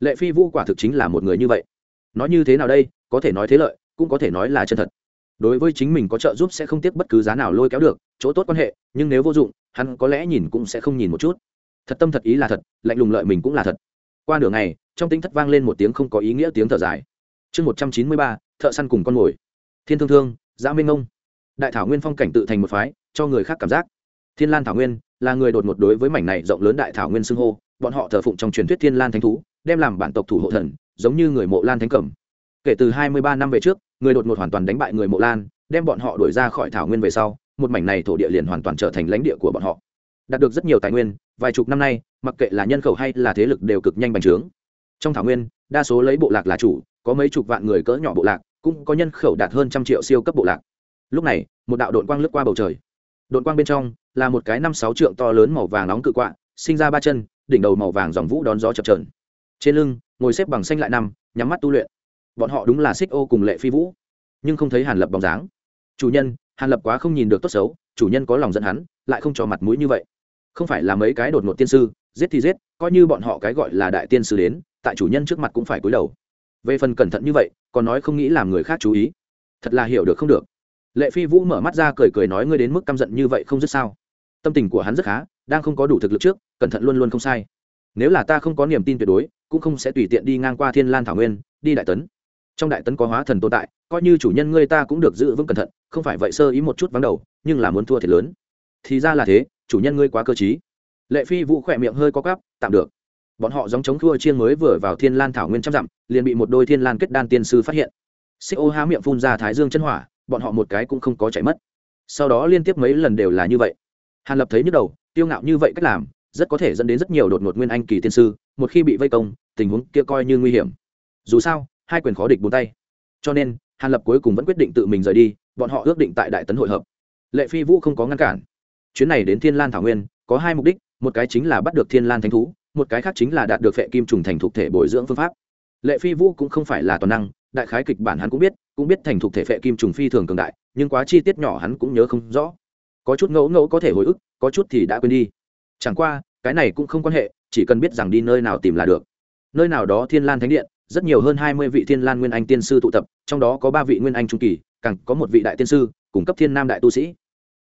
lệ phi vũ quả thực chính là một người như vậy. Nói như thế nào đây, có thể nói thế lợi, cũng có thể nói là chân thật. Đối với chính mình có trợ giúp sẽ không tiếc bất cứ giá nào lôi kéo được, chỗ tốt quan hệ, nhưng nếu vô dụng, hắn có lẽ nhìn cũng sẽ không nhìn một chút. Thật tâm thật ý là thật, lạnh lùng lợi mình cũng là thật. Qua nửa ngày, trong tính thất vang lên một tiếng không có ý nghĩa tiếng thở dài. Chương một trăm chín mươi ba, thợ săn cùng con mồi. Thiên thương thương, giã minh ông đại thảo nguyên phong cảnh tự thành một phái, cho người khác cảm giác. Thiên lan thảo nguyên là người đột ngột đối với mảnh này rộng lớn đại thảo nguyên xưng hô, bọn họ thờ phụng trong truyền thuyết thiên lan thánh thú đem làm bản tộc thủ hộ thần, giống như người mộ lan thánh cẩm. Kể từ hai mươi ba năm về trước, người đột ngột hoàn toàn đánh bại người mộ lan, đem bọn họ đuổi ra khỏi thảo nguyên về sau, một mảnh này thổ địa liền hoàn toàn trở thành lãnh địa của bọn họ. Đạt được rất nhiều tài nguyên, vài chục năm nay, mặc kệ là nhân khẩu hay là thế lực đều cực nhanh bành trướng. Trong thảo nguyên, đa số lấy bộ lạc là chủ, có mấy chục vạn người cỡ nhỏ bộ lạc, cũng có nhân khẩu đạt hơn trăm triệu siêu cấp bộ lạc. Lúc này, một đạo đội quang lướt qua bầu trời. Đội quang bên trong, là một cái năm sáu trượng to lớn màu vàng nóng cự quạ, sinh ra ba chân, đỉnh đầu màu vàng dòng vũ đón gió chập trờn trên lưng, ngồi xếp bằng xanh lại nằm nhắm mắt tu luyện. Bọn họ đúng là xích ô cùng lệ phi vũ. Nhưng không thấy hàn lập bóng dáng. Chủ nhân, hàn lập quá không nhìn được tốt xấu, chủ nhân có lòng dẫn hắn, lại không cho mặt mũi như vậy. Không phải là mấy cái đột ngột tiên sư, giết thì giết, coi như bọn họ cái gọi là đại tiên sư đến, tại chủ nhân trước mặt cũng phải cúi đầu. Về phần cẩn thận như vậy, còn nói không nghĩ làm người khác chú ý. Thật là hiểu được không được. Lệ phi vũ mở mắt ra cười cười nói ngươi đến mức căm giận như vậy không dứt sao? Tâm tình của hắn rất khá, đang không có đủ thực lực trước, cẩn thận luôn luôn không sai. Nếu là ta không có niềm tin tuyệt đối cũng không sẽ tùy tiện đi ngang qua thiên lan thảo nguyên, đi đại tấn. Trong đại tấn có hóa thần tồn tại, coi như chủ nhân ngươi ta cũng được giữ vững cẩn thận, không phải vậy sơ ý một chút vắng đầu, nhưng là muốn thua thiệt lớn. Thì ra là thế, chủ nhân ngươi quá cơ t lệ phi vũ khỏe miệng hơi có cắp tạm được. Bọn họ giống chống thua chiên mới vừa vào thiên lan thảo nguyên trăm dặm, liền bị một đôi thiên lan kết đan tiên sư phát hiện. Xích ô há miệng phun ra thái dương chân hỏa, bọn họ một cái cũng không có chạy mất. Sau đó liên tiếp mấy lần đều là như vậy. Hàn lập thấy nhức đầu tiêu ngạo như vậy cách làm, rất có thể dẫn đến rất nhiều đột ngột nguyên anh kỳ tiên sư, một khi bị vây công tình huống kia coi như nguy hiểm. Dù sao, hai quyền khó địch bốn tay. Cho nên, hàn lập cuối cùng vẫn quyết định tự mình rời đi, bọn họ ước định tại đại tấn hội hợp. Lệ phi vũ không có ngăn cản. Chuyến này đến thiên lan thảo nguyên, có hai mục đích, một cái chính là bắt được thiên lan thánh thú, một cái khác chính là đạt được phệ kim trùng thành thục thể bồi dưỡng phương pháp. Lệ phi vũ cũng không phải là toàn năng, đại khái kịch bản hắn cũng biết cũng biết thành thục thể phệ kim trùng phi thường cường đại, nhưng quá chi tiết nhỏ hắn cũng nhớ không rõ. Có chút ngẫu ngẫu có thể hồi ức, có chút thì đã quên đi. Chẳng qua, cái này cũng không quan hệ, chỉ cần biết rằng đi nơi nào tìm là được nơi nào đó thiên lan thánh điện, rất nhiều hơn hai mươi vị thiên lan nguyên anh tiên sư tụ tập, trong đó có ba vị nguyên anh trung kỳ, càng có một vị đại tiên sư cung cấp thiên nam đại tu sĩ.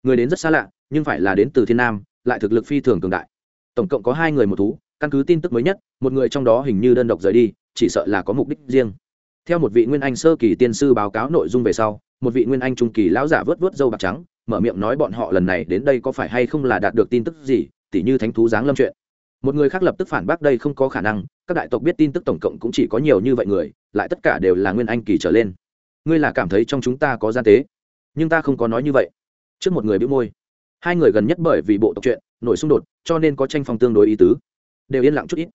Người đến rất xa lạ, nhưng phải là đến từ thiên nam, lại thực lực phi thường cường đại. Tổng cộng có hai người một thú, căn cứ tin tức mới nhất, một người trong đó hình như đơn độc rời đi, chỉ sợ là có mục đích riêng. Theo một vị nguyên anh sơ kỳ tiên sư báo cáo nội dung về sau, một vị nguyên anh trung kỳ lão giả vớt vớt dâu bạc trắng, mở miệng nói bọn họ lần này đến đây có phải hay không là đạt được tin tức gì, tỉ như thánh thú giáng lâm chuyện một người khác lập tức phản bác đây không có khả năng, các đại tộc biết tin tức tổng cộng cũng chỉ có nhiều như vậy người, lại tất cả đều là nguyên anh kỳ trở lên. Ngươi là cảm thấy trong chúng ta có gian tế. Nhưng ta không có nói như vậy. Trước một người bị môi. Hai người gần nhất bởi vì bộ tộc chuyện, nổi xung đột, cho nên có tranh phòng tương đối ý tứ. Đều yên lặng chút ít.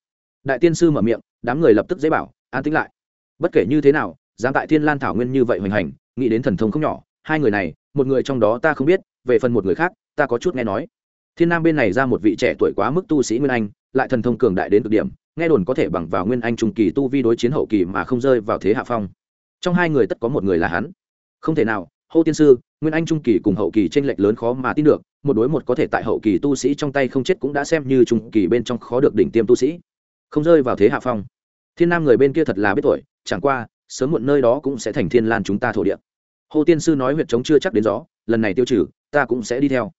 Đại tiên sư mở miệng, đám người lập tức dễ bảo, an tính lại. Bất kể như thế nào, dám tại thiên lan thảo nguyên như vậy hoành hành, nghĩ đến thần thông không nhỏ, hai người này, một người trong đó ta không biết, về phần một người khác, ta có chút nghe nói thiên nam bên này ra một vị trẻ tuổi quá mức tu sĩ nguyên anh, lại thần thông cường đại đến cực điểm, nghe đồn có thể bằng vào nguyên anh trung kỳ tu vi đối chiến hậu kỳ mà không rơi vào thế hạ phong. Trong hai người tất có một người là hắn. Không thể nào, hô tiên sư, nguyên anh trung kỳ cùng hậu kỳ tranh lệch lớn khó mà tin được, một đối một có thể tại hậu kỳ tu sĩ trong tay không chết cũng đã xem như trung kỳ bên trong khó được đỉnh tiêm tu sĩ. Không rơi vào thế hạ phong. Thiên nam người bên kia thật là biết tuổi chẳng qua, sớm muộn nơi đó cũng sẽ thành thiên lan chúng ta thổ địa. Hồ tiên sư nói huyệt chống chưa chắc đến gió, lần này tiêu trừ, ta cũng sẽ đi theo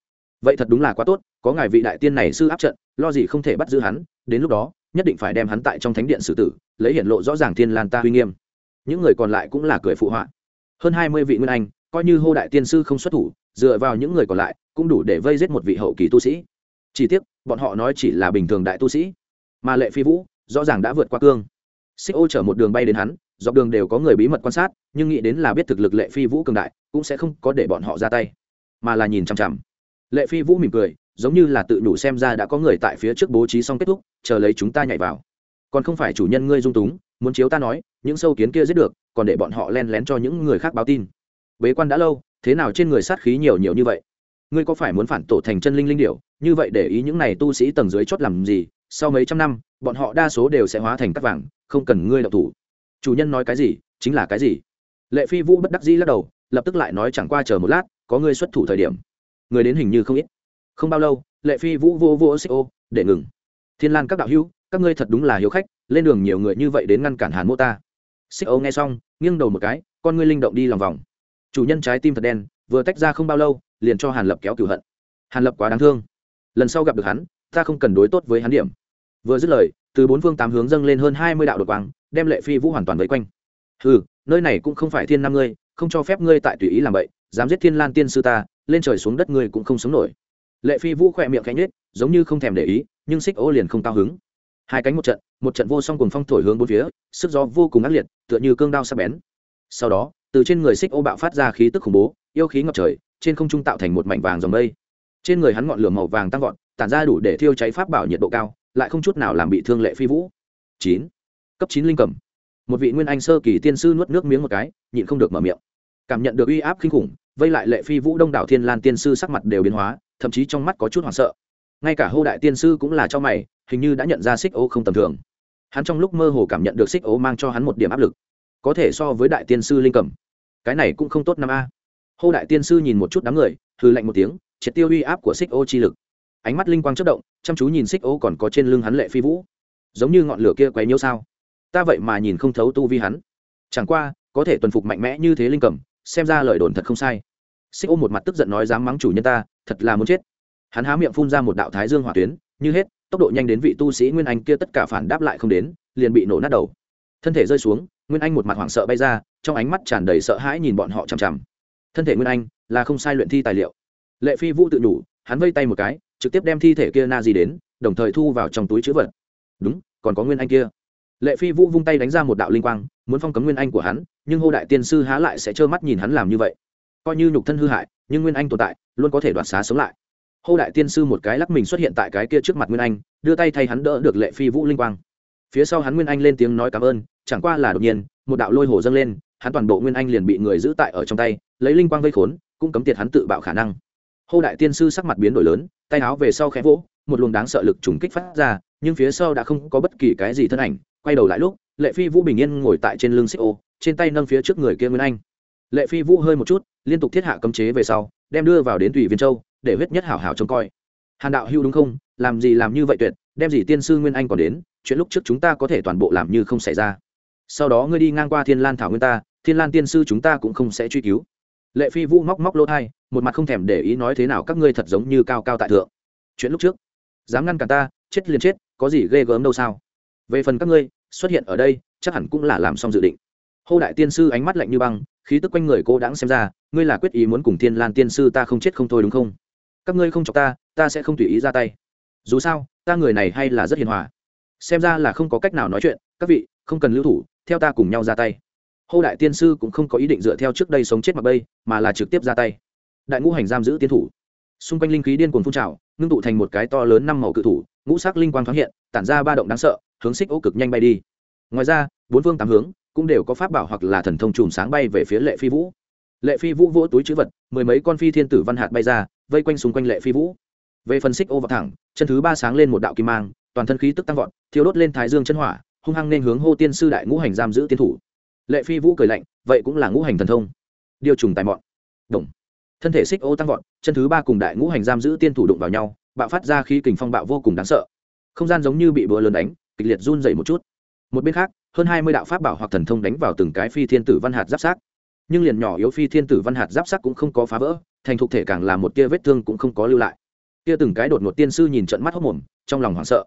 vậy thật đúng là quá tốt, có ngài vị đại tiên này sư áp trận, lo gì không thể bắt giữ hắn, đến lúc đó, nhất định phải đem hắn tại trong thánh điện xử tử, lấy hiển lộ rõ ràng thiên lan ta uy nghiêm. Những người còn lại cũng là cười phụ họa. Hơn hai mươi vị nguyên anh, coi như hô đại tiên sư không xuất thủ, dựa vào những người còn lại, cũng đủ để vây giết một vị hậu kỳ tu sĩ. Chỉ tiếc, bọn họ nói chỉ là bình thường đại tu sĩ, mà lệ phi vũ, rõ ràng đã vượt qua cương. Xích ô chở một đường bay đến hắn, dọc đường đều có người bí mật quan sát, nhưng nghĩ đến là biết thực lực lệ phi vũ cường đại, cũng sẽ không có để bọn họ ra tay, mà là nhìn chằm chằm lệ phi vũ mỉm cười, giống như là tự đủ xem ra đã có người tại phía trước bố trí xong kết thúc, chờ lấy chúng ta nhảy vào. Còn không phải chủ nhân ngươi dung túng, muốn chiếu ta nói, những sâu kiến kia giết được, còn để bọn họ len lén cho những người khác báo tin. Bế quan đã lâu, thế nào trên người sát khí nhiều nhiều như vậy? Ngươi có phải muốn phản tổ thành chân linh linh điểu? như vậy để ý những này tu sĩ tầng dưới chót làm gì, sau mấy trăm năm, bọn họ đa số đều sẽ hóa thành cắt vàng, không cần ngươi đậu thủ. Chủ nhân nói cái gì, chính là cái gì? Lệ phi vũ bất đắc dĩ lắc đầu, lập tức lại nói chẳng qua chờ một lát, có ngươi xuất thủ thời điểm người đến hình như không ít. Không bao lâu, lệ phi vũ vô vô xích ô, để ngừng. Thiên lan các đạo hữu, các ngươi thật đúng là hiếu khách, lên đường nhiều người như vậy đến ngăn cản hàn mô ta. Xích nghe xong, nghiêng đầu một cái, con ngươi linh động đi lòng vòng. Chủ nhân trái tim thật đen, vừa tách ra không bao lâu, liền cho hàn lập kéo cửu hận. Hàn lập quá đáng thương. Lần sau gặp được hắn, ta không cần đối tốt với hắn điểm. Vừa dứt lời, từ bốn phương tám hướng dâng lên hơn hai mươi đạo đột quang, đem lệ phi vũ hoàn toàn vây quanh. Ừ nơi này cũng không phải thiên nam ngươi, không cho phép ngươi tại tùy ý làm vậy dám giết thiên lan tiên sư ta, lên trời xuống đất ngươi cũng không sống nổi. Lệ phi vũ khỏe miệng cánh nết giống như không thèm để ý, nhưng xích ô liền không cao hứng. Hai cánh một trận một trận vô song cùng phong thổi hướng bốn phía, sức gió vô cùng ác liệt, tựa như cương đao sắc bén. Sau đó, từ trên người xích ô bạo phát ra khí tức khủng bố, yêu khí ngập trời, trên không trung tạo thành một mảnh vàng dòng mây. Trên người hắn ngọn lửa màu vàng tăng vọt, tản ra đủ để thiêu cháy pháp bảo nhiệt độ cao, lại không chút nào làm bị thương lệ phi vũ. Chín. Cấp chín linh cầm. Một vị nguyên anh sơ kỳ tiên sư nuốt nước miếng một cái, nhịn không được mở miệng cảm nhận được uy áp kinh khủng, vây lại lệ phi vũ đông đảo thiên lan tiên sư sắc mặt đều biến hóa, thậm chí trong mắt có chút hoảng sợ. Ngay cả hô đại tiên sư cũng là cho mày, hình như đã nhận ra xích ô không tầm thường. Hắn trong lúc mơ hồ cảm nhận được xích ô mang cho hắn một điểm áp lực, có thể so với đại tiên sư linh cầm. Cái này cũng không tốt năm a. Hô đại tiên sư nhìn một chút đám người hư lạnh một tiếng, triệt tiêu uy áp của xích ô chi lực. Ánh mắt linh quang chất động, chăm chú nhìn xích ô còn có trên lưng hắn lệ phi vũ. Giống như ngọn lửa kia quấy nhiêu sao? Ta vậy mà nhìn không thấu tu vi hắn. Chẳng qua, có thể tuần phục mạnh mẽ như thế linh cầm xem ra lời đồn thật không sai. Xích ô một mặt tức giận nói, dám mắng chủ nhân ta, thật là muốn chết. Hắn há miệng phun ra một đạo thái dương hỏa tuyến, như hết, tốc độ nhanh đến vị tu sĩ nguyên anh kia tất cả phản đáp lại không đến, liền bị nổ nát đầu. Thân thể rơi xuống, nguyên anh một mặt hoảng sợ bay ra, trong ánh mắt tràn đầy sợ hãi nhìn bọn họ chằm chằm. Thân thể nguyên anh là không sai luyện thi tài liệu. Lệ phi vũ tự nhủ, hắn vây tay một cái, trực tiếp đem thi thể kia na di đến, đồng thời thu vào trong túi chữ vật. Đúng, còn có nguyên anh kia lệ phi vũ vung tay đánh ra một đạo linh quang, muốn phong cấm nguyên anh của hắn, nhưng hô đại tiên sư há lại sẽ trơ mắt nhìn hắn làm như vậy. Coi như nhục thân hư hại, nhưng nguyên anh tồn tại, luôn có thể đoạt xá sống lại. Hô đại tiên sư một cái lắc mình xuất hiện tại cái kia trước mặt nguyên anh, đưa tay thay hắn đỡ được lệ phi vũ linh quang. Phía sau hắn nguyên anh lên tiếng nói cảm ơn, chẳng qua là đột nhiên, một đạo lôi hồ dâng lên, hắn toàn bộ nguyên anh liền bị người giữ tại ở trong tay, lấy linh quang vây khốn, cũng cấm tiệt hắn tự bạo khả năng. Hô đại tiên sư sắc mặt biến đổi lớn, tay áo về sau khẽ vỗ, một luồng đáng sợ lực trùng kích phát ra, nhưng phía sau đã không có bất kỳ cái gì thân ảnh quay đầu lại lúc, lệ phi vũ bình yên ngồi tại trên lưng xích ô, trên tay nâng phía trước người kia nguyên anh. Lệ phi vũ hơi một chút, liên tục thiết hạ cấm chế về sau, đem đưa vào đến tùy viên châu, để huyết nhất hảo hảo trông coi. Hàn đạo hưu đúng không? Làm gì làm như vậy tuyệt, đem gì tiên sư nguyên anh còn đến, chuyện lúc trước chúng ta có thể toàn bộ làm như không xảy ra. Sau đó ngươi đi ngang qua thiên lan thảo nguyên ta, thiên lan tiên sư chúng ta cũng không sẽ truy cứu. Lệ phi vũ móc móc lỗ thai, một mặt không thèm để ý nói thế nào các ngươi thật giống như cao cao tại thượng. Chuyện lúc trước, dám ngăn cả ta, chết liền chết, có gì ghê gớm đâu sao? Về phần các ngươi, xuất hiện ở đây, chắc hẳn cũng là làm xong dự định. Hô đại tiên sư ánh mắt lạnh như băng, khí tức quanh người cô đãng xem ra, ngươi là quyết ý muốn cùng thiên lan tiên sư ta không chết không thôi đúng không? Các ngươi không chọc ta ta sẽ không tùy ý ra tay. Dù sao, ta người này hay là rất hiền hòa. Xem ra là không có cách nào nói chuyện, các vị, không cần lưu thủ, theo ta cùng nhau ra tay. Hô đại tiên sư cũng không có ý định dựa theo trước đây sống chết mặc bây, mà là trực tiếp ra tay. Đại ngũ hành giam giữ tiên thủ. Xung quanh linh khí điên cuồng phun trào, ngưng tụ thành một cái to lớn năm màu cự thủ, ngũ sắc linh quang thoáng hiện, tản ra ba động đáng sợ hướng xích ô cực nhanh bay đi. Ngoài ra, bốn phương tám hướng cũng đều có pháp bảo hoặc là thần thông chùm sáng bay về phía lệ phi vũ. Lệ phi vũ vỗ túi chữ vật, mười mấy con phi thiên tử văn hạt bay ra, vây quanh xung quanh lệ phi vũ. Về phần xích ô vào thẳng, chân thứ ba sáng lên một đạo kim mang, toàn thân khí tức tăng vọt thiếu đốt lên thái dương chân hỏa, hung hăng nên hướng hô tiên sư đại ngũ hành giam giữ tiên thủ. Lệ phi vũ cười lạnh, vậy cũng là ngũ hành thần thông. Điều trùng tài mọn. Đồng thân thể xích ô tăng vọt, chân thứ ba cùng đại ngũ hành giam giữ tiên thủ đụng vào nhau, bạo phát ra khí kình phong bạo vô cùng đáng sợ. Không gian giống như bị búa lớn đánh kịch liệt run dậy một chút. Một bên khác, hơn hai mươi đạo pháp bảo hoặc thần thông đánh vào từng cái phi thiên tử văn hạt giáp sát nhưng liền nhỏ yếu phi thiên tử văn hạt giáp sắc cũng không có phá vỡ, thành thục thể càng là một tia vết thương cũng không có lưu lại. Kia từng cái đột ngột tiên sư nhìn trận mắt hốc mồm, trong lòng hoảng sợ.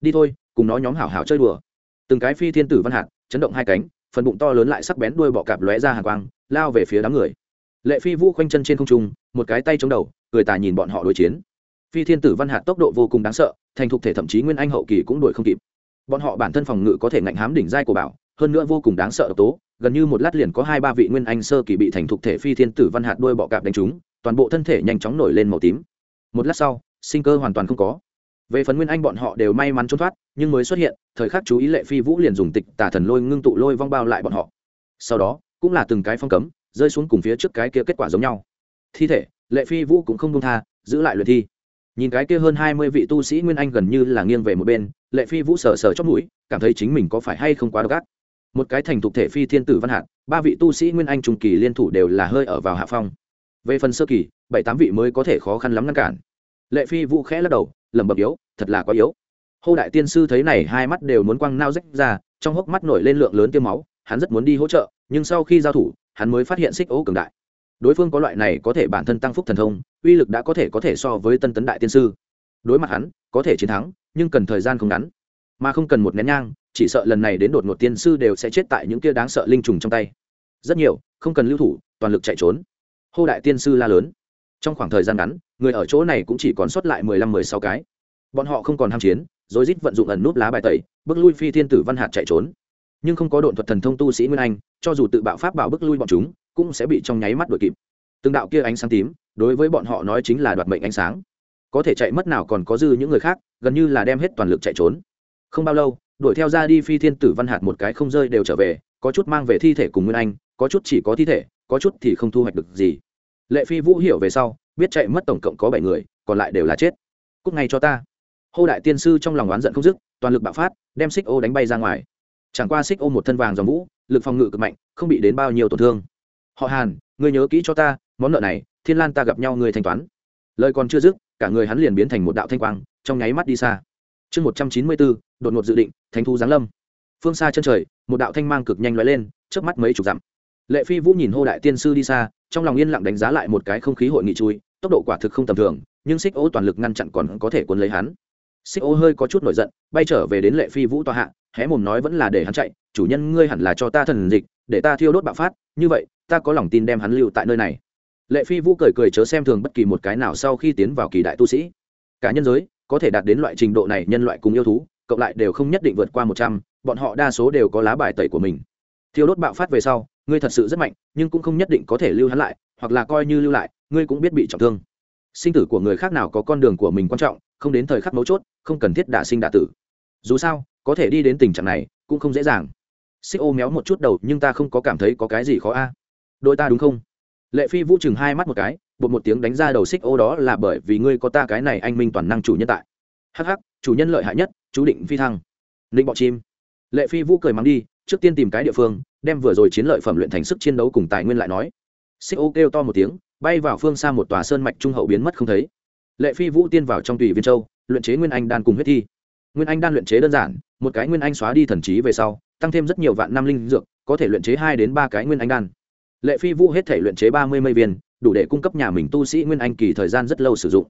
Đi thôi, cùng nó nhóm hảo hảo chơi đùa. Từng cái phi thiên tử văn hạt, chấn động hai cánh, phần bụng to lớn lại sắc bén đuôi bọ cạp lóe ra hàng quang, lao về phía đám người. Lệ phi vũ khoanh chân trên không trung, một cái tay chống đầu người tà nhìn bọn họ đối chiến. Phi thiên tử văn hạt tốc độ vô cùng đáng sợ, thành thục thể thậm chí nguyên anh hậu kỳ cũng đuổi không kịp bọn họ bản thân phòng ngự có thể ngạnh hám đỉnh giai của bảo, hơn nữa vô cùng đáng sợ độc tố, gần như một lát liền có hai ba vị nguyên anh sơ kỳ bị thành thục thể phi thiên tử văn hạt đuôi bọ cạp đánh trúng, toàn bộ thân thể nhanh chóng nổi lên màu tím. Một lát sau, sinh cơ hoàn toàn không có. Về phần nguyên anh bọn họ đều may mắn trốn thoát, nhưng mới xuất hiện, thời khắc chú ý lệ phi vũ liền dùng tịch tà thần lôi ngưng tụ lôi vong bao lại bọn họ. Sau đó, cũng là từng cái phong cấm, rơi xuống cùng phía trước cái kia kết quả giống nhau. Thi thể, lệ phi vũ cũng không công tha, giữ lại luyện thi. Nhìn cái kia hơn hai mươi vị tu sĩ nguyên anh gần như là nghiêng về một bên lệ phi vũ sờ sờ chót mũi, cảm thấy chính mình có phải hay không quá độc ác. Một cái thành thục thể phi thiên tử văn hạt, ba vị tu sĩ nguyên anh trung kỳ liên thủ đều là hơi ở vào hạ phong. Về phần sơ kỳ, bảy tám vị mới có thể khó khăn lắm ngăn cản. Lệ phi vũ khẽ lắc đầu, lẩm bẩm yếu, thật là quá yếu. Hô đại tiên sư thấy này hai mắt đều muốn quăng nao rách ra, trong hốc mắt nổi lên lượng lớn tiêu máu, hắn rất muốn đi hỗ trợ, nhưng sau khi giao thủ, hắn mới phát hiện xích ấu cường đại. Đối phương có loại này có thể bản thân tăng phúc thần thông, uy lực đã có thể có thể so với tân tấn đại tiên sư đối mặt hắn, có thể chiến thắng, nhưng cần thời gian không ngắn. Mà không cần một nén nhang, chỉ sợ lần này đến đột ngột tiên sư đều sẽ chết tại những kia đáng sợ linh trùng trong tay. Rất nhiều, không cần lưu thủ, toàn lực chạy trốn. Hô đại tiên sư la lớn. Trong khoảng thời gian ngắn, người ở chỗ này cũng chỉ còn sót lại mười lăm, mười sáu cái. Bọn họ không còn ham chiến rồi rít vận dụng ẩn núp lá bài tẩy, bước lui phi thiên tử văn hạt chạy trốn. Nhưng không có độn thuật thần thông tu sĩ nguyên anh, cho dù tự bạo pháp bảo bước lui bọn chúng, cũng sẽ bị trong nháy mắt đuổi kịp. Từng đạo kia ánh sáng tím, đối với bọn họ nói chính là đoạt mệnh ánh sáng có thể chạy mất nào còn có dư những người khác, gần như là đem hết toàn lực chạy trốn. Không bao lâu, đuổi theo ra đi phi thiên tử văn hạt một cái không rơi đều trở về, có chút mang về thi thể cùng nguyên anh, có chút chỉ có thi thể, có chút thì không thu hoạch được gì. Lệ phi vũ hiểu về sau, biết chạy mất tổng cộng có bảy người, còn lại đều là chết. Cúc ngay cho ta. Hô đại tiên sư trong lòng oán giận không dứt, toàn lực bạo phát, đem xích ô đánh bay ra ngoài. Chẳng qua xích ô một thân vàng dòng vũ, lực phòng ngự cực mạnh, không bị đến bao nhiêu tổn thương. Họ hàn, ngươi nhớ kỹ cho ta, món nợ này, thiên lan ta gặp nhau người thanh toán. Lời còn chưa dứt cả người hắn liền biến thành một đạo thanh quang, trong nháy mắt đi xa. Chương một trăm chín mươi bốn, đột ngột dự định, thánh thu giáng lâm. Phương xa chân trời, một đạo thanh mang cực nhanh lóe lên trước mắt mấy chục dặm. Lệ phi vũ nhìn hô đại tiên sư đi xa, trong lòng yên lặng đánh giá lại một cái không khí hội nghị chui, tốc độ quả thực không tầm thường, nhưng xích ô toàn lực ngăn chặn còn có thể cuốn lấy hắn. Xích ô hơi có chút nổi giận, bay trở về đến lệ phi vũ tòa hạ, hé mồm nói vẫn là để hắn chạy, chủ nhân ngươi hẳn là cho ta thần dịch, để ta thiêu đốt bạo phát, như vậy, ta có lòng tin đem hắn lưu tại nơi này lệ phi vũ cười cười chớ xem thường bất kỳ một cái nào sau khi tiến vào kỳ đại tu sĩ. Cả nhân giới có thể đạt đến loại trình độ này, nhân loại cùng yêu thú, cộng lại đều không nhất định vượt qua một trăm, bọn họ đa số đều có lá bài tẩy của mình. Thiêu đốt bạo phát về sau, ngươi thật sự rất mạnh, nhưng cũng không nhất định có thể lưu hắn lại, hoặc là coi như lưu lại, ngươi cũng biết bị trọng thương. Sinh tử của người khác nào có con đường của mình quan trọng, không đến thời khắc mấu chốt, không cần thiết đả sinh đả tử. Dù sao, có thể đi đến tình trạng này, cũng không dễ dàng. Xích ô méo một chút đầu, nhưng ta không có cảm thấy có cái gì khó a. À. đôi ta đúng không? Lệ phi vũ chừng hai mắt một cái bột một tiếng đánh ra đầu xích, ô, đó là bởi vì ngươi có ta cái này anh minh toàn năng chủ nhân tại. Hh chủ nhân lợi hại nhất, chú định phi thăng. Ninh bọ chim. Lệ phi vũ cười mắng đi, trước tiên tìm cái địa phương, đem vừa rồi chiến lợi phẩm luyện thành sức chiến đấu cùng tài nguyên lại nói. Xích ô kêu to một tiếng, bay vào phương xa một tòa sơn mạch trung hậu biến mất không thấy. Lệ phi vũ tiên vào trong tùy viên châu, luyện chế nguyên anh đan cùng huyết thi. Nguyên anh đan luyện chế đơn giản, một cái nguyên anh xóa đi thần trí về sau, tăng thêm rất nhiều vạn năm linh dược, có thể luyện chế hai đến ba cái nguyên anh đan lệ phi vũ hết thể luyện chế ba mươi mây viên, đủ để cung cấp nhà mình tu sĩ nguyên anh kỳ thời gian rất lâu sử dụng.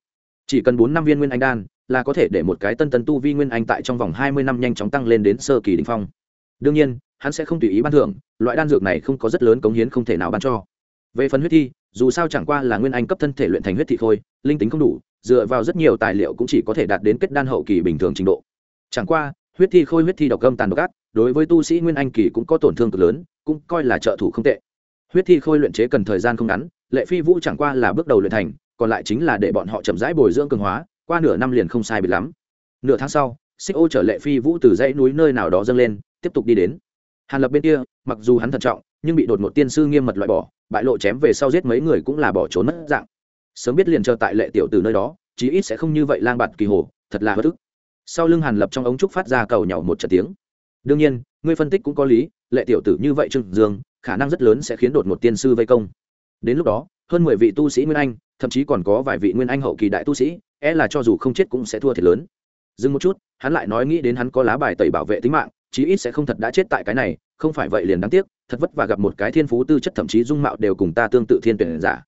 Chỉ cần bốn năm viên nguyên anh đan, là có thể để một cái tân tân tu vi nguyên anh tại trong vòng hai mươi năm nhanh chóng tăng lên đến sơ kỳ đình phong. Đương nhiên, hắn sẽ không tùy ý ban thưởng, loại đan dược này không có rất lớn cống hiến không thể nào ban cho. Về phần huyết thi, dù sao chẳng qua là nguyên anh cấp thân thể luyện thành huyết thị khôi linh tính không đủ, dựa vào rất nhiều tài liệu cũng chỉ có thể đạt đến kết đan hậu kỳ bình thường trình độ. Chẳng qua, huyết thi khôi huyết thi độc gâm tàn độc ác, đối với tu sĩ nguyên anh kỳ cũng có tổn thương cực lớn, cũng coi là trợ thủ không tệ huyết thi khôi luyện chế cần thời gian không ngắn, lệ phi vũ chẳng qua là bước đầu luyện thành, còn lại chính là để bọn họ chậm rãi bồi dưỡng cường hóa, qua nửa năm liền không sai bị lắm. Nửa tháng sau, xích ô chở lệ phi vũ từ dãy núi nơi nào đó dâng lên, tiếp tục đi đến. Hàn lập bên kia, mặc dù hắn thận trọng, nhưng bị đột một tiên sư nghiêm mật loại bỏ, bại lộ chém về sau giết mấy người cũng là bỏ trốn mất dạng. Sớm biết liền chờ tại lệ tiểu từ nơi đó, chí ít sẽ không như vậy lang bạt kỳ hồ, thật là bất ức. Sau lưng hàn lập trong ống trúc phát ra cầu nhỏ một trận tiếng. Đương nhiên, ngươi phân tích cũng có lý, lệ tiểu tử như vậy trương dương khả năng rất lớn sẽ khiến đột một tiên sư vây công. Đến lúc đó, hơn mười vị tu sĩ nguyên anh, thậm chí còn có vài vị nguyên anh hậu kỳ đại tu sĩ e là cho dù không chết cũng sẽ thua thiệt lớn. Dừng một chút, hắn lại nói nghĩ đến hắn có lá bài tẩy bảo vệ tính mạng, chí ít sẽ không thật đã chết tại cái này, không phải vậy liền đáng tiếc, thật vất và gặp một cái thiên phú tư chất thậm chí dung mạo đều cùng ta tương tự thiên tuyển giả.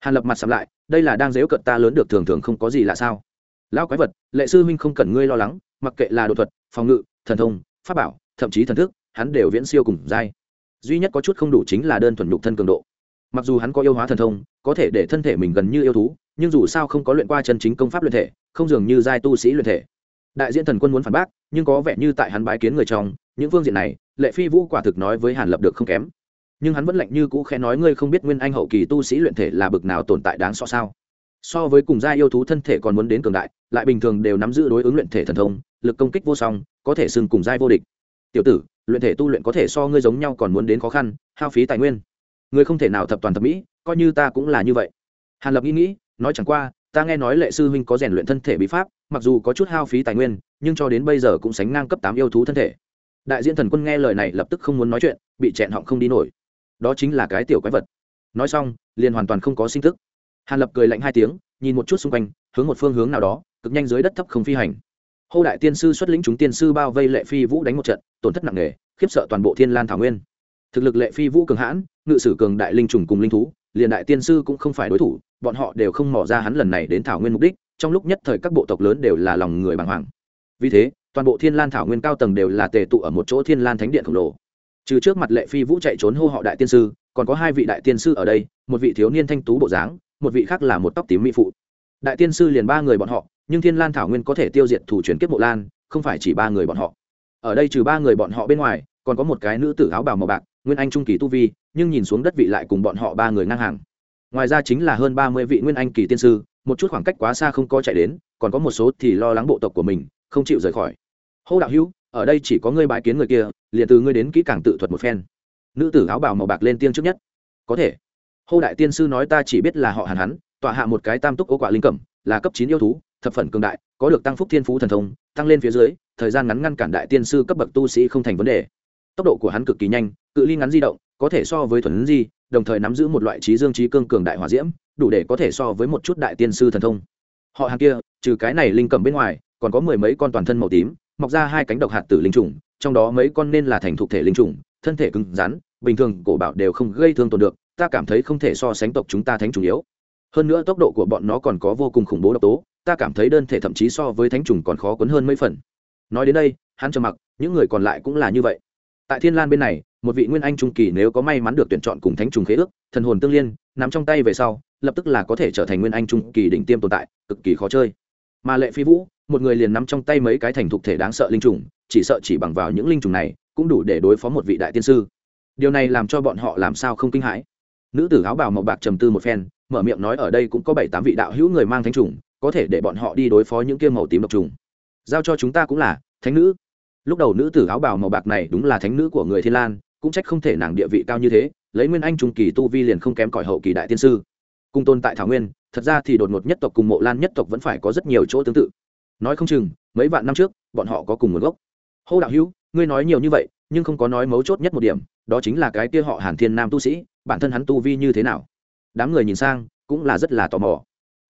Hàn lập mặt sắm lại, đây là đang dếu cận ta lớn được thường thường không có gì là sao. Lão quái vật, lệ sư huynh không cần ngươi lo lắng, mặc kệ là đột thuật, phòng ngự, thần thông, pháp bảo, thậm chí thần thức, hắn đều viễn siêu cùng dai duy nhất có chút không đủ chính là đơn thuần nhục thân cường độ. Mặc dù hắn có yêu hóa thần thông, có thể để thân thể mình gần như yêu thú, nhưng dù sao không có luyện qua chân chính công pháp luyện thể, không dường như giai tu sĩ luyện thể. Đại diện thần quân muốn phản bác, nhưng có vẻ như tại hắn bái kiến người trong, những phương diện này, lệ phi vũ quả thực nói với hàn lập được không kém. Nhưng hắn vẫn lạnh như cũ khẽ nói ngươi không biết nguyên anh hậu kỳ tu sĩ luyện thể là bực nào tồn tại đáng so sao. So với cùng gia yêu thú thân thể còn muốn đến cường đại, lại bình thường đều nắm giữ đối ứng luyện thể thần thông, lực công kích vô song, có thể xưng cùng giai vô địch. Tiểu tử luyện thể tu luyện có thể so ngươi giống nhau còn muốn đến khó khăn, hao phí tài nguyên. Ngươi không thể nào thập toàn thập mỹ, coi như ta cũng là như vậy. Hàn lập nghĩ nghĩ, nói chẳng qua, ta nghe nói lệ sư huynh có rèn luyện thân thể bí pháp, mặc dù có chút hao phí tài nguyên, nhưng cho đến bây giờ cũng sánh ngang cấp tám yêu thú thân thể. Đại diện thần quân nghe lời này lập tức không muốn nói chuyện, bị chẹn họng không đi nổi. Đó chính là cái tiểu quái vật. Nói xong, liền hoàn toàn không có sinh thức. Hàn lập cười lạnh hai tiếng, nhìn một chút xung quanh, hướng một phương hướng nào đó, cực nhanh dưới đất thấp không phi hành hô đại tiên sư xuất lĩnh chúng tiên sư bao vây lệ phi vũ đánh một trận, tổn thất nặng nề, khiếp sợ toàn bộ thiên lan thảo nguyên. Thực lực lệ phi vũ cường hãn, ngự sử cường đại linh trùng cùng linh thú, liền đại tiên sư cũng không phải đối thủ, bọn họ đều không mỏ ra hắn lần này đến thảo nguyên mục đích, trong lúc nhất thời các bộ tộc lớn đều là lòng người bàng hoàng. Vì thế, toàn bộ thiên lan thảo nguyên cao tầng đều là tề tụ ở một chỗ thiên lan thánh điện khổng lồ. Trừ trước mặt lệ phi vũ chạy trốn hô họ đại tiên sư, còn có hai vị đại tiên sư ở đây, một vị thiếu niên thanh tú bộ dáng, một vị khác là một tóc tím mỹ phụ. Đại tiên sư liền ba người bọn họ nhưng thiên lan thảo nguyên có thể tiêu diệt thủ truyền kiếp mộ lan, không phải chỉ ba người bọn họ. Ở đây trừ ba người bọn họ bên ngoài, còn có một cái nữ tử áo bào màu bạc, nguyên anh trung kỳ tu vi, nhưng nhìn xuống đất vị lại cùng bọn họ ba người ngang hàng. Ngoài ra chính là hơn ba mươi vị nguyên anh kỳ tiên sư, một chút khoảng cách quá xa không có chạy đến, còn có một số thì lo lắng bộ tộc của mình, không chịu rời khỏi. Hô đạo hữu, ở đây chỉ có ngươi bãi kiến người kia, liền từ ngươi đến kỹ càng tự thuật một phen. Nữ tử áo bào màu bạc lên tiên trước nhất. Có thể. Hô đại tiên sư nói ta chỉ biết là họ hàn hắn tọa hạ một cái tam túc ô quả linh cẩm, là cấp chín yêu thú thập phần cường đại, có được tăng phúc thiên phú thần thông, tăng lên phía dưới, thời gian ngắn ngăn cản đại tiên sư cấp bậc tu sĩ không thành vấn đề. Tốc độ của hắn cực kỳ nhanh, cự ly ngắn di động, có thể so với thuần di, đồng thời nắm giữ một loại trí dương trí cương cường đại hỏa diễm, đủ để có thể so với một chút đại tiên sư thần thông. Họ hàng kia, trừ cái này linh cầm bên ngoài, còn có mười mấy con toàn thân màu tím, mọc ra hai cánh độc hạt tử linh trùng, trong đó mấy con nên là thành thuộc thể linh trùng, thân thể cứng rắn, bình thường cổ bảo đều không gây thương tổn được, ta cảm thấy không thể so sánh tộc chúng ta thánh trùng yếu. Hơn nữa tốc độ của bọn nó còn có vô cùng khủng bố độc tố ta cảm thấy đơn thể thậm chí so với thánh trùng còn khó quấn hơn mấy phần. Nói đến đây, hắn trầm mặc, những người còn lại cũng là như vậy. Tại thiên lan bên này, một vị nguyên anh trung kỳ nếu có may mắn được tuyển chọn cùng thánh trùng khế ước, thần hồn tương liên, nắm trong tay về sau, lập tức là có thể trở thành nguyên anh trung kỳ đỉnh tiêm tồn tại, cực kỳ khó chơi. Mà lệ phi vũ, một người liền nắm trong tay mấy cái thành thục thể đáng sợ linh trùng, chỉ sợ chỉ bằng vào những linh trùng này, cũng đủ để đối phó một vị đại tiên sư. Điều này làm cho bọn họ làm sao không kinh hãi. Nữ tử áo bào màu bạc trầm tư một phen, mở miệng nói ở đây cũng có bảy tám vị đạo hữu người mang thánh trùng có thể để bọn họ đi đối phó những kia màu tím độc trùng. Giao cho chúng ta cũng là, thánh nữ. Lúc đầu nữ tử áo bào màu bạc này đúng là thánh nữ của người thiên lan, cũng trách không thể nàng địa vị cao như thế, lấy nguyên anh trung kỳ tu vi liền không kém cỏi hậu kỳ đại tiên sư. Cung tôn tại thảo nguyên, thật ra thì đột ngột nhất tộc cùng mộ lan nhất tộc vẫn phải có rất nhiều chỗ tương tự. Nói không chừng, mấy vạn năm trước, bọn họ có cùng nguồn gốc. Hô đạo hữu, ngươi nói nhiều như vậy, nhưng không có nói mấu chốt nhất một điểm, đó chính là cái kia họ hàn thiên nam tu sĩ, bản thân hắn tu vi như thế nào? Đám người nhìn sang, cũng là rất là tò mò.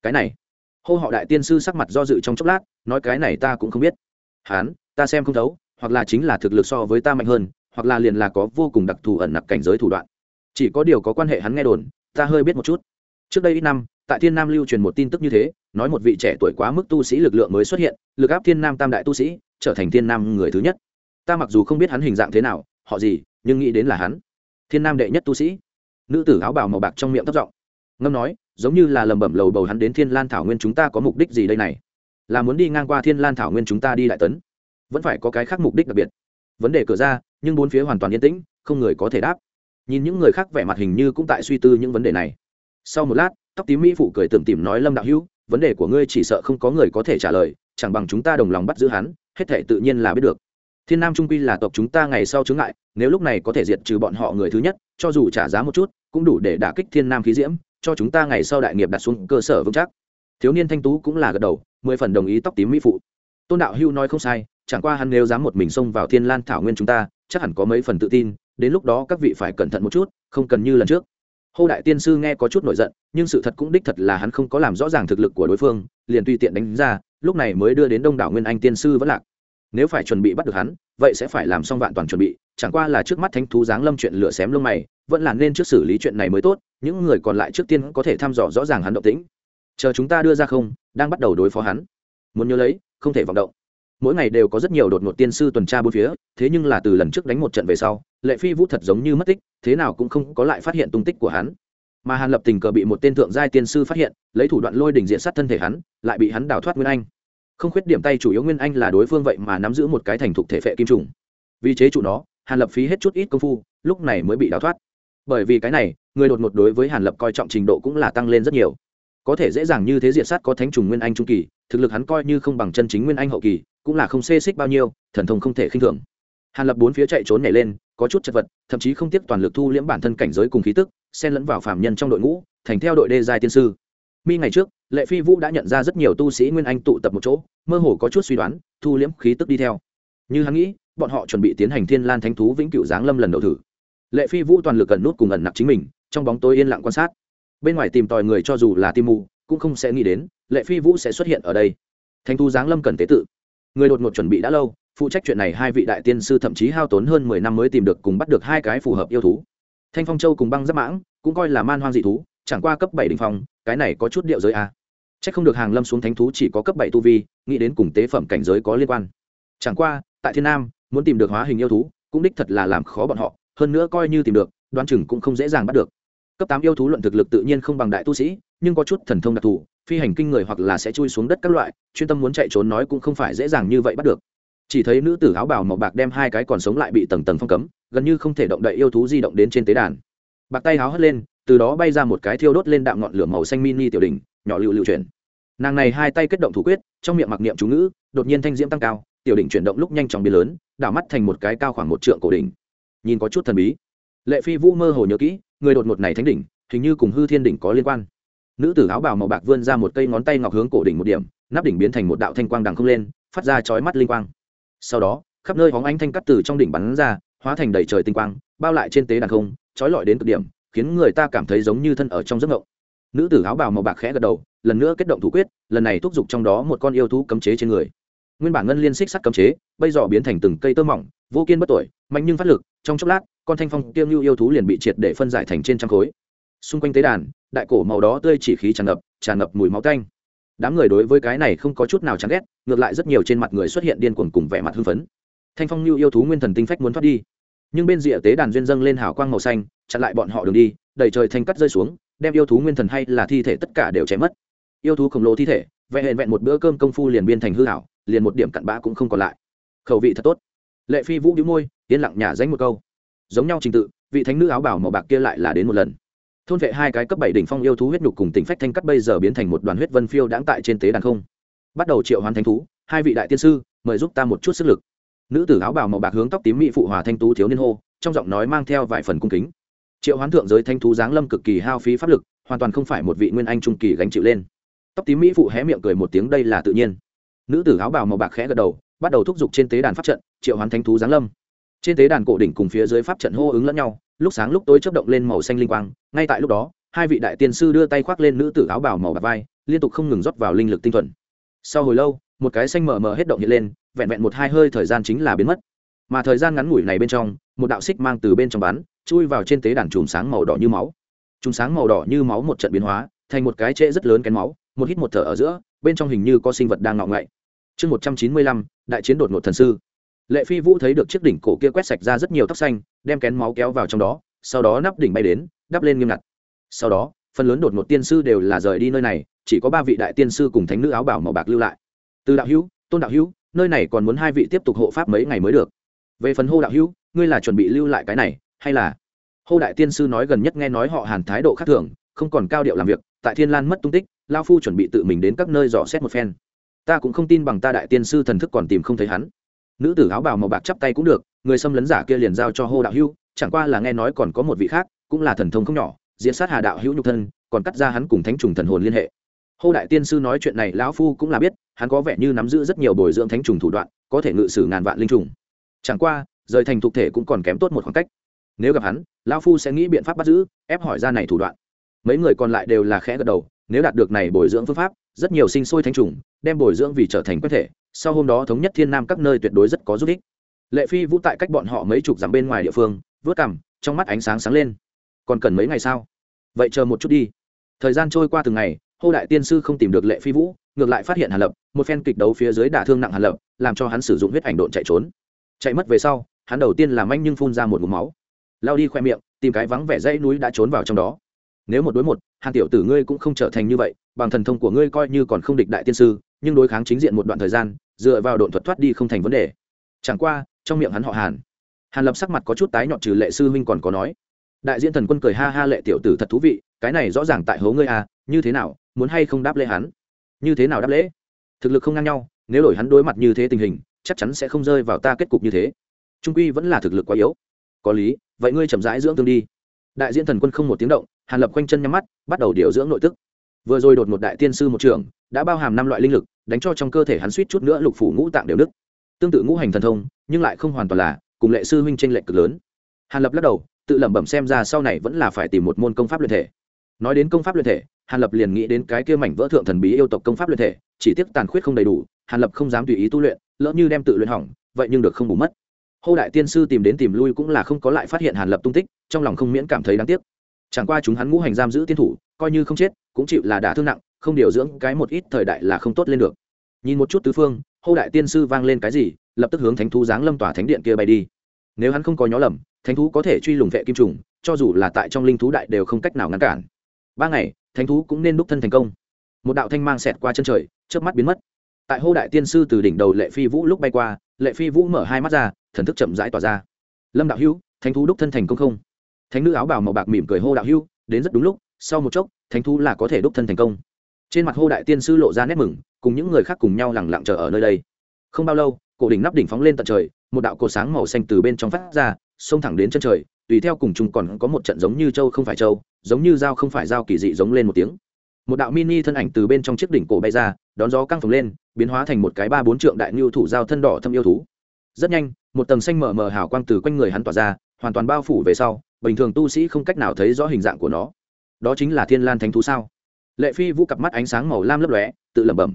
Cái này hô họ đại tiên sư sắc mặt do dự trong chốc lát nói cái này ta cũng không biết. Hán, ta xem không thấu hoặc là chính là thực lực so với ta mạnh hơn hoặc là liền là có vô cùng đặc thù ẩn nặc cảnh giới thủ đoạn. Chỉ có điều có quan hệ hắn nghe đồn ta hơi biết một chút. Trước đây ít năm tại thiên nam lưu truyền một tin tức như thế nói một vị trẻ tuổi quá mức tu sĩ lực lượng mới xuất hiện lực áp thiên nam tam đại tu sĩ trở thành thiên nam người thứ nhất. Ta mặc dù không biết hắn hình dạng thế nào họ gì nhưng nghĩ đến là hắn. Thiên nam đệ nhất tu sĩ. Nữ tử áo bào màu bạc trong miệng thấp giọng ngâm nói, giống như là lầm bẩm lầu bầu hắn đến thiên lan thảo nguyên chúng ta có mục đích gì đây này? Là muốn đi ngang qua thiên lan thảo nguyên chúng ta đi đại tấn? Vẫn phải có cái khác mục đích đặc biệt. Vấn đề cửa ra, nhưng bốn phía hoàn toàn yên tĩnh, không người có thể đáp. Nhìn những người khác vẻ mặt hình như cũng tại suy tư những vấn đề này. Sau một lát, tóc tím mỹ phụ cười tưởng tìm nói lâm đạo hữu, vấn đề của ngươi chỉ sợ không có người có thể trả lời, chẳng bằng chúng ta đồng lòng bắt giữ hắn, hết thể tự nhiên là biết được. Thiên nam trung quy là tộc chúng ta ngày sau chướng ngại, nếu lúc này có thể diệt trừ bọn họ người thứ nhất, cho dù trả giá một chút, cũng đủ để đả kích thiên nam khí diễm cho chúng ta ngày sau đại nghiệp đặt xuống cơ sở vững chắc. Thiếu niên thanh tú cũng là gật đầu, mười phần đồng ý tóc tím mỹ phụ. Tôn đạo hưu nói không sai, chẳng qua hắn nếu dám một mình xông vào thiên lan thảo nguyên chúng ta, chắc hẳn có mấy phần tự tin, đến lúc đó các vị phải cẩn thận một chút, không cần như lần trước. Hô đại tiên sư nghe có chút nổi giận, nhưng sự thật cũng đích thật là hắn không có làm rõ ràng thực lực của đối phương, liền tùy tiện đánh ra, lúc này mới đưa đến đông đảo nguyên anh tiên sư vẫn lạc nếu phải chuẩn bị bắt được hắn, vậy sẽ phải làm xong vạn toàn chuẩn bị, chẳng qua là trước mắt thánh thú giáng lâm chuyện lửa xém lông mày, vẫn là nên trước xử lý chuyện này mới tốt, những người còn lại trước tiên có thể thăm dò rõ ràng hắn động tĩnh. Chờ chúng ta đưa ra không, đang bắt đầu đối phó hắn. Muốn nhớ lấy, không thể vọng động. Mỗi ngày đều có rất nhiều đột ngột tiên sư tuần tra bốn phía, thế nhưng là từ lần trước đánh một trận về sau, lệ phi vũ thật giống như mất tích, thế nào cũng không có lại phát hiện tung tích của hắn. Mà hàn lập tình cờ bị một tên thượng giai tiên sư phát hiện, lấy thủ đoạn lôi đỉnh diện sát thân thể hắn, lại bị hắn đào thoát nguyên anh không khuyết điểm tay chủ yếu nguyên anh là đối phương vậy mà nắm giữ một cái thành thục thể phệ kim trùng. Vì chế chủ nó, hàn lập phí hết chút ít công phu, lúc này mới bị đào thoát. Bởi vì cái này, người đột ngột đối với hàn lập coi trọng trình độ cũng là tăng lên rất nhiều. Có thể dễ dàng như thế diện sát có thánh trùng nguyên anh trung kỳ, thực lực hắn coi như không bằng chân chính nguyên anh hậu kỳ, cũng là không xê xích bao nhiêu, thần thông không thể khinh thường. Hàn lập bốn phía chạy trốn nhảy lên, có chút chật vật, thậm chí không tiếp toàn lực thu liễm bản thân cảnh giới cùng khí tức, xen lẫn vào phạm nhân trong đội ngũ, thành theo đội đê giai tiên sư mi ngày trước, lệ phi vũ đã nhận ra rất nhiều tu sĩ nguyên anh tụ tập một chỗ, mơ hồ có chút suy đoán, thu liễm khí tức đi theo. Như hắn nghĩ, bọn họ chuẩn bị tiến hành thiên lan thánh thú vĩnh cửu giáng lâm lần đầu thử. Lệ phi vũ toàn lực gần nút cùng ẩn nặc chính mình, trong bóng tối yên lặng quan sát. Bên ngoài tìm tòi người cho dù là tim mù, cũng không sẽ nghĩ đến, lệ phi vũ sẽ xuất hiện ở đây. Thánh thú giáng lâm cần tế tự. Người đột ngột chuẩn bị đã lâu, phụ trách chuyện này hai vị đại tiên sư thậm chí hao tốn hơn mười năm mới tìm được cùng bắt được hai cái phù hợp yêu thú. Thanh phong châu cùng băng giáp mãng, cũng coi là man hoang dị thú, chẳng qua cấp bảy đ ỉ n h phong cái này có chút điệu giới a à. chắc không được hàng lâm xuống thánh thú chỉ có cấp bảy tu vi, nghĩ đến cùng tế phẩm cảnh giới có liên quan. Chẳng qua, tại thiên nam, muốn tìm được hóa hình yêu thú, cũng đích thật là làm khó bọn họ, hơn nữa coi như tìm được đoan chừng cũng không dễ dàng bắt được. Cấp tám yêu thú luận thực lực tự nhiên không bằng đại tu sĩ, nhưng có chút thần thông đặc thù, phi hành kinh người hoặc là sẽ chui xuống đất các loại, chuyên tâm muốn chạy trốn nói cũng không phải dễ dàng như vậy bắt được. Chỉ thấy nữ tử áo bào màu bạc đem hai cái còn sống lại bị tầng tầng phong cấm, gần như không thể động đậy yêu thú di động đến trên tế đàn. Bạc tay háo hất lên từ đó bay ra một cái thiêu đốt lên đạm ngọn lửa màu xanh mini tiểu đỉnh, nhỏ lựu lựu chuyển. Nàng này hai tay kết động thủ quyết, trong miệng mặc niệm chú ngữ, đột nhiên thanh diễm tăng cao, tiểu đỉnh chuyển động lúc nhanh chóng biến lớn, đảo mắt thành một cái cao khoảng một trượng cổ đỉnh. Nhìn có chút thần bí. Lệ phi vũ mơ hồ nhớ kỹ, người đột ngột này thánh đỉnh, hình như cùng hư thiên đỉnh có liên quan. Nữ tử áo bào màu bạc vươn ra một cây ngón tay ngọc hướng cổ đỉnh một điểm, nắp đỉnh biến thành một đạo thanh quang đằng không lên, phát ra chói mắt linh quang. Sau đó, khắp nơi hóng ánh thanh cắt từ trong đỉnh bắn ra, hóa thành đầy trời tinh quang, bao lại trên tế đàn không, chói lọi đến cực điểm khiến người ta cảm thấy giống như thân ở trong giấc ngộng nữ tử áo bào màu bạc khẽ gật đầu, lần nữa kết động thủ quyết, lần này thúc giục trong đó một con yêu thú cấm chế trên người. Nguyên bản ngân liên xích sắt cấm chế, bây giờ biến thành từng cây tơ mỏng, vô kiên bất tội mạnh nhưng phát lực, trong chốc lát, con thanh phong tiêu lưu yêu thú liền bị triệt để phân giải thành trên trăm khối. Xung quanh tế đàn, đại cổ màu đó tươi chỉ khí tràn ngập tràn ngập mùi máu tanh. Đám người đối với cái này không có chút nào chán ghét, ngược lại rất nhiều trên mặt người xuất hiện điên cuồng cùng vẻ mặt hưng phấn. Thanh phong lưu yêu thú nguyên thần tinh phách muốn thoát đi nhưng bên rìa tế đàn duyên dâng lên hào quang màu xanh, chặn lại bọn họ đường đi, đẩy trời thanh cắt rơi xuống, đem yêu thú nguyên thần hay là thi thể tất cả đều chém mất. Yêu thú khổng lồ thi thể, vẹn hẹn vẹn một bữa cơm công phu liền biên thành hư hảo, liền một điểm cặn bã cũng không còn lại. Khẩu vị thật tốt. Lệ phi vũ đĩu môi, yên lặng nhả danh một câu. Giống nhau trình tự, vị thánh nữ áo bảo màu bạc kia lại là đến một lần. Thôn vệ hai cái cấp bảy đỉnh phong yêu thú huyết nhục cùng tỉnh phách thanh cắt bây giờ biến thành một đoàn huyết vân phiêu đãng tại trên tế đàn không. Bắt đầu triệu hoán thánh thú, hai vị đại tiên sư, mời giúp ta một chút sức lực nữ tử áo bào màu bạc hướng tóc tím mỹ phụ hòa thanh tú thiếu niên hô, trong giọng nói mang theo vài phần cung kính. Triệu hoán thượng giới thanh thú giáng lâm cực kỳ hao phí pháp lực, hoàn toàn không phải một vị nguyên anh trung kỳ gánh chịu lên. Tóc tím mỹ phụ hé miệng cười một tiếng đây là tự nhiên. Nữ tử áo bào màu bạc khẽ gật đầu, bắt đầu thúc giục trên tế đàn pháp trận, triệu hoán thanh thú giáng lâm. Trên tế đàn cổ đỉnh cùng phía dưới pháp trận hô ứng lẫn nhau, lúc sáng lúc tối chấp động lên màu xanh linh quang, ngay tại lúc đó, hai vị đại tiên sư đưa tay khoác lên nữ tử áo bào màu bạc vai, liên tục không ngừng rót vào linh lực tinh thuần. Sau hồi lâu, một cái xanh mờ mờ hết động hiện lên vẹn vẹn một hai hơi thời gian chính là biến mất. Mà thời gian ngắn ngủi này bên trong, một đạo xích mang từ bên trong bắn, chui vào trên tế đàn chùm sáng màu đỏ như máu. Chùm sáng màu đỏ như máu một trận biến hóa, thành một cái trễ rất lớn kén máu, một hít một thở ở giữa, bên trong hình như có sinh vật đang ngọ ngậy. Chương một trăm chín mươi lăm, đại chiến đột ngột thần sư. Lệ phi vũ thấy được chiếc đỉnh cổ kia quét sạch ra rất nhiều tóc xanh, đem kén máu kéo vào trong đó, sau đó nắp đỉnh bay đến, đắp lên nghiêm ngặt. Sau đó, phần lớn đột ngột tiên sư đều là rời đi nơi này, chỉ có ba vị đại tiên sư cùng thánh nữ áo bảo màu bạc lưu lại. Từ đạo hữu, tôn đạo hữu nơi này còn muốn hai vị tiếp tục hộ pháp mấy ngày mới được. Về phần hô đạo hữu, ngươi là chuẩn bị lưu lại cái này, hay là? Hô đại tiên sư nói gần nhất nghe nói họ hàn thái độ khác thường, không còn cao điệu làm việc, tại thiên lan mất tung tích, lao phu chuẩn bị tự mình đến các nơi dò xét một phen. Ta cũng không tin bằng ta đại tiên sư thần thức còn tìm không thấy hắn. Nữ tử áo bào màu bạc chắp tay cũng được, người xâm lấn giả kia liền giao cho hô đạo hữu, chẳng qua là nghe nói còn có một vị khác, cũng là thần thông không nhỏ, diễn sát hà đạo hữu nhục thân, còn cắt ra hắn cùng thánh trùng thần hồn liên hệ. Hô đại tiên sư nói chuyện này, lão phu cũng là biết hắn có vẻ như nắm giữ rất nhiều bồi dưỡng thánh trùng thủ đoạn, có thể ngự sử ngàn vạn linh trùng. Chẳng qua, rời thành thục thể cũng còn kém tốt một khoảng cách. Nếu gặp hắn, lão phu sẽ nghĩ biện pháp bắt giữ, ép hỏi ra này thủ đoạn. Mấy người còn lại đều là khẽ gật đầu, nếu đạt được này bồi dưỡng phương pháp, rất nhiều sinh sôi thánh trùng, đem bồi dưỡng vì trở thành quét thể, sau hôm đó thống nhất thiên nam các nơi tuyệt đối rất có giúp ích. Lệ phi vũ tại cách bọn họ mấy chục dặm bên ngoài địa phương vớt cằm, trong mắt ánh sáng sáng lên. Còn cần mấy ngày sao? Vậy chờ một chút đi. Thời gian trôi qua từng ngày, hô đại tiên sư không tìm được lệ phi vũ ngược lại phát hiện hàn lập, một phen kịch đấu phía dưới đả thương nặng hàn lập, làm cho hắn sử dụng huyết ảnh độn chạy trốn. Chạy mất về sau, hắn đầu tiên làm anh nhưng phun ra một ngụm máu. Lao đi khoe miệng, tìm cái vắng vẻ dãy núi đã trốn vào trong đó. Nếu một đối một, hàn tiểu tử ngươi cũng không trở thành như vậy, bằng thần thông của ngươi coi như còn không địch đại tiên sư, nhưng đối kháng chính diện một đoạn thời gian, dựa vào độn thuật thoát đi không thành vấn đề. Chẳng qua, trong miệng hắn họ hàn. Hàn lập sắc mặt có chút tái nhọn trừ lệ sư huynh còn có nói. Đại diện thần quân cười ha ha lệ tiểu tử thật thú vị, cái này rõ ràng tại hố ngươi à như thế nào, muốn hay không đáp lễ hắn? Như thế nào đáp lễ? Thực lực không ngang nhau, nếu đổi hắn đối mặt như thế tình hình, chắc chắn sẽ không rơi vào ta kết cục như thế. Trung quy vẫn là thực lực quá yếu. Có lý, vậy ngươi chậm rãi dưỡng tương đi. Đại diện thần quân không một tiếng động, hàn lập quanh chân nhắm mắt, bắt đầu điều dưỡng nội tức. Vừa rồi đột một đại tiên sư một trường, đã bao hàm năm loại linh lực, đánh cho trong cơ thể hắn suýt chút nữa lục phủ ngũ tạng đều đức tương tự ngũ hành thần thông, nhưng lại không hoàn toàn là, cùng lệ sư huynh tranh lệch cực lớn. Hàn lập lắc đầu, tự lẩm bẩm xem ra sau này vẫn là phải tìm một môn công pháp luyện thể. Nói đến công pháp luyện thể hàn lập liền nghĩ đến cái kia mảnh vỡ thượng thần bí yêu tộc công pháp luyện thể, chỉ tiếc tàn khuyết không đầy đủ, hàn lập không dám tùy ý tu luyện, lỡ như đem tự luyện hỏng, vậy nhưng được không bù mất. Hô đại tiên sư tìm đến tìm lui cũng là không có lại phát hiện hàn lập tung tích, trong lòng không miễn cảm thấy đáng tiếc. Chẳng qua chúng hắn ngũ hành giam giữ tiên thủ, coi như không chết, cũng chịu là đả thương nặng, không điều dưỡng cái một ít thời đại là không tốt lên được. Nhìn một chút tứ phương, hô đại tiên sư vang lên cái gì, lập tức hướng thánh thú giáng lâm tỏa thánh điện kia bay đi. Nếu hắn không có nhó lầm, thánh thú có thể truy lùng vệ kim trùng, cho dù là tại trong linh thú đại đều không cách nào ngăn cản. Ba ngày thánh thú cũng nên đúc thân thành công. Một đạo thanh mang xẹt qua chân trời trước mắt biến mất. Tại hô đại tiên sư từ đỉnh đầu lệ phi vũ lúc bay qua, lệ phi vũ mở hai mắt ra, thần thức chậm rãi tỏa ra. Lâm đạo hữu, thánh thú đúc thân thành công không? Thánh nữ áo bào màu bạc mỉm cười hô đạo hữu, đến rất đúng lúc, sau một chốc, thánh thú là có thể đúc thân thành công. Trên mặt hô đại tiên sư lộ ra nét mừng, cùng những người khác cùng nhau lẳng lặng chờ ở nơi đây. Không bao lâu, cổ đỉnh nắp đỉnh phóng lên tận trời, một đạo cột sáng màu xanh từ bên trong phát ra, xông thẳng đến chân trời, tùy theo cùng chung còn có một trận giống như châu không phải châu giống như dao không phải dao kỳ dị giống lên một tiếng. Một đạo mini thân ảnh từ bên trong chiếc đỉnh cổ bay ra, đón gió căng phồng lên, biến hóa thành một cái ba bốn trượng đại ngưu thủ dao thân đỏ thâm yêu thú. Rất nhanh, một tầng xanh mờ mờ hào quang từ quanh người hắn tỏa ra, hoàn toàn bao phủ về sau, bình thường tu sĩ không cách nào thấy rõ hình dạng của nó. Đó chính là thiên lan thánh thú sao? Lệ phi vũ cặp mắt ánh sáng màu lam lấp lóe, tự lẩm bẩm.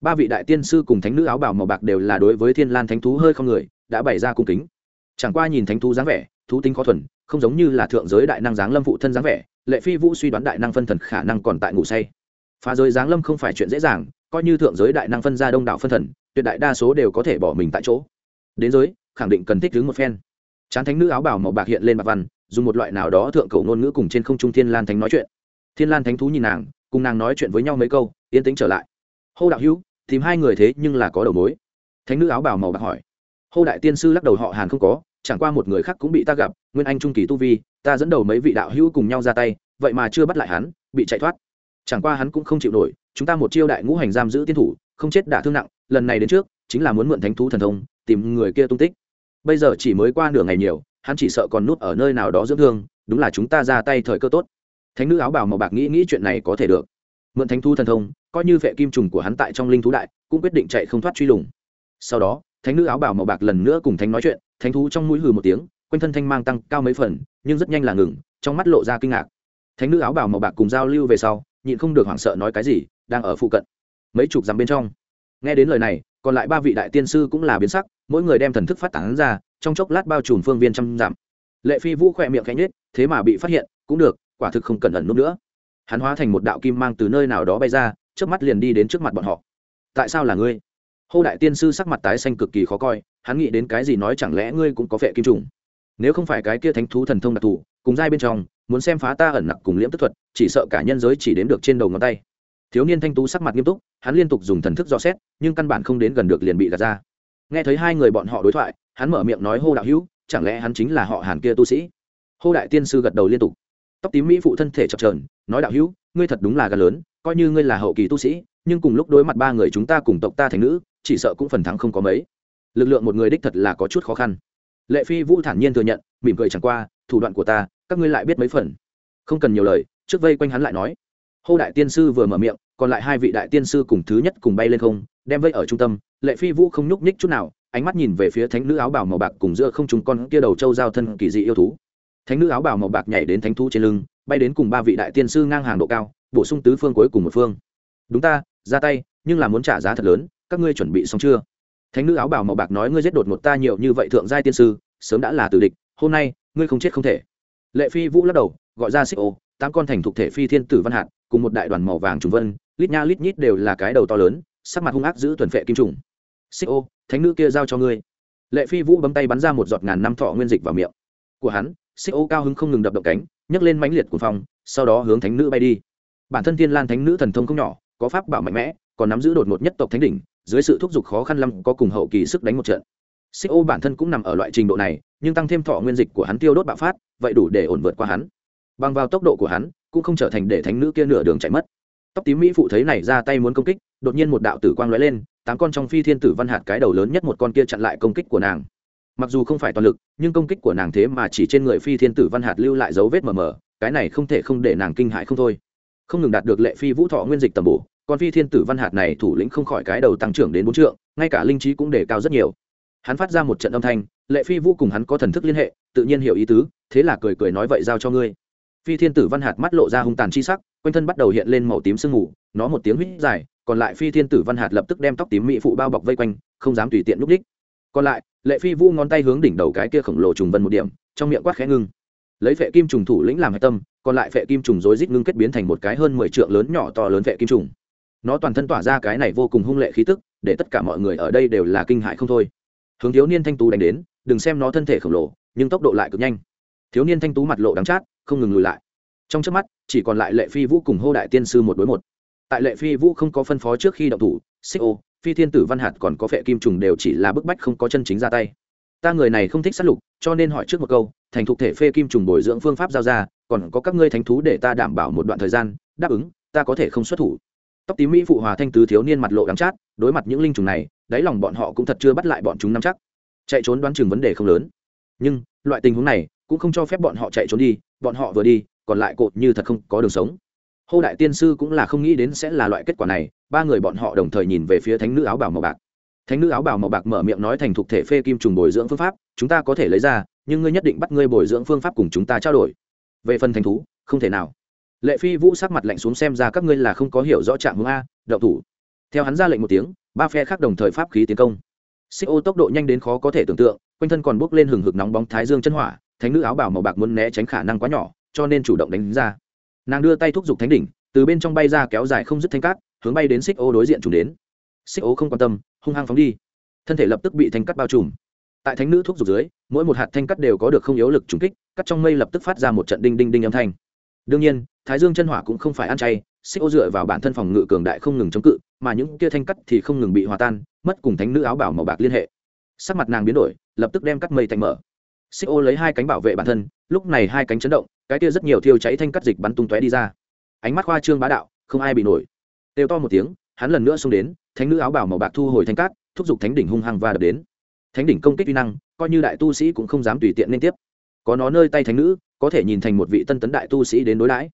Ba vị đại tiên sư cùng thánh nữ áo bào màu bạc đều là đối với thiên lan thánh thú hơi không người, đã bày ra cung kính. Chẳng qua nhìn thánh thú dáng vẻ thú tính khó thuần, không giống như là thượng giới đại năng giáng lâm phụ thân dáng vẻ, lệ phi vũ suy đoán đại năng phân thần khả năng còn tại ngủ say. Phá giới giáng lâm không phải chuyện dễ dàng, coi như thượng giới đại năng phân ra đông đảo phân thần, tuyệt đại đa số đều có thể bỏ mình tại chỗ. Đến giới, khẳng định cần thích đứng một phen. Chán thánh nữ áo bảo màu bạc hiện lên mặt văn, dùng một loại nào đó thượng cầu ngôn ngữ cùng trên không trung thiên lan thánh nói chuyện. Thiên lan thánh thú nhìn nàng, cùng nàng nói chuyện với nhau mấy câu, yên tĩnh trở lại. Hô đạo hữu, tìm hai người thế nhưng là có đầu mối. Thánh nữ áo bảo màu bạc hỏi. Hô đại tiên sư lắc đầu, họ hàn không có chẳng qua một người khác cũng bị ta gặp, nguyên anh trung kỳ tu vi, ta dẫn đầu mấy vị đạo hữu cùng nhau ra tay, vậy mà chưa bắt lại hắn, bị chạy thoát. Chẳng qua hắn cũng không chịu nổi, chúng ta một chiêu đại ngũ hành giam giữ tiên thủ, không chết đả thương nặng, lần này đến trước, chính là muốn mượn thánh thú thần thông, tìm người kia tung tích. Bây giờ chỉ mới qua nửa ngày nhiều, hắn chỉ sợ còn nút ở nơi nào đó dưỡng thương, đúng là chúng ta ra tay thời cơ tốt. Thánh nữ áo bảo màu bạc nghĩ nghĩ chuyện này có thể được. Mượn thánh thú thần thông, coi như vệ kim trùng của hắn tại trong linh thú đại, cũng quyết định chạy không thoát truy lùng. Sau đó, thánh nữ áo bảo màu bạc lần nữa cùng thánh nói chuyện thánh thú trong mũi hừ một tiếng, quanh thân thanh mang tăng cao mấy phần, nhưng rất nhanh là ngừng, trong mắt lộ ra kinh ngạc. Thánh nữ áo bảo màu bạc cùng giao lưu về sau, nhịn không được hoảng sợ nói cái gì, đang ở phụ cận. Mấy chục dặm bên trong. Nghe đến lời này, còn lại ba vị đại tiên sư cũng là biến sắc, mỗi người đem thần thức phát tán ra, trong chốc lát bao trùm phương viên trăm dặm. Lệ phi vũ khỏe miệng cánh nết thế mà bị phát hiện, cũng được, quả thực không cần ẩn nút nữa. Hắn hóa thành một đạo kim mang từ nơi nào đó bay ra trước mắt liền đi đến trước mặt bọn họ. Tại sao là ngươi? Hô đại tiên sư sắc mặt tái xanh cực kỳ khó coi hắn nghĩ đến cái gì nói chẳng lẽ ngươi cũng có vẻ kim trùng? Nếu không phải cái kia thánh thú thần thông đặc thù, cùng giai bên trong, muốn xem phá ta ẩn nặc cùng liễm tức thuật, chỉ sợ cả nhân giới chỉ đến được trên đầu ngón tay. Thiếu niên thanh tú sắc mặt nghiêm túc, hắn liên tục dùng thần thức dò xét, nhưng căn bản không đến gần được liền bị gạt ra. Nghe thấy hai người bọn họ đối thoại, hắn mở miệng nói, hô đạo hữu, chẳng lẽ hắn chính là họ hàn kia tu sĩ? Hô đại tiên sư gật đầu liên tục. Tóc tím mỹ phụ thân thể chập trờn nói, đạo hữu, ngươi thật đúng là gà lớn, coi như ngươi là hậu kỳ tu sĩ, nhưng cùng lúc đối mặt ba người chúng ta cùng tộc ta thành nữ, chỉ sợ cũng phần thắng không có mấy lực lượng một người đích thật là có chút khó khăn. Lệ phi vũ thản nhiên thừa nhận, mỉm cười chẳng qua, thủ đoạn của ta, các ngươi lại biết mấy phần. Không cần nhiều lời, trước vây quanh hắn lại nói. Hô đại tiên sư vừa mở miệng, còn lại hai vị đại tiên sư cùng thứ nhất cùng bay lên không, đem vây ở trung tâm. Lệ phi vũ không nhúc nhích chút nào, ánh mắt nhìn về phía thánh nữ áo bào màu bạc cùng giữa không trùng con kia đầu trâu giao thân kỳ dị yêu thú. Thánh nữ áo bào màu bạc nhảy đến thánh thú trên lưng, bay đến cùng ba vị đại tiên sư ngang hàng độ cao, bổ sung tứ phương cuối cùng một phương. Đúng ta, ra tay, nhưng là muốn trả giá thật lớn, các ngươi chuẩn bị xong chưa? Thánh nữ áo bào màu bạc nói ngươi giết đột một ta nhiều như vậy thượng giai tiên sư, sớm đã là tử địch, hôm nay, ngươi không chết không thể. Lệ phi vũ lắc đầu, gọi ra xích ô, tám con thành thuộc thể phi thiên tử văn hạt, cùng một đại đoàn màu vàng trùng vân, lít nha lít nhít đều là cái đầu to lớn, sắc mặt hung ác giữ tuần phệ kim trùng. Xích ô, thánh nữ kia giao cho ngươi. Lệ phi vũ bấm tay bắn ra một giọt ngàn năm thọ nguyên dịch vào miệng. Của hắn, xích ô cao hứng không ngừng đập động cánh, nhấc lên mãnh liệt của phòng sau đó hướng thánh nữ bay đi. Bản thân thiên lan thánh nữ thần thông không nhỏ, có pháp bảo mạnh mẽ, còn nắm giữ đột một nhất tộc thánh đỉnh dưới sự thúc giục khó khăn lắm có cùng hậu kỳ sức đánh một trận. Xích ô bản thân cũng nằm ở loại trình độ này, nhưng tăng thêm thọ nguyên dịch của hắn tiêu đốt bạo phát, vậy đủ để ổn vượt qua hắn. Bằng vào tốc độ của hắn, cũng không trở thành để thánh nữ kia nửa đường chạy mất. Tóc tím mỹ phụ thấy này ra tay muốn công kích, đột nhiên một đạo tử quang lóe lên, tám con trong phi thiên tử văn hạt cái đầu lớn nhất một con kia chặn lại công kích của nàng. Mặc dù không phải toàn lực, nhưng công kích của nàng thế mà chỉ trên người phi thiên tử văn hạt lưu lại dấu vết mờ mờ, cái này không thể không để nàng kinh hại không thôi. Không ngừng đạt được lệ phi vũ thọ nguyên dịch tầm bổ con phi thiên tử văn hạt này thủ lĩnh không khỏi cái đầu tăng trưởng đến bốn trượng, ngay cả linh trí cũng đề cao rất nhiều. Hắn phát ra một trận âm thanh, lệ phi vũ cùng hắn có thần thức liên hệ, tự nhiên hiểu ý tứ, thế là cười cười nói vậy giao cho ngươi. Phi thiên tử văn hạt mắt lộ ra hung tàn chi sắc, quanh thân bắt đầu hiện lên màu tím sương mù, nó một tiếng huýt dài, còn lại phi thiên tử văn hạt lập tức đem tóc tím mỹ phụ bao bọc vây quanh, không dám tùy tiện núp đích. Còn lại, lệ phi vũ ngón tay hướng đỉnh đầu cái kia khổng lồ trùng vân một điểm, trong miệng quát khẽ ngưng. Lấy vệ kim trùng thủ lĩnh làm hạch tâm, còn lại vệ kim trùng rối rít ngưng kết biến thành một cái hơn mười trượng lớn nhỏ to lớn vệ kim trùng nó toàn thân tỏa ra cái này vô cùng hung lệ khí tức, để tất cả mọi người ở đây đều là kinh hại không thôi. Hướng thiếu niên thanh tú đánh đến, đừng xem nó thân thể khổng lồ, nhưng tốc độ lại cực nhanh. Thiếu niên thanh tú mặt lộ đắng chát, không ngừng lùi lại. Trong trước mắt, chỉ còn lại lệ phi vũ cùng hô đại tiên sư một đối một. Tại lệ phi vũ không có phân phó trước khi động thủ, xích ô, phi thiên tử văn hạt còn có phệ kim trùng đều chỉ là bức bách không có chân chính ra tay. Ta người này không thích sát lục, cho nên hỏi trước một câu, thành thục thể phê kim trùng bồi dưỡng phương pháp giao ra, còn có các ngươi thánh thú để ta đảm bảo một đoạn thời gian, đáp ứng, ta có thể không xuất thủ tóc tím mỹ phụ hòa thanh tứ thiếu niên mặt lộ đắng chát, đối mặt những linh trùng này, đáy lòng bọn họ cũng thật chưa bắt lại bọn chúng nắm chắc. Chạy trốn đoán chừng vấn đề không lớn. Nhưng, loại tình huống này cũng không cho phép bọn họ chạy trốn đi, bọn họ vừa đi, còn lại cột như thật không có đường sống. Hô đại tiên sư cũng là không nghĩ đến sẽ là loại kết quả này, ba người bọn họ đồng thời nhìn về phía thánh nữ áo bảo màu bạc. Thánh nữ áo bảo màu bạc mở miệng nói thành thục thể phê kim trùng bồi dưỡng phương pháp, chúng ta có thể lấy ra, nhưng ngươi nhất định bắt ngươi bồi dưỡng phương pháp cùng chúng ta trao đổi. Về phần thành thú, không thể nào lệ phi vũ sắc mặt lạnh xuống xem ra các ngươi là không có hiểu rõ trạng hướng a đậu thủ. Theo hắn ra lệnh một tiếng, ba phe khác đồng thời pháp khí tiến công. Xích ô tốc độ nhanh đến khó có thể tưởng tượng, quanh thân còn bốc lên hừng hực nóng bóng thái dương chân hỏa, thánh nữ áo bào màu bạc muốn né tránh khả năng quá nhỏ, cho nên chủ động đánh ra. Nàng đưa tay thúc giục thánh đỉnh, từ bên trong bay ra kéo dài không dứt thanh cát, hướng bay đến xích ô đối diện chủ đến. Xích ô không quan tâm, hung hăng phóng đi. Thân thể lập tức bị thanh cắt bao trùm. Tại thánh nữ thuốc dục dưới, mỗi một hạt thanh cắt đều có được không yếu lực trùng kích cắt trong mây lập tức phát ra một trận đinh đinh đinh âm thanh đương nhiên, thái dương chân hỏa cũng không phải ăn chay, xích ô dựa vào bản thân phòng ngự cường đại không ngừng chống cự, mà những kia thanh cắt thì không ngừng bị hòa tan, mất cùng thánh nữ áo bảo màu bạc liên hệ. Sắc mặt nàng biến đổi, lập tức đem cắt mây thành mở. Xích ô lấy hai cánh bảo vệ bản thân, lúc này hai cánh chấn động, cái kia rất nhiều thiêu cháy thanh cắt dịch bắn tung tóe đi ra. Ánh mắt khoa trương bá đạo, không ai bị nổi. Đều to một tiếng, hắn lần nữa xông đến, thánh nữ áo bảo màu bạc thu hồi thanh cát thúc giục thánh đỉnh hung hăng và đập đến. Thánh đỉnh công kích uy năng, coi như đại tu sĩ cũng không dám tùy tiện liên tiếp. Có nó nơi tay thánh nữ có thể nhìn thành một vị tân tấn đại tu sĩ đến đối đãi.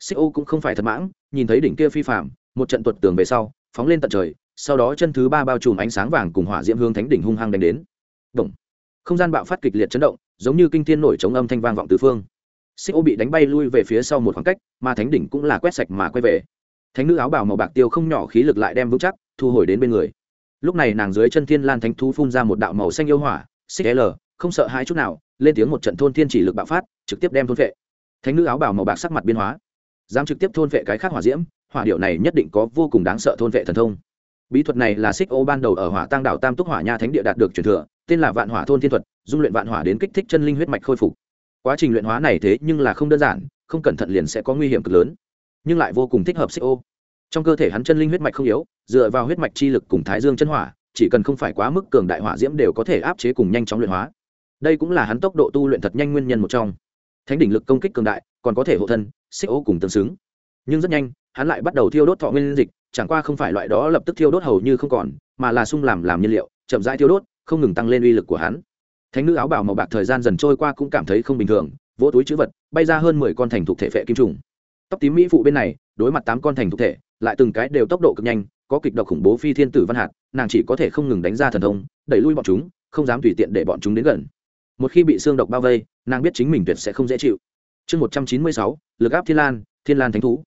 Xích ô cũng không phải thật mãng, nhìn thấy đỉnh kia phi phạm một trận tuột tường về sau, phóng lên tận trời, sau đó chân thứ ba bao trùm ánh sáng vàng cùng hỏa diễm hương thánh đỉnh hung hăng đánh đến. Động. không gian bạo phát kịch liệt chấn động, giống như kinh thiên nổi chống âm thanh vang vọng tứ phương. Xích ô bị đánh bay lui về phía sau một khoảng cách, mà thánh đỉnh cũng là quét sạch mà quay về. Thánh nữ áo bào màu bạc tiêu không nhỏ khí lực lại đem vững chắc, thu hồi đến bên người. Lúc này nàng dưới chân thiên lan thánh thú phun ra một đạo màu xanh yêu hỏa, xích l không sợ hai chút nào, lên tiếng một trận thôn thiên chỉ lực bạo phát, trực tiếp đem thôn vệ. Thánh nữ áo bào màu bạc sắc mặt biên hóa, dám trực tiếp thôn vệ cái khác hỏa diễm, hỏa điệu này nhất định có vô cùng đáng sợ thôn vệ thần thông. Bí thuật này là xích ô ban đầu ở hỏa tăng đảo tam túc hỏa nha thánh địa đạt được truyền thừa, tên là vạn hỏa thôn thiên thuật, dung luyện vạn hỏa đến kích thích chân linh huyết mạch khôi phục. Quá trình luyện hóa này thế nhưng là không đơn giản, không cẩn thận liền sẽ có nguy hiểm cực lớn, nhưng lại vô cùng thích hợp xích ô. Trong cơ thể hắn chân linh huyết mạch không yếu, dựa vào huyết mạch chi lực cùng thái dương chân hỏa, chỉ cần không phải quá mức cường đại hỏa diễm đều có thể áp chế cùng nhanh chóng luyện hóa đây cũng là hắn tốc độ tu luyện thật nhanh nguyên nhân một trong. Thánh đỉnh lực công kích cường đại, còn có thể hộ thân, xích ô cùng tương xứng. Nhưng rất nhanh, hắn lại bắt đầu thiêu đốt thọ nguyên dịch, chẳng qua không phải loại đó lập tức thiêu đốt hầu như không còn, mà là sung làm làm nhiên liệu, chậm rãi thiêu đốt, không ngừng tăng lên uy lực của hắn. Thánh nữ áo bào màu bạc thời gian dần trôi qua cũng cảm thấy không bình thường, vỗ túi chữ vật, bay ra hơn mười con thành thục thể phệ kim trùng. Tóc tím mỹ phụ bên này, đối mặt tám con thành thục thể, lại từng cái đều tốc độ cực nhanh, có kịch độc khủng bố phi thiên tử văn hạt, nàng chỉ có thể không ngừng đánh ra thần thông, đẩy lui bọn chúng, không dám tùy tiện để bọn chúng đến gần một khi bị xương độc bao vây, nàng biết chính mình tuyệt sẽ không dễ chịu. Chương một trăm chín mươi sáu, lực áp thiên lan thiên lan thánh thú.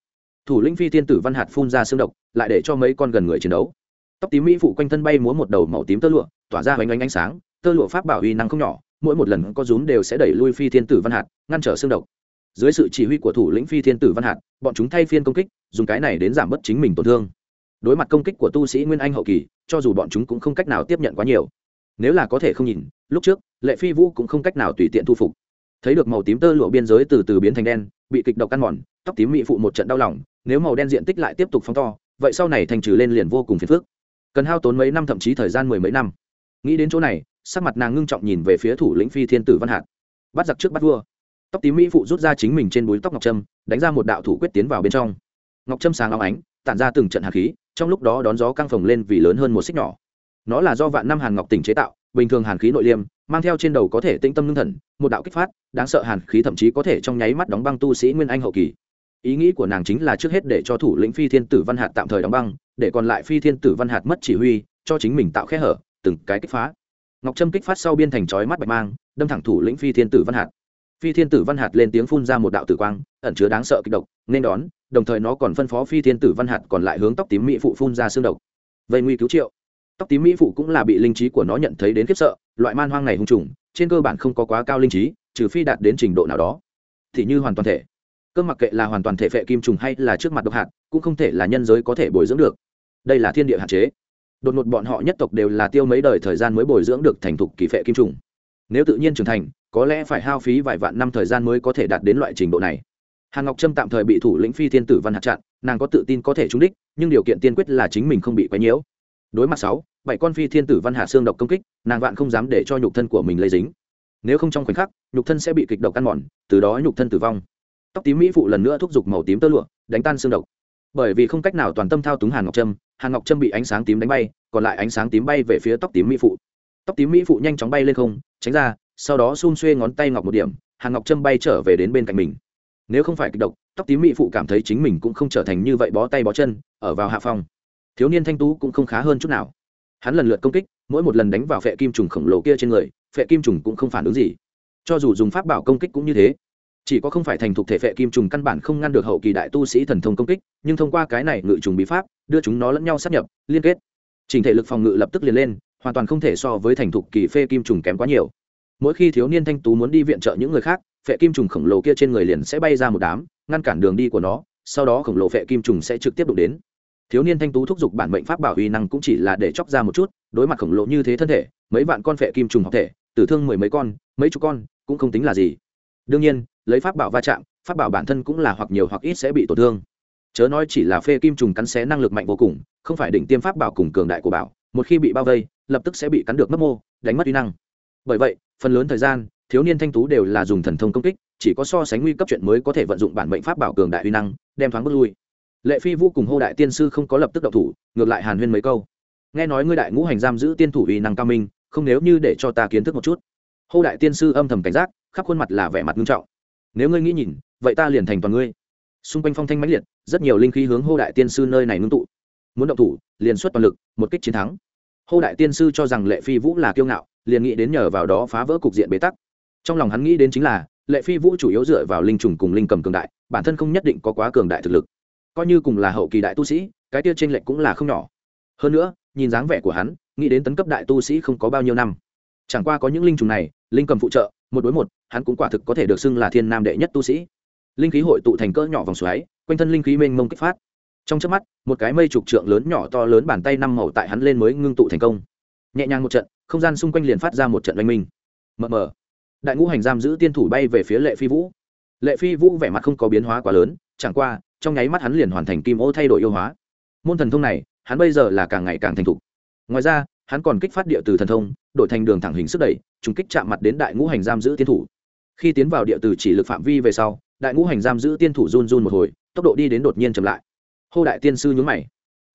Thủ lĩnh phi thiên tử văn hạt phun ra xương độc, lại để cho mấy con gần người chiến đấu. Tóc tím mỹ phụ quanh thân bay múa một đầu màu tím tơ lụa, tỏa ra hoành ánh ánh sáng, tơ lụa pháp bảo uy năng không nhỏ, mỗi một lần có rúm đều sẽ đẩy lui phi thiên tử văn hạt, ngăn trở xương độc. Dưới sự chỉ huy của thủ lĩnh phi thiên tử văn hạt, bọn chúng thay phiên công kích, dùng cái này đến giảm bớt chính mình tổn thương. Đối mặt công kích của tu sĩ nguyên anh hậu kỳ, cho dù bọn chúng cũng không cách nào tiếp nhận quá nhiều nếu là có thể không nhìn, lúc trước, lệ phi vũ cũng không cách nào tùy tiện thu phục. Thấy được màu tím tơ lụa biên giới từ từ biến thành đen, bị kịch độc ăn mòn, tóc tím mị phụ một trận đau lòng, nếu màu đen diện tích lại tiếp tục phóng to, vậy sau này thành trừ lên liền vô cùng phiền phức. Cần hao tốn mấy năm thậm chí thời gian mười mấy năm. Nghĩ đến chỗ này, sắc mặt nàng ngưng trọng nhìn về phía thủ lĩnh phi thiên tử văn hạc. Bắt giặc trước bắt vua. Tóc tím mỹ phụ rút ra chính mình trên búi tóc ngọc trâm, đánh ra một đạo thủ quyết tiến vào bên trong. Ngọc trâm sáng óng ánh, tản ra từng trận hạt khí, trong lúc đó đón gió căng phồng lên vì lớn hơn một xích nhỏ nó là do vạn năm hàn ngọc tỉnh chế tạo, bình thường hàn khí nội liêm, mang theo trên đầu có thể tĩnh tâm ngưng thần, một đạo kích phát, đáng sợ hàn khí thậm chí có thể trong nháy mắt đóng băng tu sĩ nguyên anh hậu kỳ. Ý nghĩ của nàng chính là trước hết để cho thủ lĩnh phi thiên tử văn hạt tạm thời đóng băng, để còn lại phi thiên tử văn hạt mất chỉ huy, cho chính mình tạo khe hở, từng cái kích phá. Ngọc trâm kích phát sau biên thành chói mắt bạch mang, đâm thẳng thủ lĩnh phi thiên tử văn hạt. Phi thiên tử văn hạt lên tiếng phun ra một đạo tử quang, ẩn chứa đáng sợ kịch độc, nên đón, đồng thời nó còn phân phó phi thiên tử văn hạt còn lại hướng tóc tím mỹ phụ phun ra xương độc. Vây nguy cứu triệu tóc tím mỹ phụ cũng là bị linh trí của nó nhận thấy đến khiếp sợ, loại man hoang này hung trùng, trên cơ bản không có quá cao linh trí, trừ phi đạt đến trình độ nào đó. Thì như hoàn toàn thể. Cơ mặc kệ là hoàn toàn thể phệ kim trùng hay là trước mặt độc hạt, cũng không thể là nhân giới có thể bồi dưỡng được. Đây là thiên địa hạn chế. Đột ngột bọn họ nhất tộc đều là tiêu mấy đời thời gian mới bồi dưỡng được thành thục kỳ phệ kim trùng. Nếu tự nhiên trưởng thành, có lẽ phải hao phí vài vạn năm thời gian mới có thể đạt đến loại trình độ này. Hàn ngọc trâm tạm thời bị thủ lĩnh phi thiên tử văn hạt chặn, nàng có tự tin có thể trúng đích, nhưng điều kiện tiên quyết là chính mình không bị quấy nhiễu đối mặt sáu, bảy con phi thiên tử văn hạ xương độc công kích, nàng vạn không dám để cho nhục thân của mình lây dính. Nếu không trong khoảnh khắc, nhục thân sẽ bị kịch độc ăn mòn, từ đó nhục thân tử vong. Tóc tím mỹ phụ lần nữa thúc giục màu tím tơ lụa, đánh tan xương độc. Bởi vì không cách nào toàn tâm thao túng hàn ngọc trâm, hàn ngọc trâm bị ánh sáng tím đánh bay, còn lại ánh sáng tím bay về phía tóc tím mỹ phụ. Tóc tím mỹ phụ nhanh chóng bay lên không, tránh ra, sau đó xun xuê ngón tay ngọc một điểm, hàn ngọc trâm bay trở về đến bên cạnh mình. Nếu không phải kịch độc, tóc tím mỹ phụ cảm thấy chính mình cũng không trở thành như vậy bó tay bó chân, ở vào hạ phong thiếu niên thanh tú cũng không khá hơn chút nào. Hắn lần lượt công kích, mỗi một lần đánh vào phệ kim trùng khổng lồ kia trên người, phệ kim trùng cũng không phản ứng gì. Cho dù dùng pháp bảo công kích cũng như thế. Chỉ có không phải thành thục thể phệ kim trùng căn bản không ngăn được hậu kỳ đại tu sĩ thần thông công kích, nhưng thông qua cái này ngự trùng bí pháp, đưa chúng nó lẫn nhau sát nhập, liên kết. Trình thể lực phòng ngự lập tức liền lên, hoàn toàn không thể so với thành thục kỳ phê kim trùng kém quá nhiều. Mỗi khi thiếu niên thanh tú muốn đi viện trợ những người khác, phệ kim trùng khổng lồ kia trên người liền sẽ bay ra một đám, ngăn cản đường đi của nó, sau đó khổng lồ phệ kim trùng sẽ trực tiếp đụng đến thiếu niên thanh tú thúc giục bản mệnh pháp bảo uy năng cũng chỉ là để chóc ra một chút, đối mặt khổng lồ như thế thân thể, mấy vạn con phệ kim trùng học thể, tử thương mười mấy con, mấy chục con, cũng không tính là gì. Đương nhiên, lấy pháp bảo va chạm, pháp bảo bản thân cũng là hoặc nhiều hoặc ít sẽ bị tổn thương. Chớ nói chỉ là phê kim trùng cắn xé năng lực mạnh vô cùng, không phải đỉnh tiêm pháp bảo cùng cường đại của bảo, một khi bị bao vây, lập tức sẽ bị cắn được mất mô, đánh mất uy năng. Bởi vậy, phần lớn thời gian, thiếu niên thanh tú đều là dùng thần thông công kích, chỉ có so sánh nguy cấp chuyện mới có thể vận dụng bản mệnh pháp bảo cường đại uy năng, đem thoáng bước lui lệ phi vũ cùng hô đại tiên sư không có lập tức độc thủ, ngược lại hàn huyên mấy câu. Nghe nói ngươi đại ngũ hành giam giữ tiên thủ uy năng cao minh, không nếu như để cho ta kiến thức một chút. Hô đại tiên sư âm thầm cảnh giác, khắp khuôn mặt là vẻ mặt nghiêm trọng. Nếu ngươi nghĩ nhìn, vậy ta liền thành toàn ngươi. Xung quanh phong thanh mãnh liệt, rất nhiều linh khí hướng hô đại tiên sư nơi này ngưng tụ. Muốn động thủ, liền xuất toàn lực, một kích chiến thắng. Hô đại tiên sư cho rằng lệ phi vũ là kiêu ngạo, liền nghĩ đến nhờ vào đó phá vỡ cục diện bế tắc. Trong lòng hắn nghĩ đến chính là, lệ phi vũ chủ yếu dựa vào linh trùng cùng linh cầm cường đại, bản thân không nhất định có quá cường đại thực lực coi như cùng là hậu kỳ đại tu sĩ, cái tiêu tranh lệch cũng là không nhỏ. Hơn nữa, nhìn dáng vẻ của hắn, nghĩ đến tấn cấp đại tu sĩ không có bao nhiêu năm. Chẳng qua có những linh trùng này, linh cầm phụ trợ, một đối một, hắn cũng quả thực có thể được xưng là thiên nam đệ nhất tu sĩ. Linh khí hội tụ thành cỡ nhỏ vòng xoáy, quanh thân linh khí mênh mông kích phát. Trong trước mắt, một cái mây trục trượng lớn nhỏ to lớn bàn tay năm màu tại hắn lên mới ngưng tụ thành công. Nhẹ nhàng một trận, không gian xung quanh liền phát ra một trận oanh minh. Mờ mờ. Đại ngũ hành giam giữ tiên thủ bay về phía lệ phi vũ. Lệ phi vũ vẻ mặt không có biến hóa quá lớn, chẳng qua trong nháy mắt hắn liền hoàn thành kim ô thay đổi yêu hóa. Môn thần thông này, hắn bây giờ là càng ngày càng thành thục. Ngoài ra, hắn còn kích phát địa từ thần thông, đổi thành đường thẳng hình sức đẩy chúng kích chạm mặt đến đại ngũ hành giam giữ tiên thủ. Khi tiến vào địa từ chỉ lực phạm vi về sau, đại ngũ hành giam giữ tiên thủ run run một hồi, tốc độ đi đến đột nhiên chậm lại. Hô đại tiên sư nhún mày.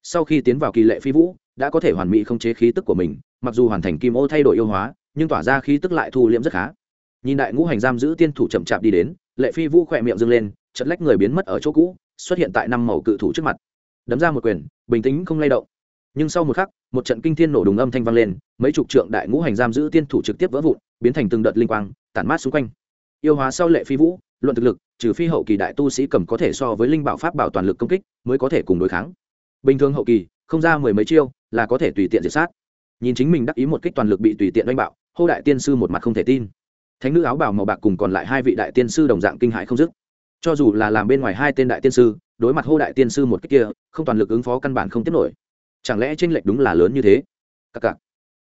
Sau khi tiến vào kỳ lệ phi vũ, đã có thể hoàn mỹ không chế khí tức của mình, mặc dù hoàn thành kim ô thay đổi yêu hóa, nhưng tỏa ra khí tức lại thu liễm rất khá. Nhìn đại ngũ hành giam giữ tiên thủ chậm chạp đi đến, lệ phi vũ khỏe miệng dâng lên chật lách người biến mất ở chỗ cũ xuất hiện tại năm màu cự thủ trước mặt. Đấm ra một quyền, bình tĩnh không lay động. Nhưng sau một khắc, một trận kinh thiên nổ đùng âm thanh vang lên, mấy chục trượng đại ngũ hành giam giữ tiên thủ trực tiếp vỡ vụn, biến thành từng đợt linh quang, tản mát xung quanh. Yêu hóa sau lệ phi vũ, luận thực lực, trừ phi hậu kỳ đại tu sĩ cầm có thể so với linh bảo pháp bảo toàn lực công kích, mới có thể cùng đối kháng. Bình thường hậu kỳ, không ra mười mấy chiêu, là có thể tùy tiện diệt sát. Nhìn chính mình đắc ý một kích toàn lực bị tùy tiện đánh bạo, hô đại tiên sư một mặt không thể tin. Thánh nữ áo bảo màu bạc cùng còn lại hai vị đại tiên sư đồng dạng kinh hãi không dứt cho dù là làm bên ngoài hai tên đại tiên sư, đối mặt hô đại tiên sư một cách kia, không toàn lực ứng phó căn bản không tiếp nổi. Chẳng lẽ tranh lệch đúng là lớn như thế? Các cặc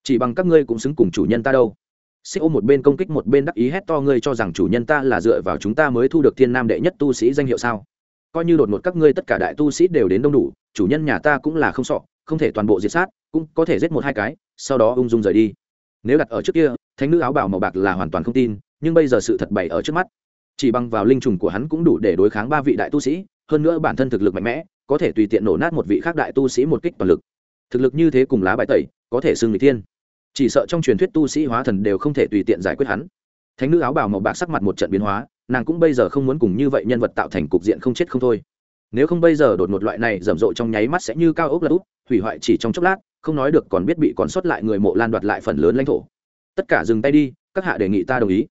chỉ bằng các ngươi cũng xứng cùng chủ nhân ta đâu. Xích ô một bên công kích một bên đắc ý hét to, ngươi cho rằng chủ nhân ta là dựa vào chúng ta mới thu được thiên nam đệ nhất tu sĩ danh hiệu sao? Coi như đột ngột các ngươi tất cả đại tu sĩ đều đến đông đủ, chủ nhân nhà ta cũng là không sọ không thể toàn bộ diệt sát, cũng có thể giết một hai cái, sau đó ung dung rời đi. Nếu đặt ở trước kia, thánh nữ áo bảo màu bạc là hoàn toàn không tin, nhưng bây giờ sự thật bày ở trước mắt chỉ bằng vào linh trùng của hắn cũng đủ để đối kháng ba vị đại tu sĩ, hơn nữa bản thân thực lực mạnh mẽ, có thể tùy tiện nổ nát một vị khác đại tu sĩ một kích toàn lực. Thực lực như thế cùng lá bài tẩy, có thể xưng người thiên. Chỉ sợ trong truyền thuyết tu sĩ hóa thần đều không thể tùy tiện giải quyết hắn. Thánh nữ áo bào màu bạc sắc mặt một trận biến hóa, nàng cũng bây giờ không muốn cùng như vậy nhân vật tạo thành cục diện không chết không thôi. Nếu không bây giờ đột một loại này rầm rộ trong nháy mắt sẽ như cao ốc là úp, hủy hoại chỉ trong chốc lát, không nói được còn biết bị còn sót lại người mộ lan đoạt lại phần lớn lãnh thổ. Tất cả dừng tay đi, các hạ đề nghị ta đồng ý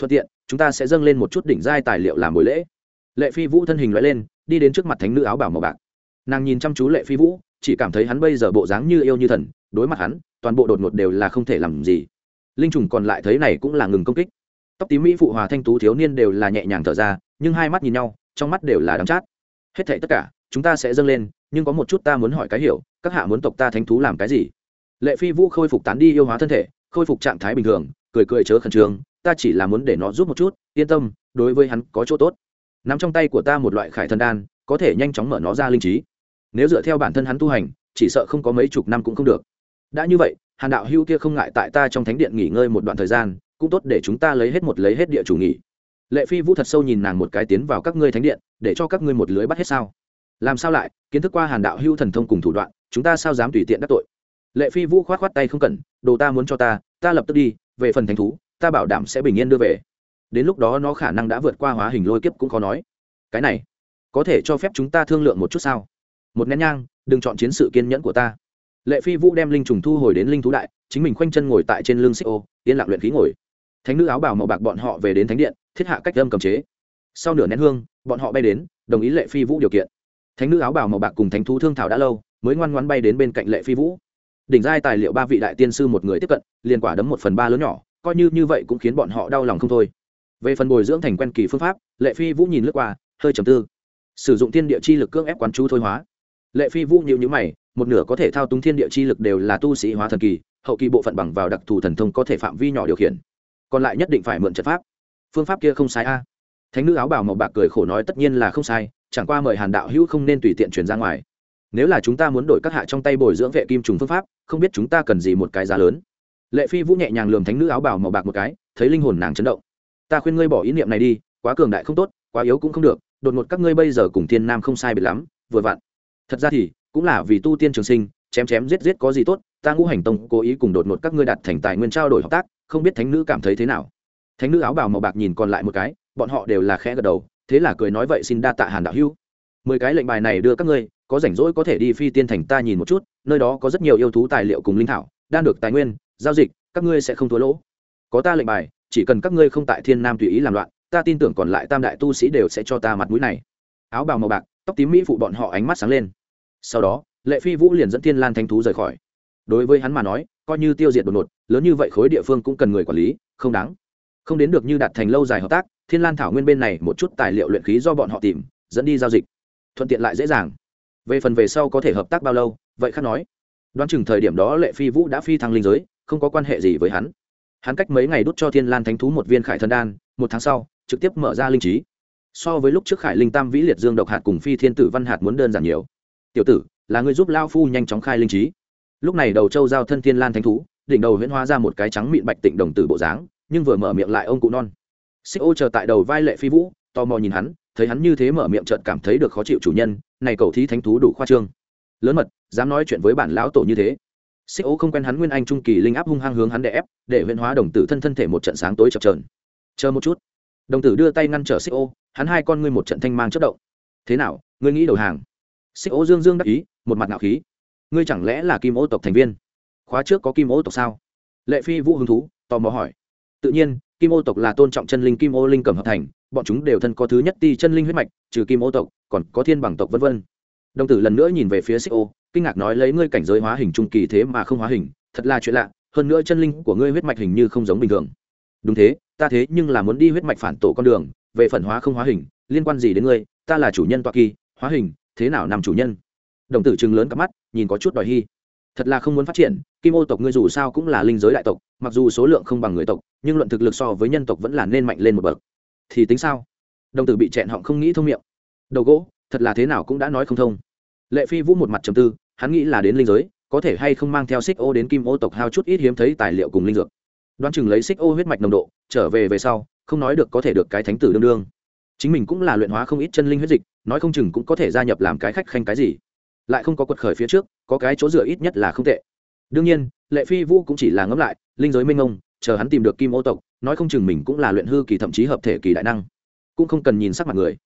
thuận tiện, chúng ta sẽ dâng lên một chút đỉnh giai tài liệu làm buổi lễ. Lệ phi vũ thân hình loại lên, đi đến trước mặt thánh nữ áo bảo màu bạc. Nàng nhìn chăm chú lệ phi vũ, chỉ cảm thấy hắn bây giờ bộ dáng như yêu như thần, đối mặt hắn, toàn bộ đột ngột đều là không thể làm gì. Linh trùng còn lại thấy này cũng là ngừng công kích. Tóc tím mỹ phụ hòa thanh tú thiếu niên đều là nhẹ nhàng thở ra, nhưng hai mắt nhìn nhau, trong mắt đều là đắm chát. Hết thảy tất cả, chúng ta sẽ dâng lên, nhưng có một chút ta muốn hỏi cái hiểu, các hạ muốn tộc ta thánh thú làm cái gì? Lệ phi vũ khôi phục tán đi yêu hóa thân thể, khôi phục trạng thái bình thường, cười cười chớ khẩn trương ta chỉ là muốn để nó giúp một chút, yên tâm, đối với hắn có chỗ tốt. Nắm trong tay của ta một loại khải thần đan, có thể nhanh chóng mở nó ra linh trí. Nếu dựa theo bản thân hắn tu hành, chỉ sợ không có mấy chục năm cũng không được. Đã như vậy, hàn đạo hưu kia không ngại tại ta trong thánh điện nghỉ ngơi một đoạn thời gian, cũng tốt để chúng ta lấy hết một lấy hết địa chủ nghỉ. Lệ phi vũ thật sâu nhìn nàng một cái tiến vào các ngươi thánh điện, để cho các ngươi một lưới bắt hết sao? Làm sao lại, kiến thức qua hàn đạo hưu thần thông cùng thủ đoạn, chúng ta sao dám tùy tiện đắc tội? Lệ phi vũ khoát khoát tay không cần, đồ ta muốn cho ta ta lập tức đi, về phần thánh thú ta bảo đảm sẽ bình yên đưa về. Đến lúc đó nó khả năng đã vượt qua hóa hình lôi kiếp cũng khó nói. Cái này, có thể cho phép chúng ta thương lượng một chút sao? Một nén nhang, đừng chọn chiến sự kiên nhẫn của ta. Lệ phi vũ đem linh trùng thu hồi đến linh thú đại, chính mình khoanh chân ngồi tại trên lưng xích ô, yên lặng luyện khí ngồi. Thánh nữ áo bảo màu bạc bọn họ về đến thánh điện, thiết hạ cách âm cầm chế. Sau nửa nén hương, bọn họ bay đến, đồng ý lệ phi vũ điều kiện. Thánh nữ áo bảo màu bạc cùng thánh thú thương thảo đã lâu, mới ngoan ngoan bay đến bên cạnh lệ phi vũ. Đỉnh giai tài liệu ba vị đại tiên sư một người tiếp cận, liền quả đấm một phần ba lớn nhỏ coi như như vậy cũng khiến bọn họ đau lòng không thôi. Về phần bồi dưỡng thành quen kỳ phương pháp, lệ phi vũ nhìn lướt qua, hơi trầm tư. Sử dụng thiên địa chi lực cưỡng ép quán chú thôi hóa. Lệ phi vũ nhíu nhữ mày, một nửa có thể thao túng thiên địa chi lực đều là tu sĩ hóa thần kỳ, hậu kỳ bộ phận bằng vào đặc thù thần thông có thể phạm vi nhỏ điều khiển. Còn lại nhất định phải mượn trận pháp. Phương pháp kia không sai a. Thánh nữ áo bảo màu bạc cười khổ nói tất nhiên là không sai, chẳng qua mời hàn đạo hữu không nên tùy tiện truyền ra ngoài. Nếu là chúng ta muốn đổi các hạ trong tay bồi dưỡng vệ kim trùng phương pháp, không biết chúng ta cần gì một cái giá lớn lệ phi vũ nhẹ nhàng lườm thánh nữ áo bảo màu bạc một cái thấy linh hồn nàng chấn động ta khuyên ngươi bỏ ý niệm này đi quá cường đại không tốt quá yếu cũng không được đột ngột các ngươi bây giờ cùng thiên nam không sai biệt lắm vừa vặn thật ra thì cũng là vì tu tiên trường sinh chém chém giết giết có gì tốt ta ngũ hành tông cố ý cùng đột ngột các ngươi đặt thành tài nguyên trao đổi hợp tác không biết thánh nữ cảm thấy thế nào thánh nữ áo bào màu bạc nhìn còn lại một cái bọn họ đều là khẽ gật đầu thế là cười nói vậy xin đa tạ hàn đạo hữu mười cái lệnh bài này đưa các ngươi có rảnh rỗi có thể đi phi tiên thành ta nhìn một chút nơi đó có rất nhiều yêu thú tài liệu cùng linh thảo đang được tài nguyên giao dịch, các ngươi sẽ không thua lỗ. Có ta lệnh bài, chỉ cần các ngươi không tại thiên nam tùy ý làm loạn, ta tin tưởng còn lại tam đại tu sĩ đều sẽ cho ta mặt mũi này. Áo bào màu bạc, tóc tím mỹ phụ bọn họ ánh mắt sáng lên. Sau đó, lệ phi vũ liền dẫn thiên lan thanh thú rời khỏi. Đối với hắn mà nói, coi như tiêu diệt đột ngột, lớn như vậy khối địa phương cũng cần người quản lý, không đáng. Không đến được như đạt thành lâu dài hợp tác, thiên lan thảo nguyên bên này một chút tài liệu luyện khí do bọn họ tìm, dẫn đi giao dịch. Thuận tiện lại dễ dàng. Về phần về sau có thể hợp tác bao lâu, vậy khác nói. Đoán chừng thời điểm đó lệ phi vũ đã phi thăng linh giới không có quan hệ gì với hắn. Hắn cách mấy ngày đút cho thiên lan thánh thú một viên khải Thần đan, một tháng sau, trực tiếp mở ra linh trí. So với lúc trước khải linh tam vĩ liệt dương độc hạt cùng phi thiên tử văn hạt muốn đơn giản nhiều. Tiểu tử, là người giúp lao phu nhanh chóng khai linh trí. Lúc này đầu châu giao thân thiên lan thánh thú, đỉnh đầu huyễn hóa ra một cái trắng mịn bạch tịnh đồng tử bộ dáng, nhưng vừa mở miệng lại ông cụ non. Xích ô chờ tại đầu vai lệ phi vũ, tò mò nhìn hắn, thấy hắn như thế mở miệng trợn cảm thấy được khó chịu chủ nhân, này cầu thí thánh thú đủ khoa trương. Lớn mật, dám nói chuyện với bản lão tổ như thế xích ô không quen hắn nguyên anh trung kỳ linh áp hung hăng hướng hắn đè ép, để huyện hóa đồng tử thân thân thể một trận sáng tối chập trờn chờ một chút. Đồng tử đưa tay ngăn trở xích ô, hắn hai con ngươi một trận thanh mang chất động. Thế nào, ngươi nghĩ đầu hàng? Xích ô dương dương đắc ý, một mặt ngạo khí. Ngươi chẳng lẽ là kim ô tộc thành viên? Khóa trước có kim ô tộc sao? Lệ phi vũ hứng thú, tò mò hỏi. Tự nhiên, kim ô tộc là tôn trọng chân linh kim ô linh cầm hợp thành, bọn chúng đều thân có thứ nhất ti chân linh huyết mạch, trừ kim ô tộc, còn có thiên bằng tộc v v đồng tử lần nữa nhìn về phía xích ô kinh ngạc nói lấy ngươi cảnh giới hóa hình trung kỳ thế mà không hóa hình, thật là chuyện lạ, hơn nữa chân linh của ngươi huyết mạch hình như không giống bình thường. Đúng thế, ta thế nhưng là muốn đi huyết mạch phản tổ con đường, về phần hóa không hóa hình, liên quan gì đến ngươi, ta là chủ nhân toa kỳ, hóa hình, thế nào nằm chủ nhân? Đồng tử chừng lớn cặp mắt, nhìn có chút đòi hy thật là không muốn phát triển, kim ô tộc ngươi dù sao cũng là linh giới đại tộc, mặc dù số lượng không bằng người tộc, nhưng luận thực lực so với nhân tộc vẫn là nên mạnh lên một bậc. Thì tính sao? Đồng tử bị chẹn họng không nghĩ thông miệng. Đầu gỗ, thật là thế nào cũng đã nói không thông lệ phi vũ một mặt trầm tư, hắn nghĩ là đến linh giới, có thể hay không mang theo xích ô đến kim ô tộc hao chút ít hiếm thấy tài liệu cùng linh dược. Đoán chừng lấy xích ô huyết mạch nồng độ, trở về về sau, không nói được có thể được cái thánh tử đương đương. Chính mình cũng là luyện hóa không ít chân linh huyết dịch, nói không chừng cũng có thể gia nhập làm cái khách khanh cái gì. Lại không có quật khởi phía trước, có cái chỗ dựa ít nhất là không tệ. Đương nhiên, lệ phi vũ cũng chỉ là ngẫm lại, linh giới minh ông chờ hắn tìm được kim ô tộc, nói không chừng mình cũng là luyện hư kỳ thậm chí hợp thể kỳ đại năng. Cũng không cần nhìn sắc mặt người.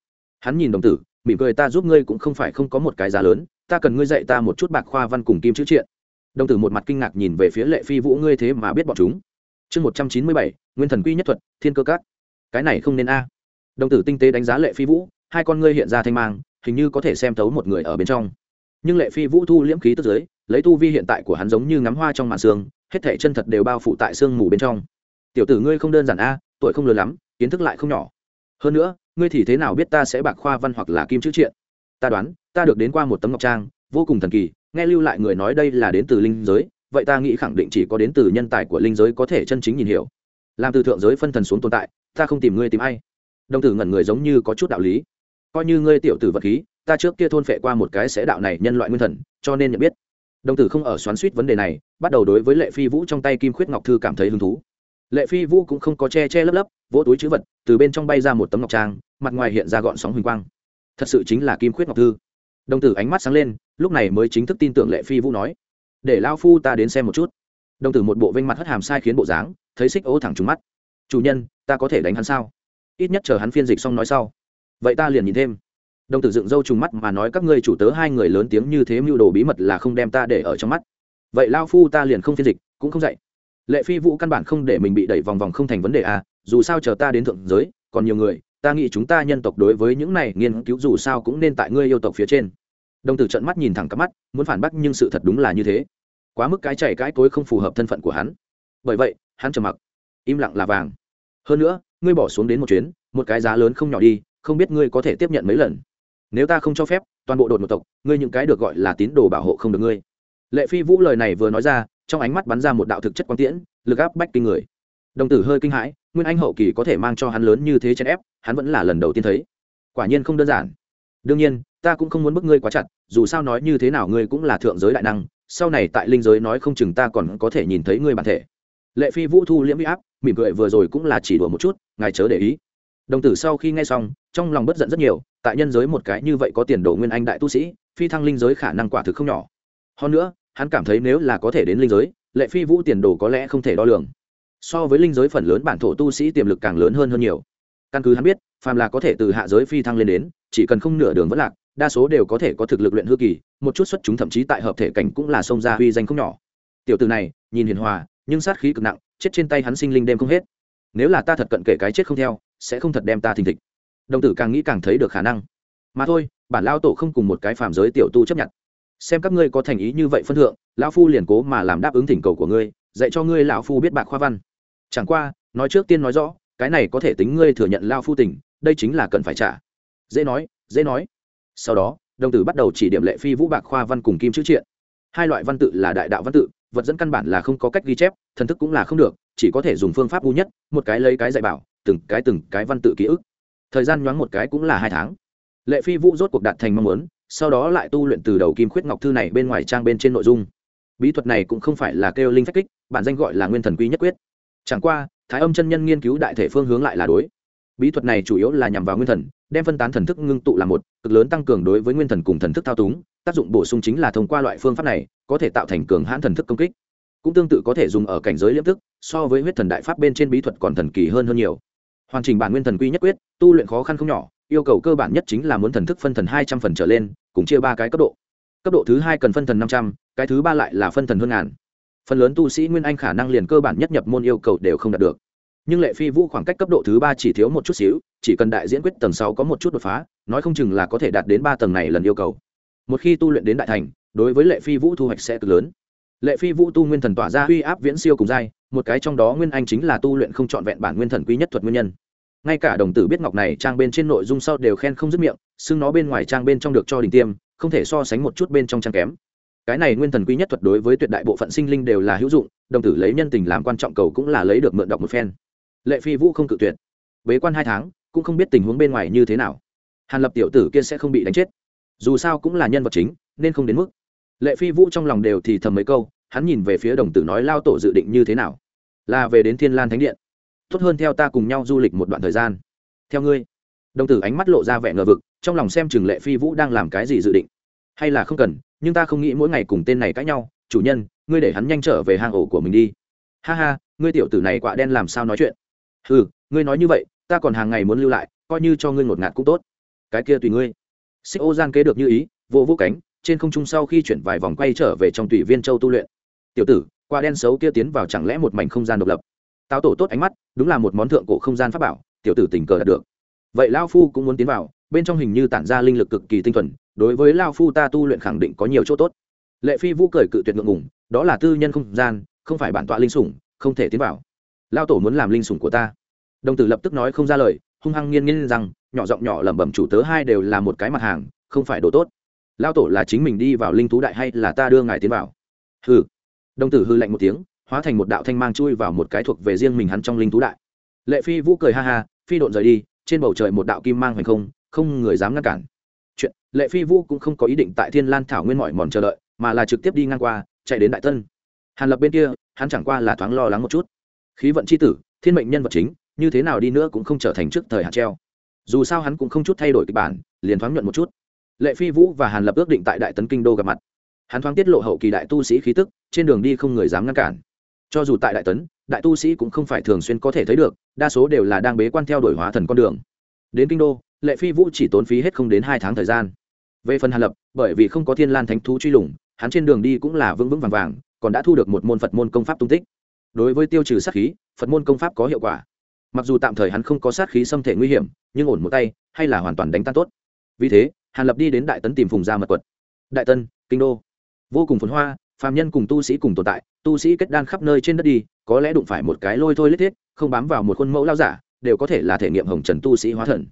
Hắn nhìn đồng tử mỉm cười ta giúp ngươi cũng không phải không có một cái giá lớn, ta cần ngươi dạy ta một chút bạc khoa văn cùng kim chữ triện. Đồng tử một mặt kinh ngạc nhìn về phía lệ phi vũ, ngươi thế mà biết bọn chúng. Chương một trăm chín mươi bảy, nguyên thần quy nhất thuật, thiên cơ cát cái này không nên a. Đồng tử tinh tế đánh giá lệ phi vũ, hai con ngươi hiện ra thanh mang, hình như có thể xem thấu một người ở bên trong. Nhưng lệ phi vũ thu liễm khí tức giới lấy tu vi hiện tại của hắn giống như ngắm hoa trong màn xương hết thể chân thật đều bao phủ tại sương mù bên trong. Tiểu tử ngươi không đơn giản a, tuổi không lớn lắm, kiến thức lại không nhỏ. Hơn nữa ngươi thì thế nào biết ta sẽ bạc khoa văn hoặc là kim chữ triện? Ta đoán, ta được đến qua một tấm ngọc trang, vô cùng thần kỳ, nghe lưu lại người nói đây là đến từ linh giới, vậy ta nghĩ khẳng định chỉ có đến từ nhân tài của linh giới có thể chân chính nhìn hiểu. Làm từ thượng giới phân thần xuống tồn tại, ta không tìm ngươi tìm ai. Đồng tử ngẩn người giống như có chút đạo lý. Coi như ngươi tiểu tử vật khí, ta trước kia thôn phệ qua một cái sẽ đạo này nhân loại nguyên thần, cho nên nhận biết. Đồng tử không ở xoắn suýt vấn đề này, bắt đầu đối với lệ phi vũ trong tay kim khuyết ngọc thư cảm thấy hứng thú. Lệ phi vũ cũng không có che che lấp lấp vỗ túi chữ vật, từ bên trong bay ra một tấm ngọc trang, mặt ngoài hiện ra gọn sóng huỳnh quang. Thật sự chính là kim khuyết ngọc thư. Đồng tử ánh mắt sáng lên, lúc này mới chính thức tin tưởng lệ phi vũ nói, để lao phu ta đến xem một chút. Đồng tử một bộ vênh mặt hất hàm sai khiến bộ dáng, thấy xích ô thẳng trúng mắt. Chủ nhân, ta có thể đánh hắn sao? Ít nhất chờ hắn phiên dịch xong nói sau. Vậy ta liền nhìn thêm. Đồng tử dựng râu trùng mắt mà nói, các ngươi chủ tớ hai người lớn tiếng như thế mưu đồ bí mật là không đem ta để ở trong mắt. Vậy lao phu ta liền không phiên dịch, cũng không dạy. Lệ phi vũ căn bản không để mình bị đẩy vòng vòng không thành vấn đề à dù sao chờ ta đến thượng giới, còn nhiều người, ta nghĩ chúng ta nhân tộc đối với những này nghiên cứu dù sao cũng nên tại ngươi yêu tộc phía trên. Đồng tử trận mắt nhìn thẳng cắp mắt, muốn phản bác nhưng sự thật đúng là như thế. Quá mức cái chảy cái cối không phù hợp thân phận của hắn. Bởi vậy, hắn trầm mặc, im lặng là vàng. Hơn nữa, ngươi bỏ xuống đến một chuyến, một cái giá lớn không nhỏ đi, không biết ngươi có thể tiếp nhận mấy lần. Nếu ta không cho phép, toàn bộ đột một tộc, ngươi những cái được gọi là tín đồ bảo hộ không được ngươi. Lệ phi vũ lời này vừa nói ra, trong ánh mắt bắn ra một đạo thực chất quang tiễn, lực áp bách kinh người đồng tử hơi kinh hãi, nguyên anh hậu kỳ có thể mang cho hắn lớn như thế chèn ép, hắn vẫn là lần đầu tiên thấy. Quả nhiên không đơn giản. Đương nhiên, ta cũng không muốn bức ngươi quá chặt, dù sao nói như thế nào ngươi cũng là thượng giới đại năng, sau này tại linh giới nói không chừng ta còn có thể nhìn thấy ngươi bản thể. Lệ phi vũ thu liễm huy áp, mỉm cười vừa rồi cũng là chỉ đùa một chút, ngài chớ để ý. Đồng tử sau khi nghe xong, trong lòng bất giận rất nhiều, tại nhân giới một cái như vậy có tiền đồ nguyên anh đại tu sĩ, phi thăng linh giới khả năng quả thực không nhỏ. Hơn nữa, hắn cảm thấy nếu là có thể đến linh giới, lệ phi vũ tiền đồ có lẽ không thể đo lường so với linh giới phần lớn bản thổ tu sĩ tiềm lực càng lớn hơn hơn nhiều. Căn cứ hắn biết, phàm là có thể từ hạ giới phi thăng lên đến, chỉ cần không nửa đường vẫn lạc, đa số đều có thể có thực lực luyện hư kỳ, một chút xuất chúng thậm chí tại hợp thể cảnh cũng là xông ra uy danh không nhỏ. Tiểu từ này, nhìn hiền hòa, nhưng sát khí cực nặng, chết trên tay hắn sinh linh đêm không hết. Nếu là ta thật cận kể cái chết không theo, sẽ không thật đem ta thình thịch. Đồng tử càng nghĩ càng thấy được khả năng. Mà thôi, bản lao tổ không cùng một cái phàm giới tiểu tu chấp nhận. Xem các ngươi có thành ý như vậy phân thượng, lão phu liền cố mà làm đáp ứng thỉnh cầu của ngươi, dạy cho ngươi lão phu biết bạc khoa văn chẳng qua, nói trước tiên nói rõ, cái này có thể tính ngươi thừa nhận lao phu tình, đây chính là cần phải trả. Dễ nói dễ nói. Sau đó, đồng tử bắt đầu chỉ điểm lệ phi vũ bạc khoa văn cùng kim chữ triện. Hai loại văn tự là đại đạo văn tự, vật dẫn căn bản là không có cách ghi chép, thần thức cũng là không được, chỉ có thể dùng phương pháp ngu nhất, một cái lấy cái dạy bảo, từng cái từng cái văn tự ký ức. Thời gian nhoáng một cái cũng là hai tháng. Lệ phi vũ rốt cuộc đạt thành mong muốn, sau đó lại tu luyện từ đầu kim khuyết ngọc thư này bên ngoài trang bên trên nội dung. Bí thuật này cũng không phải là kêu linh phách kích, bản danh gọi là nguyên thần quy nhất quyết chẳng qua, thái âm chân nhân nghiên cứu đại thể phương hướng lại là đối. Bí thuật này chủ yếu là nhằm vào nguyên thần, đem phân tán thần thức ngưng tụ là một, cực lớn tăng cường đối với nguyên thần cùng thần thức thao túng, tác dụng bổ sung chính là thông qua loại phương pháp này, có thể tạo thành cường hãn thần thức công kích. Cũng tương tự có thể dùng ở cảnh giới liếp thức, so với huyết thần đại pháp bên trên bí thuật còn thần kỳ hơn hơn nhiều. Hoàn chỉnh bản nguyên thần quy nhất quyết, tu luyện khó khăn không nhỏ, yêu cầu cơ bản nhất chính là muốn thần thức phân thần hai trăm phần trở lên, cùng chia ba cái cấp độ. Cấp độ thứ hai cần phân thần năm trăm, cái thứ ba lại là phân thần hơn ngàn phần lớn tu sĩ nguyên anh khả năng liền cơ bản nhất nhập môn yêu cầu đều không đạt được. Nhưng lệ phi vũ khoảng cách cấp độ thứ ba chỉ thiếu một chút xíu, chỉ cần đại diễn quyết tầng sáu có một chút đột phá, nói không chừng là có thể đạt đến ba tầng này lần yêu cầu. Một khi tu luyện đến đại thành, đối với lệ phi vũ thu hoạch sẽ cực lớn. Lệ phi vũ tu nguyên thần tỏa ra uy áp viễn siêu cùng giai, một cái trong đó nguyên anh chính là tu luyện không trọn vẹn bản nguyên thần quý nhất thuật nguyên nhân. Ngay cả đồng tử biết ngọc này trang bên trên nội dung sau đều khen không dứt miệng, xưng nó bên ngoài trang bên trong được cho đỉnh tiêm, không thể so sánh một chút bên trong trang kém cái này nguyên thần quý nhất thuật đối với tuyệt đại bộ phận sinh linh đều là hữu dụng, đồng tử lấy nhân tình làm quan trọng cầu cũng là lấy được mượn đọc một phen. Lệ phi vũ không cự tuyệt. Bế quan hai tháng, cũng không biết tình huống bên ngoài như thế nào. Hàn lập tiểu tử kia sẽ không bị đánh chết. Dù sao cũng là nhân vật chính, nên không đến mức. Lệ phi vũ trong lòng đều thì thầm mấy câu, hắn nhìn về phía đồng tử nói lao tổ dự định như thế nào? Là về đến thiên lan thánh điện. Tốt hơn theo ta cùng nhau du lịch một đoạn thời gian. Theo ngươi. Đồng tử ánh mắt lộ ra vẻ ngờ vực, trong lòng xem chừng lệ phi vũ đang làm cái gì dự định hay là không cần, nhưng ta không nghĩ mỗi ngày cùng tên này cãi nhau. Chủ nhân, ngươi để hắn nhanh trở về hang ổ của mình đi. Ha ha, ngươi tiểu tử này quạ đen làm sao nói chuyện? Ừ ngươi nói như vậy, ta còn hàng ngày muốn lưu lại, coi như cho ngươi ngột ngạt cũng tốt. Cái kia tùy ngươi. Xích ô gian kế được như ý, vô vô cánh, trên không trung sau khi chuyển vài vòng quay trở về trong tùy viên châu tu luyện. Tiểu tử quạ đen xấu kia tiến vào chẳng lẽ một mảnh không gian độc lập? Táo tổ tốt ánh mắt, đúng là một món thượng cổ không gian pháp bảo, tiểu tử tình cờ đạt được. Vậy lao phu cũng muốn tiến vào, bên trong hình như tản ra linh lực cực kỳ tinh thuần đối với lao phu ta tu luyện khẳng định có nhiều chỗ tốt. Lệ phi vũ cười cự tuyệt ngượng ngủng đó là tư nhân không gian, không phải bản tọa linh sủng, không thể tiến vào. Lao tổ muốn làm linh sủng của ta. Đồng tử lập tức nói không ra lời, hung hăng nghiên nghiên rằng, nhỏ giọng nhỏ lẩm bẩm chủ tớ hai đều là một cái mặt hàng, không phải đồ tốt. Lao tổ là chính mình đi vào linh thú đại hay là ta đưa ngài tiến vào? Hừ. Đồng tử hư lạnh một tiếng, hóa thành một đạo thanh mang chui vào một cái thuộc về riêng mình hắn trong linh thú đại. Lệ phi vũ cười ha ha, phi độn rời đi, trên bầu trời một đạo kim mang hoành không không người dám ngăn cản lệ phi vũ cũng không có ý định tại thiên lan thảo nguyên mỏi mòn chờ đợi, mà là trực tiếp đi ngang qua, chạy đến đại tân. Hàn lập bên kia, hắn chẳng qua là thoáng lo lắng một chút. Khí vận c h i tử, thiên mệnh nhân vật chính, như thế nào đi nữa cũng không trở thành trước thời hạn treo. Dù sao hắn cũng không chút thay đổi kịch bản, liền thoáng nhuận một chút. Lệ phi vũ và hàn lập ước định tại đại tấn kinh đô gặp mặt. Hắn thoáng tiết lộ hậu kỳ đại tu sĩ khí tức, trên đường đi không người dám ngăn cản. Cho dù tại đại tấn, đại tu sĩ cũng không phải thường xuyên có thể thấy được, đa số đều là đang bế quan theo đuổi hóa thần con đường. Đến kinh đô, lệ phi vũ chỉ tốn phí hết không đến hai tháng thời gian về phần hàn lập, bởi vì không có thiên lan thánh thú truy lùng, hắn trên đường đi cũng là vững vững vàng vàng, còn đã thu được một môn phật môn công pháp tung tích. Đối với tiêu trừ sát khí, phật môn công pháp có hiệu quả. Mặc dù tạm thời hắn không có sát khí xâm thể nguy hiểm, nhưng ổn một tay, hay là hoàn toàn đánh tan tốt. Vì thế, hàn lập đi đến đại tấn tìm phùng gia mật quật. Đại tân kinh đô. Vô cùng phồn hoa, phàm nhân cùng tu sĩ cùng tồn tại, tu sĩ kết đan khắp nơi trên đất đi, có lẽ đụng phải một cái lôi thôi lết thiết, không bám vào một khuôn mẫu lao giả, đều có thể là thể nghiệm hồng trần tu sĩ hóa thần.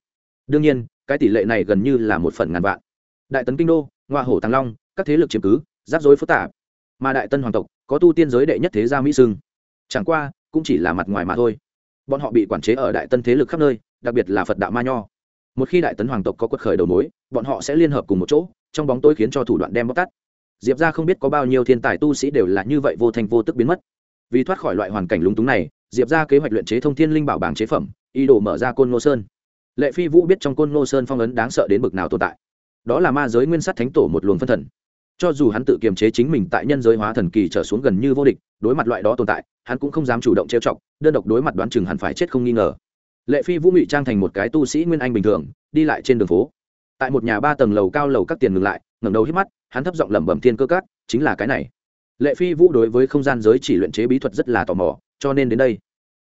Đương nhiên, cái tỷ lệ này gần như là một phần ngàn vạn đại tấn kinh đô ngoại hổ tàng long, các thế lực chiếm cứ, rắc rối phức tạp. Mà đại tân hoàng tộc, có tu tiên giới đệ nhất thế gia mỹ sưng chẳng qua, cũng chỉ là mặt ngoài mà thôi. Bọn họ bị quản chế ở đại tân thế lực khắp nơi, đặc biệt là phật đạo ma nho. Một khi đại tấn hoàng tộc có quật khởi đầu mối, bọn họ sẽ liên hợp cùng một chỗ, trong bóng tối khiến cho thủ đoạn đem bóc tắt diệp ra không biết có bao nhiêu thiên tài tu sĩ đều là như vậy vô thành vô tức biến mất. Vì thoát khỏi loại hoàn cảnh lúng túng này, diệp ra kế hoạch luyện chế thông thiên linh bảo bảng chế phẩm, ý đồ mở ra côn ngô sơn. Lệ phi vũ biết trong côn ngô sơn phong ấn đáng sợ đến bực nào tồn tại đó là ma giới nguyên sát thánh tổ một luồng phân thần. Cho dù hắn tự kiềm chế chính mình tại nhân giới hóa thần kỳ trở xuống gần như vô địch, đối mặt loại đó tồn tại, hắn cũng không dám chủ động trêu chọc, đơn độc đối mặt đoán chừng hẳn phải chết không nghi ngờ. Lệ phi vũ ngụy trang thành một cái tu sĩ nguyên anh bình thường, đi lại trên đường phố. Tại một nhà ba tầng lầu cao lầu các tiền ngừng lại, ngẩng đầu hít mắt, hắn thấp giọng lẩm bẩm thiên cơ cát chính là cái này. Lệ phi vũ đối với không gian giới chỉ luyện chế bí thuật rất là tò mò, cho nên đến đây.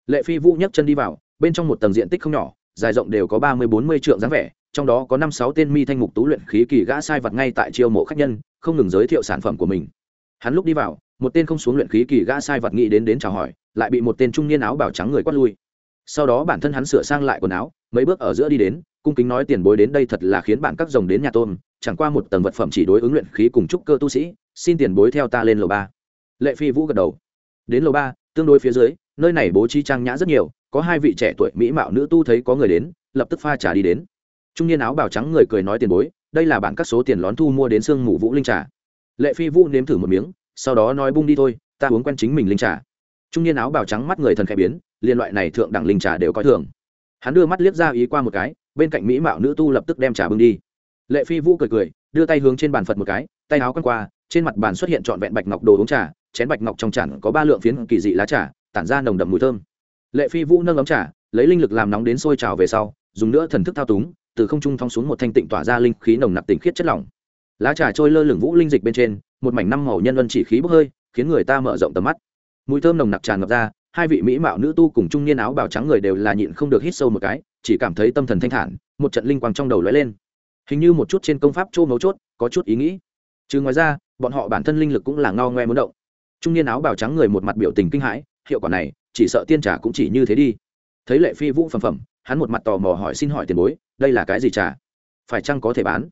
Lệ phi vũ nhấc chân đi vào, bên trong một tầng diện tích không nhỏ, dài rộng đều có ba mươi bốn mươi trượng dáng vẻ trong đó có năm sáu tên mi thanh mục tú luyện khí kỳ gã sai vật ngay tại chiêu mộ khách nhân, không ngừng giới thiệu sản phẩm của mình. Hắn lúc đi vào, một tên không xuống luyện khí kỳ gã sai vật nghĩ đến đến chào hỏi, lại bị một tên trung niên áo bảo trắng người quát lui. Sau đó bản thân hắn sửa sang lại quần áo, mấy bước ở giữa đi đến, cung kính nói tiền bối đến đây thật là khiến bạn các rồng đến nhà tôm, chẳng qua một tầng vật phẩm chỉ đối ứng luyện khí cùng trúc cơ tu sĩ, xin tiền bối theo ta lên lầu ba. Lệ phi vũ gật đầu. Đến lầu ba, tương đối phía dưới, nơi này bố trí trang nhã rất nhiều, có hai vị trẻ tuổi mỹ mạo nữ tu thấy có người đến, lập tức pha trà đi đến trung niên áo bào trắng người cười nói tiền bối, đây là bản các số tiền lón thu mua đến sương mù vũ linh trà. Lệ phi vũ nếm thử một miếng, sau đó nói bung đi thôi, ta uống quen chính mình linh trà. Trung niên áo bào trắng mắt người thần khẽ biến liên loại này thượng đẳng linh trà đều coi thường. Hắn đưa mắt liếc ra ý qua một cái, bên cạnh mỹ mạo nữ tu lập tức đem trà bưng đi. Lệ phi vũ cười cười, đưa tay hướng trên bàn phật một cái, tay áo quăng qua, trên mặt bàn xuất hiện trọn vẹn bạch ngọc đồ uống trà, chén bạch ngọc trong chản có ba lượng phiến kỳ dị lá trà, tản ra nồng đậm mùi thơm. Lệ phi vũ nâng ấm trà, lấy linh lực làm nóng đến sôi trào về sau, dùng nữa thần thức thao túng từ không trung thong xuống một thanh tịnh tỏa ra linh khí nồng nặc tỉnh khiết chất lỏng. Lá trà trôi lơ lửng vũ linh dịch bên trên, một mảnh năm màu nhân vân chỉ khí bốc hơi, khiến người ta mở rộng tầm mắt. Mùi thơm nồng nặc tràn ngập ra, hai vị mỹ mạo nữ tu cùng trung niên áo bào trắng người đều là nhịn không được hít sâu một cái, chỉ cảm thấy tâm thần thanh thản, một trận linh quang trong đầu lóe lên. Hình như một chút trên công pháp chỗ mấu chốt, có chút ý nghĩ. Chứ ngoài ra, bọn họ bản thân linh lực cũng là ngao ngoe muốn động. Trung niên áo bào trắng người một mặt biểu tình kinh hãi, hiệu quả này, chỉ sợ tiên trả cũng chỉ như thế đi. Thấy lệ phi vũ phẩm phẩm, hắn một mặt tò mò hỏi xin hỏi tiền bối đây là cái gì trà? Phải chăng có thể bán?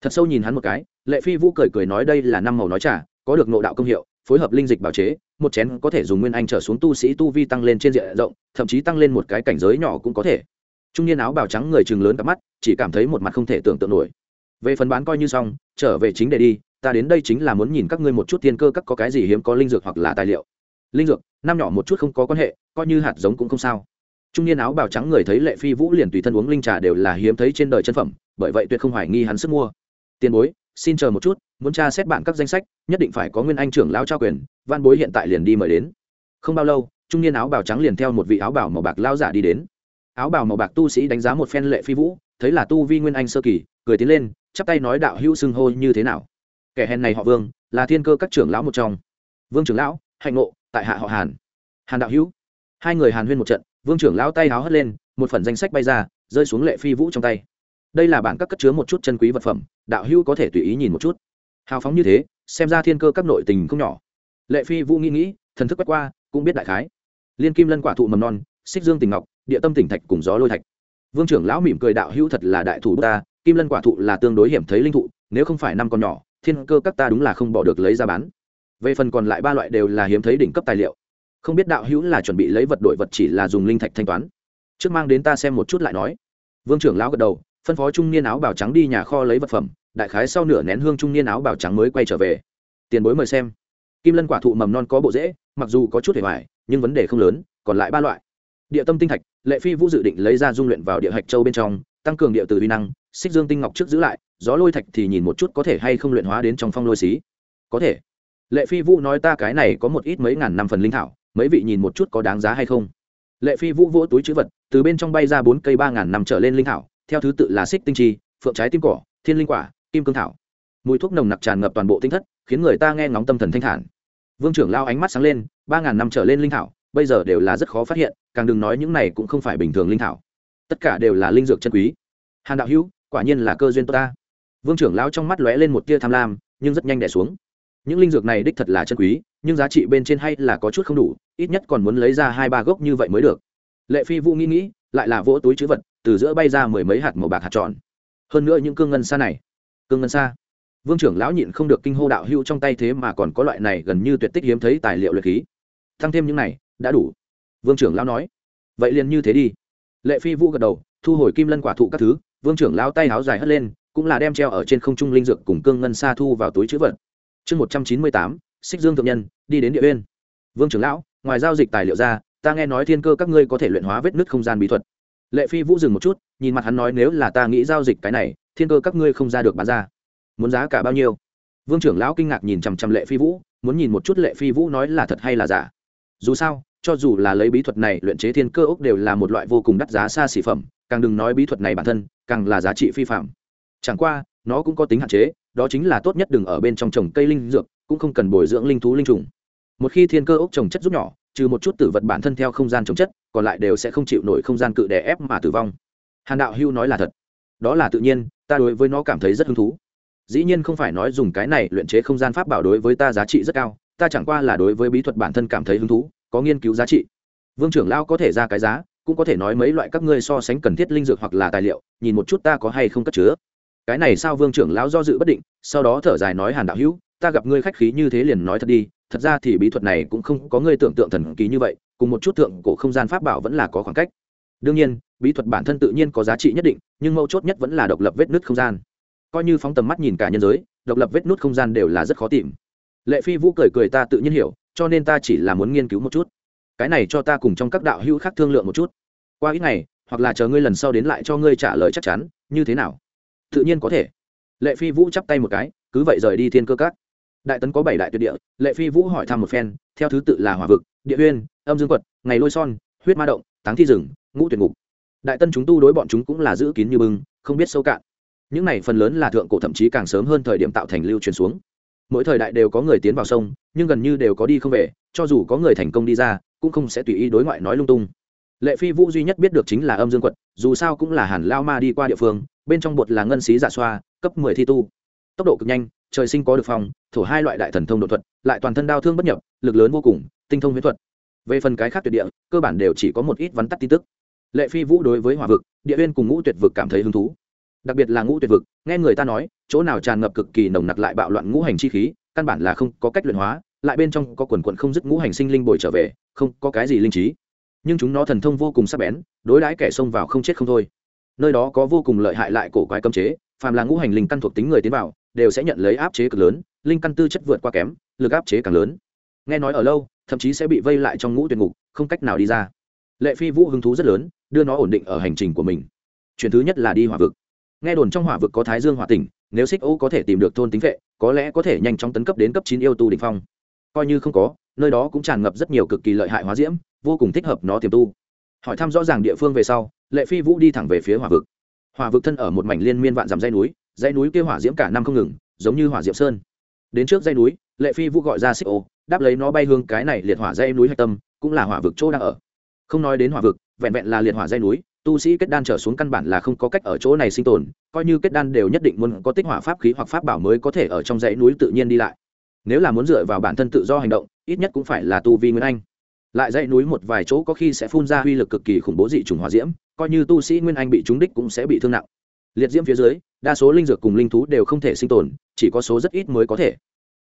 Thật sâu nhìn hắn một cái, lệ phi vũ cười cười nói đây là năm màu nói trà, có được nộ đạo công hiệu, phối hợp linh dịch bảo chế, một chén có thể dùng nguyên anh trở xuống tu sĩ tu vi tăng lên trên diện rộng, thậm chí tăng lên một cái cảnh giới nhỏ cũng có thể. Trung niên áo bào trắng người chừng lớn cặp mắt, chỉ cảm thấy một mặt không thể tưởng tượng nổi. Về phần bán coi như xong, trở về chính để đi, ta đến đây chính là muốn nhìn các ngươi một chút thiên cơ các có cái gì hiếm có linh dược hoặc là tài liệu. Linh dược, năm nhỏ một chút không có quan hệ, coi như hạt giống cũng không sao trung niên áo bào trắng người thấy lệ phi vũ liền tùy thân uống linh trà đều là hiếm thấy trên đời chân phẩm, bởi vậy tuyệt không hoài nghi hắn sức mua. Tiền bối, xin chờ một chút, muốn tra xét bạn các danh sách, nhất định phải có nguyên anh trưởng lao trao quyền, văn bối hiện tại liền đi mời đến. Không bao lâu, trung niên áo bào trắng liền theo một vị áo bào màu bạc lao giả đi đến. Áo bào màu bạc tu sĩ đánh giá một phen lệ phi vũ, thấy là tu vi nguyên anh sơ kỳ, cười tiến lên, chắp tay nói đạo hữu xưng hô như thế nào. Kẻ hèn này họ vương, là thiên cơ các trưởng lão một trong. Vương trưởng lão, hạnh ngộ, tại hạ họ hàn. Hàn đạo hữu. Hai người hàn huyên một trận vương trưởng lão tay háo hất lên, một phần danh sách bay ra, rơi xuống lệ phi vũ trong tay. Đây là bản các cất chứa một chút chân quý vật phẩm, đạo hữu có thể tùy ý nhìn một chút. Hào phóng như thế, xem ra thiên cơ các nội tình không nhỏ. Lệ phi vũ nghĩ nghĩ, thần thức quét qua, cũng biết đại khái. Liên kim lân quả thụ mầm non, xích dương tình ngọc, địa tâm tỉnh thạch cùng gió lôi thạch. Vương trưởng lão mỉm cười đạo hữu thật là đại thủ ta, kim lân quả thụ là tương đối hiểm thấy linh thụ, nếu không phải năm con nhỏ, thiên cơ các ta đúng là không bỏ được lấy ra bán. Về phần còn lại ba loại đều là hiếm thấy đỉnh cấp tài liệu không biết đạo hữu là chuẩn bị lấy vật đổi vật chỉ là dùng linh thạch thanh toán. Trước mang đến ta xem một chút lại nói. Vương trưởng lão gật đầu, phân phó trung niên áo bào trắng đi nhà kho lấy vật phẩm, đại khái sau nửa nén hương trung niên áo bào trắng mới quay trở về. Tiền bối mời xem. Kim lân quả thụ mầm non có bộ dễ mặc dù có chút hề hoài, nhưng vấn đề không lớn, còn lại ba loại. Địa tâm tinh thạch, lệ phi vũ dự định lấy ra dung luyện vào địa hạch châu bên trong, tăng cường địa từ vi năng, xích dương tinh ngọc trước giữ lại, gió lôi thạch thì nhìn một chút có thể hay không luyện hóa đến trong phong lôi xí. Có thể. Lệ phi vũ nói ta cái này có một ít mấy ngàn năm phần linh thảo mấy vị nhìn một chút có đáng giá hay không? Lệ phi vũ vỗ túi chữ vật, từ bên trong bay ra bốn cây ba ngàn năm trở lên linh thảo, theo thứ tự là xích tinh chi, phượng trái tim cỏ, thiên linh quả, kim cương thảo. Mùi thuốc nồng nặc tràn ngập toàn bộ tinh thất, khiến người ta nghe ngóng tâm thần thanh thản. Vương trưởng lao ánh mắt sáng lên, ba ngàn năm trở lên linh thảo, bây giờ đều là rất khó phát hiện, càng đừng nói những này cũng không phải bình thường linh thảo. Tất cả đều là linh dược chân quý. Hàn đạo hữu, quả nhiên là cơ duyên tốt ta. Vương trưởng lao trong mắt lóe lên một tia tham lam, nhưng rất nhanh đẻ xuống. Những linh dược này đích thật là chân quý nhưng giá trị bên trên hay là có chút không đủ, ít nhất còn muốn lấy ra hai ba gốc như vậy mới được. Lệ phi vũ nghĩ nghĩ, lại là vỗ túi chữ vật, từ giữa bay ra mười mấy hạt màu bạc hạt tròn. Hơn nữa những cương ngân xa này, cương ngân xa vương trưởng lão nhịn không được kinh hô đạo hưu trong tay thế mà còn có loại này gần như tuyệt tích hiếm thấy tài liệu luyện khí. Tăng thêm những này, đã đủ. Vương trưởng lão nói. Vậy liền như thế đi. Lệ phi vũ gật đầu, thu hồi kim lân quả thụ các thứ, vương trưởng lão tay háo dài hất lên, cũng là đem treo ở trên không trung linh dược cùng cương ngân xa thu vào túi chữ vật. Chương một trăm chín mươi tám xích dương thượng nhân, đi đến địa uyên. Vương trưởng lão, ngoài giao dịch tài liệu ra, ta nghe nói thiên cơ các ngươi có thể luyện hóa vết nứt không gian bí thuật. Lệ phi vũ dừng một chút, nhìn mặt hắn nói nếu là ta nghĩ giao dịch cái này, thiên cơ các ngươi không ra được bán ra. Muốn giá cả bao nhiêu? Vương trưởng lão kinh ngạc nhìn chằm chằm lệ phi vũ, muốn nhìn một chút lệ phi vũ nói là thật hay là giả. Dù sao, cho dù là lấy bí thuật này luyện chế thiên cơ ốc đều là một loại vô cùng đắt giá xa xỉ phẩm, càng đừng nói bí thuật này bản thân, càng là giá trị phi phạm. Chẳng qua, nó cũng có tính hạn chế, đó chính là tốt nhất đừng ở bên trong trồng cây linh dược cũng không cần bồi dưỡng linh thú linh trùng. Một khi thiên cơ ốc trồng chất giúp nhỏ, trừ một chút tử vật bản thân theo không gian trồng chất, còn lại đều sẽ không chịu nổi không gian cự đè ép mà tử vong. Hàn đạo hưu nói là thật. Đó là tự nhiên, ta đối với nó cảm thấy rất hứng thú. Dĩ nhiên không phải nói dùng cái này luyện chế không gian pháp bảo đối với ta giá trị rất cao, ta chẳng qua là đối với bí thuật bản thân cảm thấy hứng thú, có nghiên cứu giá trị. Vương trưởng lao có thể ra cái giá, cũng có thể nói mấy loại các ngươi so sánh cần thiết linh dược hoặc là tài liệu, nhìn một chút ta có hay không cất chứa. Cái này sao vương trưởng lão do dự bất định, sau đó thở dài nói hàn đạo hữu ta gặp ngươi khách khí như thế liền nói thật đi, thật ra thì bí thuật này cũng không có ngươi tưởng tượng thần kỳ như vậy, cùng một chút thượng cổ không gian pháp bảo vẫn là có khoảng cách. Đương nhiên, bí thuật bản thân tự nhiên có giá trị nhất định, nhưng mấu chốt nhất vẫn là độc lập vết nứt không gian. Coi như phóng tầm mắt nhìn cả nhân giới, độc lập vết nứt không gian đều là rất khó tìm. Lệ phi vũ cười cười ta tự nhiên hiểu, cho nên ta chỉ là muốn nghiên cứu một chút. Cái này cho ta cùng trong các đạo hữu khác thương lượng một chút. Qua ít ngày, hoặc là chờ ngươi lần sau đến lại cho ngươi trả lời chắc chắn, như thế nào? Tự nhiên có thể. Lệ phi vũ chắp tay một cái, cứ vậy rời đi thiên cơ các đại tấn có bảy đại tuyệt địa, lệ phi vũ hỏi thăm một phen, theo thứ tự là hỏa vực, địa uyên, âm dương quật, ngày lôi son, huyết ma động, táng thi rừng, ngũ tuyệt ngục. Đại tân chúng tu đối bọn chúng cũng là giữ kín như bưng, không biết sâu cạn. Những này phần lớn là thượng cổ thậm chí càng sớm hơn thời điểm tạo thành lưu truyền xuống. Mỗi thời đại đều có người tiến vào sông, nhưng gần như đều có đi không về, cho dù có người thành công đi ra, cũng không sẽ tùy ý đối ngoại nói lung tung. Lệ phi vũ duy nhất biết được chính là âm dương quật, dù sao cũng là hàn lao ma đi qua địa phương, bên trong bột là ngân xí giả xoa, cấp mười thi tu. Tốc độ cực nhanh trời sinh có được phong, thổ hai loại đại thần thông đột thuật lại toàn thân đau thương bất nhập lực lớn vô cùng tinh thông huyễn thuật. Về phần cái khác tuyệt địa cơ bản đều chỉ có một ít vắn tắt tin tức. Lệ phi vũ đối với hỏa vực địa viên cùng ngũ tuyệt vực cảm thấy hứng thú. Đặc biệt là ngũ tuyệt vực nghe người ta nói chỗ nào tràn ngập cực kỳ nồng nặc lại bạo loạn ngũ hành chi khí căn bản là không có cách luyện hóa lại bên trong có quần quận không dứt ngũ hành sinh linh bồi trở về không có cái gì linh trí. Nhưng chúng nó thần thông vô cùng sắc bén đối đãi kẻ xông vào không chết không thôi. Nơi đó có vô cùng lợi hại lại cổ quái cấm chế phàm là ngũ hành linh căn thuộc tính người tiến vào đều sẽ nhận lấy áp chế cực lớn, linh căn tư chất vượt qua kém, lực áp chế càng lớn. Nghe nói ở lâu, thậm chí sẽ bị vây lại trong ngũ tuyệt ngục, không cách nào đi ra. Lệ phi vũ hứng thú rất lớn, đưa nó ổn định ở hành trình của mình. Chuyện thứ nhất là đi hỏa vực. Nghe đồn trong hỏa vực có thái dương hỏa tỉnh, nếu xích ô có thể tìm được thôn tính vệ, có lẽ có thể nhanh chóng tấn cấp đến cấp chín yêu tu đ ỉ n h phong. Coi như không có, nơi đó cũng tràn ngập rất nhiều cực kỳ lợi hại hóa diễm, vô cùng thích hợp nó tiềm tu. Hỏi thăm rõ ràng địa phương về sau, lệ phi vũ đi thẳng về phía hỏa vực. Hỏa vực thân ở một mảnh liên miên vạn dằm dây núi dãy núi kia hỏa diễm cả năm không ngừng, giống như hỏa diệm sơn. Đến trước dãy núi, lệ phi vũ gọi ra xích ô, đáp lấy nó bay hướng cái này liệt hỏa dãy núi hạch tâm, cũng là hỏa vực chỗ đang ở. Không nói đến hỏa vực, vẹn vẹn là liệt hỏa dãy núi, tu sĩ kết đan trở xuống căn bản là không có cách ở chỗ này sinh tồn, coi như kết đan đều nhất định muốn có tích hỏa pháp khí hoặc pháp bảo mới có thể ở trong dãy núi tự nhiên đi lại. Nếu là muốn dựa vào bản thân tự do hành động, ít nhất cũng phải là tu vi nguyên anh. Lại dãy núi một vài chỗ có khi sẽ phun ra uy lực cực kỳ khủng bố dị trùng hỏa diễm, coi như tu sĩ nguyên anh bị trúng đích cũng sẽ bị thương nặng. Liệt diễm phía dưới đa số linh dược cùng linh thú đều không thể sinh tồn, chỉ có số rất ít mới có thể.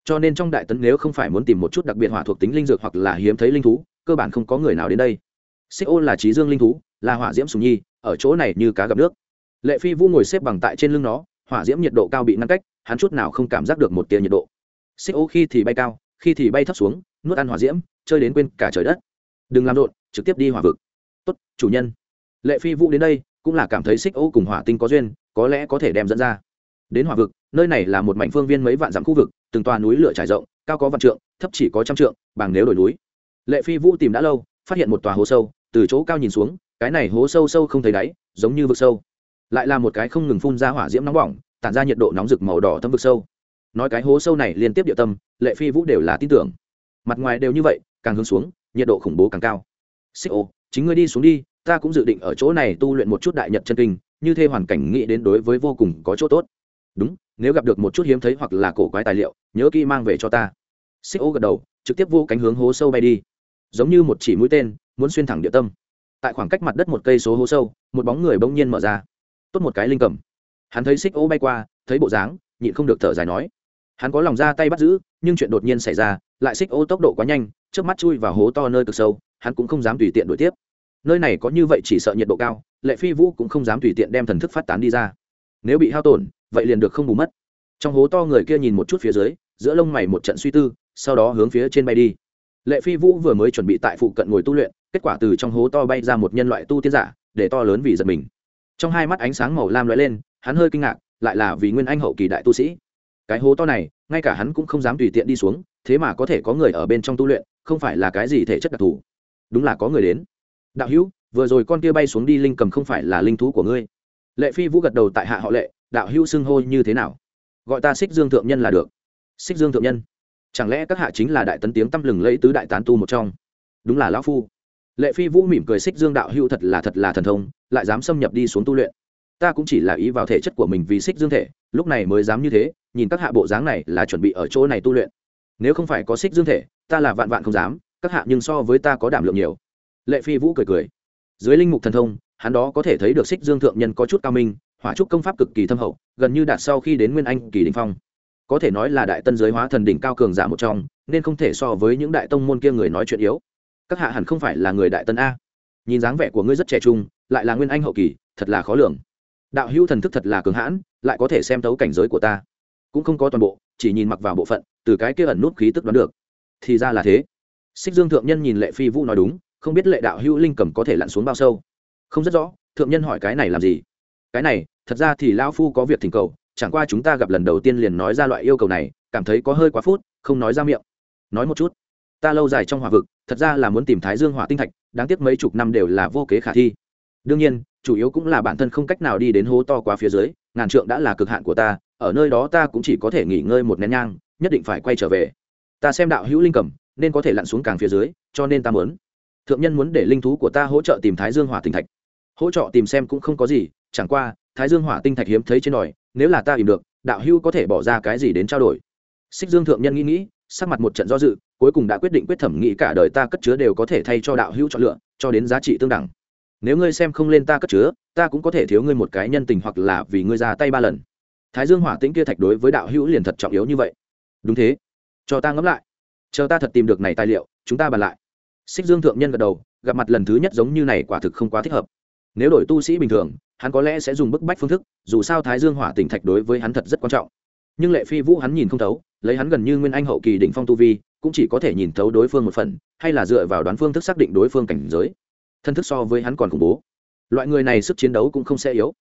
Cho nên trong đại tấn nếu không phải muốn tìm một chút đặc biệt hỏa thuộc tính linh dược hoặc là hiếm thấy linh thú, cơ bản không có người nào đến đây. Xích ô là trí dương linh thú, là hỏa diễm sùng nhi, ở chỗ này như cá gặp nước. Lệ phi vũ ngồi xếp bằng tại trên lưng nó, hỏa diễm nhiệt độ cao bị ngăn cách, hắn chút nào không cảm giác được một tia nhiệt độ. Xích ô khi thì bay cao, khi thì bay thấp xuống, nuốt ăn hỏa diễm, chơi đến quên cả trời đất. Đừng làm rộn, trực tiếp đi hỏa vực. Tốt, chủ nhân. Lệ phi vũ đến đây, cũng là cảm thấy xích ô cùng hỏa tinh có duyên có lẽ có thể đem dẫn ra. Đến hỏa vực, nơi này là một mảnh phương viên mấy vạn dặm khu vực, từng toàn núi lửa trải rộng, cao có vạn trượng, thấp chỉ có trăm trượng, bằng nếu đổi núi. Lệ phi vũ tìm đã lâu, phát hiện một tòa hố sâu, từ chỗ cao nhìn xuống, cái này hố sâu sâu không thấy đáy, giống như vực sâu. Lại là một cái không ngừng phun ra hỏa diễm nóng bỏng, tản ra nhiệt độ nóng rực màu đỏ thâm vực sâu. Nói cái hố sâu này liên tiếp địa tâm, lệ phi vũ đều là tin tưởng. Mặt ngoài đều như vậy, càng hướng xuống, nhiệt độ khủng bố càng cao. Xích ô, chính ngươi đi xuống đi, ta cũng dự định ở chỗ này tu luyện một chút đại nhật chân kinh như thế hoàn cảnh nghĩ đến đối với vô cùng có chỗ tốt. Đúng, nếu gặp được một chút hiếm thấy hoặc là cổ quái tài liệu, nhớ kỹ mang về cho ta. Xích ô gật đầu, trực tiếp vô cánh hướng hố sâu bay đi. Giống như một chỉ mũi tên, muốn xuyên thẳng địa tâm. Tại khoảng cách mặt đất một cây số hố sâu, một bóng người bỗng nhiên mở ra. Tốt một cái linh cầm. Hắn thấy xích ô bay qua, thấy bộ dáng, nhịn không được thở dài nói. Hắn có lòng ra tay bắt giữ, nhưng chuyện đột nhiên xảy ra, lại xích ô tốc độ quá nhanh trước mắt chui vào hố to nơi cực sâu, hắn cũng không dám tùy tiện đuổi tiếp. Nơi này có như vậy chỉ sợ nhiệt độ cao lệ phi vũ cũng không dám tùy tiện đem thần thức phát tán đi ra. Nếu bị hao tổn, vậy liền được không bù mất. Trong hố to người kia nhìn một chút phía dưới, giữa lông mày một trận suy tư, sau đó hướng phía trên bay đi. Lệ phi vũ vừa mới chuẩn bị tại phụ cận ngồi tu luyện, kết quả từ trong hố to bay ra một nhân loại tu tiên giả, để to lớn vì giật mình. Trong hai mắt ánh sáng màu lam lóe lên, hắn hơi kinh ngạc, lại là vì nguyên anh hậu kỳ đại tu sĩ. Cái hố to này, ngay cả hắn cũng không dám tùy tiện đi xuống, thế mà có thể có người ở bên trong tu luyện, không phải là cái gì thể chất đặc thù. Đúng là có người đến. Đạo hữu vừa rồi con kia bay xuống đi linh cầm không phải là linh thú của ngươi. Lệ phi vũ gật đầu tại hạ họ lệ, đạo hữu xưng hô như thế nào? Gọi ta xích dương thượng nhân là được. Xích dương thượng nhân? Chẳng lẽ các hạ chính là đại tấn tiếng tăm lừng lẫy tứ đại tán tu một trong? Đúng là lão phu. Lệ phi vũ mỉm cười xích dương đạo hữu thật là thật là thần thông, lại dám xâm nhập đi xuống tu luyện. Ta cũng chỉ là ý vào thể chất của mình vì xích dương thể, lúc này mới dám như thế, nhìn các hạ bộ dáng này là chuẩn bị ở chỗ này tu luyện. Nếu không phải có xích dương thể, ta là vạn vạn không dám, các hạ nhưng so với ta có đảm lượng nhiều. Lệ phi vũ cười cười dưới linh mục thần thông, hắn đó có thể thấy được xích dương thượng nhân có chút cao minh, hỏa trúc công pháp cực kỳ thâm hậu, gần như đạt sau khi đến nguyên anh kỳ đình phong. Có thể nói là đại tân giới hóa thần đỉnh cao cường giả một trong, nên không thể so với những đại tông môn kia người nói chuyện yếu. Các hạ hẳn không phải là người đại tân a. Nhìn dáng vẻ của ngươi rất trẻ trung, lại là nguyên anh hậu kỳ, thật là khó lường. Đạo hữu thần thức thật là cường hãn, lại có thể xem tấu cảnh giới của ta. Cũng không có toàn bộ, chỉ nhìn mặc vào bộ phận, từ cái kia ẩn nút khí tức đoán được. Thì ra là thế. Xích dương thượng nhân nhìn lệ phi vũ nói đúng không biết lệ đạo hữu linh cầm có thể lặn xuống bao sâu. Không rất rõ, thượng nhân hỏi cái này làm gì? Cái này, thật ra thì lão phu có việc thỉnh cầu, chẳng qua chúng ta gặp lần đầu tiên liền nói ra loại yêu cầu này, cảm thấy có hơi quá phút, không nói ra miệng. Nói một chút. Ta lâu dài trong hỏa vực, thật ra là muốn tìm thái dương hỏa tinh thạch, đáng tiếc mấy chục năm đều là vô kế khả thi. Đương nhiên, chủ yếu cũng là bản thân không cách nào đi đến hố to quá phía dưới, ngàn trượng đã là cực hạn của ta, ở nơi đó ta cũng chỉ có thể nghỉ ngơi một nén nhang, nhất định phải quay trở về. Ta xem đạo hữu linh cầm, nên có thể lặn xuống càng phía dưới, cho nên ta muốn thượng nhân muốn để linh thú của ta hỗ trợ tìm thái dương hỏa tinh thạch. Hỗ trợ tìm xem cũng không có gì, chẳng qua, thái dương hỏa tinh thạch hiếm thấy trên đòi, nếu là ta tìm được, đạo hưu có thể bỏ ra cái gì đến trao đổi. Xích dương thượng nhân nghĩ nghĩ, sắc mặt một trận do dự, cuối cùng đã quyết định quyết thẩm nghĩ cả đời ta cất chứa đều có thể thay cho đạo hữu chọn lựa, cho đến giá trị tương đẳng. Nếu ngươi xem không lên ta cất chứa, ta cũng có thể thiếu ngươi một cái nhân tình hoặc là vì ngươi ra tay ba lần. Thái dương hỏa tĩnh kia thạch đối với đạo hữu liền thật trọng yếu như vậy. Đúng thế. Cho ta ngẫm lại. Chờ ta thật tìm được này tài liệu, chúng ta bàn lại xích dương thượng nhân gật đầu, gặp mặt lần thứ nhất giống như này quả thực không quá thích hợp. Nếu đổi tu sĩ bình thường, hắn có lẽ sẽ dùng bức bách phương thức, dù sao thái dương hỏa tỉnh thạch đối với hắn thật rất quan trọng. Nhưng lệ phi vũ hắn nhìn không thấu, lấy hắn gần như nguyên anh hậu kỳ đỉnh phong tu vi, cũng chỉ có thể nhìn thấu đối phương một phần, hay là dựa vào đoán phương thức xác định đối phương cảnh giới. Thân thức so với hắn còn khủng bố. Loại người này sức chiến đấu cũng không sẽ yếu.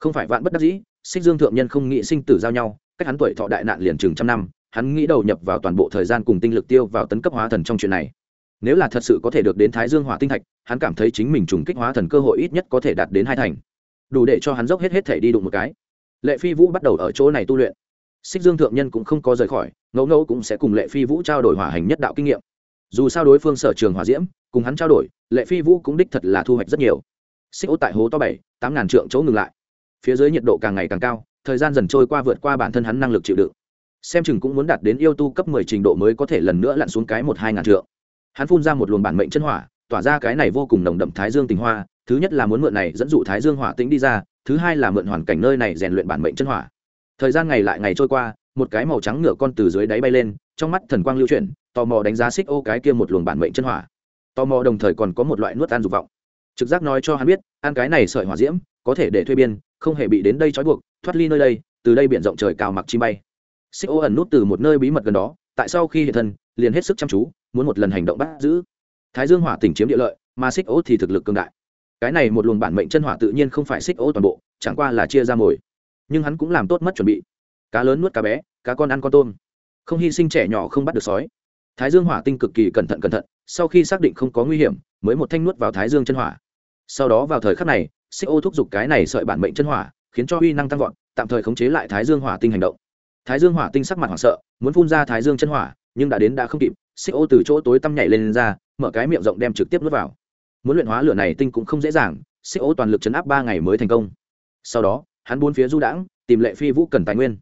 Không phải vạn bất đắc dĩ, xích dương thượng nhân không nghĩ sinh tử giao nhau, cách hắn tuổi thọ đại nạn liền chừng trăm năm, hắn nghĩ đầu nhập vào toàn bộ thời gian cùng tinh lực tiêu vào tấn cấp hóa thần trong chuyện này nếu là thật sự có thể được đến thái dương hỏa tinh thạch, hắn cảm thấy chính mình trùng kích hóa thần cơ hội ít nhất có thể đạt đến hai thành. Đủ để cho hắn dốc hết hết thể đi đụng một cái. Lệ phi vũ bắt đầu ở chỗ này tu luyện. Xích dương thượng nhân cũng không có rời khỏi, ngẫu ngẫu cũng sẽ cùng lệ phi vũ trao đổi hỏa hành nhất đạo kinh nghiệm. Dù sao đối phương sở trường hỏa diễm, cùng hắn trao đổi, lệ phi vũ cũng đích thật là thu hoạch rất nhiều. Xích ô tại hố to bảy, tám ngàn trượng chỗ ngừng lại. Phía dưới nhiệt độ càng ngày càng cao, thời gian dần trôi qua vượt qua bản thân hắn năng lực chịu đựng. Xem chừng cũng muốn đạt đến yêu tu cấp mười trình độ mới có thể lần nữa lặn xuống cái một hai ngàn trượng hắn phun ra một luồng bản mệnh chân hỏa, tỏa ra cái này vô cùng nồng đậm thái dương tình hoa, thứ nhất là muốn mượn này dẫn dụ thái dương hỏa tĩnh đi ra, thứ hai là mượn hoàn cảnh nơi này rèn luyện bản mệnh chân hỏa. Thời gian ngày lại ngày trôi qua, một cái màu trắng ngựa con từ dưới đáy bay lên, trong mắt thần quang lưu chuyển, tò mò đánh giá xích ô cái kia một luồng bản mệnh chân hỏa. Tò mò đồng thời còn có một loại nuốt ăn dục vọng. Trực giác nói cho hắn biết, ăn cái này sợi hỏa diễm, có thể để thuê biên, không hề bị đến đây trói buộc, thoát ly nơi đây, từ đây biển rộng trời cao mặc chim bay. Xích ô ẩn nút từ một nơi bí mật gần đó, tại sau khi hiện thân, liền hết sức chăm chú muốn một lần hành động bắt giữ. Thái dương hỏa tỉnh chiếm địa lợi, mà xích ô thì thực lực cương đại. Cái này một luồng bản mệnh chân hỏa tự nhiên không phải xích ô toàn bộ, chẳng qua là chia ra mồi. Nhưng hắn cũng làm tốt mất chuẩn bị. Cá lớn nuốt cá bé, cá con ăn con tôm. Không hy sinh trẻ nhỏ không bắt được sói. Thái dương hỏa tinh cực kỳ cẩn thận cẩn thận, sau khi xác định không có nguy hiểm, mới một thanh nuốt vào thái dương chân hỏa. Sau đó vào thời khắc này, xích ô thúc giục cái này sợi bản mệnh chân hỏa, khiến cho uy năng tăng vọt, tạm thời khống chế lại thái dương hỏa tinh hành động. Thái dương hỏa tinh sắc mặt hoảng sợ, muốn phun ra thái dương chân hỏa nhưng đã đến đã không kịp xích ô từ chỗ tối tăm nhảy lên, lên ra mở cái miệng rộng đem trực tiếp nuốt vào. Muốn luyện hóa lửa này tinh cũng không dễ dàng xích ô toàn lực chấn áp ba ngày mới thành công. Sau đó hắn buôn phía du đãng tìm lệ phi vũ cần tài nguyên.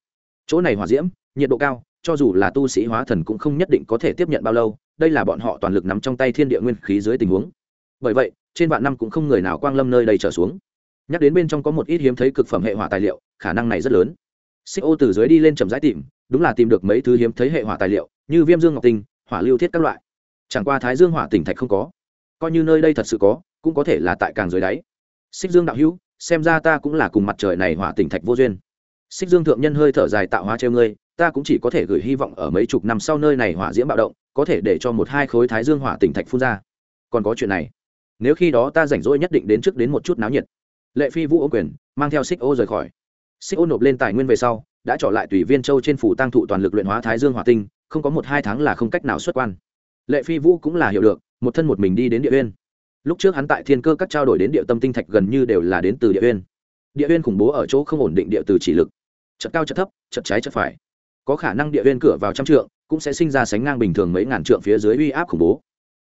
Chỗ này hỏa diễm nhiệt độ cao cho dù là tu sĩ hóa thần cũng không nhất định có thể tiếp nhận bao lâu đây là bọn họ toàn lực nắm trong tay thiên địa nguyên khí dưới tình huống. Bởi vậy trên vạn năm cũng không người nào quang lâm nơi đây trở xuống. Nhắc đến bên trong có một ít hiếm thấy cực phẩm hệ hỏa tài liệu khả năng này rất lớn xích ô từ dưới đi lên trầm rãi tìm, đúng là tìm được mấy thứ hiếm thấy hệ hỏa tài liệu, như viêm dương ngọc tinh, hỏa lưu thiết các loại. Chẳng qua thái dương hỏa tỉnh thạch không có. Coi như nơi đây thật sự có, cũng có thể là tại càng dưới đáy. Xích dương đạo hữu, xem ra ta cũng là cùng mặt trời này hỏa tỉnh thạch vô duyên. Xích dương thượng nhân hơi thở dài tạo hóa treo ngươi, ta cũng chỉ có thể gửi hy vọng ở mấy chục năm sau nơi này hỏa diễm bạo động, có thể để cho một hai khối thái dương hỏa tỉnh thạch phun ra. Còn có chuyện này, nếu khi đó ta rảnh rỗi nhất định đến trước đến một chút náo nhiệt. Lệ phi vũ ô quyền, mang theo xích ô rời khỏi xích ô nộp lên tài nguyên về sau, đã trở lại tùy viên châu trên phủ tăng thụ toàn lực luyện hóa thái dương hỏa tinh, không có một hai tháng là không cách nào xuất quan. Lệ phi vũ cũng là hiểu được, một thân một mình đi đến địa uyên. Lúc trước hắn tại thiên cơ các trao đổi đến địa tâm tinh thạch gần như đều là đến từ địa uyên. Địa uyên khủng bố ở chỗ không ổn định địa từ chỉ lực. Chật cao chật thấp chật trái chật phải. Có khả năng địa uyên cửa vào trăm trượng, cũng sẽ sinh ra sánh ngang bình thường mấy ngàn trượng phía dưới uy áp khủng bố.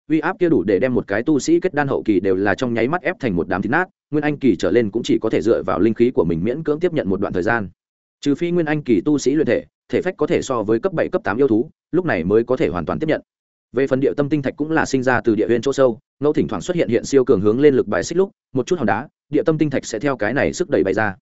Uy áp kia đủ để đem một cái tu sĩ kết đan hậu kỳ đều là trong nháy mắt ép thành một đám thịt nát nguyên anh kỳ trở lên cũng chỉ có thể dựa vào linh khí của mình miễn cưỡng tiếp nhận một đoạn thời gian. Trừ phi nguyên anh kỳ tu sĩ luyện thể thể phách có thể so với cấp bảy, cấp tám yêu thú, lúc này mới có thể hoàn toàn tiếp nhận. Về phần địa tâm tinh thạch cũng là sinh ra từ địa huyên chỗ sâu ngẫu thỉnh thoảng xuất hiện hiện siêu cường hướng lên lực bài xích lúc, một chút hòn đá, địa tâm tinh thạch sẽ theo cái này sức đẩy bay ra.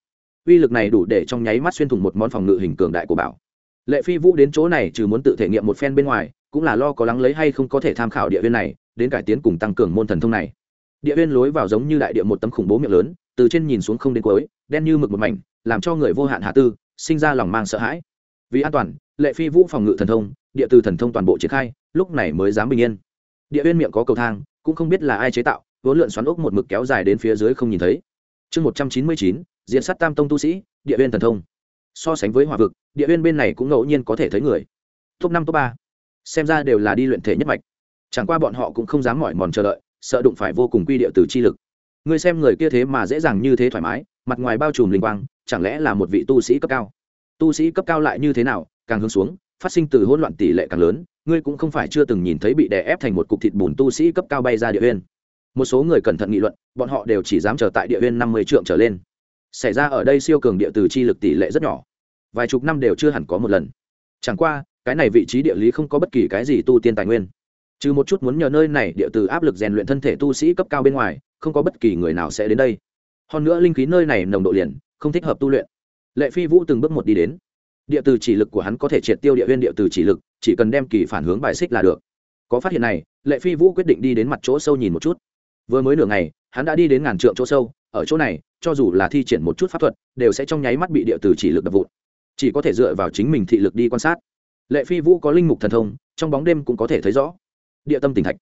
Uy lực này đủ để trong nháy mắt xuyên thủng một món phòng ngự hình cường đại của bảo. Lệ phi vũ đến chỗ này trừ muốn tự thể nghiệm một phen bên ngoài, cũng là lo có lắng lấy hay không có thể tham khảo địa viên này, đến cải tiến cùng tăng cường môn thần thông này địa viên lối vào giống như đại địa một tấm khủng bố miệng lớn, từ trên nhìn xuống không đến cuối, đen như mực một mảnh, làm cho người vô hạn hạ tư, sinh ra lòng mang sợ hãi. Vì an toàn, lệ phi vũ phòng ngự thần thông, địa từ thần thông toàn bộ triển khai, lúc này mới dám bình yên. Địa viên miệng có cầu thang, cũng không biết là ai chế tạo, vốn lượn xoắn ốc một mực kéo dài đến phía dưới không nhìn thấy. Chương một trăm chín mươi chín diện sát tam tông tu sĩ, địa viên thần thông. So sánh với hòa vực, địa viên bên này cũng ngẫu nhiên có thể thấy người. Top năm, top ba. Xem ra đều là đi luyện thể nhất mạch. Chẳng qua bọn họ cũng không dám mỏi mòn chờ đợi sợ đụng phải vô cùng quy địa từ chi lực. Ngươi xem người kia thế mà dễ dàng như thế thoải mái, mặt ngoài bao trùm linh quang, chẳng lẽ là một vị tu sĩ cấp cao? Tu sĩ cấp cao lại như thế nào? Càng hướng xuống, phát sinh từ hỗn loạn tỷ lệ càng lớn, ngươi cũng không phải chưa từng nhìn thấy bị đè ép thành một cục thịt bùn tu sĩ cấp cao bay ra địa huyên một số người cẩn thận nghị luận, bọn họ đều chỉ dám chờ tại địa huyên năm mươi trượng trở lên. Xảy ra ở đây siêu cường địa từ chi lực tỷ lệ rất nhỏ. Vài chục năm đều chưa hẳn có một lần. Chẳng qua, cái này vị trí địa lý không có bất kỳ cái gì tu tiên tài nguyên trừ một chút muốn nhờ nơi này địa từ áp lực rèn luyện thân thể tu sĩ cấp cao bên ngoài, không có bất kỳ người nào sẽ đến đây. Hơn nữa linh khí nơi này nồng độ liền, không thích hợp tu luyện. Lệ phi vũ từng bước một đi đến. Địa từ chỉ lực của hắn có thể triệt tiêu địa viên địa từ chỉ lực, chỉ cần đem kỳ phản hướng bài xích là được. Có phát hiện này, lệ phi vũ quyết định đi đến mặt chỗ sâu nhìn một chút. Vừa mới nửa ngày, hắn đã đi đến ngàn trượng chỗ sâu, ở chỗ này, cho dù là thi triển một chút pháp thuật, đều sẽ trong nháy mắt bị địa từ chỉ lực đập vụn. Chỉ có thể dựa vào chính mình thị lực đi quan sát. Lệ phi vũ có linh mục thần thông, trong bóng đêm cũng có thể thấy rõ địa tâm tỉnh thạch.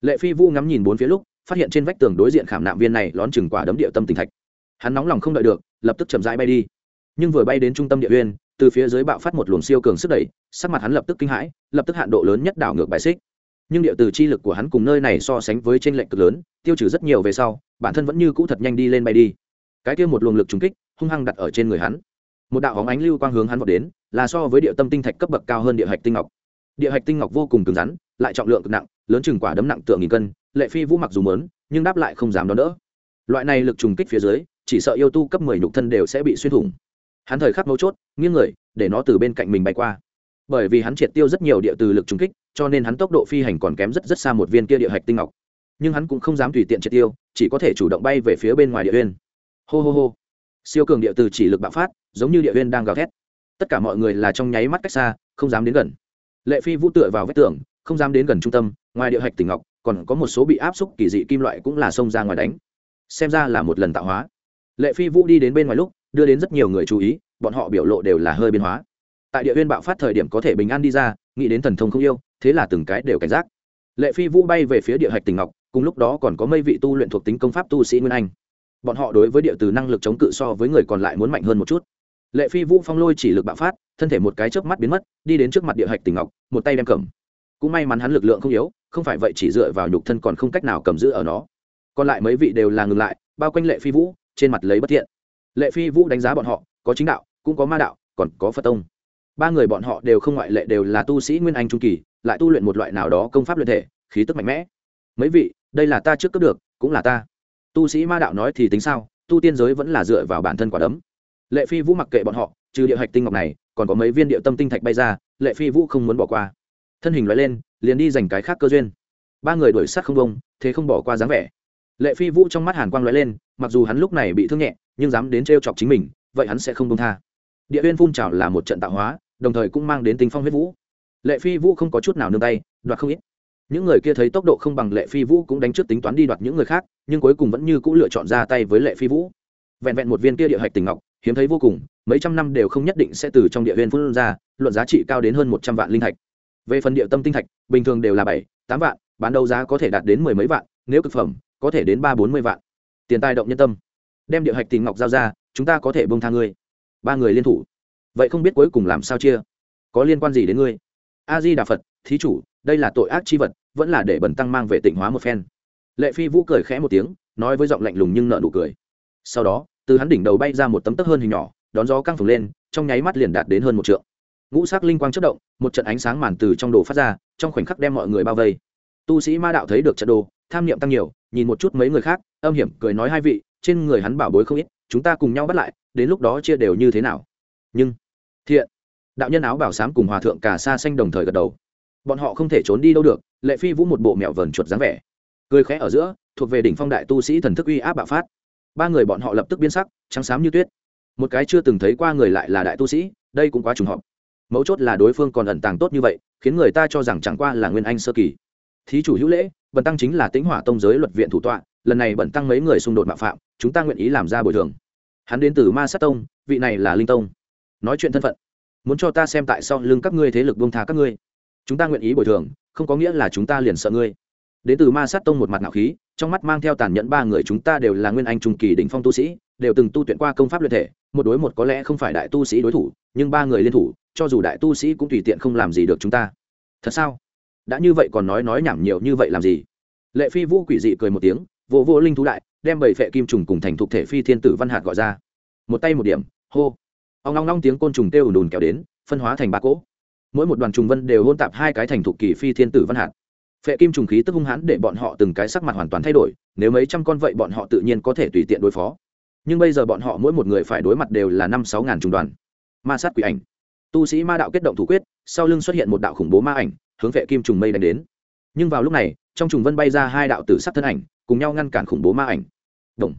Lệ phi vũ ngắm nhìn bốn phía lúc, phát hiện trên vách tường đối diện khảm nạm viên này lón chừng quả đấm địa tâm tỉnh thạch. Hắn nóng lòng không đợi được, lập tức chậm rãi bay đi. Nhưng vừa bay đến trung tâm địa uyên, từ phía dưới bạo phát một luồng siêu cường sức đẩy, sắc mặt hắn lập tức kinh hãi, lập tức hạn độ lớn nhất đảo ngược bài xích. Nhưng địa từ chi lực của hắn cùng nơi này so sánh với trên lệnh cực lớn, tiêu trừ rất nhiều về sau, bản thân vẫn như cũ thật nhanh đi lên bay đi. Cái kia một luồng lực trùng kích, hung hăng đặt ở trên người hắn. Một đạo hóng ánh lưu quang hướng hắn vọt đến, là so với địa tâm tinh thạch cấp bậc cao hơn địa hạch tinh ngọc. Địa hạch tinh ngọc vô cùng cứng rắn lại trọng lượng cực nặng, lớn chừng quả đấm nặng tượng nghìn cân, lệ phi vũ mặc dù mớn, nhưng đáp lại không dám đón đỡ. Loại này lực trùng kích phía dưới, chỉ sợ yêu tu cấp mười nhục thân đều sẽ bị xuyên thủng. Hắn thời khắc mấu chốt, nghiêng người, để nó từ bên cạnh mình bay qua. Bởi vì hắn triệt tiêu rất nhiều địa từ lực trùng kích, cho nên hắn tốc độ phi hành còn kém rất rất xa một viên kia địa hạch tinh ngọc. Nhưng hắn cũng không dám tùy tiện triệt tiêu, chỉ có thể chủ động bay về phía bên ngoài địa huyên hô hô hô. Siêu cường địa từ chỉ lực bạo phát, giống như địa huyên đang gào thét. Tất cả mọi người là trong nháy mắt cách xa, không dám đến gần. Lệ phi vũ tựa vào vách tường không dám đến gần trung tâm, ngoài địa hạch tỉnh ngọc, còn có một số bị áp xúc kỳ dị kim loại cũng là xông ra ngoài đánh. Xem ra là một lần tạo hóa. Lệ phi vũ đi đến bên ngoài lúc, đưa đến rất nhiều người chú ý, bọn họ biểu lộ đều là hơi biến hóa. Tại địa huyên bạo phát thời điểm có thể bình an đi ra, nghĩ đến thần thông không yêu, thế là từng cái đều cảnh giác. Lệ phi vũ bay về phía địa hạch tỉnh ngọc, cùng lúc đó còn có mây vị tu luyện thuộc tính công pháp tu sĩ nguyên anh. Bọn họ đối với địa từ năng lực chống cự so với người còn lại muốn mạnh hơn một chút. Lệ phi vũ phong lôi chỉ lực bạo phát, thân thể một cái chớp mắt biến mất, đi đến trước mặt địa hạch tỉnh ngọc, một tay đem cầm cũng may mắn hắn lực lượng không yếu, không phải vậy chỉ dựa vào nhục thân còn không cách nào cầm giữ ở nó. Còn lại mấy vị đều là ngừng lại, bao quanh lệ phi vũ, trên mặt lấy bất thiện. Lệ phi vũ đánh giá bọn họ, có chính đạo, cũng có ma đạo, còn có phật tông. Ba người bọn họ đều không ngoại lệ đều là tu sĩ nguyên anh trung kỳ, lại tu luyện một loại nào đó công pháp luyện thể, khí tức mạnh mẽ. Mấy vị, đây là ta trước cấp được, cũng là ta. Tu sĩ ma đạo nói thì tính sao, tu tiên giới vẫn là dựa vào bản thân quả đấm. Lệ phi vũ mặc kệ bọn họ, trừ địa hạch tinh ngọc này, còn có mấy viên địa tâm tinh thạch bay ra, lệ phi vũ không muốn bỏ qua thân hình loại lên, liền đi dành cái khác cơ duyên. Ba người đuổi sát không bông thế không bỏ qua dáng vẻ. Lệ phi vũ trong mắt hàn quang loại lên, mặc dù hắn lúc này bị thương nhẹ, nhưng dám đến t chọc chính mình, vậy hắn sẽ không bông tha. Địa huyên phun trào là một trận tạo hóa, đồng thời cũng mang đến tinh phong huyết vũ. Lệ phi vũ không có chút nào nương tay, đoạt không ít. Những người kia thấy tốc độ không bằng lệ phi vũ cũng đánh trước tính toán đi đoạt những người khác, nhưng cuối cùng vẫn như c ũ lựa chọn ra tay với lệ phi vũ. Vẹn vẹn một viên kia địa hạch tình ngọc, hiếm thấy vô cùng, mấy trăm năm đều không nhất định sẽ từ trong địa huyên phun ra, luận giá trị cao đến hơn một trăm vạn linh thạch về phần địa tâm tinh thạch, bình thường đều là bảy, tám vạn, bán đấu giá có thể đạt đến mười mấy vạn, nếu cực phẩm, có thể đến ba bốn mươi vạn. Tiền tài động nhân tâm. Đem địa hạch tình ngọc giao ra, chúng ta có thể bông tha ngươi. Ba người liên thủ. Vậy không biết cuối cùng làm sao chia? Có liên quan gì đến ngươi? A di đà phật thí chủ, đây là tội ác chi vật, vẫn là để bẩn tăng mang về tỉnh hóa một phen. Lệ phi vũ cười khẽ một tiếng, nói với giọng lạnh lùng nhưng nợ nụ cười. Sau đó, từ hắn đỉnh đầu bay ra một tấm tấc hơn hình nhỏ, đón gió căng phồng lên, trong nháy mắt liền đạt đến hơn một trượng ngũ sắc linh quang chất động, một trận ánh sáng màn từ trong đồ phát ra, trong khoảnh khắc đem mọi người bao vây. Tu sĩ ma đạo thấy được trận đồ, tham niệm tăng nhiều, nhìn một chút mấy người khác, âm hiểm cười nói hai vị, trên người hắn bảo bối không ít, chúng ta cùng nhau bắt lại, đến lúc đó chia đều như thế nào? Nhưng, thiện, đạo nhân áo bảo sám cùng hòa thượng cả xa xanh đồng thời gật đầu. Bọn họ không thể trốn đi đâu được, lệ phi vũ một bộ mẹo vờn chuột dáng vẻ. Cười khẽ ở giữa, thuộc về đỉnh phong đại tu sĩ thần thức uy áp bạo phát. Ba người bọn họ lập tức biến sắc, trắng xám như tuyết. Một cái chưa từng thấy qua người lại là đại tu sĩ, đây cũng quá trùng hợp mấu chốt là đối phương còn ẩn tàng tốt như vậy, khiến người ta cho rằng chẳng qua là nguyên anh sơ kỳ. Thí chủ hữu lễ, bần tăng chính là tính hỏa tông giới luật viện thủ tọa, lần này bần tăng mấy người xung đột mạo phạm, chúng ta nguyện ý làm ra bồi thường. Hắn đến từ ma sát tông, vị này là linh tông. Nói chuyện thân phận, muốn cho ta xem tại sao lưng các ngươi thế lực buông tha các ngươi. Chúng ta nguyện ý bồi thường, không có nghĩa là chúng ta liền sợ ngươi. Đến từ ma sát tông một mặt nạo khí, trong mắt mang theo tàn nhẫn ba người chúng ta đều là nguyên anh trung kỳ đỉnh phong tu sĩ, đều từng tu tuyển qua công pháp luyện thể, một đối một có lẽ không phải đại tu sĩ đối thủ, nhưng ba người liên thủ cho dù đại tu sĩ cũng tùy tiện không làm gì được chúng ta. Thật sao? Đã như vậy còn nói nói nhảm nhiều như vậy làm gì? Lệ phi vũ quỷ dị cười một tiếng vô vô linh thú đại, đem bảy phệ kim trùng cùng thành thục thể phi thiên tử văn hạt gọi ra. Một tay một điểm, hô. Ông long long tiếng côn trùng kêu ùn kéo đến, phân hóa thành ba cỗ. Mỗi một đoàn trùng vân đều hôn tạp hai cái thành thục kỳ phi thiên tử văn hạt. Phệ kim trùng khí tức hung hãn để bọn họ từng cái sắc mặt hoàn toàn thay đổi, nếu mấy trăm con vậy bọn họ tự nhiên có thể tùy tiện đối phó. Nhưng bây giờ bọn họ mỗi một người phải đối mặt đều là năm sáu ngàn trùng đoàn. Ma sát quỷ ảnh tu sĩ ma đạo kết động thủ quyết, sau lưng xuất hiện một đạo khủng bố ma ảnh, hướng vệ kim trùng mây đánh đến. Nhưng vào lúc này, trong trùng vân bay ra hai đạo tử sắc thân ảnh, cùng nhau ngăn cản khủng bố ma ảnh. Động.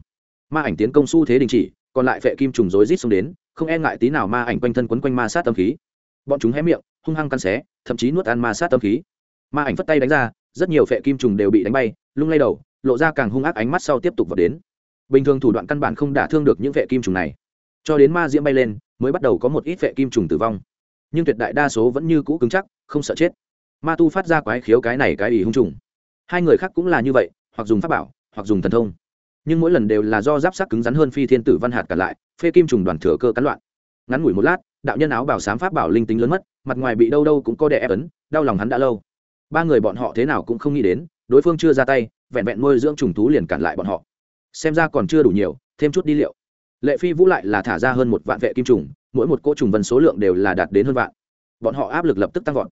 ma ảnh tiến công xu thế đình chỉ, còn lại vệ kim trùng rối rít xông đến, không e ngại tí nào ma ảnh quanh thân quấn quanh ma sát tâm khí. Bọn chúng hé miệng, hung hăng căn xé, thậm chí nuốt ăn ma sát tâm khí. Ma ảnh phất tay đánh ra, rất nhiều vệ kim trùng đều bị đánh bay, lung lay đầu, lộ ra càng hung ác ánh mắt sau tiếp tục vào đến. Bình thường thủ đoạn căn bản không đả thương được những vệ kim trùng này. Cho đến ma diễm bay lên, mới bắt đầu có một ít vệ kim trùng tử vong nhưng tuyệt đại đa số vẫn như cũ cứng chắc, không sợ chết. Ma tu phát ra quái khiếu cái này cái ý hung trùng. Hai người khác cũng là như vậy, hoặc dùng pháp bảo, hoặc dùng thần thông. Nhưng mỗi lần đều là do giáp sắc cứng rắn hơn phi thiên tử văn hạt cả lại, phê kim trùng đoàn thừa cơ cắn loạn. Ngắn ngủi một lát, đạo nhân áo bảo sám pháp bảo linh tính lớn mất, mặt ngoài bị đâu đâu cũng có đè ép ấn, đau lòng hắn đã lâu. Ba người bọn họ thế nào cũng không nghĩ đến, đối phương chưa ra tay, vẹn vẹn nuôi dưỡng trùng thú liền cản lại bọn họ. Xem ra còn chưa đủ nhiều, thêm chút đi liệu. Lệ phi vũ lại là thả ra hơn một vạn vệ kim trùng mỗi một cỗ trùng vân số lượng đều là đạt đến hơn vạn. Bọn họ áp lực lập tức tăng vọt.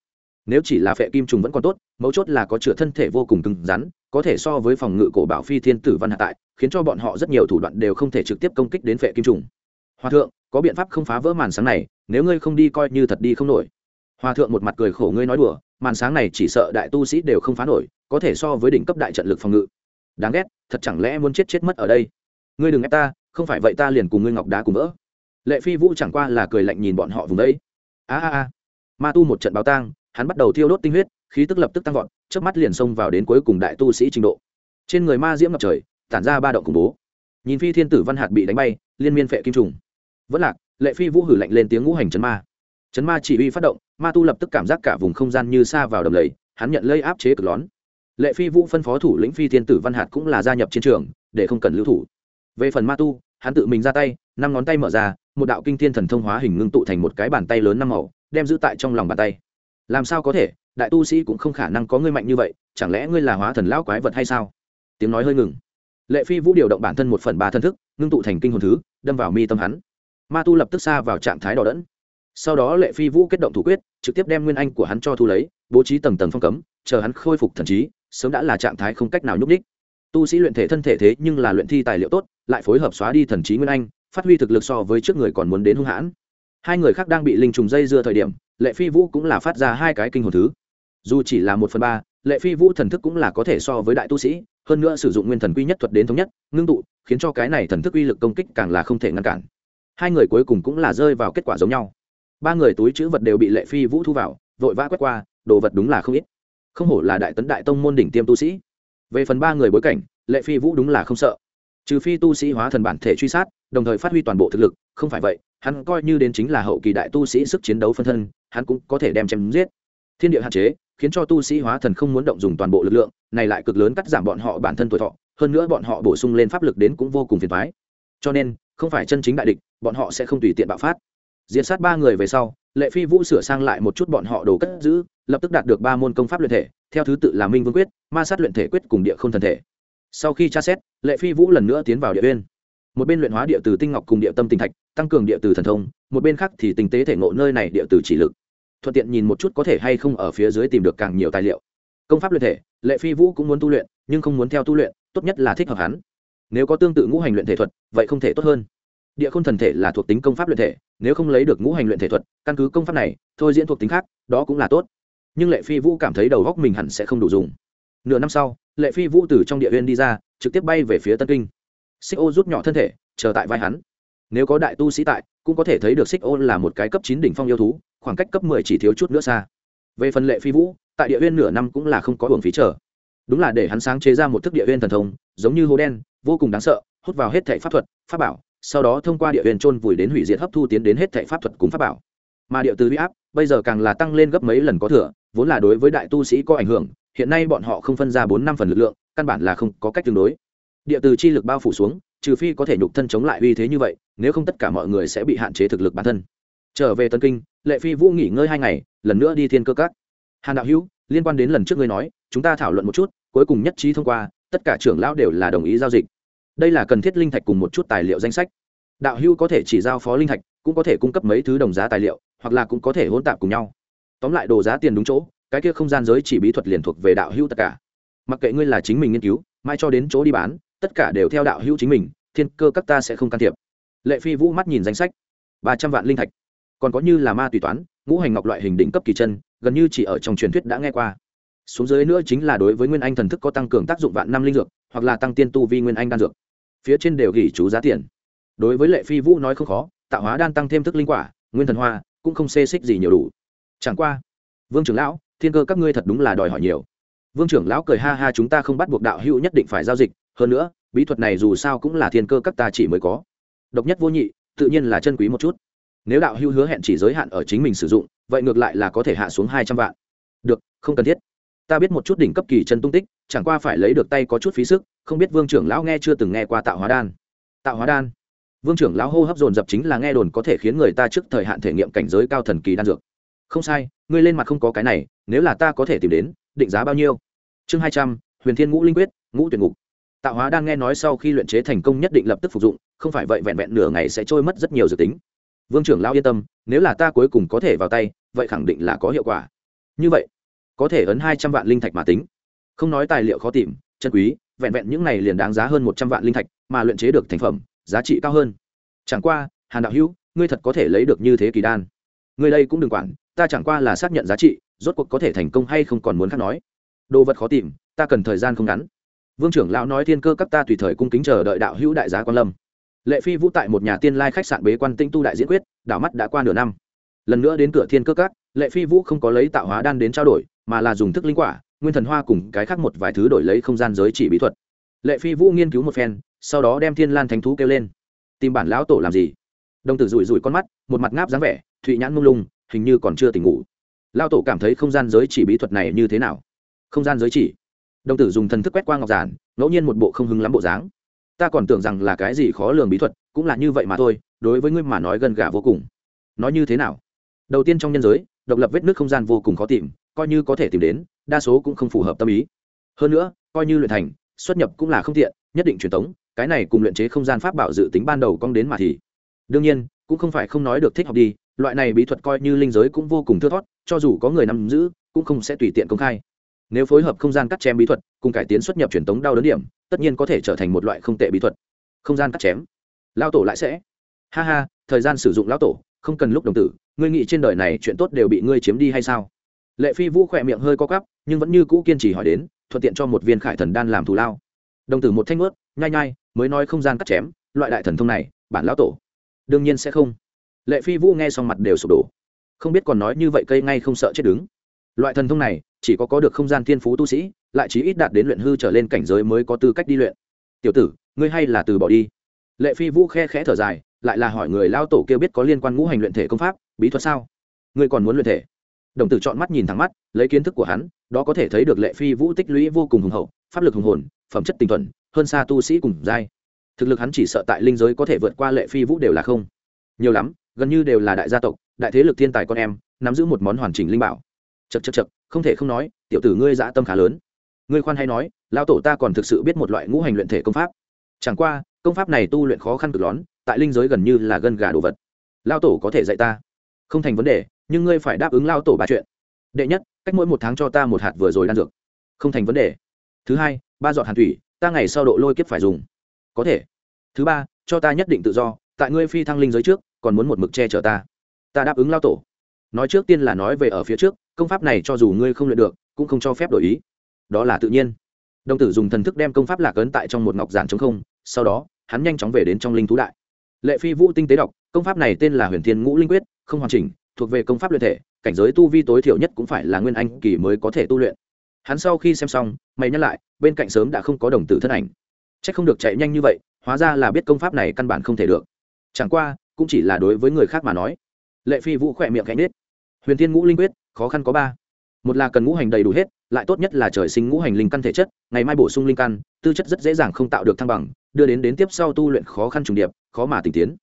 Nếu chỉ là phệ kim trùng vẫn còn tốt, mấu chốt là có chữa thân thể vô cùng cứng rắn, có thể so với phòng ngự cổ bảo phi thiên tử văn hạ tại, khiến cho bọn họ rất nhiều thủ đoạn đều không thể trực tiếp công kích đến phệ kim trùng. Hòa thượng, có biện pháp không phá vỡ màn sáng này, nếu ngươi không đi coi như thật đi không nổi. Hòa thượng một mặt cười khổ ngươi nói đùa, màn sáng này chỉ sợ đại tu sĩ đều không phá nổi, có thể so với đỉnh cấp đại trận lực phòng ngự. Đáng ghét, thật chẳng lẽ muốn chết chết mất ở đây? Ngươi đừng ép ta, không phải vậy ta liền cùng ngươi ngọc đá cùng vỡ lệ phi vũ chẳng qua là cười lạnh nhìn bọn họ vùng đấy. A a a. Ma tu một trận báo tang, hắn bắt đầu thiêu đốt tinh huyết, khí tức lập tức tăng vọt trước mắt liền xông vào đến cuối cùng đại tu sĩ trình độ. Trên người ma diễm ngập trời, tản ra ba động khủng bố. Nhìn phi thiên tử văn hạt bị đánh bay, liên miên phệ kim trùng. Vẫn lạc, lệ phi vũ hử lạnh lên tiếng ngũ hành chấn ma. Chấn ma chỉ uy phát động, ma tu lập tức cảm giác cả vùng không gian như xa vào đầm lầy, hắn nhận lây áp chế cực lón. Lệ phi vũ phân phó thủ lĩnh phi thiên tử văn hạt cũng là gia nhập chiến trường, để không cần lưu thủ. Về phần ma tu, hắn tự mình ra tay, năm ngón tay mở ra một đạo kinh thiên thần thông hóa hình ngưng tụ thành một cái bàn tay lớn năm màu, đem giữ tại trong lòng bàn tay. Làm sao có thể? Đại tu sĩ cũng không khả năng có ngươi mạnh như vậy, chẳng lẽ ngươi là hóa thần lão quái vật hay sao? Tiếng nói hơi ngừng. Lệ phi vũ điều động bản thân một phần ba thân thức, ngưng tụ thành kinh hồn thứ, đâm vào mi tâm hắn. Ma tu lập tức xa vào trạng thái đỏ đẫn. Sau đó lệ phi vũ kết động thủ quyết, trực tiếp đem nguyên anh của hắn cho thu lấy, bố trí tầng tầng phong cấm, chờ hắn khôi phục thần trí, sớm đã là trạng thái không cách nào nhúc nhích. Tu sĩ luyện thể thân thể thế nhưng là luyện thi tài liệu tốt, lại phối hợp xóa đi thần trí nguyên anh phát huy thực lực so với trước người còn muốn đến hung hãn. Hai người khác đang bị linh trùng dây dưa thời điểm, lệ phi vũ cũng là phát ra hai cái kinh hồn thứ. Dù chỉ là một phần ba, lệ phi vũ thần thức cũng là có thể so với đại tu sĩ, hơn nữa sử dụng nguyên thần quy nhất thuật đến thống nhất, ngưng tụ, khiến cho cái này thần thức uy lực công kích càng là không thể ngăn cản. Hai người cuối cùng cũng là rơi vào kết quả giống nhau. Ba người túi chữ vật đều bị lệ phi vũ thu vào, vội vã quét qua, đồ vật đúng là không ít. Không hổ là đại tấn đại tông môn đỉnh tiêm tu sĩ. Về phần ba người bối cảnh, lệ phi vũ đúng là không sợ trừ phi tu sĩ hóa thần bản thể truy sát, đồng thời phát huy toàn bộ thực lực, không phải vậy, hắn coi như đến chính là hậu kỳ đại tu sĩ sức chiến đấu phân thân, hắn cũng có thể đem chém giết. Thiên địa hạn chế, khiến cho tu sĩ hóa thần không muốn động dùng toàn bộ lực lượng, này lại cực lớn cắt giảm bọn họ bản thân tuổi thọ, hơn nữa bọn họ bổ sung lên pháp lực đến cũng vô cùng phiền thoái cho nên, không phải chân chính đại địch, bọn họ sẽ không tùy tiện bạo phát. Diễn sát ba người về sau, lệ phi vũ sửa sang lại một chút bọn họ đồ cất giữ, lập tức đạt được ba môn công pháp luyện thể, theo thứ tự là minh vương quyết, ma sát luyện thể quyết cùng địa không thần thể sau khi tra xét, lệ phi vũ lần nữa tiến vào địa uyên. Một bên luyện hóa địa từ tinh ngọc cùng địa tâm tinh thạch, tăng cường địa từ thần thông, một bên khác thì tinh tế thể ngộ nơi này địa từ chỉ lực. Thuận tiện nhìn một chút có thể hay không ở phía dưới tìm được càng nhiều tài liệu. Công pháp luyện thể, lệ phi vũ cũng muốn tu luyện, nhưng không muốn theo tu luyện, tốt nhất là thích hợp hắn. Nếu có tương tự ngũ hành luyện thể thuật, vậy không thể tốt hơn. Địa khôn thần thể là thuộc tính công pháp luyện thể, nếu không lấy được ngũ hành luyện thể thuật, căn cứ công pháp này, thôi diễn thuộc tính khác, đó cũng là tốt. Nhưng lệ phi vũ cảm thấy đầu góc mình hẳn sẽ không đủ dùng. Nửa năm sau lệ phi vũ từ trong địa huyên đi ra, trực tiếp bay về phía tân kinh. Xích ô rút nhỏ thân thể, chờ tại vai hắn. Nếu có đại tu sĩ tại, cũng có thể thấy được xích ô là một cái cấp chín đỉnh phong yêu thú, khoảng cách cấp mười chỉ thiếu chút nữa xa. Về phần lệ phi vũ, tại địa huyên nửa năm cũng là không có buồng phí trở đúng là để hắn sáng chế ra một thức địa huyên thần thông, giống như hố đen, vô cùng đáng sợ, hút vào hết thẻ pháp thuật, pháp bảo, sau đó thông qua địa huyên trôn vùi đến hủy diệt hấp thu tiến đến hết thẻ pháp thuật cùng pháp bảo. Mà địa từ huy áp, bây giờ càng là tăng lên gấp mấy lần có thừa, vốn là đối với đại tu sĩ có ảnh hưởng hiện nay bọn họ không phân ra bốn năm phần lực lượng, căn bản là không có cách tương đối. Địa từ chi lực bao phủ xuống, trừ phi có thể nhục thân chống lại uy thế như vậy, nếu không tất cả mọi người sẽ bị hạn chế thực lực bản thân. Trở về tân kinh, lệ phi vũ nghỉ ngơi hai ngày, lần nữa đi thiên cơ các. Hàn đạo hữu, liên quan đến lần trước ngươi nói, chúng ta thảo luận một chút, cuối cùng nhất trí thông qua, tất cả trưởng lão đều là đồng ý giao dịch. Đây là cần thiết linh thạch cùng một chút tài liệu danh sách. Đạo hữu có thể chỉ giao phó linh thạch, cũng có thể cung cấp mấy thứ đồng giá tài liệu, hoặc là cũng có thể hỗn tạp cùng nhau. Tóm lại đồ giá tiền đúng chỗ cái kia không gian giới chỉ bí thuật liền thuộc về đạo hữu tất cả. Mặc kệ ngươi là chính mình nghiên cứu, mai cho đến chỗ đi bán, tất cả đều theo đạo hữu chính mình, thiên cơ các ta sẽ không can thiệp. Lệ phi vũ mắt nhìn danh sách. Ba trăm vạn linh thạch. Còn có như là ma tùy toán, ngũ hành ngọc loại hình đỉnh cấp kỳ chân, gần như chỉ ở trong truyền thuyết đã nghe qua. Xuống dưới nữa chính là đối với nguyên anh thần thức có tăng cường tác dụng vạn năm linh dược, hoặc là tăng tiên tu vi nguyên anh đan dược. Phía trên đều ghi chú giá tiền. Đối với lệ phi vũ nói không khó, tạo hóa đan tăng thêm thức linh quả, nguyên thần hoa, cũng không xê xích gì nhiều đủ. Chẳng qua, vương trưởng lão thiên cơ các ngươi thật đúng là đòi hỏi nhiều. Vương trưởng lão cười ha ha, chúng ta không bắt buộc đạo hữu nhất định phải giao dịch, hơn nữa, bí thuật này dù sao cũng là thiên cơ các ta chỉ mới có. Độc nhất vô nhị, tự nhiên là chân quý một chút. Nếu đạo hữu hứa hẹn chỉ giới hạn ở chính mình sử dụng, vậy ngược lại là có thể hạ xuống hai trăm vạn. Được, không cần thiết. Ta biết một chút đỉnh cấp kỳ chân tung tích, chẳng qua phải lấy được tay có chút phí sức, không biết vương trưởng lão nghe chưa từng nghe qua tạo hóa đan. Tạo hóa đan. Vương trưởng lão hô hấp dồn dập chính là nghe đồn có thể khiến người ta trước thời hạn thể nghiệm cảnh giới cao thần kỳ đan dược. Không sai, ngươi lên mặt không có cái này nếu là ta có thể tìm đến, định giá bao nhiêu? Chương hai trăm, huyền thiên ngũ linh quyết, ngũ tuyển ngục. Tạo hóa đang nghe nói sau khi luyện chế thành công nhất định lập tức phục dụng, không phải vậy vẹn vẹn nửa ngày sẽ trôi mất rất nhiều dự tính. Vương trưởng lao yên tâm, nếu là ta cuối cùng có thể vào tay, vậy khẳng định là có hiệu quả. Như vậy, có thể ấn hai trăm vạn linh thạch mà tính. Không nói tài liệu khó tìm, chân quý, vẹn vẹn những này liền đáng giá hơn một trăm vạn linh thạch mà luyện chế được thành phẩm, giá trị cao hơn. Chẳng qua, hàn đạo hữu, ngươi thật có thể lấy được như thế kỳ đan. Ngươi đây cũng đừng quản ta chẳng qua là xác nhận giá trị, rốt cuộc có thể thành công hay không còn muốn khác nói. Đồ vật khó tìm, ta cần thời gian không ngắn. Vương trưởng lão nói thiên cơ các ta tùy thời cung kính chờ đợi đạo hữu đại giá quan lâm. Lệ phi vũ tại một nhà tiên lai khách sạn bế quan tinh tu đại diễn quyết, đảo mắt đã qua nửa năm. Lần nữa đến cửa thiên cơ các, lệ phi vũ không có lấy tạo hóa đan đến trao đổi, mà là dùng thức linh quả, nguyên thần hoa cùng cái khác một vài thứ đổi lấy không gian giới chỉ bí thuật. Lệ phi vũ nghiên cứu một phen, sau đó đem thiên lan thánh thú kêu lên. Tìm bản lão tổ làm gì? Đồng tử rủi rủi con mắt, một mặt ngáp dáng vẻ, thụy nhãn mông lung hình như còn chưa tỉnh ngủ. Lao tổ cảm thấy không gian giới chỉ bí thuật này như thế nào? Không gian giới chỉ? Đồng tử dùng thần thức quét qua ngọc giản, ngẫu nhiên một bộ không hứng lắm bộ dáng. Ta còn tưởng rằng là cái gì khó lường bí thuật, cũng là như vậy mà thôi, đối với ngươi mà nói gần gà vô cùng. Nói như thế nào? Đầu tiên trong nhân giới, độc lập vết nước không gian vô cùng khó tìm, coi như có thể tìm đến, đa số cũng không phù hợp tâm ý. Hơn nữa, coi như luyện thành, xuất nhập cũng là không tiện, nhất định truyền thống cái này cùng luyện chế không gian pháp bảo dự tính ban đầu cong đến mà thì. Đương nhiên, cũng không phải không nói được thích học đi loại này bí thuật coi như linh giới cũng vô cùng thưa thót cho dù có người nắm giữ, cũng không sẽ tùy tiện công khai. Nếu phối hợp không gian cắt chém bí thuật, cùng cải tiến xuất nhập truyền tống đau đớn điểm, tất nhiên có thể trở thành một loại không tệ bí thuật. Không gian cắt chém. Lao tổ lại sẽ. Ha ha, thời gian sử dụng lao tổ, không cần lúc đồng tử, ngươi nghĩ trên đời này chuyện tốt đều bị ngươi chiếm đi hay sao? Lệ phi vũ khỏe miệng hơi co cắp nhưng vẫn như cũ kiên trì hỏi đến, thuận tiện cho một viên khải thần đan làm thù lao. Đồng tử một thanh ướt, nhai nhai, mới nói không gian cắt chém, loại đại thần thông này, bản lão tổ, đương nhiên sẽ không lệ phi vũ nghe xong mặt đều sụp đổ. Không biết còn nói như vậy cây ngay không sợ chết đứng. Loại thần thông này, chỉ có có được không gian thiên phú tu sĩ, lại chí ít đạt đến luyện hư trở lên cảnh giới mới có tư cách đi luyện. Tiểu tử, ngươi hay là từ bỏ đi. Lệ phi vũ khe khẽ thở dài, lại là hỏi người lao tổ kêu biết có liên quan ngũ hành luyện thể công pháp, bí thuật sao? Ngươi còn muốn luyện thể? Đồng tử chọn mắt nhìn thẳng mắt, lấy kiến thức của hắn, đó có thể thấy được lệ phi vũ tích lũy vô cùng hùng hậu, pháp lực hùng hồn, phẩm chất tinh thuần, hơn xa tu sĩ cùng giai. Thực lực hắn chỉ sợ tại linh giới có thể vượt qua lệ phi vũ đều là không. Nhiều lắm gần như đều là đại gia tộc, đại thế lực thiên tài con em, nắm giữ một món hoàn chỉnh linh bảo. Chật chật chật không thể không nói, tiểu tử ngươi dã tâm khá lớn. Ngươi khoan hay nói lao tổ ta còn thực sự biết một loại ngũ hành luyện thể công pháp. Chẳng qua, công pháp này tu luyện khó khăn cực lón tại linh giới gần như là gân gà đồ vật. Lao tổ có thể dạy ta? Không thành vấn đề, nhưng ngươi phải đáp ứng lao tổ ba chuyện. Đệ nhất, cách mỗi một tháng cho ta một hạt vừa rồi đan dược. Không thành vấn đề. Thứ hai, ba giọt hàn thủy, ta ngày sau độ lôi kiếp phải dùng. Có thể. Thứ ba, cho ta nhất định tự do, tại ngươi phi thăng linh giới trước còn muốn một mực che chở ta. Ta đáp ứng lao tổ. Nói trước tiên là nói về ở phía trước, công pháp này cho dù ngươi không luyện được, cũng không cho phép đổi ý. Đó là tự nhiên. Đồng tử dùng thần thức đem công pháp lạc ấn tại trong một ngọc giản chống không, sau đó, hắn nhanh chóng về đến trong linh thú đại. Lệ phi vũ tinh tế đọc, công pháp này tên là huyền thiên ngũ linh quyết, không hoàn chỉnh, thuộc về công pháp luyện thể, cảnh giới tu vi tối thiểu nhất cũng phải là nguyên anh kỳ mới có thể tu luyện. Hắn sau khi xem xong, mày nhắc lại, bên cạnh sớm đã không có đồng tử thân ảnh. C h ắ c không được chạy nhanh như vậy, hóa ra là biết công pháp này căn bản không thể được. Chẳng qua cũng chỉ là đối với người khác mà nói. Lệ phi vũ khỏe miệng cánh nết huyền thiên ngũ linh quyết, khó khăn có ba. Một là cần ngũ hành đầy đủ hết, lại tốt nhất là trời sinh ngũ hành linh căn thể chất, ngày mai bổ sung linh căn, tư chất rất dễ dàng không tạo được thăng bằng, đưa đến đến tiếp sau tu luyện khó khăn trùng điệp, khó mà tỉnh tiến.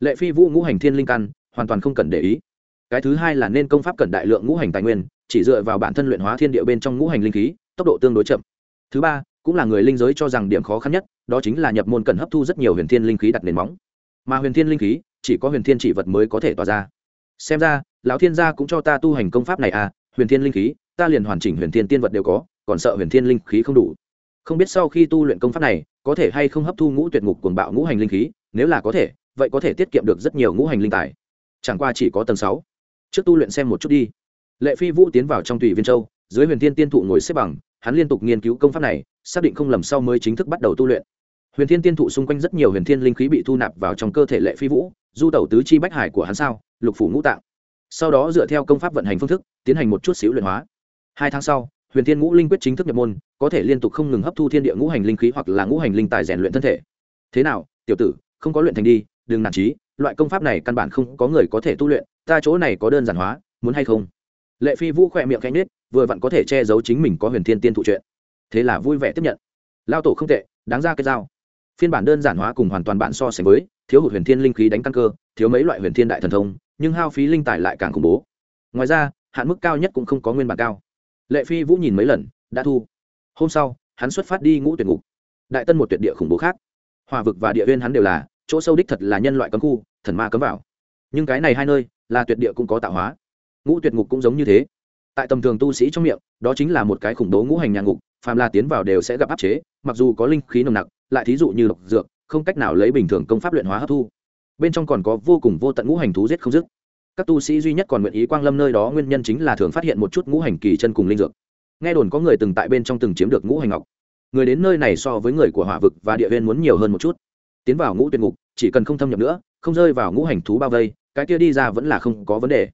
Lệ phi vũ ngũ hành thiên linh căn, hoàn toàn không cần để ý. Cái thứ hai là nên công pháp cần đại lượng ngũ hành tài nguyên, chỉ dựa vào bản thân luyện hóa thiên địa bên trong ngũ hành linh khí, tốc độ tương đối chậm. Thứ ba, cũng là người linh giới cho rằng điểm khó khăn nhất, đó chính là nhập môn cần hấp thu rất nhiều huyền thiên linh khí đặt nền móng. Mà huyền thiên linh khí chỉ có huyền thiên chỉ vật mới có thể tỏa ra. Xem ra, lão thiên gia cũng cho ta tu hành công pháp này à huyền thiên linh khí, ta liền hoàn chỉnh huyền thiên tiên vật đều có, còn sợ huyền thiên linh khí không đủ. Không biết sau khi tu luyện công pháp này, có thể hay không hấp thu ngũ tuyệt ngục cuồng bạo ngũ hành linh khí, nếu là có thể, vậy có thể tiết kiệm được rất nhiều ngũ hành linh tài. Chẳng qua chỉ có tầng sáu. Trước tu luyện xem một chút đi. Lệ phi vũ tiến vào trong tùy viên châu, dưới huyền thiên tiên thụ ngồi xếp bằng, hắn liên tục nghiên cứu công pháp này, xác định không lầm sau mới chính thức bắt đầu tu luyện. Huyền thiên tiên thụ xung quanh rất nhiều huyền thiên linh khí bị thu nạp vào trong cơ thể lệ phi vũ du tẩu tứ chi bách hải của hắn sao, lục phủ ngũ tạng. Sau đó dựa theo công pháp vận hành phương thức, tiến hành một chút xíu luyện hóa. Hai tháng sau, huyền thiên ngũ linh quyết chính thức nhập môn, có thể liên tục không ngừng hấp thu thiên địa ngũ hành linh khí hoặc là ngũ hành linh tài rèn luyện thân thể. Thế nào, tiểu tử, không có luyện thành đi, đừng nản trí, loại công pháp này căn bản không có người có thể tu luyện, ta chỗ này có đơn giản hóa, muốn hay không? Lệ phi vũ khỏe miệng cánh nết vừa vặn có thể che giấu chính mình có huyền thiên tiên thụ chuyện. Thế là vui vẻ tiếp nhận. Lao tổ không tệ, đáng ra cái dao phiên bản đơn giản hóa cùng hoàn toàn bản so sánh với, thiếu hụt huyền thiên linh khí đánh căn cơ, thiếu mấy loại huyền thiên đại thần thông, nhưng hao phí linh tài lại càng khủng bố. Ngoài ra, hạn mức cao nhất cũng không có nguyên bản cao. Lệ phi vũ nhìn mấy lần, đã thu. Hôm sau, hắn xuất phát đi ngũ tuyệt ngục. Đại tân một tuyệt địa khủng bố khác. Hòa vực và địa huyên hắn đều là, chỗ sâu đích thật là nhân loại cấm khu, thần ma cấm vào. Nhưng cái này hai nơi, là tuyệt địa cũng có tạo hóa. Ngũ tuyệt ngục cũng giống như thế. Tại tầm thường tu sĩ trong miệng, đó chính là một cái khủng bố ngũ hành nhà ngục, phàm là tiến vào đều sẽ gặp áp chế, mặc dù có linh khí nồng nặc lại thí dụ như độc dược, không cách nào lấy bình thường công pháp luyện hóa hấp thu. Bên trong còn có vô cùng vô tận ngũ hành thú giết không dứt. Các tu sĩ duy nhất còn nguyện ý quang lâm nơi đó nguyên nhân chính là thường phát hiện một chút ngũ hành kỳ chân cùng linh dược. Nghe đồn có người từng tại bên trong từng chiếm được ngũ hành ngọc. Người đến nơi này so với người của hỏa vực và địa viên muốn nhiều hơn một chút. Tiến vào ngũ tuyệt ngục, chỉ cần không thâm nhập nữa, không rơi vào ngũ hành thú bao vây, cái kia đi ra vẫn là không có vấn đề.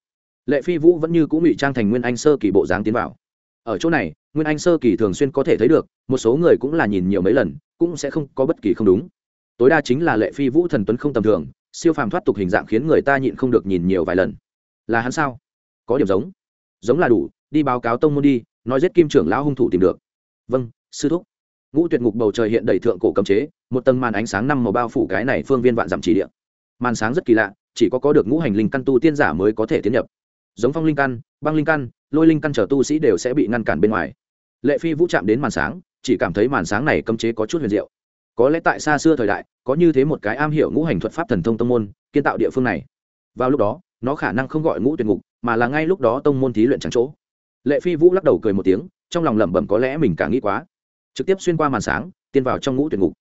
Lệ phi vũ vẫn như cũ ngụy trang thành nguyên anh sơ kỳ bộ dáng tiến vào ở chỗ này, nguyên anh sơ kỳ thường xuyên có thể thấy được, một số người cũng là nhìn nhiều mấy lần, cũng sẽ không có bất kỳ không đúng. Tối đa chính là lệ phi vũ thần tuấn không tầm thường, siêu phàm thoát tục hình dạng khiến người ta nhịn không được nhìn nhiều vài lần. Là hắn sao? Có điểm giống. Giống là đủ, đi báo cáo tông môn đi, nói giết kim trưởng lão hung thủ tìm được. Vâng sư thúc. Ngũ tuyệt ngục bầu trời hiện đầy thượng cổ cấm chế, một tầng màn ánh sáng năm màu bao phủ cái này phương viên vạn dặm chỉ địa. Màn sáng rất kỳ lạ, chỉ có có được ngũ hành linh căn tu tiên giả mới có thể tiến nhập giống phong linh căn, băng linh căn, lôi linh căn trở tu sĩ đều sẽ bị ngăn cản bên ngoài. Lệ phi vũ chạm đến màn sáng, chỉ cảm thấy màn sáng này cấm chế có chút huyền diệu. Có lẽ tại xa xưa thời đại, có như thế một cái am hiểu ngũ hành thuật pháp thần thông tông môn, kiến tạo địa phương này. Vào lúc đó, nó khả năng không gọi ngũ tuyệt ngục, mà là ngay lúc đó tông môn thí luyện trắng chỗ. Lệ phi vũ lắc đầu cười một tiếng, trong lòng lẩm bẩm có lẽ mình cả nghĩ quá. Trực tiếp xuyên qua màn sáng, tiến vào trong ngũ tuyệt ngục.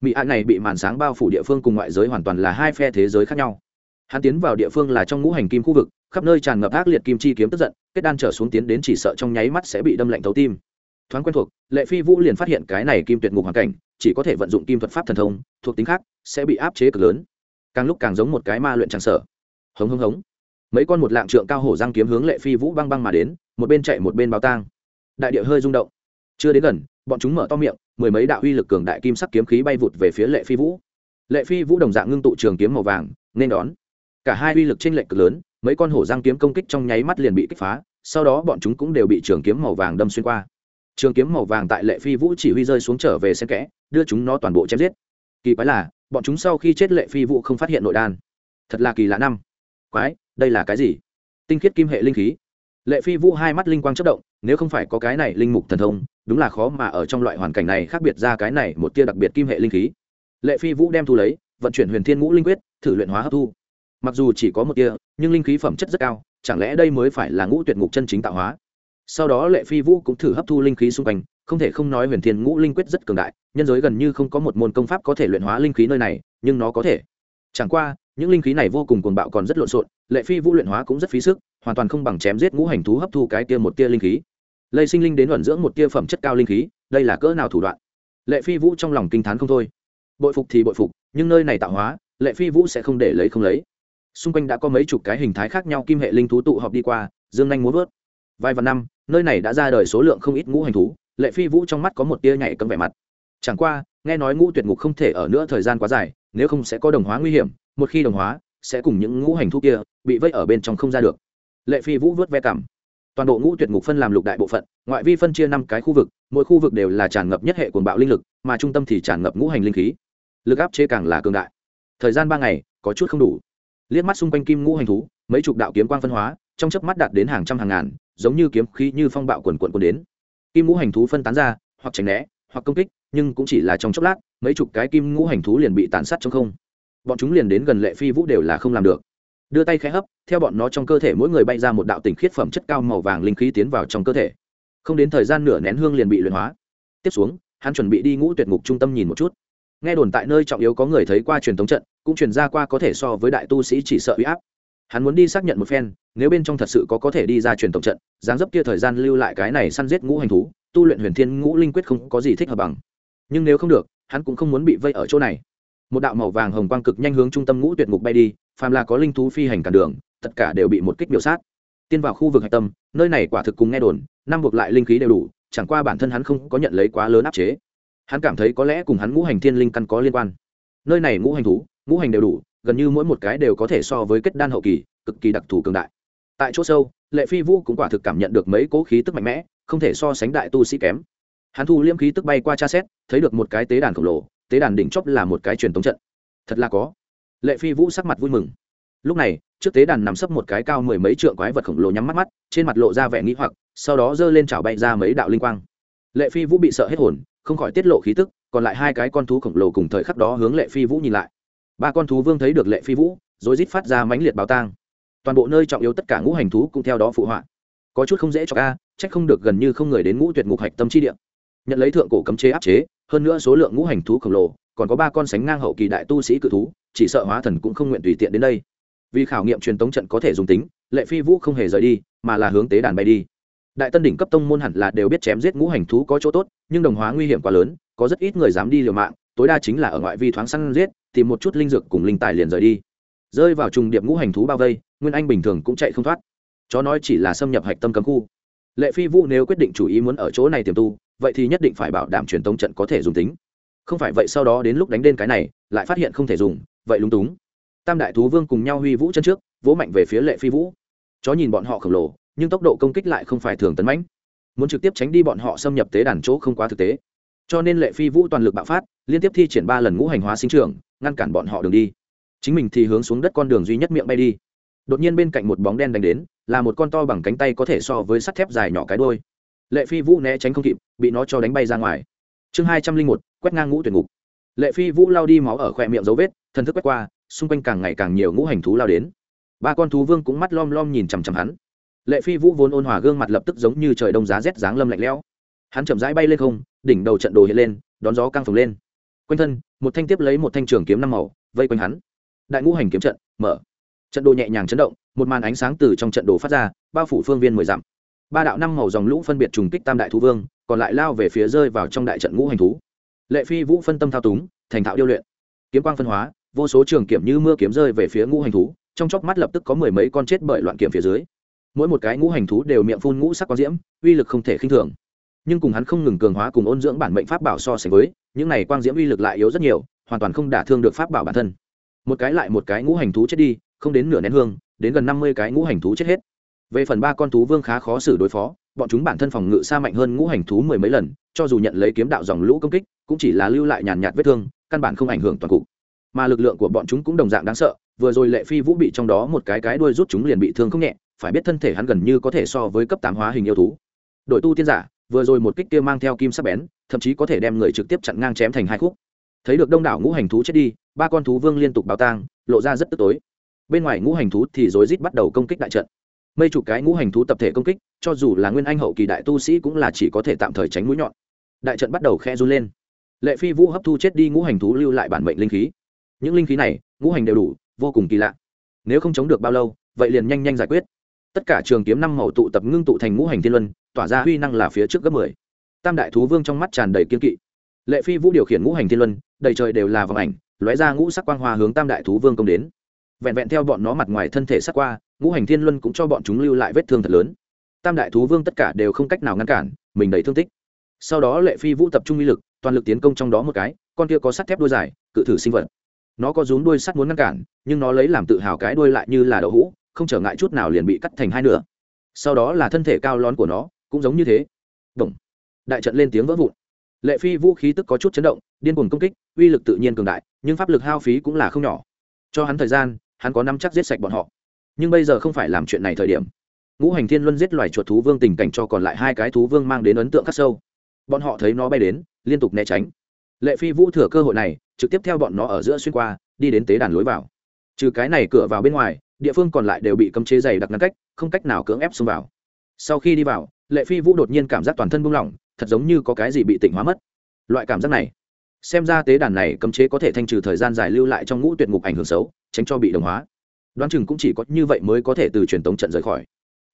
Mỹ an này bị màn sáng bao phủ địa phương cùng ngoại giới hoàn toàn là hai phe thế giới khác nhau. Hắn tiến vào địa phương là trong ngũ hành kim khu vực khắp nơi tràn ngập ác liệt kim chi kiếm tức giận, kết đan trở xuống tiến đến chỉ sợ trong nháy mắt sẽ bị đâm lạnh thấu tim. Thoáng quen thuộc, lệ phi vũ liền phát hiện cái này kim tuyệt ngục hoàn cảnh, chỉ có thể vận dụng kim thuật pháp thần thông, thuộc tính khác, sẽ bị áp chế cực lớn. Càng lúc càng giống một cái ma luyện tràng sở. Hống hống hống. Mấy con một lạng trượng cao hổ giang kiếm hướng lệ phi vũ băng băng mà đến, một bên chạy một bên báo tang. Đại địa hơi rung động. Chưa đến gần, bọn chúng mở to miệng, mười mấy đạo uy lực cường đại kim sắc kiếm khí bay vụt về phía lệ phi vũ. Lệ phi vũ đồng dạng ngưng tụ trường kiếm màu vàng, nên đón. Cả hai uy lực trên lệnh cực lớn mấy con hổ răng kiếm công kích trong nháy mắt liền bị kích phá, sau đó bọn chúng cũng đều bị trường kiếm màu vàng đâm xuyên qua. Trường kiếm màu vàng tại lệ phi vũ chỉ huy rơi xuống trở về sen kẽ, đưa chúng nó toàn bộ chém giết. Kỳ quái là, bọn chúng sau khi chết lệ phi vũ không phát hiện nội đan. Thật là kỳ lạ năm. Quái, đây là cái gì? Tinh khiết kim hệ linh khí. Lệ phi vũ hai mắt linh quang chất động, nếu không phải có cái này linh mục thần thông, đúng là khó mà ở trong loại hoàn cảnh này khác biệt ra cái này một tia đặc biệt kim hệ linh khí. Lệ phi vũ đem thu lấy, vận chuyển huyền thiên ngũ linh quyết, thử luyện hóa hấp thu mặc dù chỉ có một tia, nhưng linh khí phẩm chất rất cao, chẳng lẽ đây mới phải là ngũ tuyệt ngục chân chính tạo hóa? Sau đó lệ phi vũ cũng thử hấp thu linh khí xung quanh, không thể không nói huyền thiên ngũ linh quyết rất cường đại, nhân giới gần như không có một môn công pháp có thể luyện hóa linh khí nơi này, nhưng nó có thể. Chẳng qua, những linh khí này vô cùng cuồng bạo còn rất lộn xộn, lệ phi vũ luyện hóa cũng rất phí sức, hoàn toàn không bằng chém giết ngũ hành thú hấp thu cái tia một tia linh khí. Lây sinh linh đến ẩn dưỡng một tia phẩm chất cao linh khí, đây là cỡ nào thủ đoạn? Lệ phi vũ trong lòng kinh t h á n không thôi. Bội phục thì bội phục, nhưng nơi này tạo hóa, lệ phi vũ sẽ không để lấy không lấy xung quanh đã có mấy chục cái hình thái khác nhau kim hệ linh thú tụ họp đi qua, dương nhanh muốn vớt. Vài vạn năm, nơi này đã ra đời số lượng không ít ngũ hành thú, lệ phi vũ trong mắt có một tia nhảy cấm vẻ mặt. Chẳng qua, nghe nói ngũ tuyệt ngục không thể ở nữa thời gian quá dài, nếu không sẽ có đồng hóa nguy hiểm, một khi đồng hóa, sẽ cùng những ngũ hành thú kia bị vây ở bên trong không ra được. Lệ phi vũ vớt ve cảm. Toàn bộ ngũ tuyệt ngục phân làm lục đại bộ phận, ngoại vi phân chia năm cái khu vực, mỗi khu vực đều là tràn ngập nhất hệ cuồng bạo linh lực, mà trung tâm thì tràn ngập ngũ hành linh khí. Lực áp chế càng là cường đại. Thời gian ba ngày, có chút không đủ liếc mắt xung quanh kim ngũ hành thú, mấy chục đạo kiếm quang phân hóa, trong chớp mắt đạt đến hàng trăm hàng ngàn, giống như kiếm khí như phong bạo quần quần quần đến. Kim ngũ hành thú phân tán ra, hoặc tránh né, hoặc công kích, nhưng cũng chỉ là trong chốc lát, mấy chục cái kim ngũ hành thú liền bị tàn sát trong không. Bọn chúng liền đến gần lệ phi vũ đều là không làm được. Đưa tay khẽ hấp, theo bọn nó trong cơ thể mỗi người bay ra một đạo tình khiết phẩm chất cao màu vàng linh khí tiến vào trong cơ thể. Không đến thời gian nửa nén hương liền bị luyện hóa. Tiếp xuống, hắn chuẩn bị đi ngũ tuyệt ngục trung tâm nhìn một chút. Nghe đồn tại nơi trọng yếu có người thấy qua truyền thống trận cũng truyền ra qua có thể so với đại tu sĩ chỉ sợ uy áp. Hắn muốn đi xác nhận một phen, nếu bên trong thật sự có có thể đi ra truyền tổng trận, dáng dấp kia thời gian lưu lại cái này săn giết ngũ hành thú, tu luyện huyền thiên ngũ linh quyết không có gì thích hợp bằng. Nhưng nếu không được, hắn cũng không muốn bị vây ở chỗ này. Một đạo màu vàng hồng quang cực nhanh hướng trung tâm ngũ tuyệt ngục bay đi, phàm là có linh thú phi hành cản đường, tất cả đều bị một kích biểu sát. Tiên vào khu vực hạch tâm, nơi này quả thực cùng nghe đồn, năm buộc lại linh khí đều đủ, chẳng qua bản thân hắn không có nhận lấy quá lớn áp chế. Hắn cảm thấy có lẽ cùng hắn ngũ hành thiên linh căn có liên quan. Nơi này ngũ hành thú ngũ hành đều đủ, gần như mỗi một cái đều có thể so với kết đan hậu kỳ, cực kỳ đặc thù cường đại. Tại chỗ sâu, lệ phi vũ cũng quả thực cảm nhận được mấy cỗ khí tức mạnh mẽ, không thể so sánh đại tu sĩ kém. Hắn thu liêm khí tức bay qua tra xét, thấy được một cái tế đàn khổng lồ, tế đàn đỉnh chóp là một cái truyền thống trận. Thật là có. Lệ phi vũ sắc mặt vui mừng. Lúc này, trước tế đàn nằm sấp một cái cao mười mấy trượng quái vật khổng lồ nhắm mắt mắt, trên mặt lộ ra vẻ nghĩ hoặc, sau đó giơ lên chảo bay ra mấy đạo linh quang. Lệ phi vũ bị sợ hết hồn, không khỏi tiết lộ khí tức, còn lại hai cái con thú khổng lồ cùng thời khắc đó hướng lệ phi vũ nhìn lại ba con thú vương thấy được lệ phi vũ, rồi rít phát ra mãnh liệt báo tang. Toàn bộ nơi trọng yếu tất cả ngũ hành thú cũng theo đó phụ họa. Có chút không dễ cho ca trách không được gần như không người đến ngũ tuyệt ngục hạch tâm chi địa. Nhận lấy thượng cổ cấm chế áp chế, hơn nữa số lượng ngũ hành thú khổng lồ, còn có ba con sánh ngang hậu kỳ đại tu sĩ cự thú, chỉ sợ hóa thần cũng không nguyện tùy tiện đến đây. Vì khảo nghiệm truyền tống trận có thể dùng tính, lệ phi vũ không hề rời đi, mà là hướng tế đàn bay đi. Đại tân đỉnh cấp tông môn hẳn là đều biết chém giết ngũ hành thú có chỗ tốt, nhưng đồng hóa nguy hiểm quá lớn, có rất ít người dám đi liều mạng tối đa chính là ở ngoại vi thoáng săn giết, tìm một chút linh dược cùng linh tài liền rời đi. Rơi vào trùng điệp ngũ hành thú bao vây, nguyên anh bình thường cũng chạy không thoát. Chó nói chỉ là xâm nhập hạch tâm cấm khu. Lệ phi vũ nếu quyết định chủ ý muốn ở chỗ này tiềm tu, vậy thì nhất định phải bảo đảm truyền tống trận có thể dùng tính. Không phải vậy sau đó đến lúc đánh đến cái này, lại phát hiện không thể dùng, vậy lúng túng. Tam đại thú vương cùng nhau huy vũ chân trước, vỗ mạnh về phía lệ phi vũ. Chó nhìn bọn họ khổng lồ, nhưng tốc độ công kích lại không phải thường tấn mãnh. Muốn trực tiếp tránh đi bọn họ xâm nhập tế đàn chỗ không quá thực tế. Cho nên lệ phi vũ toàn lực bạo phát liên tiếp thi triển ba lần ngũ hành hóa sinh trường ngăn cản bọn họ đường đi. Chính mình thì hướng xuống đất con đường duy nhất miệng bay đi. Đột nhiên bên cạnh một bóng đen đánh đến, là một con to bằng cánh tay có thể so với sắt thép dài nhỏ cái đôi lệ phi vũ né tránh không kịp, bị nó cho đánh bay ra ngoài. Chương hai trăm linh một, quét ngang ngũ tuyển ngục. Lệ phi vũ lao đi máu ở khoe miệng dấu vết, thần thức quét qua, xung quanh càng ngày càng nhiều ngũ hành thú lao đến. Ba con thú vương cũng mắt lom lom nhìn chằm chằm hắn. Lệ phi vũ vốn ôn hòa gương mặt lập tức giống như trời đông giá rét dáng lâm lạnh lẽo. Hắn chậm rãi bay lên không, đỉnh đầu trận đồ hiện lên, đón gió căng phồng lên quanh thân, một thanh tiếp lấy một thanh trường kiếm năm màu, vây quanh hắn. Đại ngũ hành kiếm trận, mở. Trận đồ nhẹ nhàng chấn động, một màn ánh sáng từ trong trận đồ phát ra, bao phủ phương viên mười dặm. Ba đạo năm màu dòng lũ phân biệt trùng kích tam đại thú vương, còn lại lao về phía rơi vào trong đại trận ngũ hành thú. Lệ phi vũ phân tâm thao túng, thành thạo điêu luyện. Kiếm quang phân hóa, vô số trường kiểm như mưa kiếm rơi về phía ngũ hành thú, trong chóc mắt lập tức có mười mấy con chết bởi loạn kiểm phía dưới. Mỗi một cái ngũ hành thú đều miệng phun ngũ sắc quang diễm, uy lực không thể khinh thường nhưng cùng hắn không ngừng cường hóa cùng ôn dưỡng bản mệnh pháp bảo so sánh với, những này quang diễm uy lực lại yếu rất nhiều, hoàn toàn không đả thương được pháp bảo bản thân. Một cái lại một cái ngũ hành thú chết đi, không đến nửa nén hương, đến gần năm mươi cái ngũ hành thú chết hết. Về phần ba con thú vương khá khó xử đối phó, bọn chúng bản thân phòng ngự xa mạnh hơn ngũ hành thú mười mấy lần, cho dù nhận lấy kiếm đạo dòng lũ công kích, cũng chỉ là lưu lại nhàn nhạt vết thương, căn bản không ảnh hưởng toàn cục. Mà lực lượng của bọn chúng cũng đồng dạng đáng sợ, vừa rồi lệ phi vũ bị trong đó một cái cái đuôi rút chúng liền bị thương không nhẹ, phải biết thân thể hắn gần như có thể so với cấp tám hóa hình yêu thú. Đội tu tiên giả vừa rồi một kích kia mang theo kim sắc bén, thậm chí có thể đem người trực tiếp chặn ngang chém thành hai khúc. Thấy được đông đảo ngũ hành thú chết đi, ba con thú vương liên tục báo tang, lộ ra rất tức tối. Bên ngoài ngũ hành thú thì rối rít bắt đầu công kích đại trận. Mây chục cái ngũ hành thú tập thể công kích, cho dù là nguyên anh hậu kỳ đại tu sĩ cũng là chỉ có thể tạm thời tránh mũi nhọn. Đại trận bắt đầu khe run lên. Lệ phi vũ hấp thu chết đi ngũ hành thú lưu lại bản mệnh linh khí. Những linh khí này, ngũ hành đều đủ, vô cùng kỳ lạ. Nếu không chống được bao lâu, vậy liền nhanh nhanh giải quyết. Tất cả trường kiếm năm màu tụ tập ngưng tụ thành ngũ hành thiên luân tỏa ra huy năng là phía trước gấp mười. Tam đại thú vương trong mắt tràn đầy kiên kỵ. Lệ phi vũ điều khiển ngũ hành thiên luân, đầy trời đều là vòng ảnh, lóe ra ngũ sắc quang hoa hướng tam đại thú vương công đến. Vẹn vẹn theo bọn nó mặt ngoài thân thể sắc qua, ngũ hành thiên luân cũng cho bọn chúng lưu lại vết thương thật lớn. Tam đại thú vương tất cả đều không cách nào ngăn cản, mình đầy thương tích. Sau đó lệ phi vũ tập trung uy lực, toàn lực tiến công trong đó một cái, con kia có sắt thép đuôi dài, cự thử sinh vật. Nó có rún đuôi sắt muốn ngăn cản, nhưng nó lấy làm tự hào cái đuôi lại như là đậu hũ, không trở ngại chút nào liền bị cắt thành hai nửa. Sau đó là thân thể cao lón của nó cũng giống như thế. Động. đại trận lên tiếng vỡ vụn. Lệ phi vũ khí tức có chút chấn động, điên cuồng công kích, uy lực tự nhiên cường đại, nhưng pháp lực hao phí cũng là không nhỏ. Cho hắn thời gian, hắn có năm chắc giết sạch bọn họ. Nhưng bây giờ không phải làm chuyện này thời điểm. Ngũ hành thiên luân giết loài chuột thú vương tình cảnh cho còn lại hai cái thú vương mang đến ấn tượng khắc sâu. Bọn họ thấy nó bay đến, liên tục né tránh. Lệ phi vũ thừa cơ hội này, trực tiếp theo bọn nó ở giữa xuyên qua, đi đến tế đàn lối vào. Trừ cái này cửa vào bên ngoài, địa phương còn lại đều bị cấm chế dày đặc ngăn cách, không cách nào cưỡng ép xông vào. Sau khi đi vào lệ phi vũ đột nhiên cảm giác toàn thân buông lỏng, thật giống như có cái gì bị tỉnh hóa mất. Loại cảm giác này, xem ra tế đàn này cấm chế có thể thanh trừ thời gian dài lưu lại trong ngũ tuyệt ngục ảnh hưởng xấu, tránh cho bị đồng hóa. Đoán chừng cũng chỉ có như vậy mới có thể từ truyền tống trận rời khỏi.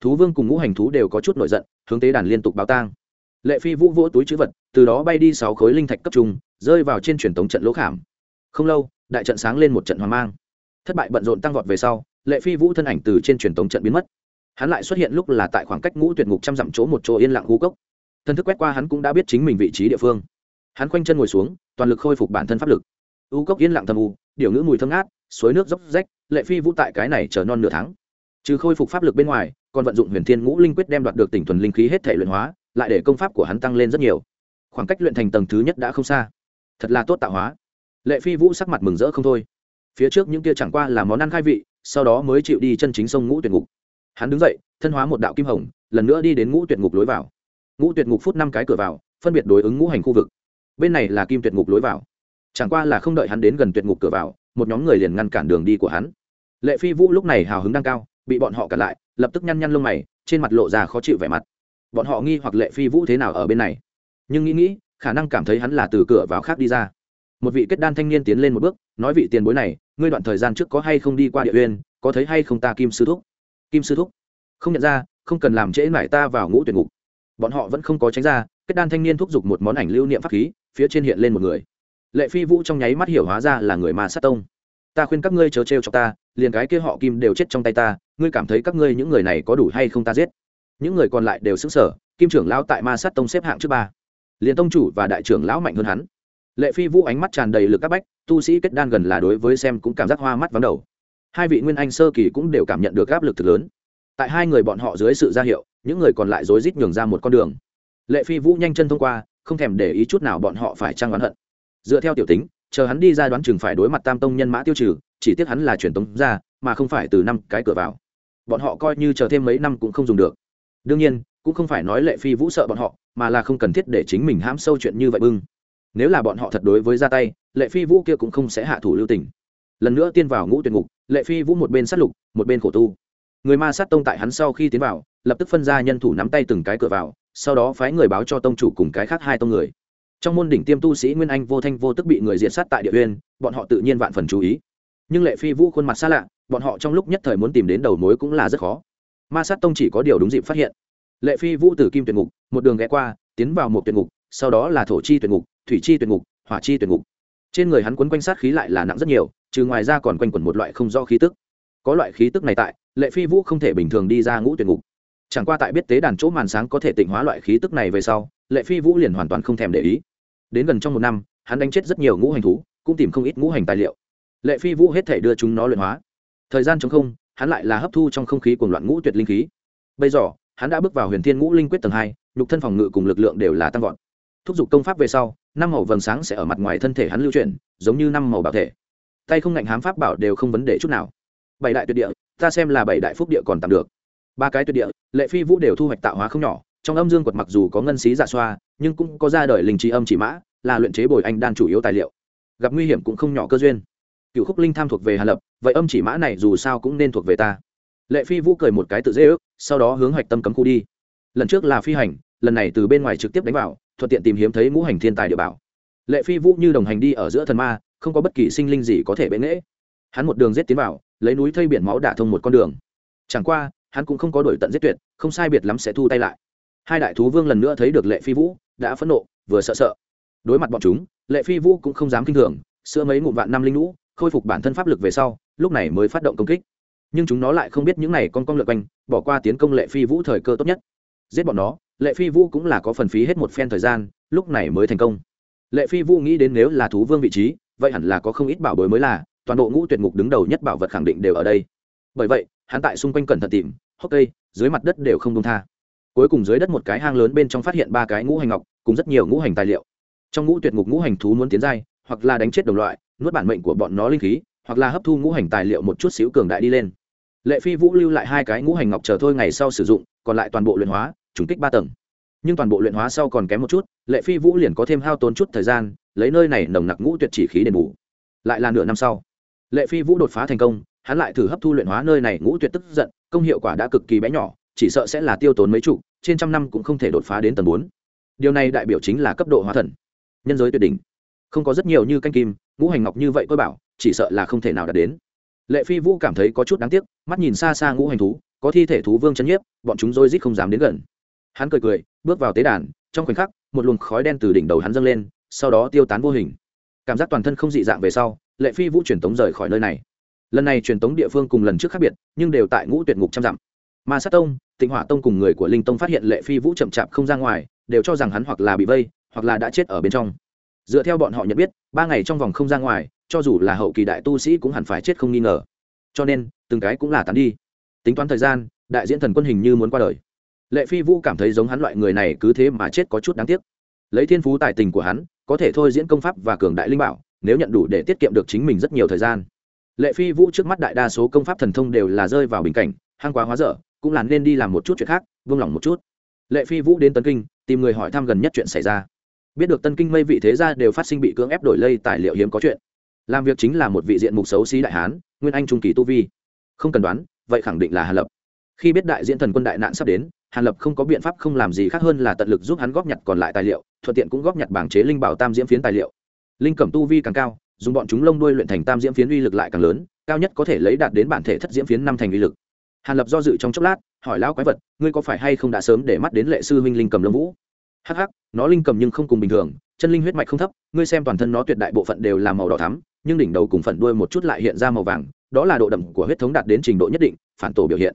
Thú vương cùng ngũ hành thú đều có chút nổi giận, hướng tế đàn liên tục báo tang. Lệ phi vũ vỗ túi chữ vật, từ đó bay đi sáu khối linh thạch cấp trung, rơi vào trên truyền tống trận lỗ khảm. Không lâu, đại trận sáng lên một trận hoang mang. Thất bại bận rộn tăng vọt về sau, lệ phi vũ thân ảnh từ trên truyền tống trận biến mất hắn lại xuất hiện lúc là tại khoảng cách ngũ tuyệt ngục trăm dặm chỗ một chỗ yên lặng hú cốc. Thân thức quét qua hắn cũng đã biết chính mình vị trí địa phương. Hắn khoanh chân ngồi xuống, toàn lực khôi phục bản thân pháp lực. U cốc yên lặng thầm u, điều ngữ mùi thơm ngát, suối nước dốc rách, lệ phi vũ tại cái này chờ non nửa tháng. Trừ khôi phục pháp lực bên ngoài, còn vận dụng huyền thiên ngũ linh quyết đem đoạt được tỉnh thuần linh khí hết thể luyện hóa, lại để công pháp của hắn tăng lên rất nhiều. Khoảng cách luyện thành tầng thứ nhất đã không xa. Thật là tốt tạo hóa. Lệ phi vũ sắc mặt mừng rỡ không thôi. Phía trước những kia chẳng qua là món ăn khai vị, sau đó mới chịu đi chân chính sông ngũ tuyệt ngục hắn đứng dậy, thân hóa một đạo kim hồng, lần nữa đi đến ngũ tuyệt ngục lối vào. Ngũ tuyệt ngục phút năm cái cửa vào, phân biệt đối ứng ngũ hành khu vực. Bên này là kim tuyệt ngục lối vào. Chẳng qua là không đợi hắn đến gần tuyệt ngục cửa vào, một nhóm người liền ngăn cản đường đi của hắn. Lệ phi vũ lúc này hào hứng đang cao, bị bọn họ cản lại, lập tức nhăn nhăn lông mày, trên mặt lộ ra khó chịu vẻ mặt. Bọn họ nghi hoặc lệ phi vũ thế nào ở bên này? Nhưng nghĩ nghĩ, khả năng cảm thấy hắn là từ cửa vào khác đi ra. Một vị kết đan thanh niên tiến lên một bước, nói vị tiền bối này, ngươi đoạn thời gian trước có hay không đi qua địa uyên, có thấy hay không ta kim sư thúc? Kim sư thúc. Không nhận ra, không cần làm trễ mải ta vào ngũ tuyệt ngục. Bọn họ vẫn không có tránh ra, kết đan thanh niên thúc giục một món ảnh lưu niệm pháp khí, phía trên hiện lên một người. Lệ phi vũ trong nháy mắt hiểu hóa ra là người ma sát tông. Ta khuyên các ngươi chớ trêu cho ta, liền cái kia họ kim đều chết trong tay ta, ngươi cảm thấy các ngươi những người này có đủ hay không ta giết? Những người còn lại đều xứng sở kim trưởng lão tại ma sát tông xếp hạng trước ba. Liền tông chủ và đại trưởng lão mạnh hơn hắn. Lệ phi vũ ánh mắt tràn đầy lực các bách, tu sĩ kết đan gần là đối với xem cũng cảm giác hoa mắt vắng đầu hai vị nguyên anh sơ kỳ cũng đều cảm nhận được áp lực thực lớn. Tại hai người bọn họ dưới sự ra hiệu, những người còn lại rối rít nhường ra một con đường. Lệ phi vũ nhanh chân thông qua, không thèm để ý chút nào bọn họ phải trang oán hận. Dựa theo tiểu tính, chờ hắn đi ra đoán chừng phải đối mặt tam tông nhân mã tiêu trừ, chỉ tiếc hắn là truyền tống ra, mà không phải từ năm cái cửa vào. Bọn họ coi như chờ thêm mấy năm cũng không dùng được. Đương nhiên, cũng không phải nói lệ phi vũ sợ bọn họ, mà là không cần thiết để chính mình hãm sâu chuyện như vậy bưng. Nếu là bọn họ thật đối với ra tay, lệ phi vũ kia cũng không sẽ hạ thủ lưu tình. Lần nữa tiên vào ngũ tuyệt ngục lệ phi vũ một bên sát lục, một bên khổ tu. Người ma sát tông tại hắn sau khi tiến vào, lập tức phân ra nhân thủ nắm tay từng cái cửa vào, sau đó phái người báo cho tông chủ cùng cái khác hai tông người. Trong môn đỉnh tiêm tu sĩ nguyên anh vô thanh vô tức bị người diệt sát tại địa uyên, bọn họ tự nhiên vạn phần chú ý. Nhưng lệ phi vũ khuôn mặt xa lạ, bọn họ trong lúc nhất thời muốn tìm đến đầu mối cũng là rất khó. Ma sát tông chỉ có điều đúng dịp phát hiện. Lệ phi vũ từ kim tuyệt ngục, một đường ghé qua, tiến vào một tuyệt ngục, sau đó là thổ chi tuyệt ngục, thủy chi tuyệt ngục, hỏa chi tuyệt ngục. Trên người hắn quấn quanh sát khí lại là nặng rất nhiều trừ ngoài ra còn quanh quẩn một loại không do khí tức. Có loại khí tức này tại, lệ phi vũ không thể bình thường đi ra ngũ tuyệt ngục. Chẳng qua tại biết tế đàn chỗ màn sáng có thể tịnh hóa loại khí tức này về sau, lệ phi vũ liền hoàn toàn không thèm để ý. Đến gần trong một năm, hắn đánh chết rất nhiều ngũ hành thú, cũng tìm không ít ngũ hành tài liệu. Lệ phi vũ hết thể đưa chúng nó luyện hóa. Thời gian chống không, hắn lại là hấp thu trong không khí cuồng loạn ngũ tuyệt linh khí. Bây giờ, hắn đã bước vào huyền thiên ngũ linh quyết tầng hai, nhục thân phòng ngự cùng lực lượng đều là tăng vọt. Thúc giục công pháp về sau, năm màu vầng sáng sẽ ở mặt ngoài thân thể hắn lưu chuyển, giống như năm màu bảo thể tay không ngạnh hám pháp bảo đều không vấn đề chút nào. Bảy đại tuyệt địa, ta xem là bảy đại phúc địa còn tạm được. Ba cái tuyệt địa, lệ phi vũ đều thu hoạch tạo hóa không nhỏ, trong âm dương quật mặc dù có ngân xí giả xoa, nhưng cũng có ra đời linh trí âm chỉ mã, là luyện chế bồi anh đan chủ yếu tài liệu. Gặp nguy hiểm cũng không nhỏ cơ duyên. Cựu khúc linh tham thuộc về hà lập, vậy âm chỉ mã này dù sao cũng nên thuộc về ta. Lệ phi vũ cười một cái tự dễ ước, sau đó hướng hoạch tâm cấm khu đi. Lần trước là phi hành, lần này từ bên ngoài trực tiếp đánh vào, thuận tiện tìm hiếm thấy ngũ hành thiên tài địa bảo. Lệ phi vũ như đồng hành đi ở giữa thần ma không có bất kỳ sinh linh gì có thể bệ nghễ. Hắn một đường giết tiến vào, lấy núi thây biển máu đả thông một con đường. Chẳng qua, hắn cũng không có đổi tận giết tuyệt, không sai biệt lắm sẽ thu tay lại. Hai đại thú vương lần nữa thấy được lệ phi vũ, đã phẫn nộ, vừa sợ sợ. Đối mặt bọn chúng, lệ phi vũ cũng không dám kinh thường sữa mấy ngụm vạn năm linh lũ, khôi phục bản thân pháp lực về sau, lúc này mới phát động công kích. Nhưng chúng nó lại không biết những này con con lượt quanh, bỏ qua tiến công lệ phi vũ thời cơ tốt nhất. Giết bọn nó, lệ phi vũ cũng là có phần phí hết một phen thời gian, lúc này mới thành công. Lệ phi vũ nghĩ đến nếu là thú vương vị trí vậy hẳn là có không ít bảo bối mới là, toàn bộ ngũ tuyệt ngục đứng đầu nhất bảo vật khẳng định đều ở đây. Bởi vậy, hắn tại xung quanh cẩn thận tìm, hốc cây, dưới mặt đất đều không công tha. Cuối cùng dưới đất một cái hang lớn bên trong phát hiện ba cái ngũ hành ngọc, cùng rất nhiều ngũ hành tài liệu. Trong ngũ tuyệt ngục ngũ hành thú muốn tiến giai, hoặc là đánh chết đồng loại, nuốt bản mệnh của bọn nó linh khí, hoặc là hấp thu ngũ hành tài liệu một chút xíu cường đại đi lên. Lệ phi vũ lưu lại hai cái ngũ hành ngọc chờ thôi ngày sau sử dụng, còn lại toàn bộ luyện hóa, trùng kích ba tầng nhưng toàn bộ luyện hóa sau còn kém một chút, lệ phi vũ liền có thêm hao tốn chút thời gian, lấy nơi này nồng nặc ngũ tuyệt chỉ khí đền bù. Lại là nửa năm sau, lệ phi vũ đột phá thành công, hắn lại thử hấp thu luyện hóa nơi này ngũ tuyệt tức giận, công hiệu quả đã cực kỳ bé nhỏ, chỉ sợ sẽ là tiêu tốn mấy chục, trên trăm năm cũng không thể đột phá đến tầng bốn. Điều này đại biểu chính là cấp độ hóa thần, nhân giới tuyệt đỉnh. Không có rất nhiều như canh kim, ngũ hành ngọc như vậy tôi bảo, chỉ sợ là không thể nào đạt đến. Lệ phi vũ cảm thấy có chút đáng tiếc, mắt nhìn xa xa ngũ hành thú, có thi thể thú vương chân nhiếp, bọn chúng dôi rít không dám đến gần hắn cười cười, bước vào tế đàn, trong khoảnh khắc, một luồng khói đen từ đỉnh đầu hắn dâng lên, sau đó tiêu tán vô hình. Cảm giác toàn thân không dị dạng về sau, lệ phi vũ truyền tống rời khỏi nơi này. Lần này truyền tống địa phương cùng lần trước khác biệt, nhưng đều tại ngũ tuyệt ngục trăm dặm. Ma sát tông, tịnh hỏa tông cùng người của linh tông phát hiện lệ phi vũ chậm chạp không ra ngoài, đều cho rằng hắn hoặc là bị vây, hoặc là đã chết ở bên trong. Dựa theo bọn họ nhận biết, ba ngày trong vòng không ra ngoài, cho dù là hậu kỳ đại tu sĩ cũng hẳn phải chết không nghi ngờ. Cho nên, từng cái cũng là tán đi. Tính toán thời gian, đại diễn thần quân hình như muốn qua đời lệ phi vũ cảm thấy giống hắn loại người này cứ thế mà chết có chút đáng tiếc. Lấy thiên phú tài tình của hắn, có thể thôi diễn công pháp và cường đại linh bảo, nếu nhận đủ để tiết kiệm được chính mình rất nhiều thời gian. Lệ phi vũ trước mắt đại đa số công pháp thần thông đều là rơi vào bình cảnh hang quá hóa dở, cũng là nên đi làm một chút chuyện khác vung lòng một chút. Lệ phi vũ đến tân kinh, tìm người hỏi thăm gần nhất chuyện xảy ra. Biết được tân kinh mây vị thế gia đều phát sinh bị cưỡng ép đổi lây, tài liệu hiếm có chuyện. Làm việc chính là một vị diện mục xấu xí đại hán, nguyên anh trung kỳ tu vi. Không cần đoán, vậy khẳng định là Hà lập. Khi biết đại diễn thần quân đại nạn sắp đến hàn lập không có biện pháp không làm gì khác hơn là tận lực giúp hắn góp nhặt còn lại tài liệu, thuận tiện cũng góp nhặt bảng chế linh bảo tam diễm phiến tài liệu. Linh cẩm tu vi càng cao, dùng bọn chúng lông đuôi luyện thành tam diễm phiến uy lực lại càng lớn, cao nhất có thể lấy đạt đến bản thể thất diễm phiến năm thành uy lực. Hàn lập do dự trong chốc lát, hỏi lão quái vật, ngươi có phải hay không đã sớm để mắt đến lệ sư huynh linh cầm lâm vũ? Hắc hắc, nó linh cầm nhưng không cùng bình thường, chân linh huyết mạch không thấp, ngươi xem toàn thân nó tuyệt đại bộ phận đều là màu đỏ thắm, nhưng đỉnh đầu cùng phần đuôi một chút lại hiện ra màu vàng, đó là độ đậm của huyết thống đạt đến trình độ nhất định, phản tổ biểu hiện.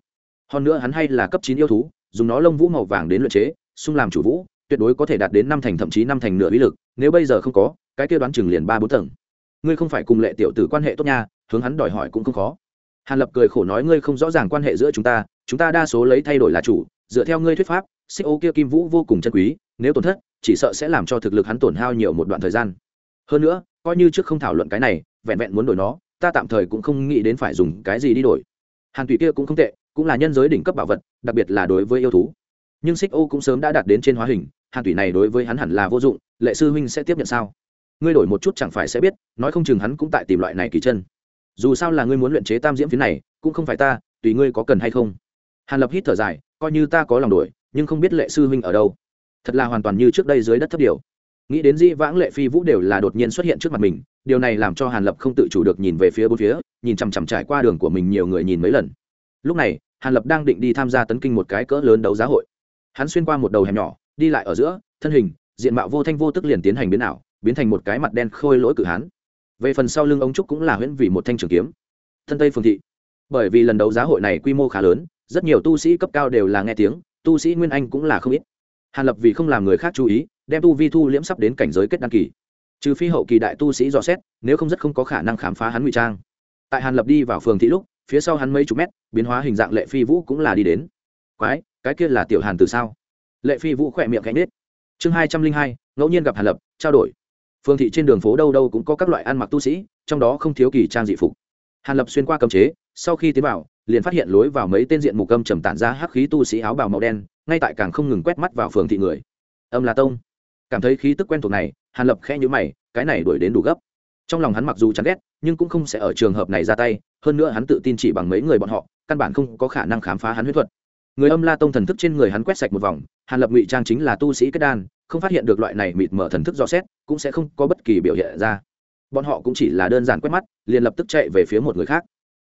Hơn nữa hắn hay là cấp chín yêu thú dùng nó lông vũ màu vàng đến luyện chế, xung làm chủ vũ, tuyệt đối có thể đạt đến năm thành thậm chí năm thành nửa uy lực, nếu bây giờ không có, cái kia đoán chừng liền ba bốn tầng. Ngươi không phải cùng lệ tiểu tử quan hệ tốt nha, hướng hắn đòi hỏi cũng không khó. Hàn lập cười khổ nói, ngươi không rõ ràng quan hệ giữa chúng ta chúng ta đa số lấy thay đổi là chủ, dựa theo ngươi thuyết pháp, xích ô kia kim vũ vô cùng chân quý, nếu tổn thất, chỉ sợ sẽ làm cho thực lực hắn tổn hao nhiều một đoạn thời gian. Hơn nữa, coi như trước không thảo luận cái này, vẹn vẹn muốn đổi nó, ta tạm thời cũng không nghĩ đến phải dùng cái gì đi đổi. Hàn tùy kia cũng không tệ cũng là nhân giới đỉnh cấp bảo vật, đặc biệt là đối với yêu thú. Nhưng xích ô cũng sớm đã đạt đến trên hóa hình, hàn thủy này đối với hắn hẳn là vô dụng, lệ sư huynh sẽ tiếp nhận sao? Ngươi đổi một chút chẳng phải sẽ biết, nói không chừng hắn cũng tại tìm loại này kỳ chân. Dù sao là ngươi muốn luyện chế tam diễm phiến này, cũng không phải ta, tùy ngươi có cần hay không? Hàn lập hít thở dài, coi như ta có lòng đổi nhưng không biết lệ sư huynh ở đâu. Thật là hoàn toàn như trước đây dưới đất thấp điều. Nghĩ đến di vãng lệ phi vũ đều là đột nhiên xuất hiện trước mặt mình, điều này làm cho hàn lập không tự chủ được nhìn về phía bốn phía, nhìn chằm chằm trải qua đường của mình nhiều người nhìn mấy lần lúc này, hàn lập đang định đi tham gia tấn kinh một cái cỡ lớn đấu giá hội. Hắn xuyên qua một đầu hẻm nhỏ, đi lại ở giữa, thân hình, diện mạo vô thanh vô tức liền tiến hành biến ảo, biến thành một cái mặt đen khôi lỗi cử hán. Về phần sau lưng ông trúc cũng là huyễn vì một thanh trường kiếm. Thân tây phương thị. Bởi vì lần đấu giá hội này quy mô khá lớn, rất nhiều tu sĩ cấp cao đều là nghe tiếng, tu sĩ nguyên anh cũng là không ít. Hàn lập vì không làm người khác chú ý, đem tu vi thu liễm sắp đến cảnh giới kết đăng kỳ. Trừ phi hậu kỳ đại tu sĩ dò xét, nếu không rất không có khả năng khám phá hắn ngụy trang. Tại hàn lập đi vào phường thị lúc phía sau hắn mấy chục mét, biến hóa hình dạng lệ phi vũ cũng là đi đến. Quái, cái kia là tiểu hàn từ sao? Lệ phi vũ khỏe miệng cánh nết chương hai trăm linh hai, ngẫu nhiên gặp hàn lập, trao đổi. Phương thị trên đường phố đâu đâu cũng có các loại ăn mặc tu sĩ, trong đó không thiếu kỳ trang dị phục. Hàn lập xuyên qua cấm chế, sau khi tiến vào, liền phát hiện lối vào mấy tên diện mục âm trầm tản ra hắc khí tu sĩ áo bào màu đen, ngay tại càng không ngừng quét mắt vào phường thị người. Âm là tông. Cảm thấy khí tức quen thuộc này, hàn lập khẽ nhữ mày, cái này đuổi đến đủ gấp trong lòng hắn mặc dù chán ghét, nhưng cũng không sẽ ở trường hợp này ra tay, hơn nữa hắn tự tin chỉ bằng mấy người bọn họ, căn bản không có khả năng khám phá hắn huyết thuật. Người âm la tông thần thức trên người hắn quét sạch một vòng, hàn lập ngụy trang chính là tu sĩ kết đan, không phát hiện được loại này mịt mở thần thức dò xét, cũng sẽ không có bất kỳ biểu hiện ra. Bọn họ cũng chỉ là đơn giản quét mắt, liền lập tức chạy về phía một người khác.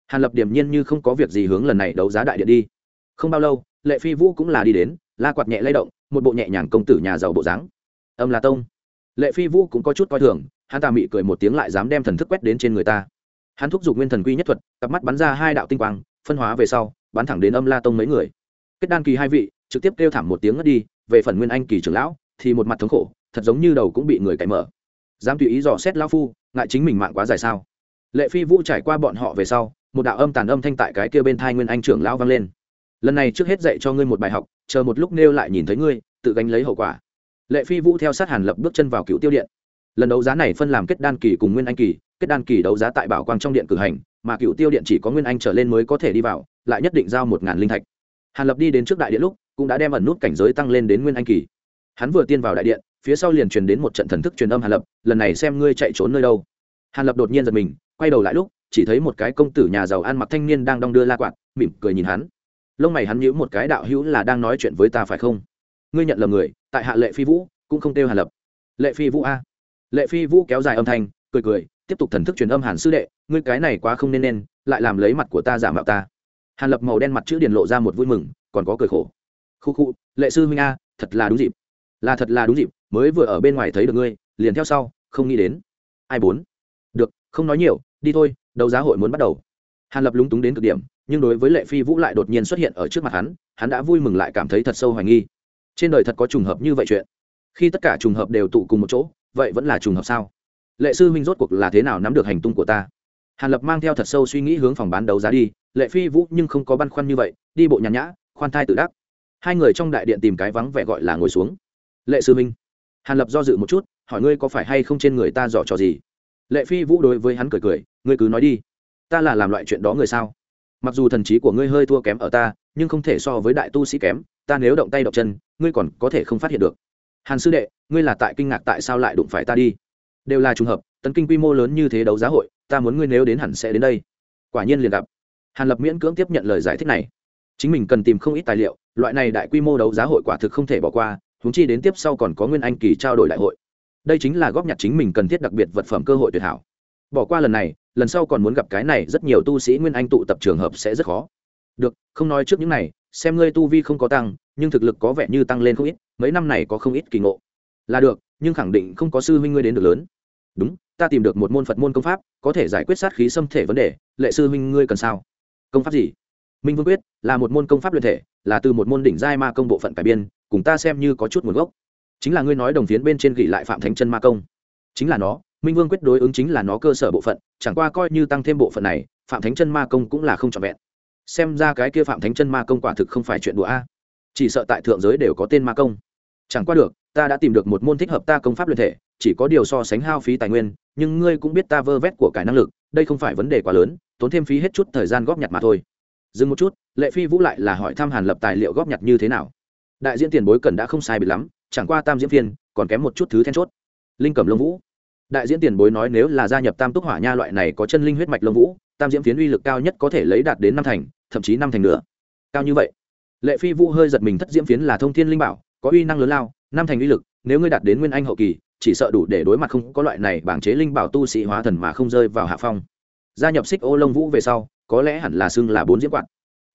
Hàn lập điềm nhiên như không có việc gì hướng lần này đấu giá đại điện đi. Không bao lâu, lệ phi vũ cũng là đi đến, la quạt nhẹ lay động, một bộ nhẹ nhàng công tử nhà giàu bộ dáng. Âm la tông. Lệ phi vũ cũng có chút coi thường hắn ta mị cười một tiếng lại dám đem thần thức quét đến trên người ta. Hắn thúc giục nguyên thần quy nhất thuật, cặp mắt bắn ra hai đạo tinh quang, phân hóa về sau, bắn thẳng đến âm la tông mấy người. Kết đan kỳ hai vị, trực tiếp kêu thảm một tiếng ngất đi, về phần nguyên anh kỳ trưởng lão, thì một mặt thống khổ, thật giống như đầu cũng bị người cậy mở. Dám tùy ý dò xét lão phu, ngại chính mình mạng quá dài sao? Lệ phi vũ trải qua bọn họ về sau, một đạo âm tàn âm thanh tại cái kia bên thai nguyên anh trưởng lão vang lên. Lần này trước hết dạy cho ngươi một bài học, chờ một lúc nêu lại nhìn thấy ngươi, tự gánh lấy hậu quả. Lệ phi vũ theo sát hàn lập bước chân vào cựu tiêu điện lần đấu giá này phân làm kết đan kỳ cùng nguyên anh kỳ, kết đan kỳ đấu giá tại bảo quang trong điện cử hành, mà cựu tiêu điện chỉ có nguyên anh trở lên mới có thể đi vào, lại nhất định giao một ngàn linh thạch. Hàn lập đi đến trước đại điện lúc, cũng đã đem ẩn nút cảnh giới tăng lên đến nguyên anh kỳ. Hắn vừa tiên vào đại điện, phía sau liền truyền đến một trận thần thức truyền âm hàn lập, lần này xem ngươi chạy trốn nơi đâu. Hàn lập đột nhiên giật mình, quay đầu lại lúc, chỉ thấy một cái công tử nhà giàu ăn mặc thanh niên đang đong đưa la quạt, mỉm cười nhìn hắn. Lông mày hắn nhíu một cái, đạo hữu là đang nói chuyện với ta phải không? Ngươi nhận lầm người, tại hạ lệ phi vũ, cũng không kêu hàn lập. Lệ phi vũ a? Lệ phi vũ kéo dài âm thanh, cười cười, tiếp tục thần thức truyền âm hàn sư đệ, ngươi cái này quá không nên nên, lại làm lấy mặt của ta giả mạo ta. Hàn lập màu đen mặt chữ điền lộ ra một vui mừng, còn có cười khổ. Khu khu, lệ sư huynh a, thật là đúng dịp. Là thật là đúng dịp, mới vừa ở bên ngoài thấy được ngươi, liền theo sau, không nghĩ đến. Ai bốn? Được, không nói nhiều, đi thôi, đấu giá hội muốn bắt đầu. Hàn lập lúng túng đến cực điểm, nhưng đối với lệ phi vũ lại đột nhiên xuất hiện ở trước mặt hắn hắn đã vui mừng lại cảm thấy thật sâu hoài nghi. Trên đời thật có trùng hợp như vậy chuyện. Khi tất cả trùng hợp đều tụ cùng một chỗ vậy vẫn là trùng hợp sao? Lệ sư huynh rốt cuộc là thế nào nắm được hành tung của ta? Hàn lập mang theo thật sâu suy nghĩ hướng phòng bán đấu giá đi. Lệ phi vũ nhưng không có băn khoăn như vậy, đi bộ nhàn nhã, khoan thai tự đắc. Hai người trong đại điện tìm cái vắng vẻ gọi là ngồi xuống. Lệ sư huynh. Hàn lập do dự một chút, hỏi ngươi có phải hay không trên người ta dò trò gì? Lệ phi vũ đối với hắn cười cười, ngươi cứ nói đi. Ta là làm loại chuyện đó người sao? Mặc dù thần trí của ngươi hơi thua kém ở ta, nhưng không thể so với đại tu sĩ kém. Ta nếu động tay động chân, ngươi còn có thể không phát hiện được hàn sư đệ, ngươi là tại kinh ngạc tại sao lại đụng phải ta đi? Đều là trùng hợp, tấn kinh quy mô lớn như thế đấu giá hội, ta muốn ngươi nếu đến hẳn sẽ đến đây. Quả nhiên liền gặp. Hàn lập miễn cưỡng tiếp nhận lời giải thích này. Chính mình cần tìm không ít tài liệu, loại này đại quy mô đấu giá hội quả thực không thể bỏ qua húng chi đến tiếp sau còn có nguyên anh kỳ trao đổi đại hội. Đây chính là góp nhặt chính mình cần thiết đặc biệt vật phẩm cơ hội tuyệt hảo. Bỏ qua lần này, lần sau còn muốn gặp cái này rất nhiều tu sĩ nguyên anh tụ tập trường hợp sẽ rất khó. Được, không nói trước những này, xem ngươi tu vi không có tăng nhưng thực lực có vẻ như tăng lên không ít, mấy năm này có không ít kỳ ngộ. Là được, nhưng khẳng định không có sư huynh ngươi đến được lớn. Đúng, ta tìm được một môn phật môn công pháp, có thể giải quyết sát khí xâm thể vấn đề, lệ sư huynh ngươi cần sao? Công pháp gì? Minh vương quyết, là một môn công pháp luyện thể, là từ một môn đỉnh giai ma công bộ phận cải biên, cùng ta xem như có chút nguồn gốc. Chính là ngươi nói đồng phiến bên trên gỉ lại phạm thánh chân ma công. Chính là nó, minh vương quyết đối ứng chính là nó cơ sở bộ phận, chẳng qua coi như tăng thêm bộ phận này, phạm thánh chân ma công cũng là không trọn vẹn. Xem ra cái kia phạm thánh chân ma công quả thực không phải chuyện đùa a chỉ sợ tại thượng giới đều có tên ma công. Chẳng qua được, ta đã tìm được một môn thích hợp ta công pháp luyện thể, chỉ có điều so sánh hao phí tài nguyên, nhưng ngươi cũng biết ta vơ vét của cải năng lực, đây không phải vấn đề quá lớn, tốn thêm phí hết chút thời gian góp nhặt mà thôi. Dừng một chút, lệ phi vũ lại là hỏi thăm hàn lập tài liệu góp nhặt như thế nào. Đại diễn tiền bối cần đã không sai bị lắm, chẳng qua tam diễn viên còn kém một chút thứ then chốt. Linh cẩm lông vũ. Đại diễn tiền bối nói nếu là gia nhập tam túc hỏa nha loại này có chân linh huyết mạch lông vũ, tam diễn phiến uy lực cao nhất có thể lấy đạt đến năm thành, thậm chí năm thành nữa. Cao như vậy? Lệ phi vũ hơi giật mình thất diễm phiến là thông thiên linh bảo, có uy năng lớn lao, năm thành uy lực, nếu ngươi đạt đến nguyên anh hậu kỳ, chỉ sợ đủ để đối mặt không có loại này bảng chế linh bảo tu sĩ hóa thần mà không rơi vào hạ phong. Gia nhập xích ô lông vũ về sau, có lẽ hẳn là xưng là bốn diễm quạt.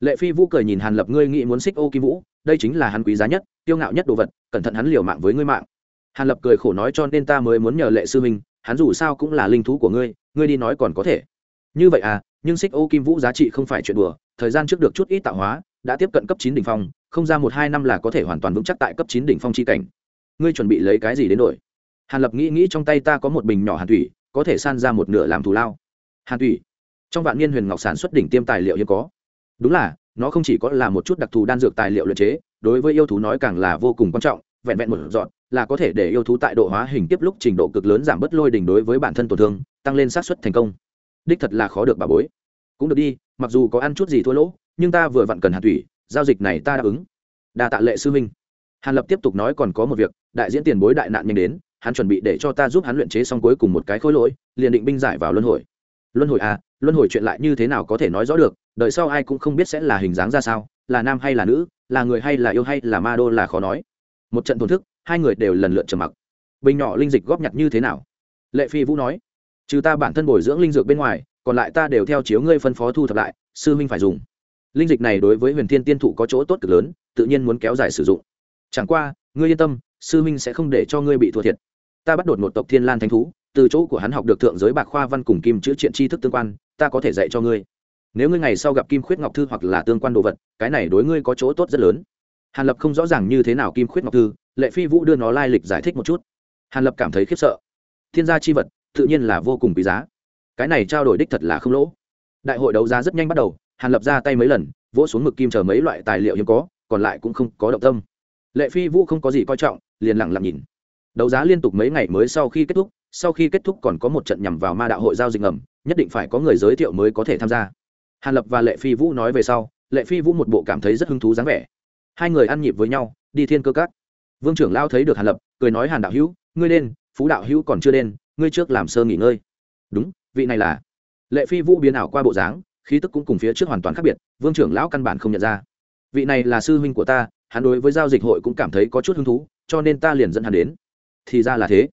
Lệ phi vũ cười nhìn hàn lập, ngươi nghĩ muốn xích ô kim vũ, đây chính là hắn quý giá nhất tiêu ngạo nhất đồ vật, cẩn thận hắn liều mạng với ngươi mạng. Hàn lập cười khổ nói cho nên ta mới muốn nhờ lệ sư minh, hắn dù sao cũng là linh thú của ngươi ngươi đi nói còn có thể. Như vậy à nhưng xích ô kim vũ giá trị không phải chuyện đùa, thời gian trước được chút ít tạo hóa đã tiếp cận cấp chín đỉnh phong, không ra một hai năm là có thể hoàn toàn vững chắc tại cấp chín đỉnh phong chi cảnh. Ngươi chuẩn bị lấy cái gì đến đổi? Hàn lập nghĩ nghĩ trong tay ta có một bình nhỏ hàn thủy, có thể san ra một nửa làm thù lao. Hàn thủy? Trong vạn niên huyền ngọc sản xuất đỉnh tiêm tài liệu hiếm có. Đúng là, nó không chỉ có là một chút đặc thù đan dược tài liệu luyện chế, đối với yêu thú nói càng là vô cùng quan trọng, vẹn vẹn một dọn là có thể để yêu thú tại độ hóa hình tiếp lúc trình độ cực lớn giảm bớt lôi đỉnh đối với bản thân tổn thương, tăng lên xác suất thành công. Đích thật là khó được bà bối. Cũng được đi, mặc dù có ăn chút gì thua lỗ nhưng ta vừa vặn cần hàn thủy, giao dịch này ta đáp ứng. Đa tạ lệ sư minh hàn lập tiếp tục nói còn có một việc, đại diễn tiền bối đại nạn nhanh đến, hắn chuẩn bị để cho ta giúp hắn luyện chế xong cuối cùng một cái khối lỗi, liền định binh giải vào luân hồi. Luân hồi à luân hồi chuyện lại như thế nào có thể nói rõ được, đợi sau ai cũng không biết sẽ là hình dáng ra sao, là nam hay là nữ, là người hay là yêu hay là ma đô là khó nói. Một trận thổn thức, hai người đều lần lượt trầm mặc. Bình nhỏ linh dịch góp nhặt như thế nào? Lệ phi vũ nói. Trừ ta bản thân bồi dưỡng linh dược bên ngoài, còn lại ta đều theo chiếu ngươi phân phó thu thập lại, sư minh phải dùng linh dịch này đối với huyền thiên tiên thụ có chỗ tốt cực lớn, tự nhiên muốn kéo dài sử dụng. Chẳng qua, ngươi yên tâm, sư minh sẽ không để cho ngươi bị thua thiệt. Ta bắt đột một tộc thiên lan thánh thú, từ chỗ của hắn học được thượng giới bạc khoa văn cùng kim chữ triện tri thức tương quan, ta có thể dạy cho ngươi. Nếu ngươi ngày sau gặp kim khuyết ngọc thư hoặc là tương quan đồ vật, cái này đối ngươi có chỗ tốt rất lớn. Hàn lập không rõ ràng như thế nào kim khuyết ngọc thư, lệ phi vũ đưa nó lai lịch giải thích một chút. Hàn lập cảm thấy khiếp sợ. Thiên gia chi vật, tự nhiên là vô cùng quý giá. Cái này trao đổi đích thật là không lỗ. Đại hội đấu giá rất nhanh bắt đầu hàn lập ra tay mấy lần, vỗ xuống mực kim chờ mấy loại tài liệu hiếm có, còn lại cũng không có động tâm. Lệ phi vũ không có gì coi trọng, liền lặng lặng nhìn. Đấu giá liên tục mấy ngày mới sau khi kết thúc, sau khi kết thúc còn có một trận nhằm vào ma đạo hội giao dịch ngầm, nhất định phải có người giới thiệu mới có thể tham gia. Hàn lập và lệ phi vũ nói về sau, lệ phi vũ một bộ cảm thấy rất hứng thú dáng vẻ. Hai người ăn nhịp với nhau, đi thiên cơ cát vương trưởng lao thấy được hàn lập, cười nói hàn đạo hữu, ngươi lên, phú đạo hữu còn chưa lên, ngươi trước làm sơ nghỉ ngơi. Đúng, vị này là. Lệ phi vũ biến ảo qua bộ dáng khí tức cũng cùng phía trước hoàn toàn khác biệt, vương trưởng lão căn bản không nhận ra. Vị này là sư huynh của ta, hắn đối với giao dịch hội cũng cảm thấy có chút hứng thú, cho nên ta liền dẫn hắn đến. Thì ra là thế.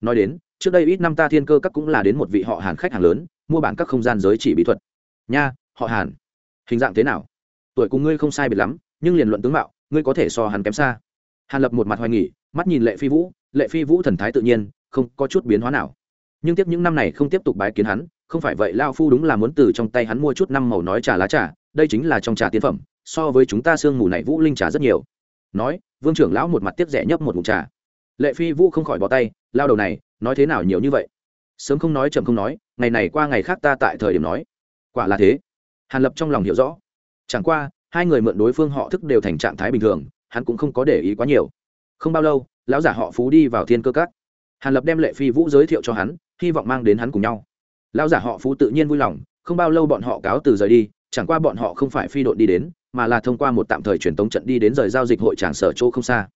Nói đến, trước đây ít năm ta thiên cơ các cũng là đến một vị họ hàn khách hàng lớn, mua bán các không gian giới chỉ bí thuật. Nha, họ hàn. Hình dạng thế nào? Tuổi cùng ngươi không sai biệt lắm, nhưng liền luận tướng mạo, ngươi có thể so hắn kém xa. Hàn lập một mặt hoài nghỉ mắt nhìn lệ phi vũ, lệ phi vũ thần thái tự nhiên, không có chút biến hóa nào. Nhưng tiếp những năm này không tiếp tục bái kiến hắn không phải vậy lao phu đúng là muốn từ trong tay hắn mua chút năm màu nói trà lá trà, đây chính là trong trà tiên phẩm, so với chúng ta sương mù này vũ linh trà rất nhiều. Nói, vương trưởng lão một mặt tiếp rẻ nhấp một mụn trà. Lệ phi vũ không khỏi bỏ tay, lao đầu này, nói thế nào nhiều như vậy? Sớm không nói chậm không nói, ngày này qua ngày khác ta tại thời điểm nói. Quả là thế. Hàn lập trong lòng hiểu rõ. Chẳng qua, hai người mượn đối phương họ thức đều thành trạng thái bình thường, hắn cũng không có để ý quá nhiều. Không bao lâu, lão giả họ phú đi vào thiên cơ cát hàn lập đem lệ phi vũ giới thiệu cho hắn, hy vọng mang đến hắn cùng nhau lão giả họ phú tự nhiên vui lòng, không bao lâu bọn họ cáo từ rời đi, chẳng qua bọn họ không phải phi đội đi đến, mà là thông qua một tạm thời truyền tống trận đi đến rời giao dịch hội tràng sở chỗ không xa.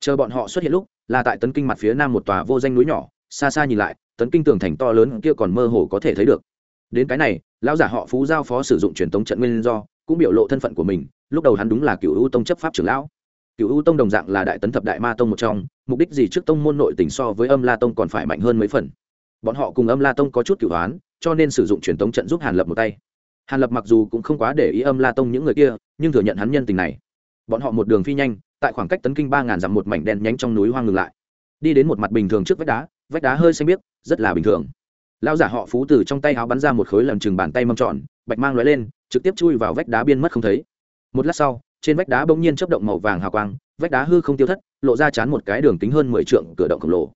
Chờ bọn họ xuất hiện lúc, là tại tấn kinh mặt phía nam một tòa vô danh núi nhỏ, xa xa nhìn lại, tấn kinh tường thành to lớn kia còn mơ hồ có thể thấy được. Đến cái này, lão giả họ phú giao phó sử dụng truyền tống trận nguyên do, cũng biểu lộ thân phận của mình, lúc đầu hắn đúng là cựu u tông chấp pháp trưởng lão. Cựu u tông đồng dạng là đại tấn thập đại ma tông một trong, mục đích gì trước tông môn nội tình so với âm la tông còn phải mạnh hơn mấy phần. Bọn họ cùng âm la tông có chút cựu hoán cho nên sử dụng truyền tống trận giúp hàn lập một tay. Hàn lập mặc dù cũng không quá để ý âm la tông những người kia, nhưng thừa nhận hắn nhân tình này. Bọn họ một đường phi nhanh, tại khoảng cách tấn kinh ba ngàn dặm một mảnh đen nhánh trong núi hoang ngừng lại. Đi đến một mặt bình thường trước vách đá vách đá hơi xanh biếc, rất là bình thường. Lão giả họ phú từ trong tay áo bắn ra một khối lần chừng bàn tay mâm tròn, bạch mang lóe lên, trực tiếp chui vào vách đá biên mất không thấy. Một lát sau, trên vách đá bỗng nhiên chấp động màu vàng hào quang, vách đá hư không tiêu thất, lộ ra chán một cái đường kính hơn mười trượng cửa động khổng lồ.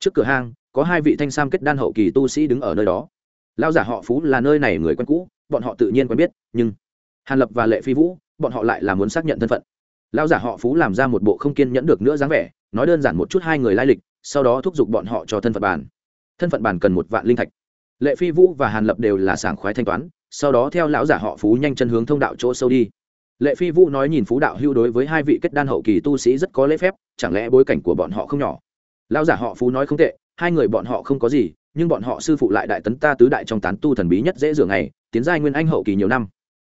Trước cửa hang, có hai vị thanh sam kết đan hậu kỳ tu sĩ đứng ở nơi đó lao giả họ phú là nơi này người quen cũ, bọn họ tự nhiên quen biết, nhưng hàn lập và lệ phi vũ, bọn họ lại là muốn xác nhận thân phận. Lao giả họ phú làm ra một bộ không kiên nhẫn được nữa dáng vẻ, nói đơn giản một chút hai người lai lịch, sau đó thúc giục bọn họ cho thân phận bàn. Thân phận bàn cần một vạn linh thạch. Lệ phi vũ và hàn lập đều là sảng khoái thanh toán, sau đó theo lão giả họ phú nhanh chân hướng thông đạo chỗ sâu đi. Lệ phi vũ nói nhìn phú đạo hưu đối với hai vị kết đan hậu kỳ tu sĩ rất có lễ phép, chẳng lẽ bối cảnh của bọn họ không nhỏ? Lão giả họ phú nói không tệ, hai người bọn họ không có gì nhưng bọn họ sư phụ lại đại tấn ta tứ đại trong tán tu thần bí nhất dễ dường này tiến giai nguyên anh hậu kỳ nhiều năm.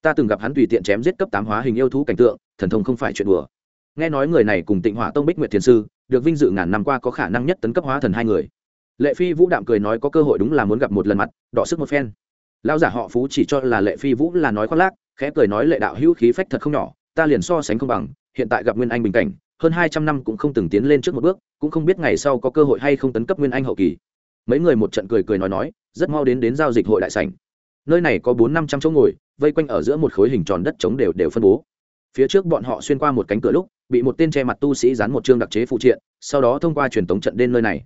Ta từng gặp hắn tùy tiện chém giết cấp tám hóa hình yêu thú cảnh tượng, thần thông không phải chuyện đùa. Nghe nói người này cùng tịnh hỏa tông bích nguyệt thiền sư, được vinh dự ngàn năm qua có khả năng nhất tấn cấp hóa thần hai người. Lệ phi vũ đạm cười nói có cơ hội đúng là muốn gặp một lần mặt đọ sức một phen. Lao giả họ phú chỉ cho là lệ phi vũ là nói khoác lác, khẽ cười nói lệ đạo hữu khí phách thật không nhỏ, ta liền so sánh không bằng, hiện tại gặp nguyên anh bình cảnh, hơn hai trăm năm cũng không từng tiến lên trước một bước, cũng không biết ngày sau có cơ hội hay không tấn cấp nguyên anh hậu kỳ mấy người một trận cười cười nói nói, rất mau đến đến giao dịch hội đại sảnh. Nơi này có bốn năm trăm chỗ ngồi, vây quanh ở giữa một khối hình tròn đất trống đều đều phân bố. Phía trước bọn họ xuyên qua một cánh cửa lúc, bị một tên che mặt tu sĩ dán một chương đặc chế phụ triện, sau đó thông qua truyền tống trận đến nơi này.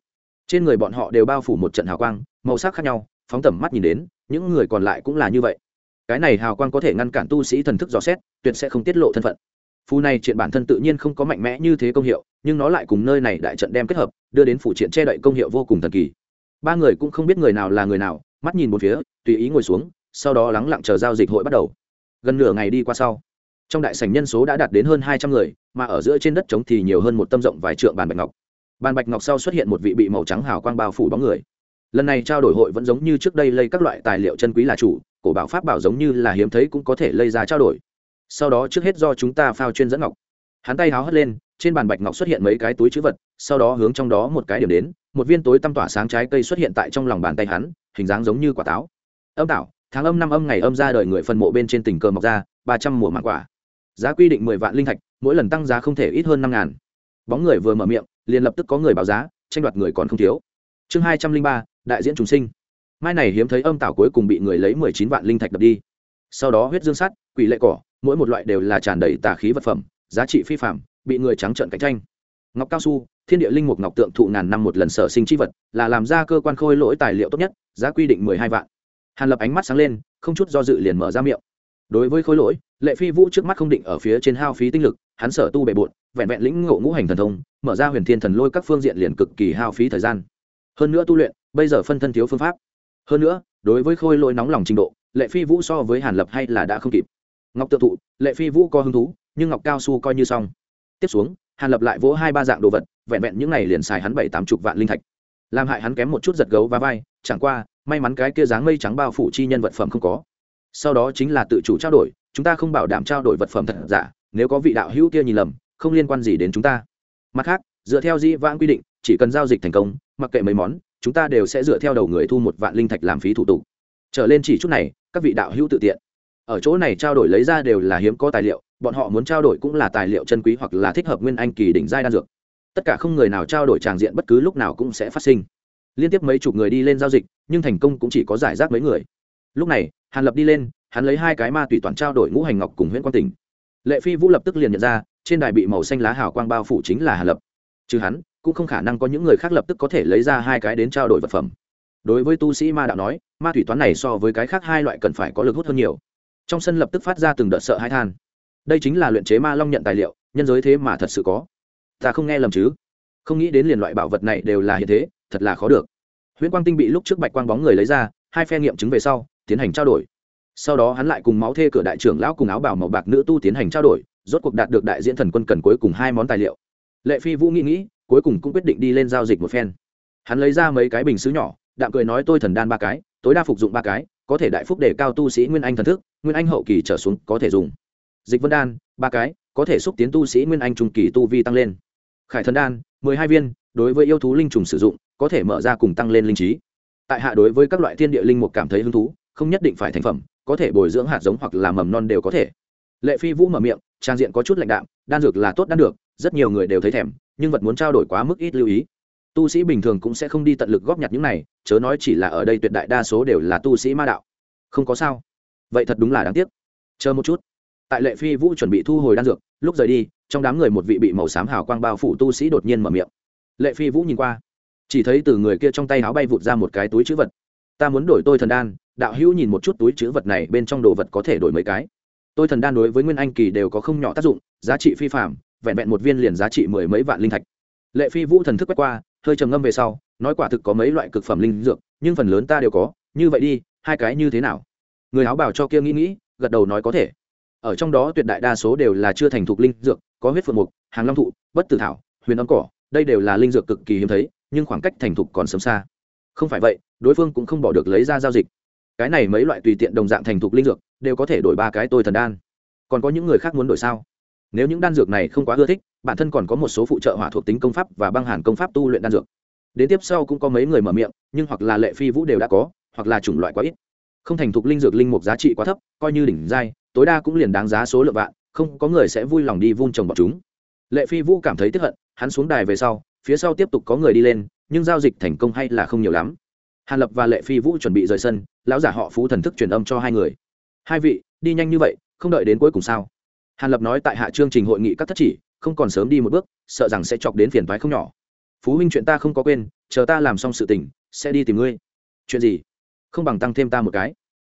Trên người bọn họ đều bao phủ một trận hào quang, màu sắc khác nhau, phóng tầm mắt nhìn đến, những người còn lại cũng là như vậy. Cái này hào quang có thể ngăn cản tu sĩ thần thức dò xét, tuyệt sẽ không tiết lộ thân phận. Phù này triện bản thân tự nhiên không có mạnh mẽ như thế công hiệu, nhưng nó lại cùng nơi này đại trận đem kết hợp, đưa đến phụ triện che đậy công hiệu vô cùng thần kỳ ba người cũng không biết người nào là người nào, mắt nhìn một phía, tùy ý ngồi xuống, sau đó lắng lặng chờ giao dịch hội bắt đầu. Gần nửa ngày đi qua sau, trong đại sảnh nhân số đã đạt đến hơn hai trăm người, mà ở giữa trên đất trống thì nhiều hơn một tâm rộng vài trượng bàn bạch ngọc. Bàn bạch ngọc sau xuất hiện một vị bị màu trắng hào quang bao phủ bóng người. Lần này trao đổi hội vẫn giống như trước đây lây các loại tài liệu chân quý là chủ, cổ bảo pháp bảo giống như là hiếm thấy cũng có thể lây ra trao đổi. Sau đó trước hết do chúng ta phao chuyên dẫn ngọc. Hắn tay háo hất lên, trên bàn bạch ngọc xuất hiện mấy cái túi chữ vật sau đó hướng trong đó một cái điểm đến, một viên tối tăm tỏa sáng trái cây xuất hiện tại trong lòng bàn tay hắn, hình dáng giống như quả táo. Âm tạo tháng âm năm âm ngày âm ra đời người phân mộ bên trên tình cờ mọc ra, ba trăm mùa mạng quả. Giá quy định mười vạn linh thạch, mỗi lần tăng giá không thể ít hơn năm ngàn. Bóng người vừa mở miệng, liền lập tức có người báo giá, tranh đoạt người còn không thiếu. Chương hai trăm linh ba, đại diễn trùng sinh. Mai này hiếm thấy âm tảo cuối cùng bị người lấy mười chín vạn linh thạch đập đi. Sau đó huyết dương sắt, quỷ lệ cỏ, mỗi một loại đều là tràn đầy tà khí vật phẩm, giá trị phi phạm bị người trắng trợn cạnh tranh ngọc cao su, thiên địa linh mục ngọc tượng thụ ngàn năm một lần sở sinh chi vật, là làm ra cơ quan khôi lỗi tài liệu tốt nhất, giá quy định mười hai vạn. Hàn lập ánh mắt sáng lên, không chút do dự liền mở ra miệng. Đối với khôi lỗi, lệ phi vũ trước mắt không định ở phía trên hao phí tinh lực, hắn sở tu bề bộn, vẹn vẹn lĩnh ngộ ngũ hành thần thông, mở ra huyền thiên thần lôi các phương diện liền cực kỳ hao phí thời gian. Hơn nữa tu luyện, bây giờ phân thân thiếu phương pháp. Hơn nữa, đối với khôi lỗi nóng lòng trình độ, lệ phi vũ so với hàn lập hay là đã không kịp. Ngọc tự thụ, lệ phi vũ có hứng thú, nhưng ngọc cao su coi như xong. Tiếp xuống hàn lập lại vỗ hai ba dạng đồ vật, vẹn vẹn những này liền xài hắn bảy tám chục vạn linh thạch. Làm hại hắn kém một chút giật gấu và vai, chẳng qua, may mắn cái kia dáng mây trắng bao phủ chi nhân vật phẩm không có. Sau đó chính là tự chủ trao đổi, chúng ta không bảo đảm trao đổi vật phẩm thật giả, nếu có vị đạo hữu kia nhìn lầm, không liên quan gì đến chúng ta. Mặt khác, dựa theo di vãng quy định, chỉ cần giao dịch thành công, mặc kệ mấy món, chúng ta đều sẽ dựa theo đầu người thu một vạn linh thạch làm phí thủ tục. Trở lên chỉ chút này, các vị đạo hữu tự tiện. Ở chỗ này trao đổi lấy ra đều là hiếm có tài liệu bọn họ muốn trao đổi cũng là tài liệu chân quý hoặc là thích hợp nguyên anh kỳ đỉnh giai đan dược. Tất cả không người nào trao đổi tràng diện bất cứ lúc nào cũng sẽ phát sinh. Liên tiếp mấy chục người đi lên giao dịch, nhưng thành công cũng chỉ có giải rác mấy người. Lúc này, hàn lập đi lên, hắn lấy hai cái ma tùy toàn trao đổi ngũ hành ngọc cùng huyện quan tỉnh. Lệ phi vũ lập tức liền nhận ra, trên đài bị màu xanh lá hào quang bao phủ chính là hàn lập. Chứ hắn, cũng không khả năng có những người khác lập tức có thể lấy ra hai cái đến trao đổi vật phẩm. Đối với tu sĩ ma đạo nói, ma thủy toán này so với cái khác hai loại cần phải có lực hút hơn nhiều. Trong sân lập tức phát ra từng đợt sợ hãi than đây chính là luyện chế ma long nhận tài liệu, nhân giới thế mà thật sự có. Ta không nghe lầm chứ? Không nghĩ đến liền loại bảo vật này đều là hiện thế, thật là khó được. Huyễn quang tinh bị lúc trước bạch quang bóng người lấy ra, hai phe nghiệm chứng về sau, tiến hành trao đổi. Sau đó hắn lại cùng máu thê cửa đại trưởng lão cùng áo bảo màu bạc nữ tu tiến hành trao đổi, rốt cuộc đạt được đại diễn thần quân cần cuối cùng hai món tài liệu. Lệ phi vũ nghĩ nghĩ, cuối cùng cũng quyết định đi lên giao dịch một phen. Hắn lấy ra mấy cái bình xứ nhỏ, đạm cười nói tôi thần đan ba cái, tối đa phục dụng ba cái, có thể đại phúc để cao tu sĩ nguyên anh thần thức, nguyên anh hậu kỳ trở xuống có thể dùng dịch vân đan, ba cái, có thể xúc tiến tu sĩ nguyên anh trung kỳ tu vi tăng lên. Khải thần đan, mười hai viên, đối với yêu thú linh trùng sử dụng, có thể mở ra cùng tăng lên linh trí. Tại hạ đối với các loại thiên địa linh mục cảm thấy hứng thú, không nhất định phải thành phẩm, có thể bồi dưỡng hạt giống hoặc là mầm non đều có thể. Lệ phi vũ mở miệng, trang diện có chút lãnh đạm, đan dược là tốt đan được, rất nhiều người đều thấy thèm, nhưng vật muốn trao đổi quá mức ít lưu ý. Tu sĩ bình thường cũng sẽ không đi tận lực góp nhặt những này, chớ nói chỉ là ở đây tuyệt đại đa số đều là tu sĩ ma đạo. Không có sao. Vậy thật đúng là đáng tiếc. Chờ một chút tại lệ phi vũ chuẩn bị thu hồi đan dược, lúc rời đi, trong đám người một vị bị màu xám hào quang bao phủ tu sĩ đột nhiên mở miệng. Lệ phi vũ nhìn qua, chỉ thấy từ người kia trong tay áo bay vụt ra một cái túi chữ vật. Ta muốn đổi tôi thần đan, đạo hữu nhìn một chút túi chữ vật này bên trong đồ vật có thể đổi mấy cái. Tôi thần đan đối với nguyên anh kỳ đều có không nhỏ tác dụng, giá trị phi phạm vẹn vẹn một viên liền giá trị mười mấy vạn linh thạch. Lệ phi vũ thần thức quét qua, hơi trầm ngâm về sau, nói quả thực có mấy loại cực phẩm linh dược, nhưng phần lớn ta đều có, như vậy đi, hai cái như thế nào? Người áo bảo cho kia nghĩ nghĩ, gật đầu nói có thể ở trong đó tuyệt đại đa số đều là chưa thành thục linh dược, có huyết phượng mục, hàng long thụ, bất tử thảo, huyền âm cỏ, đây đều là linh dược cực kỳ hiếm thấy, nhưng khoảng cách thành thục còn sớm xa. Không phải vậy, đối phương cũng không bỏ được lấy ra giao dịch. Cái này mấy loại tùy tiện đồng dạng thành thục linh dược, đều có thể đổi ba cái tôi thần đan. Còn có những người khác muốn đổi sao? Nếu những đan dược này không quá ưa thích, bản thân còn có một số phụ trợ hỏa thuộc tính công pháp và băng hàn công pháp tu luyện đan dược. Đến tiếp sau cũng có mấy người mở miệng, nhưng hoặc là lệ phi vũ đều đã có, hoặc là chủng loại quá ít. Không thành thục linh dược linh mục giá trị quá thấp, coi như đỉnh giai tối đa cũng liền đáng giá số lượng vạn, không có người sẽ vui lòng đi vun trồng bọc chúng. Lệ phi vũ cảm thấy tiếp hận, hắn xuống đài về sau, phía sau tiếp tục có người đi lên, nhưng giao dịch thành công hay là không nhiều lắm. Hàn lập và lệ phi vũ chuẩn bị rời sân, lão giả họ phú thần thức truyền âm cho hai người. Hai vị, đi nhanh như vậy, không đợi đến cuối cùng sao? Hàn lập nói tại hạ chương trình hội nghị các thất chỉ, không còn sớm đi một bước, sợ rằng sẽ chọc đến phiền thoái không nhỏ. Phú huynh chuyện ta không có quên, chờ ta làm xong sự tình, sẽ đi tìm ngươi. Chuyện gì? Không bằng tăng thêm ta một cái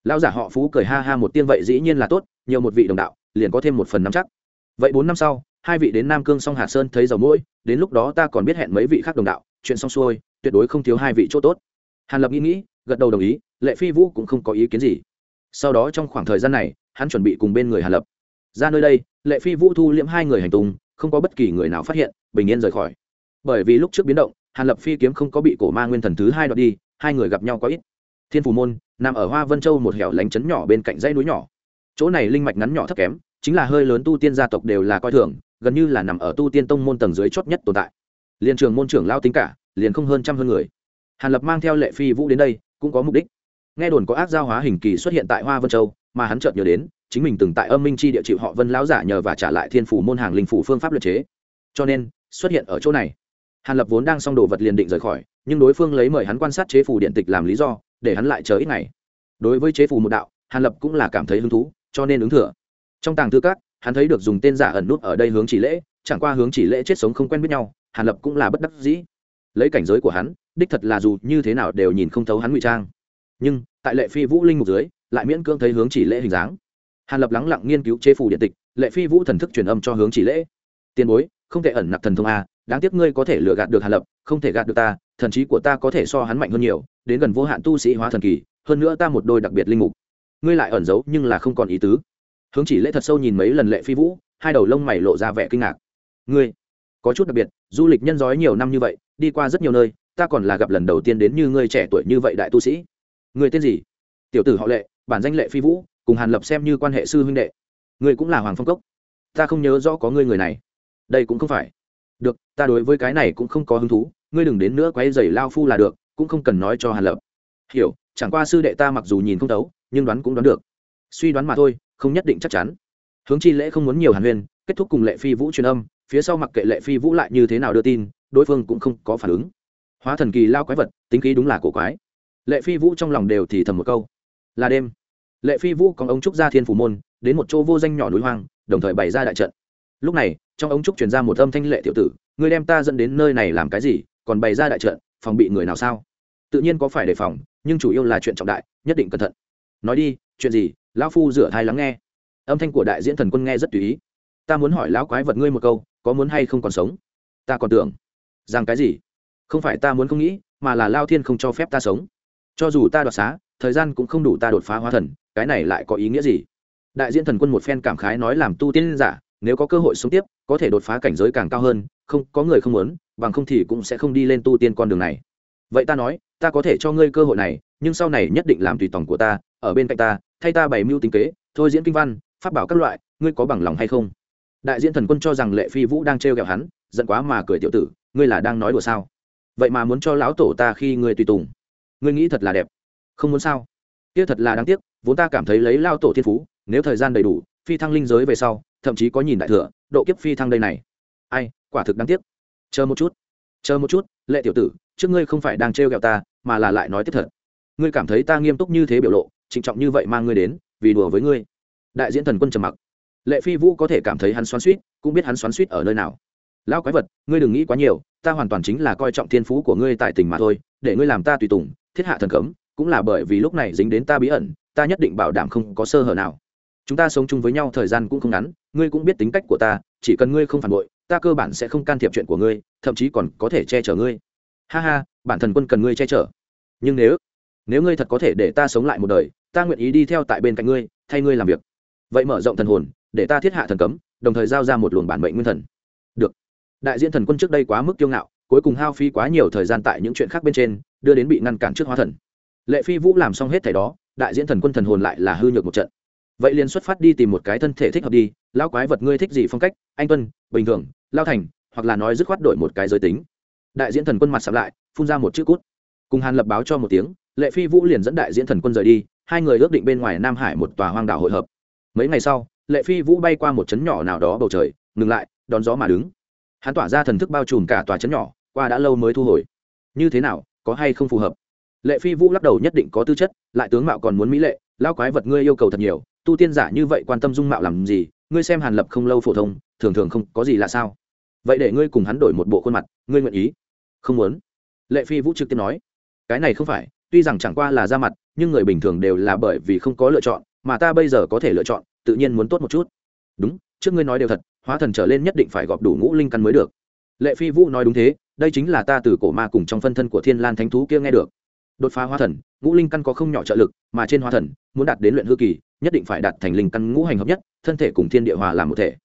lão giả họ phú cười ha ha một tiên vậy dĩ nhiên là tốt, nhiều một vị đồng đạo, liền có thêm một phần nắm chắc. Vậy bốn năm sau, hai vị đến nam cương song hà sơn thấy dầu mũi đến lúc đó ta còn biết hẹn mấy vị khác đồng đạo, chuyện xong xuôi, tuyệt đối không thiếu hai vị chỗ tốt. Hàn lập nghĩ nghĩ, gật đầu đồng ý, lệ phi vũ cũng không có ý kiến gì. Sau đó trong khoảng thời gian này, hắn chuẩn bị cùng bên người hàn lập. Ra nơi đây, lệ phi vũ thu liễm hai người hành tung, không có bất kỳ người nào phát hiện, bình yên rời khỏi. Bởi vì lúc trước biến động, hàn lập phi kiếm không có bị cổ ma nguyên thần thứ hai đoạt đi, hai người gặp nhau có ít. Thiên phù môn nằm ở hoa vân châu một hẻo lánh chấn nhỏ bên cạnh dãy núi nhỏ. Chỗ này linh mạch ngắn nhỏ thấp kém, chính là hơi lớn tu tiên gia tộc đều là coi thường, gần như là nằm ở tu tiên tông môn tầng dưới chót nhất tồn tại. Liền trường môn trưởng lao tính cả, liền không hơn trăm hơn người. Hàn lập mang theo lệ phi vũ đến đây, cũng có mục đích. Nghe đồn có ác giao hóa hình kỳ xuất hiện tại hoa vân châu, mà hắn chợt nhớ đến, chính mình từng tại âm minh chi địa chịu họ vân lão giả nhờ và trả lại thiên phủ môn hàng linh phủ phương pháp luật chế. Cho nên, xuất hiện ở chỗ này. Hàn lập vốn đang xong đồ vật liền định rời khỏi, nhưng đối phương lấy mời hắn quan sát chế phủ điện tịch làm lý do để hắn lại chờ ít ngày. Đối với chế phù một đạo, hàn lập cũng là cảm thấy hứng thú, cho nên ứng thừa. Trong tàng thư các, hắn thấy được dùng tên giả ẩn nút ở đây hướng chỉ lễ, chẳng qua hướng chỉ lễ chết sống không quen biết nhau, hàn lập cũng là bất đắc dĩ. Lấy cảnh giới của hắn, đích thật là dù như thế nào đều nhìn không thấu hắn ngụy trang. Nhưng, tại lệ phi vũ linh mục dưới, lại miễn cưỡng thấy hướng chỉ lễ hình dáng. Hàn lập lắng lặng nghiên cứu chế phù điện tịch, lệ phi vũ thần thức truyền âm cho hướng chỉ lễ. Tiền bối, không thể ẩn nặc thần thông a, đáng tiếc ngươi có thể lừa gạt được hàn lập, không thể gạt được ta, thần trí của ta có thể so hắn mạnh hơn nhiều đến gần vô hạn tu sĩ hóa thần kỳ, hơn nữa ta một đôi đặc biệt linh mục. Ngươi lại ẩn giấu nhưng là không còn ý tứ. Hướng chỉ lễ thật sâu nhìn mấy lần lệ phi vũ, hai đầu lông mày lộ ra vẻ kinh ngạc. Ngươi, có chút đặc biệt, du lịch nhân giói nhiều năm như vậy, đi qua rất nhiều nơi, ta còn là gặp lần đầu tiên đến như ngươi trẻ tuổi như vậy đại tu sĩ. Người tên gì? Tiểu tử họ lệ, bản danh lệ phi vũ, cùng hàn lập xem như quan hệ sư huynh đệ. Ngươi cũng là hoàng phong cốc. Ta không nhớ rõ có ngươi người này. Đây cũng không phải. Được, ta đối với cái này cũng không có hứng thú, ngươi đừng đến nữa quay dày lao phu là được cũng không cần nói cho hàn lập. Hiểu, chẳng qua sư đệ ta mặc dù nhìn không thấu, nhưng đoán cũng đoán được. Suy đoán mà thôi, không nhất định chắc chắn. Hướng chi lễ không muốn nhiều hàn huyên, kết thúc cùng lệ phi vũ truyền âm, phía sau mặc kệ lệ phi vũ lại như thế nào đưa tin, đối phương cũng không có phản ứng. Hóa thần kỳ lao quái vật, tính khí đúng là cổ quái. Lệ phi vũ trong lòng đều thì thầm một câu. Là đêm. Lệ phi vũ còn ông trúc ra thiên phủ môn, đến một chỗ vô danh nhỏ núi hoang, đồng thời bày ra đại trận. Lúc này, trong ống trúc chuyển ra một âm thanh lệ tiểu tử, ngươi đem ta dẫn đến nơi này làm cái gì, còn bày ra đại trận phòng bị người nào sao? Tự nhiên có phải đề phòng, nhưng chủ yếu là chuyện trọng đại, nhất định cẩn thận. Nói đi, chuyện gì? Lão phu rửa thai lắng nghe. Âm thanh của đại diễn thần quân nghe rất tùy ý. Ta muốn hỏi lão quái vật ngươi một câu, có muốn hay không còn sống? Ta còn tưởng rằng cái gì? Không phải ta muốn không nghĩ, mà là lao thiên không cho phép ta sống. Cho dù ta đoạt xá, thời gian cũng không đủ ta đột phá hóa thần, cái này lại có ý nghĩa gì? Đại diễn thần quân một phen cảm khái nói làm tu tiên giả, nếu có cơ hội sống tiếp, có thể đột phá cảnh giới càng cao hơn, không, có người không muốn bằng không thì cũng sẽ không đi lên tu tiên con đường này. Vậy ta nói, ta có thể cho ngươi cơ hội này, nhưng sau này nhất định làm tùy tòng của ta, ở bên cạnh ta, thay ta bày mưu tính kế, thôi diễn kinh văn phát bảo các loại, ngươi có bằng lòng hay không? Đại diễn thần quân cho rằng lệ phi vũ đang trêu ghẹo hắn, giận quá mà cười tiểu tử, ngươi là đang nói đùa sao? Vậy mà muốn cho lão tổ ta khi ngươi tùy tùng. Ngươi nghĩ thật là đẹp. Không muốn sao? Kia thật là đáng tiếc, vốn ta cảm thấy lấy lao tổ thiên phú, nếu thời gian đầy đủ, phi thăng linh giới về sau, thậm chí có nhìn đại thừa, độ kiếp phi thăng đây này. Ai, quả thực đáng tiếc chờ một chút. Chờ một chút, lệ tiểu tử, trước ngươi không phải đang trêu ghẹo ta, mà là lại nói tiếp thật. Ngươi cảm thấy ta nghiêm túc như thế biểu lộ, trịnh trọng như vậy mang ngươi đến, vì đùa với ngươi. Đại diễn thần quân trầm mặc. Lệ phi vũ có thể cảm thấy hắn xoắn suýt cũng biết hắn xoắn suýt ở nơi nào. Lão quái vật, ngươi đừng nghĩ quá nhiều, ta hoàn toàn chính là coi trọng thiên phú của ngươi tại tình mà thôi, để ngươi làm ta tùy tùng, thiết hạ thần cấm, cũng là bởi vì lúc này dính đến ta bí ẩn, ta nhất định bảo đảm không có sơ hở nào. Chúng ta sống chung với nhau thời gian cũng không ngắn, ngươi cũng biết tính cách của ta, chỉ cần ngươi không phản bội ta cơ bản sẽ không can thiệp chuyện của ngươi, thậm chí còn có thể che chở ngươi. Ha ha, bản thần quân cần ngươi che chở. Nhưng nếu nếu ngươi thật có thể để ta sống lại một đời, ta nguyện ý đi theo tại bên cạnh ngươi, thay ngươi làm việc. Vậy mở rộng thần hồn, để ta thiết hạ thần cấm, đồng thời giao ra một luồng bản mệnh nguyên thần. Được. Đại diện thần quân trước đây quá mức kiêu ngạo, cuối cùng hao phí quá nhiều thời gian tại những chuyện khác bên trên, đưa đến bị ngăn cản trước hóa thần. Lệ phi vũ làm xong hết thảy đó, đại diễn thần quân thần hồn lại là hư nhược một trận vậy liền xuất phát đi tìm một cái thân thể thích hợp đi lao quái vật ngươi thích gì phong cách, anh tuân, bình thường, lao thành, hoặc là nói dứt khoát đổi một cái giới tính. Đại diễn thần quân mặt sạp lại, phun ra một chữ cút. Cùng hàn lập báo cho một tiếng, lệ phi vũ liền dẫn đại diễn thần quân rời đi, hai người ước định bên ngoài nam hải một tòa hoang đảo hội hợp. Mấy ngày sau, lệ phi vũ bay qua một trấn nhỏ nào đó bầu trời, ngừng lại, đón gió mà đứng. Hắn tỏa ra thần thức bao trùm cả tòa trấn nhỏ, qua đã lâu mới thu hồi. Như thế nào, có hay không phù hợp? Lệ phi vũ lắc đầu nhất định có tư chất, lại tướng mạo còn muốn mỹ lệ lao quái vật ngươi yêu cầu thật nhiều tu tiên giả như vậy quan tâm dung mạo làm gì, ngươi xem hàn lập không lâu phổ thông, thường thường không có gì là sao? Vậy để ngươi cùng hắn đổi một bộ khuôn mặt, ngươi nguyện ý? Không muốn. Lệ phi vũ trực tiếp nói. Cái này không phải, tuy rằng chẳng qua là ra mặt, nhưng người bình thường đều là bởi vì không có lựa chọn, mà ta bây giờ có thể lựa chọn, tự nhiên muốn tốt một chút. Đúng, trước ngươi nói đều thật, hóa thần trở lên nhất định phải gọp đủ ngũ linh căn mới được. Lệ phi vũ nói đúng thế, đây chính là ta từ cổ ma cùng trong phân thân của thiên lan thánh thú kia nghe được. Đột phá hóa thần, ngũ linh căn có không nhỏ trợ lực, mà trên hóa thần, muốn đạt đến luyện hư kỳ nhất định phải đạt thành linh căn ngũ hành hợp nhất, thân thể cùng thiên địa hòa làm một thể.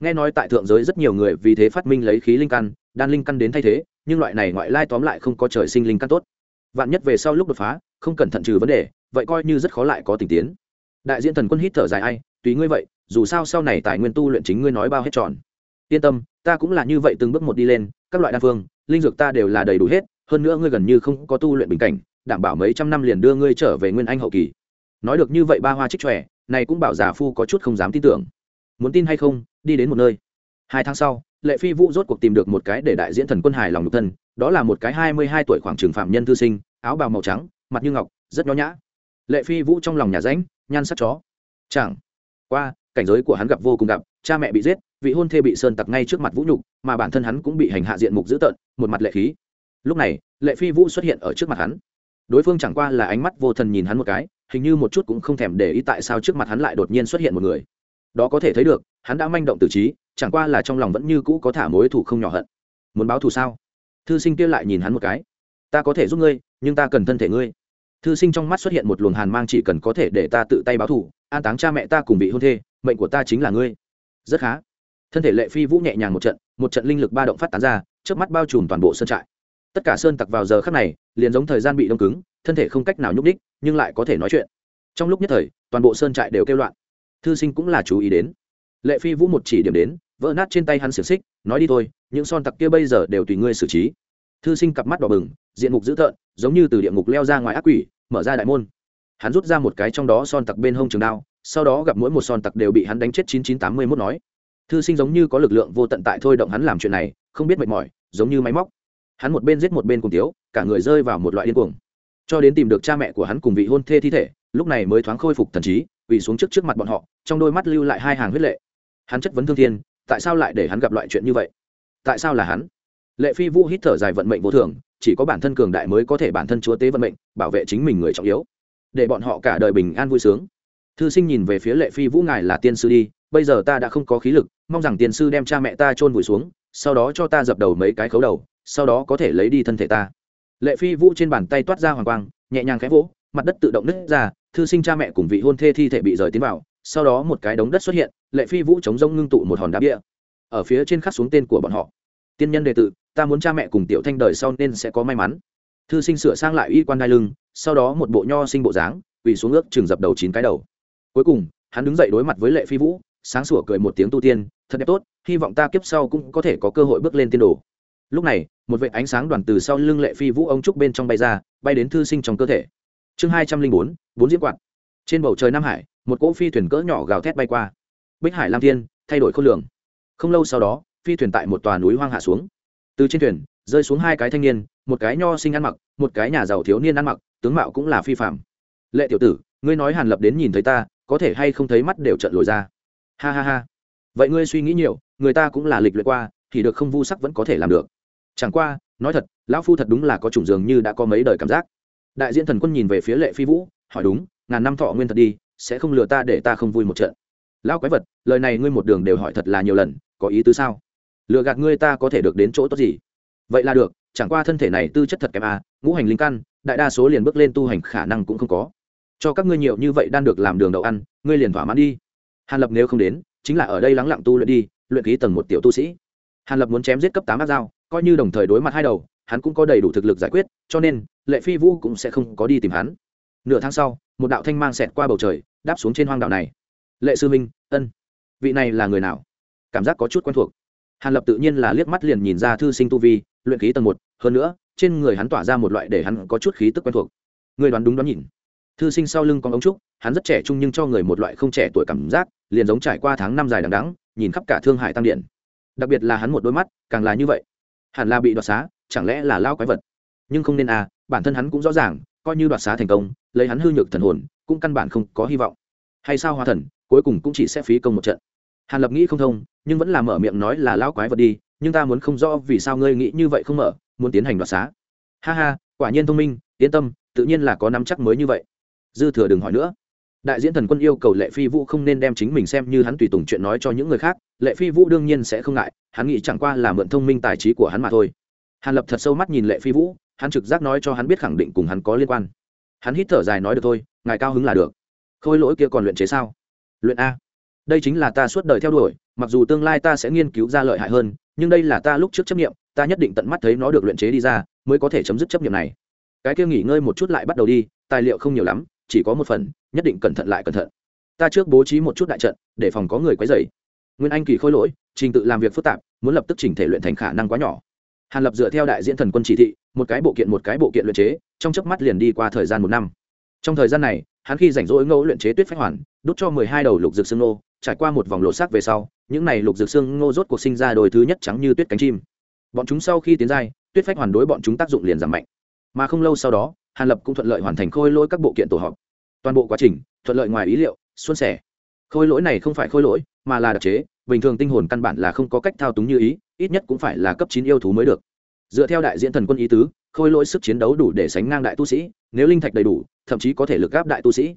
Nghe nói tại thượng giới rất nhiều người vì thế phát minh lấy khí linh căn, đan linh căn đến thay thế, nhưng loại này ngoại lai tóm lại không có trời sinh linh căn tốt. Vạn nhất về sau lúc đột phá, không cẩn thận trừ vấn đề, vậy coi như rất khó lại có tình tiến. Đại diện thần quân hít thở dài ai, tùy ngươi vậy, dù sao sau này tài nguyên tu luyện chính ngươi nói bao hết tròn. Yên tâm, ta cũng là như vậy từng bước một đi lên, các loại đa phương, linh dược ta đều là đầy đủ hết, hơn nữa ngươi gần như không có tu luyện bình cảnh, đảm bảo mấy trăm năm liền đưa ngươi trở về nguyên anh hậu kỳ nói được như vậy ba hoa trích trẻ này cũng bảo giả phu có chút không dám tin tưởng. Muốn tin hay không, đi đến một nơi. Hai tháng sau, lệ phi vũ rốt cuộc tìm được một cái để đại diễn thần quân hài lòng nhục thân, đó là một cái hai mươi hai tuổi khoảng trường phạm nhân thư sinh, áo bào màu trắng, mặt như ngọc, rất nhó nhã. Lệ phi vũ trong lòng nhà ránh nhan sắc chó. Chẳng qua, cảnh giới của hắn gặp vô cùng gặp, cha mẹ bị giết, vị hôn thê bị sơn tặc ngay trước mặt vũ nhục, mà bản thân hắn cũng bị hành hạ diện mục dữ tợn, một mặt lệ khí. Lúc này, lệ phi vũ xuất hiện ở trước mặt hắn. Đối phương chẳng qua là ánh mắt vô thần nhìn hắn một cái hình như một chút cũng không thèm để ý tại sao trước mặt hắn lại đột nhiên xuất hiện một người. Đó có thể thấy được, hắn đã manh động từ trí, chẳng qua là trong lòng vẫn như cũ có thả mối thủ không nhỏ hận. Muốn báo thù sao? Thư sinh kia lại nhìn hắn một cái. Ta có thể giúp ngươi, nhưng ta cần thân thể ngươi. Thư sinh trong mắt xuất hiện một luồng hàn mang chỉ cần có thể để ta tự tay báo thù, an táng cha mẹ ta cùng bị hôn thê, mệnh của ta chính là ngươi. Rất khá. Thân thể lệ phi vũ nhẹ nhàng một trận một trận linh lực ba động phát tán ra trước mắt bao trùm toàn bộ sân trại tất cả sơn tặc vào giờ khắc này, liền giống thời gian bị đông cứng, thân thể không cách nào nhúc đích nhưng lại có thể nói chuyện. Trong lúc nhất thời, toàn bộ sơn trại đều kêu loạn. Thư sinh cũng là chú ý đến. Lệ phi vũ một chỉ điểm đến, vỡ nát trên tay hắn xiềng xích, nói đi thôi, những son tặc kia bây giờ đều tùy ngươi xử trí. Thư sinh cặp mắt đỏ bừng, diện mục dữ tợn, giống như từ địa ngục leo ra ngoài ác quỷ, mở ra đại môn. Hắn rút ra một cái trong đó son tặc bên hông trường đao, sau đó gặp mỗi một son tặc đều bị hắn đánh chết chín chín tám mươi mốt nói. Thư sinh giống như có lực lượng vô tận tại thôi động hắn làm chuyện này, không biết mệt mỏi, giống như máy móc hắn một bên giết một bên cùng tiếu, cả người rơi vào một loại điên cuồng. Cho đến tìm được cha mẹ của hắn cùng vị hôn thê thi thể, lúc này mới thoáng khôi phục thần trí vì xuống trước trước mặt bọn họ, trong đôi mắt lưu lại hai hàng huyết lệ. Hắn chất vấn thương thiên, tại sao lại để hắn gặp loại chuyện như vậy? Tại sao là hắn? Lệ phi vũ hít thở dài vận mệnh vô thường, chỉ có bản thân cường đại mới có thể bản thân chúa tế vận mệnh, bảo vệ chính mình người trọng yếu. Để bọn họ cả đời bình an vui sướng thư sinh nhìn về phía lệ phi vũ ngài là tiên sư đi, bây giờ ta đã không có khí lực, mong rằng tiên sư đem cha mẹ ta chôn vùi xuống, sau đó cho ta dập đầu mấy cái khấu đầu, sau đó có thể lấy đi thân thể ta. Lệ phi vũ trên bàn tay toát ra hoàng quang, nhẹ nhàng khẽ vỗ, mặt đất tự động nứt ra, thư sinh cha mẹ cùng vị hôn thê thi thể bị rời tiến vào, sau đó một cái đống đất xuất hiện, lệ phi vũ chống rông ngưng tụ một hòn đá bia. Ở phía trên khắc xuống tên của bọn họ. Tiên nhân đệ tử, ta muốn cha mẹ cùng tiểu thanh đời sau nên sẽ có may mắn. Thư sinh sửa sang lại y quan đai lưng, sau đó một bộ nho sinh bộ dáng, quỳ xuống ước chừng dập đầu chín cái đầu cuối cùng, hắn đứng dậy đối mặt với lệ phi vũ, sáng sủa cười một tiếng tu tiên, thật đẹp tốt, hy vọng ta kiếp sau cũng có thể có cơ hội bước lên tiên đồ. Lúc này, một vệ ánh sáng đoàn từ sau lưng lệ phi vũ ông trúc bên trong bay ra, bay đến thư sinh trong cơ thể. Chương hai trăm linh bốn bốn diễm quạt. Trên bầu trời nam hải, một cỗ phi thuyền cỡ nhỏ gào thét bay qua. Bích hải lam thiên, thay đổi khối lượng không lâu sau đó, phi thuyền tại một tòa núi hoang hạ xuống. Từ trên thuyền, rơi xuống hai cái thanh niên, một cái nho sinh ăn mặc, một cái nhà giàu thiếu niên ăn mặc, tướng mạo cũng là phi phạm lệ tiểu tử, ngươi nói hàn lập đến nhìn thấy ta có thể hay không thấy mắt đều trận lồi ra. Ha ha ha. Vậy ngươi suy nghĩ nhiều, người ta cũng là lịch luyện qua, thì được không vu sắc vẫn có thể làm được. Chẳng qua, nói thật, lão phu thật đúng là có chủng dường như đã có mấy đời cảm giác. Đại diện thần quân nhìn về phía lệ phi vũ, hỏi đúng, ngàn năm thọ nguyên thật đi, sẽ không lừa ta để ta không vui một trận. Lão quái vật, lời này ngươi một đường đều hỏi thật là nhiều lần, có ý tứ sao? Lừa gạt ngươi ta có thể được đến chỗ tốt gì? Vậy là được, chẳng qua thân thể này tư chất thật kém à ngũ hành linh căn, đại đa số liền bước lên tu hành khả năng cũng không có cho các ngươi nhiều như vậy đang được làm đường đậu ăn, ngươi liền thỏa mãn đi. Hàn lập nếu không đến, chính là ở đây lắng lặng tu luyện đi, luyện ký tầng một tiểu tu sĩ. Hàn lập muốn chém giết cấp tám ác dao, coi như đồng thời đối mặt hai đầu, hắn cũng có đầy đủ thực lực giải quyết, cho nên, lệ phi vũ cũng sẽ không có đi tìm hắn. Nửa tháng sau, một đạo thanh mang xẹt qua bầu trời, đáp xuống trên hoang đạo này. Lệ sư minh ân. Vị này là người nào? Cảm giác có chút quen thuộc. Hàn lập tự nhiên là liếc mắt liền nhìn ra thư sinh tu vi, luyện khí tầng một, hơn nữa, trên người hắn tỏa ra một loại để hắn có chút khí tức quen thuộc. Người đoán đúng đoán nhìn thư sinh sau lưng con ống trúc, hắn rất trẻ trung nhưng cho người một loại không trẻ tuổi cảm giác, liền giống trải qua tháng năm dài đằng đắng nhìn khắp cả thương hải tăng điện. Đặc biệt là hắn một đôi mắt, càng là như vậy. Hẳn là bị đoạt xá, chẳng lẽ là lao quái vật? Nhưng không nên à bản thân hắn cũng rõ ràng, coi như đoạt xá thành công, lấy hắn hư nhược thần hồn, cũng căn bản không có hy vọng. Hay sao hoa thần, cuối cùng cũng chỉ sẽ phí công một trận. Hàn lập nghĩ không thông, nhưng vẫn là mở miệng nói là lao quái vật đi, nhưng ta muốn không rõ vì sao ngươi nghĩ như vậy không mở, muốn tiến hành đoạt xá. Ha ha, quả nhiên thông minh, yên tâm, tự nhiên là có nắm chắc mới như vậy dư thừa đừng hỏi nữa. Đại diễn thần quân yêu cầu lệ phi vũ không nên đem chính mình xem như hắn tùy tùng chuyện nói cho những người khác, lệ phi vũ đương nhiên sẽ không ngại, hắn nghĩ chẳng qua là mượn thông minh tài trí của hắn mà thôi. Hàn lập thật sâu mắt nhìn lệ phi vũ, hắn trực giác nói cho hắn biết khẳng định cùng hắn có liên quan. Hắn hít thở dài nói được thôi, ngài cao hứng là được. Khôi lỗi kia còn luyện chế sao? Luyện a. Đây chính là ta suốt đời theo đuổi, mặc dù tương lai ta sẽ nghiên cứu ra lợi hại hơn, nhưng đây là ta lúc trước chấp nghiệm, ta nhất định tận mắt thấy nó được luyện chế đi ra, mới có thể chấm dứt chấp nghiệm này. Cái kia nghỉ ngơi một chút lại bắt đầu đi, tài liệu không nhiều lắm chỉ có một phần, nhất định cẩn thận lại cẩn thận. Ta trước bố trí một chút đại trận, để phòng có người quấy dày nguyên anh kỳ khôi lỗi, trình tự làm việc phức tạp, muốn lập tức chỉnh thể luyện thành khả năng quá nhỏ. Hàn lập dựa theo đại diễn thần quân chỉ thị, một cái bộ kiện một cái bộ kiện luyện chế, trong chớp mắt liền đi qua thời gian một năm. Trong thời gian này, hắn khi rảnh rỗi ngẫu luyện chế tuyết phách hoàn, đốt cho mười hai đầu lục dược xương nô trải qua một vòng lộ sắc về sau, những này lục dược xương ngô rốt cuộc sinh ra đồi thứ nhất trắng như tuyết cánh chim. Bọn chúng sau khi tiến giai, tuyết phách hoàn đối bọn chúng tác dụng liền giảm mạnh. Mà không lâu sau đó hàn lập cũng thuận lợi hoàn thành khôi lỗi các bộ kiện tổ hợp toàn bộ quá trình, thuận lợi ngoài ý liệu xuân sẻ. Khôi lỗi này không phải khôi lỗi, mà là đặc chế, bình thường tinh hồn căn bản là không có cách thao túng như ý, ít nhất cũng phải là cấp chín yêu thú mới được. Dựa theo đại diện thần quân ý tứ, khôi lỗi sức chiến đấu đủ để sánh ngang đại tu sĩ, nếu linh thạch đầy đủ, thậm chí có thể lực gáp đại tu sĩ.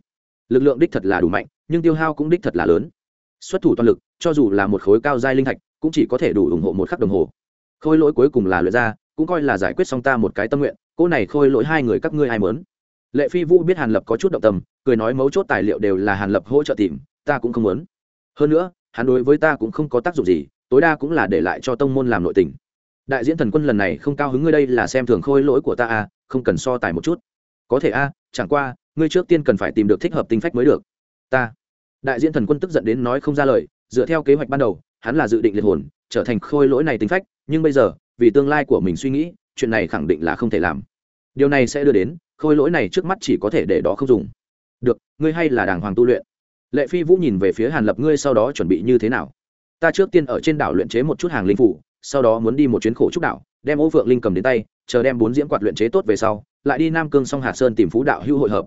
Lực lượng đích thật là đủ mạnh, nhưng tiêu hao cũng đích thật là lớn. Xuất thủ toàn lực, cho dù là một khối cao giai linh thạch, cũng chỉ có thể đủ ủng hộ một khắc đồng hồ. Khôi lỗi cuối cùng là luyện ra cũng coi là giải quyết xong ta một cái tâm nguyện cô này khôi lỗi hai người các ngươi ai mớn lệ phi vũ biết hàn lập có chút động tâm, cười nói mấu chốt tài liệu đều là hàn lập hỗ trợ tìm, ta cũng không muốn. Hơn nữa, hắn đối với ta cũng không có tác dụng gì, tối đa cũng là để lại cho tông môn làm nội tình. Đại diễn thần quân lần này không cao hứng ngươi đây là xem thường khôi lỗi của ta à không cần so tài một chút. Có thể a chẳng qua, ngươi trước tiên cần phải tìm được thích hợp tinh phách mới được. Ta. Đại diễn thần quân tức giận đến nói không ra lời, dựa theo kế hoạch ban đầu, hắn là dự định liệt hồn, trở thành khôi lỗi này tính phách, nhưng bây giờ vì tương lai của mình suy nghĩ, chuyện này khẳng định là không thể làm. Điều này sẽ đưa đến, khôi lỗi này trước mắt chỉ có thể để đó không dùng. Được, ngươi hay là đàng hoàng tu luyện. Lệ phi vũ nhìn về phía hàn lập, ngươi sau đó chuẩn bị như thế nào? Ta trước tiên ở trên đảo luyện chế một chút hàng linh phủ, sau đó muốn đi một chuyến khổ trúc đảo, đem ô phượng linh cầm đến tay, chờ đem bốn diễm quạt luyện chế tốt về sau, lại đi nam cương song hà sơn tìm phú đạo hữu hội hợp.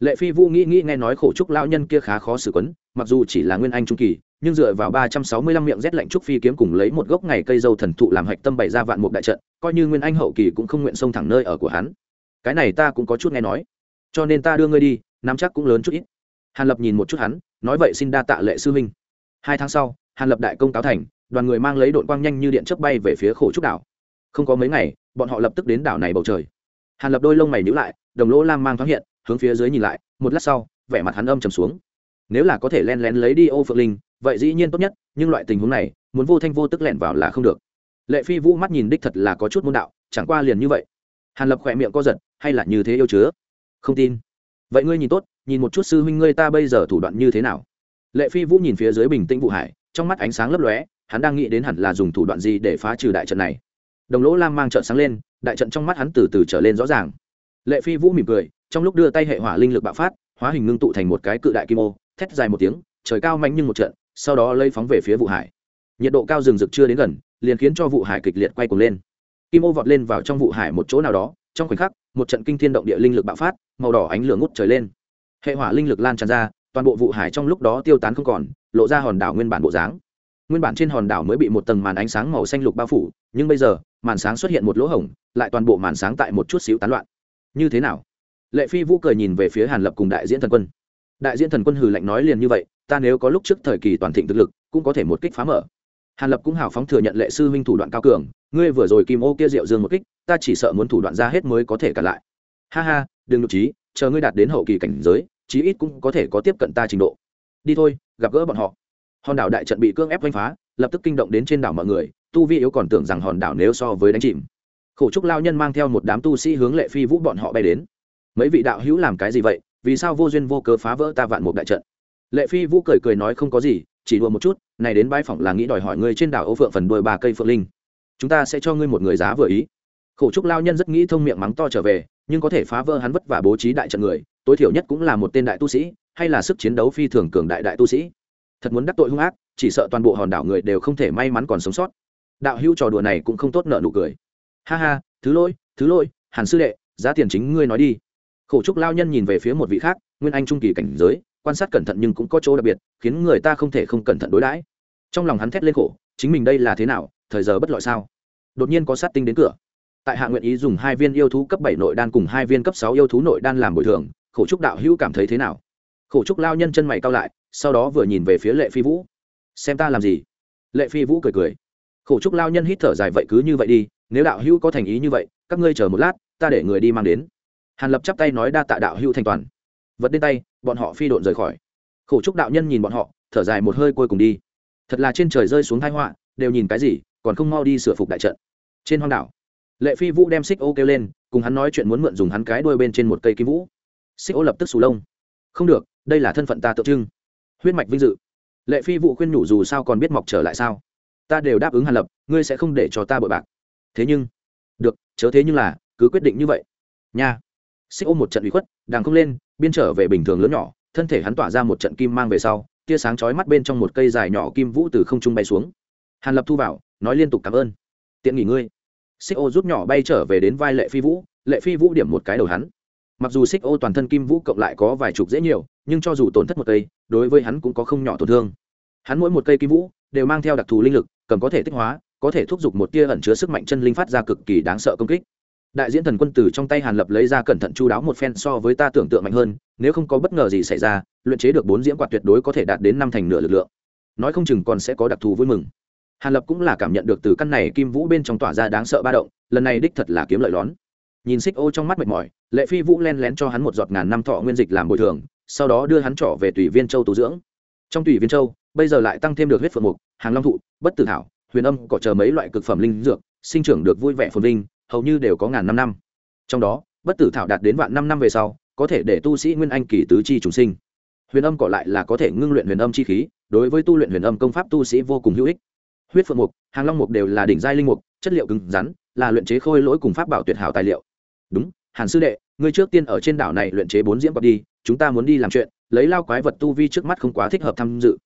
Lệ phi vũ nghĩ nghĩ nghe nói khổ trúc lao nhân kia khá khó xử quấn, mặc dù chỉ là nguyên anh trung kỳ nhưng dựa vào ba trăm sáu mươi lăm miệng rét lạnh trúc phi kiếm cùng lấy một gốc ngày cây dâu thần thụ làm hạch tâm bày ra vạn mục đại trận, coi như nguyên anh hậu kỳ cũng không nguyện xông thẳng nơi ở của hắn. Cái này ta cũng có chút nghe nói, cho nên ta đưa ngươi đi, nắm chắc cũng lớn chút ít. Hàn lập nhìn một chút hắn, nói vậy xin đa tạ lệ sư huynh. Hai tháng sau, hàn lập đại công cáo thành, đoàn người mang lấy đội quang nhanh như điện chớp bay về phía khổ trúc đảo. Không có mấy ngày, bọn họ lập tức đến đảo này bầu trời. Hàn lập đôi lông mày nhíu lại, đồng lỗ lam mang thoáng hiện, hướng phía dưới nhìn lại, một lát sau, vẻ mặt hắn âm trầm xuống. Nếu là có thể len lén lấy đi ô phượng linh vậy dĩ nhiên tốt nhất, nhưng loại tình huống này, muốn vô thanh vô tức lẻn vào là không được. Lệ phi vũ mắt nhìn đích thật là có chút môn đạo, chẳng qua liền như vậy. Hàn lập khỏe miệng co giật, hay là như thế yêu chứa? Không tin. Vậy ngươi nhìn tốt, nhìn một chút sư huynh ngươi ta bây giờ thủ đoạn như thế nào? Lệ phi vũ nhìn phía dưới bình tĩnh vụ hải, trong mắt ánh sáng lấp lóe, hắn đang nghĩ đến hẳn là dùng thủ đoạn gì để phá trừ đại trận này. Đồng lỗ lam mang trận sáng lên, đại trận trong mắt hắn từ từ trở lên rõ ràng. Lệ phi vũ mỉm cười, trong lúc đưa tay hệ hỏa linh lực bạo phát, hóa hình ngưng tụ thành một cái cự đại kim ô, thét dài một tiếng, trời cao mạnh như một trận sau đó lây phóng về phía vụ hải. Nhiệt độ cao rừng rực chưa đến gần, liền khiến cho vụ hải kịch liệt quay cuồng lên. Kim ô vọt lên vào trong vụ hải một chỗ nào đó, trong khoảnh khắc, một trận kinh thiên động địa linh lực bạo phát, màu đỏ ánh lửa ngút trời lên. Hệ hỏa linh lực lan tràn ra, toàn bộ vụ hải trong lúc đó tiêu tán không còn, lộ ra hòn đảo nguyên bản bộ dáng. Nguyên bản trên hòn đảo mới bị một tầng màn ánh sáng màu xanh lục bao phủ, nhưng bây giờ, màn sáng xuất hiện một lỗ hổng, lại toàn bộ màn sáng tại một chút xíu tán loạn. Như thế nào? Lệ phi vũ cười nhìn về phía hàn lập cùng đại diễn thần quân. Đại diễn thần quân hừ lạnh nói liền như vậy ta nếu có lúc trước thời kỳ toàn thịnh thực lực, cũng có thể một kích phá mở. Hàn lập cũng hào phóng thừa nhận lệ sư huynh thủ đoạn cao cường, ngươi vừa rồi kim ô kia diệu dương một kích, ta chỉ sợ muốn thủ đoạn ra hết mới có thể cả lại. Ha ha, đừng nhục trí, chờ ngươi đạt đến hậu kỳ cảnh giới, chí ít cũng có thể có tiếp cận ta trình độ. Đi thôi, gặp gỡ bọn họ. Hòn đảo đại trận bị cưỡng ép đánh phá, lập tức kinh động đến trên đảo mọi người, tu vi yếu còn tưởng rằng hòn đảo nếu so với đánh chìm. Khổ trúc lao nhân mang theo một đám tu sĩ hướng lệ phi vũ bọn họ bay đến. Mấy vị đạo hữu làm cái gì vậy? Vì sao vô duyên vô cớ phá vỡ ta vạn một đại trận? Lệ phi vũ cười cười nói không có gì, chỉ đùa một chút, này đến bãi phỏng là nghĩ đòi hỏi ngươi trên đảo âu phượng phần đuôi ba cây phượng linh. Chúng ta sẽ cho ngươi một người giá vừa ý. Khổ trúc lao nhân rất nghĩ thông miệng mắng to trở về, nhưng có thể phá vỡ hắn vất vả bố trí đại trận người, tối thiểu nhất cũng là một tên đại tu sĩ, hay là sức chiến đấu phi thường cường đại đại tu sĩ. Thật muốn đắc tội hung ác, chỉ sợ toàn bộ hòn đảo người đều không thể may mắn còn sống sót. Đạo hữu trò đùa này cũng không tốt nợ nụ cười. Ha ha, thứ lôi thứ lôi hàn sư đệ, giá tiền chính ngươi nói đi. Khổ trúc lao nhân nhìn về phía một vị khác, nguyên anh trung kỳ cảnh giới quan sát cẩn thận nhưng cũng có chỗ đặc biệt, khiến người ta không thể không cẩn thận đối đãi. Trong lòng hắn thét lên khổ, chính mình đây là thế nào, thời giờ bất lọi sao? Đột nhiên có sát tinh đến cửa. Tại hạ nguyện ý dùng hai viên yêu thú cấp bảy nội đan cùng hai viên cấp sáu yêu thú nội đan làm bồi thường, khổ trúc đạo hữu cảm thấy thế nào? Khổ trúc lao nhân chân mày cao lại, sau đó vừa nhìn về phía lệ phi vũ. Xem ta làm gì? Lệ phi vũ cười cười. Khổ trúc lao nhân hít thở dài vậy cứ như vậy đi, nếu đạo hữu có thành ý như vậy, các ngươi chờ một lát, ta để người đi mang đến. Hàn lập chắp tay nói đa tạ đạo hữu thành toàn vật đến tay, bọn họ phi độn rời khỏi. Khổ trúc đạo nhân nhìn bọn họ, thở dài một hơi cuối cùng đi. Thật là trên trời rơi xuống thái họa, đều nhìn cái gì, còn không mau đi sửa phục đại trận. Trên hoang đảo, lệ phi vũ đem xích ô kêu lên, cùng hắn nói chuyện muốn mượn dùng hắn cái đuôi bên trên một cây kim vũ. Xích ô lập tức sù lông. Không được, đây là thân phận ta tượng trưng. Huyết mạch vinh dự. Lệ phi vũ khuyên nhủ dù sao còn biết mọc trở lại sao. Ta đều đáp ứng hàn lập, ngươi sẽ không để cho ta bội bạc. Thế nhưng, được, chớ thế nhưng là, cứ quyết định như vậy. Nha xích ôm một trận bị khuất đàng không lên, biên trở về bình thường lớn nhỏ, thân thể hắn tỏa ra một trận kim mang về sau, tia sáng chói mắt bên trong một cây dài nhỏ kim vũ từ không trung bay xuống. Hàn lập thu vào, nói liên tục cảm ơn. Tiện nghỉ ngươi. Xích ô rút nhỏ bay trở về đến vai lệ phi vũ, lệ phi vũ điểm một cái đầu hắn. Mặc dù xích ô toàn thân kim vũ cộng lại có vài chục dễ nhiều, nhưng cho dù tổn thất một cây, đối với hắn cũng có không nhỏ tổn thương. Hắn mỗi một cây kim vũ đều mang theo đặc thù linh lực, cầm có thể tích hóa, có thể thúc giục một tia ẩn chứa sức mạnh chân linh phát ra cực kỳ đáng sợ công kích đại diễn thần quân tử trong tay hàn lập lấy ra cẩn thận chu đáo một phen so với ta tưởng tượng mạnh hơn, nếu không có bất ngờ gì xảy ra, luyện chế được bốn diễm quạt tuyệt đối có thể đạt đến năm thành nửa lực lượng. Nói không chừng còn sẽ có đặc thù vui mừng. Hàn lập cũng là cảm nhận được từ căn này kim vũ bên trong tỏa ra đáng sợ ba động, lần này đích thật là kiếm lợi lón. Nhìn xích ô trong mắt mệt mỏi, lệ phi vũ len lén cho hắn một giọt ngàn năm thọ nguyên dịch làm bồi thường, sau đó đưa hắn trỏ về tùy viên châu tu dưỡng. Trong tùy viên châu, bây giờ lại tăng thêm được huyết phượng mục, hàng long thụ, bất tử thảo, huyền âm, cỏ chờ mấy loại cực phẩm linh dược, sinh trưởng được vui vẻ phồn linh hầu như đều có ngàn năm năm. Trong đó, bất tử thảo đạt đến vạn năm năm về sau, có thể để tu sĩ nguyên anh kỳ tứ chi trùng sinh. Huyền âm cỏ lại là có thể ngưng luyện huyền âm chi khí, đối với tu luyện huyền âm công pháp tu sĩ vô cùng hữu ích. Huyết phượng mục, hàng long mục đều là đỉnh giai linh mục, chất liệu cứng rắn, là luyện chế khôi lỗi cùng pháp bảo tuyệt hảo tài liệu. Đúng, hàn sư đệ, ngươi trước tiên ở trên đảo này luyện chế bốn diễm quạt đi, chúng ta muốn đi làm chuyện, lấy lao quái vật tu vi trước mắt không quá thích hợp tham dự.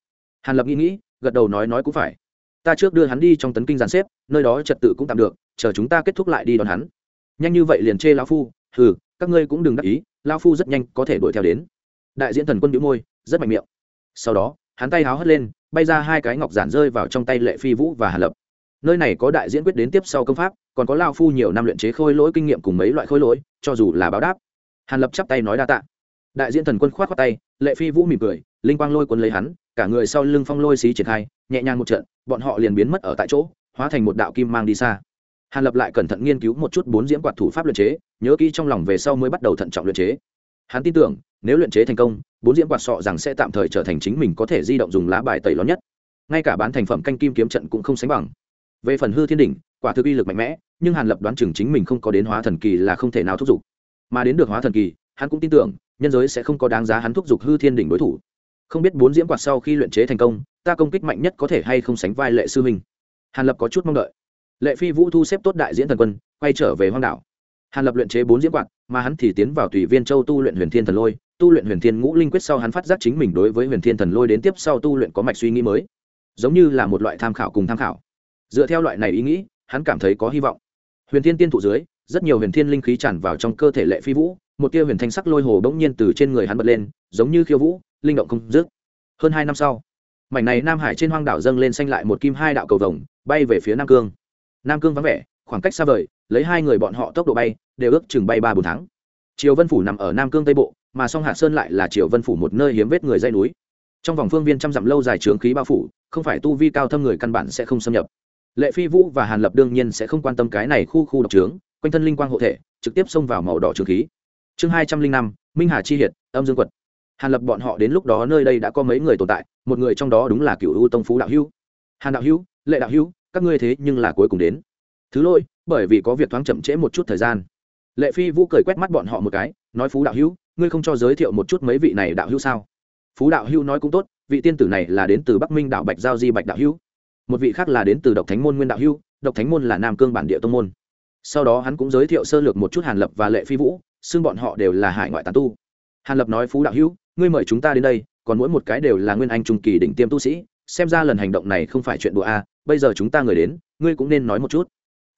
Hàn lập nghĩ nghĩ, gật đầu nói nói cũng phải. Ta trước đưa hắn đi trong tấn kinh giàn xếp, nơi đó trật tự cũng tạm được chờ chúng ta kết thúc lại đi đón hắn. Nhanh như vậy liền chê lao phu, hừ, các ngươi cũng đừng đắc ý lao phu rất nhanh có thể đuổi theo đến. Đại diễn thần quân đĩu môi, rất mạnh miệng. Sau đó, hắn tay háo hất lên, bay ra hai cái ngọc giản rơi vào trong tay lệ phi vũ và hà lập. Nơi này có đại diễn quyết đến tiếp sau công pháp, còn có lao phu nhiều năm luyện chế khôi lỗi kinh nghiệm cùng mấy loại khôi lỗi, cho dù là báo đáp. Hàn lập chắp tay nói đa tạ. Đại diễn thần quân khoát khoát tay, lệ phi vũ mỉm cười, linh quang lôi cuốn lấy hắn, cả người sau lưng phong lôi xí triển khai, nhẹ nhàng một trận, bọn họ liền biến mất ở tại chỗ, hóa thành một đạo kim mang đi xa hàn lập lại cẩn thận nghiên cứu một chút bốn diễm quạt thủ pháp luyện chế, nhớ kỹ trong lòng về sau mới bắt đầu thận trọng luyện chế. Hắn tin tưởng, nếu luyện chế thành công, bốn diễm quạt sọ rằng sẽ tạm thời trở thành chính mình có thể di động dùng lá bài tẩy lớn nhất. Ngay cả bán thành phẩm canh kim kiếm trận cũng không sánh bằng. Về phần hư thiên đỉnh, quả thực uy lực mạnh mẽ, nhưng hàn lập đoán chừng chính mình không có đến hóa thần kỳ là không thể nào thúc giục. Mà đến được hóa thần kỳ, hắn cũng tin tưởng, nhân giới sẽ không có đáng giá hắn thúc giục hư thiên đỉnh đối thủ. Không biết bốn diễm quạt sau khi luyện chế thành công, ta công kích mạnh nhất có thể hay không sánh vai lệ sư minh hàn lập có chút mong đợi lệ phi vũ thu xếp tốt đại diễn thần quân, quay trở về hoang đảo. Hàn lập luyện chế bốn diễn quạt, mà hắn thì tiến vào tùy viên châu tu luyện huyền thiên thần lôi. Tu luyện huyền thiên ngũ linh quyết sau hắn phát giác chính mình đối với huyền thiên thần lôi đến tiếp sau tu luyện có mạch suy nghĩ mới. Giống như là một loại tham khảo cùng tham khảo. Dựa theo loại này ý nghĩ, hắn cảm thấy có hy vọng. Huyền thiên tiên thụ dưới, rất nhiều huyền thiên linh khí tràn vào trong cơ thể lệ phi vũ, một tia huyền thanh sắc lôi hồ bỗng nhiên từ trên người hắn bật lên, giống như khiêu vũ, linh động không dứt. Hơn hai năm sau, mảnh này nam hải trên hoang đảo dâng lên xanh lại một kim hai đạo cầu vồng, bay về phía nam cương nam cương vắng vẻ, khoảng cách xa vời, lấy hai người bọn họ tốc độ bay, đều ước chừng bay ba bốn tháng. Triều vân phủ nằm ở nam cương tây bộ, mà song hạ sơn lại là triều vân phủ một nơi hiếm vết người dây núi. Trong vòng phương viên trăm dặm lâu dài trướng khí bao phủ, không phải tu vi cao thâm người căn bản sẽ không xâm nhập. Lệ phi vũ và hàn lập đương nhiên sẽ không quan tâm cái này khu khu độc trướng quanh thân linh quang hộ thể, trực tiếp xông vào màu đỏ trướng khí. Chương hai trăm linh năm, minh hà chi hiệt, âm dương quật hàn lập bọn họ đến lúc đó nơi đây đã có mấy người tồn tại, một người trong đó đúng là cựu U tông phú đạo hữu. Hàn đạo hữu, lệ đạo hữu các ngươi thế nhưng là cuối cùng đến. Thứ lỗi, bởi vì có việc thoáng chậm trễ một chút thời gian. Lệ phi vũ cười quét mắt bọn họ một cái, nói phú đạo hữu, ngươi không cho giới thiệu một chút mấy vị này đạo hữu sao? Phú đạo hữu nói cũng tốt, vị tiên tử này là đến từ bắc minh đạo bạch giao di bạch đạo hữu. Một vị khác là đến từ độc thánh môn nguyên đạo hữu, độc thánh môn là nam cương bản địa tông môn. Sau đó hắn cũng giới thiệu sơ lược một chút hàn lập và lệ phi vũ, xưng bọn họ đều là hải ngoại tàn tu. Hàn lập nói, phú đạo hữu, ngươi mời chúng ta đến đây, còn mỗi một cái đều là nguyên anh trung kỳ đỉnh tiêm tu sĩ xem ra lần hành động này không phải chuyện đùa a, bây giờ chúng ta người đến, ngươi cũng nên nói một chút.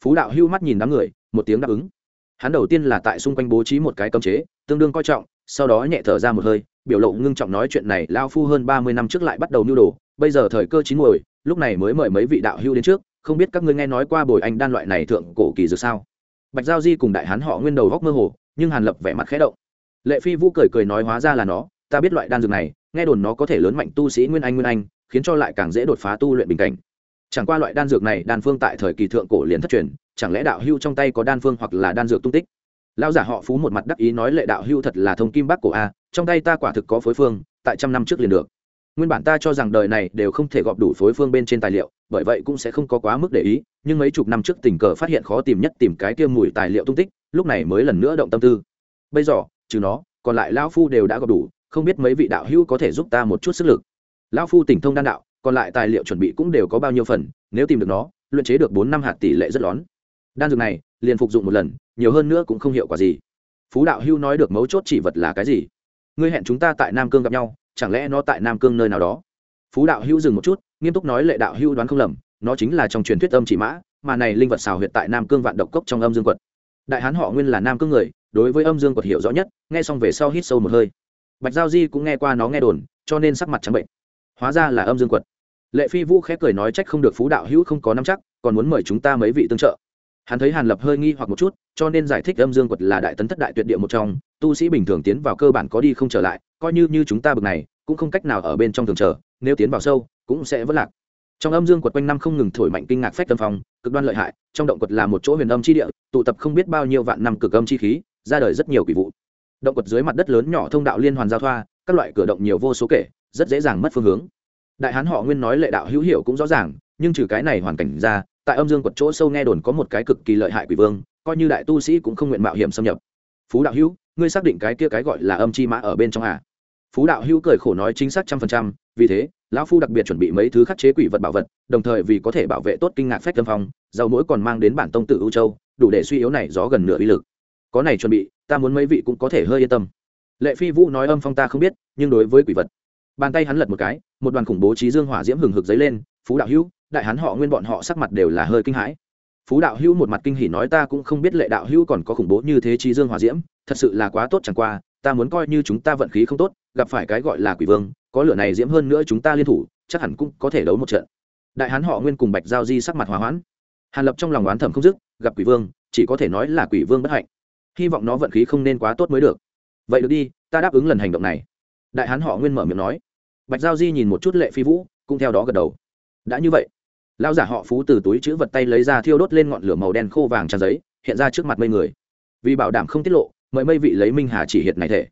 Phú đạo hưu mắt nhìn đám người, một tiếng đáp ứng. Hắn đầu tiên là tại xung quanh bố trí một cái cấm chế, tương đương coi trọng, sau đó nhẹ thở ra một hơi, biểu lộ ngưng trọng nói chuyện này lao phu hơn ba mươi năm trước lại bắt đầu nưu đồ, bây giờ thời cơ chín muồi, lúc này mới mời mấy vị đạo hưu đến trước, không biết các ngươi nghe nói qua bồi anh đan loại này thượng cổ kỳ dược sao? Bạch giao di cùng đại hán họ nguyên đầu góc mơ hồ, nhưng hàn lập vẻ mặt khẽ động. Lệ phi vũ cười cười nói hóa ra là nó, ta biết loại đan dược này, nghe đồn nó có thể lớn mạnh tu sĩ nguyên anh nguyên anh khiến cho lại càng dễ đột phá tu luyện bình cảnh. Chẳng qua loại đan dược này, đan phương tại thời kỳ thượng cổ liền thất truyền, chẳng lẽ đạo hưu trong tay có đan phương hoặc là đan dược tung tích? Lão giả họ phú một mặt đắc ý nói lệ đạo hưu thật là thông kim bác cổ a, trong tay ta quả thực có phối phương, tại trăm năm trước liền được. Nguyên bản ta cho rằng đời này đều không thể gọp đủ phối phương bên trên tài liệu, bởi vậy cũng sẽ không có quá mức để ý, nhưng mấy chục năm trước tình cờ phát hiện khó tìm nhất tìm cái kia mùi tài liệu tung tích, lúc này mới lần nữa động tâm tư. Bây giờ, trừ nó, còn lại lão phu đều đã gọp đủ, không biết mấy vị đạo hữu có thể giúp ta một chút sức lực lão phu tỉnh thông đan đạo, còn lại tài liệu chuẩn bị cũng đều có bao nhiêu phần, nếu tìm được nó, luyện chế được bốn năm hạt tỷ lệ rất lón. Đan dược này, liền phục dụng một lần, nhiều hơn nữa cũng không hiệu quả gì. Phú đạo hưu nói được mấu chốt chỉ vật là cái gì? Ngươi hẹn chúng ta tại nam cương gặp nhau, chẳng lẽ nó tại nam cương nơi nào đó? Phú đạo hưu dừng một chút, nghiêm túc nói lệ đạo hưu đoán không lầm, nó chính là trong truyền thuyết âm chỉ mã, mà này linh vật xào huyệt tại nam cương vạn độc cốc trong âm dương quật. Đại hán họ nguyên là nam cương người, đối với âm dương quật hiểu rõ nhất, nghe xong về sau hít sâu một hơi. Bạch giao di cũng nghe qua nó nghe đồn, cho nên sắc mặt trắng bệnh hóa ra là âm dương quật. Lệ phi vũ khẽ cười nói trách không được phú đạo hữu không có nắm chắc, còn muốn mời chúng ta mấy vị tương trợ. Hắn thấy hàn lập hơi nghi hoặc một chút, cho nên giải thích âm dương quật là đại tấn thất đại tuyệt địa một trong, tu sĩ bình thường tiến vào cơ bản có đi không trở lại, coi như như chúng ta bực này, cũng không cách nào ở bên trong thường chờ, nếu tiến vào sâu, cũng sẽ vất lạc. Trong âm dương quật quanh năm không ngừng thổi mạnh kinh ngạc phách tâm phong, cực đoan lợi hại, trong động quật là một chỗ huyền âm chi địa, tụ tập không biết bao nhiêu vạn năm cực âm chi khí, ra đời rất nhiều quỷ vụ. Động quật dưới mặt đất lớn nhỏ thông đạo liên hoàn giao thoa, các loại cửa động nhiều vô số kể rất dễ dàng mất phương hướng. Đại hán họ nguyên nói lệ đạo hữu hiệu cũng rõ ràng, nhưng trừ cái này hoàn cảnh ra, tại âm dương quật chỗ sâu nghe đồn có một cái cực kỳ lợi hại quỷ vương, coi như đại tu sĩ cũng không nguyện mạo hiểm xâm nhập. Phú đạo hữu, ngươi xác định cái kia cái gọi là âm chi mã ở bên trong à? Phú đạo hữu cười khổ nói chính xác trăm phần trăm, vì thế, lão phu đặc biệt chuẩn bị mấy thứ khắc chế quỷ vật bảo vật, đồng thời vì có thể bảo vệ tốt kinh ngạc phách tâm phong dầu mỗi còn mang đến bản tông tự ưu châu, đủ để suy yếu này gió gần nửa uy lực. Có này chuẩn bị, ta muốn mấy vị cũng có thể hơi yên tâm. Lệ phi vũ nói âm phong ta không biết, nhưng đối với quỷ vật bàn tay hắn lật một cái, một đoàn khủng bố trí dương hỏa diễm hừng hực dấy lên, phú đạo hữu, đại hắn họ nguyên bọn họ sắc mặt đều là hơi kinh hãi. Phú đạo hữu một mặt kinh hỉ nói ta cũng không biết lệ đạo hữu còn có khủng bố như thế trí dương hỏa diễm, thật sự là quá tốt chẳng qua, ta muốn coi như chúng ta vận khí không tốt, gặp phải cái gọi là quỷ vương, có lửa này diễm hơn nữa chúng ta liên thủ, chắc hẳn cũng có thể đấu một trận. Đại hán họ nguyên cùng bạch giao di sắc mặt hòa hoãn. Hàn lập trong lòng oán thẩm không dứt, gặp quỷ vương, chỉ có thể nói là quỷ vương bất hạnh. Hy vọng nó vận khí không nên quá tốt mới được. Vậy được đi, ta đáp ứng lần hành động này đại hán họ nguyên mở miệng nói. Bạch giao di nhìn một chút lệ phi vũ, cũng theo đó gật đầu. Đã như vậy lao giả họ phú từ túi chữ vật tay lấy ra thiêu đốt lên ngọn lửa màu đen khô vàng tràn giấy, hiện ra trước mặt mây người. Vì bảo đảm không tiết lộ, mời mây vị lấy minh hà chỉ hiệt này thể.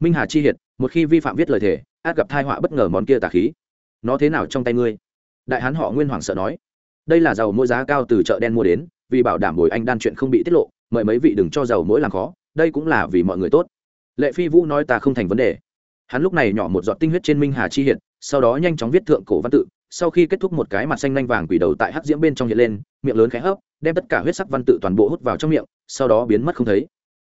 Minh hà chi hiệt, một khi vi phạm viết lời thể, át gặp thai họa bất ngờ món kia tà khí. Nó thế nào trong tay ngươi? Đại hán họ nguyên hoàng sợ nói. Đây là dầu mỗi giá cao từ chợ đen mua đến, vì bảo đảm bồi anh đan chuyện không bị tiết lộ, mời mấy vị đừng cho dầu mỗi làm khó, đây cũng là vì mọi người tốt. Lệ phi vũ nói ta không thành vấn đề hắn lúc này nhỏ một giọt tinh huyết trên minh hà chi hiện sau đó nhanh chóng viết thượng cổ văn tự, sau khi kết thúc một cái mặt xanh lanh vàng quỷ đầu tại hắc diễm bên trong hiện lên, miệng lớn khẽ hấp, đem tất cả huyết sắc văn tự toàn bộ hút vào trong miệng, sau đó biến mất không thấy.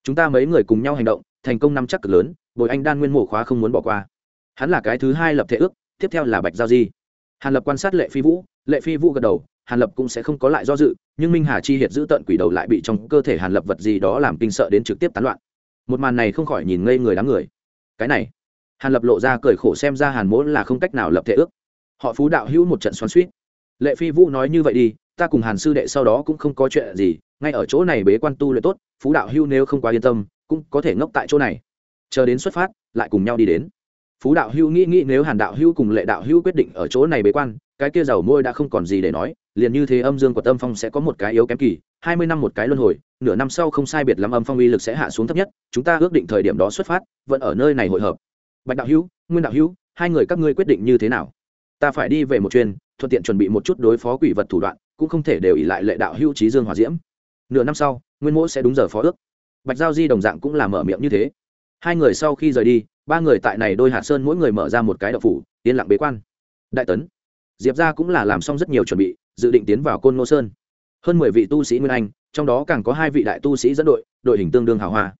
Chúng ta mấy người cùng nhau hành động, thành công năm chắc cực lớn, bồi anh đan nguyên mổ khóa không muốn bỏ qua. Hắn là cái thứ hai lập thể ước, tiếp theo là bạch giao di. Hàn lập quan sát lệ phi vũ, lệ phi vũ gật đầu, hàn lập cũng sẽ không có lại do dự, nhưng minh hà chi hiệt giữ tận quỷ đầu lại bị trong cơ thể hàn lập vật gì đó làm kinh sợ đến trực tiếp tán loạn. Một màn này không khỏi nhìn ngây người đám người. Cái này hàn lập lộ ra cười khổ xem ra hàn mỗ là không cách nào lập thể ước. Họ phú đạo hữu một trận xoắn suýt lệ phi vũ nói như vậy đi, ta cùng hàn sư đệ sau đó cũng không có chuyện gì, ngay ở chỗ này bế quan tu luyện tốt, phú đạo hữu nếu không quá yên tâm, cũng có thể ngốc tại chỗ này. Chờ đến xuất phát, lại cùng nhau đi đến. Phú đạo hữu nghĩ nghĩ nếu hàn đạo hữu cùng lệ đạo hữu quyết định ở chỗ này bế quan, cái kia giàu môi đã không còn gì để nói, liền như thế âm dương của tâm phong sẽ có một cái yếu kém kỳ, hai mươi năm một cái luân hồi, nửa năm sau không sai biệt lắm âm phong uy lực sẽ hạ xuống thấp nhất, chúng ta ước định thời điểm đó xuất phát, vẫn ở nơi này hội hợp bạch đạo hữu, nguyên đạo hữu, hai người các ngươi quyết định như thế nào? Ta phải đi về một chuyên thuận tiện chuẩn bị một chút đối phó quỷ vật thủ đoạn, cũng không thể đều ỉ lại lệ đạo hữu trí dương hòa diễm. Nửa năm sau, nguyên mỗ sẽ đúng giờ phó ước. Bạch giao di đồng dạng cũng là mở miệng như thế. Hai người sau khi rời đi, ba người tại này đôi hạ sơn mỗi người mở ra một cái đậu phủ, yên lặng bế quan. Đại tấn. Diệp ra cũng là làm xong rất nhiều chuẩn bị, dự định tiến vào côn ngô sơn. Hơn mười vị tu sĩ nguyên anh, trong đó càng có hai vị đại tu sĩ dẫn đội đội hình tương đương hào hoa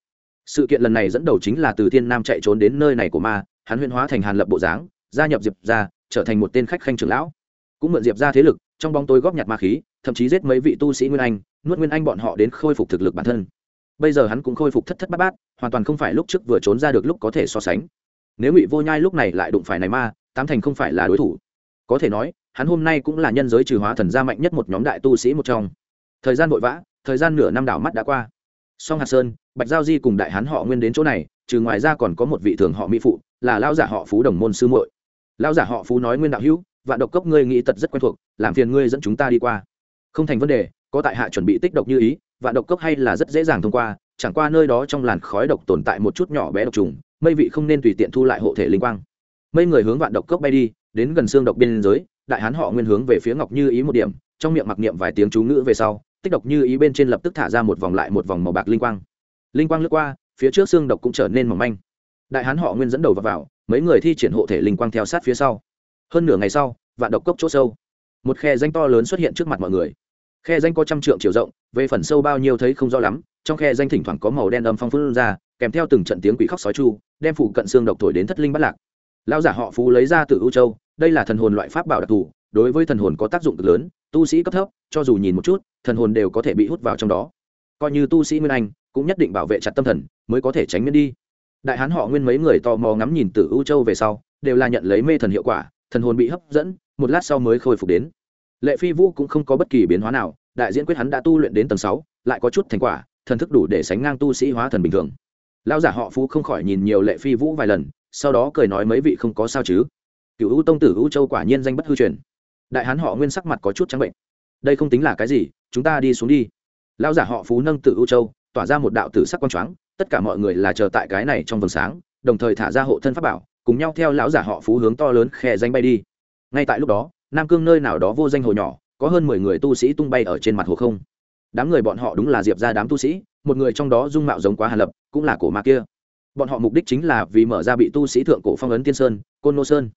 sự kiện lần này dẫn đầu chính là từ thiên nam chạy trốn đến nơi này của ma, hắn huyên hóa thành hàn lập bộ dáng, gia nhập diệp ra trở thành một tên khách khanh trưởng lão. Cũng mượn diệp ra thế lực, trong bóng tối góp nhặt ma khí, thậm chí giết mấy vị tu sĩ nguyên anh, nuốt nguyên anh bọn họ đến khôi phục thực lực bản thân. Bây giờ hắn cũng khôi phục thất thất bát bát, hoàn toàn không phải lúc trước vừa trốn ra được lúc có thể so sánh. Nếu ngụy vô nhai lúc này lại đụng phải này ma, tám thành không phải là đối thủ. Có thể nói, hắn hôm nay cũng là nhân giới trừ hóa thần gia mạnh nhất một nhóm đại tu sĩ một trong. Thời gian vội vã, thời gian nửa năm đảo mắt đã qua song hạt sơn, bạch giao di cùng đại hán họ nguyên đến chỗ này, trừ ngoài ra còn có một vị thường họ mỹ phụ, là lao giả họ phú đồng môn sư muội. Lao giả họ phú nói nguyên đạo hữu, vạn độc cốc ngươi nghĩ tật rất quen thuộc, làm phiền ngươi dẫn chúng ta đi qua. Không thành vấn đề, có tại hạ chuẩn bị tích độc như ý, vạn độc cốc hay là rất dễ dàng thông qua, chẳng qua nơi đó trong làn khói độc tồn tại một chút nhỏ bé độc trùng, mây vị không nên tùy tiện thu lại hộ thể linh quang. Mây người hướng vạn độc cốc bay đi, đến gần xương độc biên giới, đại hán họ nguyên hướng về phía ngọc như ý một điểm, trong miệng mặc niệm vài tiếng chú ngữ về sau tích độc như ý bên trên lập tức thả ra một vòng lại một vòng màu bạc linh quang. Linh quang lướt qua phía trước xương độc cũng trở nên mỏng manh. Đại hán họ nguyên dẫn đầu vào, vào mấy người thi triển hộ thể linh quang theo sát phía sau. Hơn nửa ngày sau vạn độc cốc chỗ sâu. Một khe danh to lớn xuất hiện trước mặt mọi người. Khe danh có trăm trượng chiều rộng về phần sâu bao nhiêu thấy không rõ lắm trong khe danh thỉnh thoảng có màu đen âm phong phun ra kèm theo từng trận tiếng quỷ khóc sói chu đem phủ cận xương độc thổi đến thất linh bắt lạc. Lao giả họ phú lấy ra từ ưu châu đây là thần hồn loại pháp bảo đặc thù đối với thần hồn có tác dụng cực lớn tu sĩ cấp thấp cho dù nhìn một chút thần hồn đều có thể bị hút vào trong đó. Coi như tu sĩ nguyên anh, cũng nhất định bảo vệ chặt tâm thần, mới có thể tránh miễn đi. Đại hán họ nguyên mấy người tò mò ngắm nhìn từ ưu châu về sau, đều là nhận lấy mê thần hiệu quả, thần hồn bị hấp dẫn, một lát sau mới khôi phục đến. Lệ phi vũ cũng không có bất kỳ biến hóa nào, đại diễn quyết hắn đã tu luyện đến tầng sáu, lại có chút thành quả, thần thức đủ để sánh ngang tu sĩ hóa thần bình thường. Lão giả họ phú không khỏi nhìn nhiều lệ phi vũ vài lần, sau đó cười nói mấy vị không có sao chứ. Cựu u tông tử u châu quả nhiên danh bất hư truyền. Đại hán họ nguyên sắc mặt có chút trắng bệnh. Đây không tính là cái gì chúng ta đi xuống đi. Lão giả họ phú nâng tự u châu, tỏa ra một đạo tử sắc quang choáng, tất cả mọi người là chờ tại cái này trong vầng sáng, đồng thời thả ra hộ thân pháp bảo, cùng nhau theo lão giả họ phú hướng to lớn khe danh bay đi. Ngay tại lúc đó, nam cương nơi nào đó vô danh hồ nhỏ, có hơn mười người tu sĩ tung bay ở trên mặt hồ không. Đám người bọn họ đúng là diệp ra đám tu sĩ, một người trong đó dung mạo giống quá hàn lập, cũng là cổ ma kia. Bọn họ mục đích chính là vì mở ra bị tu sĩ thượng cổ phong ấn tiên sơn, côn nô sơn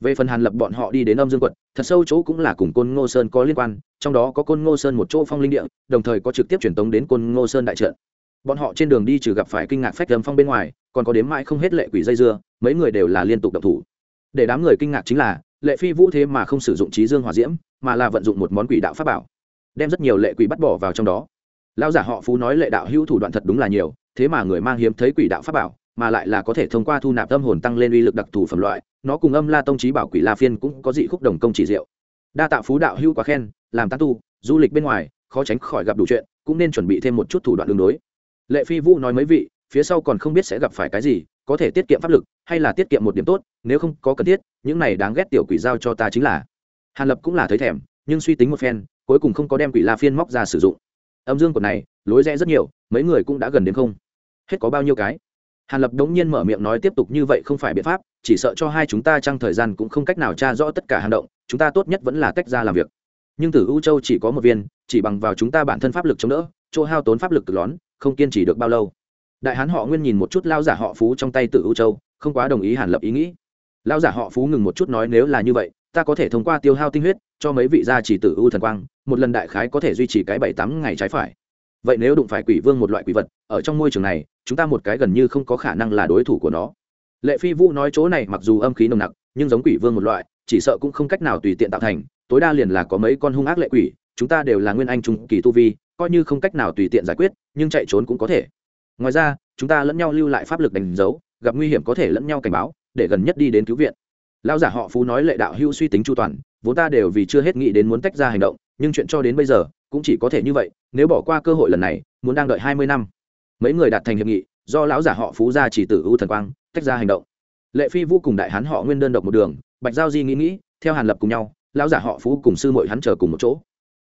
về phần hàn lập bọn họ đi đến âm dương quận, thật sâu chỗ cũng là cùng côn ngô sơn có liên quan, trong đó có côn ngô sơn một chỗ phong linh địa, đồng thời có trực tiếp truyền tống đến côn ngô sơn đại trận. Bọn họ trên đường đi trừ gặp phải kinh ngạc phách âm phong bên ngoài, còn có đếm mãi không hết lệ quỷ dây dưa, mấy người đều là liên tục độc thủ. Để đám người kinh ngạc chính là, lệ phi vũ thế mà không sử dụng trí dương hòa diễm, mà là vận dụng một món quỷ đạo pháp bảo, đem rất nhiều lệ quỷ bắt bỏ vào trong đó. Lao giả họ phú nói lệ đạo hữu thủ đoạn thật đúng là nhiều, thế mà người mang hiếm thấy quỷ đạo pháp bảo mà lại là có thể thông qua thu nạp tâm hồn tăng lên uy lực đặc thù phẩm loại, nó cùng âm la tông trí bảo quỷ la phiên cũng có dị khúc đồng công chỉ diệu. Đa tạ phú đạo hưu quá khen, làm tán tu, du lịch bên ngoài, khó tránh khỏi gặp đủ chuyện, cũng nên chuẩn bị thêm một chút thủ đoạn đường đối. Lệ phi vũ nói mấy vị, phía sau còn không biết sẽ gặp phải cái gì, có thể tiết kiệm pháp lực, hay là tiết kiệm một điểm tốt, nếu không có cần thiết, những này đáng ghét tiểu quỷ giao cho ta chính là. Hàn lập cũng là thấy thèm, nhưng suy tính một phen, cuối cùng không có đem quỷ la phiên móc ra sử dụng. Âm dương của này, lối rẽ rất nhiều, mấy người cũng đã gần đến không. Hết có bao nhiêu cái hàn lập đống nhiên mở miệng nói tiếp tục như vậy không phải biện pháp, chỉ sợ cho hai chúng ta trong thời gian cũng không cách nào tra rõ tất cả hành động, chúng ta tốt nhất vẫn là tách ra làm việc. Nhưng tử u châu chỉ có một viên, chỉ bằng vào chúng ta bản thân pháp lực chống đỡ, chỗ hao tốn pháp lực cực lón không kiên trì được bao lâu. Đại hán họ nguyên nhìn một chút lao giả họ phú trong tay tử u châu, không quá đồng ý hàn lập ý nghĩ. Lao giả họ phú ngừng một chút nói nếu là như vậy, ta có thể thông qua tiêu hao tinh huyết, cho mấy vị gia chỉ tử u thần quang, một lần đại khái có thể duy trì cái bảy tám ngày trái phải. Vậy nếu đụng phải quỷ vương một loại quỷ vật, ở trong môi trường này chúng ta một cái gần như không có khả năng là đối thủ của nó. Lệ phi vũ nói chỗ này mặc dù âm khí nồng nặc, nhưng giống quỷ vương một loại, chỉ sợ cũng không cách nào tùy tiện tạo thành, tối đa liền là có mấy con hung ác lệ quỷ, chúng ta đều là nguyên anh trung kỳ tu vi, coi như không cách nào tùy tiện giải quyết, nhưng chạy trốn cũng có thể. Ngoài ra, chúng ta lẫn nhau lưu lại pháp lực đánh dấu, gặp nguy hiểm có thể lẫn nhau cảnh báo, để gần nhất đi đến cứu viện. Lão giả họ phú nói lệ đạo hữu suy tính chu toàn, vốn ta đều vì chưa hết nghĩ đến muốn tách ra hành động, nhưng chuyện cho đến bây giờ, cũng chỉ có thể như vậy, nếu bỏ qua cơ hội lần này, muốn đang đợi hai mươi năm mấy người đạt thành hiệp nghị, do lão giả họ phú gia chỉ tử ưu thần quang, tách ra hành động. Lệ phi vũ cùng đại hán họ nguyên đơn độc một đường, bạch giao di nghĩ nghĩ, theo hàn lập cùng nhau, lão giả họ phú cùng sư mội hắn chờ cùng một chỗ.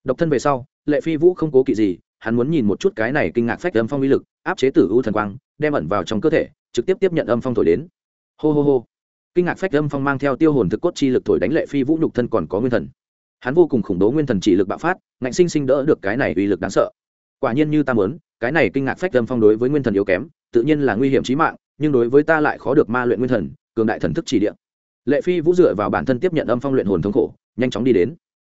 Độc thân về sau, lệ phi vũ không cố kỵ gì, hắn muốn nhìn một chút cái này kinh ngạc phách âm phong uy lực, áp chế tử u thần quang, đem ẩn vào trong cơ thể, trực tiếp tiếp nhận âm phong thổi đến. Hô hô hô. Kinh ngạc phách âm phong mang theo tiêu hồn thực cốt chi lực thổi đánh lệ phi vũ nhục thân còn có nguyên thần. Hắn vô cùng khủng bố nguyên thần chỉ lực bạo phát, ngạnh sinh sinh đỡ được cái này uy lực đáng sợ quả nhiên như ta muốn, cái này kinh ngạc phách âm phong đối với nguyên thần yếu kém, tự nhiên là nguy hiểm chí mạng, nhưng đối với ta lại khó được ma luyện nguyên thần, cường đại thần thức chỉ địa lệ phi vũ dựa vào bản thân tiếp nhận âm phong luyện hồn thống khổ, nhanh chóng đi đến.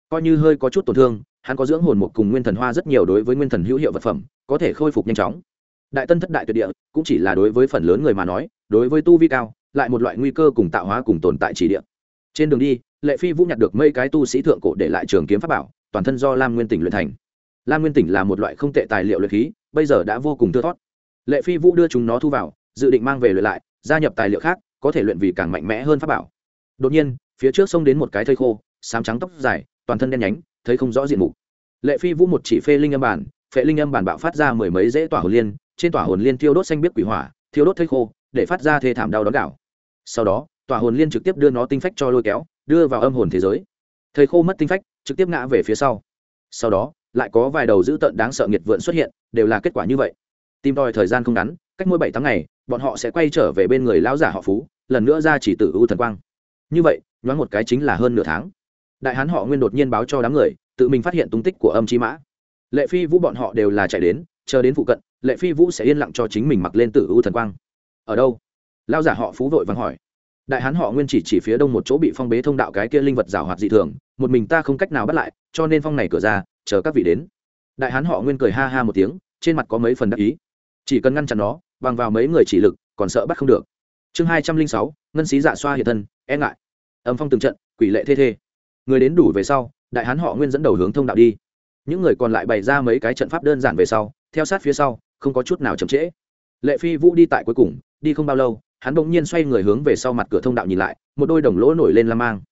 Coi như hơi có chút tổn thương, hắn có dưỡng hồn một cùng nguyên thần hoa rất nhiều đối với nguyên thần hữu hiệu vật phẩm, có thể khôi phục nhanh chóng. Đại tân thất đại tuyệt địa, cũng chỉ là đối với phần lớn người mà nói, đối với tu vi cao, lại một loại nguy cơ cùng tạo hóa cùng tồn tại chỉ địa trên đường đi, lệ phi vũ nhặt được mấy cái tu sĩ thượng cổ để lại trường kiếm pháp bảo, toàn thân do lam nguyên tỉnh luyện thành lam nguyên tỉnh là một loại không tệ tài liệu luyện khí, bây giờ đã vô cùng thưa thót lệ phi vũ đưa chúng nó thu vào, dự định mang về luyện lại, gia nhập tài liệu khác, có thể luyện vì càng mạnh mẽ hơn pháp bảo. Đột nhiên, phía trước sông đến một cái thây khô, sám trắng tóc dài, toàn thân đen nhánh, thấy không rõ diện mục. Lệ phi vũ một chỉ phê linh âm bản, phệ linh âm bản bạo phát ra mười mấy dễ tỏa hồn liên, trên tỏa hồn liên thiêu đốt xanh biết quỷ hỏa, thiêu đốt thây khô, để phát ra thê thảm đau đón đảo sau đó, tỏa hồn liên trực tiếp đưa nó tinh phách cho lôi kéo, đưa vào âm hồn thế giới. Thầy khô mất tinh phách, trực tiếp ngã về phía sau. Sau đó lại có vài đầu dữ tợn đáng sợ nghiệt vượn xuất hiện, đều là kết quả như vậy. Tìm đòi thời gian không ngắn, cách mỗi bảy tháng ngày, bọn họ sẽ quay trở về bên người lão giả họ phú, lần nữa ra chỉ tử u thần quang. Như vậy, nhoáng một cái chính là hơn nửa tháng. Đại hán họ nguyên đột nhiên báo cho đám người, tự mình phát hiện tung tích của âm chi mã. Lệ phi vũ bọn họ đều là chạy đến, chờ đến phụ cận, lệ phi vũ sẽ yên lặng cho chính mình mặc lên tử u thần quang. Ở đâu? Lao giả họ phú vội vàng hỏi. Đại hán họ nguyên chỉ chỉ phía đông một chỗ bị phong bế thông đạo cái kia linh vật rào hoạt dị thường, một mình ta không cách nào bắt lại, cho nên phong này cửa ra chờ các vị đến. Đại hán họ nguyên cười ha ha một tiếng, trên mặt có mấy phần đắc ý. Chỉ cần ngăn chặn nó, bằng vào mấy người chỉ lực, còn sợ bắt không được. Chương hai trăm linh sáu, ngân xí dạ xoa hiện thân e ngại. Âm phong từng trận, quỷ lệ thê thê. Người đến đủ về sau, đại hán họ nguyên dẫn đầu hướng thông đạo đi. Những người còn lại bày ra mấy cái trận pháp đơn giản về sau, theo sát phía sau, không có chút nào chậm trễ. Lệ phi vũ đi tại cuối cùng, đi không bao lâu, hắn bỗng nhiên xoay người hướng về sau mặt cửa thông đạo nhìn lại, một đôi đồng lỗ nổi lên la mang.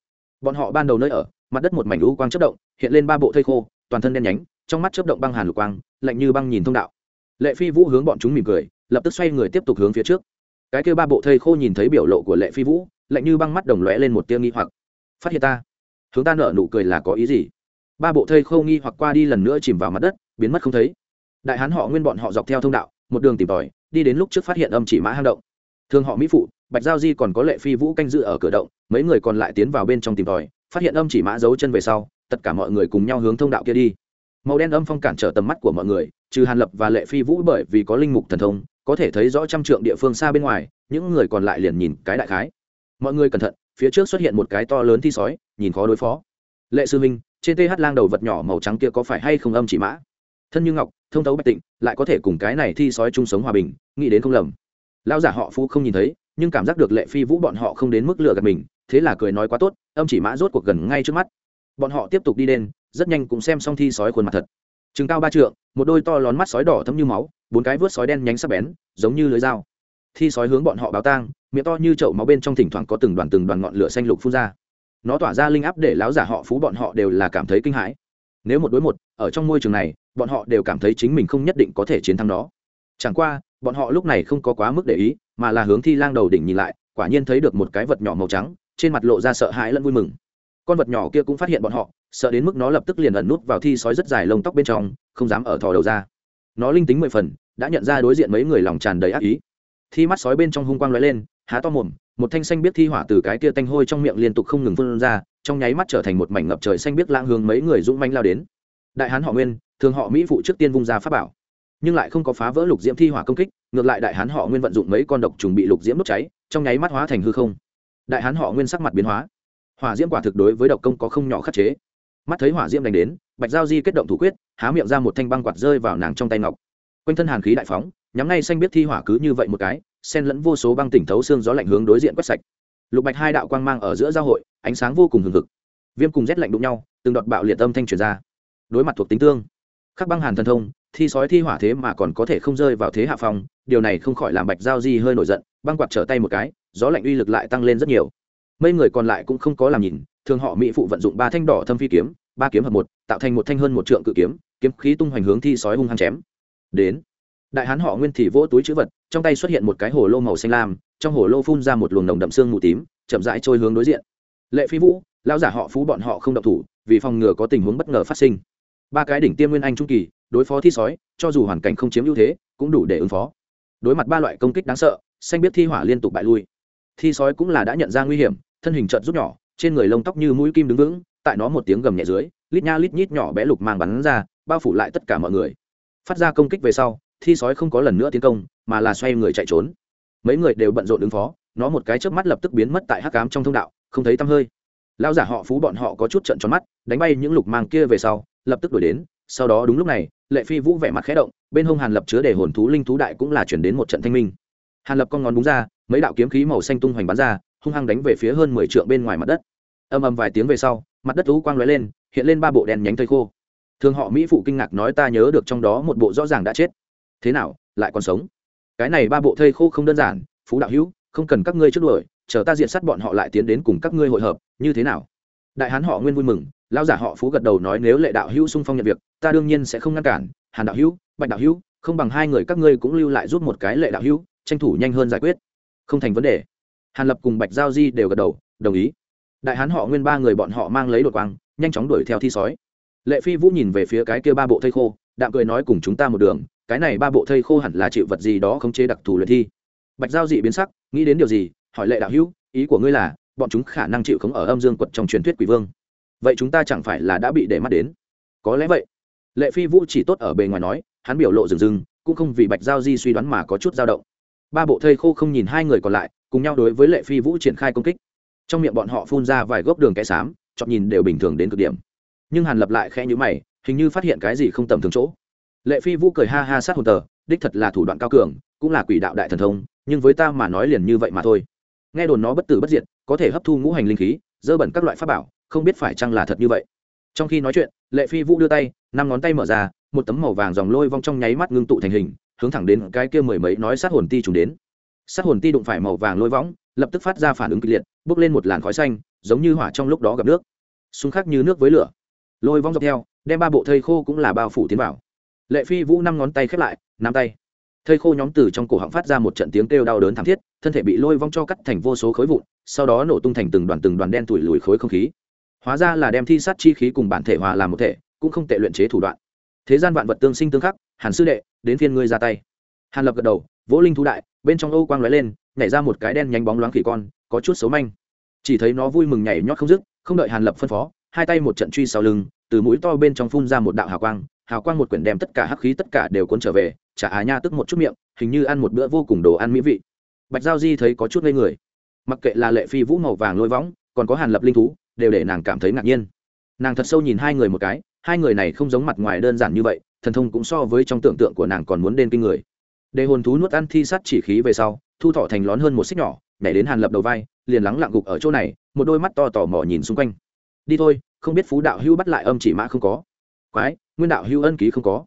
Bọn họ ban đầu nơi ở, mặt đất một mảnh lũ quang chất động, hiện lên ba bộ thây khô toàn thân đen nhánh, trong mắt chớp động băng hàn lục quang, lạnh như băng nhìn thông đạo. Lệ phi vũ hướng bọn chúng mỉm cười, lập tức xoay người tiếp tục hướng phía trước. Cái kêu ba bộ thây khô nhìn thấy biểu lộ của lệ phi vũ, lạnh như băng mắt đồng lóe lên một tia nghi hoặc. Phát hiện ta. Hướng ta nợ nụ cười là có ý gì? Ba bộ thây khô nghi hoặc qua đi lần nữa chìm vào mặt đất, biến mất không thấy. Đại hán họ nguyên bọn họ dọc theo thông đạo, một đường tìm tòi, đi đến lúc trước phát hiện âm chỉ mã hang động. Thường họ mỹ phụ, bạch giao di còn có lệ phi vũ canh dự ở cửa động, mấy người còn lại tiến vào bên trong tìm tòi, phát hiện âm chỉ mã giấu chân về sau tất cả mọi người cùng nhau hướng thông đạo kia đi. Màu đen âm phong cản trở tầm mắt của mọi người, trừ hàn lập và lệ phi vũ bởi vì có linh mục thần thông, có thể thấy rõ trăm trượng địa phương xa bên ngoài, những người còn lại liền nhìn cái đại khái. Mọi người cẩn thận, phía trước xuất hiện một cái to lớn thi sói, nhìn khó đối phó. Lệ sư minh trên th lang đầu vật nhỏ màu trắng kia có phải hay không âm chỉ mã? Thân như ngọc, thông thấu bạch tịnh, lại có thể cùng cái này thi sói chung sống hòa bình, nghĩ đến không lầm. Lão giả họ phú không nhìn thấy, nhưng cảm giác được lệ phi vũ bọn họ không đến mức lừa gạt mình, thế là cười nói quá tốt, âm chỉ mã rốt cuộc gần ngay trước mắt bọn họ tiếp tục đi đến rất nhanh cũng xem xong thi sói khuôn mặt thật. Chừng cao ba trượng, một đôi to lón mắt sói đỏ thấm như máu, bốn cái vớt sói đen nhánh sắc bén, giống như lưới dao. Thi sói hướng bọn họ báo tang, miệng to như chậu máu bên trong thỉnh thoảng có từng đoàn từng đoàn ngọn lửa xanh lục phun ra. Nó tỏa ra linh áp để láo giả họ phú bọn họ đều là cảm thấy kinh hãi. Nếu một đối một, ở trong môi trường này, bọn họ đều cảm thấy chính mình không nhất định có thể chiến thắng đó. chẳng qua, bọn họ lúc này không có quá mức để ý, mà là hướng thi lang đầu đỉnh nhìn lại, quả nhiên thấy được một cái vật nhỏ màu trắng, trên mặt lộ ra sợ hãi lẫn vui mừng con vật nhỏ kia cũng phát hiện bọn họ, sợ đến mức nó lập tức liền ẩn nút vào thi sói rất dài lông tóc bên trong, không dám ở thò đầu ra. Nó linh tính mười phần, đã nhận ra đối diện mấy người lòng tràn đầy ác ý. Thi mắt sói bên trong hung quang lóe lên, há to mồm, một thanh xanh biết thi hỏa từ cái kia tanh hôi trong miệng liên tục không ngừng phun ra, trong nháy mắt trở thành một mảnh ngập trời xanh biết lãng hướng mấy người dũng manh lao đến. Đại hán họ nguyên, thường họ mỹ phụ trước tiên vung ra pháp bảo, nhưng lại không có phá vỡ lục diễm thi hỏa công kích, ngược lại đại hán họ nguyên vận dụng mấy con độc trùng bị lục diễm đốt cháy, trong nháy mắt hóa thành hư không. Đại hán họ nguyên sắc mặt biến hóa hỏa diễm quả thực đối với độc công có không nhỏ khắc chế. Mắt thấy hỏa diễm đánh đến bạch giao di kết động thủ quyết há miệng ra một thanh băng quạt rơi vào nàng trong tay ngọc. Quanh thân hàn khí đại phóng nhắm ngay xanh biết thi hỏa cứ như vậy một cái sen lẫn vô số băng tỉnh thấu xương gió lạnh hướng đối diện quét sạch. Lục bạch hai đạo quang mang ở giữa giao hội ánh sáng vô cùng hừng hực. Viêm cùng rét lạnh đụng nhau từng đọt bạo liệt âm thanh truyền ra. Đối mặt thuộc tính tương khắc băng hàn thần thông thi sói thi hỏa thế mà còn có thể không rơi vào thế hạ phòng, điều này không khỏi làm bạch giao di hơi nổi giận băng quạt trở tay một cái gió lạnh uy lực lại tăng lên rất nhiều mấy người còn lại cũng không có làm nhìn, thường họ mỹ phụ vận dụng ba thanh đỏ thâm phi kiếm, ba kiếm hợp một, tạo thành một thanh hơn một trượng cự kiếm kiếm khí tung hoành hướng thi sói hung hăng chém. Đến, đại hán họ nguyên thì vỗ túi chữ vật, trong tay xuất hiện một cái hồ lô màu xanh lam, trong hồ lô phun ra một luồng nồng đậm xương mù tím, chậm rãi trôi hướng đối diện. Lệ phi vũ lao giả họ phú bọn họ không động thủ, vì phòng ngừa có tình huống bất ngờ phát sinh. Ba cái đỉnh tiêm nguyên anh trung kỳ, đối phó thi sói, cho dù hoàn cảnh không chiếm ưu thế, cũng đủ để ứng phó. Đối mặt ba loại công kích đáng sợ, xanh biết thi hỏa liên tục bại lui thi sói cũng là đã nhận ra nguy hiểm, thân hình trợn rút nhỏ, trên người lông tóc như mũi kim đứng vững, tại nó một tiếng gầm nhẹ dưới, lít nha lít nhít nhỏ bé lục mang bắn ra, bao phủ lại tất cả mọi người. Phát ra công kích về sau, thi sói không có lần nữa tiến công, mà là xoay người chạy trốn. Mấy người đều bận rộn ứng phó, nó một cái chớp mắt lập tức biến mất tại hắc cám trong thông đạo, không thấy tăm hơi. Lao giả họ phú bọn họ có chút trận tròn mắt, đánh bay những lục mang kia về sau, lập tức đuổi đến. Sau đó đúng lúc này, lệ phi vũ vẻ mặt khẽ động, bên hông hàn lập chứa để hồn thú linh thú đại cũng là chuyển đến một trận thanh minh hàn lập con ngón búng ra, mấy đạo kiếm khí màu xanh tung hoành bắn ra, hung hăng đánh về phía hơn mười trượng bên ngoài mặt đất. Âm âm vài tiếng về sau, mặt đất lũ quang lóe lên, hiện lên ba bộ đèn nhánh thây khô. Thường họ mỹ phụ kinh ngạc nói ta nhớ được trong đó một bộ rõ ràng đã chết. Thế nào, lại còn sống? Cái này ba bộ thây khô không đơn giản, phú đạo hữu, không cần các ngươi trước đuổi, chờ ta diện sát bọn họ lại tiến đến cùng các ngươi hội hợp, như thế nào? Đại hán họ nguyên vui mừng lao giả họ phú gật đầu nói nếu lệ đạo hữu sung phong nhận việc, ta đương nhiên sẽ không ngăn cản. Hàn đạo hữu, bạch đạo hữu, không bằng hai người các ngươi cũng lưu lại giúp một cái lệ đạo hữu tranh thủ nhanh hơn giải quyết. Không thành vấn đề. Hàn lập cùng bạch giao di đều gật đầu, đồng ý. Đại hán họ nguyên ba người bọn họ mang lấy đột quang, nhanh chóng đuổi theo thi sói. Lệ phi vũ nhìn về phía cái kia ba bộ thây khô, đạm cười nói cùng chúng ta một đường, cái này ba bộ thây khô hẳn là chịu vật gì đó không chế đặc thù luyện thi. Bạch giao dị biến sắc, nghĩ đến điều gì, hỏi lệ đạo hữu, ý của ngươi là, bọn chúng khả năng chịu khống ở âm dương quật trong truyền thuyết quỷ vương. Vậy chúng ta chẳng phải là đã bị để mắt đến? Có lẽ vậy. Lệ phi vũ chỉ tốt ở bề ngoài nói, hắn biểu lộ rừng rừng, cũng không vì bạch giao di suy đoán mà có chút dao động ba bộ thây khô không nhìn hai người còn lại, cùng nhau đối với lệ phi vũ triển khai công kích. Trong miệng bọn họ phun ra vài gốc đường kẽ xám, chọn nhìn đều bình thường đến cực điểm. Nhưng hàn lập lại khẽ nhữ mày, hình như phát hiện cái gì không tầm thường chỗ. Lệ phi vũ cười ha ha sát hồn tờ, đích thật là thủ đoạn cao cường, cũng là quỷ đạo đại thần thông, nhưng với ta mà nói liền như vậy mà thôi. Nghe đồn nó bất tử bất diệt, có thể hấp thu ngũ hành linh khí, dơ bẩn các loại pháp bảo, không biết phải chăng là thật như vậy. Trong khi nói chuyện, lệ phi vũ đưa tay, năm ngón tay mở ra, một tấm màu vàng dòng lôi vong trong nháy mắt ngưng tụ thành hình hướng thẳng đến cái kia mười mấy nói sát hồn ti trùng đến. Sát hồn ti đụng phải màu vàng lôi võng, lập tức phát ra phản ứng kịch liệt, bốc lên một làn khói xanh, giống như hỏa trong lúc đó gặp nước. Súng khác như nước với lửa. Lôi vong dọc theo, đem ba bộ thây khô cũng là bao phủ tiến vào. Lệ phi vũ năm ngón tay khép lại, nắm tay. Thây khô nhóm từ trong cổ họng phát ra một trận tiếng kêu đau đớn thảm thiết, thân thể bị lôi vong cho cắt thành vô số khối vụn, sau đó nổ tung thành từng đoàn từng đoàn đen tủi lùi khối không khí. Hóa ra là đem thi sát chi khí cùng bản thể hòa làm một thể, cũng không tệ luyện chế thủ đoạn thế gian vạn vật tương sinh tương khắc, hàn sư đệ, đến phiên ngươi ra tay. Hàn lập gật đầu, vỗ linh thú đại, bên trong âu quang lóe lên, nhảy ra một cái đen nhánh bóng loáng khỉ con, có chút xấu manh. Chỉ thấy nó vui mừng nhảy nhót không dứt, không đợi hàn lập phân phó, hai tay một trận truy sau lưng, từ mũi to bên trong phun ra một đạo hào quang hào quang một quyển đem tất cả hắc khí tất cả đều cuốn trở về, chả à nha tức một chút miệng, hình như ăn một bữa vô cùng đồ ăn mỹ vị. Bạch giao di thấy có chút ngây người. Mặc kệ là lệ phi vũ màu vàng lôi võng, còn có hàn lập linh thú, đều để nàng cảm thấy ngạc nhiên. Nàng thật sâu nhìn hai người một cái hai người này không giống mặt ngoài đơn giản như vậy, thần thông cũng so với trong tưởng tượng của nàng còn muốn đen kinh người. Để hồn thú nuốt ăn thi sắt chỉ khí về sau, thu thọ thành lón hơn một xích nhỏ, nhảy đến hàn lập đầu vai, liền lắng lặng gục ở chỗ này, một đôi mắt to tò mò nhìn xung quanh. Đi thôi, không biết phú đạo hưu bắt lại âm chỉ mã không có. Quái, nguyên đạo hưu ân ký không có.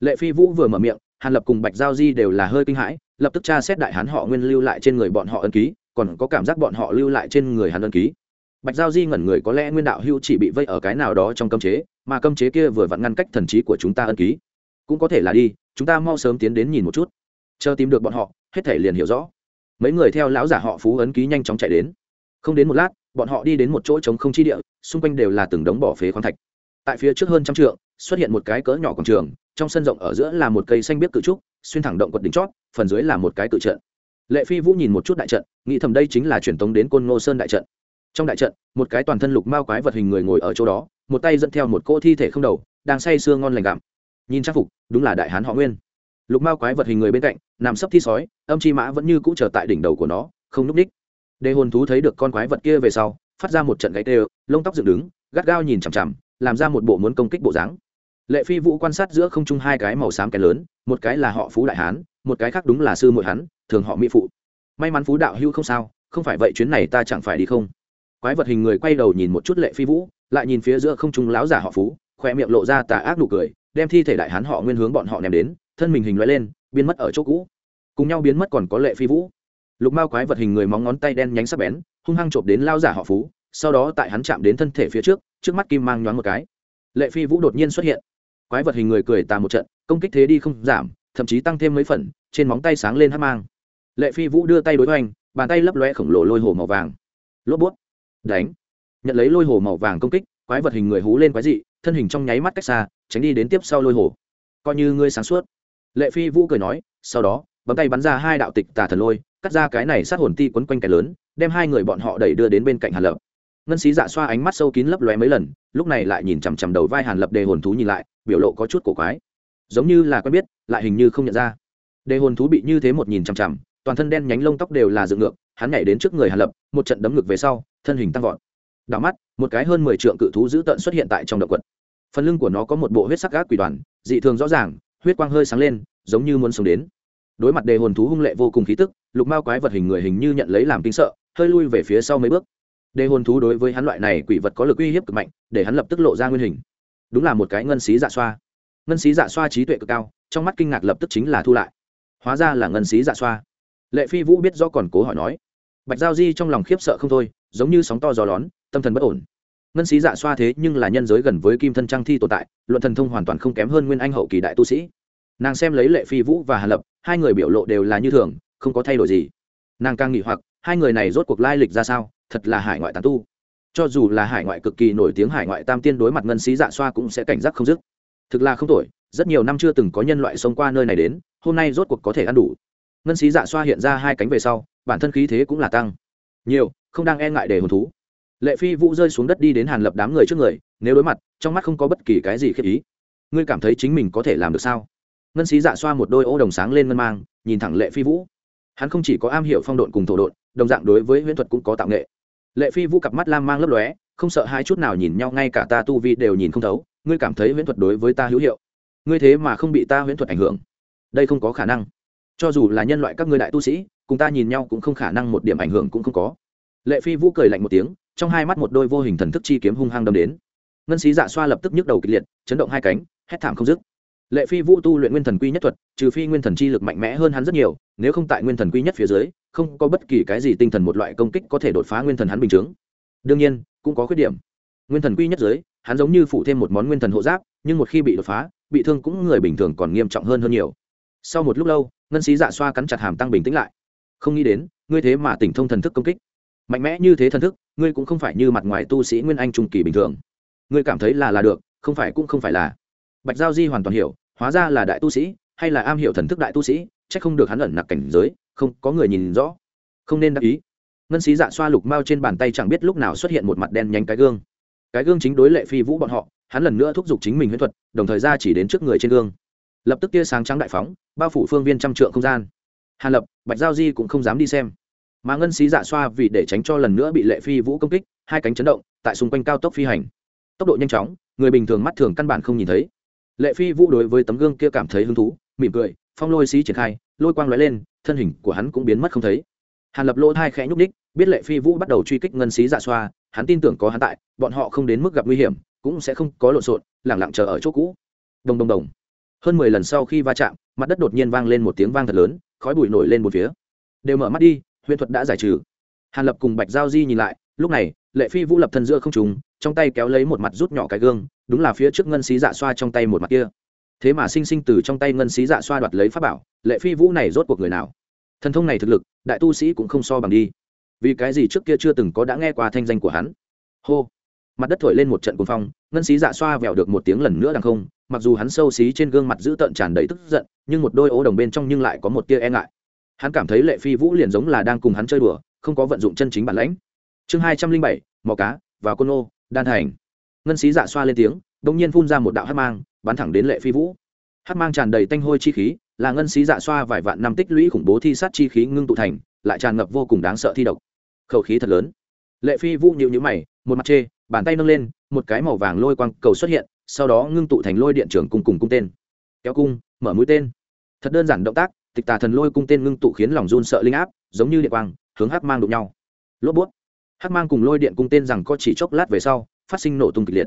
Lệ phi vũ vừa mở miệng, hàn lập cùng bạch giao di đều là hơi kinh hãi, lập tức tra xét đại hán họ nguyên lưu lại trên người bọn họ ân ký, còn có cảm giác bọn họ lưu lại trên người hàn ân ký bạch giao di ngẩn người có lẽ nguyên đạo hưu chỉ bị vây ở cái nào đó trong cơm chế, mà cơm chế kia vừa vặn ngăn cách thần trí của chúng ta ân ký. Cũng có thể là đi, chúng ta mau sớm tiến đến nhìn một chút. Chờ tìm được bọn họ, hết thể liền hiểu rõ. Mấy người theo lão giả họ phú ấn ký nhanh chóng chạy đến. Không đến một lát, bọn họ đi đến một chỗ trống không chi địa, xung quanh đều là từng đống bỏ phế khoáng thạch. Tại phía trước hơn trăm trượng, xuất hiện một cái cỡ nhỏ quảng trường, trong sân rộng ở giữa là một cây xanh biếc cự trúc, xuyên thẳng động quật đỉnh chót, phần dưới là một cái cự trận. Lệ phi vũ nhìn một chút đại trận, nghĩ thầm đây chính là truyền tống đến côn ngô sơn đại trận trong đại trận, một cái toàn thân lục mao quái vật hình người ngồi ở chỗ đó, một tay dẫn theo một cỗ thi thể không đầu, đang say sưa ngon lành gặm. Nhìn trang phục, đúng là đại hán họ nguyên. Lục mao quái vật hình người bên cạnh, nằm sấp thi sói, âm chi mã vẫn như cũ trở tại đỉnh đầu của nó, không núp ních. Đề hồn thú thấy được con quái vật kia về sau, phát ra một trận gáy tê, lông tóc dựng đứng, gắt gao nhìn chằm chằm, làm ra một bộ muốn công kích bộ dáng. Lệ phi vũ quan sát giữa không trung hai cái màu xám kén lớn, một cái là họ phú đại hán, một cái khác đúng là sư muội hắn, thường họ mỹ phụ. May mắn phú đạo hưu không sao, không phải vậy chuyến này ta chẳng phải đi không? Quái vật hình người quay đầu nhìn một chút lệ phi vũ, lại nhìn phía giữa không trung láo giả họ phú, khoe miệng lộ ra tà ác nụ cười, đem thi thể đại hán họ nguyên hướng bọn họ ném đến, thân mình hình loại lên, biến mất ở chỗ cũ. Cùng nhau biến mất còn có lệ phi vũ. Lục mao quái vật hình người móng ngón tay đen nhánh sắc bén, hung hăng chộp đến lao giả họ phú, sau đó tại hắn chạm đến thân thể phía trước trước mắt kim mang nhoáng một cái. Lệ phi vũ đột nhiên xuất hiện. Quái vật hình người cười tà một trận, công kích thế đi không giảm, thậm chí tăng thêm mấy phần, trên móng tay sáng lên hát mang. Lệ phi vũ đưa tay đối hoành, bàn tay lấp loe khổng lồ lôi hồ màu vàng. Lốp bút đánh. Nhận lấy lôi hồ màu vàng công kích, quái vật hình người hú lên quái dị, thân hình trong nháy mắt cách xa, tránh đi đến tiếp sau lôi hồ. Coi như ngươi sáng suốt. Lệ phi vũ cười nói, sau đó, bấm tay bắn ra hai đạo tịch tà thần lôi, cắt ra cái này sát hồn ti quấn quanh cái lớn, đem hai người bọn họ đẩy đưa đến bên cạnh hàn lập. Ngân sĩ dạ xoa ánh mắt sâu kín lấp lóe mấy lần, lúc này lại nhìn chằm chằm đầu vai hàn lập đề hồn thú nhìn lại, biểu lộ có chút cổ quái. Giống như là quen biết, lại hình như không nhận ra. Đề hồn thú bị như thế một nhìn chằm chằm, toàn thân đen nhánh lông tóc đều là dựng ngược hắn nhảy đến trước người hàn lập, một trận đấm ngực về sau, thân hình tăng vọt. Đảo mắt, một cái hơn mười trượng cự thú dữ tợn xuất hiện tại trong động quật. Phần lưng của nó có một bộ huyết sắc gác quỷ đoàn, dị thường rõ ràng, huyết quang hơi sáng lên, giống như muốn sống đến. Đối mặt đề hồn thú hung lệ vô cùng khí tức, lục mao quái vật hình người hình như nhận lấy làm kinh sợ, hơi lui về phía sau mấy bước. Đề hồn thú đối với hắn loại này quỷ vật có lực uy hiếp cực mạnh, để hắn lập tức lộ ra nguyên hình. Đúng là một cái ngân xí dạ xoa. Ngân xí dạ xoa trí tuệ cực cao, trong mắt kinh ngạc lập tức chính là thu lại. Hóa ra là ngân xí dạ xoa. Lệ phi vũ biết do còn cố hỏi nói bạch giao di trong lòng khiếp sợ không thôi, giống như sóng to gió lón, tâm thần bất ổn. Ngân Sĩ dạ xoa thế nhưng là nhân giới gần với kim thân trang thi tồn tại, luận thần thông hoàn toàn không kém hơn nguyên anh hậu kỳ đại tu sĩ. Nàng xem lấy lệ phi vũ và hà lập, hai người biểu lộ đều là như thường, không có thay đổi gì. Nàng càng nghĩ hoặc, hai người này rốt cuộc lai lịch ra sao, thật là hải ngoại tàn tu. Cho dù là hải ngoại cực kỳ nổi tiếng hải ngoại tam tiên đối mặt ngân Sĩ dạ xoa cũng sẽ cảnh giác không dứt. Thực là không tuổi rất nhiều năm chưa từng có nhân loại xông qua nơi này đến, hôm nay rốt cuộc có thể ăn đủ. Ngân Sĩ dạ xoa hiện ra hai cánh về sau bản thân khí thế cũng là tăng. Nhiều, không đang e ngại để hồn thú. Lệ phi vũ rơi xuống đất đi đến hàn lập đám người trước người, nếu đối mặt, trong mắt không có bất kỳ cái gì khiếp ý. Ngươi cảm thấy chính mình có thể làm được sao? Ngân xí dạ xoa một đôi ô đồng sáng lên ngân mang, nhìn thẳng lệ phi vũ. Hắn không chỉ có am hiểu phong độn cùng thổ độn, đồng dạng đối với huyễn thuật cũng có tạo nghệ. Lệ phi vũ cặp mắt lam mang lấp lóe, không sợ hai chút nào nhìn nhau, ngay cả ta tu vi đều nhìn không thấu, ngươi cảm thấy huyễn thuật đối với ta hữu hiệu. Ngươi thế mà không bị ta huyễn thuật ảnh hưởng. Đây không có khả năng cho dù là nhân loại các ngươi đại tu sĩ, cùng ta nhìn nhau cũng không khả năng một điểm ảnh hưởng cũng không có. Lệ phi vũ cười lạnh một tiếng, trong hai mắt một đôi vô hình thần thức chi kiếm hung hăng đâm đến. Ngân sĩ dạ xoa lập tức nhức đầu kịch liệt, chấn động hai cánh, hét thảm không dứt. Lệ phi vũ tu luyện nguyên thần quy nhất thuật, trừ phi nguyên thần chi lực mạnh mẽ hơn hắn rất nhiều, nếu không tại nguyên thần quy nhất phía dưới, không có bất kỳ cái gì tinh thần một loại công kích có thể đột phá nguyên thần hắn bình chứng đương nhiên, cũng có khuyết điểm. Nguyên thần quy nhất giới, hắn giống như phụ thêm một món nguyên thần hộ giáp, nhưng một khi bị đột phá, bị thương cũng người bình thường còn nghiêm trọng hơn hơn nhiều. Sau một lúc lâu ngân sĩ dạ xoa cắn chặt hàm tăng bình tĩnh lại. Không nghĩ đến, ngươi thế mà tỉnh thông thần thức công kích. Mạnh mẽ như thế thần thức, ngươi cũng không phải như mặt ngoài tu sĩ nguyên anh trung kỳ bình thường. Ngươi cảm thấy là là được, không phải cũng không phải là. Bạch giao di hoàn toàn hiểu, hóa ra là đại tu sĩ, hay là am hiểu thần thức đại tu sĩ c h ắ c không được hắn ẩn nặc cảnh giới, không có người nhìn rõ. Không nên đáp ý. Ngân sĩ dạ xoa lục mao trên bàn tay chẳng biết lúc nào xuất hiện một mặt đen nhanh cái gương. Cái gương chính đối lệ phi vũ bọn họ, hắn lần nữa thúc giục chính mình huyễn thuật, đồng thời ra chỉ đến trước người trên gương lập tức tia sáng trắng đại phóng, bao phủ phương viên trăm trượng không gian. Hàn lập, bạch giao di cũng không dám đi xem. Mà ngân Xí dạ xoa vì để tránh cho lần nữa bị lệ phi vũ công kích, hai cánh chấn động, tại xung quanh cao tốc phi hành. Tốc độ nhanh chóng, người bình thường mắt thường căn bản không nhìn thấy. Lệ phi vũ đối với tấm gương kia cảm thấy hứng thú, mỉm cười, phong lôi xí triển khai, lôi quang lóe lên, thân hình của hắn cũng biến mất không thấy. Hàn lập lỗ thai khẽ nhúc đích biết lệ phi vũ bắt đầu truy kích ngân xí dạ xoa, hắn tin tưởng có hắn tại, bọn họ không đến mức gặp nguy hiểm, cũng sẽ không có lộn xộn, lẳng lặng chờ ở chỗ cũ. Đồng đồng đồng hơn mười lần sau khi va chạm, mặt đất đột nhiên vang lên một tiếng vang thật lớn, khói bụi nổi lên một phía. Đều mở mắt đi huyễn thuật đã giải trừ. Hàn lập cùng bạch giao di nhìn lại, lúc này, lệ phi vũ lập thân giữa không trùng trong tay kéo lấy một mặt rút nhỏ cái gương, đúng là phía trước ngân xí dạ xoa trong tay một mặt kia. Thế mà sinh sinh từ trong tay ngân xí dạ xoa đoạt lấy pháp bảo, lệ phi vũ này rốt cuộc người nào? Thần thông này thực lực, đại tu sĩ cũng không so bằng đi. Vì cái gì trước kia chưa từng có đã nghe qua thanh danh của hắn? Hô! Mặt đất thổi lên một trận cuồng phong, ngân xí dạ xoa vẹo được một tiếng lần nữa đằng không, mặc dù hắn sâu xí trên gương mặt giữ tợn tràn đầy tức giận, nhưng một đôi ố đồng bên trong nhưng lại có một tia e ngại. Hắn cảm thấy lệ phi vũ liền giống là đang cùng hắn chơi đùa, không có vận dụng chân chính bản lãnh. Chương hai trăm linh bảy, mò cá và côn ô, đan thành. Ngân xí dạ xoa lên tiếng đ ỗ n g nhiên phun ra một đạo hát mang, bắn thẳng đến lệ phi vũ. Hát mang tràn đầy tanh hôi chi khí, là ngân xí dạ xoa vài vạn năm tích lũy khủng bố thi sát chi khí ngưng tụ thành, lại tràn ngập vô cùng đáng sợ thi độc. Khẩu khí thật lớn. Lệ phi vũ nhịu nhữ mày, một mặt chê bàn tay nâng lên, một cái màu vàng lôi quang cầu xuất hiện, sau đó ngưng tụ thành lôi điện trưởng cùng cùng cung tên. Kéo cung, mở mũi tên. Thật đơn giản động tác, tịch tà thần lôi cung tên ngưng tụ khiến lòng run sợ linh áp, giống như điện quang, hướng hắc mang đụng nhau. Lốp bút. Hắc mang cùng lôi điện cung tên rằng có chỉ chốc lát về sau, phát sinh nổ tung kịch liệt.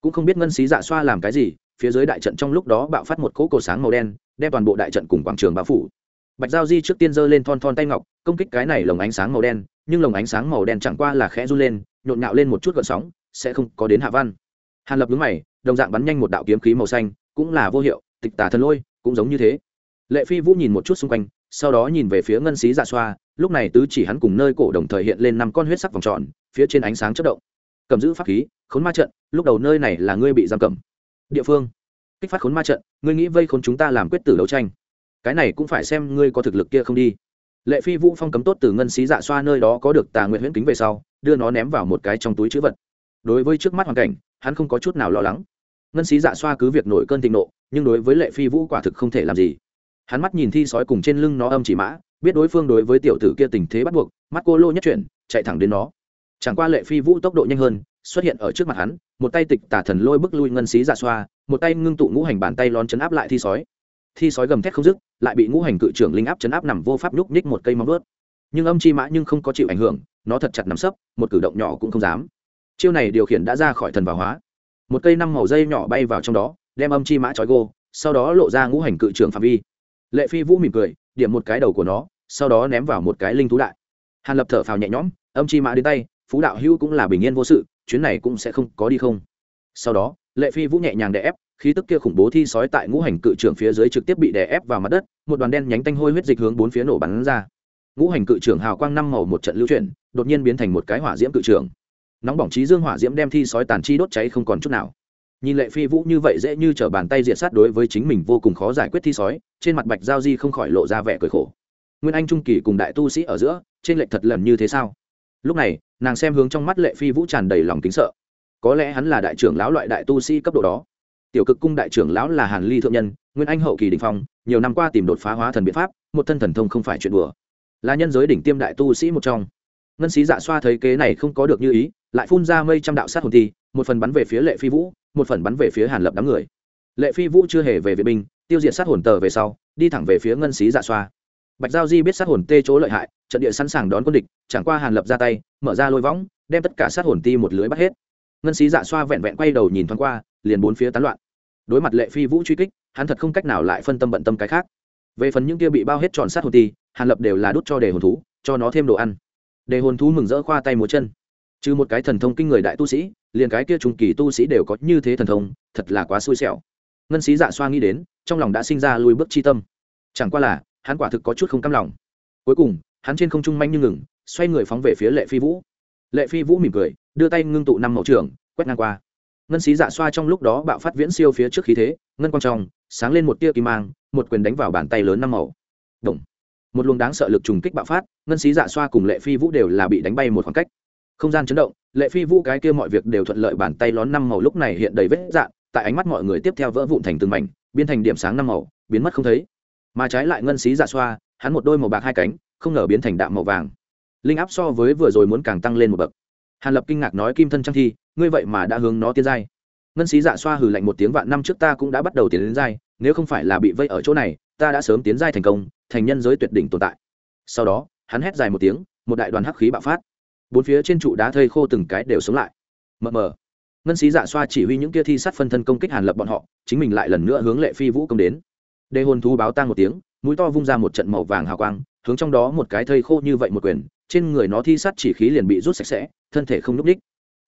Cũng không biết ngân xí dạ xoa làm cái gì, phía dưới đại trận trong lúc đó bạo phát một cỗ cầu sáng màu đen, đem toàn bộ đại trận cùng quảng trường bao phủ. Bạch giao di trước tiên giơ lên thon thon tay ngọc, công kích cái này lồng ánh sáng màu đen, nhưng lồng ánh sáng màu đen chẳng qua là khẽ run lên, nhộn nhạo lên một chút gợn sóng sẽ không có đến hạ văn. Hàn lập đứng mày, đồng dạng bắn nhanh một đạo kiếm khí màu xanh, cũng là vô hiệu, tịch tả thần lôi, cũng giống như thế. Lệ phi vũ nhìn một chút xung quanh, sau đó nhìn về phía ngân xí dạ xoa, lúc này tứ chỉ hắn cùng nơi cổ đồng thời hiện lên năm con huyết sắc vòng tròn, phía trên ánh sáng chất động. Cầm giữ pháp khí, khốn ma trận, lúc đầu nơi này là ngươi bị giam cầm. Địa phương. Kích phát khốn ma trận, ngươi nghĩ vây khốn chúng ta làm quyết tử đấu tranh. Cái này cũng phải xem ngươi có thực lực kia không đi. Lệ phi vũ phong cấm tốt từ ngân xí dạ xoa nơi đó có được tà nguyện huyễn kính về sau, đưa nó ném vào một cái trong túi chữ vật đối với trước mắt hoàn cảnh, hắn không có chút nào lo lắng. Ngân xí dạ xoa cứ việc nổi cơn thịnh nộ, nhưng đối với lệ phi vũ quả thực không thể làm gì. Hắn mắt nhìn thi sói cùng trên lưng nó âm chỉ mã, biết đối phương đối với tiểu tử kia tình thế bắt buộc, mắt cô lô nhất chuyển, chạy thẳng đến nó. Chẳng qua lệ phi vũ tốc độ nhanh hơn, xuất hiện ở trước mặt hắn, một tay tịch tả thần lôi bức lui ngân xí dạ xoa, một tay ngưng tụ ngũ hành bàn tay lón chấn áp lại thi sói. Thi sói gầm thét không dứt, lại bị ngũ hành cự trưởng linh áp chấn áp nằm vô pháp nhúc nhích một cây móng vớt nhưng âm chi mã nhưng không có chịu ảnh hưởng, nó thật chặt nằm sấp, một cử động nhỏ cũng không dám chiêu này điều khiển đã ra khỏi thần vào hóa. Một cây năm màu dây nhỏ bay vào trong đó, đem âm chi mã trói gô, sau đó lộ ra ngũ hành cự trưởng phạm vi. Lệ phi vũ mỉm cười, điểm một cái đầu của nó, sau đó ném vào một cái linh thú đại. Hàn lập thở phào nhẹ nhõm, âm chi mã đến tay, phú đạo hữu cũng là bình yên vô sự, chuyến này cũng sẽ không có đi không. Sau đó, lệ phi vũ nhẹ nhàng đè ép, khí tức kia khủng bố thi sói tại ngũ hành cự trưởng phía dưới trực tiếp bị đè ép vào mặt đất, một đoàn đen nhánh tanh hôi huyết dịch hướng bốn phía nổ bắn ra. Ngũ hành cự trưởng hào quang năm màu một trận lưu chuyển, đột nhiên biến thành một cái hỏa diễm cự trưởng nóng bỏng trí dương hỏa diễm đem thi sói tàn chi đốt cháy không còn chút nào. Nhìn lệ phi vũ như vậy dễ như t bàn tay diệt sát đối với chính mình vô cùng khó giải quyết thi sói, trên mặt bạch giao di không khỏi lộ ra vẻ cười khổ. Nguyên anh trung kỳ cùng đại tu sĩ ở giữa, trên lệnh thật lần như thế sao? Lúc này, nàng xem hướng trong mắt lệ phi vũ tràn đầy lòng kính sợ. Có lẽ hắn là đại trưởng lão loại đại tu sĩ cấp độ đó. Tiểu cực cung đại trưởng lão là hàn ly thượng nhân, nguyên anh hậu kỳ đình phong, nhiều năm qua tìm đột phá hóa thần biện pháp, một thân thần thông không phải chuyện đùa. Là nhân giới đỉnh tiêm đại tu sĩ một trong. Ngân sĩ dạ xoa thấy kế này không có được như ý lại phun ra mây trăm đạo sát hồn thi, một phần bắn về phía lệ phi vũ, một phần bắn về phía hàn lập đám người. Lệ phi vũ chưa hề về vệ binh, tiêu diệt sát hồn tờ về sau, đi thẳng về phía ngân xí dạ xoa. Bạch giao di biết sát hồn tê chỗ lợi hại, trận địa sẵn sàng đón quân địch, chẳng qua hàn lập ra tay, mở ra lôi võng, đem tất cả sát hồn ti một lưới bắt hết. Ngân xí dạ xoa vẹn vẹn quay đầu nhìn thoáng qua, liền bốn phía tán loạn. Đối mặt lệ phi vũ truy kích, hắn thật không cách nào lại phân tâm bận tâm cái khác. Về phần những kia bị bao hết tròn sát hồn ti, hàn lập đều là đút cho đề hồn thú, cho nó thêm đồ ăn. Đề hồn thú mừng rỡ khoa tay múa chân trừ một cái thần thông kinh người đại tu sĩ, liền cái kia trung kỳ tu sĩ đều có như thế thần thông, thật là quá xui xẻo. Ngân sĩ dạ xoa nghĩ đến, trong lòng đã sinh ra lùi bước chi tâm. Chẳng qua là, hắn quả thực có chút không cam lòng. Cuối cùng, hắn trên không trung manh như ngừng, xoay người phóng về phía lệ phi vũ. Lệ phi vũ mỉm cười, đưa tay ngưng tụ năm màu trưởng quét ngang qua. Ngân sĩ dạ xoa trong lúc đó bạo phát viễn siêu phía trước khí thế, ngân quang trong, sáng lên một tia kim mang, một quyền đánh vào bàn tay lớn năm màu. Động. một luồng đáng sợ lực trùng kích bạo phát, ngân sĩ dạ xoa cùng lệ phi vũ đều là bị đánh bay một khoảng cách không gian chấn động, lệ phi vũ cái kia mọi việc đều thuận lợi bàn tay lón năm màu lúc này hiện đầy vết dạn tại ánh mắt mọi người tiếp theo vỡ vụn thành từng mảnh, biến thành điểm sáng năm màu, biến mất không thấy. Mà trái lại ngân xí dạ xoa, hắn một đôi màu bạc hai cánh, không ngờ biến thành đạm màu vàng. Linh áp so với vừa rồi muốn càng tăng lên một bậc. Hàn lập kinh ngạc nói, kim thân trang thi, ngươi vậy mà đã hướng nó tiến giai. Ngân xí dạ xoa hừ lạnh một tiếng, vạn năm trước ta cũng đã bắt đầu tiến đến giai, nếu không phải là bị vây ở chỗ này, ta đã sớm tiến giai thành công, thành nhân giới tuyệt đỉnh tồn tại. Sau đó, hắn hét dài một tiếng, một đại đoàn hắc khí bạo phát bốn phía trên trụ đá thây khô từng cái đều sống lại. Mờ mờ. Ngân sĩ dạ xoa chỉ huy những kia thi sát phân thân công kích hàn lập bọn họ, chính mình lại lần nữa hướng lệ phi vũ công đến. Đê hồn thú báo tang một tiếng, mũi to vung ra một trận màu vàng hào quang, hướng trong đó một cái thây khô như vậy một quyền, trên người nó thi sát chỉ khí liền bị rút sạch sẽ, thân thể không núp ních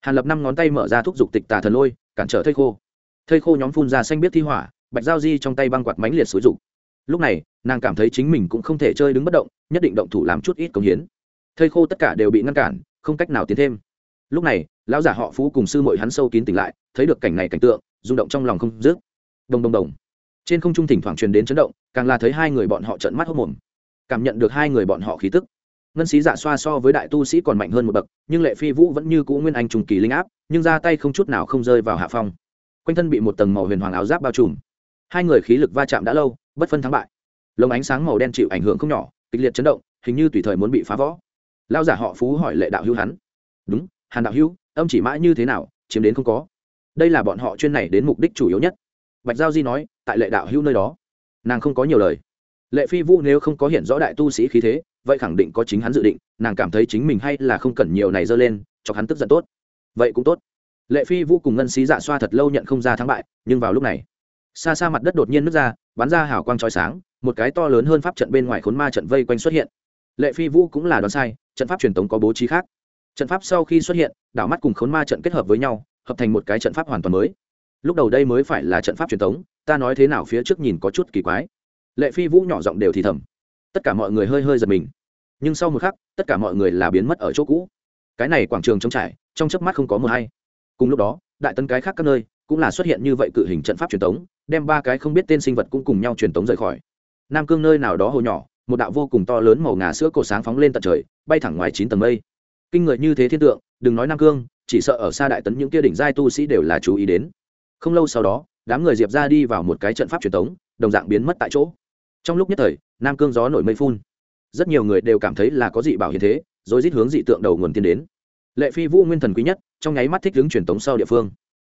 hàn lập năm ngón tay mở ra thúc giục tịch tà thần lôi, cản trở thây khô. Thây khô nhóm phun ra xanh biết thi hỏa, bạch giao di trong tay băng quạt mánh liệt xúi rục lúc này, nàng cảm thấy chính mình cũng không thể chơi đứng bất động, nhất định động thủ làm chút ít công hiến. Thây khô tất cả đều bị ngăn cản không cách nào tiến thêm. Lúc này, lão giả họ phú cùng sư mội hắn sâu kín tỉnh lại, thấy được cảnh này cảnh tượng, rung động trong lòng không dứt. Đồng đồng đồng. Trên không trung thỉnh thoảng truyền đến chấn động, càng là thấy hai người bọn họ trợn mắt hốc mồm. Cảm nhận được hai người bọn họ khí tức. Ngân sĩ giả xoa so với đại tu sĩ còn mạnh hơn một bậc, nhưng lệ phi vũ vẫn như cũ nguyên anh trùng kỳ linh áp, nhưng ra tay không chút nào không rơi vào hạ phong. Quanh thân bị một tầng màu huyền hoàng áo giáp bao trùm. Hai người khí lực va chạm đã lâu, bất phân thắng bại. Lồng ánh sáng màu đen chịu ảnh hưởng không nhỏ, kịch liệt chấn động, hình như tùy thời muốn bị phá võ lao giả họ phú hỏi lệ đạo hữu hắn. Đúng, hàn đạo hữu, âm chỉ mã như thế nào, chiếm đến không có. Đây là bọn họ chuyên này đến mục đích chủ yếu nhất. Bạch giao di nói, tại lệ đạo hữu nơi đó, nàng không có nhiều lời. Lệ phi vũ nếu không có hiện rõ đại tu sĩ khí thế, vậy khẳng định có chính hắn dự định, nàng cảm thấy chính mình hay là không cần nhiều này dơ lên, cho hắn tức giận tốt. Vậy cũng tốt. Lệ phi vũ cùng ngân xí dạ xoa thật lâu nhận không ra thắng bại, nhưng vào lúc này, xa xa mặt đất đột nhiên nứt ra, bắn ra hào quang trói sáng, một cái to lớn hơn pháp trận bên ngoài khốn ma trận vây quanh xuất hiện lệ phi vũ cũng là đoán sai trận pháp truyền thống có bố trí khác. Trận pháp sau khi xuất hiện đảo mắt cùng khốn ma trận kết hợp với nhau hợp thành một cái trận pháp hoàn toàn mới. Lúc đầu đây mới phải là trận pháp truyền thống ta nói thế nào phía trước nhìn có chút kỳ quái. Lệ phi vũ nhỏ giọng đều thì thầm. Tất cả mọi người hơi hơi giật mình. Nhưng sau một khắc tất cả mọi người là biến mất ở chỗ cũ. Cái này quảng trường trống trải trong chớp mắt không có mờ hay. Cùng lúc đó đại tân cái khác các nơi cũng là xuất hiện như vậy cự hình trận pháp truyền thống, đem ba cái không biết tên sinh vật cũng cùng nhau truyền thống rời khỏi. Nam cương nơi nào đó hồ nhỏ một đạo vô cùng to lớn màu ngà sữa cổ sáng phóng lên tận trời bay thẳng ngoài chín tầng mây. Kinh người như thế thiên tượng đừng nói nam cương chỉ sợ ở xa đại tấn những kia đỉnh giai tu sĩ đều là chú ý đến. Không lâu sau đó đám người diệp ra đi vào một cái trận pháp truyền thống, đồng dạng biến mất tại chỗ. Trong lúc nhất thời nam cương gió nổi mây phun. Rất nhiều người đều cảm thấy là có dị bảo hiện thế rồi rít hướng dị tượng đầu nguồn tiên đến. Lệ phi vũ nguyên thần quý nhất trong nháy mắt thích hướng truyền tống sau địa phương.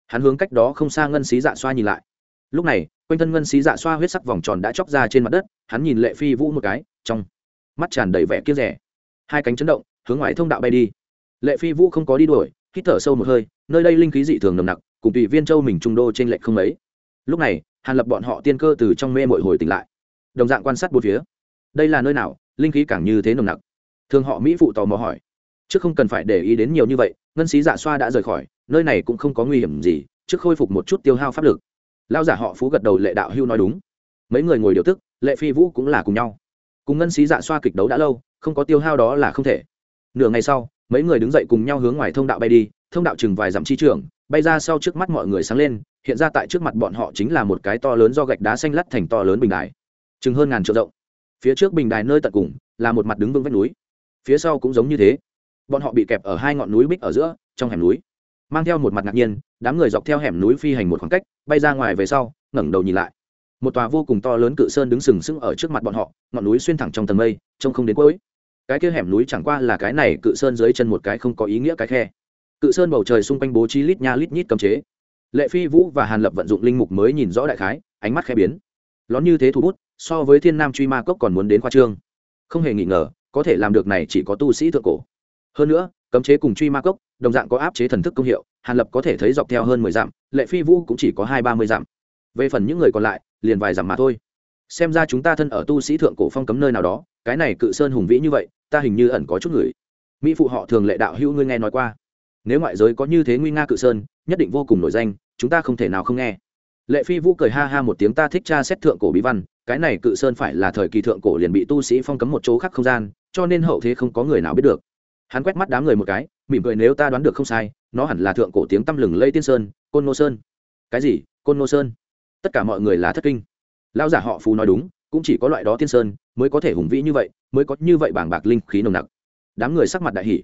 Hắn hướng cách đó không xa ngân xí dạ xoa nhìn lại. Lúc này quanh thân ngân xí dạ xoa huyết sắc vòng tròn đã chóc ra trên mặt đất, hắn nhìn lệ phi vũ một cái, trong mắt tràn đầy vẻ kiếp rẻ hai cánh chấn động, hướng ngoài thông đạo bay đi. Lệ phi vũ không có đi đuổi, hít thở sâu một hơi, nơi đây linh khí dị thường nồng nặc, cùng tùy viên châu mình trung đô trên lệnh không mấy. Lúc này, hàn lập bọn họ tiên cơ từ trong mê mội hồi tỉnh lại. Đồng dạng quan sát bốn phía. Đây là nơi nào, linh khí càng như thế nồng nặc? Thường họ mỹ phụ tò mò hỏi. Chứ không cần phải để ý đến nhiều như vậy, ngân sĩ dạ xoa đã rời khỏi, nơi này cũng không có nguy hiểm gì, trước khôi phục một chút tiêu hao pháp lực lao giả họ phú gật đầu lệ đạo hưu nói đúng. Mấy người ngồi điều tức, lệ phi vũ cũng là cùng nhau. Cùng ngân sĩ dạ xoa kịch đấu đã lâu, không có tiêu hao đó là không thể. Nửa ngày sau, mấy người đứng dậy cùng nhau hướng ngoài thông đạo bay đi, thông đạo chừng vài dặm chi trường, bay ra sau trước mắt mọi người sáng lên, hiện ra tại trước mặt bọn họ chính là một cái to lớn do gạch đá xanh lắt thành to lớn bình đài. Chừng hơn ngàn triệu rộng. Phía trước bình đài nơi tận cùng, là một mặt đứng vững vách núi. Phía sau cũng giống như thế. Bọn họ bị kẹp ở hai ngọn núi bích ở giữa, trong hẻm núi mang theo một mặt ngạc nhiên, đám người dọc theo hẻm núi phi hành một khoảng cách, bay ra ngoài về sau, ngẩng đầu nhìn lại. Một tòa vô cùng to lớn cự sơn đứng sừng sững ở trước mặt bọn họ, ngọn núi xuyên thẳng trong tầng mây, trông không đến cuối. Cái kia hẻm núi chẳng qua là cái này cự sơn dưới chân một cái không có ý nghĩa cái khe. Cự sơn bầu trời xung quanh bố trí lít nha lít nhít cấm chế. Lệ phi vũ và hàn lập vận dụng linh mục mới nhìn rõ đại khái, ánh mắt khẽ biến. Lón như thế thủ bút, so với thiên nam truy ma cốc còn muốn đến khoa trương. Không hề nghi ngờ, có thể làm được này chỉ có tu sĩ thượng cổ. Hơn nữa, cấm chế cùng truy ma cốc đồng dạng có áp chế thần thức công hiệu, hàn lập có thể thấy dọc theo hơn mười dặm, lệ phi vũ cũng chỉ có hai ba mươi dặm. Về phần những người còn lại, liền vài dặm mà thôi. Xem ra chúng ta thân ở tu sĩ thượng cổ phong cấm nơi nào đó, cái này cự sơn hùng vĩ như vậy, ta hình như ẩn có chút người. Mỹ phụ họ thường lệ đạo hữu ngươi nghe nói qua. Nếu ngoại giới có như thế nguy nga cự sơn, nhất định vô cùng nổi danh, chúng ta không thể nào không nghe. Lệ phi vũ cười ha ha một tiếng ta thích tra xét thượng cổ bí văn, cái này cự sơn phải là thời kỳ thượng cổ liền bị tu sĩ phong cấm một chỗ khác không gian, cho nên hậu thế không có người nào biết được. Hắn quét mắt đám người một cái mỉm cười nếu ta đoán được không sai, nó hẳn là thượng cổ tiếng tăm lừng lây tiên sơn, côn nô sơn. Cái gì? Côn nô sơn? Tất cả mọi người là thất kinh. Lao giả họ phú nói đúng, cũng chỉ có loại đó tiên sơn mới có thể hùng vĩ như vậy, mới có như vậy bảng bạc linh khí nồng nặc. Đám người sắc mặt đại hỷ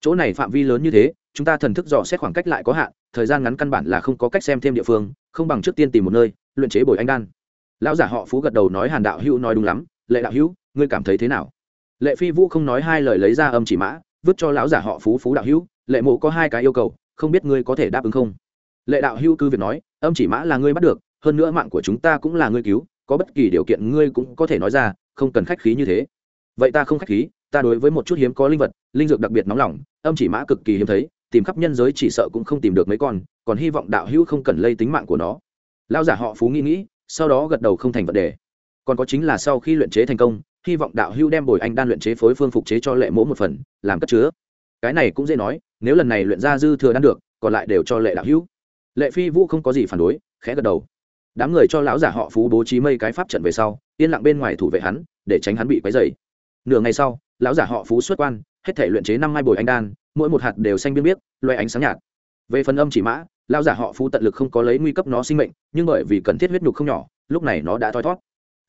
chỗ này phạm vi lớn như thế, chúng ta thần thức dò xét khoảng cách lại có hạn, thời gian ngắn căn bản là không có cách xem thêm địa phương, không bằng trước tiên tìm một nơi, luyện chế bồi anh đan. Lão giả họ phú gật đầu nói hàn đạo hữu nói đúng lắm, lệ đạo hữu, ngươi cảm thấy thế nào? Lệ phi vũ không nói hai lời lấy ra âm chỉ mã vứt cho lão giả họ phú phú đạo hữu, lệ mộ có hai cái yêu cầu, không biết ngươi có thể đáp ứng không? Lệ đạo hữu cứ việc nói, âm chỉ mã là ngươi bắt được, hơn nữa mạng của chúng ta cũng là ngươi cứu, có bất kỳ điều kiện ngươi cũng có thể nói ra, không cần khách khí như thế. Vậy ta không khách khí, ta đối với một chút hiếm có linh vật, linh dược đặc biệt nóng lòng, âm chỉ mã cực kỳ hiếm thấy, tìm khắp nhân giới chỉ sợ cũng không tìm được mấy con, còn hy vọng đạo hữu không cần lây tính mạng của nó. Lao giả họ phú nghĩ nghĩ, sau đó gật đầu không thành vấn đề. Còn có chính là sau khi luyện chế thành công hy vọng đạo hữu đem bồi anh đan luyện chế phối phương phục chế cho lệ mỗ một phần, làm cất chứa. Cái này cũng dễ nói, nếu lần này luyện ra dư thừa đan được, còn lại đều cho lệ đạo hữu. Lệ phi vũ không có gì phản đối, khẽ gật đầu. Đám người cho lão giả họ phú bố trí mây cái pháp trận về sau, yên lặng bên ngoài thủ vệ hắn, để tránh hắn bị quấy dày nửa ngày sau, lão giả họ phú xuất quan, hết thể luyện chế năm mai bồi anh đan, mỗi một hạt đều xanh biên biết loay ánh sáng nhạt. Về phần âm chỉ mã, lão giả họ phú tận lực không có lấy nguy cấp nó sinh mệnh, nhưng bởi vì cần thiết huyết nhục không nhỏ, lúc này nó đã thoi thót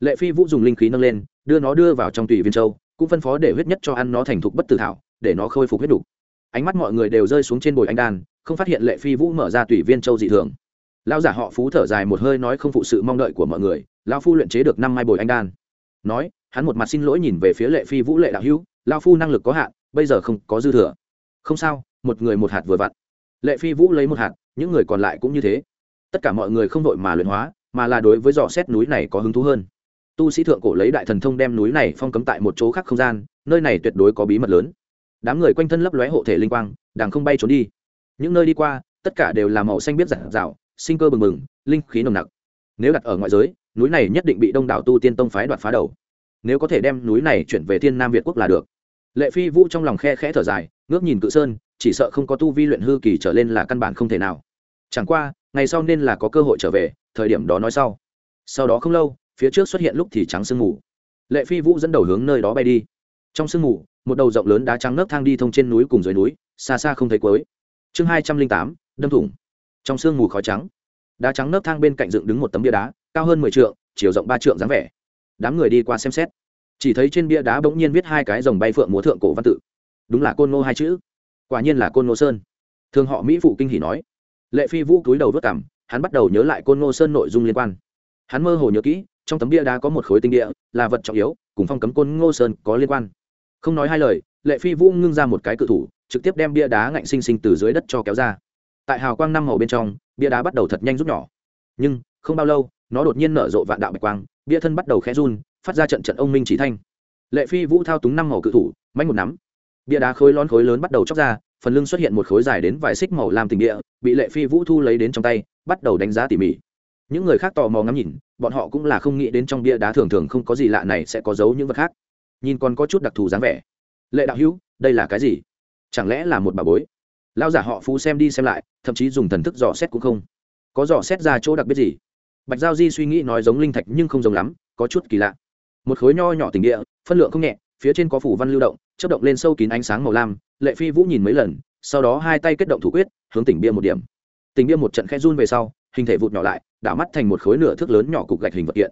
lệ phi vũ dùng linh khí nâng lên, đưa nó đưa vào trong tùy viên châu, cũng phân phó để huyết nhất cho ăn nó thành thục bất tử thảo, để nó khôi phục huyết đủ. ánh mắt mọi người đều rơi xuống trên bồi anh đan, không phát hiện lệ phi vũ mở ra tùy viên châu dị thường. Lão giả họ phú thở dài một hơi nói không phụ sự mong đợi của mọi người, lão phu luyện chế được năm mai bồi anh đan. Nói, hắn một mặt xin lỗi nhìn về phía lệ phi vũ lệ đạo hữu lao phu năng lực có hạn, bây giờ không có dư thừa. Không sao, một người một hạt vừa vặn. Lệ phi vũ lấy một hạt, những người còn lại cũng như thế. Tất cả mọi người không đội mà luyện hóa, mà là đối với dò xét núi này có hứng thú hơn tu sĩ thượng cổ lấy đại thần thông đem núi này phong cấm tại một chỗ khác không gian, nơi này tuyệt đối có bí mật lớn. Đám người quanh thân lấp lóe hộ thể linh quang đàng không bay trốn đi. Những nơi đi qua, tất cả đều là màu xanh biết giản dạo sinh cơ bừng bừng, linh khí nồng nặc. Nếu đặt ở ngoại giới, núi này nhất định bị đông đảo tu tiên tông phái đoạt phá đầu. Nếu có thể đem núi này chuyển về thiên nam việt quốc là được. Lệ phi vũ trong lòng khe khẽ thở dài, ngước nhìn cự sơn, chỉ sợ không có tu vi luyện hư kỳ trở lên là căn bản không thể nào. Chẳng qua, ngày sau nên là có cơ hội trở về, thời điểm đó nói sau. Sau đó không lâu phía trước xuất hiện lúc thì trắng sương mù. Lệ phi vũ dẫn đầu hướng nơi đó bay đi. Trong sương mù, một đầu rộng lớn đá trắng nấc thang đi thông trên núi cùng dưới núi, xa xa không thấy cuối. Chương hai trăm linh tám, đâm thủng. Trong sương mù khói trắng, đá trắng nấc thang bên cạnh dựng đứng một tấm bia đá, cao hơn mười t chiều rộng ba trượng dáng vẻ. Đám người đi qua xem xét. Chỉ thấy trên bia đá bỗng nhiên viết hai cái dòng bay phượng múa thượng cổ văn tự. Đúng là côn ngô hai chữ. Quả nhiên là côn ngô sơn. Thường họ mỹ phụ kinh hỉ nói. Lệ phi vũ cúi đầu vớt cảm hắn bắt đầu nhớ lại côn ngô sơn nội dung liên quan. Hắn mơ hồ nhớ kỹ trong tấm bia đá có một khối tinh địa, là vật trọng yếu, cùng phong cấm côn ngô sơn có liên quan. Không nói hai lời, lệ phi vũ ngưng ra một cái cự thủ, trực tiếp đem bia đá ngạnh sinh sinh từ dưới đất cho kéo ra. Tại hào quang năm màu bên trong, bia đá bắt đầu thật nhanh rút nhỏ. Nhưng, không bao lâu, nó đột nhiên nở rộ vạn đạo bạch quang, bia thân bắt đầu khẽ run, phát ra trận trận ông minh chỉ thanh. Lệ phi vũ thao túng năm màu cự thủ, mạnh một nắm. Bia đá khối lón khối lớn bắt đầu chóc ra, phần lưng xuất hiện một khối dài đến vài xích màu làm tình địa, bị lệ phi vũ thu lấy đến trong tay, bắt đầu đánh giá tỉ mỉ những người khác tò mò ngắm nhìn, bọn họ cũng là không nghĩ đến trong bia đá thường thường không có gì lạ này sẽ có giấu những vật khác. Nhìn còn có chút đặc thù dáng vẻ. Lệ đạo hữu, đây là cái gì? Chẳng lẽ là một bà bối? Lao giả họ phú xem đi xem lại, thậm chí dùng thần thức dò xét cũng không. Có dò xét ra chỗ đặc biệt gì? Bạch giao di suy nghĩ nói giống linh thạch nhưng không giống lắm, có chút kỳ lạ. Một khối nho nhỏ tình địa, phân lượng không nhẹ, phía trên có phủ văn lưu động chất động lên sâu kín ánh sáng màu lam, lệ phi vũ nhìn mấy lần, sau đó hai tay kết động thủ quyết, hướng tỉnh bia một điểm. Tỉnh bia một trận khe run về sau hình thể vụt nhỏ lại, đảo mắt thành một khối nửa thước lớn nhỏ cục gạch hình vật kiện.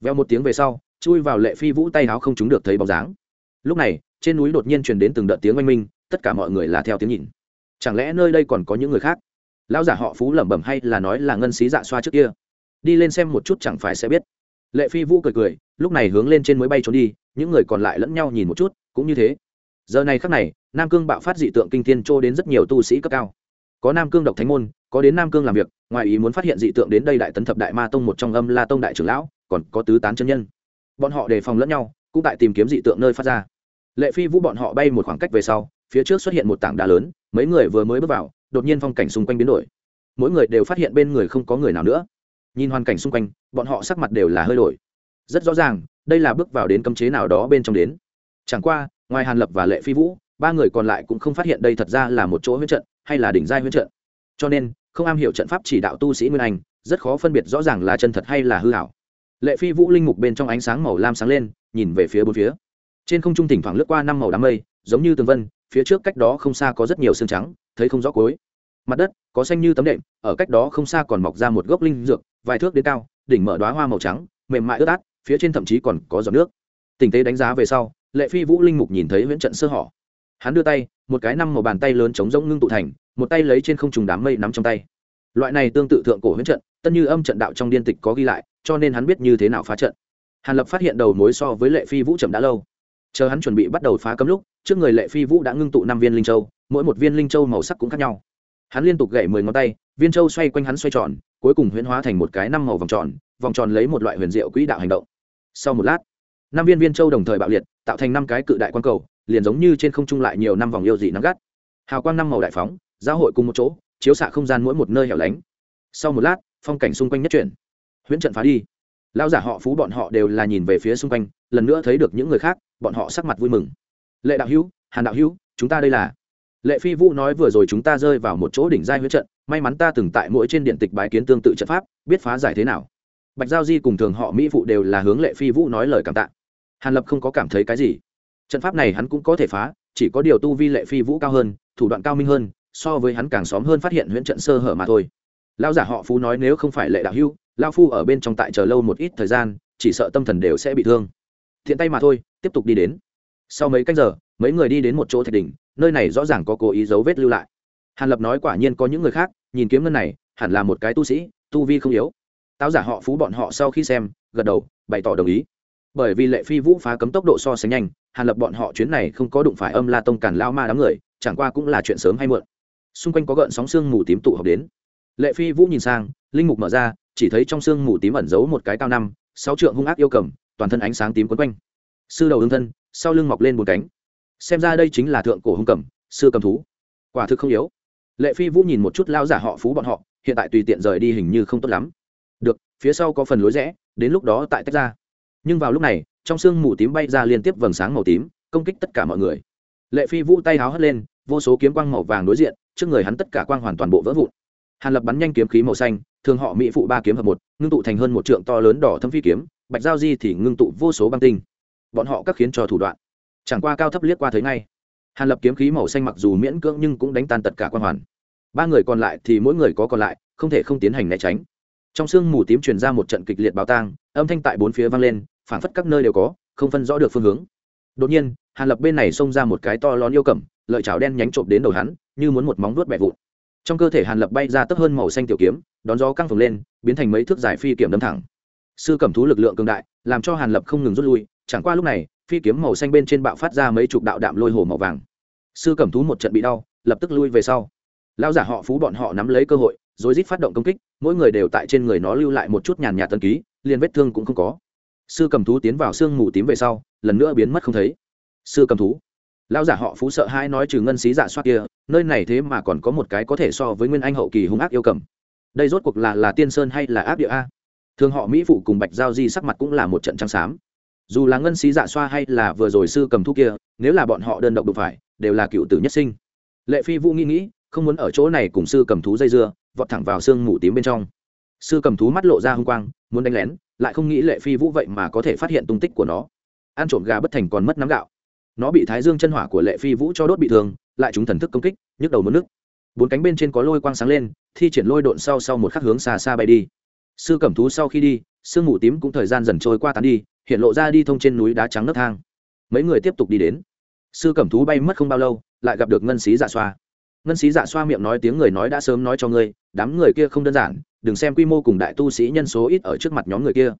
Veo một tiếng về sau, chui vào lệ phi vũ tay áo không chúng được thấy bóng dáng. Lúc này, trên núi đột nhiên truyền đến từng đợt tiếng oanh minh, tất cả mọi người là theo tiếng nhìn. Chẳng lẽ nơi đây còn có những người khác? Lão giả họ phú lẩm bẩm hay là nói là ngân xí dạ xoa trước kia? Đi lên xem một chút chẳng phải sẽ biết. Lệ phi vũ cười cười, lúc này hướng lên trên mới bay trốn đi, những người còn lại lẫn nhau nhìn một chút, cũng như thế. Giờ này khắc này, nam cương bạo phát dị tượng kinh thiên trô đến rất nhiều tu sĩ cấp cao có nam cương độc thánh môn, có đến nam cương làm việc, ngoài ý muốn phát hiện dị tượng đến đây đại tấn thập đại ma tông một trong âm la tông đại trưởng lão, còn có tứ tán chân nhân. Bọn họ đề phòng lẫn nhau, cũng tại tìm kiếm dị tượng nơi phát ra. Lệ phi vũ bọn họ bay một khoảng cách về sau, phía trước xuất hiện một tảng đá lớn, mấy người vừa mới bước vào, đột nhiên phong cảnh xung quanh biến đổi. Mỗi người đều phát hiện bên người không có người nào nữa. Nhìn hoàn cảnh xung quanh, bọn họ sắc mặt đều là hơi đổi. Rất rõ ràng, đây là bước vào đến cấm chế nào đó bên trong đến. Chẳng qua, ngoài hàn lập và lệ phi vũ, ba người còn lại cũng không phát hiện đây thật ra là một chỗ huyết trận hay là đỉnh giai huyễn trận. Cho nên, không am hiểu trận pháp chỉ đạo tu sĩ nguyên anh, rất khó phân biệt rõ ràng là chân thật hay là hư hảo lệ phi vũ linh mục bên trong ánh sáng màu lam sáng lên, nhìn về phía bốn phía. Trên không trung thỉnh thoảng lướt qua năm màu đám mây, giống như tường vân, phía trước cách đó không xa có rất nhiều xương trắng, thấy không rõ cối mặt đất, có xanh như tấm đệm, ở cách đó không xa còn mọc ra một gốc linh dược, vài thước đến cao, đỉnh mở đoá hoa màu trắng, mềm mại ướt át, phía trên thậm chí còn có giọt nước. Tình tế đánh giá về sau, lệ phi vũ linh mục nhìn thấy huyễn trận sơ hỏ hắn đưa tay, một cái năm màu bàn tay lớn chống rỗng ngưng tụ thành, một tay lấy trên không trùng đám mây nắm trong tay. Loại này tương tự thượng cổ huyễn trận tân như âm trận đạo trong điên tịch có ghi lại, cho nên hắn biết như thế nào phá trận. Hàn lập phát hiện đầu mối so với lệ phi vũ chậm đã lâu. Chờ hắn chuẩn bị bắt đầu phá cấm lúc, trước người lệ phi vũ đã ngưng tụ năm viên linh châu, mỗi một viên linh châu màu sắc cũng khác nhau. Hắn liên tục gậy mười ngón tay, viên châu xoay quanh hắn xoay tròn, cuối cùng huyễn hóa thành một cái năm màu vòng tròn vòng tròn lấy một loại huyền diệu quỹ đạo hành động. Sau một lát, năm viên viên châu đồng thời bạo liệt, tạo thành năm cái cự đại quan cầu liền giống như trên không trung lại nhiều năm vòng yêu dị nắng gắt. Hào quang năm màu đại phóng, giáo hội cùng một chỗ, chiếu xạ không gian mỗi một nơi hẻo lánh. Sau một lát, phong cảnh xung quanh nhất chuyển. Huyễn trận phá đi. Lao giả họ phú bọn họ đều là nhìn về phía xung quanh, lần nữa thấy được những người khác, bọn họ sắc mặt vui mừng. Lệ đạo hữu, hàn đạo hữu, chúng ta đây là. Lệ phi vũ nói vừa rồi chúng ta rơi vào một chỗ đỉnh giai huyễn trận, may mắn ta từng tại mỗi trên điện tịch bài kiến tương tự trận pháp, biết phá giải thế nào. Bạch giao di cùng thường họ mỹ phụ đều là hướng lệ phi vũ nói lời cảm tạ. Hàn lập không có cảm thấy cái gì trận pháp này hắn cũng có thể phá, chỉ có điều tu vi lệ phi vũ cao hơn, thủ đoạn cao minh hơn, so với hắn càng xóm hơn phát hiện huyễn trận sơ hở mà thôi. Lao giả họ phú nói nếu không phải lệ đạo hưu lao phu ở bên trong tại chờ lâu một ít thời gian, chỉ sợ tâm thần đều sẽ bị thương. Thiện tay mà thôi, tiếp tục đi đến. Sau mấy canh giờ, mấy người đi đến một chỗ thạch đỉnh, nơi này rõ ràng có cố ý dấu vết lưu lại. Hàn lập nói quả nhiên có những người khác, nhìn kiếm ngân này, hẳn là một cái tu sĩ, tu vi không yếu. Táo giả họ phú bọn họ sau khi xem, gật đầu, bày tỏ đồng ý. Bởi vì lệ phi vũ phá cấm tốc độ so sánh nhanh hàn lập bọn họ chuyến này không có đụng phải âm la tông cản lao ma đám người, chẳng qua cũng là chuyện sớm hay muộn. Xung quanh có gợn sóng xương mù tím tụ họp đến. Lệ phi vũ nhìn sang, linh mục mở ra, chỉ thấy trong xương mù tím ẩn giấu một cái cao năm, sáu trượng hung ác yêu cầm, toàn thân ánh sáng tím quấn quanh. Sư đầu hương thân, sau lưng mọc lên bốn cánh. Xem ra đây chính là thượng cổ hung cầm, sư cầm thú. Quả thực không yếu. Lệ phi vũ nhìn một chút lao giả họ phú bọn họ, hiện tại tùy tiện rời đi hình như không tốt lắm. Được, phía sau có phần lối rẽ, đến lúc đó tại tách ra. Nhưng vào lúc này trong sương mù tím bay ra liên tiếp vầng sáng màu tím, công kích tất cả mọi người. Lệ phi vũ tay háo hất lên, vô số kiếm quang màu vàng đối diện, trước người hắn tất cả quang hoàn toàn bộ vỡ vụn. Hàn lập bắn nhanh kiếm khí màu xanh, thường họ mỹ phụ ba kiếm hợp một, ngưng tụ thành hơn một trượng to lớn đỏ thâm phi kiếm, bạch giao di thì ngưng tụ vô số băng tinh. Bọn họ các khiến cho thủ đoạn. Chẳng qua cao thấp liếc qua thấy ngay. Hàn lập kiếm khí màu xanh mặc dù miễn cưỡng nhưng cũng đánh tan tất cả quan hoàn. Ba người còn lại thì mỗi người có còn lại, không thể không tiến hành né tránh. Trong sương mù tím truyền ra một trận kịch liệt báo tang, âm thanh tại bốn phía vang lên phảng phất các nơi đều có, không phân rõ được phương hướng. Đột nhiên, hàn lập bên này xông ra một cái to lón yêu cẩm lợi chảo đen nhánh trộm đến đầu hắn, như muốn một móng vuốt bẻ vụn. Trong cơ thể hàn lập bay ra tấp hơn màu xanh tiểu kiếm, đón gió căng phồng lên, biến thành mấy thước dài phi kiểm đâm thẳng. Sư cẩm thú lực lượng cường đại, làm cho hàn lập không ngừng rút lui, chẳng qua lúc này, phi kiếm màu xanh bên trên bạo phát ra mấy chục đạo đạm lôi hồ màu vàng. Sư cẩm thú một trận bị đau, lập tức lui về sau. Lao giả họ phú bọn họ nắm lấy cơ hội rồi rít phát động công kích, mỗi người đều tại trên người nó lưu lại một chút nhàn nhạt tân ký, liền vết thương cũng không có sư cầm thú tiến vào sương mù tím về sau, lần nữa biến mất không thấy. Sư cầm thú. Lao giả họ phú sợ hai nói trừ ngân xí giả dạ soát kia, nơi này thế mà còn có một cái có thể so với nguyên anh hậu kỳ hung ác yêu cầm. Đây rốt cuộc là là tiên sơn hay là áp địa a? Thường họ mỹ phụ cùng bạch giao di sắc mặt cũng là một trận trắng xám. Dù là ngân xí dạ xoa hay là vừa rồi sư cầm thu kia, nếu là bọn họ đơn độc đụng phải, đều là cựu tử nhất sinh. Lệ phi vũ nghĩ nghĩ, không muốn ở chỗ này cùng sư cầm thú dây dưa, vọt thẳng vào sương mù tím bên trong. Sư cầm thú mắt lộ ra h ư n g quang, muốn đánh lén lại không nghĩ lệ phi vũ vậy mà có thể phát hiện tung tích của nó. Ăn trộm gà bất thành còn mất nắm gạo. Nó bị thái dương chân hỏa của lệ phi vũ cho đốt bị thương, lại chúng thần thức công kích, nhức đầu mất nước. Bốn cánh bên trên có lôi quang sáng lên, thi triển lôi độn sau sau một khắc hướng xa xa bay đi. Sư cẩm thú sau khi đi, sương mù tím cũng thời gian dần trôi qua tán đi, hiện lộ ra đi thông trên núi đá trắng nấc thang. Mấy người tiếp tục đi đến. Sư cẩm thú bay mất không bao lâu, lại gặp được ngân xí dạ xoa ngân sĩ dạ xoa miệng nói tiếng người nói đã sớm nói cho ngươi, đám người kia không đơn giản, đừng xem quy mô cùng đại tu sĩ nhân số ít ở trước mặt nhóm người kia.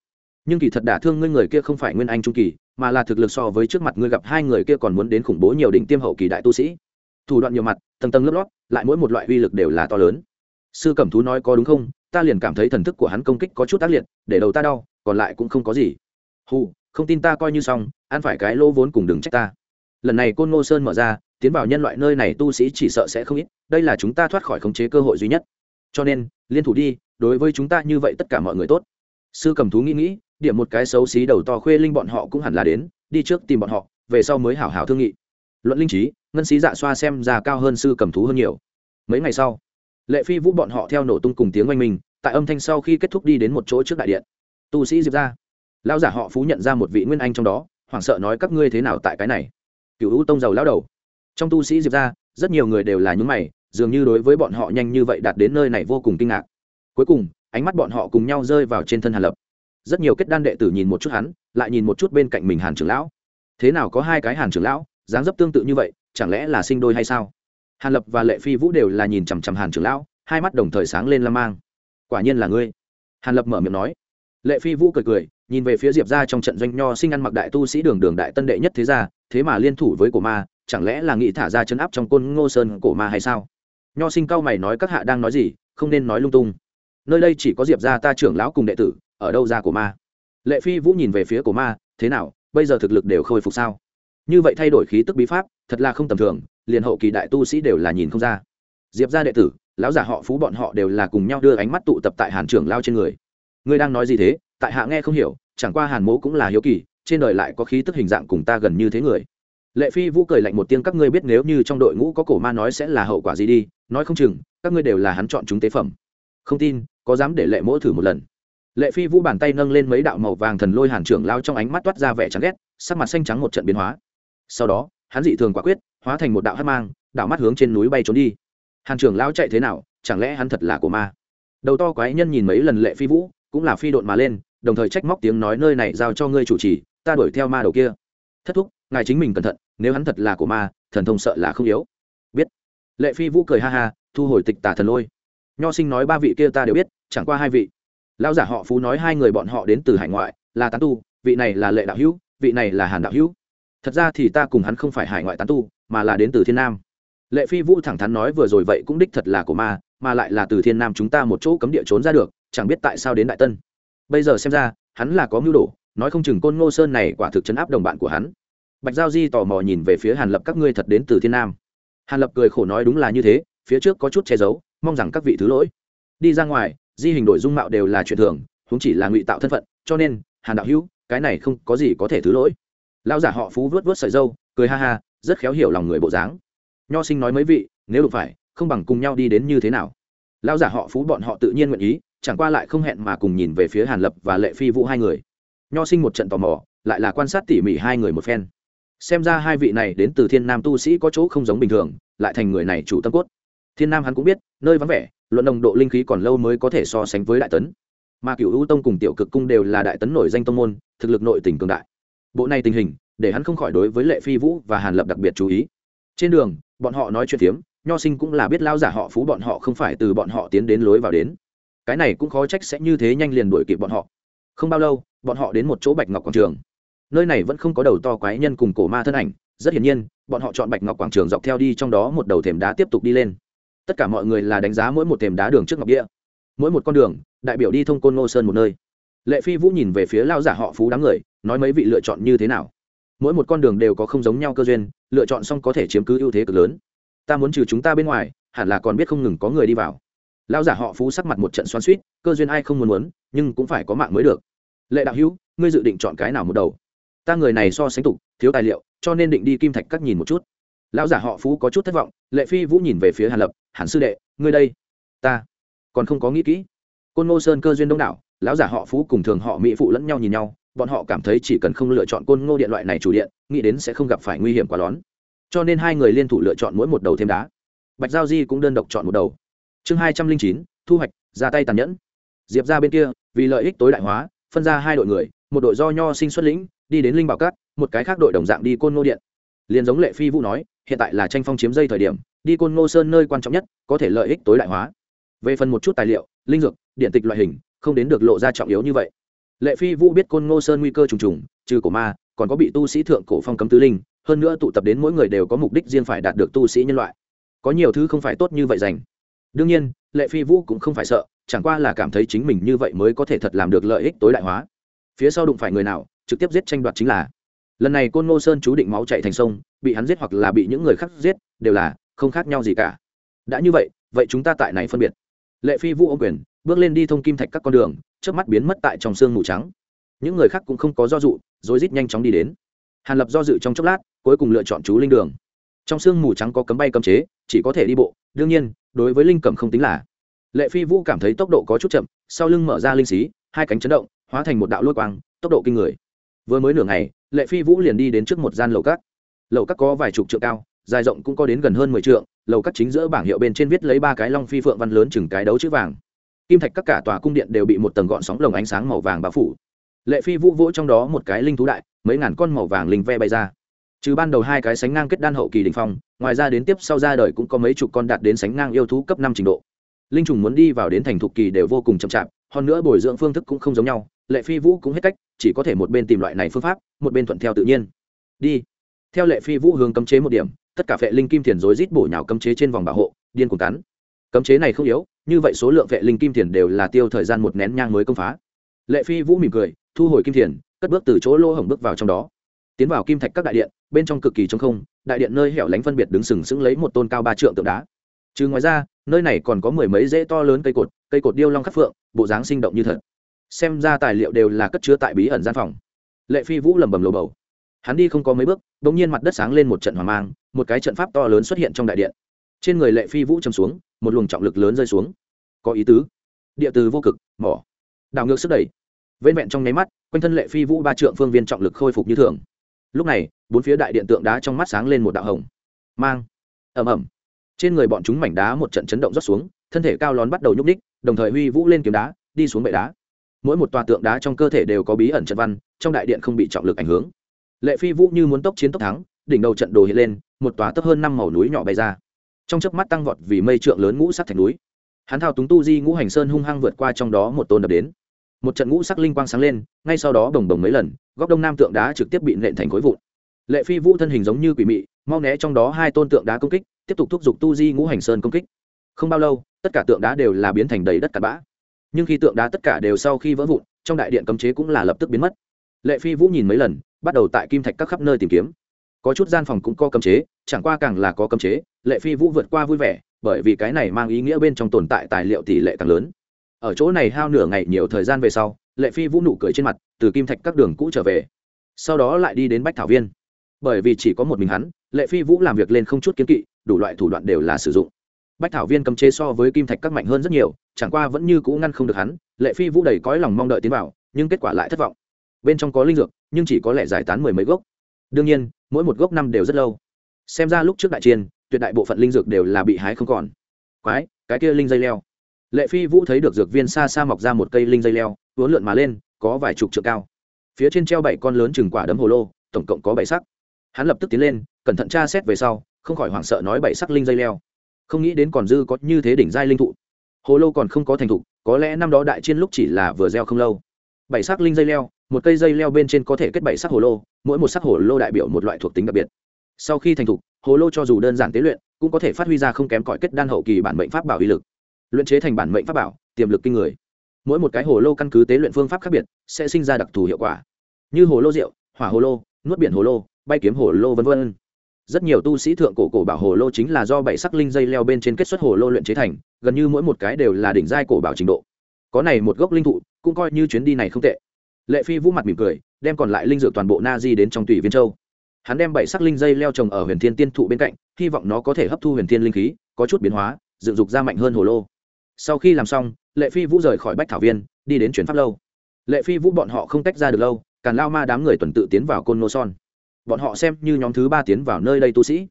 Nhưng kỳ thật đả thương ngươi người kia không phải nguyên anh trung kỳ, mà là thực lực so với trước mặt ngươi gặp hai người kia còn muốn đến khủng bố nhiều đỉnh tiêm hậu kỳ đại tu sĩ. Thủ đoạn nhiều mặt, tầng tầng lớp lót, lại mỗi một loại uy lực đều là to lớn. Sư cẩm thú nói có đúng không? Ta liền cảm thấy thần thức của hắn công kích có chút tác liệt, để đầu ta đau, còn lại cũng không có gì. Hù, không tin ta coi như xong, ăn phải cái lô vốn cùng đừng trách ta. Lần này côn ngô sơn mở ra tiến vào nhân loại nơi này tu sĩ chỉ sợ sẽ không ít, đây là chúng ta thoát khỏi khống chế cơ hội duy nhất. Cho nên, liên thủ đi, đối với chúng ta như vậy tất cả mọi người tốt. Sư cầm thú nghĩ nghĩ, điểm một cái xấu xí đầu to khuê linh bọn họ cũng hẳn là đến, đi trước tìm bọn họ, về sau mới hảo hảo thương nghị. Luận linh trí, ngân sĩ dạ xoa xem ra cao hơn sư cầm thú hơn nhiều. Mấy ngày sau, lệ phi vũ bọn họ theo nổ tung cùng tiếng oanh mình tại âm thanh sau khi kết thúc đi đến một chỗ trước đại điện. Tu sĩ diệp ra lao giả họ phú nhận ra một vị nguyên anh trong đó, hoảng sợ nói, các ngươi thế nào tại cái này? Cựu u tông giàu lao đầu trong tu sĩ diệp ra rất nhiều người đều là những mày, dường như đối với bọn họ nhanh như vậy đạt đến nơi này vô cùng kinh ngạc. Cuối cùng, ánh mắt bọn họ cùng nhau rơi vào trên thân hàn lập. Rất nhiều kết đan đệ tử nhìn một chút hắn, lại nhìn một chút bên cạnh mình hàn trưởng lão. Thế nào có hai cái hàn trưởng lão, dáng dấp tương tự như vậy, chẳng lẽ là sinh đôi hay sao? Hàn lập và lệ phi vũ đều là nhìn chằm chằm hàn trưởng lão, hai mắt đồng thời sáng lên lam mang. Quả nhiên là ngươi. Hàn lập mở miệng nói. Lệ phi vũ cười cười, nhìn về phía diệp ra trong trận doanh nho sinh ăn mặc đại tu sĩ đường đường đại tân đệ nhất thế gia, thế mà liên thủ với cổ ma chẳng lẽ là nghĩ thả ra chấn áp trong côn ngô sơn cổ ma hay sao? Nho sinh cao mày nói các hạ đang nói gì, không nên nói lung tung. Nơi đây chỉ có diệp ra ta trưởng lão cùng đệ tử, ở đâu ra cổ ma? Lệ phi vũ nhìn về phía cổ ma, thế nào, bây giờ thực lực đều khôi phục sao? Như vậy thay đổi khí tức bí pháp, thật là không tầm thường, liền hậu kỳ đại tu sĩ đều là nhìn không ra. Diệp ra đệ tử, lão giả họ phú bọn họ đều là cùng nhau đưa ánh mắt tụ tập tại hàn trưởng lao trên người. Ngươi đang nói gì thế? Tại hạ nghe không hiểu, chẳng qua hàn mố cũng là hiếu kỳ, trên đời lại có khí tức hình dạng cùng ta gần như thế người lệ phi vũ cười lạnh một tiếng, các ngươi biết nếu như trong đội ngũ có cổ ma nói sẽ là hậu quả gì đi, nói không chừng, các ngươi đều là hắn chọn chúng tế phẩm. Không tin, có dám để lệ mỗ thử một lần. Lệ phi vũ bàn tay nâng lên mấy đạo màu vàng thần lôi hàn trưởng lao trong ánh mắt toát ra vẻ chán ghét, sắc mặt xanh trắng một trận biến hóa. Sau đó, hắn dị thường quả quyết, hóa thành một đạo hát mang, đạo mắt hướng trên núi bay trốn đi. Hàn trưởng lao chạy thế nào, chẳng lẽ hắn thật là cổ ma? Đầu to quái nhân nhìn mấy lần lệ phi vũ, cũng là phi độn mà lên, đồng thời trách móc tiếng nói nơi này giao cho ngươi chủ trì, ta đuổi theo ma đầu kia thất thúc, ngài chính mình cẩn thận, nếu hắn thật là của ma, thần thông sợ là không yếu. Biết. Lệ phi vũ cười ha ha, thu hồi tịch tả thần lôi. Nho sinh nói ba vị kia ta đều biết, chẳng qua hai vị. Lão giả họ phú nói hai người bọn họ đến từ hải ngoại, là tán tu, vị này là lệ đạo hữu, vị này là hàn đạo hữu. Thật ra thì ta cùng hắn không phải hải ngoại tán tu, mà là đến từ thiên nam. Lệ phi vũ thẳng thắn nói vừa rồi vậy cũng đích thật là của ma, mà lại là từ thiên nam chúng ta một chỗ cấm địa trốn ra được, chẳng biết tại sao đến đại tân. Bây giờ xem ra, hắn là có mưu đồ nói không chừng côn ngô sơn này quả thực chấn áp đồng bạn của hắn. Bạch giao di tò mò nhìn về phía hàn lập, các ngươi thật đến từ thiên nam. Hàn lập cười khổ nói đúng là như thế, phía trước có chút che giấu, mong rằng các vị thứ lỗi. Đi ra ngoài, di hình đổi dung mạo đều là chuyện thường chúng chỉ là ngụy tạo thân phận, cho nên, hàn đạo hữu, cái này không có gì có thể thứ lỗi. Lao giả họ phú vớt vớt sợi dâu cười ha ha, rất khéo hiểu lòng người bộ dáng. Nho sinh nói mấy vị, nếu được phải, không bằng cùng nhau đi đến như thế nào. Lao giả họ phú bọn họ tự nhiên nguyện ý, chẳng qua lại không hẹn mà cùng nhìn về phía hàn lập và lệ phi vũ hai người nho sinh một trận tò mò lại là quan sát tỉ mỉ hai người một phen. Xem ra hai vị này đến từ thiên nam tu sĩ có chỗ không giống bình thường lại thành người này chủ tâm cốt. Thiên nam hắn cũng biết nơi vắng vẻ luận đồng độ linh khí còn lâu mới có thể so sánh với đại tấn. Mà cựu ưu tông cùng tiểu cực cung đều là đại tấn nổi danh tông môn thực lực nội tỉnh cường đại. Bộ này tình hình để hắn không khỏi đối với lệ phi vũ và hàn lập đặc biệt chú ý. Trên đường bọn họ nói chuyện tiếm, nho sinh cũng là biết lao giả họ phú bọn họ không phải từ bọn họ tiến đến lối vào đến. Cái này cũng khó trách sẽ như thế nhanh liền đuổi kịp bọn họ không bao lâu, bọn họ đến một chỗ bạch ngọc quảng trường. Nơi này vẫn không có đầu to quái nhân cùng cổ ma thân ảnh, rất hiển nhiên, bọn họ chọn bạch ngọc quảng trường dọc theo đi trong đó một đầu thềm đá tiếp tục đi lên. Tất cả mọi người là đánh giá mỗi một thềm đá đường trước ngọc đĩa mỗi một con đường, đại biểu đi thông côn ngô sơn một nơi. Lệ phi vũ nhìn về phía lao giả họ phú đám người, nói mấy vị lựa chọn như thế nào? Mỗi một con đường đều có không giống nhau cơ duyên, lựa chọn xong có thể chiếm cứ ưu thế cực lớn. Ta muốn trừ chúng ta bên ngoài, hẳn là còn biết không ngừng có người đi vào. Lao giả họ phú sắc mặt một trận xoan suýt cơ duyên ai không muốn muốn, nhưng cũng phải có mạng mới được lệ đạo hữu, ngươi dự định chọn cái nào một đầu? Ta người này so sánh tục, thiếu tài liệu, cho nên định đi kim thạch các nhìn một chút. Lão giả họ phú có chút thất vọng, lệ phi vũ nhìn về phía hàn lập, hàn sư đệ, ngươi đây, ta còn không có nghĩ kỹ. Côn ngô sơn cơ duyên đông đảo, lão giả họ phú cùng thường họ mỹ phụ lẫn nhau nhìn nhau, bọn họ cảm thấy chỉ cần không lựa chọn côn ngô điện loại này chủ điện, nghĩ đến sẽ không gặp phải nguy hiểm quá lón. Cho nên hai người liên thủ lựa chọn mỗi một đầu thêm đá. Bạch giao di cũng đơn độc chọn một đầu. Chương hai trăm linh chín, thu hoạch, ra tay tàn nhẫn. Diệp ra bên kia, vì lợi ích tối đại hóa phân ra hai đội người, một đội do nho sinh xuất lĩnh, đi đến linh bảo cát một cái khác đội đồng dạng đi côn ngô điện. Liền giống lệ phi vũ nói, hiện tại là tranh phong chiếm dây thời điểm, đi côn ngô sơn nơi quan trọng nhất, có thể lợi ích tối đại hóa. Về phần một chút tài liệu, linh dược, điện tịch loại hình, không đến được lộ ra trọng yếu như vậy. Lệ phi vũ biết côn ngô sơn nguy cơ trùng trùng, trừ cổ ma, còn có bị tu sĩ thượng cổ phong cấm tứ linh, hơn nữa tụ tập đến mỗi người đều có mục đích riêng phải đạt được tu sĩ nhân loại. Có nhiều thứ không phải tốt như vậy dành đương nhiên, lệ phi vũ cũng không phải sợ, chẳng qua là cảm thấy chính mình như vậy mới có thể thật làm được lợi ích tối đại hóa. Phía sau đụng phải người nào, trực tiếp giết tranh đoạt chính là. Lần này côn ngô sơn chú định máu chạy thành sông, bị hắn giết hoặc là bị những người khác giết, đều là không khác nhau gì cả. Đã như vậy vậy chúng ta tại này phân biệt. Lệ phi vũ ô quyền, bước lên đi thông kim thạch các con đường trước mắt biến mất tại trong sương mù trắng. Những người khác cũng không có do dụ rồi rít nhanh chóng đi đến. Hàn lập do dự trong chốc lát, cuối cùng lựa chọn chú linh đường. Trong sương mù trắng có cấm bay cấm chế chỉ có thể đi bộ, đương nhiên, đối với linh cẩm không tính là. Lệ phi vũ cảm thấy tốc độ có chút chậm, sau lưng mở ra linh xí, hai cánh chấn động, hóa thành một đạo lôi quang, tốc độ kinh người. Vừa mới nửa ngày, lệ phi vũ liền đi đến trước một gian lầu cát. Lầu cát có vài chục trượng cao, dài rộng cũng có đến gần hơn mười trượng, lầu cát chính giữa bảng hiệu bên trên viết lấy ba cái long phi phượng văn lớn chừng cái đấu chữ vàng. Kim thạch các cả tòa cung điện đều bị một tầng gọn sóng lồng ánh sáng màu vàng bao phủ. Lệ phi vũ vỗ trong đó một cái linh thú đại, mấy ngàn con màu vàng linh ve bay ra trừ ban đầu hai cái sánh ngang kết đan hậu kỳ đình phong, ngoài ra đến tiếp sau ra đời cũng có mấy chục con đạt đến sánh ngang yêu thú cấp năm trình độ. Linh trùng muốn đi vào đến thành thục kỳ đều vô cùng chậm chạp, hơn nữa bồi dưỡng phương thức cũng không giống nhau, lệ phi vũ cũng hết cách, chỉ có thể một bên tìm loại này phương pháp, một bên thuận theo tự nhiên. Đi. Theo lệ phi vũ hướng cấm chế một điểm, tất cả vệ linh kim thiền rối rít bổ nhào cấm chế trên vòng bảo hộ, điên cuồng cắn. Cấm chế này không yếu, như vậy số lượng vệ linh kim thiền đều là tiêu thời gian một nén nhang mới công phá. Lệ phi vũ mỉm cười, thu hồi kim thiền, cất bước từ chỗ lỗ hổng bước vào trong đó tiến vào kim thạch các đại điện, bên trong cực kỳ trống không, đại điện nơi hẻo lánh phân biệt đứng sừng sững lấy một tôn cao ba trượng tượng đá. Trừ ngoài ra, nơi này còn có mười mấy rễ to lớn cây cột cây cột điêu long khắc phượng, bộ dáng sinh động như thật. Xem ra tài liệu đều là cất chứa tại bí ẩn gian phòng. Lệ phi vũ lầm bầm lầu bầu. Hắn đi không có mấy bước đ ỗ n g nhiên mặt đất sáng lên một trận hoàng mang, một cái trận pháp to lớn xuất hiện trong đại điện. Trên người lệ phi vũ châm xuống, một luồng trọng lực lớn rơi xuống. Có ý tứ. Địa từ vô cực, mỏ. Đảo ngược sức đẩy. Vên vẹn trong nháy mắt, quanh thân lệ phi vũ ba trượng phương viên trọng lực khôi phục như thường lúc này, bốn phía đại điện tượng đá trong mắt sáng lên một đạo hồng. Mang. Ẩm ẩm trên người bọn chúng mảnh đá một trận chấn động rót xuống, thân thể cao lón bắt đầu nhúc ních đồng thời huy vũ lên kiếm đá, đi xuống bệ đá. Mỗi một tòa tượng đá trong cơ thể đều có bí ẩn trận văn, trong đại điện không bị trọng lực ảnh hưởng. Lệ phi vũ như muốn tốc chiến tốc thắng, đỉnh đầu trận đồ hiện lên, một tòa tấp hơn năm màu núi nhỏ bay ra. Trong chớp mắt tăng vọt vì mây trượng lớn ngũ sắc thành núi. Hắn thao túng tu di ngũ hành sơn hung hăng vượt qua trong đó một tôn đập đến một trận ngũ sắc linh quang sáng lên, ngay sau đó bồng bồng mấy lần, góc đông nam tượng đá trực tiếp bị nện thành khối vụn. Lệ phi vũ thân hình giống như quỷ mị, mau né trong đó hai tôn tượng đá công kích, tiếp tục thúc giục tu di ngũ hành sơn công kích. Không bao lâu, tất cả tượng đá đều là biến thành đầy đất cặn bã. Nhưng khi tượng đá tất cả đều sau khi vỡ vụn, trong đại điện cấm chế cũng là lập tức biến mất. Lệ phi vũ nhìn mấy lần, bắt đầu tại kim thạch các khắp nơi tìm kiếm. Có chút gian phòng cũng có cấm chế, chẳng qua càng là có cấm chế, lệ phi vũ vượt qua vui vẻ, bởi vì cái này mang ý nghĩa bên trong tồn tại tài liệu tỷ lệ càng lớn ở chỗ này hao nửa ngày nhiều thời gian về sau, lệ phi vũ nụ cười trên mặt, từ kim thạch các đường cũ trở về. Sau đó lại đi đến bách thảo viên. Bởi vì chỉ có một mình hắn, lệ phi vũ làm việc lên không chút kiến kỵ, đủ loại thủ đoạn đều là sử dụng. Bách thảo viên cầm chế so với kim thạch các mạnh hơn rất nhiều, chẳng qua vẫn như cũ ngăn không được hắn, lệ phi vũ đầy cõi lòng mong đợi tiến vào, nhưng kết quả lại thất vọng. Bên trong có linh dược, nhưng chỉ có lẽ giải tán mười mấy gốc. Đương nhiên, mỗi một gốc năm đều rất lâu. Xem ra lúc trước đại chiên tuyệt đại bộ phận linh dược đều là bị hái không còn. Quái, cái kia linh dây leo lệ phi vũ thấy được dược viên xa xa mọc ra một cây linh dây leo uốn lượn mà lên có vài chục trượng cao. Phía trên treo bảy con lớn chừng quả đấm hồ lô tổng cộng có bảy sắc. Hắn lập tức tiến lên cẩn thận tra xét về sau không khỏi hoảng sợ nói bảy sắc linh dây leo. Không nghĩ đến còn dư có như thế đỉnh giai linh thụ. Hồ lô còn không có thành thụ, có lẽ năm đó đại chiên lúc chỉ là vừa gieo không lâu. Bảy sắc linh dây leo một cây dây leo bên trên có thể kết bảy sắc hồ lô mỗi một sắc hồ lô đại biểu một loại thuộc tính đặc biệt. Sau khi thành thục hồ lô cho dù đơn giản tế luyện cũng có thể phát huy ra không kém cõi kết đan hậu kỳ bản mệnh pháp bảo uy lực luyện chế thành bản mệnh pháp bảo, tiềm lực kinh người. Mỗi một cái hồ lô căn cứ tế luyện phương pháp khác biệt, sẽ sinh ra đặc thù hiệu quả. Như hồ lô rượu, hỏa hồ lô, nuốt biển hồ lô, bay kiếm hồ lô v v rất nhiều tu sĩ thượng cổ cổ bảo hồ lô chính là do bảy sắc linh dây leo bên trên kết xuất hồ lô luyện chế thành, gần như mỗi một cái đều là đỉnh giai cổ bảo trình độ. Có này một gốc linh thụ, cũng coi như chuyến đi này không tệ. Lệ phi vũ mặt mỉm cười, đem còn lại linh dược toàn bộ na di đến trong tùy viên châu. Hắn đem bảy sắc linh dây leo trồng ở huyền thiên tiên thụ bên cạnh, hy vọng nó có thể hấp thu huyền thiên linh khí, có chút biến hóa, dựng dục ra mạnh hơn hồ lô sau khi làm xong, lệ phi vũ rời khỏi bách thảo viên, đi đến chuyển pháp lâu. Lệ phi vũ bọn họ không tách ra được lâu, càn lao ma đám người tuần tự tiến vào côn nô son. Bọn họ xem như nhóm thứ ba tiến vào nơi đây tu sĩ.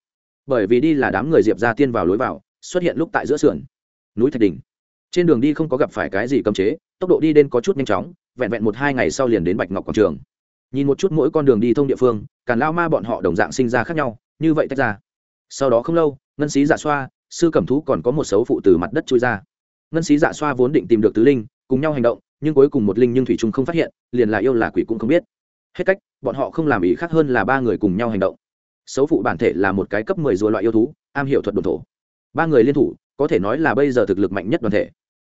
Bởi vì đi là đám người diệp ra tiên vào lối vào, xuất hiện lúc tại giữa sườn, núi thạch đình trên đường đi không có gặp phải cái gì cấm chế, tốc độ đi đến có chút nhanh chóng, vẹn vẹn một hai ngày sau liền đến bạch ngọc quảng trường. Nhìn một chút mỗi con đường đi thông địa phương, càn lao ma bọn họ đồng dạng sinh ra khác nhau, như vậy tách ra. Sau đó không lâu, ngân sĩ giả xoa, sư cẩm thú còn có một số phụ từ mặt đất trôi ra ngân sĩ dạ xoa vốn định tìm được tứ linh, cùng nhau hành động, nhưng cuối cùng một linh nhưng thủy trung không phát hiện, liền là yêu là quỷ cũng không biết. Hết cách, bọn họ không làm ý khác hơn là ba người cùng nhau hành động. Xấu phụ bản thể là một cái cấp mười rùa loại yêu thú, am hiểu thuật đồn thổ. Ba người liên thủ, có thể nói là bây giờ thực lực mạnh nhất đoàn thể.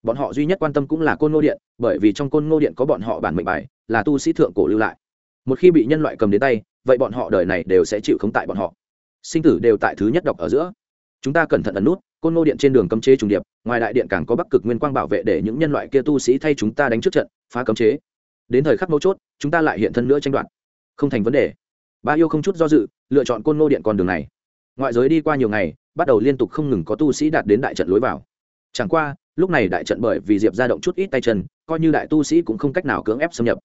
Bọn họ duy nhất quan tâm cũng là côn ngô điện, bởi vì trong côn ngô điện có bọn họ bản mệnh bài, là tu sĩ thượng cổ lưu lại. Một khi bị nhân loại cầm đến tay, vậy bọn họ đời này đều sẽ chịu không tại bọn họ. Sinh tử đều tại thứ nhất đọc ở giữa. Chúng ta cẩn thận ấn nút côn ngô điện trên đường cấm chế trùng điệp, ngoài đại điện càng có bắc cực nguyên quang bảo vệ để những nhân loại kia tu sĩ thay chúng ta đánh trước trận, phá cấm chế. Đến thời khắc mấu chốt, chúng ta lại hiện thân nữa tranh đoạt. Không thành vấn đề. Ba yêu không chút do dự, lựa chọn côn ngô điện con đường này. Ngoại giới đi qua nhiều ngày, bắt đầu liên tục không ngừng có tu sĩ đạt đến đại trận lối vào. Chẳng qua, lúc này đại trận bởi vì diệp ra động chút ít tay chân, coi như đại tu sĩ cũng không cách nào cưỡng ép xâm nhập.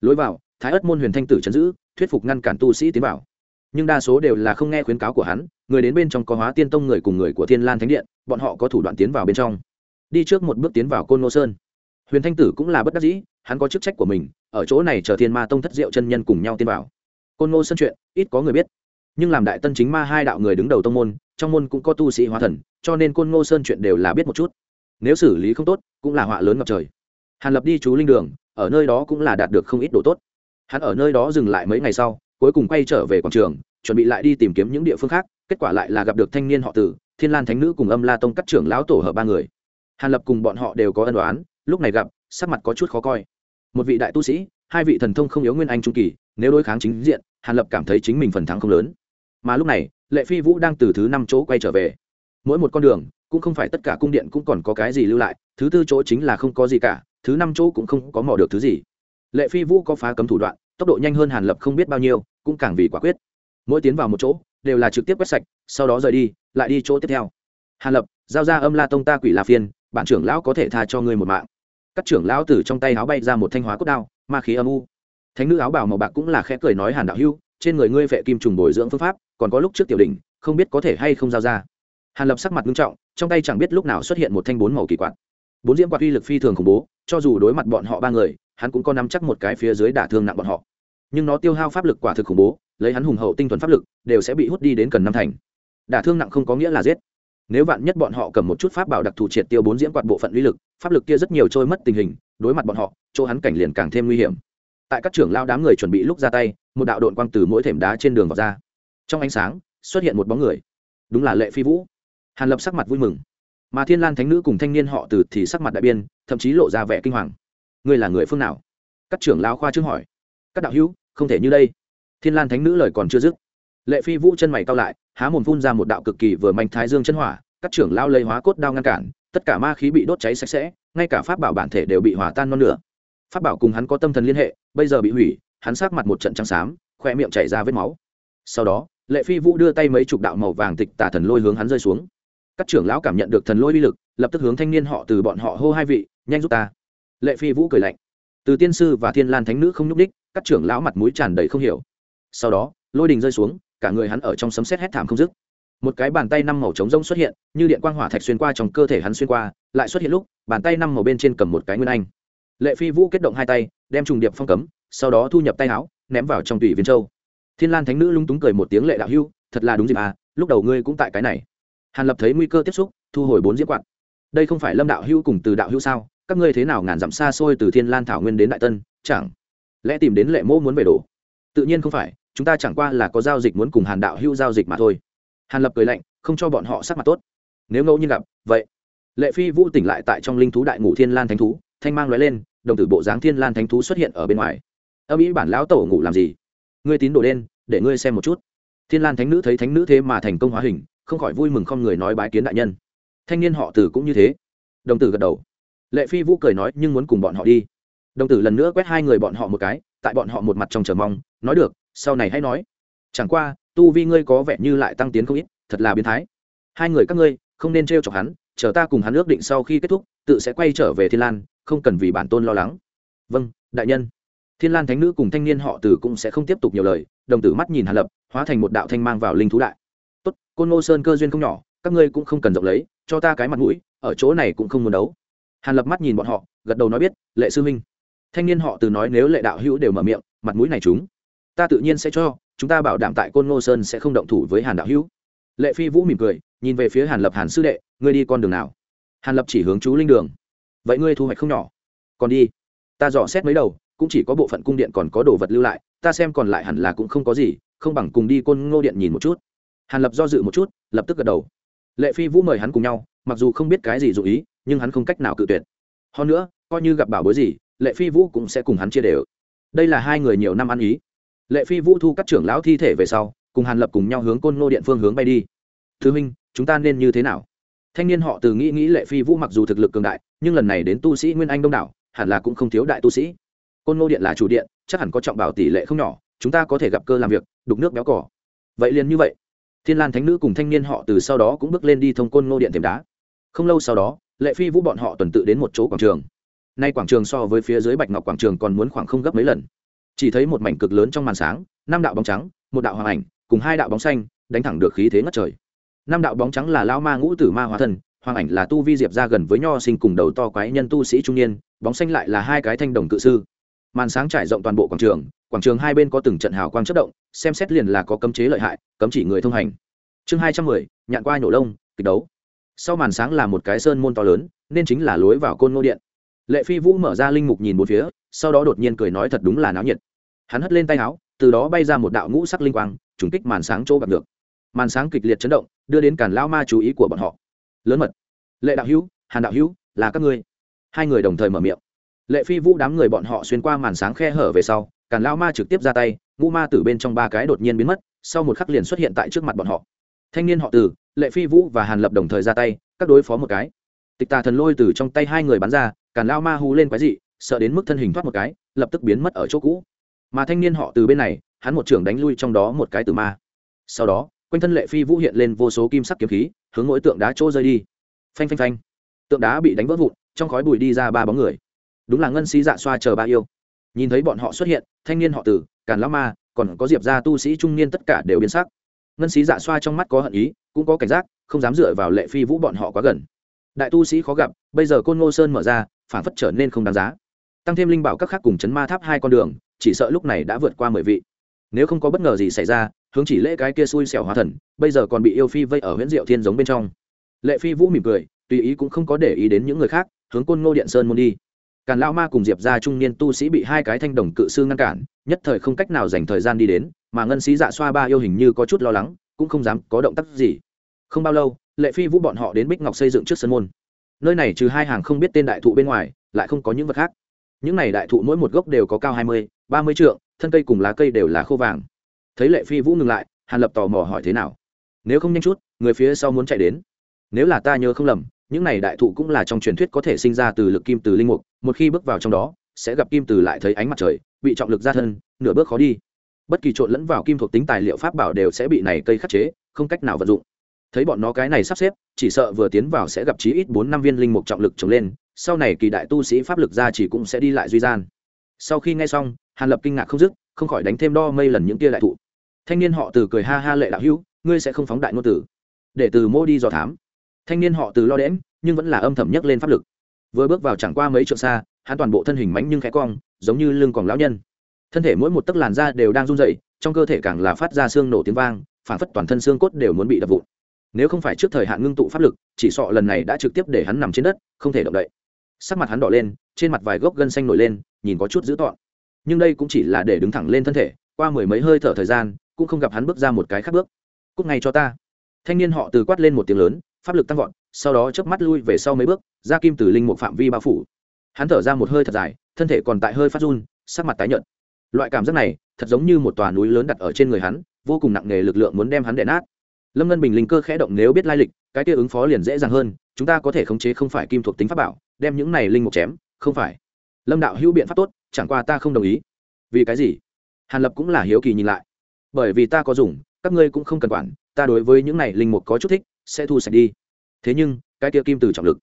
Lối vào, thái ất môn huyền thanh tử chấn giữ, thuyết phục ngăn cản tu sĩ tiến vào nhưng đa số đều là không nghe khuyến cáo của hắn, người đến bên trong có hóa tiên tông người cùng người của thiên lan thánh điện, bọn họ có thủ đoạn tiến vào bên trong. Đi trước một bước tiến vào côn ngô sơn. Huyền thanh tử cũng là bất đắc dĩ, hắn có chức trách của mình, ở chỗ này chờ thiên ma tông thất diệu chân nhân cùng nhau tiến vào. Côn ngô sơn chuyện, ít có người biết. Nhưng làm đại tân chính ma hai đạo người đứng đầu tông môn, trong môn cũng có tu sĩ hóa thần, cho nên côn ngô sơn chuyện đều là biết một chút. Nếu xử lý không tốt, cũng là họa lớn ngập trời. Hàn lập đi chú linh đường, ở nơi đó cũng là đạt được không ít đồ tốt. Hắn ở nơi đó dừng lại mấy ngày sau cuối cùng quay trở về quảng trường, chuẩn bị lại đi tìm kiếm những địa phương khác, kết quả lại là gặp được thanh niên họ tử thiên lan thánh nữ cùng âm la tông các trưởng lão tổ hợp ba người. Hàn lập cùng bọn họ đều có ân đoán lúc này gặp, sắc mặt có chút khó coi. Một vị đại tu sĩ, hai vị thần thông không yếu nguyên anh trung kỳ, nếu đối kháng chính diện, hàn lập cảm thấy chính mình phần thắng không lớn. Mà lúc này, lệ phi vũ đang từ thứ năm chỗ quay trở về. Mỗi một con đường, cũng không phải tất cả cung điện cũng còn có cái gì lưu lại, thứ tư chỗ chính là không có gì cả, thứ năm chỗ cũng không có mò được thứ gì. Lệ phi vũ có phá cấm thủ đoạn tốc độ nhanh hơn hàn lập không biết bao nhiêu, cũng càng vì quả quyết. Mỗi tiến vào một chỗ, đều là trực tiếp quét sạch, sau đó rời đi, lại đi chỗ tiếp theo. Hàn lập, giao ra âm la tông ta quỷ la phiên, bản trưởng lão có thể tha cho ngươi một mạng. Các trưởng lão từ trong tay áo bay ra một thanh hóa cốt đao, ma khí âm u. Thánh nữ áo bào màu bạc cũng là khẽ cười nói hàn đạo hưu trên người ngươi vệ kim trùng bồi dưỡng phương pháp, còn có lúc trước tiểu đỉnh, không biết có thể hay không giao ra. Hàn lập sắc mặt nghiêm trọng, trong tay chẳng biết lúc nào xuất hiện một thanh bốn màu kỳ quạt bốn diễm quạt uy lực phi thường khủng bố, cho dù đối mặt bọn họ ba người, hắn cũng có nắm chắc một cái phía dưới đả thương nặng bọn họ. Nhưng nó tiêu hao pháp lực quả thực khủng bố, lấy hắn hùng hậu tinh thuần pháp lực, đều sẽ bị hút đi đến cần năm thành. Đả thương nặng không có nghĩa là giết. Nếu vạn nhất bọn họ cầm một chút pháp bảo đặc thù triệt tiêu bốn diễm quạt bộ phận uy lực, pháp lực kia rất nhiều trôi mất tình hình, đối mặt bọn họ, chỗ hắn cảnh liền càng thêm nguy hiểm. Tại các trưởng lao đám người chuẩn bị lúc ra tay, một đạo đội quang từ mỗi thềm đá trên đường vào ra. Trong ánh sáng, xuất hiện một bóng người. Đúng là lệ phi vũ. Hàn lập sắc mặt vui mừng mà thiên lan thánh nữ cùng thanh niên họ từ thì sắc mặt đại biên, thậm chí lộ ra vẻ kinh hoàng. Ngươi là người phương nào? Các trưởng lao khoa trương hỏi. Các đạo hữu, không thể như đây. Thiên lan thánh nữ lời còn chưa dứt. Lệ phi vũ chân mày cao lại, há mồm phun ra một đạo cực kỳ vừa manh thái dương chân hỏa, các trưởng lao lấy hóa cốt đao ngăn cản, tất cả ma khí bị đốt cháy sạch sẽ, ngay cả pháp bảo bản thể đều bị hỏa tan non lửa pháp bảo cùng hắn có tâm thần liên hệ, bây giờ bị hủy, hắn sát mặt một trận trắng xám khoe miệng chảy ra vết máu. Sau đó, lệ phi vũ đưa tay mấy chục đạo màu vàng tịch tà thần lôi hướng hắn rơi xuống các trưởng lão cảm nhận được thần lôi uy lực, lập tức hướng thanh niên họ từ bọn họ hô hai vị, nhanh giúp ta. Lệ phi vũ cười lạnh. Từ tiên sư và thiên lan thánh nữ không nhúc đích các trưởng lão mặt mũi tràn đầy không hiểu. Sau đó, lôi đình rơi xuống, cả người hắn ở trong sấm sét hét thảm không dứt. Một cái bàn tay năm màu trống rông xuất hiện, như điện quang hỏa thạch xuyên qua trong cơ thể hắn xuyên qua, lại xuất hiện lúc, bàn tay năm màu bên trên cầm một cái nguyên anh. Lệ phi vũ kết động hai tay, đem trùng điệp phong cấm, sau đó thu nhập tay áo, ném vào trong tùy viên châu. Thiên lan thánh nữ lung túng cười một tiếng lệ đạo hưu, thật là đúng dịp à lúc đầu ngươi cũng tại cái này hàn lập thấy nguy cơ tiếp xúc, thu hồi bốn diễm quạt. Đây không phải lâm đạo hưu cùng từ đạo hưu sao? Các ngươi thế nào ngàn dặm xa xôi từ thiên lan thảo nguyên đến đại tân? Chẳng lẽ tìm đến lệ mô muốn về đổ? Tự nhiên không phải, chúng ta chẳng qua là có giao dịch muốn cùng hàn đạo hưu giao dịch mà thôi. Hàn lập cười lạnh, không cho bọn họ sắc mặt tốt. Nếu ngẫu nhiên gặp, vậy. Lệ phi vũ tỉnh lại tại trong linh thú đại ngũ thiên lan thánh thú, thanh mang nói lên, đồng tử bộ dáng thiên lan thánh thú xuất hiện ở bên ngoài. Âm ý bản lão tổ ngủ làm gì? Ngươi tín đồ đen, để ngươi xem một chút. Thiên lan thánh nữ thấy thánh nữ thế mà thành công hóa hình không khỏi vui mừng không người nói bái kiến đại nhân. Thanh niên họ tử cũng như thế. Đồng tử gật đầu. Lệ phi vũ cười nói, nhưng muốn cùng bọn họ đi. Đồng tử lần nữa quét hai người bọn họ một cái, tại bọn họ một mặt trong chờ mong, nói được, sau này hãy nói. Chẳng qua, tu vi ngươi có vẻ như lại tăng tiến không ít, thật là biến thái. Hai người các ngươi, không nên t r chọc hắn, chờ ta cùng hắn ước định sau khi kết thúc, tự sẽ quay trở về thiên lan, không cần vì bản tôn lo lắng. Vâng đại nhân. Thiên lan thánh nữ cùng thanh niên họ tử cũng sẽ không tiếp tục nhiều lời, đồng tử mắt nhìn hàn lập, hóa thành một đạo thanh mang vào linh thú đại côn ngô sơn cơ duyên không nhỏ, các ngươi cũng không cần rộng lấy, cho ta cái mặt mũi, ở chỗ này cũng không muốn đấu. Hàn lập mắt nhìn bọn họ, gật đầu nói biết, lệ sư minh thanh niên họ từ nói nếu lệ đạo hữu đều mở miệng, mặt mũi này chúng, ta tự nhiên sẽ cho, chúng ta bảo đảm tại côn ngô sơn sẽ không động thủ với hàn đạo hữu. Lệ phi vũ mỉm cười, nhìn về phía hàn lập hàn sư đệ, ngươi đi con đường nào? Hàn lập chỉ hướng chú linh đường. Vậy ngươi thu hoạch không nhỏ. Còn đi. Ta dò xét mấy đầu, cũng chỉ có bộ phận cung điện còn có đồ vật lưu lại, ta xem còn lại hẳn là cũng không có gì, không bằng cùng đi côn ngô điện nhìn một chút hàn lập do dự một chút, lập tức gật đầu. Lệ phi vũ mời hắn cùng nhau, mặc dù không biết cái gì dụ ý, nhưng hắn không cách nào cự tuyệt. Hơn nữa, coi như gặp bảo bối gì, lệ phi vũ cũng sẽ cùng hắn chia đều. Đây là hai người nhiều năm ăn ý. Lệ phi vũ thu các trưởng lão thi thể về sau, cùng hàn lập cùng nhau hướng côn ngô điện phương hướng bay đi. Thứ minh chúng ta nên như thế nào? Thanh niên họ từ nghĩ nghĩ lệ phi vũ mặc dù thực lực cường đại, nhưng lần này đến tu sĩ nguyên anh đông đảo, hẳn là cũng không thiếu đại tu sĩ. Côn ngô điện là chủ điện, chắc hẳn có trọng bảo tỷ lệ không nhỏ, chúng ta có thể gặp cơ làm việc, đục nước béo cỏ vậy liền như vậy thiên lan thánh nữ cùng thanh niên họ từ sau đó cũng bước lên đi thông côn ngô điện tiềm đá. Không lâu sau đó, lệ phi vũ bọn họ tuần tự đến một chỗ quảng trường. Nay quảng trường so với phía dưới bạch ngọc quảng trường còn muốn khoảng không gấp mấy lần. Chỉ thấy một mảnh cực lớn trong màn sáng, năm đạo bóng trắng, một đạo hoàng ảnh, cùng hai đạo bóng xanh, đánh thẳng được khí thế ngất trời. Năm đạo bóng trắng là lao ma ngũ tử ma hóa thân hoàng ảnh là tu vi diệp ra gần với nho sinh cùng đầu to quái nhân tu sĩ trung niên, bóng xanh lại là hai cái thanh đồng cự sư màn sáng trải rộng toàn bộ quảng trường quảng trường hai bên có từng trận hào quang chất động, xem xét liền là có cấm chế lợi hại, cấm chỉ người thông hành. Chương hai trăm mười, nhạn qua nhổ lông, kịch đấu. Sau màn sáng là một cái sơn môn to lớn, nên chính là lối vào côn ngô điện. Lệ phi vũ mở ra linh mục nhìn một phía, sau đó đột nhiên cười nói thật đúng là náo nhiệt. Hắn hất lên tay áo, từ đó bay ra một đạo ngũ sắc linh quang, trùng kích màn sáng chỗ gặp được. Màn sáng kịch liệt chấn động, đưa đến cản lao ma chú ý của bọn họ. Lớn mật. Lệ đạo hữu, hàn đạo hữu, là các ngươi. Hai người đồng thời mở miệng lệ phi vũ đám người bọn họ xuyên qua màn sáng khe hở về sau, Càn lao ma trực tiếp ra tay, ngũ ma từ bên trong ba cái đột nhiên biến mất, sau một khắc liền xuất hiện tại trước mặt bọn họ. Thanh niên họ từ lệ phi vũ và hàn lập đồng thời ra tay, các đối phó một cái. Tịch tà thần lôi từ trong tay hai người bắn ra, càn lao ma hú lên quái dị, sợ đến mức thân hình thoát một cái, lập tức biến mất ở chỗ cũ. Mà thanh niên họ từ bên này, hắn một trưởng đánh lui trong đó một cái từ ma. Sau đó, quanh thân lệ phi vũ hiện lên vô số kim sắc kiếm khí, hướng mỗi tượng đá chỗ rơi đi. Phanh phanh phanh. Tượng đá bị đánh vỡ vụn, trong khói bụi đi ra ba bóng người đúng là ngân sĩ dạ xoa chờ ba yêu. Nhìn thấy bọn họ xuất hiện, thanh niên họ tử càn lao ma, còn có diệp gia tu sĩ trung niên tất cả đều biến sắc. Ngân sĩ dạ xoa trong mắt có hận ý, cũng có cảnh giác, không dám dựa vào lệ phi vũ bọn họ quá gần. Đại tu sĩ khó gặp, bây giờ côn ngô sơn mở ra phản phất trở nên không đáng giá. Tăng thêm linh bảo các khác cùng chấn ma tháp hai con đường, chỉ sợ lúc này đã vượt qua mười vị. Nếu không có bất ngờ gì xảy ra, hướng chỉ lễ cái kia xui xẻo hóa thần, bây giờ còn bị yêu phi vây ở huyện diệu thiên giống bên trong. Lệ phi vũ mỉm cười, tùy ý cũng không có để ý đến những người khác, hướng côn ngô điện sơn môn đi càn lão ma cùng diệp ra trung niên tu sĩ bị hai cái thanh đồng cự sư ngăn cản, nhất thời không cách nào dành thời gian đi đến, mà ngân sĩ dạ xoa ba yêu hình như có chút lo lắng, cũng không dám có động tác gì. Không bao lâu, lệ phi vũ bọn họ đến bích ngọc xây dựng trước sân môn. Nơi này trừ hai hàng không biết tên đại thụ bên ngoài, lại không có những vật khác. Những này đại thụ mỗi một gốc đều có cao hai mươi, ba mươi trượng, thân cây cùng lá cây đều là khô vàng. Thấy lệ phi vũ ngừng lại, hàn lập tò mò hỏi thế nào. Nếu không nhanh chút, người phía sau muốn chạy đến. Nếu là ta nhớ không lầm những này đại thụ cũng là trong truyền thuyết có thể sinh ra từ lực kim từ linh mục, một khi bước vào trong đó, sẽ gặp kim từ lại thấy ánh mặt trời, bị trọng lực ra thân, nửa bước khó đi. Bất kỳ trộn lẫn vào kim thuộc tính tài liệu pháp bảo đều sẽ bị này cây khắc chế, không cách nào vận dụng. Thấy bọn nó cái này sắp xếp, chỉ sợ vừa tiến vào sẽ gặp chí ít bốn năm viên linh mục trọng lực trồng lên, sau này kỳ đại tu sĩ pháp lực ra chỉ cũng sẽ đi lại duy gian. Sau khi nghe xong, hàn lập kinh ngạc không dứt, không khỏi đánh thêm đo mây lần những kia đại thụ. Thanh niên họ từ cười ha ha lệ đạo hữu, ngươi sẽ không phóng đại ngôn tử để từ mô đi dò thám thanh niên họ từ lo đễm nhưng vẫn là âm thầm nhấc lên pháp lực. Vừa bước vào chẳng qua mấy trượng xa, hắn toàn bộ thân hình mánh nhưng khẽ cong, giống như lưng còn lão nhân. Thân thể mỗi một tấc làn da đều đang run dậy trong cơ thể càng là phát ra xương nổ tiếng vang, phản phất toàn thân xương cốt đều muốn bị đập vụn. Nếu không phải trước thời hạn ngưng tụ pháp lực, chỉ sọ lần này đã trực tiếp để hắn nằm trên đất, không thể động đậy. Sắc mặt hắn đỏ lên, trên mặt vài gốc gân xanh nổi lên, nhìn có chút dữ tọn nhưng đây cũng chỉ là để đứng thẳng lên thân thể, qua mười mấy hơi thở thời gian, cũng không gặp hắn bước ra một cái khác bước. Cúc ngay cho ta. Thanh niên họ từ quát lên một tiếng lớn pháp lực tăng vọt, sau đó chớp mắt lui về sau mấy bước ra kim từ linh một phạm vi bao phủ. Hắn thở ra một hơi thật dài, thân thể còn tại hơi phát run, sắc mặt tái nhợt. Loại cảm giác này, thật giống như một tòa núi lớn đặt ở trên người hắn, vô cùng nặng nề lực lượng muốn đem hắn đè nát. Lâm ngân bình linh cơ khẽ động nếu biết lai lịch, cái kia ứng phó liền dễ dàng hơn, chúng ta có thể khống chế không phải kim thuộc tính pháp bảo, đem những này linh mục chém, không phải. Lâm đạo hữu biện pháp tốt, chẳng qua ta không đồng ý. Vì cái gì? Hàn lập cũng là hiếu kỳ nhìn lại. Bởi vì ta có dùng, các ngươi cũng không cần quản, ta đối với những này linh mục có chút thích sẽ thu sạch đi. Thế nhưng, cái tiêu kim từ trọng lực.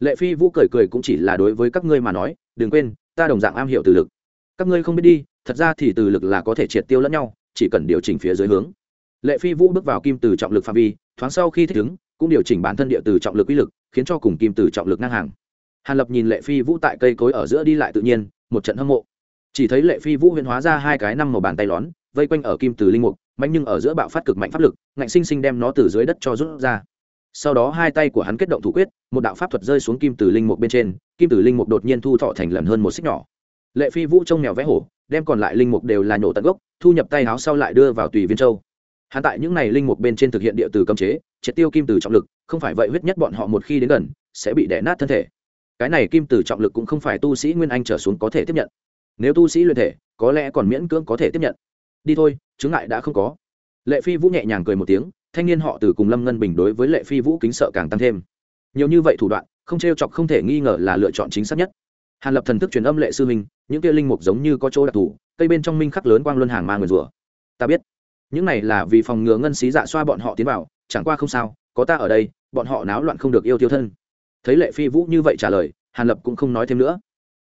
Lệ phi vũ cười cười cũng chỉ là đối với các ngươi mà nói, đừng quên, ta đồng dạng am hiểu từ lực. Các ngươi không biết đi, thật ra thì từ lực là có thể triệt tiêu lẫn nhau, chỉ cần điều chỉnh phía dưới hướng. Lệ phi vũ bước vào kim từ trọng lực phạm vi, thoáng sau khi thích ứng, cũng điều chỉnh bản thân địa từ trọng lực uy lực, khiến cho cùng kim từ trọng lực ngang hàng. Hàn lập nhìn lệ phi vũ tại cây cối ở giữa đi lại tự nhiên, một trận hâm mộ. Chỉ thấy lệ phi vũ huyền hóa ra hai cái năm màu bàn tay lón vây quanh ở kim từ linh mục, mạnh nhưng ở giữa bạo phát cực mạnh pháp lực, ngạnh sinh sinh đem nó từ dưới đất cho rút ra. Sau đó hai tay của hắn kết động thủ quyết, một đạo pháp thuật rơi xuống kim từ linh mục bên trên, kim từ linh mục đột nhiên thu thọ thành lần hơn một xích nhỏ. Lệ phi vũ trông mèo vẽ hổ, đem còn lại linh mục đều là nhổ tận gốc, thu nhập tay áo sau lại đưa vào tùy viên châu. Hắn tại những này linh mục bên trên thực hiện địa từ cấm chế, triệt tiêu kim từ trọng lực, không phải vậy huyết nhất bọn họ một khi đến gần, sẽ bị đẻ nát thân thể. Cái này kim từ trọng lực cũng không phải tu sĩ nguyên anh trở xuống có thể tiếp nhận. Nếu tu sĩ luyện thể, có lẽ còn miễn cưỡng có thể tiếp nhận đi thôi chứng ngại đã không có. Lệ phi vũ nhẹ nhàng cười một tiếng, thanh niên họ từ cùng lâm ngân bình đối với lệ phi vũ kính sợ càng tăng thêm. Nhiều như vậy thủ đoạn, không t r e o chọc không thể nghi ngờ là lựa chọn chính xác nhất. Hàn lập thần thức truyền âm lệ sư minh, những kia linh mục giống như có chỗ đặc thù, cây bên trong minh khắc lớn quang luân hàng mang người rùa. ta biết. Những này là vì phòng ngừa ngân xí dạ xoa bọn họ tiến vào, chẳng qua không sao, có ta ở đây, bọn họ náo loạn không được yêu tiêu thân. Thấy lệ phi vũ như vậy trả lời, hàn lập cũng không nói thêm nữa.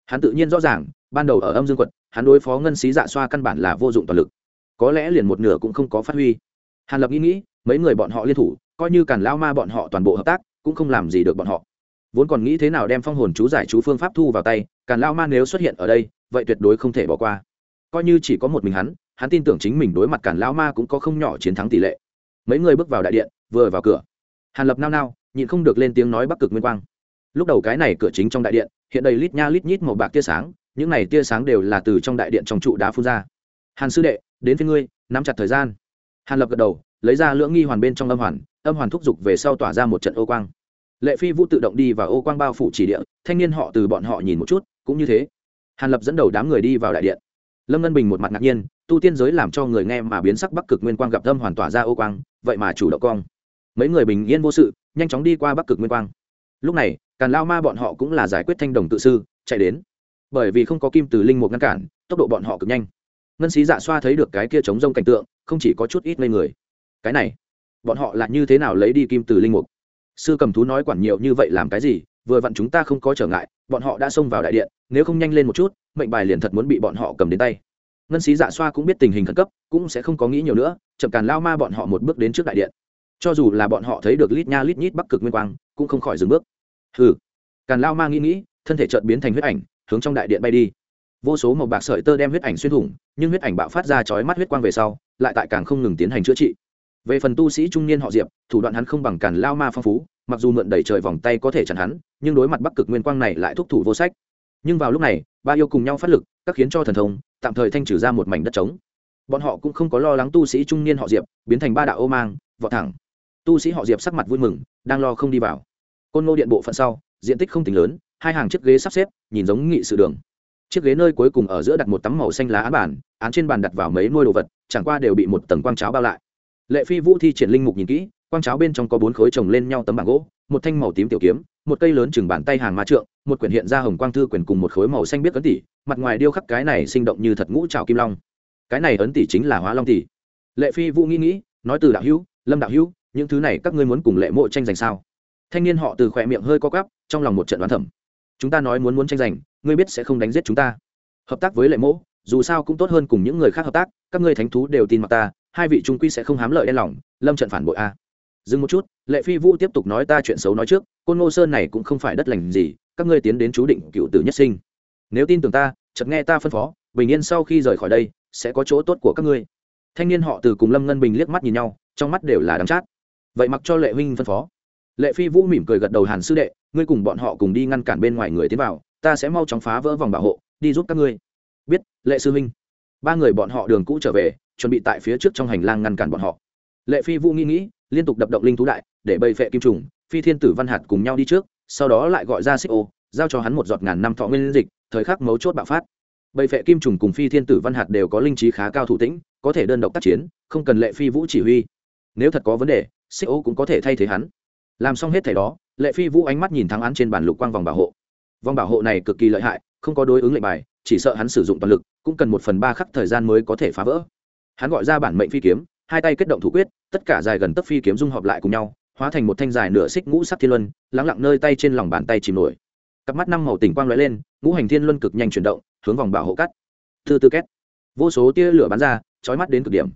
Hắn tự nhiên rõ ràng, ban đầu ở âm dương quật, hắn đối phó ngân xí dạ xoa căn bản là vô dụng toàn lực có lẽ liền một nửa cũng không có phát huy. Hàn lập nghĩ nghĩ, mấy người bọn họ liên thủ, coi như càn lao ma bọn họ toàn bộ hợp tác, cũng không làm gì được bọn họ. Vốn còn nghĩ thế nào đem phong hồn chú giải chú phương pháp thu vào tay, càn lao ma nếu xuất hiện ở đây, vậy tuyệt đối không thể bỏ qua. Coi như chỉ có một mình hắn hắn tin tưởng chính mình đối mặt càn lao ma cũng có không nhỏ chiến thắng tỷ lệ. Mấy người bước vào đại điện, vừa vào cửa. Hàn lập nao nao, nhịn không được lên tiếng nói bắc cực nguyên quang. Lúc đầu cái này cửa chính trong đại điện, hiện đầy lít nha lít nhít màu bạc tia sáng, những này tia sáng đều là từ trong đại điện trong trụ đá phun ra. Hàn sư đệ đến phía ngươi, nắm chặt thời gian. Hàn lập gật đầu, lấy ra lưỡng nghi hoàn bên trong âm hoàn âm hoàn thúc giục về sau tỏa ra một trận ô quang. Lệ phi vũ tự động đi vào ô quang bao phủ chỉ địa, thanh niên họ từ bọn họ nhìn một chút, cũng như thế. Hàn lập dẫn đầu đám người đi vào đại điện. Lâm ngân bình một mặt ngạc nhiên, tu tiên giới làm cho người nghe mà biến sắc bắc cực nguyên quang gặp âm hoàn tỏa ra ô quang, vậy mà chủ động cong. Mấy người bình yên vô sự, nhanh chóng đi qua bắc cực nguyên quang. Lúc này, càn lao ma bọn họ cũng là giải quyết thanh đồng tự sư, chạy đến. Bởi vì không có kim từ linh mục ngăn cản, tốc độ bọn họ cực nhanh ngân sĩ dạ xoa thấy được cái kia chống rông cảnh tượng, không chỉ có chút ít ngây người. Cái này, bọn họ là như thế nào lấy đi kim từ linh mục? Sư cầm thú nói quản nhiều như vậy làm cái gì, vừa vặn chúng ta không có trở ngại, bọn họ đã xông vào đại điện, nếu không nhanh lên một chút, mệnh bài liền thật muốn bị bọn họ cầm đến tay. Ngân sĩ dạ xoa cũng biết tình hình khẩn cấp, cũng sẽ không có nghĩ nhiều nữa, chậm càn lao ma bọn họ một bước đến trước đại điện. Cho dù là bọn họ thấy được lít nha lít nhít bắc cực nguyên quang, cũng không khỏi dừng bước. Hừ. Càn lao ma nghĩ nghĩ, thân thể chợt biến thành huyết ảnh, hướng trong đại điện bay đi vô số màu bạc sợi tơ đem huyết ảnh xuyên thủng, nhưng huyết ảnh bạo phát ra chói mắt huyết quang về sau, lại tại càng không ngừng tiến hành chữa trị. Về phần tu sĩ trung niên họ diệp, thủ đoạn hắn không bằng càn lao ma phong phú, mặc dù mượn đẩy trời vòng tay có thể chặn hắn, nhưng đối mặt bắc cực nguyên quang này lại thúc thủ vô sách. Nhưng vào lúc này, ba yêu cùng nhau phát lực, các khiến cho thần thông, tạm thời thanh trừ ra một mảnh đất trống. Bọn họ cũng không có lo lắng tu sĩ trung niên họ diệp, biến thành ba đạo ô mang, vọt thẳng. Tu sĩ họ diệp sắc mặt vui mừng, đang lo không đi vào. Côn ngô điện bộ phận sau, diện tích không tính lớn, hai hàng chiếc ghế sắp xếp, nhìn giống nghị sự đường chiếc ghế nơi cuối cùng ở giữa đặt một tấm màu xanh lá án bàn án trên bàn đặt vào mấy nuôi đồ vật, chẳng qua đều bị một tầng quang cháo bao lại. Lệ phi vũ thi triển linh mục nhìn kỹ, quang cháo bên trong có bốn khối chồng lên nhau tấm bảng gỗ, một thanh màu tím tiểu kiếm, một cây lớn chừng bàn tay hàng ma trượng, một quyển hiện ra hồng quang thư quyển cùng một khối màu xanh biết ấn tỷ, mặt ngoài điêu khắc cái này sinh động như thật ngũ trào kim long. Cái này ấn tỷ chính là hóa long tỷ. Lệ phi vũ nghĩ nghĩ, nói từ đạo hữu, lâm đạo hữu, những thứ này các ngươi muốn cùng lệ mộ tranh giành sao? Thanh niên họ từ khỏe miệng hơi co cắp trong lòng một trận đoán thẩm chúng ta nói muốn muốn tranh giành ngươi biết sẽ không đánh giết chúng ta. Hợp tác với lệ mẫu, dù sao cũng tốt hơn cùng những người khác hợp tác các ngươi thánh thú đều tin mặc ta hai vị trung quy sẽ không hám lợi đen lòng lâm trận phản bội a. Dừng một chút lệ phi vũ tiếp tục nói ta chuyện xấu nói trước côn ngô sơn này cũng không phải đất lành gì các ngươi tiến đến chú định cựu tử nhất sinh. Nếu tin tưởng ta chợt nghe ta phân phó bình yên sau khi rời khỏi đây sẽ có chỗ tốt của các ngươi. Thanh niên họ từ cùng lâm ngân bình liếc mắt nhìn nhau trong mắt đều là đắng chát. Vậy mặc cho lệ huynh phân phó lệ phi vũ mỉm cười gật đầu hàn sư đệ, ngươi cùng bọn họ cùng đi ngăn cản bên ngoài người tiến vào, ta sẽ mau chóng phá vỡ vòng bảo hộ, đi giúp các ngươi. Biết, lệ sư huynh. Ba người bọn họ đường cũ trở về, chuẩn bị tại phía trước trong hành lang ngăn cản bọn họ. Lệ phi vũ nghĩ nghĩ, liên tục đập động linh thú đại, để bầy phệ kim trùng, phi thiên tử văn hạt cùng nhau đi trước, sau đó lại gọi ra xích ô, giao cho hắn một giọt ngàn năm thọ nguyên dịch, thời khắc mấu chốt bạo phát. Bầy phệ kim trùng cùng phi thiên tử văn hạt đều có linh trí khá cao thủ tĩnh, có thể đơn độc tác chiến, không cần lệ phi vũ chỉ huy. Nếu thật có vấn đề, xích ô cũng có thể thay thế hắn làm xong hết thảy đó, lệ phi vũ ánh mắt nhìn thắng án trên bản lục quang vòng bảo hộ. Vòng bảo hộ này cực kỳ lợi hại, không có đối ứng lệnh bài, chỉ sợ hắn sử dụng toàn lực, cũng cần một phần ba khắc thời gian mới có thể phá vỡ. Hắn gọi ra bản mệnh phi kiếm, hai tay kết động thủ quyết, tất cả dài gần tấc phi kiếm dung hợp lại cùng nhau, hóa thành một thanh dài nửa xích ngũ sắc thiên luân, lắng lặng nơi tay trên lòng bàn tay chìm nổi. Cặp mắt năm màu tỉnh quang lóe lên, ngũ hành thiên luân cực nhanh chuyển động, hướng vòng bảo hộ cắt. Thư tư két. Vô số tia lửa bắn ra, chói mắt đến cực điểm.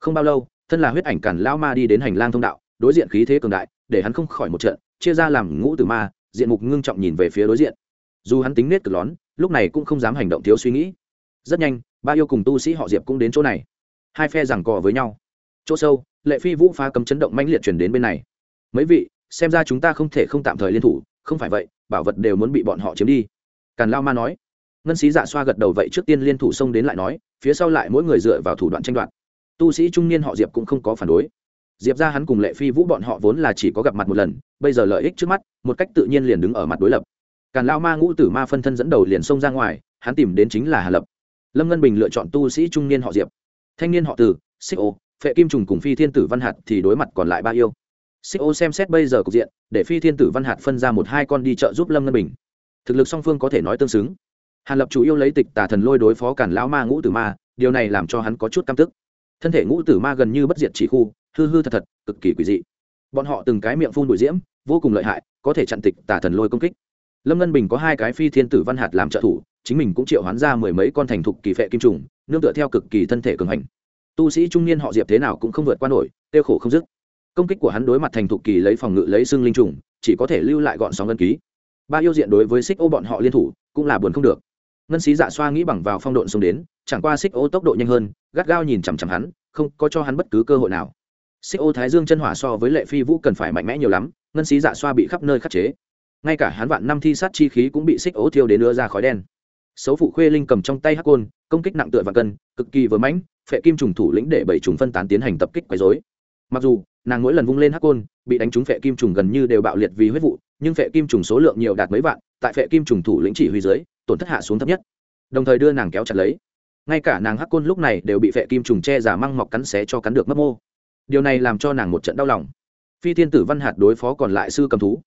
Không bao lâu, thân là huyết ảnh cản lao ma đi đến hành lang thông đạo, đối diện khí thế cường đại để hắn không khỏi một trận, chia ra làm ngũ tử ma, diện mục ngưng trọng nhìn về phía đối diện. Dù hắn tính nết cực lón, lúc này cũng không dám hành động thiếu suy nghĩ. Rất nhanh, ba yêu cùng tu sĩ họ diệp cũng đến chỗ này. Hai phe giằng cò với nhau. Chỗ sâu, lệ phi vũ phá cấm chấn động mãnh liệt chuyển đến bên này. Mấy vị, xem ra chúng ta không thể không tạm thời liên thủ, không phải vậy, bảo vật đều muốn bị bọn họ chiếm đi. Càn lao ma nói. Ngân sĩ dạ xoa gật đầu vậy trước tiên liên thủ xông đến lại nói, phía sau lại mỗi người dựa vào thủ đoạn tranh đoạt. Tu sĩ trung niên họ diệp cũng không có phản đối diệp ra hắn cùng lệ phi vũ bọn họ vốn là chỉ có gặp mặt một lần, bây giờ lợi ích trước mắt, một cách tự nhiên liền đứng ở mặt đối lập. Càn lao ma ngũ tử ma phân thân dẫn đầu liền xông ra ngoài, hắn tìm đến chính là hà lập. Lâm ngân bình lựa chọn tu sĩ trung niên họ diệp. Thanh niên họ tử xích ô, phệ kim trùng cùng phi thiên tử văn hạt thì đối mặt còn lại ba yêu. Xích ô xem xét bây giờ cục diện, để phi thiên tử văn hạt phân ra một hai con đi chợ giúp lâm ngân bình. Thực lực song phương có thể nói tương xứng. Hàn lập chủ yêu lấy tịch tà thần lôi đối phó cản lão ma ngũ tử ma, điều này làm cho hắn có chút căm tức thân thể ngũ tử ma gần như bất diệt chỉ khu, hư hư thật thật, cực kỳ quỷ dị. Bọn họ từng cái miệng phun bụi diễm, vô cùng lợi hại, có thể chặn tịch tả thần lôi công kích. Lâm ngân bình có hai cái phi thiên tử văn hạt làm trợ thủ, chính mình cũng triệu hoán ra mười mấy con thành thục kỳ phệ kim trùng, nương tựa theo cực kỳ thân thể cường hành. Tu sĩ trung niên họ diệp thế nào cũng không vượt qua nổi, tiêu khổ không dứt. Công kích của hắn đối mặt thành thục kỳ lấy phòng ngự lấy xương linh trùng, chỉ có thể lưu lại gọn sóng ngân ký. Ba yêu diện đối với xích ô bọn họ liên thủ, cũng là buồn không được. Ngân sĩ dạ xoa nghĩ bằng vào phong độn xông đến chẳng qua xích ô tốc độ nhanh hơn, gắt gao nhìn chằm chằm hắn, không có cho hắn bất cứ cơ hội nào. Xích ô thái dương chân hỏa so với lệ phi vũ cần phải mạnh mẽ nhiều lắm, ngân xí dạ xoa bị khắp nơi khắc chế. Ngay cả hắn vạn năm thi sát chi khí cũng bị xích ô thiêu đến đưa ra khói đen. Xấu phụ khuê linh cầm trong tay hắc côn, công kích nặng tựa và cân, cực kỳ vừa mãnh, phệ kim trùng thủ lĩnh để bảy trùng phân tán tiến hành tập kích quấy dối mặc dù, nàng mỗi lần vung lên hắc côn, bị đánh trúng phệ kim trùng gần như đều bạo liệt vì huyết vụ, nhưng phệ kim trùng số lượng nhiều đạt mấy vạn, tại phệ kim trùng thủ lĩnh chỉ huy dưới, tổn thất hạ xuống thấp nhất. Đồng thời đưa nàng kéo chặt lấy ngay cả nàng hắc côn lúc này đều bị vệ kim trùng che giả măng mọc cắn xé cho cắn được mất mô. Điều này làm cho nàng một trận đau lòng. Phi thiên tử văn hạt đối phó còn lại sư cầm thú.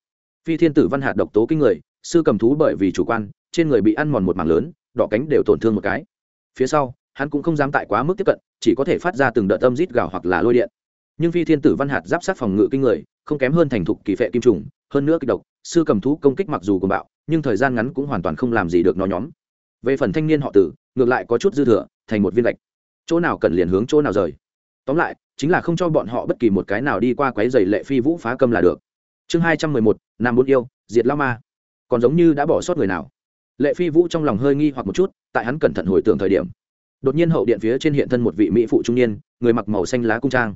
Phi thiên tử văn hạt độc tố kinh người, sư cầm thú bởi vì chủ quan, trên người bị ăn mòn một mảng lớn, đỏ cánh đều tổn thương một cái. Phía sau, hắn cũng không dám tại quá mức tiếp cận, chỉ có thể phát ra từng đợt âm rít gào hoặc là lôi điện. Nhưng phi thiên tử văn hạt giáp sát phòng ngự kinh người, không kém hơn thành thục kỳ phệ kim trùng, hơn nữa kịch độc, sư cầm thú công kích mặc dù cùng bạo, nhưng thời gian ngắn cũng hoàn toàn không làm gì được nó nhóm. Về phần thanh niên họ tử ngược lại có chút dư thừa, thành một viên gạch. Chỗ nào cần liền hướng chỗ nào rời. Tóm lại, chính là không cho bọn họ bất kỳ một cái nào đi qua quái dày lệ phi vũ phá câm là được. Chương hai trăm mười một, nam bốn yêu, diệt lao ma. Còn giống như đã bỏ sót người nào. Lệ phi vũ trong lòng hơi nghi hoặc một chút, tại hắn cẩn thận hồi tưởng thời điểm, đột nhiên hậu điện phía trên hiện thân một vị mỹ phụ trung niên, người mặc màu xanh lá cung trang.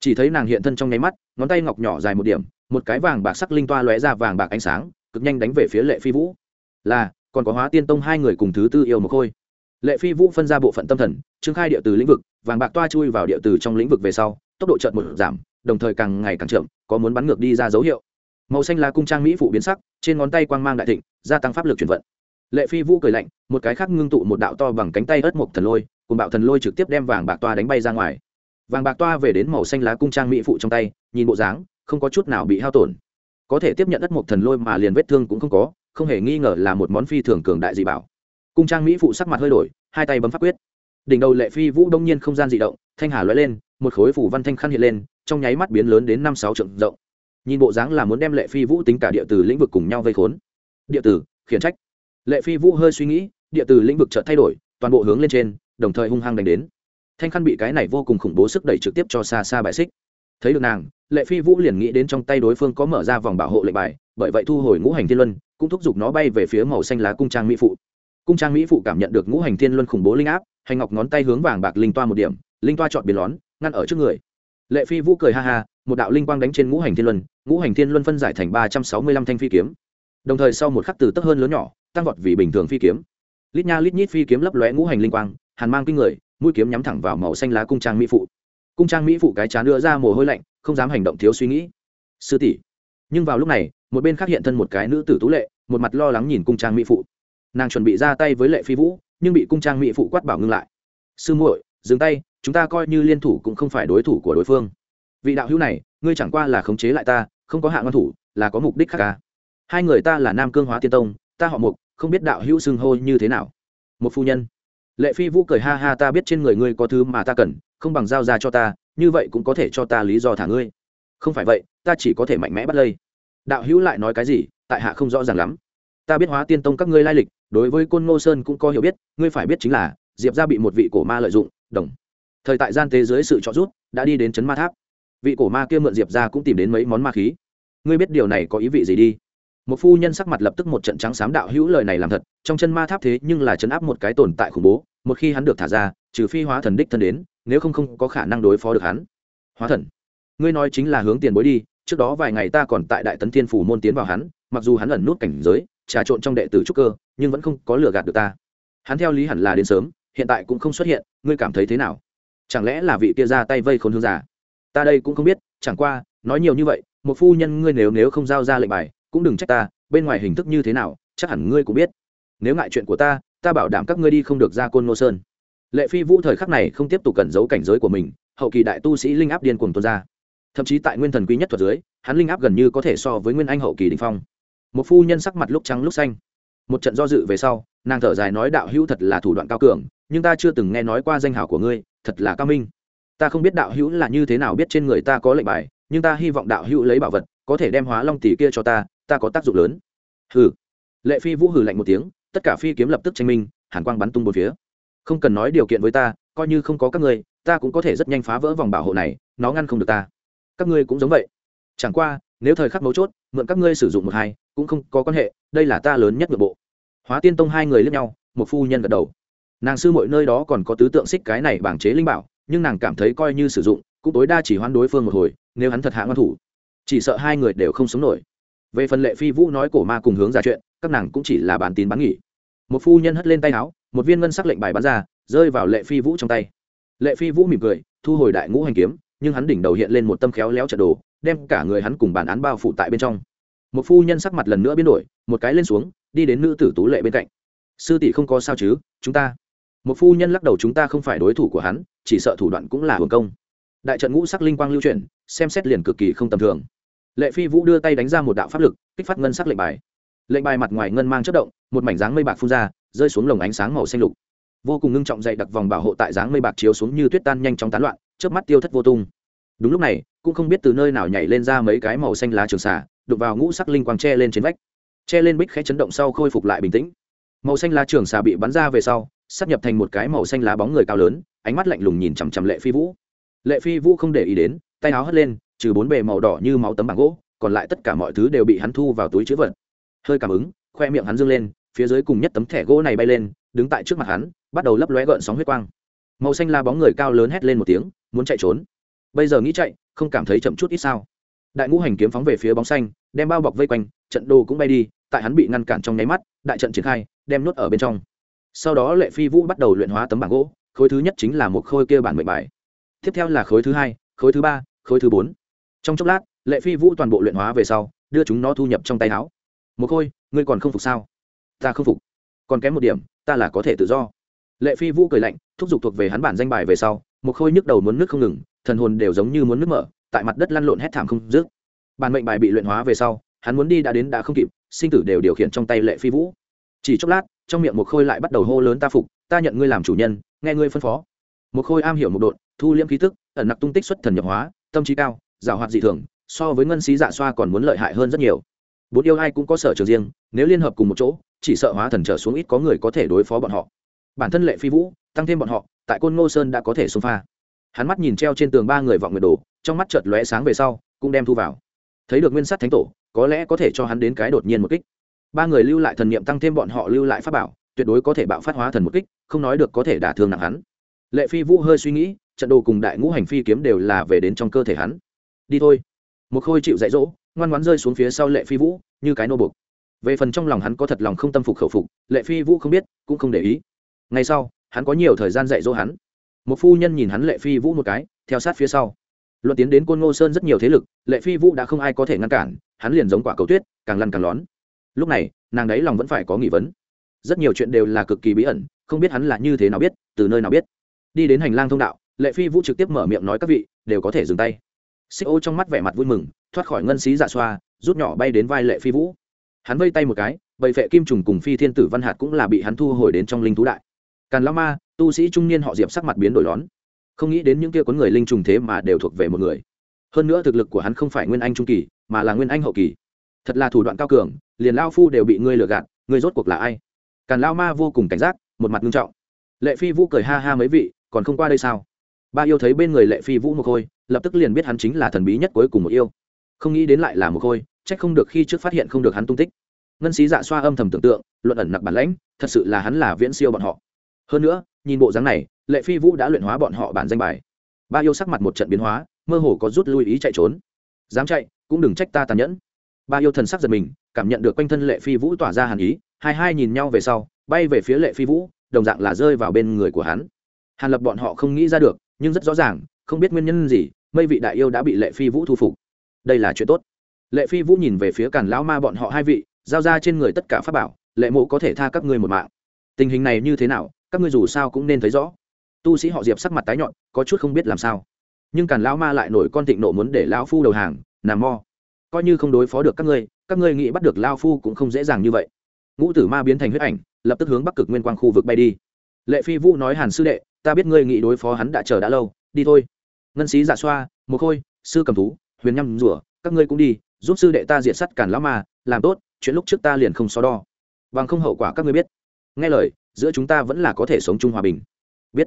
Chỉ thấy nàng hiện thân trong nháy mắt, ngón tay ngọc nhỏ dài một điểm, một cái vàng bạc sắc linh toa lóe ra vàng bạc ánh sáng, cực nhanh đánh về phía lệ phi vũ. Là, còn có hóa tiên tông hai người cùng thứ tư yêu một khôi lệ phi vũ phân ra bộ phận tâm thần, trương khai địa từ lĩnh vực, vàng bạc toa chui vào địa từ trong lĩnh vực về sau, tốc độ chợt một giảm, đồng thời càng ngày càng chậm, có muốn bắn ngược đi ra dấu hiệu. Màu xanh lá cung trang mỹ phụ biến sắc, trên ngón tay quang mang đại thịnh, gia tăng pháp lực chuyển vận. Lệ phi vũ cười lạnh, một cái khác ngưng tụ một đạo to bằng cánh tay ớt mộc thần lôi, cùng bạo thần lôi trực tiếp đem vàng bạc toa đánh bay ra ngoài. Vàng bạc toa về đến màu xanh lá cung trang mỹ phụ trong tay, nhìn bộ dáng, không có chút nào bị hao tổn. Có thể tiếp nhận ất mộc thần lôi mà liền vết thương cũng không có, không hề nghi ngờ là một món phi thường cường đại dị bảo cung trang mỹ phụ sắc mặt hơi đổi, hai tay bấm pháp quyết. Đỉnh đầu lệ phi vũ đông nhiên không gian dị động, thanh hà lóe lên, một khối phủ văn thanh khăn hiện lên, trong nháy mắt biến lớn đến năm sáu trượng rộng. Nhìn bộ dáng là muốn đem lệ phi vũ tính cả địa từ lĩnh vực cùng nhau vây khốn. Địa tử, khiển trách. Lệ phi vũ hơi suy nghĩ, địa từ lĩnh vực chợt thay đổi, toàn bộ hướng lên trên, đồng thời hung hăng đánh đến. Thanh khăn bị cái này vô cùng khủng bố sức đẩy trực tiếp cho xa xa bại xích. Thấy được nàng, lệ phi vũ liền nghĩ đến trong tay đối phương có mở ra vòng bảo hộ lệnh bài, bởi vậy thu hồi ngũ hành thiên luân, cũng thúc giục nó bay về phía màu xanh lá cung trang mỹ phụ cung trang mỹ phụ cảm nhận được ngũ hành thiên luân khủng bố linh áp, hành ngọc ngón tay hướng vàng bạc linh toa một điểm, linh toa chọn biến lón, ngăn ở trước người. Lệ phi vũ cười ha ha, một đạo linh quang đánh trên ngũ hành thiên luân, ngũ hành thiên luân phân giải thành ba trăm sáu mươi lăm thanh phi kiếm. Đồng thời sau một khắc từ tấp hơn lớn nhỏ, tăng vọt vì bình thường phi kiếm. Lít nha lít nhít phi kiếm lấp lóe ngũ hành linh quang, hàn mang kinh người, mũi kiếm nhắm thẳng vào màu xanh lá cung trang mỹ phụ. Cung trang mỹ phụ cái chán đưa ra mồ hôi lạnh, không dám hành động thiếu suy nghĩ. Sư tỷ. Nhưng vào lúc này, một bên khác hiện thân một cái nữ tử tú lệ, một mặt lo lắng nhìn cung trang mỹ phụ nàng chuẩn bị ra tay với lệ phi vũ, nhưng bị cung trang mỹ phụ quát bảo ngưng lại. Sư muội, dừng tay, chúng ta coi như liên thủ cũng không phải đối thủ của đối phương. Vị đạo hữu này, ngươi chẳng qua là khống chế lại ta, không có hạ ngon thủ, là có mục đích khác cả. hai người ta là nam cương hóa tiên tông, ta họ mục, không biết đạo hữu xưng hô như thế nào. Một phu nhân. Lệ phi vũ cười ha ha, ta biết trên người ngươi có thứ mà ta cần, không bằng giao ra cho ta, như vậy cũng có thể cho ta lý do thả ngươi. Không phải vậy, ta chỉ có thể mạnh mẽ bắt lây. Đạo hữu lại nói cái gì, tại hạ không rõ ràng lắm. Ta biết hóa tiên tông các ngươi lai lịch đối với côn ngô sơn cũng có hiểu biết, ngươi phải biết chính là, diệp ra bị một vị cổ ma lợi dụng, đồng. Thời tại gian tế dưới sự trợ giúp, đã đi đến chấn ma tháp. Vị cổ ma kia mượn diệp ra cũng tìm đến mấy món ma khí. Ngươi biết điều này có ý vị gì đi? Một phu nhân sắc mặt lập tức một trận trắng xám đạo hữu lời này làm thật, trong chân ma tháp thế nhưng là chấn áp một cái tồn tại khủng bố, một khi hắn được thả ra, trừ phi hóa thần đích thân đến, nếu không không có khả năng đối phó được hắn. Hóa thần. Ngươi nói chính là hướng tiền bối đi, trước đó vài ngày ta còn tại đại tấn thiên phủ môn tiến vào hắn, mặc dù hắn ẩn nút cảnh giới trà trộn trong đệ tử trúc cơ, nhưng vẫn không có lừa gạt được ta. Hắn theo lý hẳn là đến sớm, hiện tại cũng không xuất hiện, ngươi cảm thấy thế nào? Chẳng lẽ là vị kia ra tay vây khôn hương giả? Ta đây cũng không biết, chẳng qua, nói nhiều như vậy, một phu nhân ngươi nếu nếu không giao ra lệnh bài, cũng đừng trách ta, bên ngoài hình thức như thế nào, chắc hẳn ngươi cũng biết. Nếu ngại chuyện của ta ta bảo đảm các ngươi đi không được ra côn ngô sơn. Lệ phi vũ thời khắc này không tiếp tục cẩn giấu cảnh giới của mình, hậu kỳ đại tu sĩ linh áp điên cuồng tuôn ra. Thậm chí tại nguyên thần quý nhất thuật dưới, hắn linh áp gần như có thể so với nguyên anh hậu kỳ đình phong một phu nhân sắc mặt lúc trắng lúc xanh. Một trận do dự về sau, nàng thở dài nói đạo hữu thật là thủ đoạn cao cường, nhưng ta chưa từng nghe nói qua danh hào của ngươi, thật là cao minh. Ta không biết đạo hữu là như thế nào biết trên người ta có lệnh bài, nhưng ta hy vọng đạo hữu lấy bảo vật, có thể đem hóa long tỷ kia cho ta ta có tác dụng lớn. Hừ. Lệ phi vũ hừ lạnh một tiếng, tất cả phi kiếm lập tức tranh minh, hàn quang bắn tung một phía. Không cần nói điều kiện với ta, coi như không có các ngươi, ta cũng có thể rất nhanh phá vỡ vòng bảo hộ này, nó ngăn không được ta. Các ngươi cũng giống vậy. Chẳng qua, nếu thời khắc mấu chốt mượn các ngươi sử dụng một hai, cũng không có quan hệ, đây là ta lớn nhất nội bộ. Hóa tiên tông hai người lướt nhau, một phu nhân gật đầu. Nàng sư mọi nơi đó còn có tứ tượng xích cái này bảng chế linh bảo, nhưng nàng cảm thấy coi như sử dụng, cũng tối đa chỉ hoán đối phương một hồi, nếu hắn thật hạ ngoan thủ. Chỉ sợ hai người đều không sống nổi. Về phần lệ phi vũ nói cổ ma cùng hướng ra chuyện, các nàng cũng chỉ là bán tín bán nghỉ một phu nhân hất lên tay áo, một viên ngân sắc lệnh bài bắn ra, rơi vào lệ phi vũ trong tay. Lệ phi vũ mỉm cười, thu hồi đại ngũ hành kiếm, nhưng hắn đỉnh đầu hiện lên một tâm khéo léo trận đồ đem cả người hắn cùng bản án bao phủ tại bên trong. Một phu nhân sắc mặt lần nữa biến đổi, một cái lên xuống, đi đến nữ tử tú lệ bên cạnh. Sư tỷ không có sao chứ, chúng ta. Một phu nhân lắc đầu, chúng ta không phải đối thủ của hắn, chỉ sợ thủ đoạn cũng là hưởng công. Đại trận ngũ sắc linh quang lưu chuyển, xem xét liền cực kỳ không tầm thường. Lệ phi vũ đưa tay đánh ra một đạo pháp lực, kích phát ngân sắc lệnh bài. Lệnh bài mặt ngoài ngân mang chất động, một mảnh dáng mây bạc phun ra, rơi xuống lồng ánh sáng màu xanh lục. Vô cùng ngưng trọng dậy đặc vòng bảo hộ tại dáng mây bạc chiếu xuống như tuyết tan nhanh chóng tán loạn trước mắt tiêu thất vô tung đúng lúc này, cũng không biết từ nơi nào nhảy lên ra mấy cái màu xanh lá trường xả đục vào ngũ sắc linh quang tre lên trên vách. Tre lên bích khẽ chấn động sau khôi phục lại bình tĩnh. Màu xanh lá trường xà bị bắn ra về sau, sắp nhập thành một cái màu xanh lá bóng người cao lớn, ánh mắt lạnh lùng nhìn chằm chằm lệ phi vũ. Lệ phi vũ không để ý đến, tay áo hất lên, trừ bốn bề màu đỏ như máu tấm bảng gỗ, còn lại tất cả mọi thứ đều bị hắn thu vào túi chữ vật. Hơi cảm ứng, khoe miệng hắn dâng lên, phía dưới cùng nhất tấm thẻ gỗ này bay lên, đứng tại trước mặt hắn, bắt đầu lấp lóe gợn sóng huyết quang. Màu xanh lá bóng người cao lớn hét lên một tiếng, muốn chạy trốn bây giờ nghĩ chạy, không cảm thấy chậm chút ít sao. Đại ngũ hành kiếm phóng về phía bóng xanh, đem bao bọc vây quanh, trận đồ cũng bay đi, tại hắn bị ngăn cản trong nháy mắt, đại trận triển khai, đem nuốt ở bên trong. Sau đó lệ phi vũ bắt đầu luyện hóa tấm bảng gỗ, khối thứ nhất chính là một khối kia bản mệnh bài. Tiếp theo là khối thứ hai, khối thứ ba, khối thứ bốn. Trong chốc lát, lệ phi vũ toàn bộ luyện hóa về sau, đưa chúng nó thu nhập trong tay áo. Một khôi, ngươi còn không phục sao? Ta không phục. Còn kém một điểm, ta là có thể tự do. Lệ phi vũ cười lạnh, thúc giục thuộc về hắn bản danh bài về sau một khôi nhức đầu muốn nước không ngừng thần hồn đều giống như muốn nứt mở, tại mặt đất lăn lộn hét thảm không dứt. Bản mệnh bài bị luyện hóa về sau, hắn muốn đi đã đến đã không kịp, sinh tử đều điều khiển trong tay lệ phi vũ. Chỉ chốc lát, trong miệng một khôi lại bắt đầu hô lớn ta phục, ta nhận ngươi làm chủ nhân, nghe ngươi phân phó. Một khôi am hiểu một độn, thu liễm khí tức, ẩn nặc tung tích xuất thần nhập hóa, tâm trí cao giảo hoạt dị thường, so với ngân xí dạ xoa còn muốn lợi hại hơn rất nhiều. Bốn yêu ai cũng có sở trường riêng, nếu liên hợp cùng một chỗ, chỉ sợ hóa thần trở xuống ít có người có thể đối phó bọn họ. Bản thân lệ phi vũ, tăng thêm bọn họ, tại côn ngô sơn đã có thể xông pha hắn mắt nhìn treo trên tường ba người vọng nguyệt đồ, trong mắt chợt lóe sáng về sau, cũng đem thu vào. Thấy được nguyên sắt thánh tổ, có lẽ có thể cho hắn đến cái đột nhiên một kích. Ba người lưu lại thần niệm tăng thêm bọn họ lưu lại pháp bảo, tuyệt đối có thể bạo phát hóa thần một kích, không nói được có thể đả thương nặng hắn. Lệ phi vũ hơi suy nghĩ, trận đồ cùng đại ngũ hành phi kiếm đều là về đến trong cơ thể hắn. Đi thôi. Một khôi chịu dạy dỗ, ngoan ngoãn rơi xuống phía sau lệ phi vũ, như cái nô bục về phần trong lòng hắn có thật lòng không tâm phục khẩu phục, lệ phi vũ không biết, cũng không để ý. Ngay sau, hắn có nhiều thời gian dạy dỗ hắn một phu nhân nhìn hắn lệ phi vũ một cái, theo sát phía sau. Luận tiến đến côn ngô sơn rất nhiều thế lực, lệ phi vũ đã không ai có thể ngăn cản, hắn liền giống quả cầu tuyết, càng lăn càng lón. Lúc này, nàng đấy lòng vẫn phải có nghi vấn. Rất nhiều chuyện đều là cực kỳ bí ẩn, không biết hắn là như thế nào biết, từ nơi nào biết. Đi đến hành lang thông đạo, lệ phi vũ trực tiếp mở miệng nói các vị, đều có thể dừng tay. Xích ô trong mắt vẻ mặt vui mừng, thoát khỏi ngân xí dạ xoa, rút nhỏ bay đến vai lệ phi vũ. Hắn vây tay một cái, bầy vệ kim trùng cùng phi thiên tử văn hạt cũng là bị hắn thu hồi đến trong linh thú đại. Càn lao ma tu sĩ trung niên họ diệp sắc mặt biến đổi lón. Không nghĩ đến những kia cuốn người linh trùng thế mà đều thuộc về một người. Hơn nữa thực lực của hắn không phải nguyên anh trung kỳ, mà là nguyên anh hậu kỳ. Thật là thủ đoạn cao cường, liền lao phu đều bị ngươi lừa gạt, ngươi rốt cuộc là ai? Càn lao ma vô cùng cảnh giác, một mặt nghiêm trọng. Lệ phi vũ cười ha ha mấy vị, còn không qua đây sao? Ba yêu thấy bên người lệ phi vũ một khôi lập tức liền biết hắn chính là thần bí nhất cuối cùng một yêu. Không nghĩ đến lại là một khôi trách không được khi trước phát hiện không được hắn tung tích. Ngân sĩ dạ xoa âm thầm tưởng tượng, luận ẩn nặc bản lãnh, thật sự là hắn là viễn siêu bọn họ. Hơn nữa nhìn bộ dáng này, lệ phi vũ đã luyện hóa bọn họ bản danh bài. Ba yêu sắc mặt một trận biến hóa, mơ hồ có rút lui ý chạy trốn. Dám chạy, cũng đừng trách ta tàn nhẫn. Ba yêu thần sắc giật mình, cảm nhận được quanh thân lệ phi vũ tỏa ra hàn ý, hai hai nhìn nhau về sau, bay về phía lệ phi vũ, đồng dạng là rơi vào bên người của hắn. Hàn lập bọn họ không nghĩ ra được, nhưng rất rõ ràng, không biết nguyên nhân gì mây vị đại yêu đã bị lệ phi vũ thu phục. Đây là chuyện tốt. Lệ phi vũ nhìn về phía càn lão ma bọn họ hai vị, giao ra trên người tất cả pháp bảo, lệ mộ có thể tha các ngươi một mạng. Tình hình này như thế nào các ngươi dù sao cũng nên thấy rõ. Tu sĩ họ diệp sắc mặt tái nhọn, có chút không biết làm sao. Nhưng càn lão ma lại nổi con thịnh nộ muốn để lão phu đầu hàng, nằm mo coi như không đối phó được các ngươi các ngươi nghĩ bắt được lao phu cũng không dễ dàng như vậy. Ngũ tử ma biến thành huyết ảnh, lập tức hướng bắc cực nguyên quang khu vực bay đi. Lệ phi vũ nói hàn sư đệ, ta biết ngươi nghĩ đối phó hắn đã chờ đã lâu, đi thôi. Ngân sĩ giả xoa một khôi sư cầm thú, huyền nhăm rủa các ngươi cũng đi, giúp sư đệ ta diệt sắt cản lão ma, làm tốt, chuyện lúc trước ta liền không so đo. Bằng không hậu quả các ngươi biết. Nghe lời giữa chúng ta vẫn là có thể sống chung hòa bình. Biết.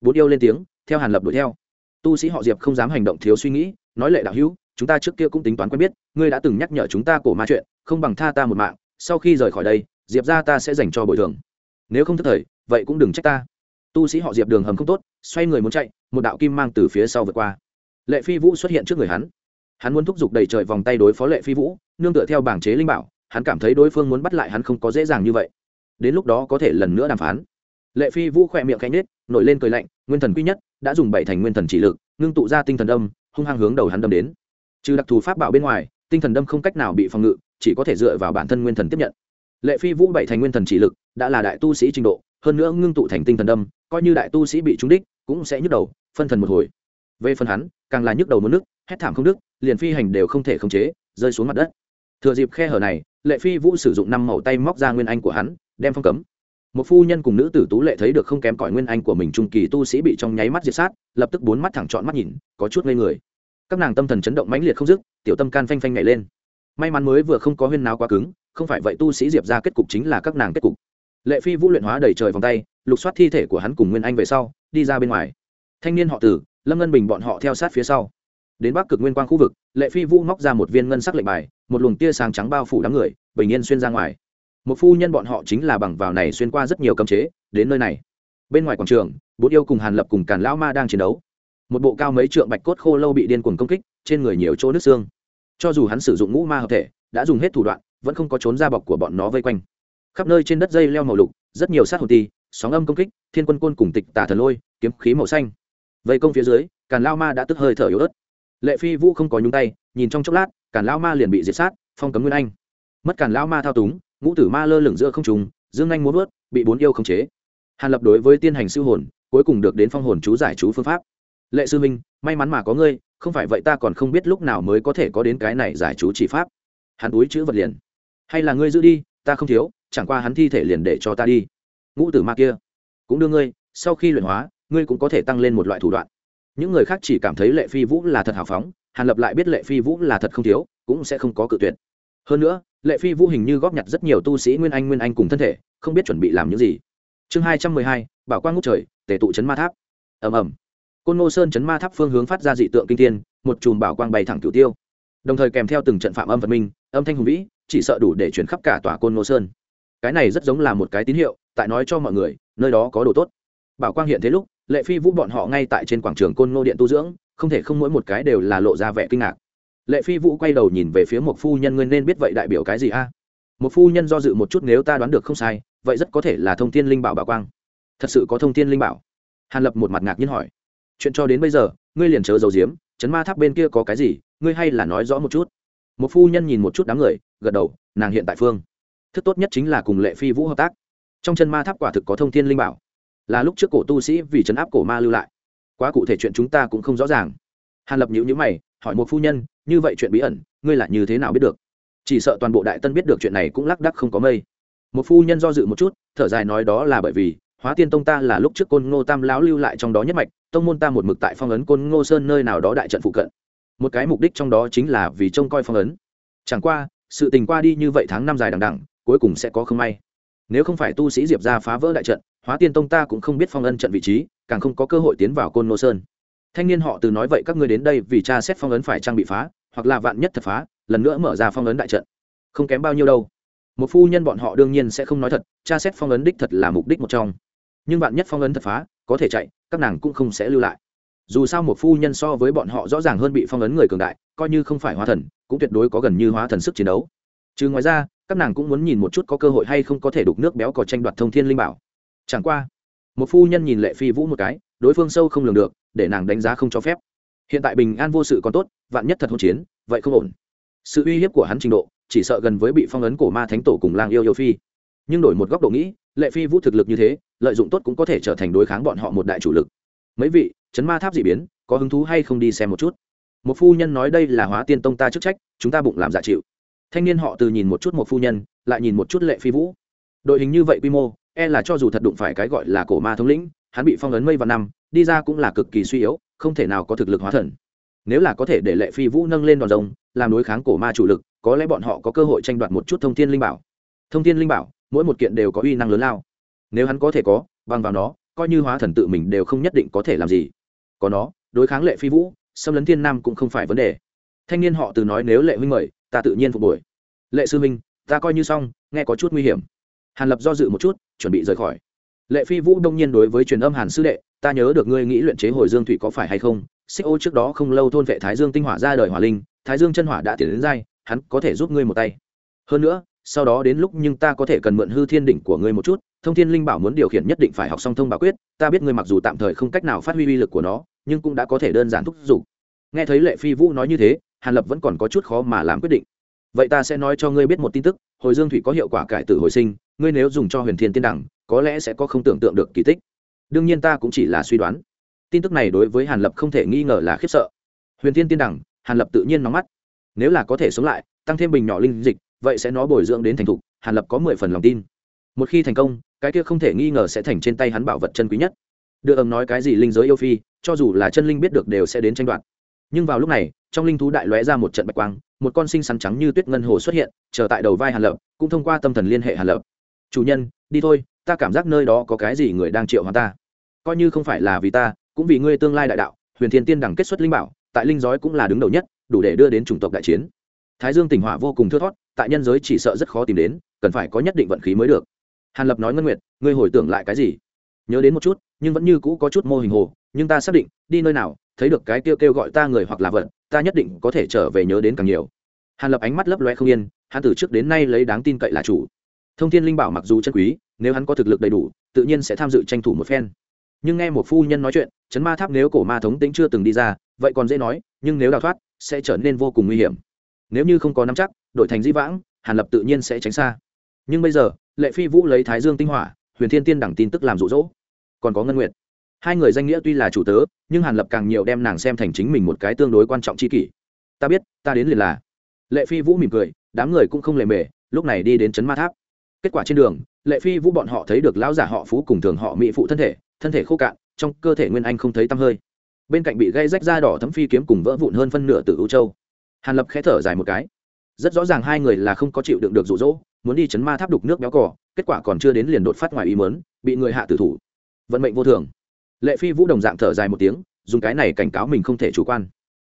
Bốn yêu lên tiếng, theo hàn lập đuổi theo. Tu sĩ họ diệp không dám hành động thiếu suy nghĩ, nói lệ đạo hữu, chúng ta trước kia cũng tính toán quen biết, ngươi đã từng nhắc nhở chúng ta cổ ma chuyện, không bằng tha ta một mạng, sau khi rời khỏi đây, diệp ra ta sẽ dành cho bồi thường. Nếu không thất thời, vậy cũng đừng trách ta. Tu sĩ họ diệp đường hầm không tốt, xoay người muốn chạy, một đạo kim mang từ phía sau vượt qua. Lệ phi vũ xuất hiện trước người hắn. Hắn muốn thúc giục đầy trời vòng tay đối phó lệ phi vũ, nương tựa theo bảng chế linh bảo, hắn cảm thấy đối phương muốn bắt lại hắn không có dễ dàng như vậy đến lúc đó có thể lần nữa đàm phán. Lệ phi vũ khỏe miệng cánh nết nổi lên cười lạnh, nguyên thần quy nhất, đã dùng bảy thành nguyên thần chỉ lực, ngưng tụ ra tinh thần đâm hung hăng hướng đầu hắn đâm đến. Trừ đặc thù pháp bảo bên ngoài, tinh thần đâm không cách nào bị phòng ngự, chỉ có thể dựa vào bản thân nguyên thần tiếp nhận. Lệ phi vũ bảy thành nguyên thần chỉ lực, đã là đại tu sĩ trình độ, hơn nữa ngưng tụ thành tinh thần đâm, coi như đại tu sĩ bị trúng đích, cũng sẽ nhức đầu, phân thần một hồi. Về phần hắn, càng là nhức đầu một nước, hét thảm không đức liền phi hành đều không thể khống chế, rơi xuống mặt đất. Thừa dịp khe hở này, lệ phi vũ sử dụng năm màu tay móc ra nguyên anh của hắn đem phong cấm. Một phu nhân cùng nữ tử tú lệ thấy được không kém cỏi nguyên anh của mình trung kỳ tu sĩ bị trong nháy mắt diệt sát, lập tức bốn mắt thẳng trọn mắt nhìn, có chút ngây người. Các nàng tâm thần chấn động mãnh liệt không dứt, tiểu tâm can phanh phanh nhảy lên. May mắn mới vừa không có huyên nào quá cứng, không phải vậy tu sĩ diệp ra kết cục chính là các nàng kết cục. Lệ phi vũ luyện hóa đầy trời vòng tay, lục soát thi thể của hắn cùng nguyên anh về sau, đi ra bên ngoài. Thanh niên họ tử, lâm ngân bình bọn họ theo sát phía sau. Đến bắc cực nguyên quang khu vực, lệ phi vũ móc ra một viên ngân sắc lệnh bài, một luồng tia sáng trắng bao phủ đám người, bình yên xuyên ra ngoài một phu nhân bọn họ chính là bằng vào này xuyên qua rất nhiều cấm chế, đến nơi này. Bên ngoài quảng trường, bốn yêu cùng hàn lập cùng càn lão ma đang chiến đấu. Một bộ cao mấy trượng bạch cốt khô lâu bị điên cuồng công kích, trên người nhiều chỗ nước xương. Cho dù hắn sử dụng ngũ ma hợp thể, đã dùng hết thủ đoạn, vẫn không có trốn ra bọc của bọn nó vây quanh. Khắp nơi trên đất dây leo màu lục, rất nhiều sát hồn ti, sóng âm công kích, thiên quân côn cùng tịch tả thần lôi, kiếm khí màu xanh. Vây công phía dưới, càn lao ma đã tức hơi thở yếu ớt. Lệ phi vũ không có nhúng tay, nhìn trong chốc lát, càn lão ma liền bị diệt sát, phong cấm nguyên anh. Mất càn lão ma thao túng ngũ tử ma lơ lửng giữa không trùng dương anh muốn vớt, bị bốn yêu khống chế. Hàn lập đối với tiên hành sư hồn, cuối cùng được đến phong hồn chú giải chú phương pháp. Lệ sư minh may mắn mà có ngươi, không phải vậy ta còn không biết lúc nào mới có thể có đến cái này giải chú chỉ pháp. Hắn túi chữ vật liền. Hay là ngươi giữ đi, ta không thiếu, chẳng qua hắn thi thể liền để cho ta đi. Ngũ tử ma kia, cũng đưa ngươi, sau khi luyện hóa, ngươi cũng có thể tăng lên một loại thủ đoạn. Những người khác chỉ cảm thấy lệ phi vũ là thật hào phóng, hàn lập lại biết lệ phi vũ là thật không thiếu, cũng sẽ không có cự tuyệt. Hơn nữa lệ phi vũ hình như góp nhặt rất nhiều tu sĩ nguyên anh nguyên anh cùng thân thể, không biết chuẩn bị làm những gì. Chương hai trăm mười hai, bảo quang ngút trời tể tụ chấn ma tháp. Ầm ầm. Côn ngô sơn chấn ma tháp phương hướng phát ra dị tượng kinh tiên một chùm bảo quang bay thẳng cửu tiêu. Đồng thời kèm theo từng trận phạm âm vật minh, âm thanh hùng vĩ, chỉ sợ đủ để chuyển khắp cả tòa côn ngô sơn. Cái này rất giống là một cái tín hiệu, tại nói cho mọi người, nơi đó có đồ tốt. Bảo quang hiện thế lúc, lệ phi vũ bọn họ ngay tại trên quảng trường côn ngô điện tu dưỡng, không thể không mỗi một cái đều là lộ ra vẻ kinh ngạc lệ phi vũ quay đầu nhìn về phía một phu nhân, ngươi nên biết vậy đại biểu cái gì a? Một phu nhân do dự một chút, nếu ta đoán được không sai, vậy rất có thể là thông tin linh bảo bảo quang. Thật sự có thông tin linh bảo? Hàn lập một mặt ngạc nhiên hỏi. Chuyện cho đến bây giờ, ngươi liền chớ dầu diếm chấn ma tháp bên kia có cái gì, ngươi hay là nói rõ một chút. Một phu nhân nhìn một chút đám người, gật đầu, nàng hiện tại phương. Thức tốt nhất chính là cùng lệ phi vũ hợp tác. Trong chân ma tháp quả thực có thông tin linh bảo. Là lúc trước cổ tu sĩ vì chấn áp cổ ma lưu lại. Quá cụ thể chuyện chúng ta cũng không rõ ràng. Hàn lập nhữ nhữ mày hỏi một phu nhân, như vậy chuyện bí ẩn, ngươi là như thế nào biết được? Chỉ sợ toàn bộ đại tân biết được chuyện này cũng lác đắc không có mây. Một phu nhân do dự một chút, thở dài nói đó là bởi vì, hóa tiên tông ta là lúc trước côn ngô tam lão lưu lại trong đó nhất mạch, tông môn ta một mực tại phong ấn côn ngô sơn nơi nào đó đại trận phụ cận. Một cái mục đích trong đó chính là vì trông coi phong ấn. Chẳng qua, sự tình qua đi như vậy tháng năm dài đằng đằng cuối cùng sẽ có không may. Nếu không phải tu sĩ diệp ra phá vỡ đại trận, hóa tiên tông ta cũng không biết phong ấn trận vị trí, càng không có cơ hội tiến vào côn ngô sơn thanh niên họ từ nói vậy các ngươi đến đây vì cha xét phong ấn phải trang bị phá, hoặc là vạn nhất thật phá, lần nữa mở ra phong ấn đại trận. Không kém bao nhiêu đâu. Một phu nhân bọn họ đương nhiên sẽ không nói thật, tra xét phong ấn đích thật là mục đích một trong. Nhưng vạn nhất phong ấn thật phá, có thể chạy, các nàng cũng không sẽ lưu lại. Dù sao một phu nhân so với bọn họ rõ ràng hơn bị phong ấn người cường đại, coi như không phải hóa thần, cũng tuyệt đối có gần như hóa thần sức chiến đấu. Chứ ngoài ra, các nàng cũng muốn nhìn một chút có cơ hội hay không có thể đục nước béo có tranh đoạt thông thiên linh bảo. Chẳng qua, một phu nhân nhìn lệ phi vũ một cái đối phương sâu không lường được, để nàng đánh giá không cho phép. Hiện tại bình an vô sự còn tốt, vạn nhất thật hỗn chiến, vậy không ổn. Sự uy hiếp của hắn trình độ, chỉ sợ gần với bị phong ấn cổ ma thánh tổ cùng lang yêu yêu phi. Nhưng đổi một góc độ nghĩ, lệ phi vũ thực lực như thế, lợi dụng tốt cũng có thể trở thành đối kháng bọn họ một đại chủ lực. Mấy vị, chấn ma tháp d ị biến, có hứng thú hay không đi xem một chút? Một phu nhân nói đây là hóa tiên tông ta chức trách, chúng ta bụng làm giả chịu. Thanh niên họ từ nhìn một chút một phu nhân, lại nhìn một chút lệ phi vũ. Đội hình như vậy quy mô e là cho dù thật đụng phải cái gọi là cổ ma thống lĩnh hắn bị phong ấn mây và năm, đi ra cũng là cực kỳ suy yếu, không thể nào có thực lực hóa thần. Nếu là có thể để lệ phi vũ nâng lên đòn rồng, làm đối kháng cổ ma chủ lực, có lẽ bọn họ có cơ hội tranh đoạt một chút thông thiên linh bảo. Thông thiên linh bảo, mỗi một kiện đều có uy năng lớn lao. Nếu hắn có thể có, bằng vào nó, coi như hóa thần tự mình đều không nhất định có thể làm gì. Có nó, đối kháng lệ phi vũ, xâm lấn thiên nam cũng không phải vấn đề. Thanh niên họ từ nói nếu lệ huynh mời, ta tự nhiên phục hồi lệ sư huynh, ta coi như xong, nghe có chút nguy hiểm. Hàn lập do dự một chút, chuẩn bị rời khỏi lệ phi vũ đông nhiên đối với truyền âm hàn sư đệ, ta nhớ được ngươi nghĩ luyện chế hồi dương thủy có phải hay không? Xích ô trước đó không lâu thôn vệ thái dương tinh hỏa ra đời hỏa linh, thái dương chân hỏa đã tiến đến dai hắn có thể giúp ngươi một tay. Hơn nữa, sau đó đến lúc nhưng ta có thể cần mượn hư thiên đỉnh của ngươi một chút, thông thiên linh bảo muốn điều khiển nhất định phải học song thông bảo quyết, ta biết ngươi mặc dù tạm thời không cách nào phát huy uy lực của nó, nhưng cũng đã có thể đơn giản thúc giục. Nghe thấy lệ phi vũ nói như thế, hàn lập vẫn còn có chút khó mà làm quyết định. Vậy ta sẽ nói cho ngươi biết một tin tức, hồi dương thủy có hiệu quả cải tử hồi sinh, ngươi nếu dùng cho huyền thiên tiên đẳng có lẽ sẽ có không tưởng tượng được kỳ tích. Đương nhiên ta cũng chỉ là suy đoán. Tin tức này đối với hàn lập không thể nghi ngờ là khiếp sợ. Huyền thiên tiên đẳng hàn lập tự nhiên nóng mắt. Nếu là có thể sống lại, tăng thêm bình nhỏ linh dịch, vậy sẽ nó bồi dưỡng đến thành thục, hàn lập có mười phần lòng tin. Một khi thành công, cái kia không thể nghi ngờ sẽ thành trên tay hắn bảo vật chân quý nhất. Đưa ầm nói cái gì linh giới yêu phi, cho dù là chân linh biết được đều sẽ đến tranh đoạt. Nhưng vào lúc này, trong linh thú đại lóe ra một trận bạch quang, một con sinh sắn trắng như tuyết ngân hồ xuất hiện, chờ tại đầu vai hàn lập, cũng thông qua tâm thần liên hệ hàn lập. Chủ nhân, đi thôi ta cảm giác nơi đó có cái gì người đang triệu hóa ta. Coi như không phải là vì ta, cũng vì ngươi tương lai đại đạo, huyền thiên tiên đẳng kết xuất linh bảo, tại linh giới cũng là đứng đầu nhất, đủ để đưa đến chủng tộc đại chiến. Thái dương tỉnh hỏa vô cùng thưa thót tại nhân giới chỉ sợ rất khó tìm đến, cần phải có nhất định vận khí mới được. Hàn lập nói ngân nguyệt, ngươi hồi tưởng lại cái gì? Nhớ đến một chút, nhưng vẫn như cũ có chút mô hình hồ, nhưng ta xác định, đi nơi nào, thấy được cái kêu kêu gọi ta người hoặc là vật, ta nhất định có thể trở về nhớ đến càng nhiều. Hàn lập ánh mắt lấp loe không yên, hắn từ trước đến nay lấy đáng tin cậy là chủ thông thiên linh bảo mặc dù chân quý, nếu hắn có thực lực đầy đủ, tự nhiên sẽ tham dự tranh thủ một phen. Nhưng nghe một phu nhân nói chuyện chấn ma tháp nếu cổ ma thống tính chưa từng đi ra, vậy còn dễ nói, nhưng nếu đào thoát, sẽ trở nên vô cùng nguy hiểm. Nếu như không có nắm chắc đội thành di vãng, hàn lập tự nhiên sẽ tránh xa. Nhưng bây giờ, lệ phi vũ lấy thái dương tinh hỏa, huyền thiên tiên đẳng tin tức làm rụ rỗ còn có ngân nguyệt. Hai người danh nghĩa tuy là chủ tớ, nhưng hàn lập càng nhiều đem nàng xem thành chính mình một cái tương đối quan trọng chi kỷ. Ta biết, ta đến liền là. Lệ phi vũ mỉm cười, đám người cũng không lề mề, lúc này đi đến trấn ma tháp kết quả trên đường, lệ phi vũ bọn họ thấy được lão giả họ phú cùng thường họ mỹ phụ thân thể thân thể khô cạn, trong cơ thể nguyên anh không thấy tăm hơi. Bên cạnh bị gây rách da đỏ thấm phi kiếm cùng vỡ vụn hơn phân nửa từ ưu châu. Hàn lập khẽ thở dài một cái. Rất rõ ràng hai người là không có chịu đựng được rụ rỗ muốn đi chấn ma tháp đục nước béo cỏ kết quả còn chưa đến liền đột phát ngoài ý mớn bị người hạ tử thủ. Vận mệnh vô thường. Lệ phi vũ đồng dạng thở dài một tiếng, dùng cái này cảnh cáo mình không thể chủ quan.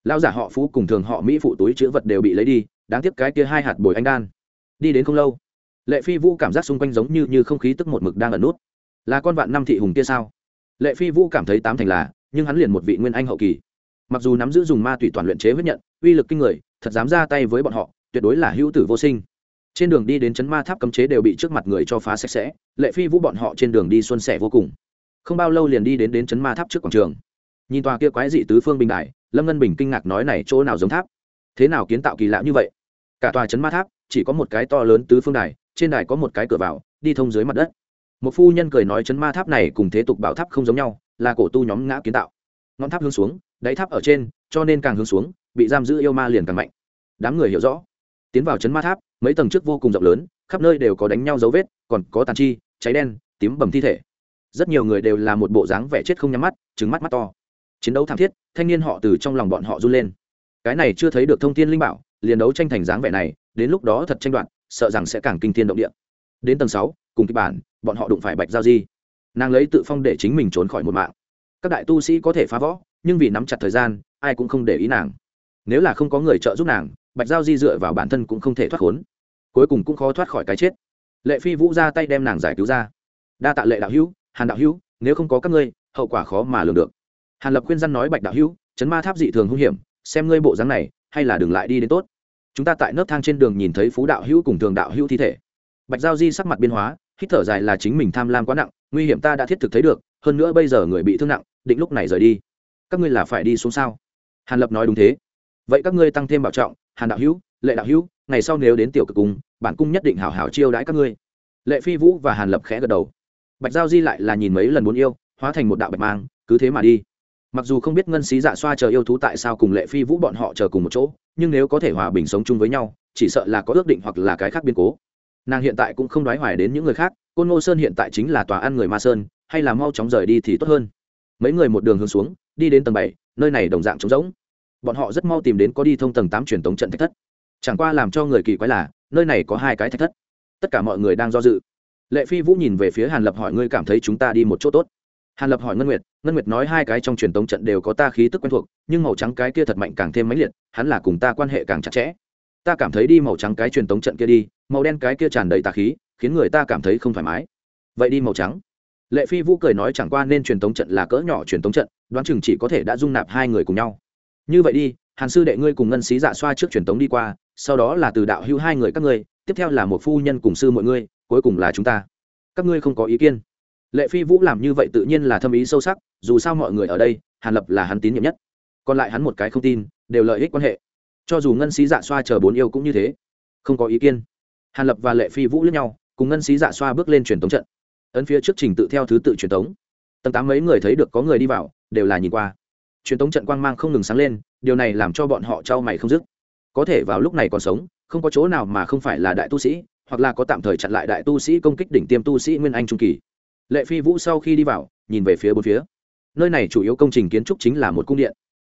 Lão giả họ phú cùng thường họ mỹ phụ túi chữ vật đều bị lấy đi, đáng tiếc cái kia hai hạt bồi anh đan. Đi đến không lâu lệ phi vũ cảm giác xung quanh giống như như không khí tức một mực đang ẩn nút. Là con vạn năm thị hùng kia sao? Lệ phi vũ cảm thấy tám thành là, nhưng hắn liền một vị nguyên anh hậu kỳ. Mặc dù nắm giữ dùng ma tùy toàn luyện chế huyết nhận, uy lực kinh người, thật dám ra tay với bọn họ, tuyệt đối là hữu tử vô sinh. Trên đường đi đến chấn ma tháp cấm chế đều bị trước mặt người cho phá sạch sẽ, lệ phi vũ bọn họ trên đường đi xuân sẻ vô cùng. Không bao lâu liền đi đến đến chấn ma tháp trước quảng trường. Nhìn tòa kia quái dị tứ phương bình đại lâm ngân bình kinh ngạc nói này chỗ nào giống tháp? Thế nào kiến tạo kỳ lạ như vậy? Cả tòa chấn ma tháp, chỉ có một cái to lớn tứ phương đài trên đài có một cái cửa vào, đi thông dưới mặt đất. Một phu nhân cười nói chấn ma tháp này cùng thế tục bảo tháp không giống nhau, là cổ tu nhóm ngã kiến tạo. Ngọn tháp hướng xuống, đáy tháp ở trên, cho nên càng hướng xuống, bị giam giữ yêu ma liền càng mạnh. Đám người hiểu rõ. Tiến vào chấn ma tháp, mấy tầng trước vô cùng rộng lớn, khắp nơi đều có đánh nhau dấu vết, còn có tàn chi, cháy đen, tím bầm thi thể. Rất nhiều người đều là một bộ dáng vẻ chết không nhắm mắt trứng mắt mắt to. Chiến đấu thảm thiết, thanh niên họ từ trong lòng bọn họ run lên. Cái này chưa thấy được thông tin linh bảo, liền đấu tranh thành dáng vẻ này, đến lúc đó thật tranh đoạt sợ rằng sẽ càng kinh thiên động địa. Đến tầng sáu, cùng kịch bản, bọn họ đụng phải bạch giao di. Nàng lấy tự phong để chính mình trốn khỏi một mạng. Các đại tu sĩ có thể phá võ nhưng vì nắm chặt thời gian, ai cũng không để ý nàng. Nếu là không có người trợ giúp nàng, bạch giao di dựa vào bản thân cũng không thể thoát khốn. Cuối cùng cũng khó thoát khỏi cái chết. Lệ phi vũ ra tay đem nàng giải cứu ra. Đa tạ lệ đạo hữu, hàn đạo hữu, nếu không có các ngươi, hậu quả khó mà lường được. Hàn lập khuyên dân nói bạch đạo hữu, chấn ma tháp dị thường hung hiểm, xem ngươi bộ dáng này, hay là đừng lại đi đến tốt chúng ta tại nấc thang trên đường nhìn thấy phú đạo hữu cùng thường đạo hữu thi thể. Bạch giao di sắc mặt biên hóa, hít thở dài là chính mình tham lam quá nặng, nguy hiểm ta đã thiết thực thấy được, hơn nữa bây giờ người bị thương nặng, định lúc này rời đi. Các ngươi là phải đi xuống sao? Hàn lập nói đúng thế. Vậy các ngươi tăng thêm bảo trọng, hàn đạo hữu, lệ đạo hữu, ngày sau nếu đến tiểu cực cung, bản cung nhất định hảo hảo chiêu đãi các ngươi. Lệ phi vũ và hàn lập khẽ gật đầu. Bạch giao di lại là nhìn mấy lần muốn yêu, hóa thành một đạo bạch mang, cứ thế mà đi mặc dù không biết ngân xí dạ xoa chờ yêu thú tại sao cùng lệ phi vũ bọn họ chờ cùng một chỗ, nhưng nếu có thể hòa bình sống chung với nhau, chỉ sợ là có ước định hoặc là cái khác biến cố. Nàng hiện tại cũng không đoái hoài đến những người khác, côn ngô sơn hiện tại chính là tòa ăn người ma sơn, hay là mau chóng rời đi thì tốt hơn. Mấy người một đường hướng xuống, đi đến tầng bảy, nơi này đồng dạng trống rỗng. Bọn họ rất mau tìm đến có đi thông tầng tám truyền tống trận thạch thất. Chẳng qua làm cho người kỳ quái là, nơi này có hai cái thạch thất. Tất cả mọi người đang do dự. Lệ phi vũ nhìn về phía hàn lập hỏi, ngươi cảm thấy chúng ta đi một chỗ tốt? Hàn lập hỏi ngân nguyệt ngân nguyệt nói hai cái trong truyền tống trận đều có ta khí tức quen thuộc, nhưng màu trắng cái kia thật mạnh càng thêm mãnh liệt, hắn là cùng ta quan hệ càng chặt chẽ. Ta cảm thấy đi màu trắng cái truyền tống trận kia đi, màu đen cái kia tràn đầy tà khí, khiến người ta cảm thấy không thoải mái. Vậy đi màu trắng. Lệ phi vũ cười nói chẳng qua nên truyền tống trận là cỡ nhỏ truyền tống trận, đoán chừng chỉ có thể đã dung nạp hai người cùng nhau. Như vậy đi, hàn sư đệ ngươi cùng ngân xí dạ xoa trước truyền tống đi qua, sau đó là từ đạo Hưu hai người các ngươi, tiếp theo là một phu nhân cùng sư mọi ngươi, cuối cùng là chúng ta. Các ngươi không có ý kiến lệ phi vũ làm như vậy tự nhiên là thâm ý sâu sắc, dù sao mọi người ở đây, hàn lập là hắn tín nhiệm nhất. Còn lại hắn một cái không tin, đều lợi ích quan hệ. Cho dù ngân sĩ dạ xoa chờ bốn yêu cũng như thế. Không có ý kiến. Hàn lập và lệ phi vũ lẫn nhau, cùng ngân sĩ dạ xoa bước lên truyền tống trận. Ấn phía trước trình tự theo thứ tự truyền tống. Tầng tám mấy người thấy được có người đi vào, đều là nhìn qua. Truyền tống trận quang mang không ngừng sáng lên, điều này làm cho bọn họ trao mày không dứt. Có thể vào lúc này còn sống, không có chỗ nào mà không phải là đại tu sĩ, hoặc là có tạm thời chặn lại đại tu sĩ công kích đỉnh tiêm tu sĩ nguyên anh trung kỳ lệ phi vũ sau khi đi vào, nhìn về phía bốn phía. Nơi này chủ yếu công trình kiến trúc chính là một cung điện.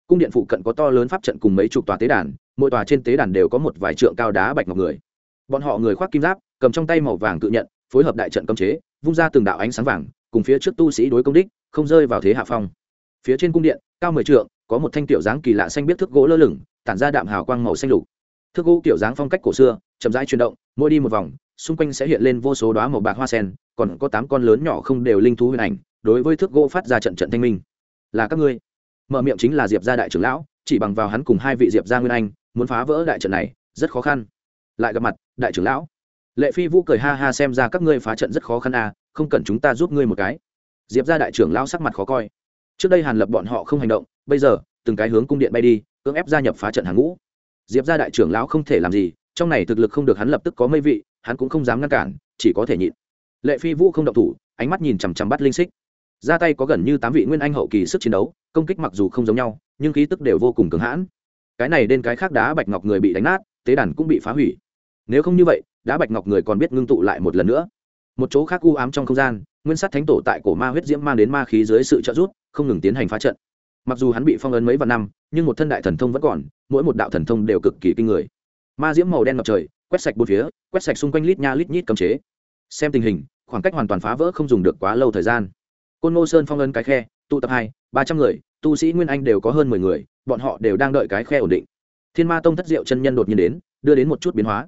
Cung điện phụ cận có to lớn pháp trận cùng mấy chục tòa tế đàn, mỗi tòa trên tế đàn đều có một vài trượng cao đá bạch ngọc người. Bọn họ người khoác kim giáp, cầm trong tay màu vàng tự nhận, phối hợp đại trận cấm chế, vung ra từng đạo ánh sáng vàng, cùng phía trước tu sĩ đối công đích, không rơi vào thế hạ phong. Phía trên cung điện, cao mười trượng, có một thanh tiểu dáng kỳ lạ xanh biết thước gỗ lơ lửng, tản ra đạm hào quang màu xanh lục. Thước gỗ kiểu dáng phong cách cổ xưa, chậm rãi chuyển động, mỗi đi một vòng xung quanh sẽ hiện lên vô số đoá màu bạc hoa sen, còn có tám con lớn nhỏ không đều linh thú huyền ảnh, đối với thước gỗ phát ra trận trận thanh minh. Là các ngươi. Mở miệng chính là diệp gia đại trưởng lão, chỉ bằng vào hắn cùng hai vị diệp gia nguyên anh, muốn phá vỡ đại trận này, rất khó khăn. Lại gặp mặt, đại trưởng lão. Lệ phi vũ cười ha ha xem ra các ngươi phá trận rất khó khăn à không cần chúng ta giúp ngươi một cái. Diệp gia đại trưởng lão sắc mặt khó coi. Trước đây hàn lập bọn họ không hành động, bây giờ, từng cái hướng cung điện bay đi, cưỡng ép gia nhập phá trận hàng ngũ. Diệp gia đại trưởng lão không thể làm gì trong này thực lực không được hắn lập tức có mây vị, hắn cũng không dám ngăn cản, chỉ có thể nhịn. Lệ phi vũ không động thủ, ánh mắt nhìn chằm chằm bắt linh xích. Ra tay có gần như tám vị nguyên anh hậu kỳ sức chiến đấu, công kích mặc dù không giống nhau, nhưng khí tức đều vô cùng cứng hãn. Cái này đến cái khác đá bạch ngọc người bị đánh nát, tế đàn cũng bị phá hủy. Nếu không như vậy, đá bạch ngọc người còn biết ngưng tụ lại một lần nữa. Một chỗ khác u ám trong không gian, nguyên sát thánh tổ tại cổ ma huyết diễm mang đến ma khí dưới sự trợ giúp, không ngừng tiến hành phá trận. Mặc dù hắn bị phong ấn mấy vạn năm, nhưng một thân đại thần thông vẫn còn, mỗi một đạo thần thông đều cực kỳ kinh người ma diễm màu đen ngập trời, quét sạch bốn phía, quét sạch xung quanh lít nha lít nhít cấm chế. Xem tình hình, khoảng cách hoàn toàn phá vỡ không dùng được quá lâu thời gian. Côn ngô sơn phong ấn cái khe, tụ tập hai, ba trăm người, tu sĩ nguyên anh đều có hơn mười người, bọn họ đều đang đợi cái khe ổn định. Thiên ma tông thất diệu chân nhân đột nhiên đến, đưa đến một chút biến hóa.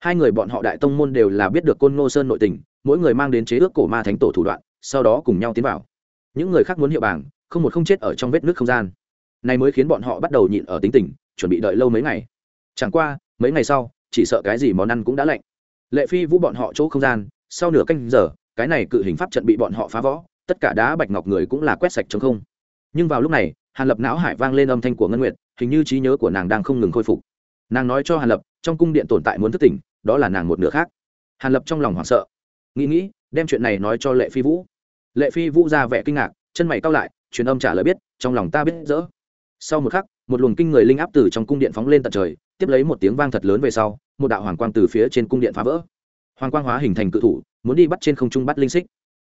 Hai người bọn họ đại tông môn đều là biết được côn ngô sơn nội tình, mỗi người mang đến chế ước cổ ma thánh tổ thủ đoạn, sau đó cùng nhau tiến vào. Những người khác muốn hiệu bảng, không một không chết ở trong vết nước không gian. Này mới khiến bọn họ bắt đầu nhịn ở tính tình, chuẩn bị đợi lâu mấy ngày. Chẳng qua mấy ngày sau, chỉ sợ cái gì món ăn cũng đã lạnh. Lệ phi vũ bọn họ chỗ không gian, sau nửa canh giờ, cái này cự hình pháp trận bị bọn họ phá vỡ, tất cả đá bạch ngọc người cũng là quét sạch chống không. Nhưng vào lúc này, hàn lập não hải vang lên âm thanh của ngân nguyệt, hình như trí nhớ của nàng đang không ngừng khôi phục. Nàng nói cho hàn lập, trong cung điện tồn tại muốn thức tỉnh, đó là nàng một nửa khác. Hàn lập trong lòng hoảng sợ. Nghĩ nghĩ, đem chuyện này nói cho lệ phi vũ. Lệ phi vũ ra vẻ kinh ngạc, chân mày cao lại, truyền âm trả lời biết, trong lòng ta biết dỡ sau một khắc một luồng kinh người linh áp từ trong cung điện phóng lên tận trời, tiếp lấy một tiếng vang thật lớn về sau, một đạo hoàng quang từ phía trên cung điện phá vỡ. Hoàng quang hóa hình thành cự thủ, muốn đi bắt trên không trung bắt linh xích.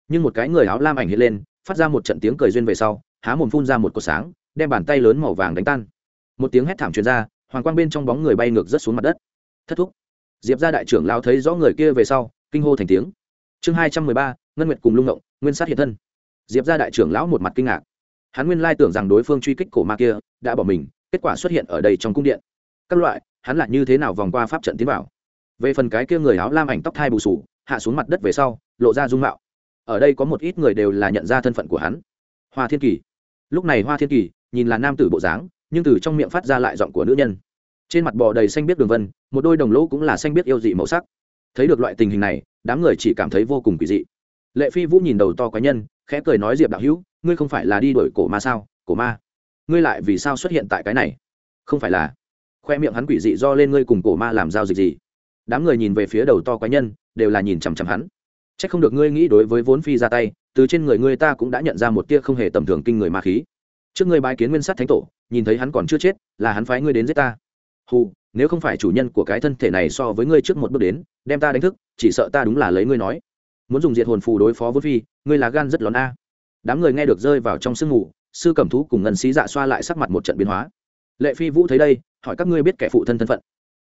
Nhưng một cái người áo lam ảnh hiện lên, phát ra một trận tiếng cười duyên về sau, há mồm phun ra một cột sáng, đem bàn tay lớn màu vàng đánh tan. Một tiếng hét thảm truyền ra, hoàng quang bên trong bóng người bay ngược rất xuống mặt đất. Thất thúc. Diệp ra đại trưởng lao thấy rõ người kia về sau, kinh hô thành tiếng. Chương hai trăm mười ba, ngân nguyệt cùng lung ngộng, nguyên sát hiện thân. Diệp ra đại trưởng lão một mặt kinh ngạc hắn nguyên lai tưởng rằng đối phương truy kích cổ ma kia đã bỏ mình, kết quả xuất hiện ở đây trong cung điện. Các loại, hắn lại như thế nào vòng qua pháp trận tiến vào? Về phần cái kia người áo lam ảnh tóc thai bù sù, hạ xuống mặt đất về sau, lộ ra dung mạo. Ở đây có một ít người đều là nhận ra thân phận của hắn. Hoa thiên kỳ. Lúc này hoa thiên kỳ nhìn là nam tử bộ dáng, nhưng từ trong miệng phát ra lại giọng của nữ nhân. Trên mặt bò đầy xanh biết đường vân, một đôi đồng lỗ cũng là xanh biết yêu dị màu sắc. Thấy được loại tình hình này, đám người chỉ cảm thấy vô cùng kỳ dị. Lệ phi vũ nhìn đầu to quái nhân khẽ cười nói diệp đạo hữu ngươi không phải là đi đổi cổ ma sao cổ ma ngươi lại vì sao xuất hiện tại cái này không phải là khoe miệng hắn quỷ dị do lên ngươi cùng cổ ma làm giao dịch gì đám người nhìn về phía đầu to quái nhân đều là nhìn chằm chằm hắn c h ắ c không được ngươi nghĩ đối với vốn phi ra tay từ trên người ngươi ta cũng đã nhận ra một tia không hề tầm thường kinh người ma khí trước ngươi bái kiến nguyên sát thánh tổ nhìn thấy hắn còn chưa chết là hắn phái ngươi đến giết ta hù nếu không phải chủ nhân của cái thân thể này so với ngươi trước một bước đến đem ta đánh thức chỉ sợ ta đúng là lấy ngươi nói muốn dùng diệt hồn phù đối phó vốn phi ngươi là gan rất lớn a. Đám người nghe được rơi vào trong sương mù, sư cẩm thú cùng ngân sĩ dạ xoa lại sắc mặt một trận biến hóa. Lệ phi vũ thấy đây, hỏi các ngươi biết kẻ phụ thân thân phận.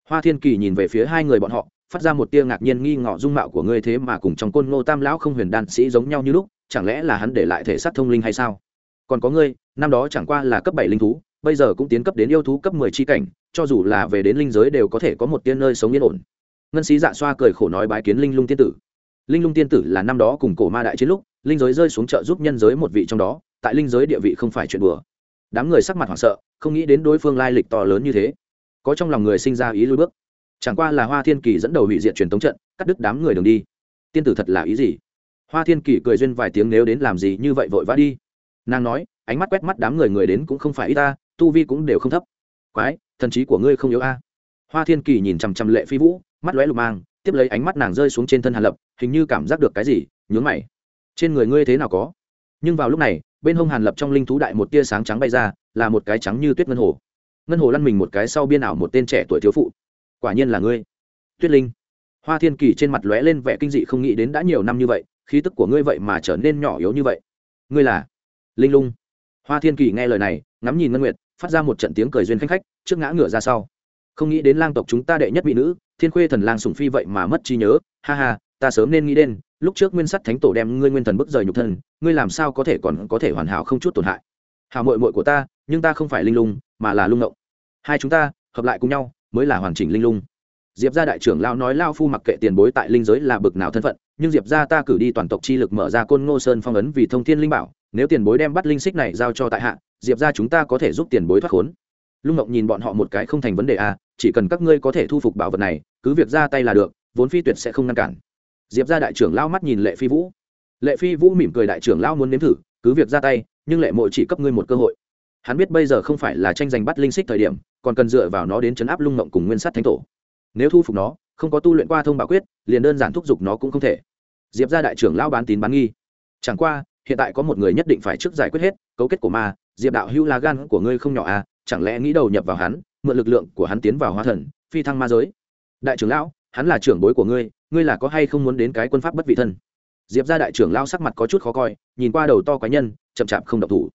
Hoa thiên kỳ nhìn về phía hai người bọn họ, phát ra một tia ngạc nhiên nghi ngọ dung mạo của ngươi thế mà cùng trong côn ngô tam lão không huyền đan sĩ giống nhau như lúc, chẳng lẽ là hắn để lại thể xác thông linh hay sao? Còn có ngươi, năm đó chẳng qua là cấp bảy linh thú, bây giờ cũng tiến cấp đến yêu thú cấp mười chi cảnh, cho dù là về đến linh giới đều có thể có một tiên nơi sống yên ổn. Ngân sĩ dạ xoa cười khổ nói bái kiến linh lung tiên tử linh lung tiên tử là năm đó cùng cổ ma đại chiến lúc, linh giới rơi xuống chợ giúp nhân giới một vị trong đó, tại linh giới địa vị không phải chuyện bừa đám người sắc mặt hoảng sợ, không nghĩ đến đối phương lai lịch to lớn như thế. Có trong lòng người sinh ra ý lui bước. Chẳng qua là hoa thiên kỳ dẫn đầu hủy diệt truyền tống trận, cắt đứt đám người đường đi. Tiên tử thật là ý gì? Hoa thiên kỳ cười duyên vài tiếng nếu đến làm gì như vậy vội vã đi. Nàng nói, ánh mắt quét mắt đám người người đến cũng không phải ít ta, tu vi cũng đều không thấp. Quái, thần trí của ngươi không yếu a. Hoa thiên kỳ nhìn chằm chằm lệ phi vũ, mắt lóe lục mang tiếp lấy ánh mắt nàng rơi xuống trên thân hàn lập, hình như cảm giác được cái gì, nhướng mày. Trên người ngươi thế nào có? Nhưng vào lúc này, bên hông hàn lập trong linh thú đại một tia sáng trắng bay ra, là một cái trắng như tuyết ngân hồ. Ngân hồ lăn mình một cái sau biên ảo một tên trẻ tuổi thiếu phụ. Quả nhiên là ngươi. Tuyết linh. Hoa thiên kỳ trên mặt lóe lên vẻ kinh dị không nghĩ đến đã nhiều năm như vậy, khí tức của ngươi vậy mà trở nên nhỏ yếu như vậy. Ngươi là? Linh lung. Hoa thiên kỳ nghe lời này, ngắm nhìn ngân nguyệt, phát ra một trận tiếng cười duyên khanh khách, trước ngã ngửa ra sau. Không nghĩ đến lang tộc chúng ta đệ nhất mỹ nữ thiên khuê thần lang sùng phi vậy mà mất trí nhớ, ha ha, ta sớm nên nghĩ đến, lúc trước nguyên sắt thánh tổ đem ngươi nguyên thần bức rời nhục thân, ngươi làm sao có thể còn có thể hoàn hảo không chút tổn hại? Hào mội mội của ta, nhưng ta không phải linh lung, mà là lung ngộng hai chúng ta, hợp lại cùng nhau, mới là hoàn chỉnh linh lung. Diệp gia đại trưởng lao nói lao phu mặc kệ tiền bối tại linh giới là bực nào thân phận, nhưng diệp gia ta cử đi toàn tộc chi lực mở ra côn ngô sơn phong ấn vì thông thiên linh bảo, nếu tiền bối đem bắt linh xích này giao cho tại hạ, diệp gia chúng ta có thể giúp tiền bối thoát khốn. Lung ngộng nhìn bọn họ một cái không thành vấn đề à chỉ cần các ngươi có thể thu phục bảo vật này, cứ việc ra tay là được, vốn phi tuyệt sẽ không ngăn cản. Diệp gia đại trưởng lao mắt nhìn lệ phi vũ. Lệ phi vũ mỉm cười đại trưởng lao muốn nếm thử, cứ việc ra tay, nhưng lệ mộ chỉ cấp ngươi một cơ hội. Hắn biết bây giờ không phải là tranh giành bắt linh xích thời điểm, còn cần dựa vào nó đến chấn áp lung mộng cùng nguyên sắt thánh tổ. Nếu thu phục nó, không có tu luyện qua thông bảo quyết, liền đơn giản thúc giục nó cũng không thể. Diệp ra đại trưởng lao bán tín bán nghi. Chẳng qua, hiện tại có một người nhất định phải trước giải quyết hết, cấu kết của ma, diệp đạo hữu là gan của ngươi không nhỏ à chẳng lẽ nghĩ đầu nhập vào hắn mượn lực lượng của hắn tiến vào hóa thần, phi thăng ma giới. Đại trưởng lão, hắn là trưởng bối của ngươi ngươi là có hay không muốn đến cái quân pháp bất vị thân? Diệp ra đại trưởng lão sắc mặt có chút khó coi, nhìn qua đầu to quái nhân, chậm chạp không động thủ.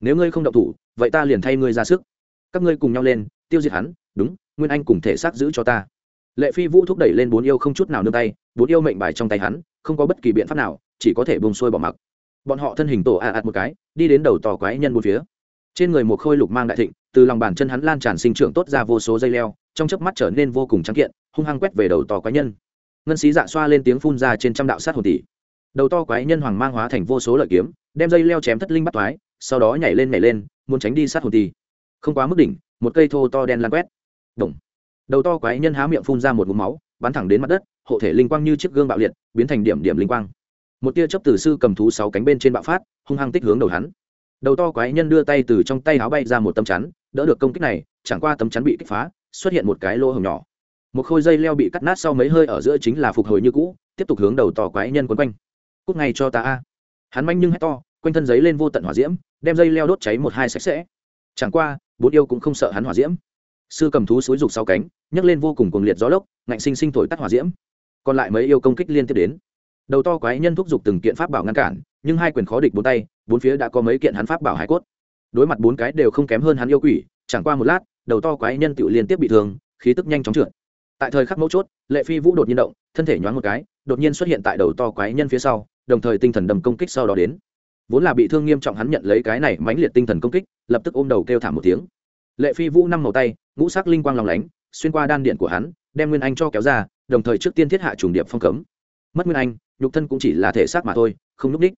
Nếu ngươi không động thủ, vậy ta liền thay ngươi ra sức. Các ngươi cùng nhau lên, tiêu diệt hắn, đúng, nguyên anh cùng thể xác giữ cho ta. Lệ phi vũ thúc đẩy lên bốn yêu không chút nào nương tay, bốn yêu mệnh bài trong tay hắn, không có bất kỳ biện pháp nào, chỉ có thể bông xuôi bỏ mặc. Bọn họ thân hình tổ ạ ạt một cái, đi đến đầu tò quái nhân một phía trên người một khôi lục mang đại thịnh, từ lòng bàn chân hắn lan tràn sinh trưởng tốt ra vô số dây leo, trong chớp mắt trở nên vô cùng trắng kiện, hung hăng quét về đầu to quái nhân. Ngân xí dạ xoa lên tiếng phun ra trên trăm đạo sát hồn tỷ đầu to quái nhân hoàng mang hóa thành vô số lợi kiếm, đem dây leo chém thất linh bắt thoái sau đó nhảy lên nhảy lên, muốn tránh đi sát hồn tỷ không quá mức đỉnh, một cây thô to đen lan quét. Động. đầu to quái nhân há miệng phun ra một ngụm máu, bắn thẳng đến mặt đất, hộ thể linh quang như chiếc gương bạo liệt, biến thành điểm điểm linh quang. Một tia chấp tử sư cầm thú sáu cánh bên trên bạo phát, hung hăng tích hướng đầu hắn đầu to quái nhân đưa tay từ trong tay áo bay ra một tấm chắn, đỡ được công kích này, chẳng qua tấm chắn bị kích phá, xuất hiện một cái lỗ hồng nhỏ. Một khôi dây leo bị cắt nát sau mấy hơi ở giữa chính là phục hồi như cũ, tiếp tục hướng đầu to quái nhân quấn quanh. Cúc ngay cho ta a. Hắn manh nhưng hét to, quanh thân giấy lên vô tận hỏa diễm, đem dây leo đốt cháy một hai sạch sẽ. Chẳng qua, bốn yêu cũng không sợ hắn hỏa diễm. Sư cầm thú xúi rục sau cánh, nhấc lên vô cùng cuồng liệt gió lốc, ngạnh sinh sinh thổi tắt hỏa diễm. Còn lại mấy yêu công kích liên tiếp đến. Đầu to quái nhân thúc giục từng kiện pháp bảo ngăn cản nhưng hai quyền khó địch bốn tay, bốn phía đã có mấy kiện hắn pháp bảo hải cốt. Đối mặt bốn cái đều không kém hơn hắn yêu quỷ, chẳng qua một lát, đầu to quái nhân tự liên tiếp bị thương, khí tức nhanh chóng trượt. Tại thời khắc mấu chốt, lệ phi vũ đột nhiên động, thân thể nhoáng một cái, đột nhiên xuất hiện tại đầu to quái nhân phía sau, đồng thời tinh thần đầm công kích sau đó đến. Vốn là bị thương nghiêm trọng hắn nhận lấy cái này mãnh liệt tinh thần công kích, lập tức ôm đầu kêu thảm một tiếng. Lệ phi vũ năm màu tay, ngũ sắc linh quang lòng lánh, xuyên qua đan điện của hắn, đem nguyên anh cho kéo ra, đồng thời trước tiên thiết hạ trùng điệp phong cấm. Mất nguyên anh, nhục thân cũng chỉ là thể xác mà thôi, không núp đích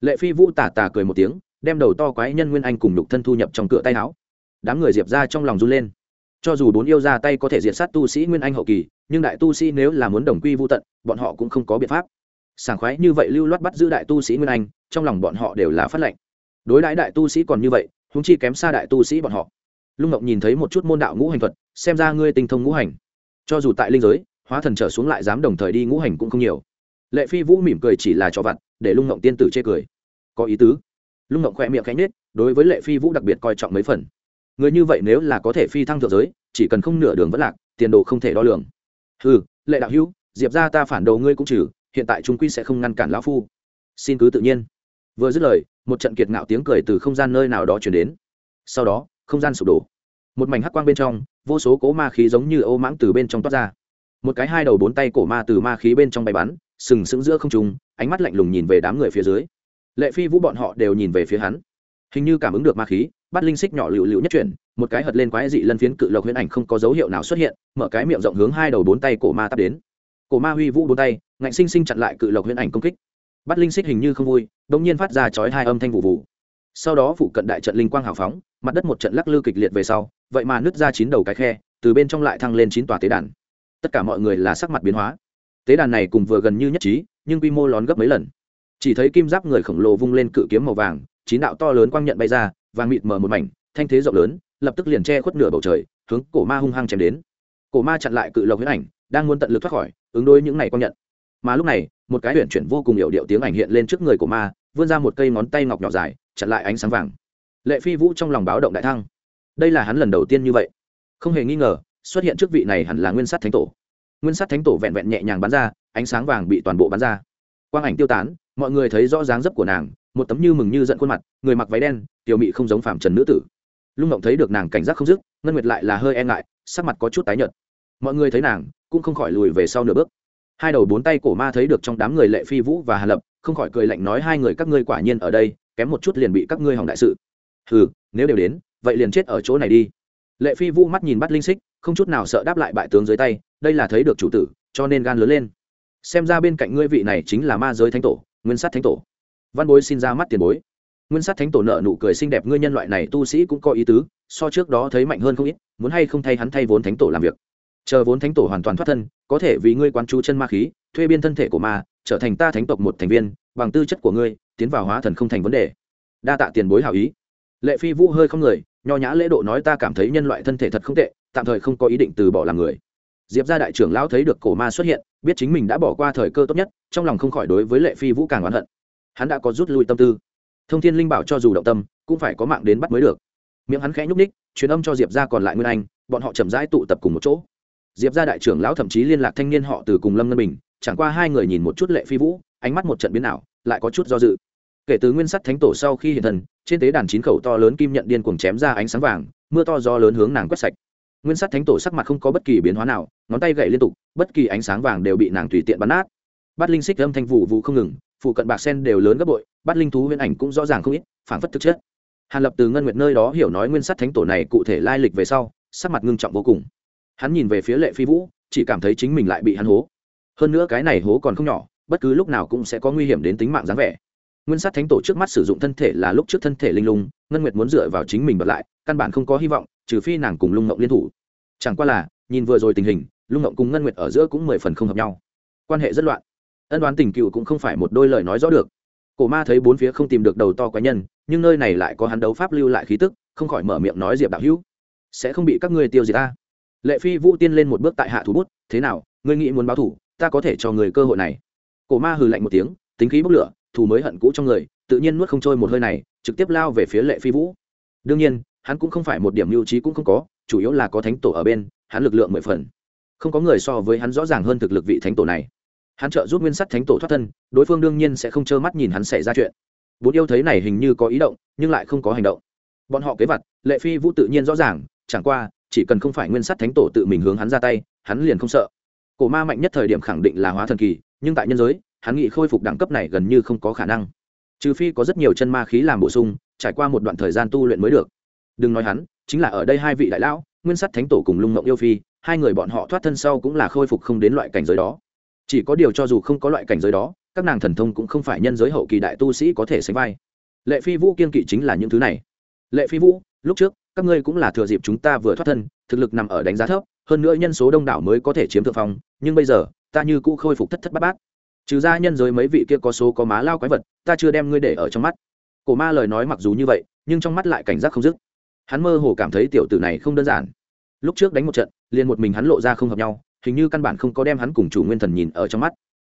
lệ phi vũ tà tà cười một tiếng, đem đầu to quái nhân nguyên anh cùng nhục thân thu nhập trong cửa tay áo. Đám người diệp ra trong lòng run lên. Cho dù bốn yêu ra tay có thể diệt sát tu sĩ nguyên anh hậu kỳ, nhưng đại tu sĩ nếu là muốn đồng quy vô tận, bọn họ cũng không có biện pháp. Sảng khoái như vậy lưu loát bắt giữ đại tu sĩ nguyên anh, trong lòng bọn họ đều là phát lệnh. Đối đãi đại tu sĩ còn như vậy húng chi kém xa đại tu sĩ bọn họ. Lung ngọc nhìn thấy một chút môn đạo ngũ hành thuật, xem ra ngươi tinh thông ngũ hành. Cho dù tại linh giới, hóa thần trở xuống lại dám đồng thời đi ngũ hành cũng không nhiều. Lệ phi vũ mỉm cười chỉ là cho vặt để lung Ngộng tiên tử chê cười. Có ý tứ. Lung ngộng khoe miệng khánh nết đối với lệ phi vũ đặc biệt coi trọng mấy phần. Người như vậy nếu là có thể phi thăng thượng giới, chỉ cần không nửa đường vẫn lạc, tiền đồ không thể đo lường. Ừ lệ đạo hữu, diệp ra ta phản đồ ngươi cũng trừ, hiện tại chúng quy sẽ không ngăn cản lão phu. Xin cứ tự nhiên. Vừa dứt lời, một trận kiệt ngạo tiếng cười từ không gian nơi nào đó chuyển đến. Sau đó, không gian sụp đổ. Một mảnh hắc quang bên trong, vô số cố ma khí giống như ô mãng từ bên trong toát ra. Một cái hai đầu bốn tay cổ ma từ ma khí bên trong bay bắn sừng sững giữa không trung, ánh mắt lạnh lùng nhìn về đám người phía dưới. Lệ phi vũ bọn họ đều nhìn về phía hắn. Hình như cảm ứng được ma khí, bắt linh xích nhỏ lựu lựu nhất chuyển, một cái hật lên quái dị lân phiến cự lộc huyễn ảnh không có dấu hiệu nào xuất hiện, mở cái miệng rộng hướng hai đầu bốn tay cổ ma tắt đến. Cổ ma huy vũ bốn tay, ngạnh sinh sinh chặn lại cự lộc huyễn ảnh công kích. Bắt linh xích hình như không vui đ ỗ n g nhiên phát ra chói hai âm thanh vụ vụ. Sau đó phụ cận đại trận linh quang hào phóng, mặt đất một trận lắc lư kịch liệt về sau, vậy mà nứt ra chín đầu cái khe, từ bên trong lại thăng lên chín tòa tế đàn. Tất cả mọi người là sắc mặt biến hóa tế đàn này cùng vừa gần như nhất trí, nhưng quy mô lón gấp mấy lần. Chỉ thấy kim giáp người khổng lồ vung lên cự kiếm màu vàng, chín đạo to lớn quang nhận bay ra và mịt mờ một mảnh, thanh thế rộng lớn, lập tức liền che khuất nửa bầu trời, hướng cổ ma hung hăng chém đến. Cổ ma chặn lại cự lộc huyết ảnh, đang muốn tận lực thoát khỏi, ứng đối những này quang nhận. Mà lúc này, một cái huyện chuyển vô cùng hiệu điệu tiếng ảnh hiện lên trước người của ma, vươn ra một cây ngón tay ngọc nhỏ dài, chặn lại ánh sáng vàng. Lệ phi vũ trong lòng báo động đại thăng. Đây là hắn lần đầu tiên như vậy. Không hề nghi ngờ, xuất hiện trước vị này hẳn là nguyên sát thánh tổ nguyên sát thánh tổ vẹn vẹn nhẹ nhàng bắn ra, ánh sáng vàng bị toàn bộ bắn ra. Quang ảnh tiêu tán, mọi người thấy rõ dáng dấp của nàng, một tấm như mừng như giận khuôn mặt, người mặc váy đen, tiểu mị không giống phạm trần nữ tử. Lung ngộng thấy được nàng cảnh giác không dứt, ngân nguyệt lại là hơi e ngại, sắc mặt có chút tái nhợt. Mọi người thấy nàng, cũng không khỏi lùi về sau nửa bước. Hai đầu bốn tay cổ ma thấy được trong đám người lệ phi vũ và hà lập, không khỏi cười lạnh nói hai người các ngươi quả nhiên ở đây, kém một chút liền bị các ngươi hỏng đại sự. Hừ, nếu đều đến, vậy liền chết ở chỗ này đi. Lệ phi vũ mắt nhìn bắt linh xích, không chút nào sợ đáp lại bại tướng dưới tay đây là thấy được chủ tử, cho nên gan lớn lên. Xem ra bên cạnh ngươi vị này chính là ma giới thánh tổ, nguyên sát thánh tổ. Văn bối xin ra mắt tiền bối. Nguyên sát thánh tổ nợ nụ cười xinh đẹp, ngươi nhân loại này tu sĩ cũng có ý tứ, so trước đó thấy mạnh hơn không ít, muốn hay không thay hắn thay vốn thánh tổ làm việc. Chờ vốn thánh tổ hoàn toàn thoát thân, có thể vì ngươi quán chú chân ma khí, thuê biên thân thể của ma, trở thành ta thánh tộc một thành viên, bằng tư chất của ngươi, tiến vào hóa thần không thành vấn đề. Đa tạ tiền bối hảo ý. Lệ phi vũ hơi không người, nho nhã lễ độ nói ta cảm thấy nhân loại thân thể thật không tệ, tạm thời không có ý định từ bỏ làm người diệp gia đại trưởng lão thấy được cổ ma xuất hiện, biết chính mình đã bỏ qua thời cơ tốt nhất, trong lòng không khỏi đối với lệ phi vũ càng oán hận. Hắn đã có rút lui tâm tư. Thông thiên linh bảo cho dù động tâm, cũng phải có mạng đến bắt mới được. Miệng hắn khẽ nhúc ních truyền âm cho diệp gia còn lại nguyên anh, bọn họ chậm rãi tụ tập cùng một chỗ. Diệp gia đại trưởng lão thậm chí liên lạc thanh niên họ từ cùng lâm ngân bình, chẳng qua hai người nhìn một chút lệ phi vũ, ánh mắt một trận biến ảo, lại có chút do dự. Kể từ nguyên sắt thánh tổ sau khi hiện thần trên tế đàn chín khẩu to lớn kim nhận điên cuồng chém ra ánh sáng vàng, mưa to gió lớn hướng nàng quét sạch nguyên sát thánh tổ sắc mặt không có bất kỳ biến hóa nào, ngón tay gậy liên tục, bất kỳ ánh sáng vàng đều bị nàng tùy tiện bắn nát. Bát linh xích âm thanh vụ vụ không ngừng, phụ cận bạc sen đều lớn gấp bội, bát linh thú huyễn ảnh cũng rõ ràng không ít, phảng phất thực chất. Hàn lập từ ngân nguyệt nơi đó hiểu nói nguyên sát thánh tổ này cụ thể lai lịch về sau, sắc mặt ngưng trọng vô cùng. Hắn nhìn về phía lệ phi vũ, chỉ cảm thấy chính mình lại bị hắn hố. Hơn nữa cái này hố còn không nhỏ, bất cứ lúc nào cũng sẽ có nguy hiểm đến tính mạng dáng vẻ. Nguyên sát thánh tổ trước mắt sử dụng thân thể là lúc trước thân thể linh lung, ngân nguyệt muốn dựa vào chính mình bật lại căn bản không có hy vọng, trừ phi nàng cùng lung ngộng liên thủ. Chẳng qua là, nhìn vừa rồi tình hình, lung ngộng cùng ngân nguyệt ở giữa cũng mười phần không hợp nhau. Quan hệ rất loạn. Ân đoán tình cựu cũng không phải một đôi lời nói rõ được. Cổ ma thấy bốn phía không tìm được đầu to quái nhân, nhưng nơi này lại có hắn đấu pháp lưu lại khí tức, không khỏi mở miệng nói diệp đạo hữu, sẽ không bị các ngươi tiêu diệt ta lệ phi vũ tiên lên một bước tại hạ thủ bút, thế nào, ngươi nghĩ muốn báo thủ, ta có thể cho người cơ hội này. Cổ ma hừ lạnh một tiếng, tính khí bốc lửa thù mới hận cũ trong người, tự nhiên nuốt không trôi một hơi này, trực tiếp lao về phía lệ phi vũ. Đương nhiên hắn cũng không phải một điểm mưu trí cũng không có, chủ yếu là có thánh tổ ở bên, hắn lực lượng mười phần. Không có người so với hắn rõ ràng hơn thực lực vị thánh tổ này. Hắn trợ giúp nguyên sắt thánh tổ thoát thân, đối phương đương nhiên sẽ không trơ mắt nhìn hắn xảy ra chuyện. Bốn yêu thấy này hình như có ý động, nhưng lại không có hành động. Bọn họ kế vật lệ phi vũ tự nhiên rõ ràng, chẳng qua, chỉ cần không phải nguyên sắt thánh tổ tự mình hướng hắn ra tay, hắn liền không sợ. Cổ ma mạnh nhất thời điểm khẳng định là hóa thần kỳ, nhưng tại nhân giới, hắn nghĩ khôi phục đẳng cấp này gần như không có khả năng. Trừ phi có rất nhiều chân ma khí làm bổ sung, trải qua một đoạn thời gian tu luyện mới được đừng nói hắn, chính là ở đây hai vị đại lão, nguyên sắt thánh tổ cùng lung mộng yêu phi, hai người bọn họ thoát thân sau cũng là khôi phục không đến loại cảnh giới đó. Chỉ có điều cho dù không có loại cảnh giới đó, các nàng thần thông cũng không phải nhân giới hậu kỳ đại tu sĩ có thể sánh vai. Lệ phi vũ kiên kỵ chính là những thứ này. Lệ phi vũ, lúc trước, các ngươi cũng là thừa dịp chúng ta vừa thoát thân, thực lực nằm ở đánh giá thấp, hơn nữa nhân số đông đảo mới có thể chiếm thượng phong, nhưng bây giờ, ta như cũ khôi phục thất thất bát bát. Trừ ra nhân giới mấy vị kia có số có má lao quái vật, ta chưa đem ngươi để ở trong mắt. Cổ ma lời nói mặc dù như vậy, nhưng trong mắt lại cảnh giác không dứt hắn mơ hồ cảm thấy tiểu tử này không đơn giản. Lúc trước đánh một trận, liền một mình hắn lộ ra không hợp nhau, hình như căn bản không có đem hắn cùng chủ nguyên thần nhìn ở trong mắt.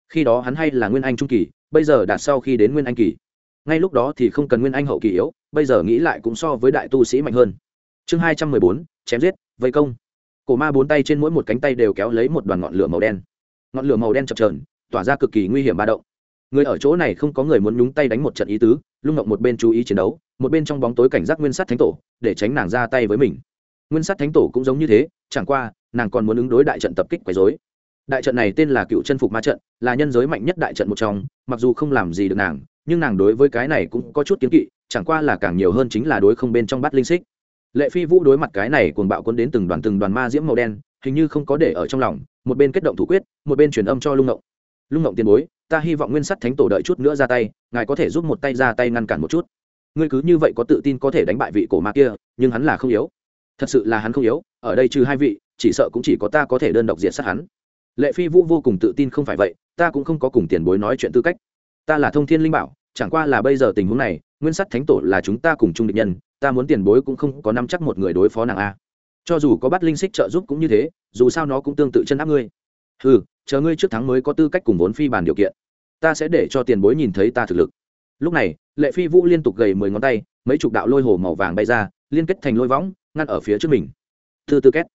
Khi đó hắn hay là nguyên anh trung kỳ, bây giờ đạt sau khi đến nguyên anh kỳ. Ngay lúc đó thì không cần nguyên anh hậu kỳ yếu, bây giờ nghĩ lại cũng so với đại tu sĩ mạnh hơn. Chương hai trăm mười bốn, chém giết, vây công. Cổ ma bốn tay trên mỗi một cánh tay đều kéo lấy một đoàn ngọn lửa màu đen. Ngọn lửa màu đen chập trờn tỏa ra cực kỳ nguy hiểm ba động. Người ở chỗ này không có người muốn nhúng tay đánh một trận ý tứ, lung động một bên chú ý chiến đấu một bên trong bóng tối cảnh giác nguyên sắt thánh tổ, để tránh nàng ra tay với mình. Nguyên sắt thánh tổ cũng giống như thế, chẳng qua, nàng còn muốn ứng đối đại trận tập kích quấy dối đại trận này tên là cựu chân phục ma trận, là nhân giới mạnh nhất đại trận một trong, mặc dù không làm gì được nàng, nhưng nàng đối với cái này cũng có chút kiến kỵ, chẳng qua là càng nhiều hơn chính là đối không bên trong bắt linh xích. Lệ phi vũ đối mặt cái này cuồng bạo quân đến từng đoàn từng đoàn ma diễm màu đen, hình như không có để ở trong lòng, một bên kết động thủ quyết, một bên truyền âm cho lung ngộng. Lung ngộng tiền bối, ta hy vọng nguyên sắt thánh tổ đợi chút nữa ra tay, ngài có thể giúp một tay ra tay ngăn cản một chút ngươi cứ như vậy có tự tin có thể đánh bại vị cổ ma kia, nhưng hắn là không yếu. Thật sự là hắn không yếu, ở đây trừ hai vị, chỉ sợ cũng chỉ có ta có thể đơn độc diệt sát hắn. Lệ phi vũ vô cùng tự tin không phải vậy, ta cũng không có cùng tiền bối nói chuyện tư cách. Ta là thông thiên linh bảo, chẳng qua là bây giờ tình huống này, nguyên sắt thánh tổ là chúng ta cùng chung định nhân, ta muốn tiền bối cũng không có năm chắc một người đối phó nàng a. Cho dù có bắt linh xích trợ giúp cũng như thế, dù sao nó cũng tương tự chân áp ngươi. Ừ chờ ngươi trước tháng mới có tư cách cùng vốn phi bàn điều kiện. Ta sẽ để cho tiền bối nhìn thấy ta thực lực lúc này, lệ phi vũ liên tục gầy mười ngón tay, mấy chục đạo lôi hồ màu vàng bay ra, liên kết thành lôi võng, ngăn ở phía trước mình. Thư tư két.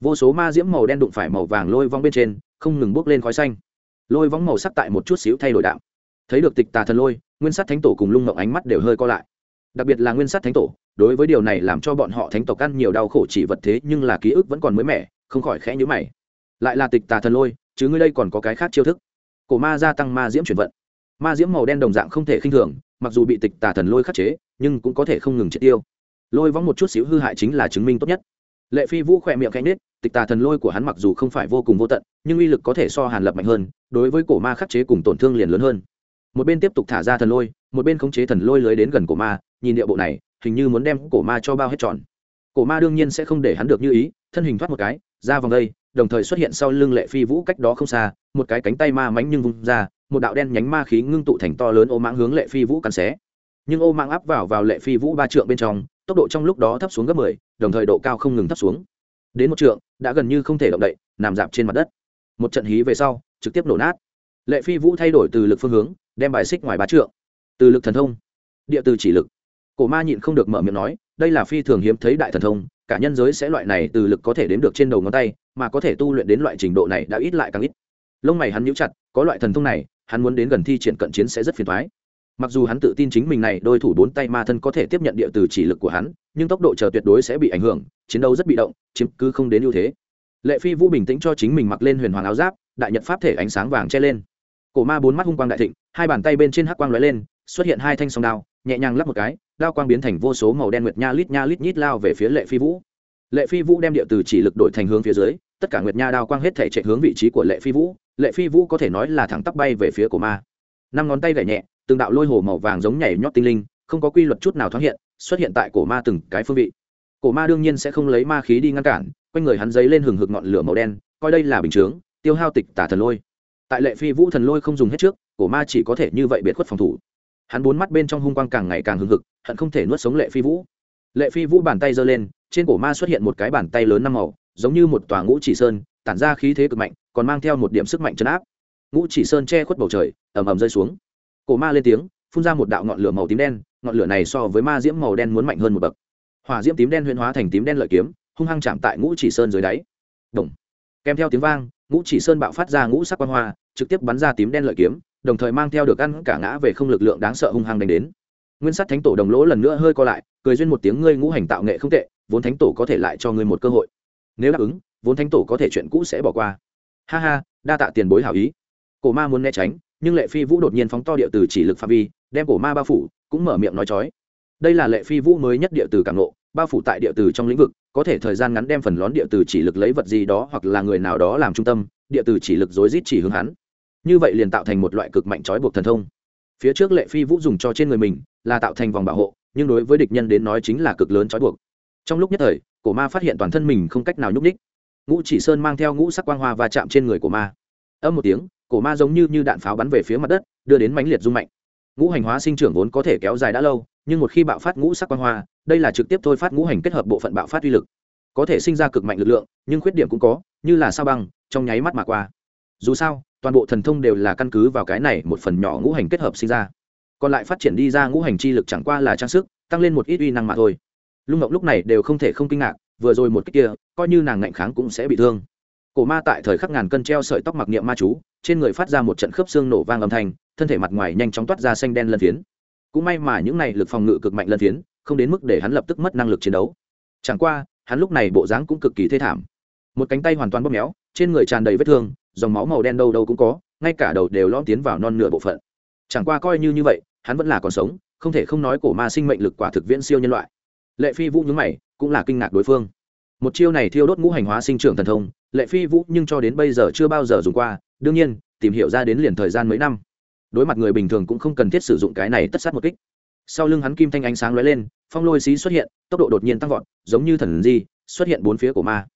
Vô số ma diễm màu đen đụng phải màu vàng lôi vong bên trên, không ngừng bốc lên khói xanh. Lôi vong màu sắc tại một chút xíu thay đổi đạo. Thấy được tịch tà thần lôi, nguyên sát thánh tổ cùng lung mộng ánh mắt đều hơi co lại. Đặc biệt là nguyên sát thánh tổ, đối với điều này làm cho bọn họ thánh tộc ăn nhiều đau khổ chỉ vật thế, nhưng là ký ức vẫn còn mới mẻ, không khỏi khẽ nhữ mày. Lại là tịch tà thần lôi, chứ ngươi đây còn có cái khác chiêu thức. Cổ ma gia tăng ma diễm chuyển vận ma diễm màu đen đồng dạng không thể khinh thường, mặc dù bị tịch tà thần lôi khắc chế, nhưng cũng có thể không ngừng triệt tiêu. Lôi vóng một chút xíu hư hại chính là chứng minh tốt nhất. Lệ phi vũ khỏe miệng canh nết tịch tà thần lôi của hắn mặc dù không phải vô cùng vô tận, nhưng uy lực có thể so hàn lập mạnh hơn, đối với cổ ma khắc chế cùng tổn thương liền lớn hơn. Một bên tiếp tục thả ra thần lôi, một bên khống chế thần lôi lưới đến gần cổ ma, nhìn địa bộ này, hình như muốn đem cổ ma cho bao hết tròn cổ ma đương nhiên sẽ không để hắn được như ý, thân hình thoát một cái, ra vòng đây, đồng thời xuất hiện sau lưng lệ phi vũ cách đó không xa, một cái cánh tay ma mánh nhưng vung ra một đạo đen nhánh ma khí ngưng tụ thành to lớn ô mãng hướng lệ phi vũ cắn xé. Nhưng ô mãng áp vào vào lệ phi vũ ba trượng bên trong, tốc độ trong lúc đó thấp xuống gấp mười, đồng thời độ cao không ngừng thấp xuống. Đến một trượng, đã gần như không thể động đậy, nằm dạp trên mặt đất. Một trận hí về sau, trực tiếp nổ nát. Lệ phi vũ thay đổi từ lực phương hướng, đem bài xích ngoài bá trượng. Từ lực thần thông, địa từ chỉ lực. Cổ ma nhịn không được mở miệng nói, đây là phi thường hiếm thấy đại thần thông, cả nhân giới sẽ loại này từ lực có thể đếm được trên đầu ngón tay, mà có thể tu luyện đến loại trình độ này đã ít lại càng ít. Lông mày hắn nhíu chặt, có loại thần thông này hắn muốn đến gần thi triển cận chiến sẽ rất phiền thoái. Mặc dù hắn tự tin chính mình này đôi thủ bốn tay ma thân có thể tiếp nhận địa từ chỉ lực của hắn, nhưng tốc độ chờ tuyệt đối sẽ bị ảnh hưởng, chiến đấu rất bị động, chiếm cứ không đến ưu thế. Lệ phi vũ bình tĩnh cho chính mình mặc lên huyền hoàng áo giáp, đại nhật pháp thể ánh sáng vàng che lên. Cổ ma bốn mắt hung quang đại thịnh, hai bàn tay bên trên hắc quang lóe lên, xuất hiện hai thanh song đao, nhẹ nhàng lắp một cái, đao quang biến thành vô số màu đen nguyệt nha lít nha lít nhít lao về phía lệ phi vũ. Lệ phi vũ đem địa từ chỉ lực đổi thành hướng phía dưới, tất cả nguyệt nha đao quang hết thể chạy hướng vị trí của lệ phi vũ lệ phi vũ có thể nói là thẳng tắp bay về phía cổ ma. Năm ngón tay gảy nhẹ, từng đạo lôi hồ màu vàng giống nhảy nhót tinh linh, không có quy luật chút nào thoáng hiện, xuất hiện tại cổ ma từng cái phương vị. Cổ ma đương nhiên sẽ không lấy ma khí đi ngăn cản, quanh người hắn giấy lên hừng hực ngọn lửa màu đen, coi đây là bình chướng, tiêu hao tịch tả thần lôi. Tại lệ phi vũ thần lôi không dùng hết trước, cổ ma chỉ có thể như vậy biệt khuất phòng thủ. Hắn bốn mắt bên trong hung quang càng ngày càng hừng hực, hận không thể nuốt sống lệ phi vũ. Lệ phi vũ bàn tay giơ lên, trên cổ ma xuất hiện một cái bàn tay lớn năm màu, giống như một tòa ngũ chỉ sơn, tản ra khí thế cực mạnh còn mang theo một điểm sức mạnh chấn áp. Ngũ chỉ sơn che khuất bầu trời, ầm ầm rơi xuống. Cổ ma lên tiếng, phun ra một đạo ngọn lửa màu tím đen, ngọn lửa này so với ma diễm màu đen muốn mạnh hơn một bậc. Hỏa diễm tím đen huyên hóa thành tím đen lợi kiếm, hung hăng chạm tại ngũ chỉ sơn dưới đáy. Đồng kèm theo tiếng vang, ngũ chỉ sơn bạo phát ra ngũ sắc quan hoa, trực tiếp bắn ra tím đen lợi kiếm, đồng thời mang theo được ăn cả ngã về không lực lượng đáng sợ hung hăng đánh đến. Nguyên sắt thánh tổ đồng lỗ lần nữa hơi co lại, cười duyên một tiếng, ngươi ngũ hành tạo nghệ không tệ, vốn thánh tổ có thể lại cho ngươi một cơ hội. Nếu đáp ứng, vốn thánh tổ có thể chuyện cũ sẽ bỏ qua ha ha, đa tạ tiền bối hảo ý. Cổ ma muốn né tránh, nhưng lệ phi vũ đột nhiên phóng to địa từ chỉ lực phạm vi, đem cổ ma bao phủ, cũng mở miệng nói chói. Đây là lệ phi vũ mới nhất địa từ cảm nộ bao phủ tại địa từ trong lĩnh vực, có thể thời gian ngắn đem phần lón địa từ chỉ lực lấy vật gì đó hoặc là người nào đó làm trung tâm, địa từ chỉ lực rối rít chỉ hướng hắn. Như vậy liền tạo thành một loại cực mạnh trói buộc thần thông. Phía trước lệ phi vũ dùng cho trên người mình, là tạo thành vòng bảo hộ, nhưng đối với địch nhân đến nói chính là cực lớn trói buộc. Trong lúc nhất thời, cổ ma phát hiện toàn thân mình không cách nào nhúc ních ngũ chỉ sơn mang theo ngũ sắc quang hoa và chạm trên người của ma. Âm một tiếng cổ ma giống như, như đạn pháo bắn về phía mặt đất đưa đến mãnh liệt rung mạnh. Ngũ hành hóa sinh trưởng vốn có thể kéo dài đã lâu nhưng một khi bạo phát ngũ sắc quang hoa đây là trực tiếp thôi phát ngũ hành kết hợp bộ phận bạo phát uy lực. Có thể sinh ra cực mạnh lực lượng nhưng khuyết điểm cũng có như là sao băng trong nháy mắt mà qua. Dù sao toàn bộ thần thông đều là căn cứ vào cái này một phần nhỏ ngũ hành kết hợp sinh ra. Còn lại phát triển đi ra ngũ hành chi lực chẳng qua là trang sức tăng lên một ít uy năng mà thôi. Lung ngọc lúc này đều không thể không kinh ngạc vừa rồi một cách kia, coi như nàng ngạnh kháng cũng sẽ bị thương. Cổ ma tại thời khắc ngàn cân treo sợi tóc mặc niệm ma chú, trên người phát ra một trận khớp xương nổ vang âm thanh, thân thể mặt ngoài nhanh chóng toát ra xanh đen lân phiến. Cũng may mà những này lực phòng ngự cực mạnh lân phiến, không đến mức để hắn lập tức mất năng lực chiến đấu. Chẳng qua, hắn lúc này bộ dáng cũng cực kỳ thê thảm. Một cánh tay hoàn toàn bóp méo, trên người tràn đầy vết thương, dòng máu màu đen đâu đâu cũng có, ngay cả đầu đều lõm tiến vào non nửa bộ phận. Chẳng qua coi như như vậy, hắn vẫn là còn sống, không thể không nói cổ ma sinh mệnh lực quả thực viễn siêu nhân loại. Lệ phi vũ nhúng mày cũng là kinh ngạc đối phương. Một chiêu này thiêu đốt ngũ hành hóa sinh trưởng thần thông, lệ phi vũ nhưng cho đến bây giờ chưa bao giờ dùng qua, đương nhiên, tìm hiểu ra đến liền thời gian mấy năm. Đối mặt người bình thường cũng không cần thiết sử dụng cái này tất sát một kích. Sau lưng hắn kim thanh ánh sáng lóe lên, phong lôi xí xuất hiện, tốc độ đột nhiên tăng vọt, giống như thần di, xuất hiện bốn phía của ma.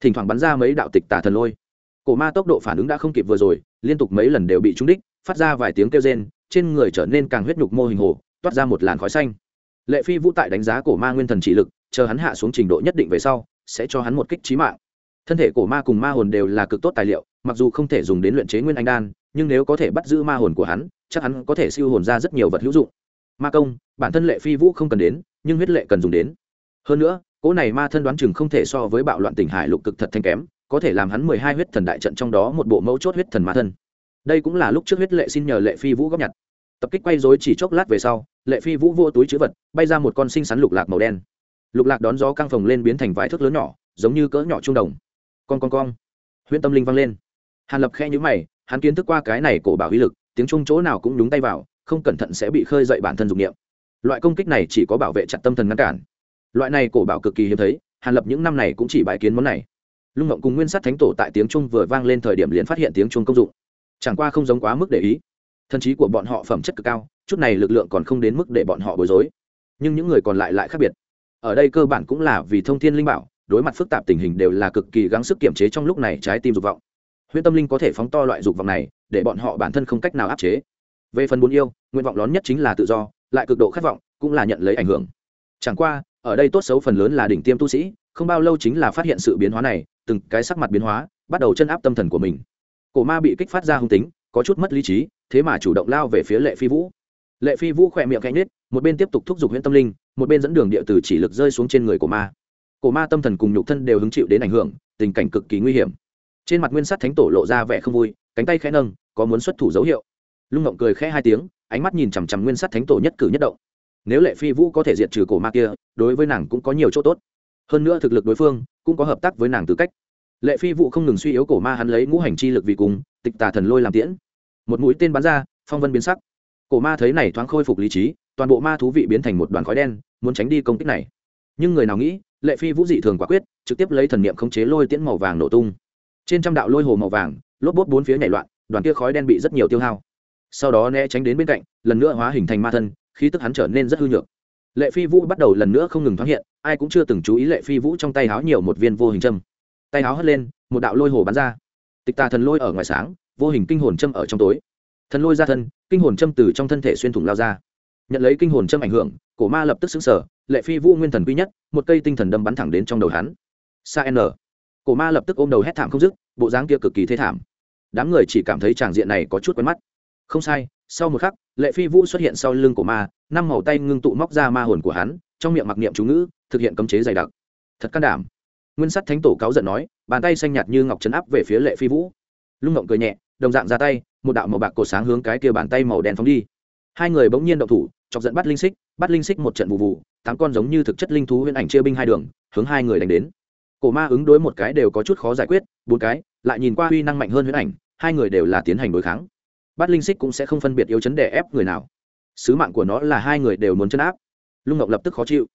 Thỉnh thoảng bắn ra mấy đạo tịch tả thần lôi. Cổ ma tốc độ phản ứng đã không kịp vừa rồi, liên tục mấy lần đều bị trúng đích, phát ra vài tiếng kêu rên, trên người trở nên càng huyết nhục mô hình hồ, toát ra một làn khói xanh. Lệ phi vũ tại đánh giá cổ ma nguyên thần trị lực chờ hắn hạ xuống trình độ nhất định về sau, sẽ cho hắn một kích trí mạng. Thân thể cổ ma cùng ma hồn đều là cực tốt tài liệu, mặc dù không thể dùng đến luyện chế nguyên anh đan, nhưng nếu có thể bắt giữ ma hồn của hắn, chắc hắn có thể siêu hồn ra rất nhiều vật hữu dụng. Ma công, bản thân lệ phi vũ không cần đến, nhưng huyết lệ cần dùng đến. Hơn nữa, cỗ này ma thân đoán chừng không thể so với bạo loạn tỉnh hải lục cực thật thanh kém, có thể làm hắn mười hai huyết thần đại trận trong đó một bộ mẫu chốt huyết thần ma thân. Đây cũng là lúc trước huyết lệ xin nhờ lệ phi vũ góp nhặt. Tập kích quay dối chỉ chốc lát về sau, lệ phi vũ vô túi chữ vật, bay ra một con sinh sắn lục lạc màu đen lục lạc đón gió căng phồng lên biến thành vài thước lớn nhỏ, giống như cỡ nhỏ trung đồng. Con con con huyễn tâm linh vang lên. Hàn lập khe nhữ mày, hắn kiến thức qua cái này cổ bảo uy lực, tiếng trung chỗ nào cũng đúng tay vào, không cẩn thận sẽ bị khơi dậy bản thân dục niệm. Loại công kích này chỉ có bảo vệ chặt tâm thần ngăn cản. Loại này cổ bảo cực kỳ hiếm thấy, hàn lập những năm này cũng chỉ bài kiến món này. Lung ngộng cùng nguyên sát thánh tổ tại tiếng trung vừa vang lên thời điểm liền phát hiện tiếng trung công dụng. Chẳng qua không giống quá mức để ý. Thần trí của bọn họ phẩm chất cực cao, chút này lực lượng còn không đến mức để bọn họ bối rối. Nhưng những người còn lại lại khác biệt ở đây cơ bản cũng là vì thông thiên linh bảo, đối mặt phức tạp tình hình đều là cực kỳ gắng sức kiểm chế trong lúc này trái tim dục vọng. Huyễn tâm linh có thể phóng to loại dục vọng này, để bọn họ bản thân không cách nào áp chế. Về phần bốn yêu, nguyện vọng lớn nhất chính là tự do, lại cực độ khát vọng, cũng là nhận lấy ảnh hưởng. Chẳng qua, ở đây tốt xấu phần lớn là đỉnh tiêm tu sĩ, không bao lâu chính là phát hiện sự biến hóa này, từng cái sắc mặt biến hóa, bắt đầu chân áp tâm thần của mình. Cổ ma bị kích phát ra hung tính, có chút mất lý trí, thế mà chủ động lao về phía lệ phi vũ lệ phi vũ khỏe miệng canh nết một bên tiếp tục thúc giục Huyễn tâm linh, một bên dẫn đường địa tử chỉ lực rơi xuống trên người của ma. Cổ ma tâm thần cùng nhục thân đều hứng chịu đến ảnh hưởng, tình cảnh cực kỳ nguy hiểm. Trên mặt nguyên sắt thánh tổ lộ ra vẻ không vui, cánh tay khẽ nâng, có muốn xuất thủ dấu hiệu. Lung ngộng cười khẽ hai tiếng, ánh mắt nhìn chằm chằm nguyên sắt thánh tổ nhất cử nhất động. Nếu lệ phi vũ có thể diệt trừ cổ ma kia, đối với nàng cũng có nhiều chỗ tốt. Hơn nữa thực lực đối phương cũng có hợp tác với nàng tư cách. Lệ phi vũ không ngừng suy yếu cổ ma hắn lấy ngũ hành chi lực vì cùng, tịch tà thần lôi làm tiễn. Một mũi tên bắn ra, phong vân biến sắc cổ ma thấy này thoáng khôi phục lý trí, toàn bộ ma thú vị biến thành một đoàn khói đen, muốn tránh đi công kích này. Nhưng người nào nghĩ, lệ phi vũ dị thường quả quyết, trực tiếp lấy thần niệm khống chế lôi tiễn màu vàng nổ tung. Trên trăm đạo lôi hồ màu vàng, lốp bốt bốn phía nhảy loạn, đoàn kia khói đen bị rất nhiều tiêu hao. Sau đó né tránh đến bên cạnh, lần nữa hóa hình thành ma thân, khí tức hắn trở nên rất hư nhược. Lệ phi vũ bắt đầu lần nữa không ngừng thoáng hiện, ai cũng chưa từng chú ý lệ phi vũ trong tay háo nhiều một viên vô hình châm. Tay háo hất lên, một đạo lôi hồ bắn ra. Tịch tà thần lôi ở ngoài sáng, vô hình kinh hồn châm ở trong tối thần lôi ra thân, kinh hồn châm từ trong thân thể xuyên thủng lao ra. Nhận lấy kinh hồn châm ảnh hưởng, cổ ma lập tức xứng sở lệ phi vũ nguyên thần quy nhất, một cây tinh thần đâm bắn thẳng đến trong đầu hắn. Sa n. Cổ ma lập tức ôm đầu hét thảm không dứt, bộ dáng kia cực kỳ thế thảm. Đám người chỉ cảm thấy tràng diện này có chút quen mắt. Không sai, sau một khắc, lệ phi vũ xuất hiện sau lưng của ma, năm màu tay ngưng tụ móc ra ma hồn của hắn, trong miệng mặc niệm chú ngữ, thực hiện cấm chế dày đặc. Thật can đảm. Nguyên sắt thánh tổ cáo giận nói, bàn tay xanh nhạt như ngọc chấn áp về phía lệ phi vũ. Lung ngộng cười nhẹ, đồng dạng ra tay một đạo màu bạc cột sáng hướng cái kia bàn tay màu đen phóng đi. Hai người bỗng nhiên động thủ, chọc giận bắt linh xích, bắt linh xích một trận vụ vụ, tám con giống như thực chất linh thú huyễn ảnh chia binh hai đường, hướng hai người đánh đến. Cổ ma ứng đối một cái đều có chút khó giải quyết, bốn cái, lại nhìn qua huy năng mạnh hơn huyễn ảnh, hai người đều là tiến hành đối kháng. Bắt linh xích cũng sẽ không phân biệt yếu chấn đè ép người nào. Sứ mạng của nó là hai người đều muốn chấn áp. Lung ngọc lập tức khó chịu.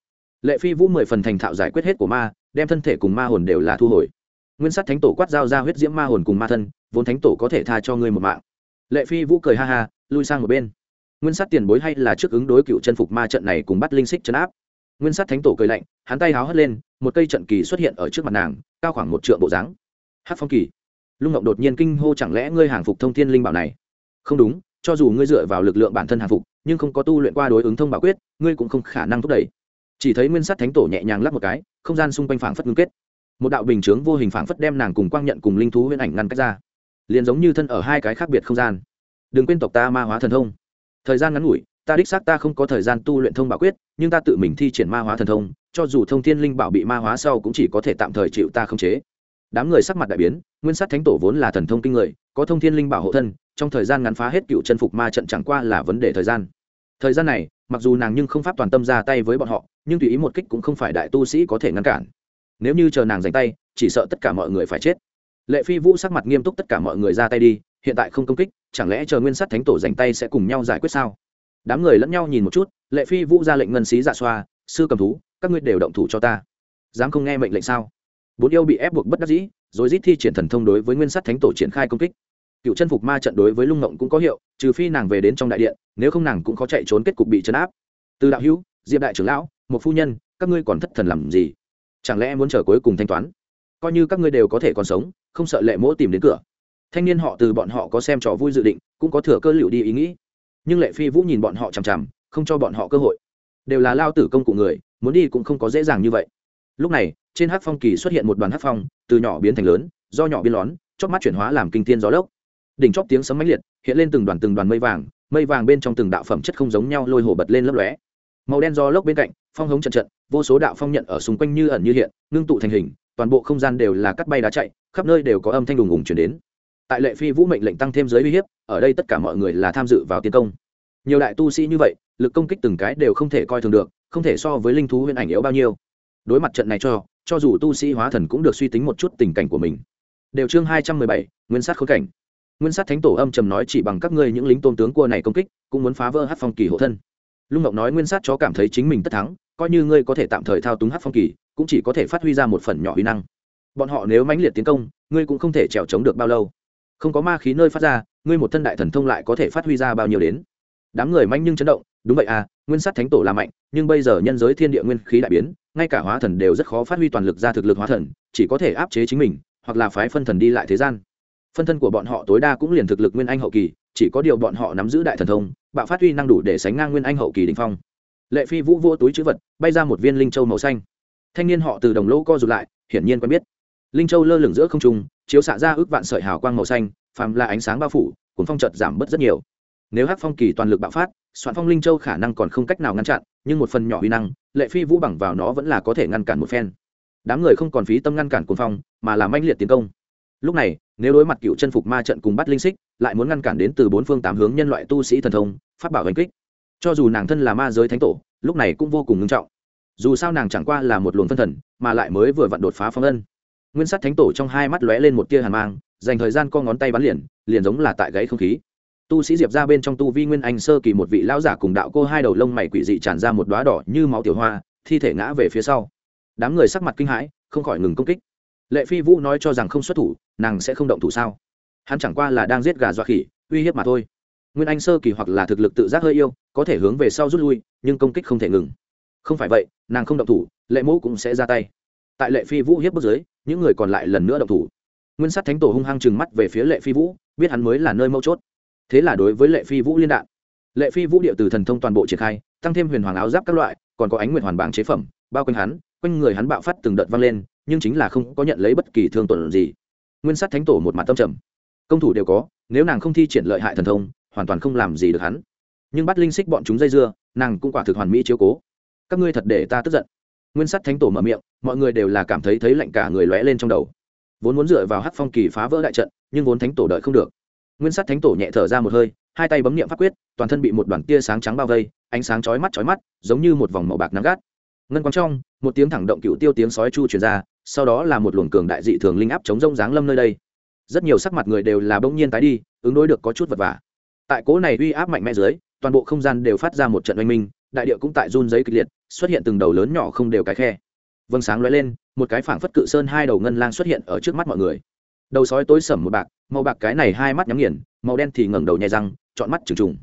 Lệ phi vũ mười phần thành thạo giải quyết hết của ma, đem thân thể cùng ma hồn đều là thu hồi. Nguyên sắt thánh tổ quát giao ra huyết diễm ma hồn cùng ma thân, vốn thánh tổ có thể tha cho ngươi một mạng lệ phi vũ cười ha ha, lui sang một bên. Nguyên Sát tiền bối hay là trước ứng đối cựu chân phục ma trận này cùng bắt linh xích chấn áp? Nguyên Sát thánh tổ cười lạnh, hắn tay háo hất lên, một cây trận kỳ xuất hiện ở trước mặt nàng, cao khoảng một trượng bộ dáng. Hát phong kỳ. Lung ngộng đột nhiên kinh hô chẳng lẽ ngươi hàng phục thông thiên linh bảo này? Không đúng, cho dù ngươi dựa vào lực lượng bản thân hàng phục, nhưng không có tu luyện qua đối ứng thông bảo quyết, ngươi cũng không khả năng thúc đẩy. Chỉ thấy nguyên Sát thánh tổ nhẹ nhàng lắp một cái, không gian xung quanh phảng phất ngưng kết. Một đạo bình chướng vô hình phảng phất đem nàng cùng quang nhận cùng linh thú huyễn ảnh ngăn cách ra liền giống như thân ở hai cái khác biệt không gian. Đừng quên tộc ta ma hóa thần thông. Thời gian ngắn ngủi, ta đích xác ta không có thời gian tu luyện thông bảo quyết, nhưng ta tự mình thi triển ma hóa thần thông, cho dù thông thiên linh bảo bị ma hóa sau cũng chỉ có thể tạm thời chịu ta không chế. Đám người sắc mặt đại biến, nguyên sát thánh tổ vốn là thần thông kinh người, có thông thiên linh bảo hộ thân, trong thời gian ngắn phá hết cựu chân phục ma trận chẳng qua là vấn đề thời gian. Thời gian này, mặc dù nàng nhưng không pháp toàn tâm ra tay với bọn họ, nhưng tùy ý một kích cũng không phải đại tu sĩ có thể ngăn cản. Nếu như chờ nàng giành tay, chỉ sợ tất cả mọi người phải chết lệ phi vũ sắc mặt nghiêm túc tất cả mọi người ra tay đi, hiện tại không công kích, chẳng lẽ chờ nguyên sát thánh tổ dành tay sẽ cùng nhau giải quyết sao? Đám người lẫn nhau nhìn một chút, lệ phi vũ ra lệnh ngân xí dạ xoa, sư cầm thú, các ngươi đều động thủ cho ta. Dám không nghe mệnh lệnh sao? Bốn yêu bị ép buộc bất đắc dĩ, rồi rít thi triển thần thông đối với nguyên sát thánh tổ triển khai công kích. Cựu chân phục ma trận đối với lung ngộng cũng có hiệu, trừ phi nàng về đến trong đại điện, nếu không nàng cũng khó chạy trốn kết cục bị chấn áp. Từ đạo hữu, diệp đại trưởng lão, một phu nhân, các ngươi còn thất thần làm gì? Chẳng lẽ muốn chờ cuối cùng thanh toán? Coi như các ngươi đều có thể còn sống, không sợ lệ mỗ tìm đến cửa. Thanh niên họ từ bọn họ có xem trò vui dự định, cũng có thừa cơ liệu đi ý nghĩ. Nhưng lệ phi vũ nhìn bọn họ chằm chằm, không cho bọn họ cơ hội. Đều là lao tử công cụ người, muốn đi cũng không có dễ dàng như vậy. Lúc này, trên hát phong kỳ xuất hiện một đoàn hát phong, từ nhỏ biến thành lớn, do nhỏ biến lón, chóp mắt chuyển hóa làm kinh tiên gió lốc. Đỉnh chóp tiếng sấm mãnh liệt, hiện lên từng đoàn từng đoàn mây vàng mây vàng bên trong từng đạo phẩm chất không giống nhau lôi hồ bật lên lấp lóe. Màu đen gió lốc bên cạnh, phong hống trận trận, vô số đạo phong nhận ở xung quanh như ẩn như hiện, ngưng tụ thành hình toàn bộ không gian đều là cắt bay đá chạy, khắp nơi đều có âm thanh đùng ùng chuyển đến. Tại lệ phi vũ mệnh lệnh tăng thêm giới uy hiếp, ở đây tất cả mọi người là tham dự vào tiến công. Nhiều đại tu sĩ như vậy, lực công kích từng cái đều không thể coi thường được, không thể so với linh thú huyền ảnh yếu bao nhiêu. Đối mặt trận này cho cho dù tu sĩ hóa thần cũng được suy tính một chút tình cảnh của mình. Đều chương hai trăm mười bảy, nguyên sát khối cảnh. Nguyên sát thánh tổ âm trầm nói chỉ bằng các ngươi những lính tôn tướng cua này công kích, cũng muốn phá vỡ hát phong kỳ hộ thân. Lung ngọc nói nguyên sát chó cảm thấy chính mình tất thắng, coi như ngươi có thể tạm thời thao túng hát phong kỳ cũng chỉ có thể phát huy ra một phần nhỏ huy năng. Bọn họ nếu mãnh liệt tiến công, ngươi cũng không thể trèo trống được bao lâu. Không có ma khí nơi phát ra, ngươi một thân đại thần thông lại có thể phát huy ra bao nhiêu đến? Đám người manh nhưng chấn động, đúng vậy à nguyên sát thánh tổ là mạnh, nhưng bây giờ nhân giới thiên địa nguyên khí đại biến, ngay cả hóa thần đều rất khó phát huy toàn lực ra thực lực hóa thần, chỉ có thể áp chế chính mình, hoặc là phái phân thần đi lại thế gian. Phân thân của bọn họ tối đa cũng liền thực lực nguyên anh hậu kỳ, chỉ có điều bọn họ nắm giữ đại thần thông, bạo phát huy năng đủ để sánh ngang nguyên anh hậu kỳ đình phong. Lệ phi vũ vô túi chữ vật, bay ra một viên linh châu màu xanh thanh niên họ từ đồng lỗ co rụt lại, hiển nhiên quen biết. Linh châu lơ lửng giữa không trung, chiếu xạ ra ước vạn sợi hào quang màu xanh, phàm là ánh sáng bao phủ, cuốn phong chợt giảm bớt rất nhiều. Nếu hắc phong kỳ toàn lực bạo phát, soạn phong linh châu khả năng còn không cách nào ngăn chặn, nhưng một phần nhỏ uy năng, lệ phi vũ bằng vào nó vẫn là có thể ngăn cản một phen. Đám người không còn phí tâm ngăn cản cuốn phong, mà làm manh liệt tiến công. Lúc này, nếu đối mặt cựu chân phục ma trận cùng bắt linh xích, lại muốn ngăn cản đến từ bốn phương tám hướng nhân loại tu sĩ thần thông phát bảo hành kích. Cho dù nàng thân là ma giới thánh tổ, lúc này cũng vô cùng ngưng trọng dù sao nàng chẳng qua là một luồng phân thần, mà lại mới vừa vặn đột phá phong ân. Nguyên sắt thánh tổ trong hai mắt lóe lên một tia hàn mang, dành thời gian co ngón tay bắn liền liền giống là tại gáy không khí. Tu sĩ diệp ra bên trong tu vi nguyên anh sơ kỳ một vị lão giả cùng đạo cô hai đầu lông mày quỷ dị tràn ra một đoá đỏ như máu tiểu hoa, thi thể ngã về phía sau. Đám người sắc mặt kinh hãi, không khỏi ngừng công kích. Lệ phi vũ nói cho rằng không xuất thủ, nàng sẽ không động thủ sao? Hắn chẳng qua là đang giết gà dọa khỉ, uy hiếp mà thôi. Nguyên anh sơ kỳ hoặc là thực lực tự giác hơi yêu, có thể hướng về sau rút lui, nhưng công kích không thể ngừng không phải vậy, nàng không động thủ, lệ mẫu cũng sẽ ra tay. Tại lệ phi vũ hiếp bước dưới, những người còn lại lần nữa động thủ. Nguyên sát thánh tổ hung hăng chừng mắt về phía lệ phi vũ, biết hắn mới là nơi mấu chốt. Thế là đối với lệ phi vũ liên đạn. Lệ phi vũ điệu từ thần thông toàn bộ triển khai, tăng thêm huyền hoàng áo giáp các loại, còn có ánh nguyện hoàn bảng chế phẩm, bao quanh hắn, quanh người hắn bạo phát từng đợt vang lên, nhưng chính là không có nhận lấy bất kỳ thương tổn gì. Nguyên sát thánh tổ một mặt tâm trầm. Công thủ đều có, nếu nàng không thi triển lợi hại thần thông, hoàn toàn không làm gì được hắn. Nhưng bắt linh xích bọn chúng dây dưa, nàng cũng quả thực hoàn mỹ chiếu cố các ngươi thật để ta tức giận. Nguyên sắt thánh tổ mở miệng, mọi người đều là cảm thấy thấy lạnh cả người lóe lên trong đầu. Vốn muốn dựa vào hắc phong kỳ phá vỡ đại trận, nhưng vốn thánh tổ đợi không được. Nguyên sắt thánh tổ nhẹ thở ra một hơi, hai tay bấm niệm pháp quyết, toàn thân bị một đoàn tia sáng trắng bao vây, ánh sáng chói mắt chói mắt, giống như một vòng màu bạc nắng gắt. Ngân quang trong, một tiếng thẳng động cựu tiêu tiếng sói chu truyền ra, sau đó là một luồng cường đại dị thường linh áp chống rông giáng lâm nơi đây. Rất nhiều sắc mặt người đều là bỗng nhiên tái đi, ứng đối được có chút vật vả. Tại cố này uy áp mạnh mẽ dưới, toàn bộ không gian đều phát ra một trận oanh minh đại địa cũng tại run giấy kịch liệt, xuất hiện từng đầu lớn nhỏ không đều cái khe. Vâng sáng lóe lên, một cái phảng phất cự sơn hai đầu ngân lang xuất hiện ở trước mắt mọi người. Đầu sói tối sầm một bạc, màu bạc cái này hai mắt nhắm nghiền, màu đen thì ngẩng đầu nhai răng chọn mắt trừng trùng.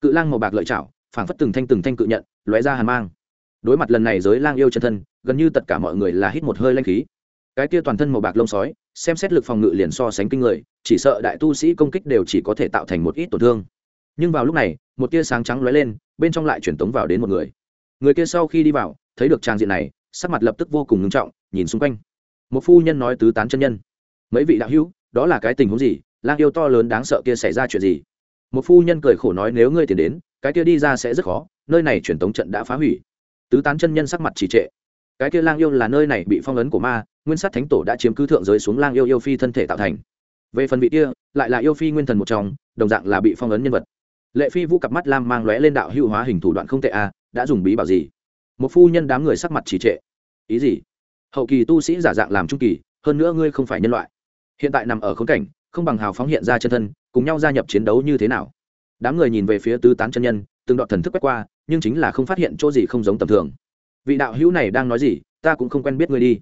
Cự lang màu bạc lợi chảo phảng phất từng thanh từng thanh cự nhận, lóe ra hàn mang. Đối mặt lần này giới lang yêu chân thân, gần như tất cả mọi người là hít một hơi lanh khí. Cái kia toàn thân màu bạc lông sói, xem xét lực phòng ngự liền so sánh kinh người, chỉ sợ đại tu sĩ công kích đều chỉ có thể tạo thành một ít tổn thương nhưng vào lúc này, một tia sáng trắng lóe lên, bên trong lại chuyển tống vào đến một người. Người kia sau khi đi vào, thấy được trang diện này, sắc mặt lập tức vô cùng ngưng trọng, nhìn xung quanh. Một phu nhân nói tứ tán chân nhân. Mấy vị đạo hữu, đó là cái tình huống gì? Lang yêu to lớn đáng sợ kia xảy ra chuyện gì? Một phu nhân cười khổ nói, nếu ngươi tiền đến, cái kia đi ra sẽ rất khó, nơi này truyền tống trận đã phá hủy. Tứ tán chân nhân sắc mặt trì trệ. Cái kia lang yêu là nơi này bị phong ấn của ma, nguyên sát thánh tổ đã chiếm cứ thượng giới xuống lang yêu yêu phi thân thể tạo thành. Về phần vị kia, lại là yêu phi nguyên thần một trong, đồng dạng là bị phong ấn nhân vật lệ phi vũ cặp mắt lam mang lóe lên đạo hữu hóa hình thủ đoạn không tệ a đã dùng bí bảo gì? Một phu nhân đám người sắc mặt trì trệ. Ý gì? Hậu kỳ tu sĩ giả dạng làm trung kỳ, hơn nữa ngươi không phải nhân loại. Hiện tại nằm ở khốn cảnh, không bằng hào phóng hiện ra chân thân, cùng nhau gia nhập chiến đấu như thế nào? Đám người nhìn về phía tứ tán chân nhân, từng đoạn thần thức quét qua, nhưng chính là không phát hiện chỗ gì không giống tầm thường. Vị đạo hữu này đang nói gì, ta cũng không quen biết ngươi đi.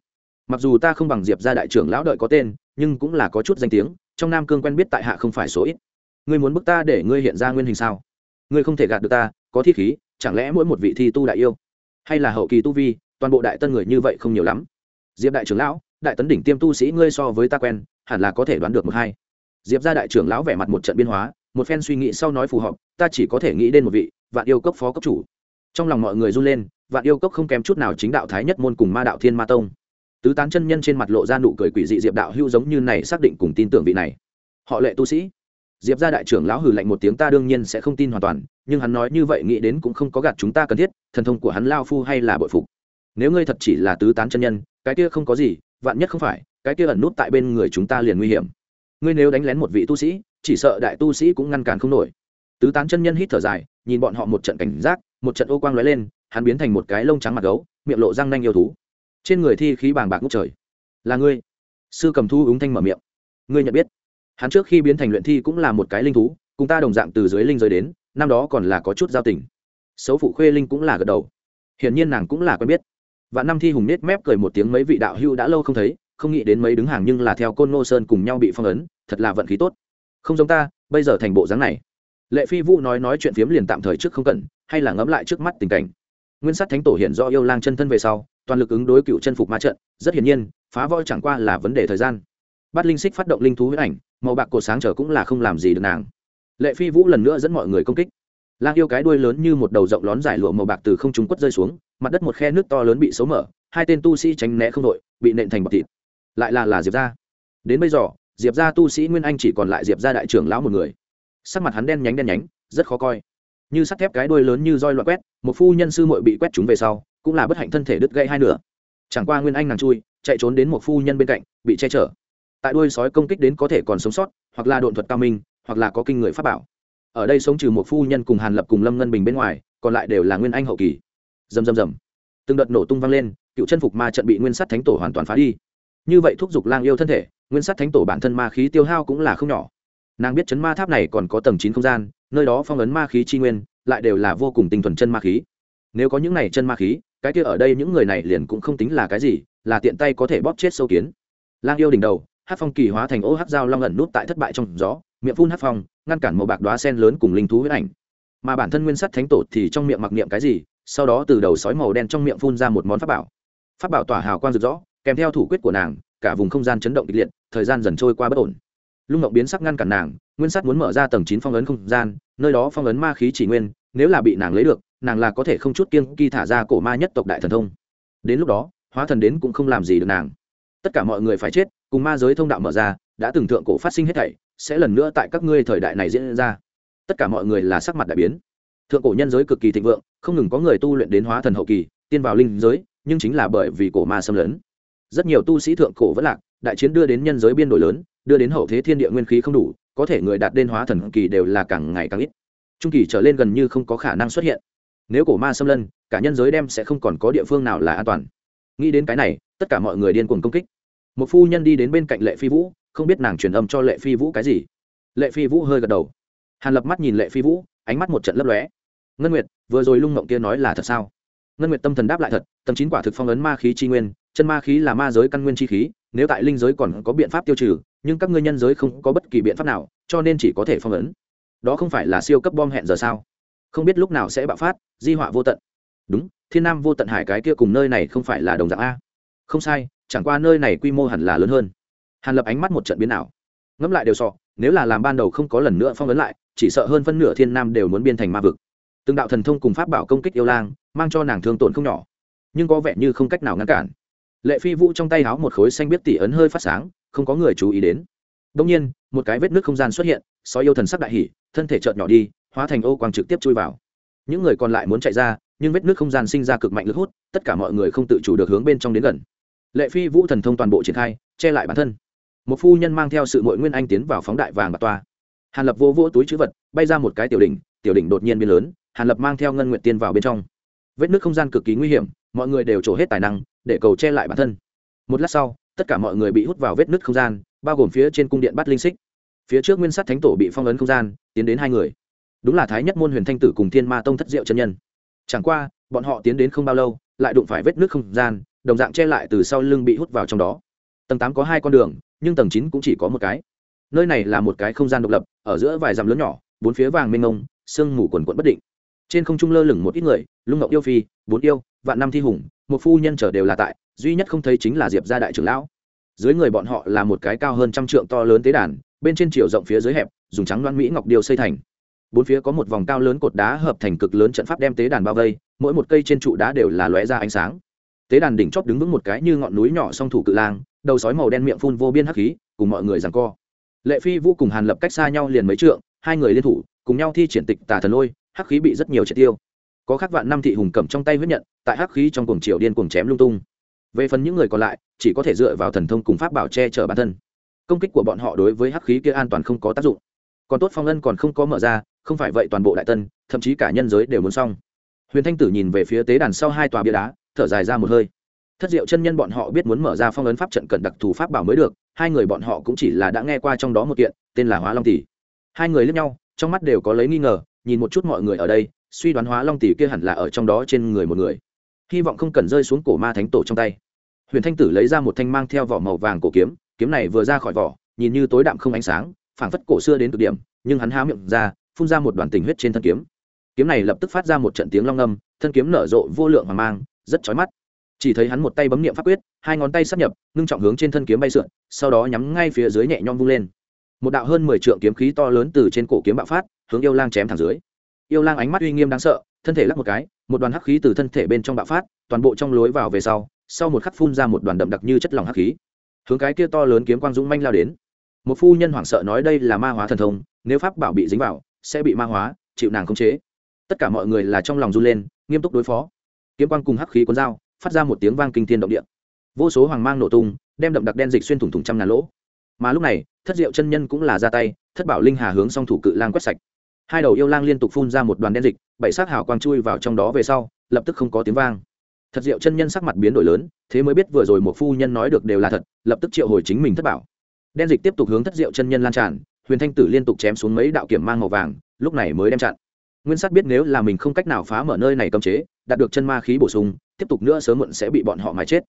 Mặc dù ta không bằng diệp gia đại trưởng lão đợi có tên, nhưng cũng là có chút danh tiếng, trong nam cương quen biết tại hạ không phải số ít ngươi muốn bức ta để ngươi hiện ra nguyên hình sao? Ngươi không thể gạt được ta, có thi khí, chẳng lẽ mỗi một vị thi tu đại yêu, hay là hậu kỳ tu vi, toàn bộ đại tân người như vậy không nhiều lắm? Diệp đại trưởng lão, đại tấn đỉnh tiêm tu sĩ ngươi so với ta quen, hẳn là có thể đoán được một hai. Diệp ra đại trưởng lão vẻ mặt một trận biên hóa, một phen suy nghĩ sau nói phù hợp, ta chỉ có thể nghĩ đến một vị, vạn yêu cốc phó cấp chủ. Trong lòng mọi người run lên, vạn yêu cốc không kém chút nào chính đạo thái nhất môn cùng ma đạo thiên ma tông. Tứ tán chân nhân trên mặt lộ ra nụ cười quỷ dị diệp đạo hưu giống như này xác định cùng tin tưởng vị này. Họ lệ tu sĩ diệp ra đại trưởng lão hừ lạnh một tiếng, ta đương nhiên sẽ không tin hoàn toàn, nhưng hắn nói như vậy nghĩ đến cũng không có gạt chúng ta cần thiết, thần thông của hắn lao phu hay là bội phục. Nếu ngươi thật chỉ là tứ tán chân nhân, cái kia không có gì, vạn nhất không phải, cái kia ẩn nút tại bên người chúng ta liền nguy hiểm. Ngươi nếu đánh lén một vị tu sĩ, chỉ sợ đại tu sĩ cũng ngăn cản không nổi. Tứ tán chân nhân hít thở dài, nhìn bọn họ một trận cảnh giác, một trận ô quang lóe lên, hắn biến thành một cái lông trắng mặt gấu, miệng lộ răng nanh yêu thú. Trên người thi khí bàng bạc ngút trời. Là ngươi. Sư cầm thu ứng thanh mở miệng. Ngươi nhận biết hắn trước khi biến thành luyện thi cũng là một cái linh thú, cùng ta đồng dạng từ dưới linh giới đến, năm đó còn là có chút giao tình. Xấu phụ khuê linh cũng là gật đầu. Hiển nhiên nàng cũng là quen biết. Và năm thi hùng nết mép cười một tiếng mấy vị đạo hưu đã lâu không thấy, không nghĩ đến mấy đứng hàng nhưng là theo côn ngô sơn cùng nhau bị phong ấn, thật là vận khí tốt. Không giống ta, bây giờ thành bộ dáng này. Lệ phi vũ nói nói chuyện phiếm liền tạm thời trước không cần, hay là ngẫm lại trước mắt tình cảnh. Nguyên sát thánh tổ hiện do yêu lang chân thân về sau, toàn lực ứng đối cựu chân phục ma trận, rất hiển nhiên, phá voi chẳng qua là vấn đề thời gian. Bắt linh xích phát động linh thú huyết ảnh màu bạc cột sáng trở cũng là không làm gì được nàng. Lệ phi vũ lần nữa dẫn mọi người công kích. Lang yêu cái đuôi lớn như một đầu rộng lón dài lụa màu bạc từ không trung quất rơi xuống, mặt đất một khe nước to lớn bị xấu mở, hai tên tu sĩ tránh né không đội, bị nện thành bọc thịt. Lại là là diệp gia. đến bây giờ, diệp gia tu sĩ nguyên anh chỉ còn lại diệp gia đại trưởng lão một người. Sắc mặt hắn đen nhánh đen nhánh, rất khó coi. Như sắt thép cái đuôi lớn như roi loạn quét, một phu nhân sư muội bị quét chúng về sau, cũng là bất hạnh thân thể đứt gãy hai nửa. Chẳng qua nguyên anh nàng chui, chạy trốn đến một phu nhân bên cạnh, bị che chở tại đuôi sói công kích đến có thể còn sống sót, hoặc là độn thuật cao minh, hoặc là có kinh người pháp bảo. Ở đây sống trừ một phu nhân cùng hàn lập cùng lâm ngân bình bên ngoài, còn lại đều là nguyên anh hậu kỳ. Dầm dầm dầm từng đợt nổ tung vang lên, cựu chân phục ma trận bị nguyên sắt thánh tổ hoàn toàn phá đi. Như vậy thúc giục lang yêu thân thể, nguyên sắt thánh tổ bản thân ma khí tiêu hao cũng là không nhỏ. Nàng biết chấn ma tháp này còn có tầng chín không gian, nơi đó phong ấn ma khí tri nguyên, lại đều là vô cùng tinh thuần chân ma khí. Nếu có những này chân ma khí, cái kia ở đây những người này liền cũng không tính là cái gì, là tiện tay có thể bóp chết sâu kiến. Lang yêu đỉnh đầu hát phong kỳ hóa thành ô hát dao long ẩn nút tại thất bại trong gió, miệng phun hát phong, ngăn cản màu bạc đoá sen lớn cùng linh thú huyết ảnh. Mà bản thân nguyên sắt thánh tổ thì trong miệng mặc niệm cái gì, sau đó từ đầu sói màu đen trong miệng phun ra một món pháp bảo. Pháp bảo tỏa hào quang rực rõ kèm theo thủ quyết của nàng, cả vùng không gian chấn động kịch liệt, thời gian dần trôi qua bất ổn. Lung ngọc biến sắc ngăn cản nàng, nguyên sắt muốn mở ra tầng chín phong ấn không gian, nơi đó phong ấn ma khí chỉ nguyên, nếu là bị nàng lấy được, nàng là có thể không chút kiêng kỳ thả ra cổ ma nhất tộc đại thần thông. Đến lúc đó, hóa thần đến cũng không làm gì được nàng. Tất cả mọi người phải chết cùng ma giới thông đạo mở ra, đã từng thượng cổ phát sinh hết thảy, sẽ lần nữa tại các ngươi thời đại này diễn ra. Tất cả mọi người là sắc mặt đại biến. Thượng cổ nhân giới cực kỳ thịnh vượng, không ngừng có người tu luyện đến hóa thần hậu kỳ, tiên vào linh giới, nhưng chính là bởi vì cổ ma xâm lấn. Rất nhiều tu sĩ thượng cổ vẫn lạc, đại chiến đưa đến nhân giới biên đổi lớn, đưa đến hậu thế thiên địa nguyên khí không đủ, có thể người đạt đến hóa thần kỳ đều là càng ngày càng ít. Trung kỳ trở lên gần như không có khả năng xuất hiện. Nếu cổ ma xâm lân cả nhân giới đem sẽ không còn có địa phương nào là an toàn. Nghĩ đến cái này, tất cả mọi người điên cuồng công kích một phu nhân đi đến bên cạnh lệ phi vũ, không biết nàng truyền âm cho lệ phi vũ cái gì. Lệ phi vũ hơi gật đầu. Hàn lập mắt nhìn lệ phi vũ, ánh mắt một trận lấp lóe. Ngân nguyệt, vừa rồi lung mộng kia nói là thật sao? Ngân nguyệt tâm thần đáp lại thật tầm chín quả thực phong ấn ma khí chi nguyên, chân ma khí là ma giới căn nguyên chi khí, nếu tại linh giới còn có biện pháp tiêu trừ, nhưng các ngươi nhân giới không có bất kỳ biện pháp nào, cho nên chỉ có thể phong ấn. Đó không phải là siêu cấp bom hẹn giờ sao? Không biết lúc nào sẽ bạo phát, di họa vô tận. Đúng, thiên nam vô tận hải cái kia cùng nơi này không phải là đồng dạng a. Không sai chẳng qua nơi này quy mô hẳn là lớn hơn. Hàn lập ánh mắt một trận biến ảo. Ngẫm lại đều sọ nếu là làm ban đầu không có lần nữa phong ấn lại, chỉ sợ hơn phân nửa thiên nam đều muốn biên thành ma vực. Từng đạo thần thông cùng pháp bảo công kích yêu lang, mang cho nàng thương tổn không nhỏ, nhưng có vẻ như không cách nào ngăn cản. Lệ phi vũ trong tay háo một khối xanh biết tỉ ấn hơi phát sáng, không có người chú ý đến. Đông nhiên, một cái vết nước không gian xuất hiện, sói yêu thần sắc đại hỉ, thân thể chợt nhỏ đi, hóa thành ô quang trực tiếp chui vào. Những người còn lại muốn chạy ra, nhưng vết nước không gian sinh ra cực mạnh lực hút, tất cả mọi người không tự chủ được hướng bên trong đến gần lệ phi vũ thần thông toàn bộ triển khai, che lại bản thân. Một phu nhân mang theo sự mội nguyên anh tiến vào phóng đại vàng bạc toa. Hàn lập vô vỗ túi chữ vật, bay ra một cái tiểu đỉnh tiểu đỉnh đột nhiên biến lớn, hàn lập mang theo ngân nguyện tiên vào bên trong. Vết nước không gian cực kỳ nguy hiểm, mọi người đều trổ hết tài năng, để cầu che lại bản thân. Một lát sau, tất cả mọi người bị hút vào vết nứt không gian, bao gồm phía trên cung điện bắt linh xích. Phía trước nguyên sắt thánh tổ bị phong ấn không gian, tiến đến hai người. Đúng là thái nhất môn huyền thanh tử cùng thiên ma tông thất diệu chân nhân. Chẳng qua, bọn họ tiến đến không bao lâu, lại đụng phải vết nước không gian đồng dạng che lại từ sau lưng bị hút vào trong đó. Tầng tám có hai con đường, nhưng tầng chín cũng chỉ có một cái. Nơi này là một cái không gian độc lập, ở giữa vài dặm lớn nhỏ, bốn phía vàng mênh ngông sương mù quần quận bất định. Trên không trung lơ lửng một ít người, lung ngọc yêu phi, bốn yêu, vạn năm thi hùng, một phu nhân trở đều là tại, duy nhất không thấy chính là diệp gia đại trưởng lão. Dưới người bọn họ là một cái cao hơn trăm trượng to lớn tế đàn, bên trên chiều rộng phía dưới hẹp, dùng trắng loan mỹ ngọc điêu xây thành. Bốn phía có một vòng cao lớn cột đá hợp thành cực lớn trận pháp đem tế đàn bao vây, mỗi một cây trên trụ đá đều là lóe ra ánh sáng tế đàn đỉnh chóp đứng vững một cái như ngọn núi nhỏ song thủ cự lang, đầu sói màu đen miệng phun vô biên hắc khí, cùng mọi người giằng co. Lệ phi, vũ cùng hàn lập cách xa nhau liền mấy trượng, hai người liên thủ, cùng nhau thi triển tịch tà thần lôi, hắc khí bị rất nhiều triệt tiêu. Có khắc vạn năm thị hùng cầm trong tay huyết nhận, tại hắc khí trong cuồng triều điên cuồng chém lung tung. Về phần những người còn lại, chỉ có thể dựa vào thần thông cùng pháp bảo che chở bản thân. Công kích của bọn họ đối với hắc khí kia an toàn không có tác dụng. Còn tốt phong ân còn không có mở ra, không phải vậy toàn bộ đại tân, thậm chí cả nhân giới đều muốn xong. Huyền thanh tử nhìn về phía tế đàn sau hai tòa bia đá thở dài ra một hơi. Thất diệu chân nhân bọn họ biết muốn mở ra phong ấn pháp trận cần đặc thù pháp bảo mới được, hai người bọn họ cũng chỉ là đã nghe qua trong đó một kiện, tên là hóa long tỷ. Hai người lướt nhau, trong mắt đều có lấy nghi ngờ, nhìn một chút mọi người ở đây, suy đoán hóa long tỷ kia hẳn là ở trong đó trên người một người. Hy vọng không cần rơi xuống cổ ma thánh tổ trong tay. Huyền thanh tử lấy ra một thanh mang theo vỏ màu vàng cổ kiếm kiếm này vừa ra khỏi vỏ, nhìn như tối đạm không ánh sáng, phảng phất cổ xưa đến cực điểm, nhưng hắn há miệng ra, phun ra một đoàn tình huyết trên thân kiếm. Kiếm này lập tức phát ra một trận tiếng long âm, thân kiếm nở rộ vô lượng mà mang rất chói mắt. Chỉ thấy hắn một tay bấm niệm pháp quyết, hai ngón tay sắp nhập, ngưng trọng hướng trên thân kiếm bay sượn, sau đó nhắm ngay phía dưới nhẹ nhõm vung lên. Một đạo hơn mười trượng kiếm khí to lớn từ trên cổ kiếm bạo phát, hướng yêu lang chém thẳng dưới. Yêu lang ánh mắt uy nghiêm đáng sợ, thân thể lắc một cái, một đoàn hắc khí từ thân thể bên trong bạo phát, toàn bộ trong lối vào về sau sau một khắc phun ra một đoàn đậm đặc như chất lỏng hắc khí. Hướng cái kia to lớn kiếm quang dũng manh lao đến. Một phu nhân hoảng sợ nói đây là ma hóa thần thông, nếu pháp bảo bị dính vào, sẽ bị ma hóa, chịu nàng khống chế. Tất cả mọi người là trong lòng run lên, nghiêm túc đối phó kiếm quang cùng hắc khí cuốn dao, phát ra một tiếng vang kinh thiên động địa. Vô số hoàng mang nổ tung, đem đậm đặc đen dịch xuyên thủng thủng trăm ngàn lỗ. Mà lúc này, thất diệu chân nhân cũng là ra tay, thất bảo linh hà hướng song thủ cự lang quét sạch. Hai đầu yêu lang liên tục phun ra một đoàn đen dịch, bảy sát hào quang chui vào trong đó về sau, lập tức không có tiếng vang. Thật diệu chân nhân sắc mặt biến đổi lớn, thế mới biết vừa rồi một phu nhân nói được đều là thật, lập tức triệu hồi chính mình thất bảo. Đen dịch tiếp tục hướng thất diệu chân nhân lan tràn, huyền thanh tử liên tục chém xuống mấy đạo kiểm mang màu vàng, lúc này mới đem chặn nguyên sát biết nếu là mình không cách nào phá mở nơi này cấm chế, đạt được chân ma khí bổ sung, tiếp tục nữa sớm muộn sẽ bị bọn họ mà chết.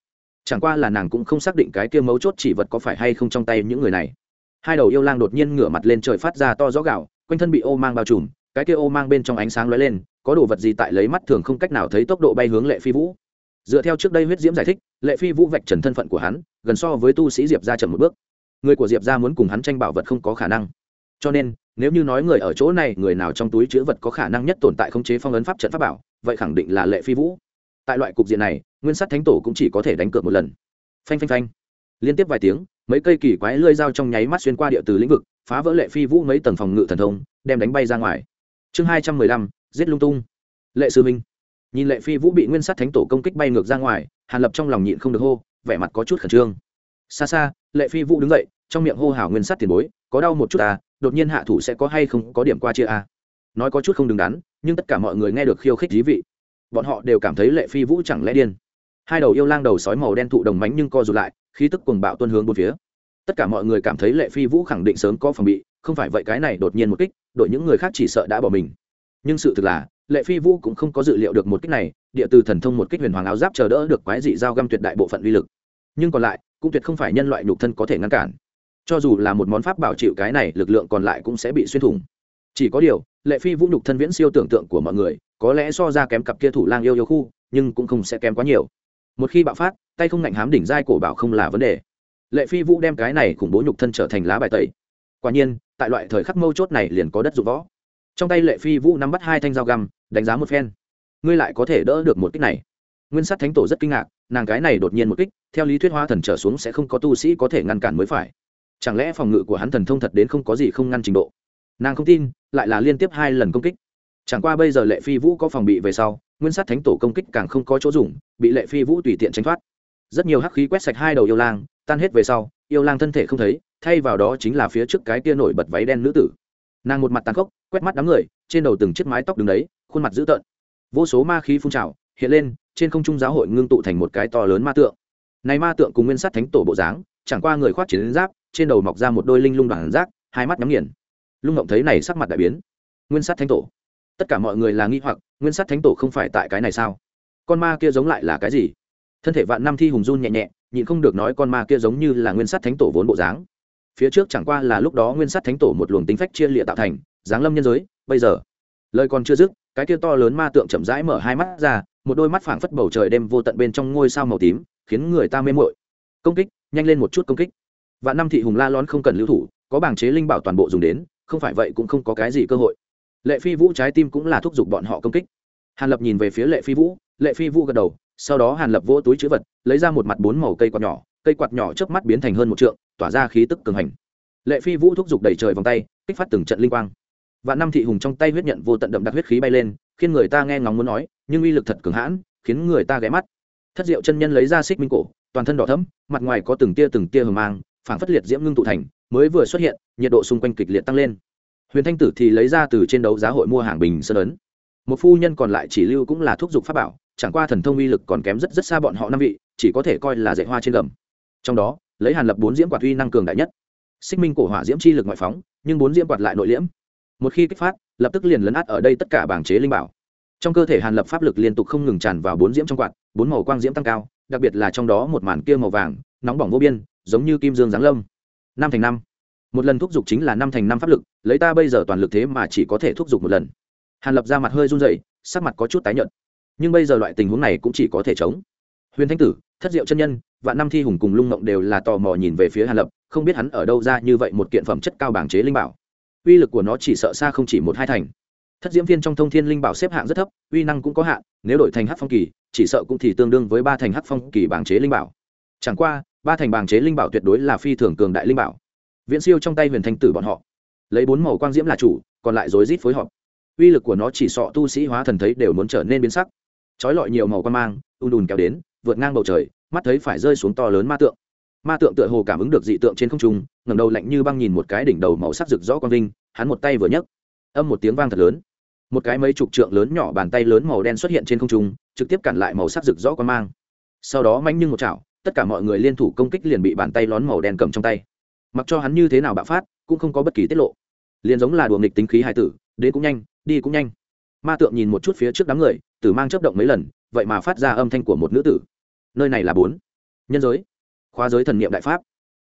Chẳng qua là nàng cũng không xác định cái kia mấu chốt chỉ vật có phải hay không trong tay những người này. Hai đầu yêu lang đột nhiên ngửa mặt lên trời phát ra to rõ gạo quanh thân bị ô mang bao trùm, cái kia ô mang bên trong ánh sáng lóe lên, có đồ vật gì tại lấy mắt thường không cách nào thấy tốc độ bay hướng lệ phi vũ. Dựa theo trước đây huyết diễm giải thích, lệ phi vũ vạch trần thân phận của hắn, gần so với tu sĩ diệp ra chậm một bước. Người của diệp ra muốn cùng hắn tranh bảo vật không có khả năng. Cho nên nếu như nói người ở chỗ này, người nào trong túi chữ vật có khả năng nhất tồn tại khống chế phong ấn pháp trận pháp bảo, vậy khẳng định là lệ phi vũ. Tại loại cục diện này, nguyên sát thánh tổ cũng chỉ có thể đánh cược một lần. Phanh phanh phanh. Liên tiếp vài tiếng, mấy cây kỳ quái lơi dao trong nháy mắt xuyên qua địa từ lĩnh vực, phá vỡ lệ phi vũ mấy tầng phòng ngự thần thông, đem đánh bay ra ngoài. Chương hai trăm mười lăm, giết lung tung. Lệ sư minh. Nhìn lệ phi vũ bị nguyên sát thánh tổ công kích bay ngược ra ngoài, hàn lập trong lòng nhịn không được hô, vẻ mặt có chút khẩn trương. Xa xa, lệ phi vũ đứng dậy, trong miệng hô hào nguyên sát tiền bối, có đau một chút à đột nhiên hạ thủ sẽ có hay không có điểm qua chia à nói có chút không đứng đắn, nhưng tất cả mọi người nghe được khiêu khích dí vị. Bọn họ đều cảm thấy lệ phi vũ chẳng lẽ điên. Hai đầu yêu lang đầu sói màu đen thụ đồng mánh nhưng co rụt lại, khí tức cuồng bạo tuân hướng bốn phía. Tất cả mọi người cảm thấy lệ phi vũ khẳng định sớm có phòng bị, không phải vậy cái này đột nhiên một kích, đội những người khác chỉ sợ đã bỏ mình. Nhưng sự thực là, lệ phi vũ cũng không có dự liệu được một kích này, địa từ thần thông một kích huyền hoàng áo giáp chờ đỡ được quái dị giao găm tuyệt đại bộ phận uy lực. Nhưng còn lại, cũng tuyệt không phải nhân loại nhục thân có thể ngăn cản cho dù là một món pháp bảo chịu cái này, lực lượng còn lại cũng sẽ bị xuyên thủng. Chỉ có điều, lệ phi vũ nhục thân viễn siêu tưởng tượng của mọi người, có lẽ so ra kém cặp kia thủ lang yêu yêu khu, nhưng cũng không sẽ kém quá nhiều. Một khi bạo phát, tay không ngạnh hám đỉnh giai cổ bảo không là vấn đề. Lệ phi vũ đem cái này khủng bố nhục thân trở thành lá bài tẩy. Quả nhiên, tại loại thời khắc mâu chốt này liền có đất dụng võ. Trong tay lệ phi vũ nắm bắt hai thanh dao găm, đánh giá một phen. Ngươi lại có thể đỡ được một kích này. Nguyên sát thánh tổ rất kinh ngạc, nàng cái này đột nhiên một kích, theo lý thuyết hoa thần trở xuống sẽ không có tu sĩ có thể ngăn cản mới phải chẳng lẽ phòng ngự của hắn thần thông thật đến không có gì không ngăn trình độ? Nàng không tin, lại là liên tiếp hai lần công kích. Chẳng qua bây giờ lệ phi vũ có phòng bị về sau, nguyên sát thánh tổ công kích càng không có chỗ dùng, bị lệ phi vũ tùy tiện tránh thoát. Rất nhiều hắc khí quét sạch hai đầu yêu lang, tan hết về sau, yêu lang thân thể không thấy, thay vào đó chính là phía trước cái kia nổi bật váy đen nữ tử. Nàng một mặt tàn khốc, quét mắt đám người, trên đầu từng chiếc mái tóc đứng đấy, khuôn mặt dữ tợn. Vô số ma khí phun trào, hiện lên, trên không trung giáo hội ngưng tụ thành một cái to lớn ma tượng. Này ma tượng cùng nguyên sát thánh tổ bộ dáng, chẳng qua người khoác chiến giáp trên đầu mọc ra một đôi linh lung đoàn rác, hai mắt nhắm nghiền. Lung ngộng thấy này sắc mặt đại biến. Nguyên sát thánh tổ. Tất cả mọi người là nghi hoặc, nguyên sát thánh tổ không phải tại cái này sao? Con ma kia giống lại là cái gì? Thân thể vạn năm thi hùng run nhẹ nhẹ, nhịn không được nói con ma kia giống như là nguyên sát thánh tổ vốn bộ dáng. Phía trước chẳng qua là lúc đó nguyên sát thánh tổ một luồng tính phách chia lịa tạo thành dáng lâm nhân giới, bây giờ, lời còn chưa dứt, cái kia to lớn ma tượng chậm rãi mở hai mắt ra, một đôi mắt phảng phất bầu trời đêm vô tận bên trong ngôi sao màu tím, khiến người ta mê mội công kích, nhanh lên một chút công kích vạn năm thị hùng la lón không cần lưu thủ, có bảng chế linh bảo toàn bộ dùng đến, không phải vậy cũng không có cái gì cơ hội. Lệ phi vũ trái tim cũng là thúc giục bọn họ công kích. Hàn lập nhìn về phía lệ phi vũ, lệ phi vũ gật đầu, sau đó hàn lập vỗ túi chữ vật, lấy ra một mặt bốn màu cây quạt nhỏ, cây quạt nhỏ trước mắt biến thành hơn một trượng, tỏa ra khí tức cường hành. Lệ phi vũ thúc giục đẩy trời vòng tay, kích phát từng trận linh quang. Vạn năm thị hùng trong tay huyết nhận vô tận đậm đặc huyết khí bay lên, khiến người ta nghe ngóng muốn nói, nhưng uy lực thật cường hãn, khiến người ta ghé mắt. Thất diệu chân nhân lấy ra xích minh cổ, toàn thân đỏ thấm mặt ngoài có từng tia từng tia hờ mang phản phất liệt diễm ngưng tụ thành, mới vừa xuất hiện, nhiệt độ xung quanh kịch liệt tăng lên. Huyền thanh tử thì lấy ra từ trên đấu giá hội mua hàng bình sơn ấn. Một phu nhân còn lại chỉ lưu cũng là thuốc giục pháp bảo, chẳng qua thần thông uy lực còn kém rất rất xa bọn họ năm vị, chỉ có thể coi là dạy hoa trên gầm. Trong đó, lấy hàn lập bốn diễm quạt uy năng cường đại nhất. Xích minh cổ hỏa diễm chi lực ngoại phóng, nhưng bốn diễm quạt lại nội liễm. Một khi kích phát, lập tức liền lấn át ở đây tất cả bảng chế linh bảo. Trong cơ thể hàn lập pháp lực liên tục không ngừng tràn vào bốn diễm trong quạt, bốn màu quang diễm tăng cao, đặc biệt là trong đó một màn kia màu vàng, nóng bỏng vô biên giống như kim dương giáng lâm. Năm thành năm. Một lần thúc giục chính là năm thành năm pháp lực, lấy ta bây giờ toàn lực thế mà chỉ có thể thúc giục một lần. Hàn lập ra mặt hơi run dậy sắc mặt có chút tái nhợt. Nhưng bây giờ loại tình huống này cũng chỉ có thể chống. Huyền thanh tử, thất diệu chân nhân và năm thi hùng cùng lung mộng đều là tò mò nhìn về phía hàn lập, không biết hắn ở đâu ra như vậy một kiện phẩm chất cao bảng chế linh bảo. Uy lực của nó chỉ sợ xa không chỉ một hai thành. Thất diễm viên trong thông thiên linh bảo xếp hạng rất thấp, uy năng cũng có hạn, nếu đổi thành hắc phong kỳ, chỉ sợ cũng thì tương đương với ba thành hắc phong kỳ bảng chế linh bảo. Chẳng qua ba thành bảng chế linh bảo tuyệt đối là phi thường cường đại linh bảo. Viễn siêu trong tay huyền thanh tử bọn họ. Lấy bốn màu quang diễm là chủ, còn lại rối rít phối hợp. Uy lực của nó chỉ sọ tu sĩ hóa thần thấy đều muốn trở nên biến sắc. Trói lọi nhiều màu quan mang, ùn ùn kéo đến, vượt ngang bầu trời, mắt thấy phải rơi xuống to lớn ma tượng. Ma tượng tựa hồ cảm ứng được dị tượng trên không trung, ngẩng đầu lạnh như băng nhìn một cái đỉnh đầu màu sắc rực rõ quang vinh, hắn một tay vừa nhấc. Âm một tiếng vang thật lớn. Một cái mấy chục trượng lớn nhỏ bàn tay lớn màu đen xuất hiện trên không trung, trực tiếp cản lại màu sắc rực rõ quang mang. Sau đó manh như một chảo tất cả mọi người liên thủ công kích liền bị bàn tay lón màu đen cầm trong tay. Mặc cho hắn như thế nào bạo phát, cũng không có bất kỳ tiết lộ. Liền giống là đùa nghịch tính khí hai tử, đến cũng nhanh, đi cũng nhanh. Ma tượng nhìn một chút phía trước đám người, tử mang chấp động mấy lần, vậy mà phát ra âm thanh của một nữ tử. Nơi này là bốn. Nhân giới. Khoa giới thần niệm đại pháp.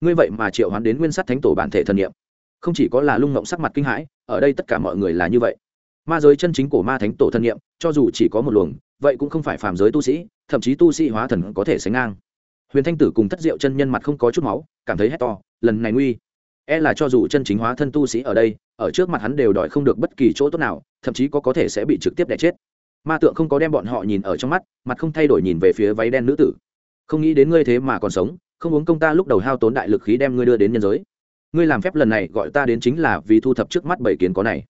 Ngươi vậy mà triệu hoán đến nguyên sắt thánh tổ bản thể thần niệm. Không chỉ có là lung ngộng sắc mặt kinh hãi, ở đây tất cả mọi người là như vậy. Ma giới chân chính của ma thánh tổ thần niệm, cho dù chỉ có một luồng, vậy cũng không phải phàm giới tu sĩ, thậm chí tu sĩ hóa thần có thể sánh ngang huyền thanh tử cùng thất diệu chân nhân mặt không có chút máu, cảm thấy hét to, lần này nguy e là cho dù chân chính hóa thân tu sĩ ở đây, ở trước mặt hắn đều đòi không được bất kỳ chỗ tốt nào, thậm chí có có thể sẽ bị trực tiếp đẻ chết. Ma tượng không có đem bọn họ nhìn ở trong mắt, mặt không thay đổi nhìn về phía váy đen nữ tử. Không nghĩ đến ngươi thế mà còn sống, không uống công ta lúc đầu hao tốn đại lực khí đem ngươi đưa đến nhân giới. Ngươi làm phép lần này gọi ta đến chính là vì thu thập trước mắt bảy kiến có này.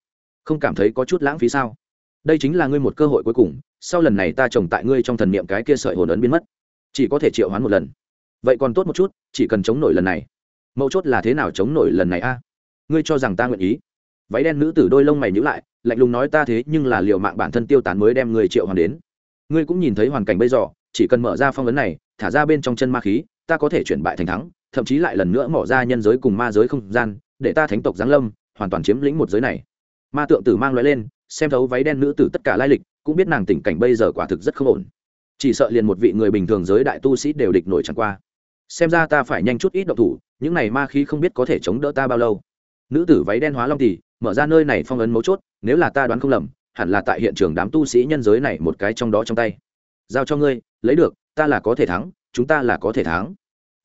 Không cảm thấy có chút lãng phí sao? Đây chính là ngươi một cơ hội cuối cùng, sau lần này ta trồng tại ngươi trong thần niệm cái kia sợi hồn ấn biến mất chỉ có thể triệu hoán một lần. Vậy còn tốt một chút, chỉ cần chống nổi lần này. Mấu chốt là thế nào chống nổi lần này a? Ngươi cho rằng ta nguyện ý. Váy đen nữ tử đôi lông mày nhữ lại, lạnh lùng nói ta thế nhưng là liệu mạng bản thân tiêu tán mới đem người triệu hoàn đến. Ngươi cũng nhìn thấy hoàn cảnh bây giờ, chỉ cần mở ra phong ấn này, thả ra bên trong chân ma khí, ta có thể chuyển bại thành thắng, thậm chí lại lần nữa mỏ ra nhân giới cùng ma giới không gian, để ta thánh tộc giáng lâm, hoàn toàn chiếm lĩnh một giới này. Ma tượng tử mang loại lên, xem thấu váy đen nữ tử tất cả lai lịch, cũng biết nàng tình cảnh bây giờ quả thực rất không ổn chỉ sợ liền một vị người bình thường giới đại tu sĩ đều địch nổi chẳng qua. Xem ra ta phải nhanh chút ít độc thủ, những này ma khí không biết có thể chống đỡ ta bao lâu. Nữ tử váy đen hóa long tỷ mở ra nơi này phong ấn mấu chốt, nếu là ta đoán không lầm, hẳn là tại hiện trường đám tu sĩ nhân giới này một cái trong đó trong tay. Giao cho ngươi, lấy được, ta là có thể thắng, chúng ta là có thể thắng.